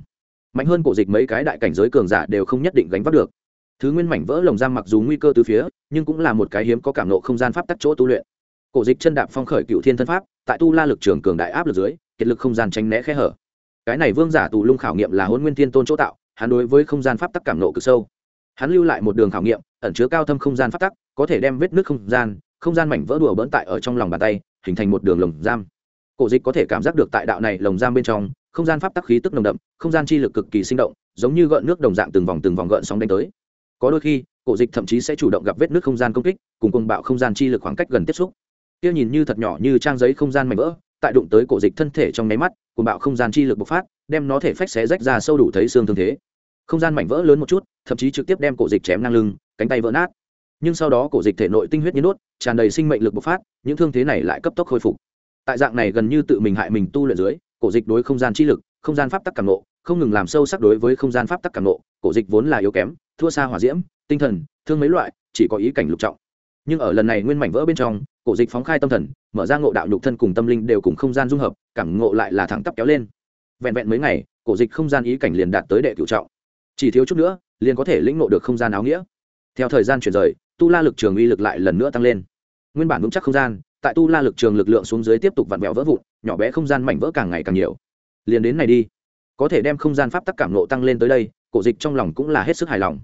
mạnh hơn cổ dịch mấy cái đại cảnh giới cường giả đều không nhất định gánh vác được. Thứ nguyên mảnh vỡ lồng giam mặc dù nguy cơ từ phía, nhưng cũng là một cái hiếm có cảm nộ không gian pháp tắc chỗ tu luyện. Cổ dịch chân đạp phong khởi cựu thiên thân pháp, tại tu la lực trường cường đại áp lực dưới, kiệt lực không gian tránh né khe hở. Cái này vương giả tù lung khảo nghiệm là hôn nguyên thiên tôn chỗ tạo, hắn đối với không gian pháp tắc cảm nộ cực sâu. Hắn lưu lại một đường khảo nghiệm, ẩn chứa cao thâm không gian pháp tắc, có thể đem vết nước không gian không gian mảnh vỡ đùa bỡn tại ở trong lòng bàn tay, hình thành một đường lồng giam. Cổ dịch có thể cảm giác được tại đạo này lồng giam bên trong không gian pháp tắc khí tức nồng đậm, không gian chi lực cực kỳ sinh động, giống như gợn nước đồng dạng từng vòng từng vòng gợn sóng đánh tới. Có đôi khi, cổ dịch thậm chí sẽ chủ động gặp vết nước không gian công kích, cùng cùng bạo không gian chi lực khoảng cách gần tiếp xúc. Kia nhìn như thật nhỏ như trang giấy không gian mảnh vỡ, tại đụng tới cổ dịch thân thể trong nháy mắt cùng bạo không gian chi lực bộc phát, đem nó thể phách xé rách ra sâu đủ thấy xương thương thế. Không gian mảnh vỡ lớn một chút, thậm chí trực tiếp đem cổ dịch chém ngang lưng, cánh tay vỡ nát. Nhưng sau đó cổ dịch thể nội tinh huyết nhiên đốt tràn đầy sinh mệnh lực bộc phát, những thương thế này lại cấp tốc khôi phục. Tại dạng này gần như tự mình hại mình tu luyện dưới cổ dịch đối không gian chi lực, không gian pháp tắc càng nộ không ngừng làm sâu sắc đối với không gian pháp tắc càng nộ cổ dịch vốn là yếu kém, thua xa hỏa diễm, tinh thần, thương mấy loại, chỉ có ý cảnh lục trọng. Nhưng ở lần này nguyên mảnh vỡ bên trong, cổ dịch phóng khai tâm thần, mở ra ngộ đạo nhục thân cùng tâm linh đều cùng không gian dung hợp, cảm ngộ lại là thẳng tắp kéo lên. Vẹn vẹn mấy ngày, cổ dịch không gian ý cảnh liền đạt tới đệ cựu trọng. Chỉ thiếu chút nữa, liền có thể lĩnh ngộ được không gian áo nghĩa. Theo thời gian chuyển rời, tu la lực trường uy lực lại lần nữa tăng lên. Nguyên bản vững chắc không gian tại tu la lực trường lực lượng xuống dưới tiếp tục vặn vẹo vỡ vụn, nhỏ bé không gian mảnh vỡ càng ngày càng nhiều. Liền đến này đi. Có thể đem không gian pháp tắc cảm nộ tăng lên tới đây, cổ dịch trong lòng cũng là hết sức hài lòng.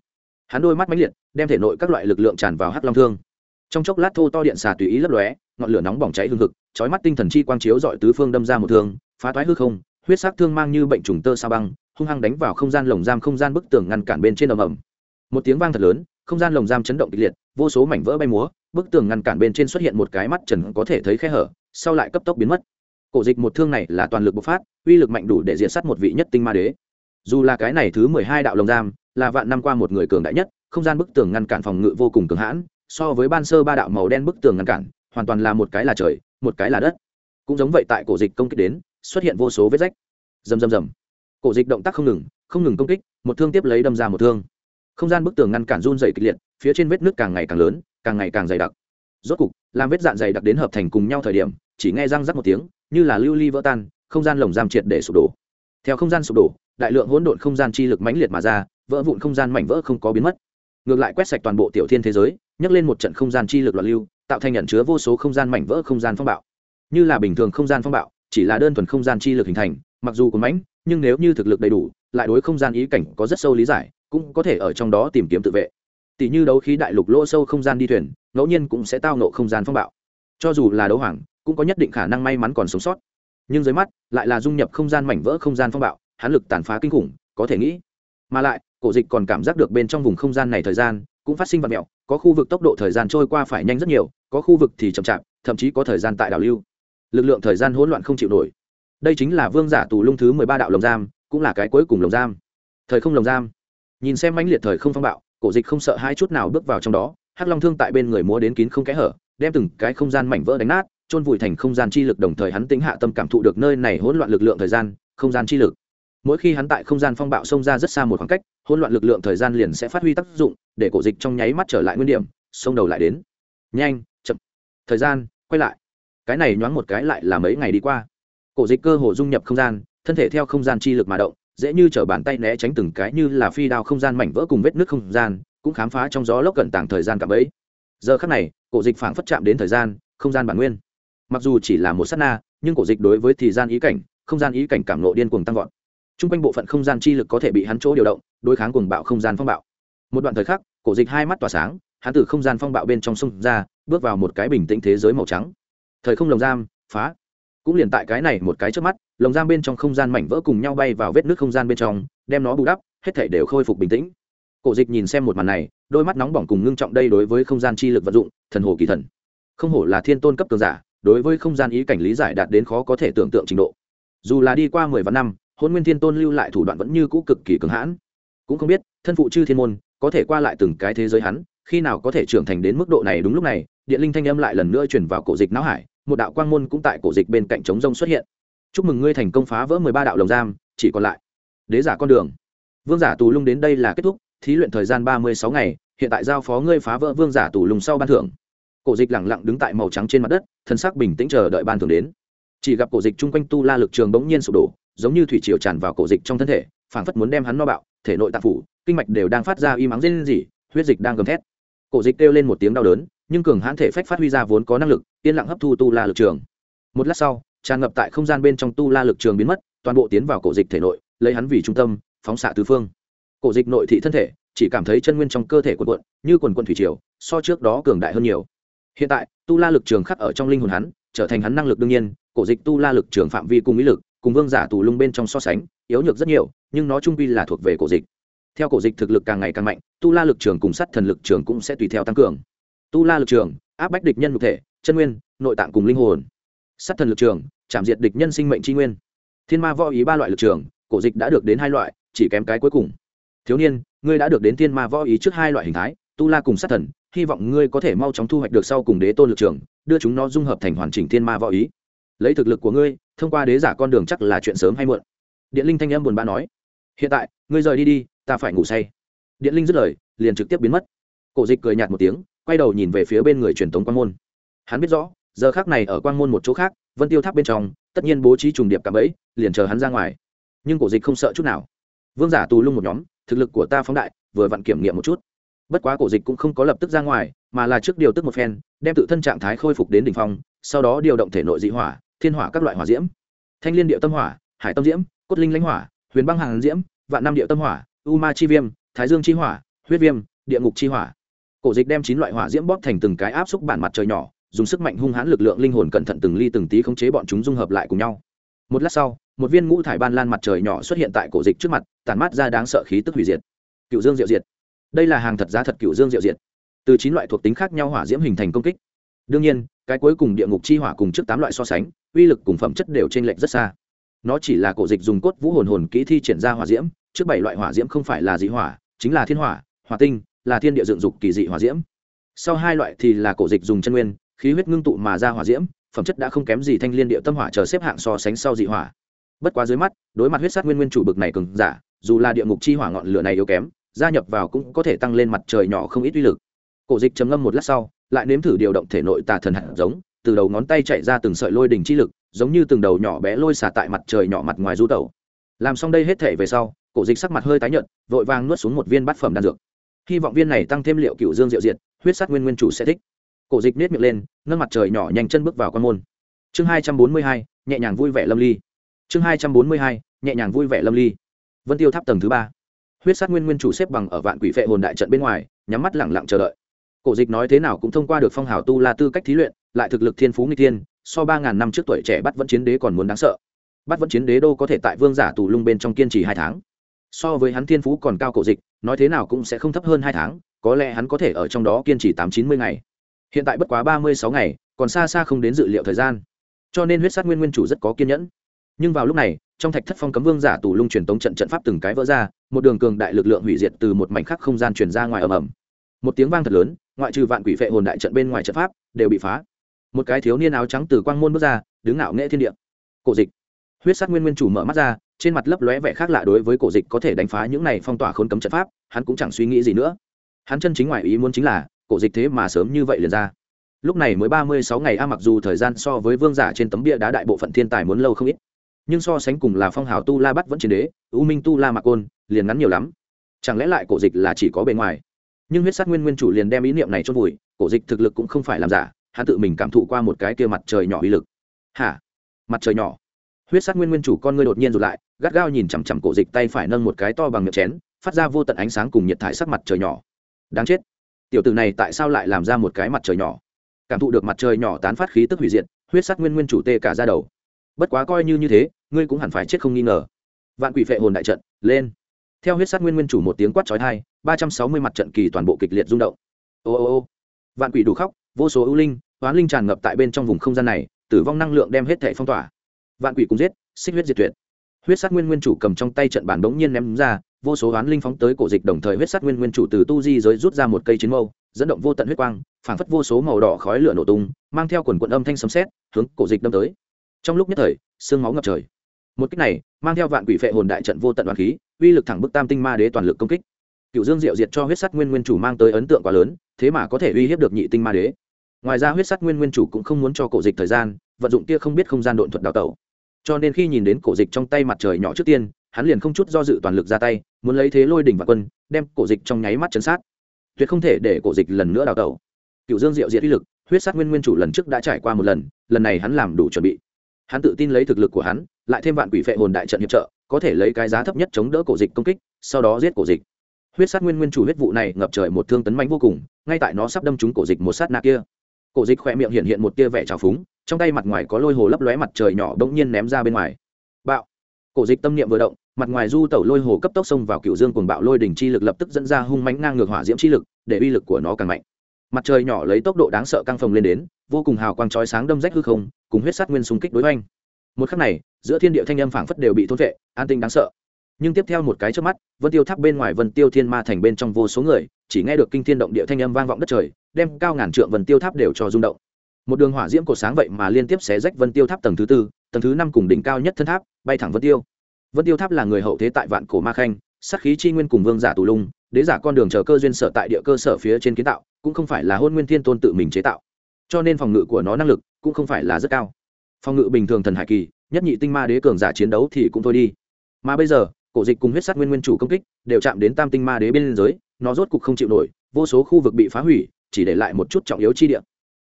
Hắn đôi mắt mãnh liệt, đem thể nội các loại lực lượng tràn vào hắc long thương. Trong chốc lát thô to điện xà tùy ý lấp lóe, ngọn lửa nóng bỏng cháy hương thực trói mắt tinh thần chi quang chiếu dọi tứ phương đâm ra một thương, phá toái hư không, huyết sắc thương mang như bệnh trùng tơ sa băng, hung hăng đánh vào không gian lồng giam không gian bức tường ngăn cản bên trên ầm ầm. Một tiếng vang thật lớn, không gian lồng giam chấn động kịch liệt, vô số mảnh vỡ bay múa bức tường ngăn cản bên trên xuất hiện một cái mắt trần có thể thấy khe hở, sau lại cấp tốc biến mất. Cổ dịch một thương này là toàn lực bộc phát, uy lực mạnh đủ để diệt sát một vị nhất tinh ma đế. Dù là cái này thứ mười hai đạo lồng giam, là vạn năm qua một người cường đại nhất, không gian bức tường ngăn cản phòng ngự vô cùng cường hãn, so với ban sơ ba đạo màu đen bức tường ngăn cản, hoàn toàn là một cái là trời, một cái là đất. Cũng giống vậy tại cổ dịch công kích đến, xuất hiện vô số vết rách. Rầm rầm rầm. Cổ dịch động tác không ngừng không ngừng công kích, một thương tiếp lấy đâm ra một thương không gian bức tường ngăn cản run dày kịch liệt phía trên vết nước càng ngày càng lớn càng ngày càng dày đặc rốt cục làm vết dạn dày đặc đến hợp thành cùng nhau thời điểm chỉ nghe răng rắc một tiếng như là lưu ly vỡ tan không gian lồng giam triệt để sụp đổ theo không gian sụp đổ đại lượng hỗn độn không gian chi lực mãnh liệt mà ra vỡ vụn không gian mảnh vỡ không có biến mất ngược lại quét sạch toàn bộ tiểu thiên thế giới nhấc lên một trận không gian chi lực loạn lưu tạo thành nhận chứa vô số không gian mảnh vỡ không gian phong bạo như là bình thường không gian phong bạo chỉ là đơn thuần không gian chi lực hình thành mặc dù có mãnh nhưng nếu như thực lực đầy đủ lại đối không gian ý cảnh có rất sâu lý giải cũng có thể ở trong đó tìm kiếm tự vệ. Tỷ như đấu khí đại lục lỗ sâu không gian đi thuyền, ngẫu nhiên cũng sẽ tao nộ không gian phong bạo. Cho dù là đấu hoàng, cũng có nhất định khả năng may mắn còn sống sót. Nhưng dưới mắt, lại là dung nhập không gian mảnh vỡ không gian phong bạo hán lực tàn phá kinh khủng, có thể nghĩ. Mà lại, cổ dịch còn cảm giác được bên trong vùng không gian này thời gian cũng phát sinh vật mẹo, có khu vực tốc độ thời gian trôi qua phải nhanh rất nhiều, có khu vực thì chậm chạp, thậm chí có thời gian tại đảo lưu. Lực lượng thời gian hỗn loạn không chịu nổi. Đây chính là vương giả tù lung thứ mười ba đạo lồng giam, cũng là cái cuối cùng lồng giam. Thời không lồng giam nhìn xem mãnh liệt thời không phong bạo, cổ dịch không sợ hai chút nào bước vào trong đó, hắc long thương tại bên người múa đến kín không kẽ hở, đem từng cái không gian mảnh vỡ đánh nát trôn vùi thành không gian chi lực đồng thời hắn tính hạ tâm cảm thụ được nơi này hỗn loạn lực lượng thời gian, không gian chi lực. Mỗi khi hắn tại không gian phong bạo xông ra rất xa một khoảng cách, hỗn loạn lực lượng thời gian liền sẽ phát huy tác dụng, để cổ dịch trong nháy mắt trở lại nguyên điểm, xông đầu lại đến. Nhanh, chậm. Thời gian, quay lại. Cái này nhoáng một cái lại là mấy ngày đi qua. Cổ dịch cơ hồ dung nhập không gian, thân thể theo không gian chi lực mà động dễ như chở bàn tay né tránh từng cái như là phi đao không gian mảnh vỡ cùng vết nước không gian, cũng khám phá trong gió lốc cận tảng thời gian cả bấy. Giờ khắc này, cổ dịch phảng phất chạm đến thời gian, không gian bản nguyên. Mặc dù chỉ là một s á t na, nhưng cổ dịch đối với thời gian ý cảnh, không gian ý cảnh cảm nộ điên cuồng tăng vọt. T r u n g quanh bộ phận không gian chi lực có thể bị hắn chỗ điều động, đối kháng cuồng bạo không gian phong bạo. Một đoạn thời khắc, cổ dịch hai mắt tỏa sáng, hắn từ không gian phong bạo bên trong sông ra, bước vào một cái bình tĩnh thế giới màu trắng. Thời không lồng giam, phá. Cũng liền tại cái này một cái trước mắt lồng giam bên trong không gian mảnh vỡ cùng nhau bay vào vết nước không gian bên trong, đem nó bù đắp, hết thể đều khôi phục bình tĩnh. Cổ dịch nhìn xem một màn này, đôi mắt nóng bỏng cùng ngưng trọng đây đối với không gian chi lực vận dụng, thần hồ kỳ thần. Không hổ là thiên tôn cấp cường giả, đối với không gian ý cảnh lý giải đạt đến khó có thể tưởng tượng trình độ. Dù là đi qua mười vạn năm hôn nguyên thiên tôn lưu lại thủ đoạn vẫn như cũ cực kỳ cường hãn. Cũng không biết, thân phụ chư thiên môn, có thể qua lại từng cái thế giới hắn, khi nào có thể trưởng thành đến mức độ này đúng lúc này, điện linh thanh âm lại lần nữa chuyển vào cổ dịch não hải, một đạo quang môn cũng tại cổ dịch bên cạnh trống rông xuất hiện chúc mừng ngươi thành công phá vỡ mười ba đạo lồng giam, chỉ còn lại đế giả con đường. Vương giả tù lung đến đây là kết thúc, thí luyện thời gian ba mươi sáu ngày, hiện tại giao phó ngươi phá vỡ vương giả tù lùng sau ban thưởng. Cổ dịch lẳng lặng đứng tại màu trắng trên mặt đất, thân sắc bình tĩnh chờ đợi ban thưởng đến. Chỉ gặp cổ dịch chung quanh tu la lực trường bỗng nhiên sụp đổ, giống như thủy triều tràn vào cổ dịch trong thân thể, phảng phất muốn đem hắn no bạo, thể nội tạp phủ, kinh mạch đều đang phát ra y mắng rên rỉ, huyết dịch đang gầm thét. Cổ dịch kêu lên một tiếng đau đớn, nhưng cường hãn thể phách phát huy ra vốn có năng lực, yên lặng hấp thu tu la lực trường. Một lát sau tràn ngập tại không gian bên trong tu la lực trường biến mất, toàn bộ tiến vào cổ dịch thể nội, lấy hắn vì trung tâm, phóng xạ tứ phương. Cổ dịch nội thị thân thể, chỉ cảm thấy chân nguyên trong cơ thể quần quận như quần quận thủy triều, so trước đó cường đại hơn nhiều. Hiện tại, tu la lực trường khắc ở trong linh hồn hắn, trở thành hắn năng lực đương nhiên, cổ dịch tu la lực trường phạm vi cùng ý lực, cùng vương giả tù lung bên trong so sánh, yếu nhược rất nhiều, nhưng nó trung vi là thuộc về cổ dịch. Theo cổ dịch thực lực càng ngày càng mạnh, tu la lực trường cùng sát thần lực trường cũng sẽ tùy theo tăng cường. Tu la lực trường, áp bách địch nhân nhục thể, chân nguyên, nội tạng cùng linh hồn sát thần lực trường, chạm diệt địch nhân sinh mệnh tri nguyên. Thiên ma võ ý ba loại lực trường, cổ dịch đã được đến hai loại, chỉ kém cái cuối cùng. Thiếu niên, ngươi đã được đến thiên ma võ ý trước hai loại hình thái, tu la cùng sát thần, hy vọng ngươi có thể mau chóng thu hoạch được sau cùng đế tôn lực trường, đưa chúng nó dung hợp thành hoàn chỉnh thiên ma võ ý. Lấy thực lực của ngươi, thông qua đế giả con đường chắc là chuyện sớm hay muộn. Điện linh thanh âm buồn bã nói. Hiện tại, ngươi rời đi đi, ta phải ngủ say. Điện linh dứt lời, liền trực tiếp biến mất. Cổ dịch cười nhạt một tiếng, quay đầu nhìn về phía bên người truyền tống quan môn. Hắn biết rõ giờ khác này ở quan môn một chỗ khác, vân tiêu tháp bên trong, tất nhiên bố trí trùng điệp cả bẫy, liền chờ hắn ra ngoài. Nhưng cổ dịch không sợ chút nào. Vương giả tù lung một nhóm, thực lực của ta phóng đại, vừa vặn kiểm nghiệm một chút. Bất quá cổ dịch cũng không có lập tức ra ngoài, mà là trước điều tức một phen, đem tự thân trạng thái khôi phục đến đ ỉ n h phong, sau đó điều động thể nội dị hỏa, thiên hỏa các loại hỏa diễm. Thanh liên điệu tâm hỏa, hải tâm diễm, cốt linh lãnh hỏa, huyền băng hàng diễm, vạn năm điệu tâm hỏa, u ma chi viêm, thái dương chi hỏa, huyết viêm, địa ngục chi hỏa. Cổ dịch đem chín loại hỏa diễm bóp thành từng cái áp xúc bản mặt trời nhỏ dùng sức mạnh hung hãn lực lượng linh hồn cẩn thận từng ly từng tí khống chế bọn chúng dung hợp lại cùng nhau. Một lát sau, một viên ngũ thải ban lan mặt trời nhỏ xuất hiện tại cổ dịch trước mặt tàn mát ra đáng sợ khí tức hủy diệt. Cựu dương diệu diệt. Đây là hàng thật giá thật cựu dương diệu diệt. Từ chín loại thuộc tính khác nhau hỏa diễm hình thành công kích. Đương nhiên, cái cuối cùng địa ngục chi hỏa cùng trước tám loại so sánh, uy lực cùng phẩm chất đều t r ê n lệch rất xa. Nó chỉ là cổ dịch dùng cốt vũ hồn hồn kỹ thi triển ra hỏa diễm, trước bảy loại hỏa diễm không phải là dị hỏa, chính là thiên hỏa hỏa tinh, là thiên địa dựng dục kỳ dị hỏa diễm. Sau hai loại thì là cổ dịch dùng chân nguyên khí huyết ngưng tụ mà ra hỏa diễm, phẩm chất đã không kém gì thanh liên địa tâm hỏa chờ xếp hạng so sánh sau dị hỏa. Bất quá dưới mắt, đối mặt huyết sát nguyên nguyên chủ bực này cường giả, dù là địa ngục chi hỏa ngọn lửa này yếu kém, gia nhập vào cũng có thể tăng lên mặt trời nhỏ không ít uy lực. Cổ dịch trầm ngâm một lát sau, lại nếm thử điều động thể nội tà thần hạt giống, từ đầu ngón tay chạy ra từng sợi lôi đỉnh chi lực, giống như từng đầu nhỏ bé lôi xả tại mặt trời nhỏ mặt ngoài du tẩu. Làm xong đây hết thể về sau, cổ dịch sắc mặt hơi tái nhợt, vội vàng nuốt xuống một viên bát phẩm đan dược. Hy vọng viên này tăng thêm liệu cựu dương diệu diệt, huyết sát nguyên nguyên chủ sẽ thích cổ dịch nết miệng lên ngân mặt trời nhỏ nhanh chân bước vào quan môn. Chương hai trăm bốn mươi hai, nhẹ nhàng vui vẻ lâm ly. Chương hai trăm bốn mươi hai, nhẹ nhàng vui vẻ lâm ly. Vân tiêu tháp tầng thứ ba. Huyết sát nguyên nguyên chủ xếp bằng ở vạn quỷ phệ hồn đại trận bên ngoài, nhắm mắt lẳng lặng chờ đợi. Cổ dịch nói thế nào cũng thông qua được phong hào tu la tư cách thí luyện, lại thực lực thiên phú nghi thiên, so ba ngàn năm trước tuổi trẻ bắt vẫn chiến đế còn muốn đáng sợ. Bắt vẫn chiến đế đô có thể tại vương giả tù lung bên trong kiên trì hai tháng. So với hắn thiên phú còn cao cổ dịch, nói thế nào cũng sẽ không thấp hơn hai tháng, có lẽ hắn có thể ở trong đó kiên trì tám chín mươi ngày hiện tại bất quá ba mươi sáu ngày, còn xa xa không đến dự liệu thời gian. Cho nên huyết sát nguyên nguyên chủ rất có kiên nhẫn. Nhưng vào lúc này, trong thạch thất phong cấm vương giả tù lung truyền tống trận trận pháp từng cái vỡ ra, một đường cường đại lực lượng hủy diệt từ một mảnh khắc không gian truyền ra ngoài ầm ầm. Một tiếng vang thật lớn, ngoại trừ vạn quỷ vệ hồn đại trận bên ngoài trận pháp, đều bị phá. Một cái thiếu niên áo trắng từ quang môn bước ra, đứng ngạo nghệ thiên địa. Cổ dịch. Huyết sát nguyên nguyên chủ mở mắt ra, trên mặt lấp lóe vẻ khác lạ đối với cổ dịch có thể đánh phá những này phong tỏa khốn cấm trận pháp, hắn cũng chẳng suy nghĩ gì nữa. Hắn chân chính ngoài ý muốn chính là cổ dịch thế mà sớm như vậy liền ra. Lúc này mới ba mươi sáu ngày a, mặc dù thời gian so với vương giả trên tấm bia đá đại bộ phận thiên tài muốn lâu không ít, nhưng so sánh cùng là phong hào tu la bắt vẫn chiến đế, u minh tu la mạc côn liền ngắn nhiều lắm. Chẳng lẽ lại cổ dịch là chỉ có bề ngoài? Nhưng huyết sát nguyên nguyên chủ liền đem ý niệm này cho vùi, cổ dịch thực lực cũng không phải làm giả, hắn tự mình cảm thụ qua một cái kia mặt trời nhỏ uy lực. Hả? Mặt trời nhỏ. Huyết sát nguyên nguyên chủ con ngươi đột nhiên rụt lại, gắt gao nhìn chằm chằm cổ dịch tay phải nâng một cái to bằng miệng chén, phát ra vô tận ánh sáng cùng nhiệt thải sắc mặt trời nhỏ. Đáng chết tiểu tử này tại sao lại làm ra một cái mặt trời nhỏ? Cảm thụ được mặt trời nhỏ tán phát khí tức hủy diệt, huyết sắc nguyên nguyên chủ tê cả ra đầu. Bất quá coi như như thế, ngươi cũng hẳn phải chết không nghi ngờ. Vạn quỷ phệ hồn đại trận, lên. Theo huyết sát nguyên nguyên chủ một tiếng quát trói thai ba trăm sáu mươi mặt trận kỳ toàn bộ kịch liệt rung động. Ô ô ô. Vạn quỷ đủ khóc, vô số ưu linh hoán linh tràn ngập tại bên trong vùng không gian này, tử vong năng lượng đem hết thẻ phong tỏa. Vạn quỷ cùng giết, xích huyết diệt tuyệt. Huyết sát nguyên nguyên chủ cầm trong tay trận bản bỗng nhiên ném ra vô số oán linh phóng tới cổ dịch đồng thời huyết sát nguyên nguyên chủ từ tu di giới rút ra một cây chiến mâu dẫn động vô tận huyết quang phảng phất vô số màu đỏ khói lửa nổ tung mang theo quần quận âm thanh sấm xét, hướng cổ dịch đâm tới. Trong lúc nhất thời xương máu ngập trời. Một cách này mang theo vạn quỷ phệ hồn đại trận vô tận đoàn khí uy lực thẳng bức tam tinh ma đế toàn lực công kích. Cựu dương diệu diệt cho huyết sắt nguyên nguyên chủ mang tới ấn tượng quá lớn thế mà có thể uy hiếp được nhị tinh ma đế. Ngoài ra huyết sắt nguyên nguyên chủ cũng không muốn cho cổ dịch thời gian vận dụng kia không biết không gian độn thuật đào tẩu. Cho nên khi nhìn đến cổ dịch trong tay mặt trời nhỏ trước tiên hắn liền không chút do dự toàn lực ra tay, muốn lấy thế lôi đỉnh và quân, đem cổ dịch trong nháy mắt chấn sát. Tuyệt không thể để cổ dịch lần nữa đào tẩu. Cựu dương diệu diệt uy lực, huyết sát nguyên nguyên chủ lần trước đã trải qua một lần lần này hắn làm đủ chuẩn bị. Hắn tự tin lấy thực lực của hắn, lại thêm vạn quỷ phệ hồn đại trận hiệp trợ, có thể lấy cái giá thấp nhất chống đỡ cổ dịch công kích, sau đó giết cổ dịch. Huyết sát nguyên nguyên chủ huyết vụ này ngập trời một thương tấn mạnh vô cùng, ngay tại nó sắp đâm trúng cổ dịch một sát na kia. Cổ dịch khỏe miệng hiện hiện một tia vẻ trào phúng, trong tay mặt ngoài có lôi hồ lấp lóe mặt trời nhỏ bỗng nhiên ném ra bên ngoài. Bạo! Cổ dịch tâm niệm vừa động, mặt ngoài du tẩu lôi hồ cấp tốc xông vào cựu dương cuồng bạo lôi đỉnh chi lực lập tức dẫn ra hung mãnh ngang ngược hỏa diễm chi lực, để uy lực của nó càng mạnh. Mặt trời nhỏ lấy tốc độ đáng sợ căng phồng lên đến, vô cùng hào quang chói sáng đâm rách hư không, cùng huyết sát nguyên xung kích đối oanh một khắc này, giữa thiên địa thanh âm phảng phất đều bị thôn vệ, an tinh đáng sợ. Nhưng tiếp theo một cái trước mắt, vân tiêu tháp bên ngoài vân tiêu thiên ma thành bên trong vô số người, chỉ nghe được kinh thiên động địa thanh âm vang vọng đất trời, đem cao ngàn trượng vân tiêu tháp đều cho rung động một đường hỏa diễm cột sáng vậy mà liên tiếp xé rách vân tiêu tháp tầng thứ tư, tầng thứ năm cùng đỉnh cao nhất thân tháp, bay thẳng vân tiêu. Vân tiêu tháp là người hậu thế tại vạn cổ ma khanh sắc khí chi nguyên cùng vương giả tù lung, đế giả con đường chờ cơ duyên sở tại địa cơ sở phía trên kiến tạo, cũng không phải là hôn nguyên thiên tôn tự mình chế tạo. Cho nên phòng ngự của nó năng lực cũng không phải là rất cao. Phòng ngự bình thường thần hải kỳ, nhất nhị tinh ma đế cường giả chiến đấu thì cũng thôi đi. Mà bây giờ, cổ dịch cùng huyết sát nguyên nguyên chủ công kích đều chạm đến tam tinh ma đế bên giới, nó rốt cục không chịu nổi, vô số khu vực bị phá hủy, chỉ để lại một chút trọng yếu chi địa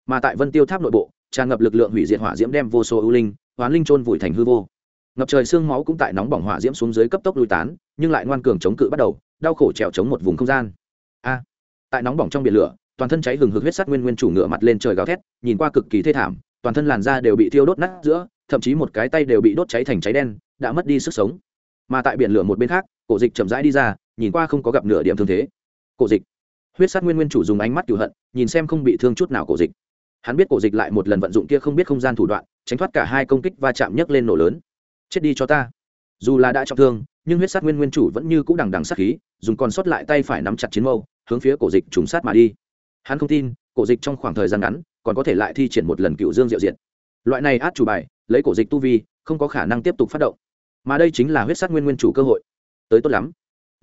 mà tại vân tiêu tháp nội bộ, tràn ngập lực lượng hủy diệt hỏa diễm đem vô số ưu linh, hoán linh trôn vùi thành hư vô. Ngập trời xương máu cũng tại nóng bỏng hỏa diễm xuống dưới cấp tốc lui tán, nhưng lại ngoan cường chống cự bắt đầu, đau khổ trèo chống một vùng không gian. A! Tại nóng bỏng trong biển lửa, toàn thân cháy hừng hực huyết sắt nguyên nguyên chủ ngựa mặt lên trời gào thét, nhìn qua cực kỳ thê thảm, toàn thân làn da đều bị thiêu đốt nát giữa, thậm chí một cái tay đều bị đốt cháy thành cháy đen, đã mất đi sức sống. Mà tại biển lửa một bên khác, cổ dịch chậm rãi đi ra, nhìn qua không có gặp nửa điểm thương thế. Cổ dịch. Huyết sát nguyên nguyên chủ dùng ánh mắt cửu hận, nhìn xem không bị thương chút nào cổ dịch hắn biết cổ dịch lại một lần vận dụng kia không biết không gian thủ đoạn, tránh thoát cả hai công kích va chạm nhấc lên nổ lớn. Chết đi cho ta. Dù là đã trọng thương, nhưng huyết sát nguyên nguyên chủ vẫn như c ũ đằng đằng sát khí, dùng còn sót lại tay phải nắm chặt chiến mâu, hướng phía cổ dịch trùng sát mà đi. Hắn không tin, cổ dịch trong khoảng thời gian ngắn, còn có thể lại thi triển một lần cựu dương diệu diện loại này át chủ bài, lấy cổ dịch tu vi, không có khả năng tiếp tục phát động. Mà đây chính là huyết sát nguyên nguyên chủ cơ hội. Tới tốt lắm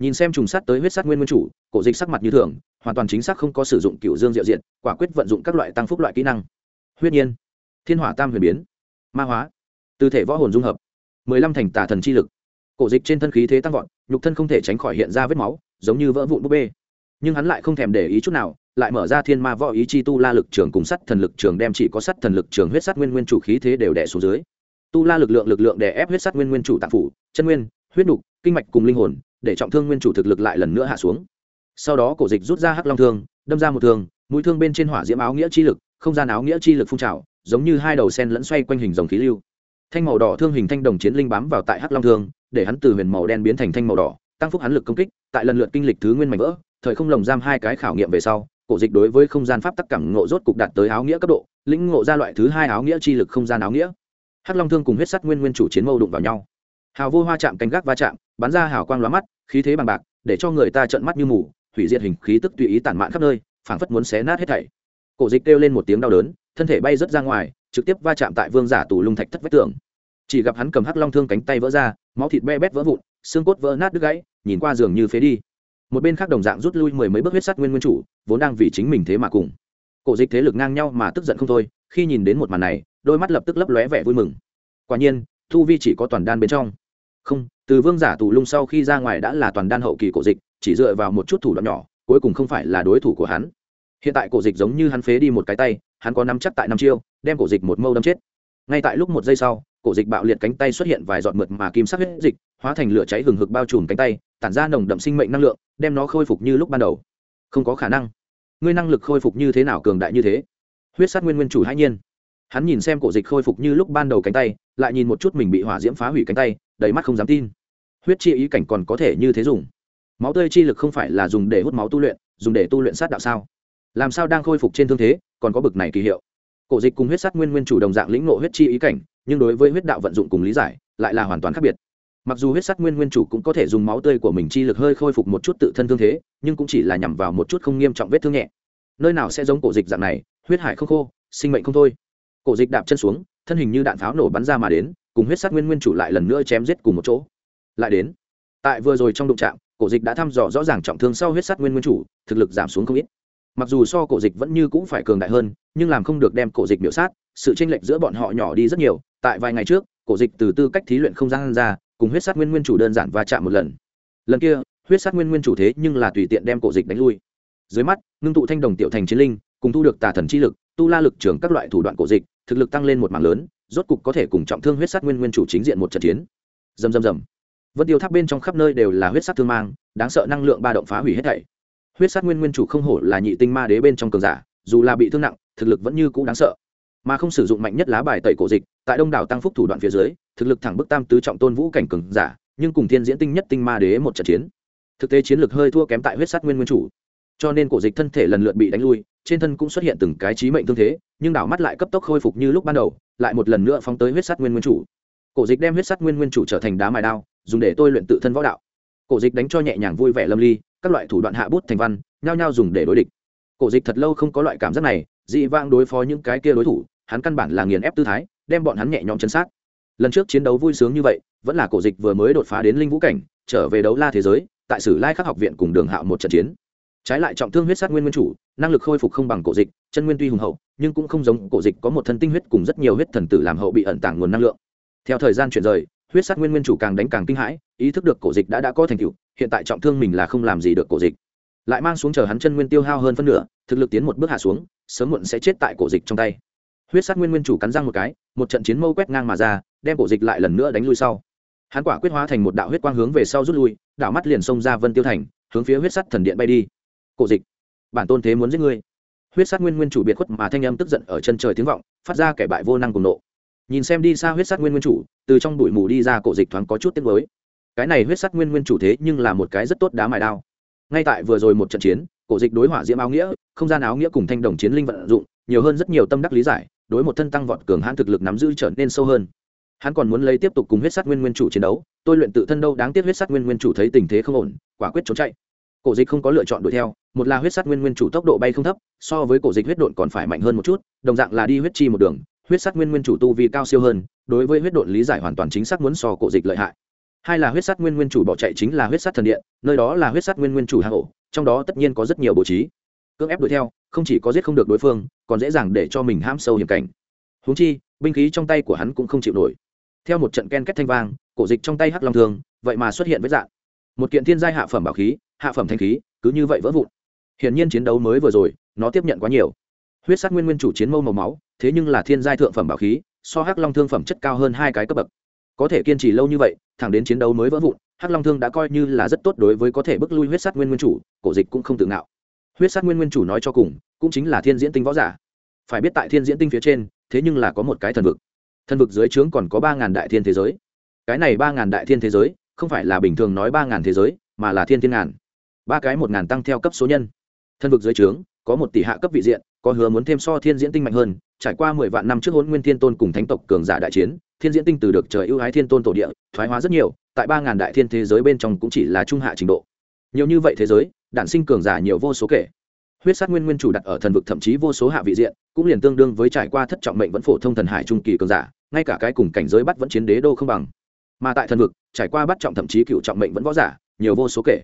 nhìn xem trùng sát tới huyết sát nguyên nguyên chủ, cổ dịch sắc mặt như thường, hoàn toàn chính xác không có sử dụng cựu dương diệu diện quả quyết vận dụng các loại tăng phúc loại kỹ năng. Huyết nhiên, thiên hỏa tam huyền biến, ma hóa tư thể võ hồn dung hợp, mười lăm thành tả thần chi lực. Cổ dịch trên thân khí thế tăng vọt, nhục thân không thể tránh khỏi hiện ra vết máu, giống như vỡ vụn búp bê. Nhưng hắn lại không thèm để ý chút nào, lại mở ra thiên ma võ ý chi tu la lực trường cùng sắt thần lực trường đem chỉ có sắt thần lực trường huyết sắt nguyên nguyên chủ khí thế đều đẻ xuống dưới. Tu la lực lượng lực lượng đè ép huyết sắt nguyên nguyên chủ tạng phủ, chân nguyên huyết đục kinh mạch cùng linh hồn, để trọng thương nguyên chủ thực lực lại lần nữa hạ xuống. Sau đó cổ dịch rút ra hắc long thương, đâm ra một thương, mũi thương bên trên hỏa diễm áo nghĩa chi lực, không gian áo nghĩa chi lực phun trào, giống như hai đầu sen lẫn xoay quanh hình dòng khí lưu. Thanh màu đỏ thương hình thanh đồng chiến linh bám vào tại hắc long thương, để hắn từ huyền màu đen biến thành thanh màu đỏ, tăng phúc hắn lực công kích, tại lần lượt kinh lịch thứ nguyên mảnh vỡ, thời không lồng giam hai cái khảo nghiệm về sau, cổ dịch đối với không gian pháp tắc cảm ngộ rốt cục đạt tới áo nghĩa cấp độ, lĩnh ngộ ra loại thứ hai áo nghĩa chi lực không gian áo nghĩa. Hắc long thương cùng huyết sắt nguyên nguyên chủ chiến mâu đụng vào nhau hào vô hoa chạm canh gác va chạm, bắn ra hào quang lóa mắt, khí thế bằng bạc, để cho người ta trợn mắt như mù, hủy diệt hình khí tức tùy ý tản mạn khắp nơi, phảng phất muốn xé nát hết thảy. Cổ dịch kêu lên một tiếng đau đớn, thân thể bay rớt ra ngoài, trực tiếp va chạm tại vương giả tù lung thạch thất vách tường. Chỉ gặp hắn cầm hắc long thương cánh tay vỡ ra, máu thịt be bét vỡ vụn, xương cốt vỡ nát đứt gãy, nhìn qua giường như phế đi. Một bên khác đồng dạng rút lui mười mấy bước huyết sắt nguyên nguyên chủ, vốn đang vì chính mình thế mà cùng. Cổ dịch thế lực ngang nhau mà tức giận không thôi, khi nhìn đến một màn này, đôi mắt lập tức lấp lóe vẻ vui mừng. Quả nhiên thu vi chỉ có toàn đan bên trong. Không, từ vương giả tù lung sau khi ra ngoài đã là toàn đan hậu kỳ cổ dịch, chỉ dựa vào một chút thủ đoạn nhỏ, cuối cùng không phải là đối thủ của hắn. Hiện tại cổ dịch giống như hắn phế đi một cái tay, hắn có nắm chắc tại năm chiêu, đem cổ dịch một mâu đâm chết. Ngay tại lúc một giây sau, cổ dịch bạo liệt cánh tay xuất hiện vài giọt mượt mà kim sắc huyết dịch, hóa thành lửa cháy hừng hực bao trùm cánh tay, tản ra nồng đậm sinh mệnh năng lượng, đem nó khôi phục như lúc ban đầu. Không có khả năng. Ngươi năng lực khôi phục như thế nào cường đại như thế? Huyết sát nguyên nguyên chủ hãi nhiên hắn nhìn xem cổ dịch khôi phục như lúc ban đầu cánh tay, lại nhìn một chút mình bị hỏa diễm phá hủy cánh tay, đầy mắt không dám tin. Huyết chi ý cảnh còn có thể như thế dùng? Máu tươi chi lực không phải là dùng để hút máu tu luyện, dùng để tu luyện sát đạo sao? Làm sao đang khôi phục trên thương thế, còn có bực này kỳ hiệu? Cổ dịch cùng huyết sát nguyên nguyên chủ đồng dạng lĩnh ngộ huyết chi ý cảnh, nhưng đối với huyết đạo vận dụng cùng lý giải, lại là hoàn toàn khác biệt. Mặc dù huyết sát nguyên nguyên chủ cũng có thể dùng máu tươi của mình chi lực hơi khôi phục một chút tự thân thương thế, nhưng cũng chỉ là nhằm vào một chút không nghiêm trọng vết thương nhẹ. Nơi nào sẽ giống cổ dịch dạng này, huyết hải không khô, sinh mệnh không thôi cổ dịch đạp chân xuống, thân hình như đạn pháo nổ bắn ra mà đến, cùng huyết sát nguyên nguyên chủ lại lần nữa chém giết cùng một chỗ. Lại đến, tại vừa rồi trong đụng trạm cổ dịch đã thăm dò rõ ràng trọng thương sau huyết sát nguyên nguyên chủ, thực lực giảm xuống không ít. Mặc dù so cổ dịch vẫn như cũng phải cường đại hơn, nhưng làm không được đem cổ dịch biểu sát, sự tranh lệch giữa bọn họ nhỏ đi rất nhiều. Tại vài ngày trước, cổ dịch từ tư cách thí luyện không gian ra, cùng huyết sát nguyên nguyên chủ đơn giản va chạm một lần. Lần kia, huyết sát nguyên nguyên chủ thế nhưng là tùy tiện đem cổ dịch đánh lui. Dưới mắt, ngưng tụ thanh đồng tiểu thành chiến linh, cùng thu được tà thần chi lực tu la lực trưởng các loại thủ đoạn cổ dịch, thực lực tăng lên một mảng lớn, rốt cục có thể cùng trọng thương huyết sát nguyên nguyên chủ chính diện một trận chiến. Dầm dầm dầm vân tiêu tháp bên trong khắp nơi đều là huyết sát thương mang, đáng sợ năng lượng ba động phá hủy hết thảy. Huyết sát nguyên nguyên chủ không hổ là nhị tinh ma đế bên trong cường giả, dù là bị thương nặng, thực lực vẫn như cũ đáng sợ. Mà không sử dụng mạnh nhất lá bài tẩy cổ dịch, tại đông đảo tăng phúc thủ đoạn phía dưới, thực lực thẳng bức tam tứ trọng tôn vũ cảnh cường giả, nhưng cùng thiên diễn tinh nhất tinh ma đế một trận chiến. Thực tế chiến lực hơi thua kém tại huyết sát nguyên nguyên chủ cho nên cổ dịch thân thể lần lượt bị đánh lui, trên thân cũng xuất hiện từng cái trí mệnh thương thế, nhưng đảo mắt lại cấp tốc khôi phục như lúc ban đầu, lại một lần nữa phóng tới huyết sát nguyên nguyên chủ. Cổ dịch đem huyết sát nguyên nguyên chủ trở thành đá mài đao, dùng để tôi luyện tự thân võ đạo. Cổ dịch đánh cho nhẹ nhàng vui vẻ lâm ly, các loại thủ đoạn hạ bút thành văn, nhao nhao dùng để đối địch. Cổ dịch thật lâu không có loại cảm giác này, dị vang đối phó những cái kia đối thủ, hắn căn bản là nghiền ép tư thái, đem bọn hắn nhẹ nhõm chân sát. Lần trước chiến đấu vui sướng như vậy, vẫn là cổ dịch vừa mới đột phá đến linh vũ cảnh, trở về đấu la thế giới, tại sử lai khắc học viện cùng đường hạo một trận chiến trái lại trọng thương huyết sát nguyên nguyên chủ, năng lực khôi phục không bằng cổ dịch, chân nguyên tuy hùng hậu, nhưng cũng không giống cổ dịch có một thân tinh huyết cùng rất nhiều huyết thần tử làm hậu bị ẩn tàng nguồn năng lượng. Theo thời gian chuyển rời, huyết sát nguyên nguyên chủ càng đánh càng kinh hãi, ý thức được cổ dịch đã đã có thành tựu, hiện tại trọng thương mình là không làm gì được cổ dịch. Lại mang xuống chờ hắn chân nguyên tiêu hao hơn phân nửa, thực lực tiến một bước hạ xuống, sớm muộn sẽ chết tại cổ dịch trong tay. Huyết sát nguyên nguyên chủ cắn răng một cái, một trận chiến mâu quét ngang mà ra, đem cổ dịch lại lần nữa đánh lui sau. Hắn quả quyết hóa thành một đạo huyết quang hướng về sau rút lui đạo mắt liền xông ra vân tiêu thành, hướng phía huyết sắt thần điện bay đi cổ dịch. Bản tôn thế muốn giết ngươi. Huyết sát nguyên nguyên chủ biệt khuất mà thanh âm tức giận ở chân trời tiếng vọng, phát ra kẻ bại vô năng cùng nộ. Nhìn xem đi xa huyết sát nguyên nguyên chủ, từ trong bụi mù đi ra cổ dịch thoáng có chút tiếng mới cái này huyết sát nguyên nguyên chủ thế nhưng là một cái rất tốt đá mài đao. Ngay tại vừa rồi một trận chiến, cổ dịch đối hỏa diễm áo nghĩa, không gian áo nghĩa cùng thanh đồng chiến linh vận dụng, nhiều hơn rất nhiều tâm đắc lý giải, đối một thân tăng vọt cường hãn thực lực nắm giữ trở nên sâu hơn. Hắn còn muốn lấy tiếp tục cùng huyết sát nguyên nguyên chủ chiến đấu, tôi luyện tự thân đâu đáng tiếc huyết sát nguyên nguyên chủ thấy tình thế không ổn, quả quyết trốn chạy cổ dịch không có lựa chọn đuổi theo, một là huyết sắt nguyên nguyên chủ tốc độ bay không thấp, so với cổ dịch huyết độn còn phải mạnh hơn một chút, đồng dạng là đi huyết chi một đường, huyết sắt nguyên nguyên chủ tu vi cao siêu hơn, đối với huyết độn lý giải hoàn toàn chính xác muốn so cổ dịch lợi hại. Hai là huyết sắt nguyên nguyên chủ bỏ chạy chính là huyết sắt thần điện, nơi đó là huyết sắt nguyên nguyên chủ hang ổ, trong đó tất nhiên có rất nhiều bố trí. Cưỡng ép đuổi theo, không chỉ có giết không được đối phương, còn dễ dàng để cho mình ham sâu hiểm cảnh. Húng chi, binh khí trong tay của hắn cũng không chịu nổi. Theo một trận ken kết thanh vang, cổ dịch trong tay hắc long thường vậy mà xuất hiện với dạng. Một kiện thiên giai hạ phẩm bảo khí hạ phẩm thanh khí, cứ như vậy vỡ vụn. Hiển nhiên chiến đấu mới vừa rồi, nó tiếp nhận quá nhiều. Huyết sát nguyên nguyên chủ chiến mâu màu máu, thế nhưng là thiên giai thượng phẩm bảo khí, so hắc long thương phẩm chất cao hơn hai cái cấp bậc. Có thể kiên trì lâu như vậy, thẳng đến chiến đấu mới vỡ vụn, hắc long thương đã coi như là rất tốt đối với có thể bước lui huyết sát nguyên nguyên chủ, cổ dịch cũng không tự ngạo. Huyết sát nguyên nguyên chủ nói cho cùng, cũng chính là thiên diễn tinh võ giả. Phải biết tại thiên diễn tinh phía trên, thế nhưng là có một cái thần vực. Thần vực dưới trướng còn có ba ngàn đại thiên thế giới. Cái này ba ngàn đại thiên thế giới, không phải là bình thường nói ba ngàn thế giới, mà là thiên thiên ngàn ba cái một ngàn tăng theo cấp số nhân. Thần vực dưới trướng, có một tỷ hạ cấp vị diện, có hứa muốn thêm so thiên diễn tinh mạnh hơn, trải qua mười vạn năm trước hôn nguyên thiên tôn cùng thánh tộc cường giả đại chiến, thiên diễn tinh từ được trời ưu ái thiên tôn tổ địa, thoái hóa rất nhiều, tại ba ngàn đại thiên thế giới bên trong cũng chỉ là trung hạ trình độ. Nhiều như vậy thế giới, đản sinh cường giả nhiều vô số kể. Huyết sát nguyên nguyên chủ đặt ở thần vực thậm chí vô số hạ vị diện, cũng liền tương đương với trải qua thất trọng mệnh vẫn phổ thông thần hải trung kỳ cường giả, ngay cả cái cùng cảnh giới bắt vẫn chiến đế đô không bằng. Mà tại thần vực, trải qua bắt trọng thậm chí cựu trọng mệnh vẫn võ giả, nhiều vô số kể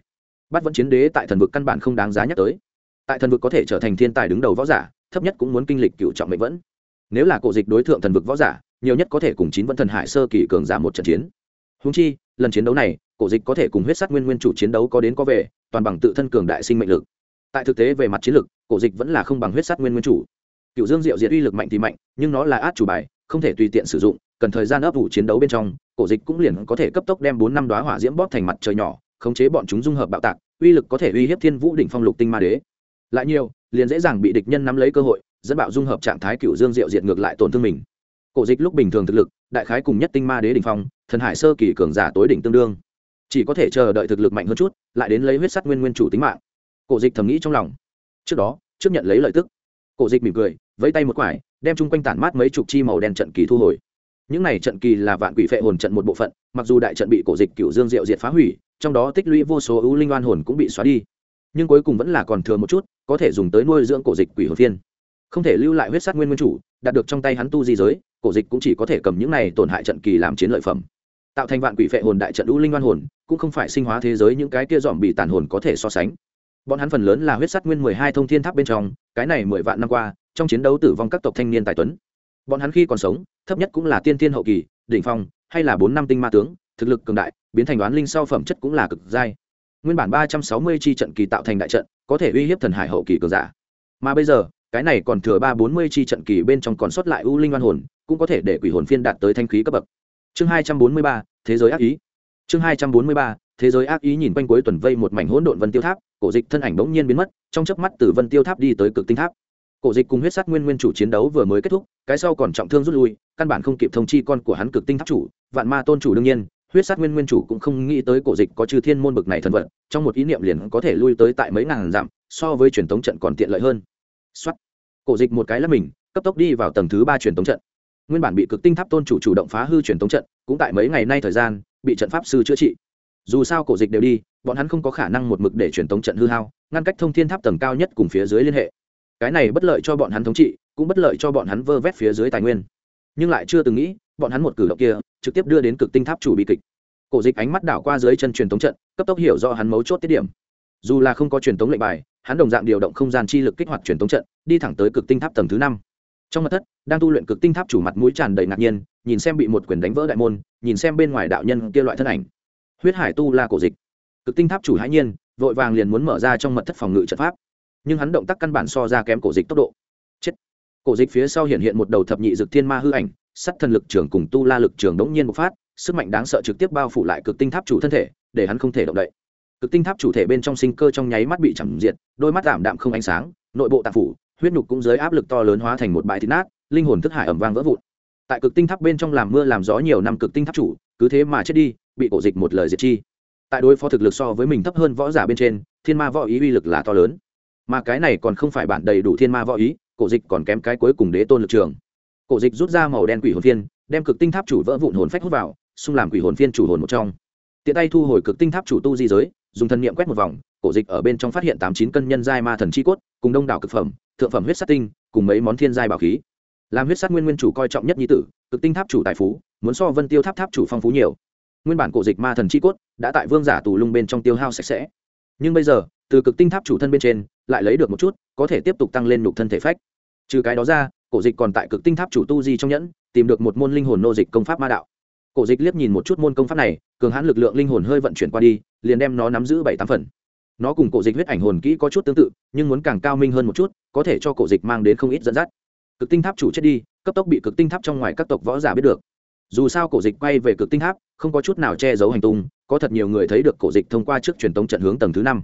bắt vẫn chiến đế tại thần vực căn bản không đáng giá nhắc tới. Tại thần vực có thể trở thành thiên tài đứng đầu võ giả, thấp nhất cũng muốn kinh lịch cựu trọng mệnh vẫn. Nếu là cổ dịch đối tượng thần vực võ giả, nhiều nhất có thể cùng chín vẫn thần hải sơ kỳ cường giả một trận chiến. Húng chi, lần chiến đấu này, cổ dịch có thể cùng huyết sát nguyên nguyên chủ chiến đấu có đến có về, toàn bằng tự thân cường đại sinh mệnh lực. Tại thực tế về mặt chiến lực, cổ dịch vẫn là không bằng huyết sát nguyên nguyên chủ. Cựu dương diệu diệt uy lực mạnh thì mạnh, nhưng nó là át chủ bài, không thể tùy tiện sử dụng, cần thời gian ấp ủ chiến đấu bên trong, cổ dịch cũng liền có thể cấp tốc đem bốn năm đoá hỏa diễm bóp thành mặt trời nhỏ khống chế bọn chúng dung hợp bạo tạc, uy lực có thể uy hiếp thiên vũ đỉnh phong lục tinh ma đế. Lại nhiều, liền dễ dàng bị địch nhân nắm lấy cơ hội, dẫn bạo dung hợp trạng thái cựu dương diệu diệt ngược lại tổn thương mình. Cổ dịch lúc bình thường thực lực, đại khái cùng nhất tinh ma đế đỉnh phong, thần hải sơ kỳ cường giả tối đỉnh tương đương. Chỉ có thể chờ đợi thực lực mạnh hơn chút, lại đến lấy huyết sắt nguyên nguyên chủ tính mạng. Cổ dịch thầm nghĩ trong lòng. Trước đó, trước nhận lấy lợi tức. Cổ dịch mỉm cười, vẫy tay một quải, đem chung quanh tản mát mấy chục chi màu đen trận kỳ thu hồi. Những này trận kỳ là vạn quỷ phệ hồn trận một bộ phận, mặc dù đại trận bị cổ dịch cựu dương diệu diệt phá hủy trong đó tích lũy vô số ưu linh oan hồn cũng bị xóa đi. Nhưng cuối cùng vẫn là còn thừa một chút, có thể dùng tới nuôi dưỡng cổ dịch quỷ hồn phiên. Không thể lưu lại huyết sát nguyên nguyên chủ, đạt được trong tay hắn tu di giới, cổ dịch cũng chỉ có thể cầm những này tổn hại trận kỳ làm chiến lợi phẩm. Tạo thành vạn quỷ phệ hồn đại trận ưu linh oan hồn, cũng không phải sinh hóa thế giới những cái kia dòm bị tàn hồn có thể so sánh. Bọn hắn phần lớn là huyết sát nguyên mười hai thông thiên tháp bên trong, cái này mười vạn năm qua, trong chiến đấu tử vong các tộc thanh niên tài tuấn. Bọn hắn khi còn sống, thấp nhất cũng là tiên thiên hậu kỳ, đỉnh phong, hay là bốn năm tinh ma tướng, thực lực cường đại biến thành đoán linh sau phẩm chất cũng là cực giai nguyên bản ba trăm sáu mươi chi trận kỳ tạo thành đại trận, có thể uy hiếp thần hải hậu kỳ cường giả. Mà bây giờ, cái này còn thừa ba bốn mươi chi trận kỳ bên trong còn sót lại u linh oan hồn, cũng có thể để quỷ hồn phiên đạt tới thanh khí cấp bậc. Chương hai trăm bốn mươi ba, thế giới ác ý. Chương hai trăm bốn mươi ba, thế giới ác ý nhìn quanh cuối tuần vây một mảnh hỗn độn vân tiêu tháp, cổ dịch thân ảnh bỗng nhiên biến mất, trong chớp mắt từ vân tiêu tháp đi tới cực tinh tháp. Cổ dịch cùng huyết sát nguyên nguyên chủ chiến đấu vừa mới kết thúc, cái sau còn trọng thương rút lui, căn bản không kịp thông chi con của hắn cực tinh tháp chủ, vạn ma tôn chủ đương nhiên huyết sát nguyên nguyên chủ cũng không nghĩ tới cổ dịch có chư thiên môn bực này thần vật trong một ý niệm liền có thể lui tới tại mấy ngàn dặm, so với truyền thống trận còn tiện lợi hơn. Xuất cổ dịch một cái là mình, cấp tốc đi vào tầng thứ ba truyền thống trận. Nguyên bản bị cực tinh tháp tôn chủ chủ động phá hư truyền thống trận, cũng tại mấy ngày nay thời gian, bị trận pháp sư chữa trị. Dù sao cổ dịch đều đi, bọn hắn không có khả năng một mực để truyền thống trận hư hao, ngăn cách thông thiên tháp tầng cao nhất cùng phía dưới liên hệ. Cái này bất lợi cho bọn hắn thống trị, cũng bất lợi cho bọn hắn vơ vét phía dưới tài nguyên. Nhưng lại chưa từng nghĩ, bọn hắn một cử động kia trực tiếp đưa đến cực tinh tháp chủ bị kịch. Cổ dịch ánh mắt đảo qua dưới chân truyền thống trận, cấp tốc hiểu do hắn mấu chốt tiết điểm. Dù là không có truyền thống lệnh bài, hắn đồng dạng điều động không gian chi lực kích hoạt truyền thống trận, đi thẳng tới cực tinh tháp tầng thứ năm. Trong mặt thất, đang tu luyện cực tinh tháp chủ mặt mũi tràn đầy ngạc nhiên, nhìn xem bị một quyền đánh vỡ đại môn, nhìn xem bên ngoài đạo nhân kia loại thân ảnh. Huyết hải tu la cổ dịch. Cực tinh tháp chủ hãi nhiên, vội vàng liền muốn mở ra trong mật thất phòng ngự trận pháp. Nhưng hắn động tác căn bản so ra kém cổ dịch tốc độ. Chết. Cổ dịch phía sau hiện hiện một đầu thập nhị dực thiên ma hư ảnh sắt thần lực trường cùng tu la lực trường đống nhiên bộc phát, sức mạnh đáng sợ trực tiếp bao phủ lại cực tinh tháp chủ thân thể, để hắn không thể động đậy. Cực tinh tháp chủ thể bên trong sinh cơ trong nháy mắt bị chẳng diệt, đôi mắt đảm đạm không ánh sáng, nội bộ tạp phủ, huyết nhục cũng dưới áp lực to lớn hóa thành một bãi thịt nát, linh hồn thức hải ẩm vang vỡ vụn. Tại cực tinh tháp bên trong làm mưa làm gió nhiều năm cực tinh tháp chủ, cứ thế mà chết đi, bị cổ dịch một lời diệt chi. Tại đối phó thực lực so với mình thấp hơn võ giả bên trên, thiên ma võ ý uy lực là to lớn. Mà cái này còn không phải bản đầy đủ thiên ma võ ý, cổ dịch còn kém cái cuối cùng đế tôn lực trường cổ dịch rút ra màu đen quỷ hồn phiên, đem cực tinh tháp chủ vỡ vụn hồn phách hút vào, xung làm quỷ hồn phiên chủ hồn một trong. Tiện tay thu hồi cực tinh tháp chủ tu di giới, dùng thân niệm quét một vòng, cổ dịch ở bên trong phát hiện tám chín cân nhân giai ma thần chi cốt, cùng đông đảo cực phẩm, thượng phẩm huyết sát tinh, cùng mấy món thiên giai bảo khí. Làm huyết sát nguyên nguyên chủ coi trọng nhất nhi tử, cực tinh tháp chủ tài phú, muốn so vân tiêu tháp tháp chủ phong phú nhiều. Nguyên bản cổ dịch ma thần chi cốt đã tại vương giả tù lung bên trong tiêu hao sạch sẽ. Nhưng bây giờ, từ cực tinh tháp chủ thân bên trên, lại lấy được một chút, có thể tiếp tục tăng lên nhục thân thể phách. Trừ cái đó ra cổ dịch còn tại cực tinh tháp chủ tu di trong nhẫn, tìm được một môn linh hồn nô dịch công pháp ma đạo. Cổ dịch liếc nhìn một chút môn công pháp này, cường hãn lực lượng linh hồn hơi vận chuyển qua đi, liền đem nó nắm giữ bảy tám phần. Nó cùng cổ dịch huyết ảnh hồn kỹ có chút tương tự, nhưng muốn càng cao minh hơn một chút, có thể cho cổ dịch mang đến không ít dẫn dắt. Cực tinh tháp chủ chết đi, cấp tốc bị cực tinh tháp trong ngoài các tộc võ giả biết được. Dù sao cổ dịch quay về cực tinh tháp, không có chút nào che giấu hành tung, có thật nhiều người thấy được cổ dịch thông qua trước truyền tống trận hướng tầng thứ năm.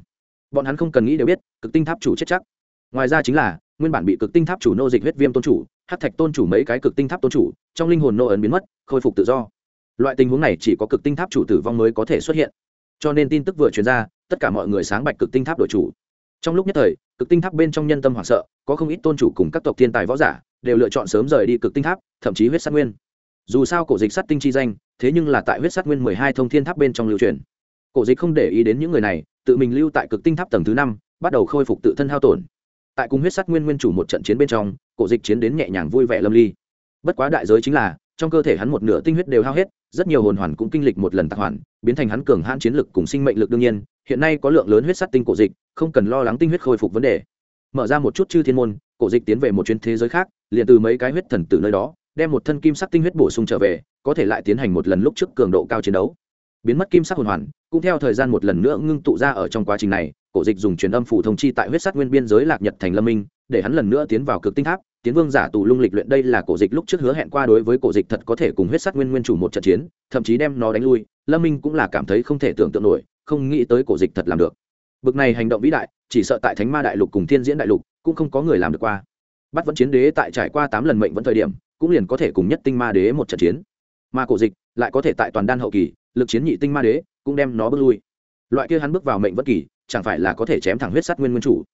Bọn hắn không cần nghĩ đều biết, cực tinh tháp chủ chết chắc ngoài ra chính là, nguyên bản bị cực tinh tháp chủ nô dịch huyết viêm tôn chủ hát thạch tôn chủ mấy cái cực tinh tháp tôn chủ, trong linh hồn nô ấn biến mất, khôi phục tự do. Loại tình huống này chỉ có cực tinh tháp chủ tử vong mới có thể xuất hiện. Cho nên tin tức vừa truyền ra, tất cả mọi người sáng bạch cực tinh tháp đổi chủ. Trong lúc nhất thời, cực tinh tháp bên trong nhân tâm hoảng sợ, có không ít tôn chủ cùng các tộc thiên tài võ giả đều lựa chọn sớm rời đi cực tinh tháp, thậm chí huyết sát nguyên. Dù sao cổ dịch sát tinh chi danh, thế nhưng là tại huyết sát nguyên mười hai thông thiên tháp bên trong lưu truyền. Cổ dịch không để ý đến những người này, tự mình lưu tại cực tinh tháp tầng thứ năm, bắt đầu khôi phục tự thân hao tổn tại cùng huyết sắt nguyên nguyên chủ một trận chiến bên trong, cổ dịch chiến đến nhẹ nhàng vui vẻ lâm ly. Bất quá đại giới chính là, trong cơ thể hắn một nửa tinh huyết đều hao hết, rất nhiều hồn hoàn cũng kinh lịch một lần tạc hoàn, biến thành hắn cường hãn chiến lực cùng sinh mệnh lực đương nhiên, hiện nay có lượng lớn huyết sắt tinh cổ dịch, không cần lo lắng tinh huyết khôi phục vấn đề. Mở ra một chút chư thiên môn, cổ dịch tiến về một chuyến thế giới khác, liền từ mấy cái huyết thần từ nơi đó, đem một thân kim sắc tinh huyết bổ sung trở về, có thể lại tiến hành một lần lúc trước cường độ cao chiến đấu. Biến mất kim sắc hồn hoàn, cũng theo thời gian một lần nữa ngưng tụ ra ở trong quá trình này cổ dịch dùng truyền âm phủ thông chi tại huyết sát nguyên biên giới lạc nhật thành lâm minh, để hắn lần nữa tiến vào cực tinh tháp, tiến vương giả tù lung lịch luyện đây là cổ dịch lúc trước hứa hẹn qua đối với cổ dịch thật có thể cùng huyết sát nguyên nguyên chủ một trận chiến, thậm chí đem nó đánh lui, lâm minh cũng là cảm thấy không thể tưởng tượng nổi, không nghĩ tới cổ dịch thật làm được. Bực này hành động vĩ đại, chỉ sợ tại thánh ma đại lục cùng thiên diễn đại lục cũng không có người làm được qua. Bắt vẫn chiến đế tại trải qua tám lần mệnh vẫn thời điểm, cũng liền có thể cùng nhất tinh ma đế một trận chiến. Mà cổ dịch lại có thể tại toàn đan hậu kỳ, lực chiến nhị tinh ma đế cũng đem nó bước lui. Loại kia hắn bước vào mệnh vẫn kỳ chẳng phải là có thể chém thẳng huyết sắt nguyên nguyên chủ.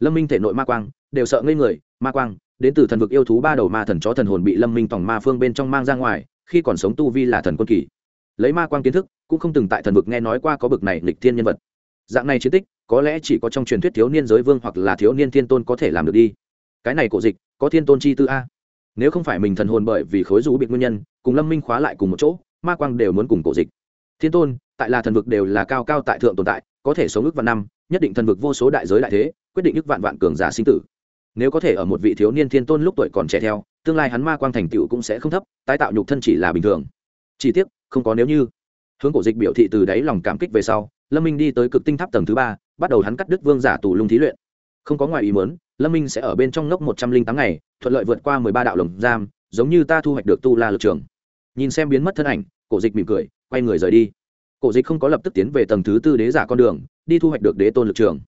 Lâm minh thể nội ma quang, đều sợ ngây người, ma quang, đến từ thần vực yêu thú ba đầu ma thần chó thần hồn bị lâm minh tòng ma phương bên trong mang ra ngoài, khi còn sống tu vi là thần quân kỳ. Lấy ma quang kiến thức, cũng không từng tại thần vực nghe nói qua có bực này lịch thiên nhân vật. Dạng này chiến tích, có lẽ chỉ có trong truyền thuyết thiếu niên giới vương hoặc là thiếu niên thiên tôn có thể làm được đi. Cái này cổ dịch, có thiên tôn chi tư a. Nếu không phải mình thần hồn bởi vì khối rú bị nguyên nhân, cùng lâm minh khóa lại cùng một chỗ, ma quang đều muốn cùng cổ dịch. Thiên tôn, tại là thần vực đều là cao cao tại thượng tồn tại có thể sống ước vạn năm, nhất định thần vực vô số đại giới đại thế, quyết định ước vạn vạn cường giả sinh tử. Nếu có thể ở một vị thiếu niên thiên tôn lúc tuổi còn trẻ theo, tương lai hắn ma quang thành tựu cũng sẽ không thấp, tái tạo nhục thân chỉ là bình thường. Chỉ tiếc, không có nếu như. Hướng cổ dịch biểu thị từ đáy lòng cảm kích về sau, lâm minh đi tới cực tinh tháp tầng thứ ba, bắt đầu hắn cắt đứt vương giả tù lung thí luyện. Không có ngoài ý muốn, lâm minh sẽ ở bên trong ngốc một trăm linh tám ngày, thuận lợi vượt qua mười ba đạo lồng giam, giống như ta thu hoạch được tu la lực trường. Nhìn xem biến mất thân ảnh, cổ dịch mỉm cười, quay người rời đi cổ dịch không có lập tức tiến về tầng thứ tư đế giả con đường, đi thu hoạch được đế tôn lực trường,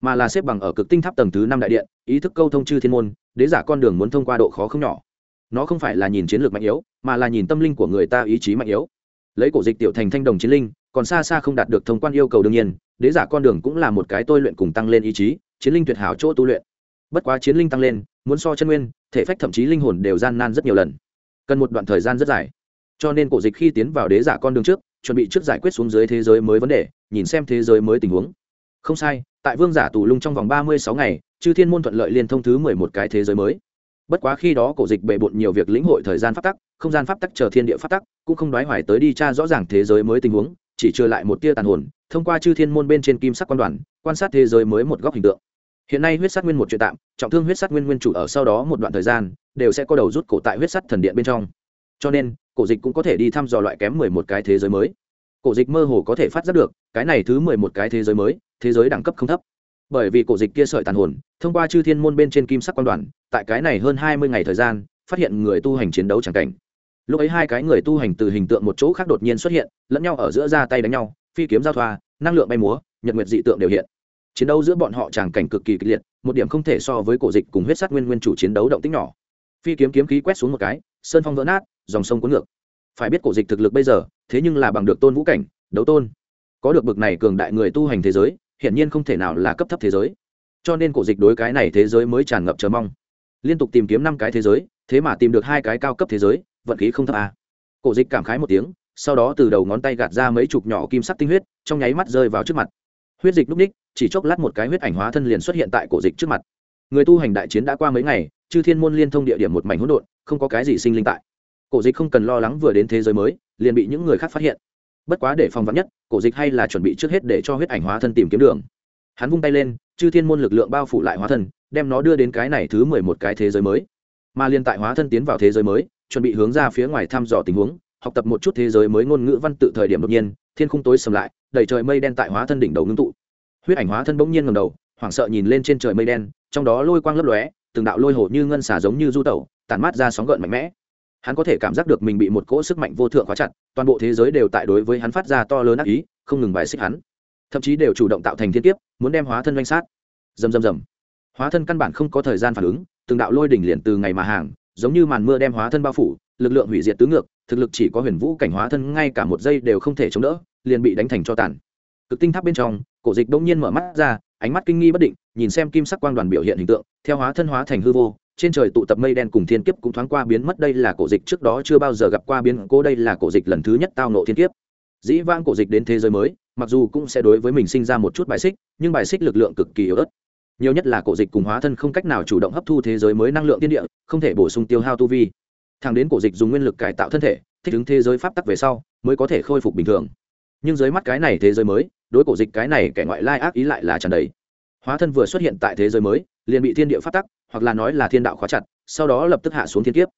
mà là xếp bằng ở cực tinh tháp tầng thứ năm đại điện, ý thức câu thông chư thiên môn, đế giả con đường muốn thông qua độ khó không nhỏ. Nó không phải là nhìn chiến lược mạnh yếu, mà là nhìn tâm linh của người ta ý chí mạnh yếu. Lấy cổ dịch tiểu thành thanh đồng chiến linh, còn xa xa không đạt được thông quan yêu cầu đương nhiên, đế giả con đường cũng là một cái tôi luyện cùng tăng lên ý chí, chiến linh tuyệt hảo chỗ tu luyện. Bất quá chiến linh tăng lên, muốn so chân nguyên, thể phách thậm chí linh hồn đều gian nan rất nhiều lần. Cần một đoạn thời gian rất dài cho nên cổ dịch khi tiến vào đế giả con đường trước, chuẩn bị trước giải quyết xuống dưới thế giới mới vấn đề, nhìn xem thế giới mới tình huống. Không sai, tại vương giả tù lung trong vòng ba mươi sáu ngày, chư thiên môn thuận lợi liên thông thứ mười một cái thế giới mới. Bất quá khi đó cổ dịch bề bộn nhiều việc lĩnh hội thời gian pháp tắc, không gian pháp tắc chờ thiên địa pháp tắc, cũng không đoái hoài tới đi tra rõ ràng thế giới mới tình huống, chỉ trừ lại một tia tàn hồn, thông qua chư thiên môn bên trên kim sắc quan đoàn, quan sát thế giới mới một góc hình tượng. Hiện nay huyết sát nguyên một chuyện tạm, trọng thương huyết sát nguyên nguyên chủ ở sau đó một đoạn thời gian, đều sẽ có đầu rút cổ tại huyết sát thần điện bên trong. Cho nên cổ dịch cũng có thể đi thăm dò loại kém mười một cái thế giới mới. Cổ dịch mơ hồ có thể phát giác được, cái này thứ mười một cái thế giới mới, thế giới đẳng cấp không thấp. Bởi vì cổ dịch kia sợi tàn hồn, thông qua chư thiên môn bên trên kim sắc quan đoàn, tại cái này hơn hai mươi ngày thời gian, phát hiện người tu hành chiến đấu c cảnh. Lúc ấy hai cái người tu hành từ hình tượng một chỗ khác đột nhiên xuất hiện, lẫn nhau ở giữa ra tay đánh nhau, phi kiếm giao thoa, năng lượng bay múa, nhật nguyệt dị tượng đều hiện. Chiến đấu giữa bọn họ tràng cảnh cực kỳ kịch liệt, một điểm không thể so với cổ dịch cùng huyết sát nguyên nguyên chủ chiến đấu động tích nhỏ. Phi kiếm kiếm khí quét xuống một cái, sơn phong vỡ nát dòng sông cuốn ngược. Phải biết cổ dịch thực lực bây giờ, thế nhưng là bằng được tôn vũ cảnh, đấu tôn. Có được bực này cường đại người tu hành thế giới, hiển nhiên không thể nào là cấp thấp thế giới. Cho nên cổ dịch đối cái này thế giới mới tràn ngập chờ mong. Liên tục tìm kiếm năm cái thế giới, thế mà tìm được hai cái cao cấp thế giới, vận khí không thấp à. cổ dịch cảm khái một tiếng, sau đó từ đầu ngón tay gạt ra mấy chục nhỏ kim sắc tinh huyết, trong nháy mắt rơi vào trước mặt. Huyết dịch núp ních, chỉ chốc lát một cái huyết ảnh hóa thân liền xuất hiện tại cổ dịch trước mặt. Người tu hành đại chiến đã qua mấy ngày, chư thiên môn liên thông địa điểm một mảnh hỗn độn, không có cái gì sinh linh tại cổ dịch không cần lo lắng vừa đến thế giới mới, liền bị những người khác phát hiện. Bất quá để phòng vắn nhất, cổ dịch hay là chuẩn bị trước hết để cho huyết ảnh hóa thân tìm kiếm đường. Hắn vung tay lên, chư thiên môn lực lượng bao phủ lại hóa thân, đem nó đưa đến cái này thứ mười một cái thế giới mới. Mà liên tại hóa thân tiến vào thế giới mới, chuẩn bị hướng ra phía ngoài thăm dò tình huống, học tập một chút thế giới mới ngôn ngữ văn tự thời điểm đột nhiên, thiên khung tối sầm lại, đầy trời mây đen tại hóa thân đỉnh đầu ngưng tụ. Huyết ảnh hóa thân bỗng nhiên ngầm đầu, hoảng sợ nhìn lên trên trời mây đen, trong đó lôi quang lấp lóe, từng đạo lôi hồ như ngân xả giống như du tẩu, tản mát ra sóng gợn mạnh mẽ hắn có thể cảm giác được mình bị một cỗ sức mạnh vô thượng khóa chặt, toàn bộ thế giới đều tại đối với hắn phát ra to lớn ác ý, không ngừng bài xích hắn. Thậm chí đều chủ động tạo thành thiên kiếp, muốn đem hóa thân doanh sát. Dầm dầm dầm hóa thân căn bản không có thời gian phản ứng, từng đạo lôi đỉnh liền từ ngày mà hàng, giống như màn mưa đem hóa thân bao phủ, lực lượng hủy diệt tứ ngược, thực lực chỉ có huyền vũ cảnh hóa thân ngay cả một giây đều không thể chống đỡ, liền bị đánh thành cho tàn. Cực tinh tháp bên trong, cổ dịch đông nhiên mở mắt ra, ánh mắt kinh nghi bất định, nhìn xem kim sắc quang đoàn biểu hiện hình tượng, theo hóa thân hóa thành hư vô trên trời tụ tập mây đen cùng thiên kiếp cũng thoáng qua biến mất, đây là cổ dịch trước đó chưa bao giờ gặp qua biến cố, đây là cổ dịch lần thứ nhất tao nộ thiên kiếp. Dĩ vãng cổ dịch đến thế giới mới, mặc dù cũng sẽ đối với mình sinh ra một chút bài xích, nhưng bài xích lực lượng cực kỳ yếu ớt. Nhiều nhất là cổ dịch cùng hóa thân không cách nào chủ động hấp thu thế giới mới năng lượng tiên địa, không thể bổ sung tiêu hao tu vi. Thẳng đến cổ dịch dùng nguyên lực cải tạo thân thể, thích ứng thế giới pháp tắc về sau, mới có thể khôi phục bình thường. Nhưng dưới mắt cái này thế giới mới, đối cổ dịch cái này kẻ ngoại lai ác ý lại là tràn đầy. Hóa thân vừa xuất hiện tại thế giới mới liền bị thiên địa phát tắc, hoặc là nói là thiên đạo khóa chặt, sau đó lập tức hạ xuống thiên kiếp.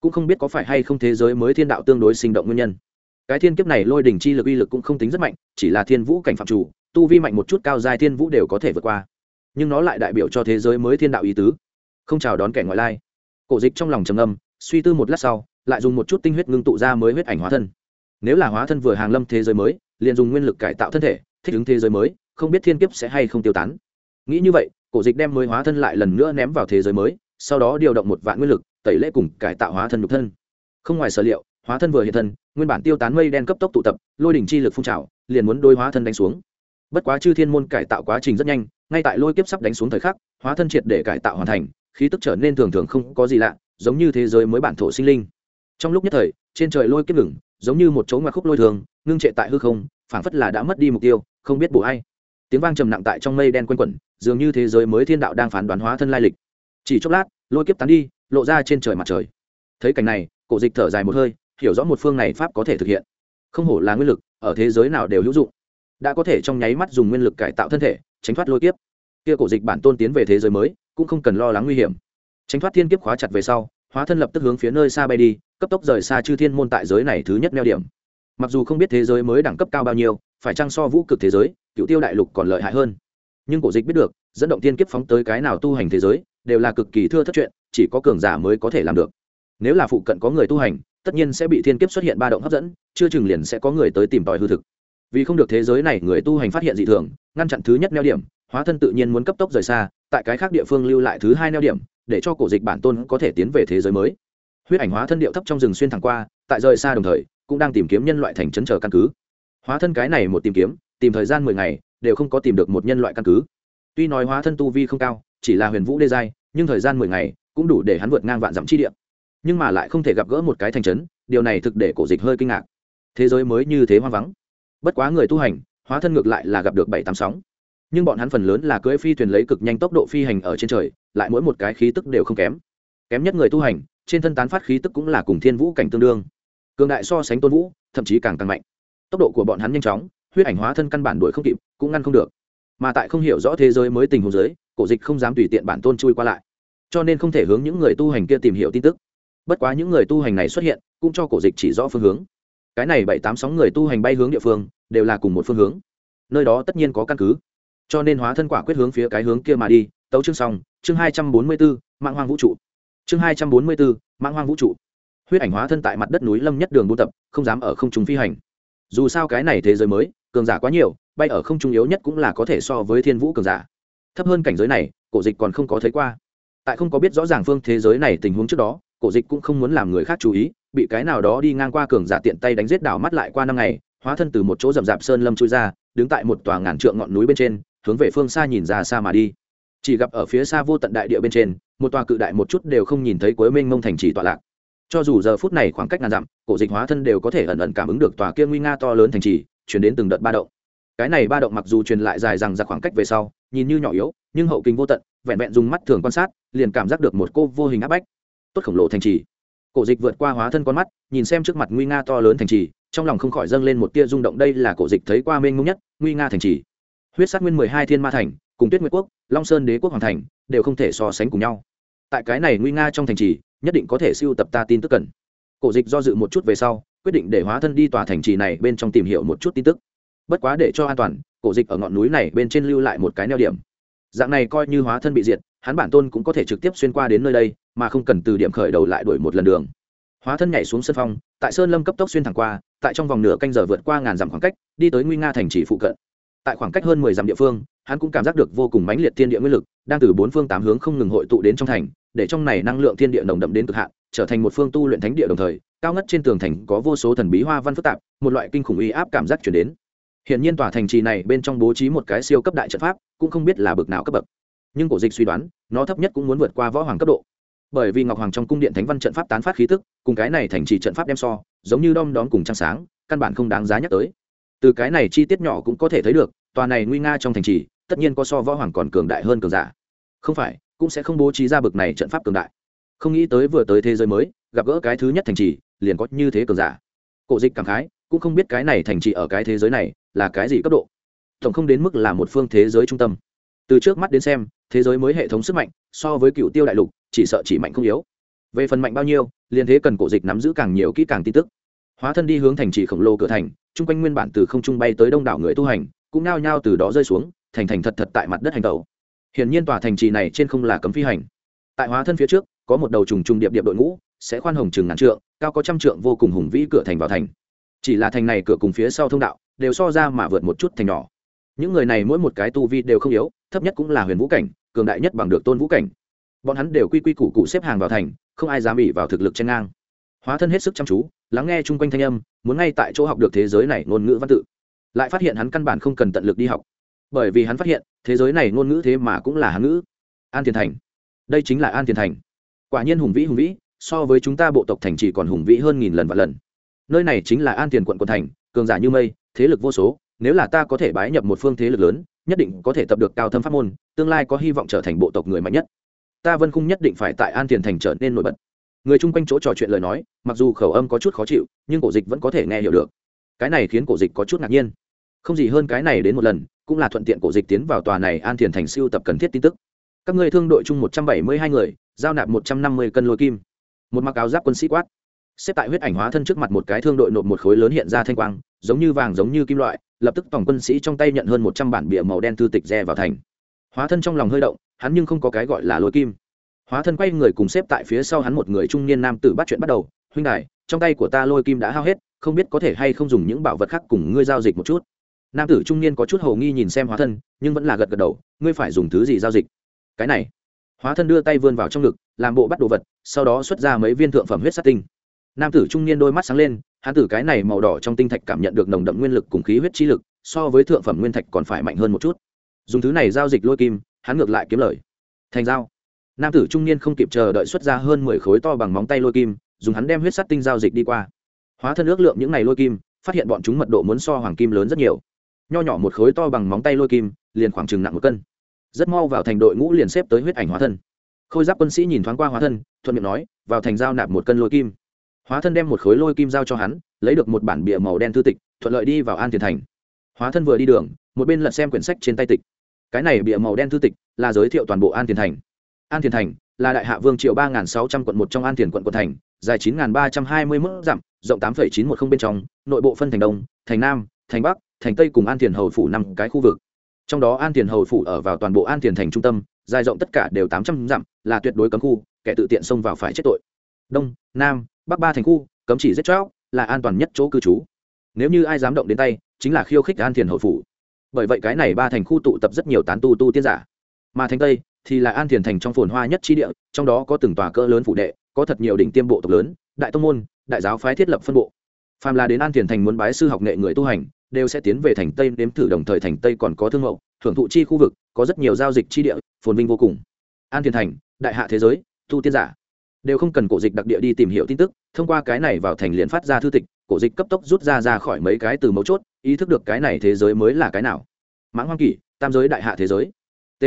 Cũng không biết có phải hay không thế giới mới thiên đạo tương đối sinh động nguyên nhân. Cái thiên kiếp này lôi đỉnh chi lực uy lực cũng không tính rất mạnh, chỉ là thiên vũ cảnh phạm chủ, tu vi mạnh một chút cao dài thiên vũ đều có thể vượt qua. Nhưng nó lại đại biểu cho thế giới mới thiên đạo ý tứ. Không chào đón kẻ ngoại lai. Cổ dịch trong lòng trầm âm suy tư một lát sau, lại dùng một chút tinh huyết ngưng tụ ra mới huyết ảnh hóa thân. Nếu là hóa thân vừa hàng lâm thế giới mới, liền dùng nguyên lực cải tạo thân thể, thích ứng thế giới mới, không biết thiên kiếp sẽ hay không tiêu tán. Nghĩ như vậy cổ dịch đem mới hóa thân lại lần nữa ném vào thế giới mới, sau đó điều động một vạn nguyên lực, tẩy lễ cùng cải tạo hóa thân nhục thân. Không ngoài sở liệu, hóa thân vừa hiện thân, nguyên bản tiêu tán mây đen cấp tốc tụ tập, lôi đỉnh chi lực phun trào, liền muốn đôi hóa thân đánh xuống. Bất quá chư thiên môn cải tạo quá trình rất nhanh, ngay tại lôi kiếp sắp đánh xuống thời khắc, hóa thân triệt để cải tạo hoàn thành, khí tức trở nên thường thường không có gì lạ, giống như thế giới mới bản thổ sinh linh. Trong lúc nhất thời, trên trời lôi kiếp ngừng, giống như một chỗ ngoại khúc lôi thường, ngưng trệ tại hư không, phảng phất là đã mất đi mục tiêu, không biết bổ hay tiếng vang trầm nặng tại trong mây đen quanh quẩn, dường như thế giới mới thiên đạo đang phán đoán hóa thân lai lịch. Chỉ chốc lát, lôi kiếp tán đi, lộ ra trên trời mặt trời. Thấy cảnh này, cổ dịch thở dài một hơi, hiểu rõ một phương này pháp có thể thực hiện. Không hổ là nguyên lực, ở thế giới nào đều hữu dụng. Đã có thể trong nháy mắt dùng nguyên lực cải tạo thân thể, tránh thoát lôi kiếp. Kia cổ dịch bản tôn tiến về thế giới mới, cũng không cần lo lắng nguy hiểm. Tránh thoát thiên kiếp khóa chặt về sau, hóa thân lập tức hướng phía nơi xa bay đi, cấp tốc rời xa chư thiên môn tại giới này thứ nhất neo điểm mặc dù không biết thế giới mới đẳng cấp cao bao nhiêu, phải chăng so vũ cực thế giới, cựu tiêu đại lục còn lợi hại hơn. Nhưng cổ dịch biết được, dẫn động tiên kiếp phóng tới cái nào tu hành thế giới, đều là cực kỳ thưa thất chuyện, chỉ có cường giả mới có thể làm được. Nếu là phụ cận có người tu hành, tất nhiên sẽ bị thiên kiếp xuất hiện ba động hấp dẫn, chưa chừng liền sẽ có người tới tìm tòi hư thực. Vì không được thế giới này người tu hành phát hiện dị thường, ngăn chặn thứ nhất neo điểm, hóa thân tự nhiên muốn cấp tốc rời xa, tại cái khác địa phương lưu lại thứ hai neo điểm, để cho cổ dịch bản tôn có thể tiến về thế giới mới. Huyết ảnh hóa thân điệu thấp trong rừng xuyên thẳng qua, tại rời xa đồng thời cũng đang tìm kiếm nhân loại thành trấn chờ căn cứ. Hóa thân cái này một tìm kiếm, tìm thời gian mười ngày, đều không có tìm được một nhân loại căn cứ. Tuy nói hóa thân tu vi không cao, chỉ là huyền vũ đê giai, nhưng thời gian mười ngày cũng đủ để hắn vượt ngang vạn dặm chi địa. Nhưng mà lại không thể gặp gỡ một cái thành trấn, điều này thực để cổ dịch hơi kinh ngạc. Thế giới mới như thế hoang vắng. Bất quá người tu hành, hóa thân ngược lại là gặp được bảy tám sóng. Nhưng bọn hắn phần lớn là cưỡi phi thuyền lấy cực nhanh tốc độ phi hành ở trên trời, lại mỗi một cái khí tức đều không kém. Kém nhất người tu hành, trên thân tán phát khí tức cũng là cùng thiên vũ cảnh tương đương cường đại so sánh tôn vũ, thậm chí càng tăng mạnh. Tốc độ của bọn hắn nhanh chóng, huyết ảnh hóa thân căn bản đuổi không kịp, cũng ngăn không được. Mà tại không hiểu rõ thế giới mới tình huống giới cổ dịch không dám tùy tiện bản tôn chui qua lại. Cho nên không thể hướng những người tu hành kia tìm hiểu tin tức. Bất quá những người tu hành này xuất hiện, cũng cho cổ dịch chỉ rõ phương hướng. Cái này bảy tám sáu người tu hành bay hướng địa phương, đều là cùng một phương hướng. Nơi đó tất nhiên có căn cứ. Cho nên hóa thân quả quyết hướng phía cái hướng kia mà đi. Tấu chương xong, chương hai trăm bốn mươi bốn mạng hoang vũ trụ. Chương hai trăm bốn mươi bốn mạng hoang vũ trụ huyết ảnh hóa thân tại mặt đất núi lâm nhất đường buôn tập, không dám ở không trung phi hành. Dù sao cái này thế giới mới, cường giả quá nhiều, bay ở không trung yếu nhất cũng là có thể so với thiên vũ cường giả. Thấp hơn cảnh giới này, cổ dịch còn không có thấy qua. Tại không có biết rõ ràng phương thế giới này tình huống trước đó, cổ dịch cũng không muốn làm người khác chú ý, bị cái nào đó đi ngang qua cường giả tiện tay đánh giết đảo mắt lại qua năm ngày, hóa thân từ một chỗ rậm rạp sơn lâm chui ra, đứng tại một tòa ngàn trượng ngọn núi bên trên, hướng về phương xa nhìn ra xa mà đi. Chỉ gặp ở phía xa vô tận đại địa bên trên, một tòa cự đại một chút đều không nhìn thấy cuối mênh mông thành trì tọa lạc cho dù giờ phút này khoảng cách ngàn dặm, cổ dịch hóa thân đều có thể ẩn ẩn cảm ứng được tòa kia nguy nga to lớn thành trì, chuyển đến từng đợt ba động. Cái này ba động mặc dù truyền lại dài rằng ra khoảng cách về sau, nhìn như nhỏ yếu, nhưng hậu kinh vô tận, vẹn vẹn dùng mắt thường quan sát, liền cảm giác được một cô vô hình áp bách. Tốt khổng lồ thành trì. Cổ dịch vượt qua hóa thân con mắt, nhìn xem trước mặt nguy nga to lớn thành trì, trong lòng không khỏi dâng lên một tia rung động, đây là cổ dịch thấy qua mênh mông nhất, nguy nga thành trì. Huyết sát nguyên mười hai thiên ma thành, cùng tuyết nguyệt quốc, long sơn đế quốc hoàng thành, đều không thể so sánh cùng nhau. Tại cái này nguy nga trong thành trì nhất định có thể siêu tập ta tin tức cần. Cổ dịch do dự một chút về sau, quyết định để hóa thân đi tòa thành trì này bên trong tìm hiểu một chút tin tức. Bất quá để cho an toàn, cổ dịch ở ngọn núi này bên trên lưu lại một cái neo điểm. Dạng này coi như hóa thân bị diệt, hắn bản tôn cũng có thể trực tiếp xuyên qua đến nơi đây, mà không cần từ điểm khởi đầu lại đổi một lần đường. Hóa thân nhảy xuống sân phong, tại sơn lâm cấp tốc xuyên thẳng qua, tại trong vòng nửa canh giờ vượt qua ngàn dặm khoảng cách, đi tới nguy nga thành trì phụ cận. Tại khoảng cách hơn mười dặm địa phương, hắn cũng cảm giác được vô cùng mãnh liệt thiên địa nguyên lực, đang từ bốn phương tám hướng không ngừng hội tụ đến trong thành để trong này năng lượng thiên địa nồng đậm đến cực hạn, trở thành một phương tu luyện thánh địa đồng thời, cao ngất trên tường thành có vô số thần bí hoa văn phức tạp, một loại kinh khủng uy áp cảm giác chuyển đến. Hiện nhiên tòa thành trì này bên trong bố trí một cái siêu cấp đại trận pháp, cũng không biết là bực nào cấp bậc. Nhưng cổ dịch suy đoán, nó thấp nhất cũng muốn vượt qua võ hoàng cấp độ. Bởi vì ngọc hoàng trong cung điện thánh văn trận pháp tán phát khí tức, cùng cái này thành trì trận pháp đem so, giống như đom đóm cùng trăng sáng, căn bản không đáng giá nhắc tới. Từ cái này chi tiết nhỏ cũng có thể thấy được, tòa này nguy nga trong thành trì, tất nhiên có so võ hoàng còn cường đại hơn cường giả. Không phải cũng sẽ không bố trí ra bực này trận pháp cường đại. Không nghĩ tới vừa tới thế giới mới, gặp gỡ cái thứ nhất thành trì, liền có như thế cường giả. Cổ dịch cảm khái, cũng không biết cái này thành trì ở cái thế giới này là cái gì cấp độ. Tổng không đến mức là một phương thế giới trung tâm. Từ trước mắt đến xem, thế giới mới hệ thống sức mạnh, so với cựu tiêu đại lục, chỉ sợ chỉ mạnh không yếu. Về phần mạnh bao nhiêu, liền thế cần cổ dịch nắm giữ càng nhiều kỹ càng tin tức. Hóa thân đi hướng thành trì khổng lồ cửa thành, chung quanh nguyên bản từ không trung bay tới đông đảo người tu hành, cũng nao nhao từ đó rơi xuống, thành thành thật thật tại mặt đất hành tàu hiển nhiên tòa thành trì này trên không là cấm phi hành. Tại hóa thân phía trước, có một đầu trùng trùng điệp điệp đội ngũ, sẽ khoan hồng chừng ngàn trượng, cao có trăm trượng vô cùng hùng vĩ cửa thành vào thành. Chỉ là thành này cửa cùng phía sau thông đạo, đều so ra mà vượt một chút thành nhỏ. Những người này mỗi một cái tu vi đều không yếu, thấp nhất cũng là huyền vũ cảnh, cường đại nhất bằng được tôn vũ cảnh. Bọn hắn đều quy quy củ cụ xếp hàng vào thành, không ai dám ỉ vào thực lực trên ngang. Hóa thân hết sức chăm chú, lắng nghe chung quanh thanh âm, muốn ngay tại chỗ học được thế giới này ngôn ngữ văn tự. Lại phát hiện hắn căn bản không cần tận lực đi học bởi vì hắn phát hiện, thế giới này ngôn ngữ thế mà cũng là hán ngữ. An thiền thành. Đây chính là an thiền thành. Quả nhiên hùng vĩ hùng vĩ, so với chúng ta bộ tộc thành chỉ còn hùng vĩ hơn nghìn lần và lần. Nơi này chính là an tiền quận quận thành, cường giả như mây, thế lực vô số, nếu là ta có thể bái nhập một phương thế lực lớn, nhất định có thể tập được cao thâm pháp môn, tương lai có hy vọng trở thành bộ tộc người mạnh nhất. Ta vân khung nhất định phải tại an tiền thành trở nên nổi bật. Người chung quanh chỗ trò chuyện lời nói, mặc dù khẩu âm có chút khó chịu, nhưng cổ dịch vẫn có thể nghe hiểu được. Cái này khiến cổ dịch có chút ngạc nhiên. Không gì hơn cái này đến một lần cũng là thuận tiện cổ dịch tiến vào tòa này an thiền thành siêu tập cần thiết tin tức. Các ngươi thương đội chung một trăm bảy mươi hai người, giao nạp một trăm năm mươi cân lôi kim. Một mặc áo giáp quân sĩ quát. Xếp tại huyết ảnh hóa thân trước mặt một cái thương đội nộp một khối lớn hiện ra thanh quang, giống như vàng giống như kim loại, lập tức tổng quân sĩ trong tay nhận hơn một trăm bản bìa màu đen thư tịch re vào thành. Hóa thân trong lòng hơi động, hắn nhưng không có cái gọi là lôi kim. Hóa thân quay người cùng xếp tại phía sau hắn một người trung niên nam tử bắt chuyện bắt đầu, huynh đài, trong tay của ta lôi kim đã hao hết, không biết có thể hay không dùng những bảo vật khác cùng ngươi giao dịch một chút nam tử trung niên có chút hầu nghi nhìn xem hóa thân, nhưng vẫn là gật gật đầu, ngươi phải dùng thứ gì giao dịch? Cái này. Hóa thân đưa tay vươn vào trong ngực, làm bộ bắt đồ vật, sau đó xuất ra mấy viên thượng phẩm huyết sát tinh. Nam tử trung niên đôi mắt sáng lên, hắn tử cái này màu đỏ trong tinh thạch cảm nhận được nồng đậm nguyên lực cùng khí huyết chi lực, so với thượng phẩm nguyên thạch còn phải mạnh hơn một chút. Dùng thứ này giao dịch lôi kim, hắn ngược lại kiếm lời. Thành giao. Nam tử trung niên không kịp chờ đợi xuất ra hơn mười khối to bằng móng tay lôi kim, dùng hắn đem huyết sắt tinh giao dịch đi qua. Hóa thân ước lượng những này lôi kim, phát hiện bọn chúng mật độ muốn so hoàng kim lớn rất nhiều nho nhỏ một khối to bằng móng tay lôi kim, liền khoảng chừng nặng một cân. Rất mau vào thành đội ngũ liền xếp tới huyết ảnh hóa thân. Khôi giáp quân sĩ nhìn thoáng qua hóa thân, thuận miệng nói, vào thành giao nạp một cân lôi kim. Hóa thân đem một khối lôi kim giao cho hắn, lấy được một bản bìa màu đen thư tịch, thuận lợi đi vào an tiền thành. Hóa thân vừa đi đường, một bên lật xem quyển sách trên tay tịch. Cái này bìa màu đen thư tịch là giới thiệu toàn bộ an tiền thành. An tiền thành là đại hạ vương triệu ba nghìn sáu trăm quận một trong an tiền quận quận thành, dài chín nghìn ba trăm hai mươi mức dặm, rộng tám chín một không bên trong, nội bộ phân thành đông, thành nam, thành bắc thành tây cùng an Thiền hầu phủ năm cái khu vực. Trong đó an Thiền hầu phủ ở vào toàn bộ an Thiền thành trung tâm, dài rộng tất cả đều tám trăm dặm, là tuyệt đối cấm khu, kẻ tự tiện xông vào phải chết tội. Đông, nam, bắc ba thành khu, cấm chỉ giết chóc, là an toàn nhất chỗ cư trú. Nếu như ai dám động đến tay, chính là khiêu khích an Thiền hầu phủ. Bởi vậy cái này ba thành khu tụ tập rất nhiều tán tu tu tiên giả. Mà thành tây thì là an thiền thành trong phồn hoa nhất trí địa, trong đó có từng tòa cỡ lớn phủ đệ, có thật nhiều đỉnh tiêm bộ tộc lớn, đại tông môn, đại giáo phái thiết lập phân bộ phàm là đến an thiền thành muốn bái sư học nghệ người tu hành, đều sẽ tiến về thành tây nếm thử đồng thời thành tây còn có thương mẫu thưởng thụ chi khu vực, có rất nhiều giao dịch chi địa, phồn vinh vô cùng. An thiền thành, đại hạ thế giới Thu tiên giả. Đều không cần cổ dịch đặc địa đi tìm hiểu tin tức, thông qua cái này vào thành liền phát ra thư tịch, cổ dịch cấp tốc rút ra ra khỏi mấy cái từ mấu chốt, ý thức được cái này thế giới mới là cái nào. Mãng hoang kỷ, tam giới đại hạ thế giới. T.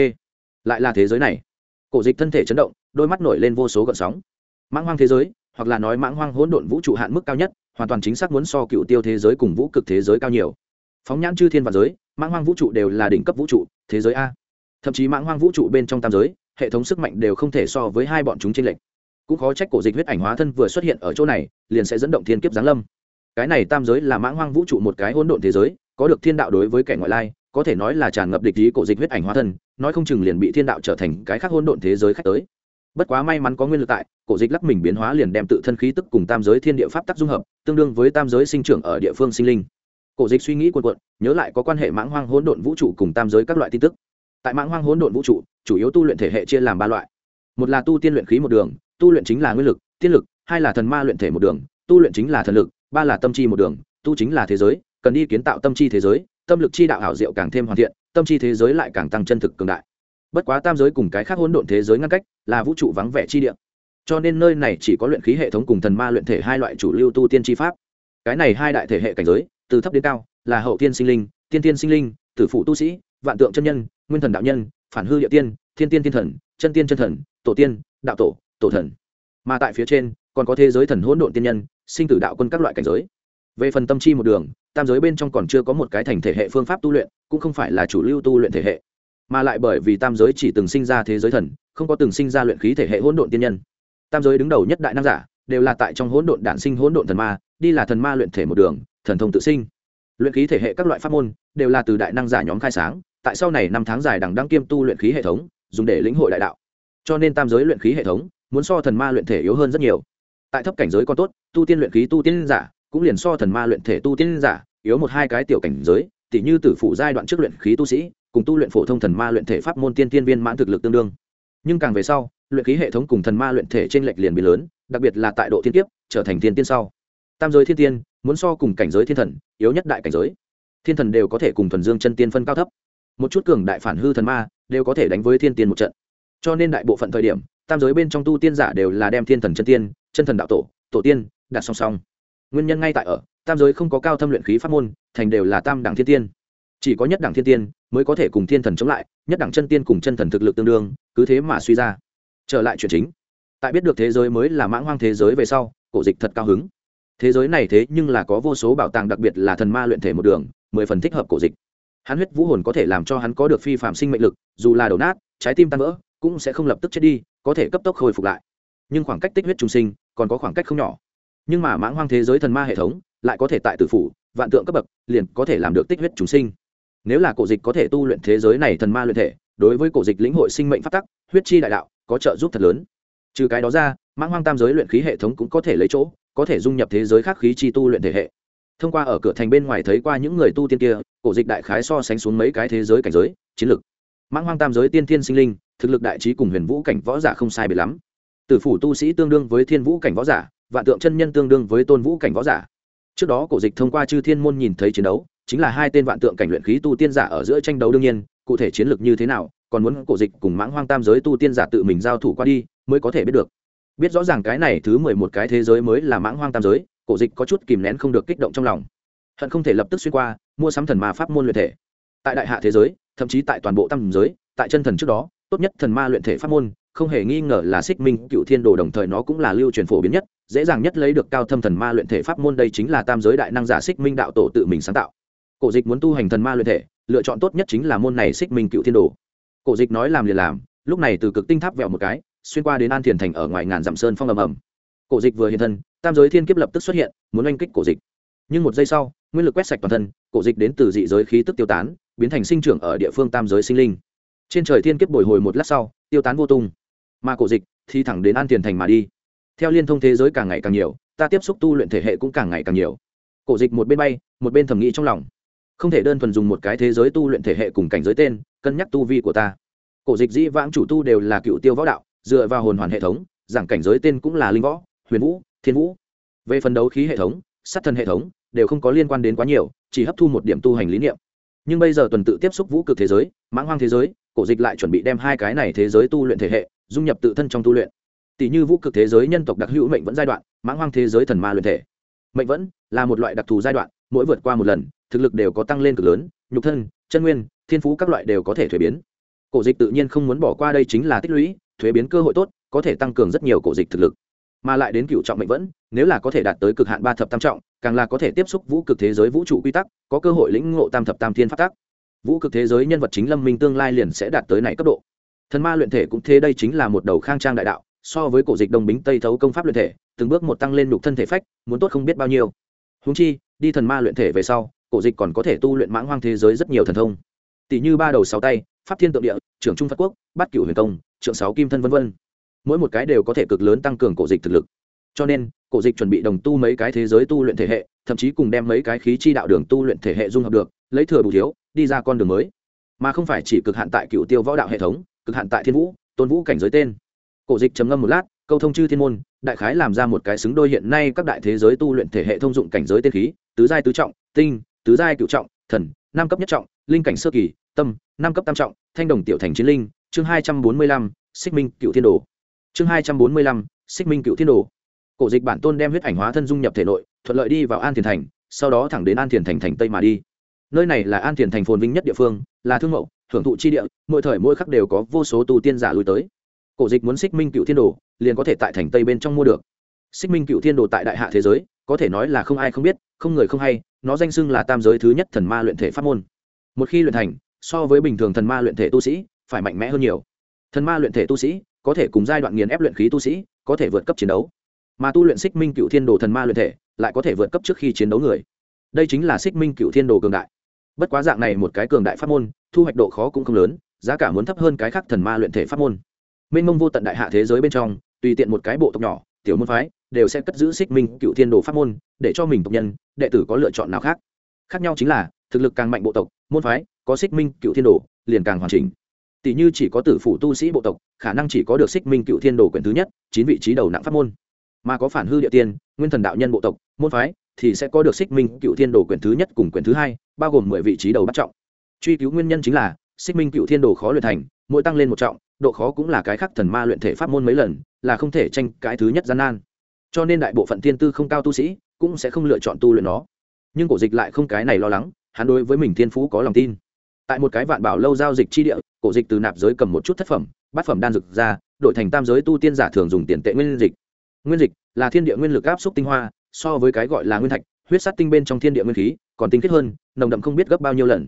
Lại là thế giới này. Cổ dịch thân thể chấn động, đôi mắt nổi lên vô số gợn sóng. Mãng hoang thế giới, hoặc là nói mãng hoang hỗn độn vũ trụ hạn mức cao nhất hoàn toàn chính xác muốn so cựu tiêu thế giới cùng vũ cực thế giới cao nhiều. Phóng nhãn chư thiên và giới, mãng hoang vũ trụ đều là đỉnh cấp vũ trụ, thế giới a. Thậm chí mãng hoang vũ trụ bên trong tam giới, hệ thống sức mạnh đều không thể so với hai bọn chúng trên lệnh cũng khó trách cổ dịch huyết ảnh hóa thân vừa xuất hiện ở chỗ này, liền sẽ dẫn động thiên kiếp giáng lâm. Cái này tam giới là mãng hoang vũ trụ một cái hỗn độn thế giới, có được thiên đạo đối với kẻ ngoại lai, có thể nói là tràn ngập địch ý cổ dịch huyết ảnh hóa thân, nói không chừng liền bị thiên đạo trở thành cái khác hỗn độn thế giới khách tới bất quá may mắn có nguyên lực tại, cổ dịch lắc mình biến hóa liền đem tự thân khí tức cùng tam giới thiên địa pháp tắc dung hợp, tương đương với tam giới sinh trưởng ở địa phương sinh linh. Cổ dịch suy nghĩ quần quận nhớ lại có quan hệ mãng hoang hỗn độn vũ trụ cùng tam giới các loại tin tức. Tại mãng hoang hỗn độn vũ trụ, chủ yếu tu luyện thể hệ chia làm ba loại. Một là tu tiên luyện khí một đường, tu luyện chính là nguyên lực, tiên lực, hai là thần ma luyện thể một đường, tu luyện chính là thần lực, ba là tâm chi một đường, tu chính là thế giới, cần đi kiến tạo tâm chi thế giới, tâm lực chi đạo hảo diệu càng thêm hoàn thiện, tâm chi thế giới lại càng tăng chân thực cường đại bất quá tam giới cùng cái khác hỗn độn thế giới ngăn cách là vũ trụ vắng vẻ chi địa. Cho nên nơi này chỉ có luyện khí hệ thống cùng thần ma luyện thể hai loại chủ lưu tu tiên chi pháp. Cái này hai đại thể hệ cảnh giới, từ thấp đến cao, là hậu tiên sinh linh, tiên tiên sinh linh, tử phụ tu sĩ, vạn tượng chân nhân, nguyên thần đạo nhân, phản hư địa tiên, thiên tiên thiên thần, chân tiên chân thần, tổ tiên, đạo tổ tổ thần. Mà tại phía trên, còn có thế giới thần hỗn độn tiên nhân, sinh tử đạo quân các loại cảnh giới. Về phần tâm chi một đường, tam giới bên trong còn chưa có một cái thành thể hệ phương pháp tu luyện, cũng không phải là chủ lưu tu luyện thể hệ mà lại bởi vì tam giới chỉ từng sinh ra thế giới thần, không có từng sinh ra luyện khí thể hệ hỗn độn tiên nhân. Tam giới đứng đầu nhất đại nam giả đều là tại trong hỗn độn đản sinh hỗn độn thần ma, đi là thần ma luyện thể một đường, thần thông tự sinh. Luyện khí thể hệ các loại pháp môn đều là từ đại năng giả nhóm khai sáng, tại sau này năm tháng dài đằng đăng kiêm tu luyện khí hệ thống, dùng để lĩnh hội đại đạo. Cho nên tam giới luyện khí hệ thống muốn so thần ma luyện thể yếu hơn rất nhiều. Tại thấp cảnh giới còn tốt, tu tiên luyện khí tu tiên giả cũng liền so thần ma luyện thể tu tiên giả yếu một hai cái tiểu cảnh giới, tỉ như tử phụ giai đoạn trước luyện khí tu sĩ cùng tu luyện phổ thông thần ma luyện thể pháp môn tiên tiên viên mãn thực lực tương đương. Nhưng càng về sau, luyện khí hệ thống cùng thần ma luyện thể trên lệch liền biến lớn, đặc biệt là tại độ thiên kiếp, trở thành thiên tiên sau. Tam giới thiên tiên, muốn so cùng cảnh giới thiên thần, yếu nhất đại cảnh giới. Thiên thần đều có thể cùng thuần dương chân tiên phân cao thấp. Một chút cường đại phản hư thần ma, đều có thể đánh với thiên tiên một trận. Cho nên đại bộ phận thời điểm, tam giới bên trong tu tiên giả đều là đem thiên thần chân tiên, chân thần đạo tổ tổ tiên, đặt song song. Nguyên nhân ngay tại ở, tam giới không có cao thâm luyện khí pháp môn, thành đều là tam đẳng thiên tiên chỉ có nhất đẳng thiên tiên mới có thể cùng thiên thần chống lại, nhất đẳng chân tiên cùng chân thần thực lực tương đương, cứ thế mà suy ra. Trở lại chuyện chính. Tại biết được thế giới mới là mãng hoang thế giới về sau, cổ dịch thật cao hứng. Thế giới này thế nhưng là có vô số bảo tàng đặc biệt là thần ma luyện thể một đường, mười phần thích hợp cổ dịch. Hắn huyết vũ hồn có thể làm cho hắn có được phi phạm sinh mệnh lực, dù là đổ nát, trái tim tan vỡ, cũng sẽ không lập tức chết đi, có thể cấp tốc hồi phục lại. Nhưng khoảng cách tích huyết trung sinh còn có khoảng cách không nhỏ. Nhưng mà mãng hoang thế giới thần ma hệ thống lại có thể tại tử phủ, vạn tượng cấp bậc, liền có thể làm được tích huyết chúng sinh nếu là cổ dịch có thể tu luyện thế giới này thần ma luyện thể, đối với cổ dịch lĩnh hội sinh mệnh phát tắc, huyết chi đại đạo, có trợ giúp thật lớn. Trừ cái đó ra, mãng hoang tam giới luyện khí hệ thống cũng có thể lấy chỗ, có thể dung nhập thế giới khác khí chi tu luyện thể hệ. Thông qua ở cửa thành bên ngoài thấy qua những người tu tiên kia, cổ dịch đại khái so sánh xuống mấy cái thế giới cảnh giới, chiến lược mãng hoang tam giới tiên thiên sinh linh, thực lực đại trí cùng huyền vũ cảnh võ giả không sai biệt lắm. Tử phủ tu sĩ tương đương với thiên vũ cảnh võ giả, vạn tượng chân nhân tương đương với tôn vũ cảnh võ giả. Trước đó cổ dịch thông qua chư thiên môn nhìn thấy chiến đấu chính là hai tên vạn tượng cảnh luyện khí tu tiên giả ở giữa tranh đấu đương nhiên, cụ thể chiến lược như thế nào, còn muốn cổ dịch cùng mãng hoang tam giới tu tiên giả tự mình giao thủ qua đi mới có thể biết được. Biết rõ ràng cái này thứ mười một cái thế giới mới là mãng hoang tam giới, cổ dịch có chút kìm nén không được kích động trong lòng. Hận không thể lập tức xuyên qua, mua sắm thần ma pháp môn luyện thể. Tại đại hạ thế giới, thậm chí tại toàn bộ tam giới, tại chân thần trước đó, tốt nhất thần ma luyện thể pháp môn, không hề nghi ngờ là xích minh cựu thiên đồ đồng thời nó cũng là lưu truyền phổ biến nhất, dễ dàng nhất lấy được cao thâm thần ma luyện thể pháp môn đây chính là tam giới đại năng giả xích minh đạo tổ tự mình sáng tạo cổ dịch muốn tu hành thần ma luyện thể, lựa chọn tốt nhất chính là môn này xích minh cựu thiên đồ. Cổ dịch nói làm liền làm, lúc này từ cực tinh tháp vẹo một cái, xuyên qua đến an thiền thành ở ngoài ngàn dặm sơn phong ầm ầm. Cổ dịch vừa hiện thân, tam giới thiên kiếp lập tức xuất hiện, muốn oanh kích cổ dịch. Nhưng một giây sau, nguyên lực quét sạch toàn thân, cổ dịch đến từ dị giới khí tức tiêu tán, biến thành sinh trưởng ở địa phương tam giới sinh linh. Trên trời thiên kiếp bồi hồi một lát sau, tiêu tán vô tung. Mà cổ dịch thì thẳng đến an tiền thành mà đi. Theo liên thông thế giới càng ngày càng nhiều, ta tiếp xúc tu luyện thể hệ cũng càng ngày càng nhiều. Cổ dịch một bên bay, một bên thầm nghĩ trong lòng không thể đơn thuần dùng một cái thế giới tu luyện thể hệ cùng cảnh giới tên, cân nhắc tu vi của ta. Cổ dịch dĩ vãng chủ tu đều là cựu tiêu võ đạo, dựa vào hồn hoàn hệ thống, giảng cảnh giới tên cũng là linh võ, huyền vũ, thiên vũ. Về phần đấu khí hệ thống, sát thần hệ thống, đều không có liên quan đến quá nhiều, chỉ hấp thu một điểm tu hành lý niệm. Nhưng bây giờ tuần tự tiếp xúc vũ cực thế giới, mãng hoang thế giới, cổ dịch lại chuẩn bị đem hai cái này thế giới tu luyện thể hệ, dung nhập tự thân trong tu luyện. Tỷ như vũ cực thế giới nhân tộc đặc hữu mệnh vẫn giai đoạn, mãng hoang thế giới thần ma luyện thể. Mệnh vẫn là một loại đặc thù giai đoạn mỗi vượt qua một lần, thực lực đều có tăng lên cực lớn, nhục thân, chân nguyên, thiên phú các loại đều có thể thuế biến. Cổ dịch tự nhiên không muốn bỏ qua đây chính là tích lũy, thuế biến cơ hội tốt, có thể tăng cường rất nhiều cổ dịch thực lực. Mà lại đến cựu trọng mệnh vẫn, nếu là có thể đạt tới cực hạn ba thập tam trọng, càng là có thể tiếp xúc vũ cực thế giới vũ trụ quy tắc, có cơ hội lĩnh ngộ tam thập tam thiên phát tác vũ cực thế giới nhân vật chính lâm minh tương lai liền sẽ đạt tới này cấp độ. Thần ma luyện thể cũng thế đây chính là một đầu khang trang đại đạo, so với cổ dịch đồng bính tây thấu công pháp luyện thể, từng bước một tăng lên nhục thân thể phách, muốn tốt không biết bao nhiêu. Húng chi đi thần ma luyện thể về sau, cổ dịch còn có thể tu luyện mãng hoang thế giới rất nhiều thần thông. Tỷ như ba đầu sáu tay, pháp thiên tượng địa, trưởng trung phát quốc, bát cửu huyền công trưởng sáu kim thân v v mỗi một cái đều có thể cực lớn tăng cường cổ dịch thực lực. Cho nên, cổ dịch chuẩn bị đồng tu mấy cái thế giới tu luyện thể hệ, thậm chí cùng đem mấy cái khí chi đạo đường tu luyện thể hệ dung hợp được, lấy thừa bù thiếu, đi ra con đường mới. Mà không phải chỉ cực hạn tại cựu tiêu võ đạo hệ thống, cực hạn tại thiên vũ, tôn vũ cảnh giới tên. Cổ dịch trầm ngâm một lát, câu thông chư thiên môn đại khái làm ra một cái xứng đôi hiện nay các đại thế giới tu luyện thể hệ thông dụng cảnh giới tiên khí, tứ giai tứ trọng, tinh, tứ giai cựu trọng, thần, năm cấp nhất trọng, linh cảnh sơ kỳ, tâm, năm cấp tam trọng, thanh đồng tiểu thành chiến linh, chương hai trăm bốn mươi lăm, xích minh cựu thiên đồ. Chương hai trăm bốn mươi lăm, xích minh cựu thiên đồ. Cổ dịch bản tôn đem huyết ảnh hóa thân dung nhập thể nội, thuận lợi đi vào an thiền thành, sau đó thẳng đến an thiền thành thành tây mà đi. Nơi này là an thiền thành phồn vinh nhất địa phương, là thương mẫu hưởng thụ chi địa, mỗi thời mỗi khắc đều có vô số tu tiên giả lui tới. Cổ dịch muốn xích minh cựu thiên đồ liền có thể tại thành tây bên trong mua được. Xích minh cựu thiên đồ tại đại hạ thế giới, có thể nói là không ai không biết, không người không hay, nó danh xưng là tam giới thứ nhất thần ma luyện thể pháp môn. Một khi luyện thành, so với bình thường thần ma luyện thể tu sĩ, phải mạnh mẽ hơn nhiều. Thần ma luyện thể tu sĩ, có thể cùng giai đoạn nghiền ép luyện khí tu sĩ, có thể vượt cấp chiến đấu. Mà tu luyện xích minh cựu thiên đồ thần ma luyện thể, lại có thể vượt cấp trước khi chiến đấu người. Đây chính là xích minh cựu thiên đồ cường đại. Bất quá dạng này một cái cường đại pháp môn, thu hoạch độ khó cũng không lớn, giá cả muốn thấp hơn cái khác thần ma luyện thể pháp môn. Mênh mông vô tận đại hạ thế giới bên trong tùy tiện một cái bộ tộc nhỏ, tiểu môn phái, đều sẽ cất giữ xích minh cựu thiên đồ pháp môn, để cho mình tộc nhân, đệ tử có lựa chọn nào khác. Khác nhau chính là, thực lực càng mạnh bộ tộc, môn phái, có xích minh cựu thiên đồ, liền càng hoàn chỉnh. Tỷ như chỉ có tử phủ tu sĩ bộ tộc, khả năng chỉ có được xích minh cựu thiên đồ quyển thứ nhất, chín vị trí đầu nặng pháp môn. Mà có phản hư địa tiên, nguyên thần đạo nhân bộ tộc, môn phái, thì sẽ có được xích minh cựu thiên đồ quyển thứ nhất cùng quyển thứ hai, bao gồm mười vị trí đầu bắt trọng. Truy cứu nguyên nhân chính là, xích minh cựu thiên đồ khó luyện thành, mỗi tăng lên một trọng độ khó cũng là cái khác thần ma luyện thể pháp môn mấy lần, là không thể tranh cái thứ nhất gian nan. Cho nên đại bộ phận tiên tư không cao tu sĩ cũng sẽ không lựa chọn tu luyện nó. Nhưng cổ dịch lại không cái này lo lắng, hắn đối với mình thiên phú có lòng tin. Tại một cái vạn bảo lâu giao dịch chi địa, cổ dịch từ nạp giới cầm một chút thất phẩm, bát phẩm đan dược ra, đổi thành tam giới tu tiên giả thường dùng tiền tệ nguyên dịch. Nguyên dịch là thiên địa nguyên lực áp xúc tinh hoa, so với cái gọi là nguyên thạch, huyết sát tinh bên trong thiên địa nguyên khí, còn tinh khiết hơn, nồng đậm không biết gấp bao nhiêu lần.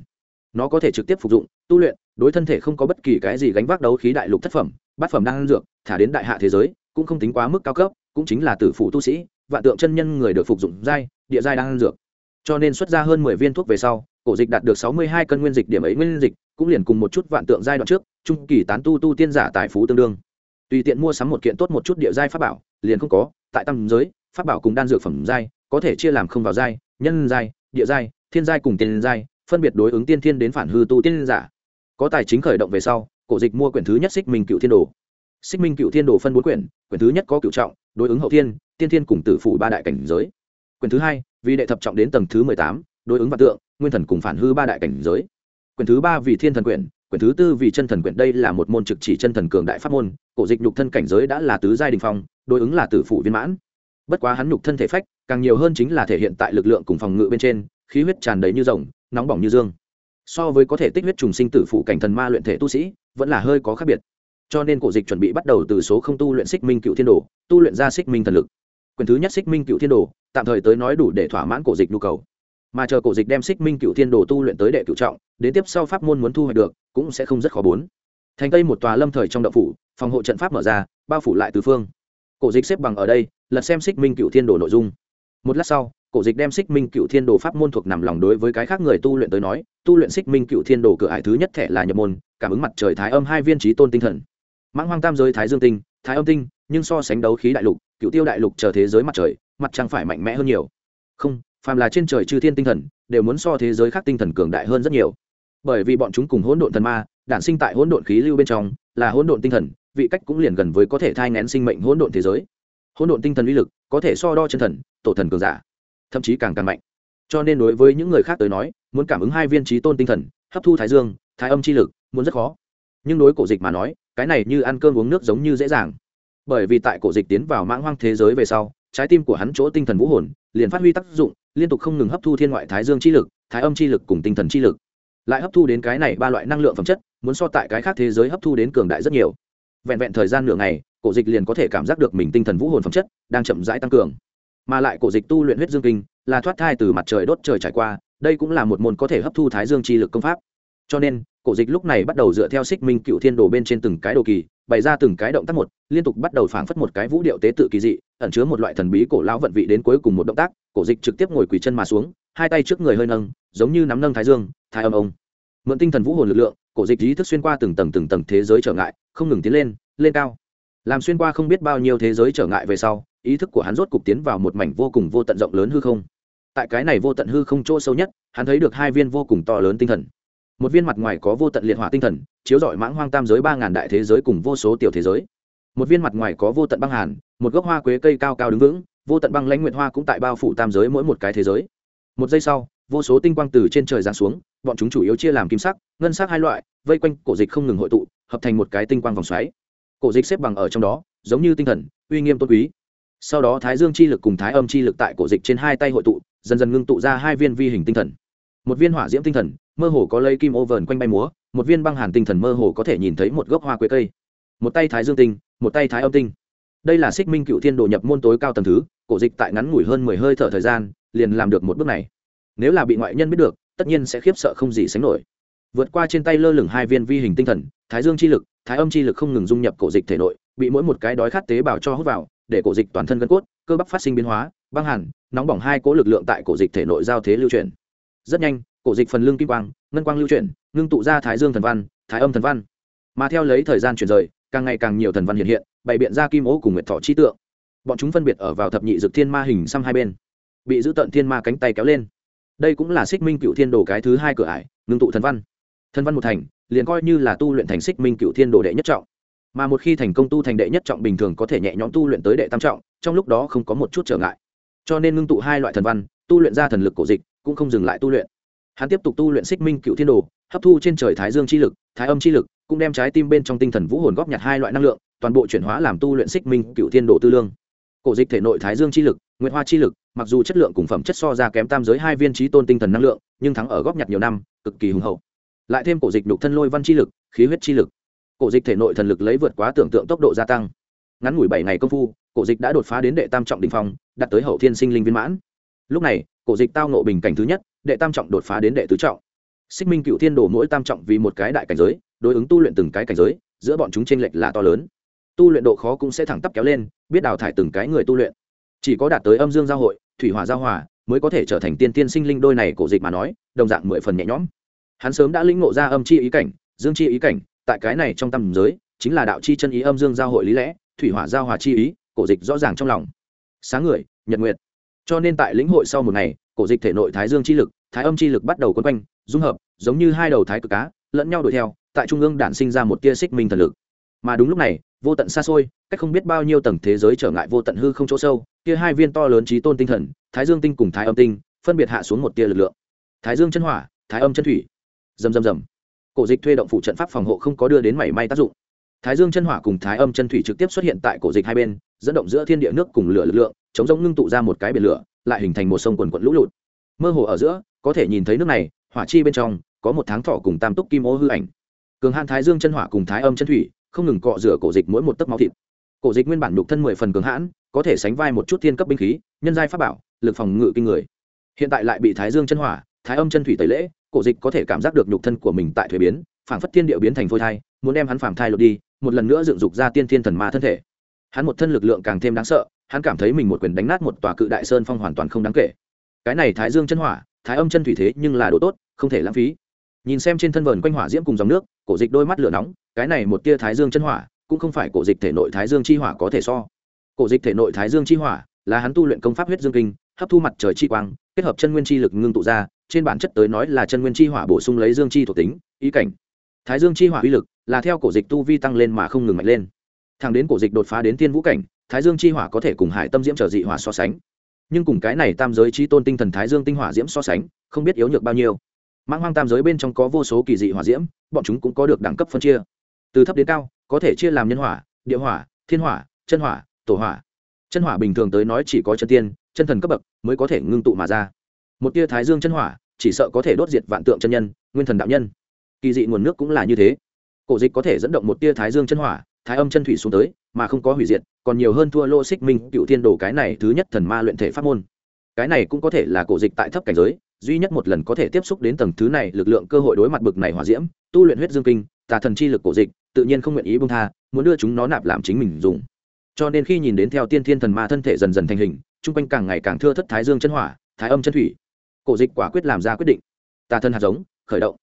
Nó có thể trực tiếp phục dụng tu luyện, đối thân thể không có bất kỳ cái gì gánh vác đấu khí đại lục thất phẩm, bát phẩm đang dược, thả đến đại hạ thế giới, cũng không tính quá mức cao cấp, cũng chính là tử phụ tu sĩ, vạn tượng chân nhân người được phục dụng giai, địa giai đang dược. Cho nên xuất ra hơn mười viên thuốc về sau, cổ dịch đạt được sáu mươi hai cân nguyên dịch điểm ấy nguyên dịch, cũng liền cùng một chút vạn tượng giai đoạn trước, trung kỳ tán tu tu tiên giả tài phú tương đương. Tùy tiện mua sắm một kiện tốt một chút địa giai pháp bảo, liền không có, tại tam giới, pháp bảo cùng đan dược phẩm giai, có thể chia làm không vào giai, nhân giai, địa giai, thiên giai cùng tiền giai, phân biệt đối ứng tiên thiên đến phản hư tu tiên giả có tài chính khởi động về sau, cổ dịch mua quyển thứ nhất xích minh cựu thiên đồ. Xích minh cựu thiên đồ phân bốn quyển quyển thứ nhất có cựu trọng, đối ứng hậu thiên, tiên thiên cùng tử phủ ba đại cảnh giới. Quyển thứ hai, vì đệ thập trọng đến tầng thứ mười tám, đối ứng vạn tượng, nguyên thần cùng phản hư ba đại cảnh giới. Quyển thứ ba vì thiên thần quyển quyển thứ tư vì chân thần quyển, đây là một môn trực chỉ chân thần cường đại pháp môn, cổ dịch nhục thân cảnh giới đã là tứ giai đình phong, đối ứng là tử phụ viên mãn. Bất quá hắn nhục thân thể phách, càng nhiều hơn chính là thể hiện tại lực lượng cùng phòng ngự bên trên, khí huyết tràn đầy như rồng, nóng bỏng như dương so với có thể tích huyết trùng sinh tử phụ cảnh thần ma luyện thể tu sĩ, vẫn là hơi có khác biệt. Cho nên cổ dịch chuẩn bị bắt đầu từ số không tu luyện xích minh cựu thiên đồ, tu luyện ra xích minh thần lực. Quyền thứ nhất xích minh cựu thiên đồ, tạm thời tới nói đủ để thỏa mãn cổ dịch nhu cầu. Mà chờ cổ dịch đem xích minh cựu thiên đồ tu luyện tới đệ cựu trọng, đến tiếp sau pháp môn muốn thu hoạch được, cũng sẽ không rất khó bốn. Thành tây một tòa lâm thời trong đậu phủ, phòng hộ trận pháp mở ra, bao phủ lại tứ phương. Cổ dịch xếp bằng ở đây, lật xem xích minh cựu thiên đồ nội dung. Một lát sau cổ dịch đem xích minh cựu thiên đồ pháp môn thuộc nằm lòng đối với cái khác người tu luyện tới nói, tu luyện xích minh cựu thiên đồ cửa hải thứ nhất thẻ là nhập môn, cảm ứng mặt trời thái âm hai viên trí tôn tinh thần. Mãng hoang tam giới thái dương tinh, thái âm tinh, nhưng so sánh đấu khí đại lục, cựu tiêu đại lục chờ thế giới mặt trời, mặt trăng phải mạnh mẽ hơn nhiều. Không, phàm là trên trời chư thiên tinh thần, đều muốn so thế giới khác tinh thần cường đại hơn rất nhiều. Bởi vì bọn chúng cùng hỗn độn thần ma, đản sinh tại hỗn độn khí lưu bên trong, là hỗn độn tinh thần, vị cách cũng liền gần với có thể thai ngén sinh mệnh hỗn độn thế giới. Hỗn độn tinh thần uy lực có thể so đo chân thần, tổ thần cường giả thậm chí càng càng mạnh. Cho nên đối với những người khác tới nói, muốn cảm ứng hai viên trí tôn tinh thần, hấp thu thái dương, thái âm chi lực, muốn rất khó. Nhưng đối cổ dịch mà nói, cái này như ăn cơm uống nước giống như dễ dàng. Bởi vì tại cổ dịch tiến vào mãng hoang thế giới về sau, trái tim của hắn chỗ tinh thần vũ hồn, liền phát huy tác dụng, liên tục không ngừng hấp thu thiên ngoại thái dương chi lực, thái âm chi lực cùng tinh thần chi lực. Lại hấp thu đến cái này ba loại năng lượng phẩm chất, muốn so tại cái khác thế giới hấp thu đến cường đại rất nhiều. Vẹn vẹn thời gian nửa ngày, cổ dịch liền có thể cảm giác được mình tinh thần vũ hồn phẩm chất đang chậm rãi tăng cường mà lại cổ dịch tu luyện huyết dương kinh là thoát thai từ mặt trời đốt trời trải qua, đây cũng là một môn có thể hấp thu thái dương chi lực công pháp. Cho nên, cổ dịch lúc này bắt đầu dựa theo xích minh cựu thiên đồ bên trên từng cái đồ kỳ, bày ra từng cái động tác một, liên tục bắt đầu phảng phất một cái vũ điệu tế tự kỳ dị, ẩn chứa một loại thần bí cổ lão vận vị đến cuối cùng một động tác, cổ dịch trực tiếp ngồi quỳ chân mà xuống, hai tay trước người hơi nâng, giống như nắm nâng thái dương, thái âm ông. Mượn tinh thần vũ hồn lực lượng, cổ dịch ý thức xuyên qua từng tầng từng tầng thế giới trở ngại, không ngừng tiến lên lên cao. Làm xuyên qua không biết bao nhiêu thế giới trở ngại về sau ý thức của hắn rốt cục tiến vào một mảnh vô cùng vô tận rộng lớn hư không. Tại cái này vô tận hư không chỗ sâu nhất, hắn thấy được hai viên vô cùng to lớn tinh thần. Một viên mặt ngoài có vô tận liệt hỏa tinh thần, chiếu rọi mãng hoang tam giới ba ngàn đại thế giới cùng vô số tiểu thế giới. Một viên mặt ngoài có vô tận băng hàn, một gốc hoa quế cây cao cao đứng vững, vô tận băng lãnh nguyệt hoa cũng tại bao phủ tam giới mỗi một cái thế giới. Một giây sau, vô số tinh quang từ trên trời giáng xuống, bọn chúng chủ yếu chia làm kim sắc, ngân sắc hai loại, vây quanh cổ dịch không ngừng hội tụ, hợp thành một cái tinh quang vòng xoáy. Cổ dịch xếp bằng ở trong đó, giống như tinh thần, uy nghiêm tôn quý sau đó thái dương chi lực cùng thái âm chi lực tại cổ dịch trên hai tay hội tụ, dần dần ngưng tụ ra hai viên vi hình tinh thần. Một viên hỏa diễm tinh thần, mơ hồ có lấy kim ô vờn quanh bay múa, một viên băng hàn tinh thần mơ hồ có thể nhìn thấy một gốc hoa quế cây. Một tay thái dương tinh, một tay thái âm tinh. Đây là xích minh cựu thiên đồ nhập môn tối cao tầm thứ, cổ dịch tại ngắn ngủi hơn mười hơi thở thời gian, liền làm được một bước này. Nếu là bị ngoại nhân biết được, tất nhiên sẽ khiếp sợ không gì sánh nổi. Vượt qua trên tay lơ lửng hai viên vi hình tinh thần, thái dương chi lực, thái âm chi lực không ngừng dung nhập cổ dịch thể nội, bị mỗi một cái đói khát tế bào cho hút vào để cổ dịch toàn thân gân cốt, cơ bắp phát sinh biến hóa, băng hẳn nóng bỏng hai cố lực lượng tại cổ dịch thể nội giao thế lưu truyền rất nhanh, cổ dịch phần lương kim quang, ngân quang lưu chuyển, ngưng tụ ra thái dương thần văn, thái âm thần văn. Mà theo lấy thời gian chuyển rời, càng ngày càng nhiều thần văn hiện hiện, bày biện ra kim ố cùng nguyệt thọ chi tượng. Bọn chúng phân biệt ở vào thập nhị dực thiên ma hình xăm hai bên, bị giữ tận thiên ma cánh tay kéo lên. Đây cũng là xích minh cựu thiên đồ cái thứ hai cửa ải, ngưng tụ thần văn. Thần văn một thành, liền coi như là tu luyện thành xích minh cựu thiên đồ đệ nhất trọng mà một khi thành công tu thành đệ nhất trọng bình thường có thể nhẹ nhõm tu luyện tới đệ tam trọng, trong lúc đó không có một chút trở ngại. Cho nên ngưng tụ hai loại thần văn, tu luyện ra thần lực cổ dịch, cũng không dừng lại tu luyện. Hắn tiếp tục tu luyện xích minh cựu thiên đồ, hấp thu trên trời thái dương chi lực, thái âm chi lực, cũng đem trái tim bên trong tinh thần vũ hồn góp nhặt hai loại năng lượng, toàn bộ chuyển hóa làm tu luyện xích minh cựu thiên đồ tư lương. Cổ dịch thể nội thái dương chi lực nguyễn hoa chi lực, mặc dù chất lượng cùng phẩm chất so ra kém tam giới hai viên trí tôn tinh thần năng lượng, nhưng thắng ở góp nhặt nhiều năm, cực kỳ hùng hậu. Lại thêm cổ dịch đục thân lôi văn chi lực, khí huyết chi lực cổ dịch thể nội thần lực lấy vượt quá tưởng tượng tốc độ gia tăng. Ngắn ngủi bảy ngày công phu, cổ dịch đã đột phá đến đệ tam trọng đ ỉ n h phong đặt tới hậu thiên sinh linh viên mãn. Lúc này, cổ dịch tao nộ bình cảnh thứ nhất, đệ tam trọng đột phá đến đệ tứ trọng. Xích minh cựu thiên đổ mỗi tam trọng vì một cái đại cảnh giới, đối ứng tu luyện từng cái cảnh giới, giữa bọn chúng t r ê n lệch là to lớn. Tu luyện độ khó cũng sẽ thẳng tắp kéo lên, biết đào thải từng cái người tu luyện. Chỉ có đạt tới âm dương giao hội, thủy hỏa giao hòa, mới có thể trở thành tiên tiên sinh linh đôi này cổ dịch mà nói, đồng dạng mười phần nhẹ nhõm. Hắn sớm đã lĩnh ngộ ra âm chi ý cảnh, dương chi ý cảnh tại cái này trong tâm giới, chính là đạo chi chân ý âm dương giao hội lý lẽ, thủy hỏa giao hòa chi ý, cổ dịch rõ ràng trong lòng. Sáng người nhật nguyệt. Cho nên tại lĩnh hội sau một ngày, cổ dịch thể nội thái dương chi lực, thái âm chi lực bắt đầu quấn quanh, dung hợp, giống như hai đầu thái cực cá, lẫn nhau đuổi theo, tại trung ương đản sinh ra một tia xích minh thần lực. Mà đúng lúc này, vô tận xa xôi, cách không biết bao nhiêu tầng thế giới trở ngại vô tận hư không chỗ sâu, kia hai viên to lớn trí tôn tinh thần, thái dương tinh cùng thái âm tinh, phân biệt hạ xuống một tia lực lượng. Thái dương chân hỏa, thái âm chân thủy. Dầm dầm dầm cổ dịch thuê động phụ trận pháp phòng hộ không có đưa đến mảy may tác dụng. Thái dương chân hỏa cùng thái âm chân thủy trực tiếp xuất hiện tại cổ dịch hai bên, dẫn động giữa thiên địa nước cùng lửa lực lượng, chống giống ngưng tụ ra một cái biển lửa, lại hình thành một sông quần quận lũ lụt. Mơ hồ ở giữa, có thể nhìn thấy nước này, hỏa chi bên trong, có một tháng thọ cùng tam túc kim ô hư ảnh. Cường hãn thái dương chân hỏa cùng thái âm chân thủy, không ngừng cọ rửa cổ dịch mỗi một tấc máu thịt. Cổ dịch nguyên bản nhục thân mười phần cường hãn, có thể sánh vai một chút thiên cấp binh khí, nhân giai pháp bảo, lực phòng ngự kinh người. Hiện tại lại bị thái dương chân hỏa, thái âm chân thủy tẩy lễ cổ dịch có thể cảm giác được nhục thân của mình tại thuế biến, phảng phất thiên điệu biến thành phôi thai, muốn đem hắn phảng thai lột đi, một lần nữa dựng dục ra tiên thiên thần ma thân thể. Hắn một thân lực lượng càng thêm đáng sợ, hắn cảm thấy mình một quyền đánh nát một tòa cự đại sơn phong hoàn toàn không đáng kể. Cái này thái dương chân hỏa, thái âm chân thủy thế nhưng là đồ tốt, không thể lãng phí. Nhìn xem trên thân vờn quanh hỏa diễm cùng dòng nước, cổ dịch đôi mắt lửa nóng, cái này một tia thái dương chân hỏa, cũng không phải cổ dịch thể nội thái dương chi hỏa có thể so. Cổ dịch thể nội thái dương chi hỏa là hắn tu luyện công pháp huyết dương kinh, hấp thu mặt trời chi quang, kết hợp chân nguyên chi lực ngưng tụ ra trên bản chất tới nói là chân nguyên chi hỏa bổ sung lấy dương chi thuộc tính, ý cảnh. Thái dương chi hỏa uy lực là theo cổ dịch tu vi tăng lên mà không ngừng mạnh lên. Thẳng đến cổ dịch đột phá đến tiên vũ cảnh, thái dương chi hỏa có thể cùng hải tâm diễm trở dị hỏa so sánh. Nhưng cùng cái này tam giới chi tôn tinh thần thái dương tinh hỏa diễm so sánh, không biết yếu nhược bao nhiêu. Mang hoang tam giới bên trong có vô số kỳ dị hỏa diễm, bọn chúng cũng có được đẳng cấp phân chia. Từ thấp đến cao, có thể chia làm nhân hỏa, địa hỏa, thiên hỏa, chân hỏa, tổ hỏa. Chân hỏa bình thường tới nói chỉ có chân tiên, chân thần cấp bậc mới có thể ngưng tụ mà ra. Một tia thái dương chân hỏa chỉ sợ có thể đốt diệt vạn tượng chân nhân, nguyên thần đạo nhân. Kỳ dị nguồn nước cũng là như thế. Cổ dịch có thể dẫn động một tia thái dương chân hỏa, thái âm chân thủy xuống tới, mà không có hủy diệt, còn nhiều hơn thua lô xích minh, cựu thiên đồ cái này thứ nhất thần ma luyện thể pháp môn. Cái này cũng có thể là cổ dịch tại thấp cảnh giới, duy nhất một lần có thể tiếp xúc đến tầng thứ này lực lượng cơ hội đối mặt bực này hỏa diễm, tu luyện huyết dương kinh, tà thần chi lực cổ dịch, tự nhiên không nguyện ý bông tha, muốn đưa chúng nó nạp làm chính mình dùng. Cho nên khi nhìn đến theo tiên thiên thần ma thân thể dần dần thành hình trung quanh càng ngày càng thưa thất thái dương chân hỏa, thái âm chân thủy cổ dịch quả quyết làm ra quyết định. Tà thần hạt giống, khởi động.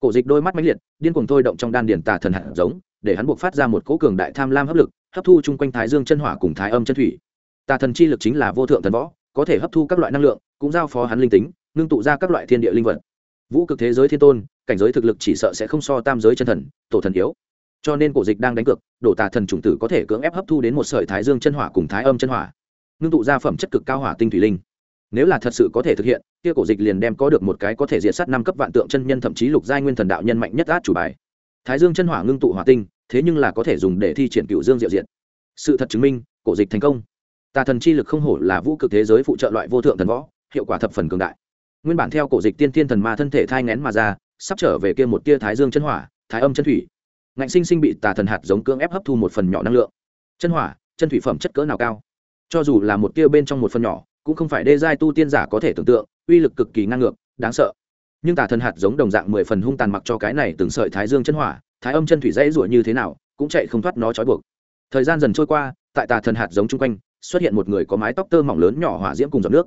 Cổ dịch đôi mắt mãnh liệt, điên cuồng thôi động trong đan điền tà thần hạt giống, để hắn buộc phát ra một cỗ cường đại tham lam hấp lực, hấp thu chung quanh thái dương chân hỏa cùng thái âm chân thủy. Tà thần chi lực chính là vô thượng thần võ, có thể hấp thu các loại năng lượng, cũng giao phó hắn linh tính, ngưng tụ ra các loại thiên địa linh vật. Vũ cực thế giới thiên tôn, cảnh giới thực lực chỉ sợ sẽ không so tam giới chân thần, tổ thần yếu. Cho nên cổ dịch đang đánh cược, đổ tà thần chủng tử có thể cưỡng ép hấp thu đến một sợi thái dương chân hỏa cùng thái âm chân hỏa, ngưng tụ ra phẩm chất cực cao hỏa tinh thủy linh nếu là thật sự có thể thực hiện, kia cổ dịch liền đem có được một cái có thể diệt sát năm cấp vạn tượng chân nhân thậm chí lục giai nguyên thần đạo nhân mạnh nhất át chủ bài. Thái dương chân hỏa ngưng tụ hỏa tinh, thế nhưng là có thể dùng để thi triển cựu dương diệu diện sự thật chứng minh, cổ dịch thành công. Tà thần chi lực không hổ là vũ cực thế giới phụ trợ loại vô thượng thần võ, hiệu quả thập phần cường đại. Nguyên bản theo cổ dịch tiên tiên thần ma thân thể thai ngén mà ra, sắp trở về kia một tia thái dương chân hỏa, thái âm chân thủy. Ngạnh sinh sinh bị tà thần hạt giống cưỡng ép hấp thu một phần nhỏ năng lượng. Chân hỏa, chân thủy phẩm chất cỡ nào cao? Cho dù là một tia bên trong một phần nhỏ cũng không phải đê giai tu tiên giả có thể tưởng tượng, uy lực cực kỳ ngang ngược, đáng sợ. Nhưng tà thần hạt giống đồng dạng mười phần hung tàn mặc cho cái này từng sợi thái dương chân hỏa, thái âm chân thủy dãy rủa như thế nào, cũng chạy không thoát nó trói buộc. Thời gian dần trôi qua, tại tà thần hạt giống chung quanh, xuất hiện một người có mái tóc tơ mỏng lớn nhỏ hỏa diễm cùng giọt nước.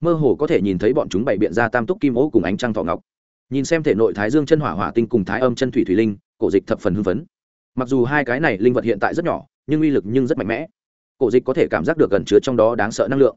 Mơ hồ có thể nhìn thấy bọn chúng bày biện ra tam túc kim ố cùng ánh trăng thọ ngọc. Nhìn xem thể nội thái dương chân hỏa hỏa tinh cùng thái âm chân thủy thủy linh, cổ dịch thập phần hưng phấn. Mặc dù hai cái này linh vật hiện tại rất nhỏ, nhưng uy lực nhưng rất mạnh mẽ. Cổ dịch có thể cảm giác được gần chứa trong đó đáng sợ năng lượng.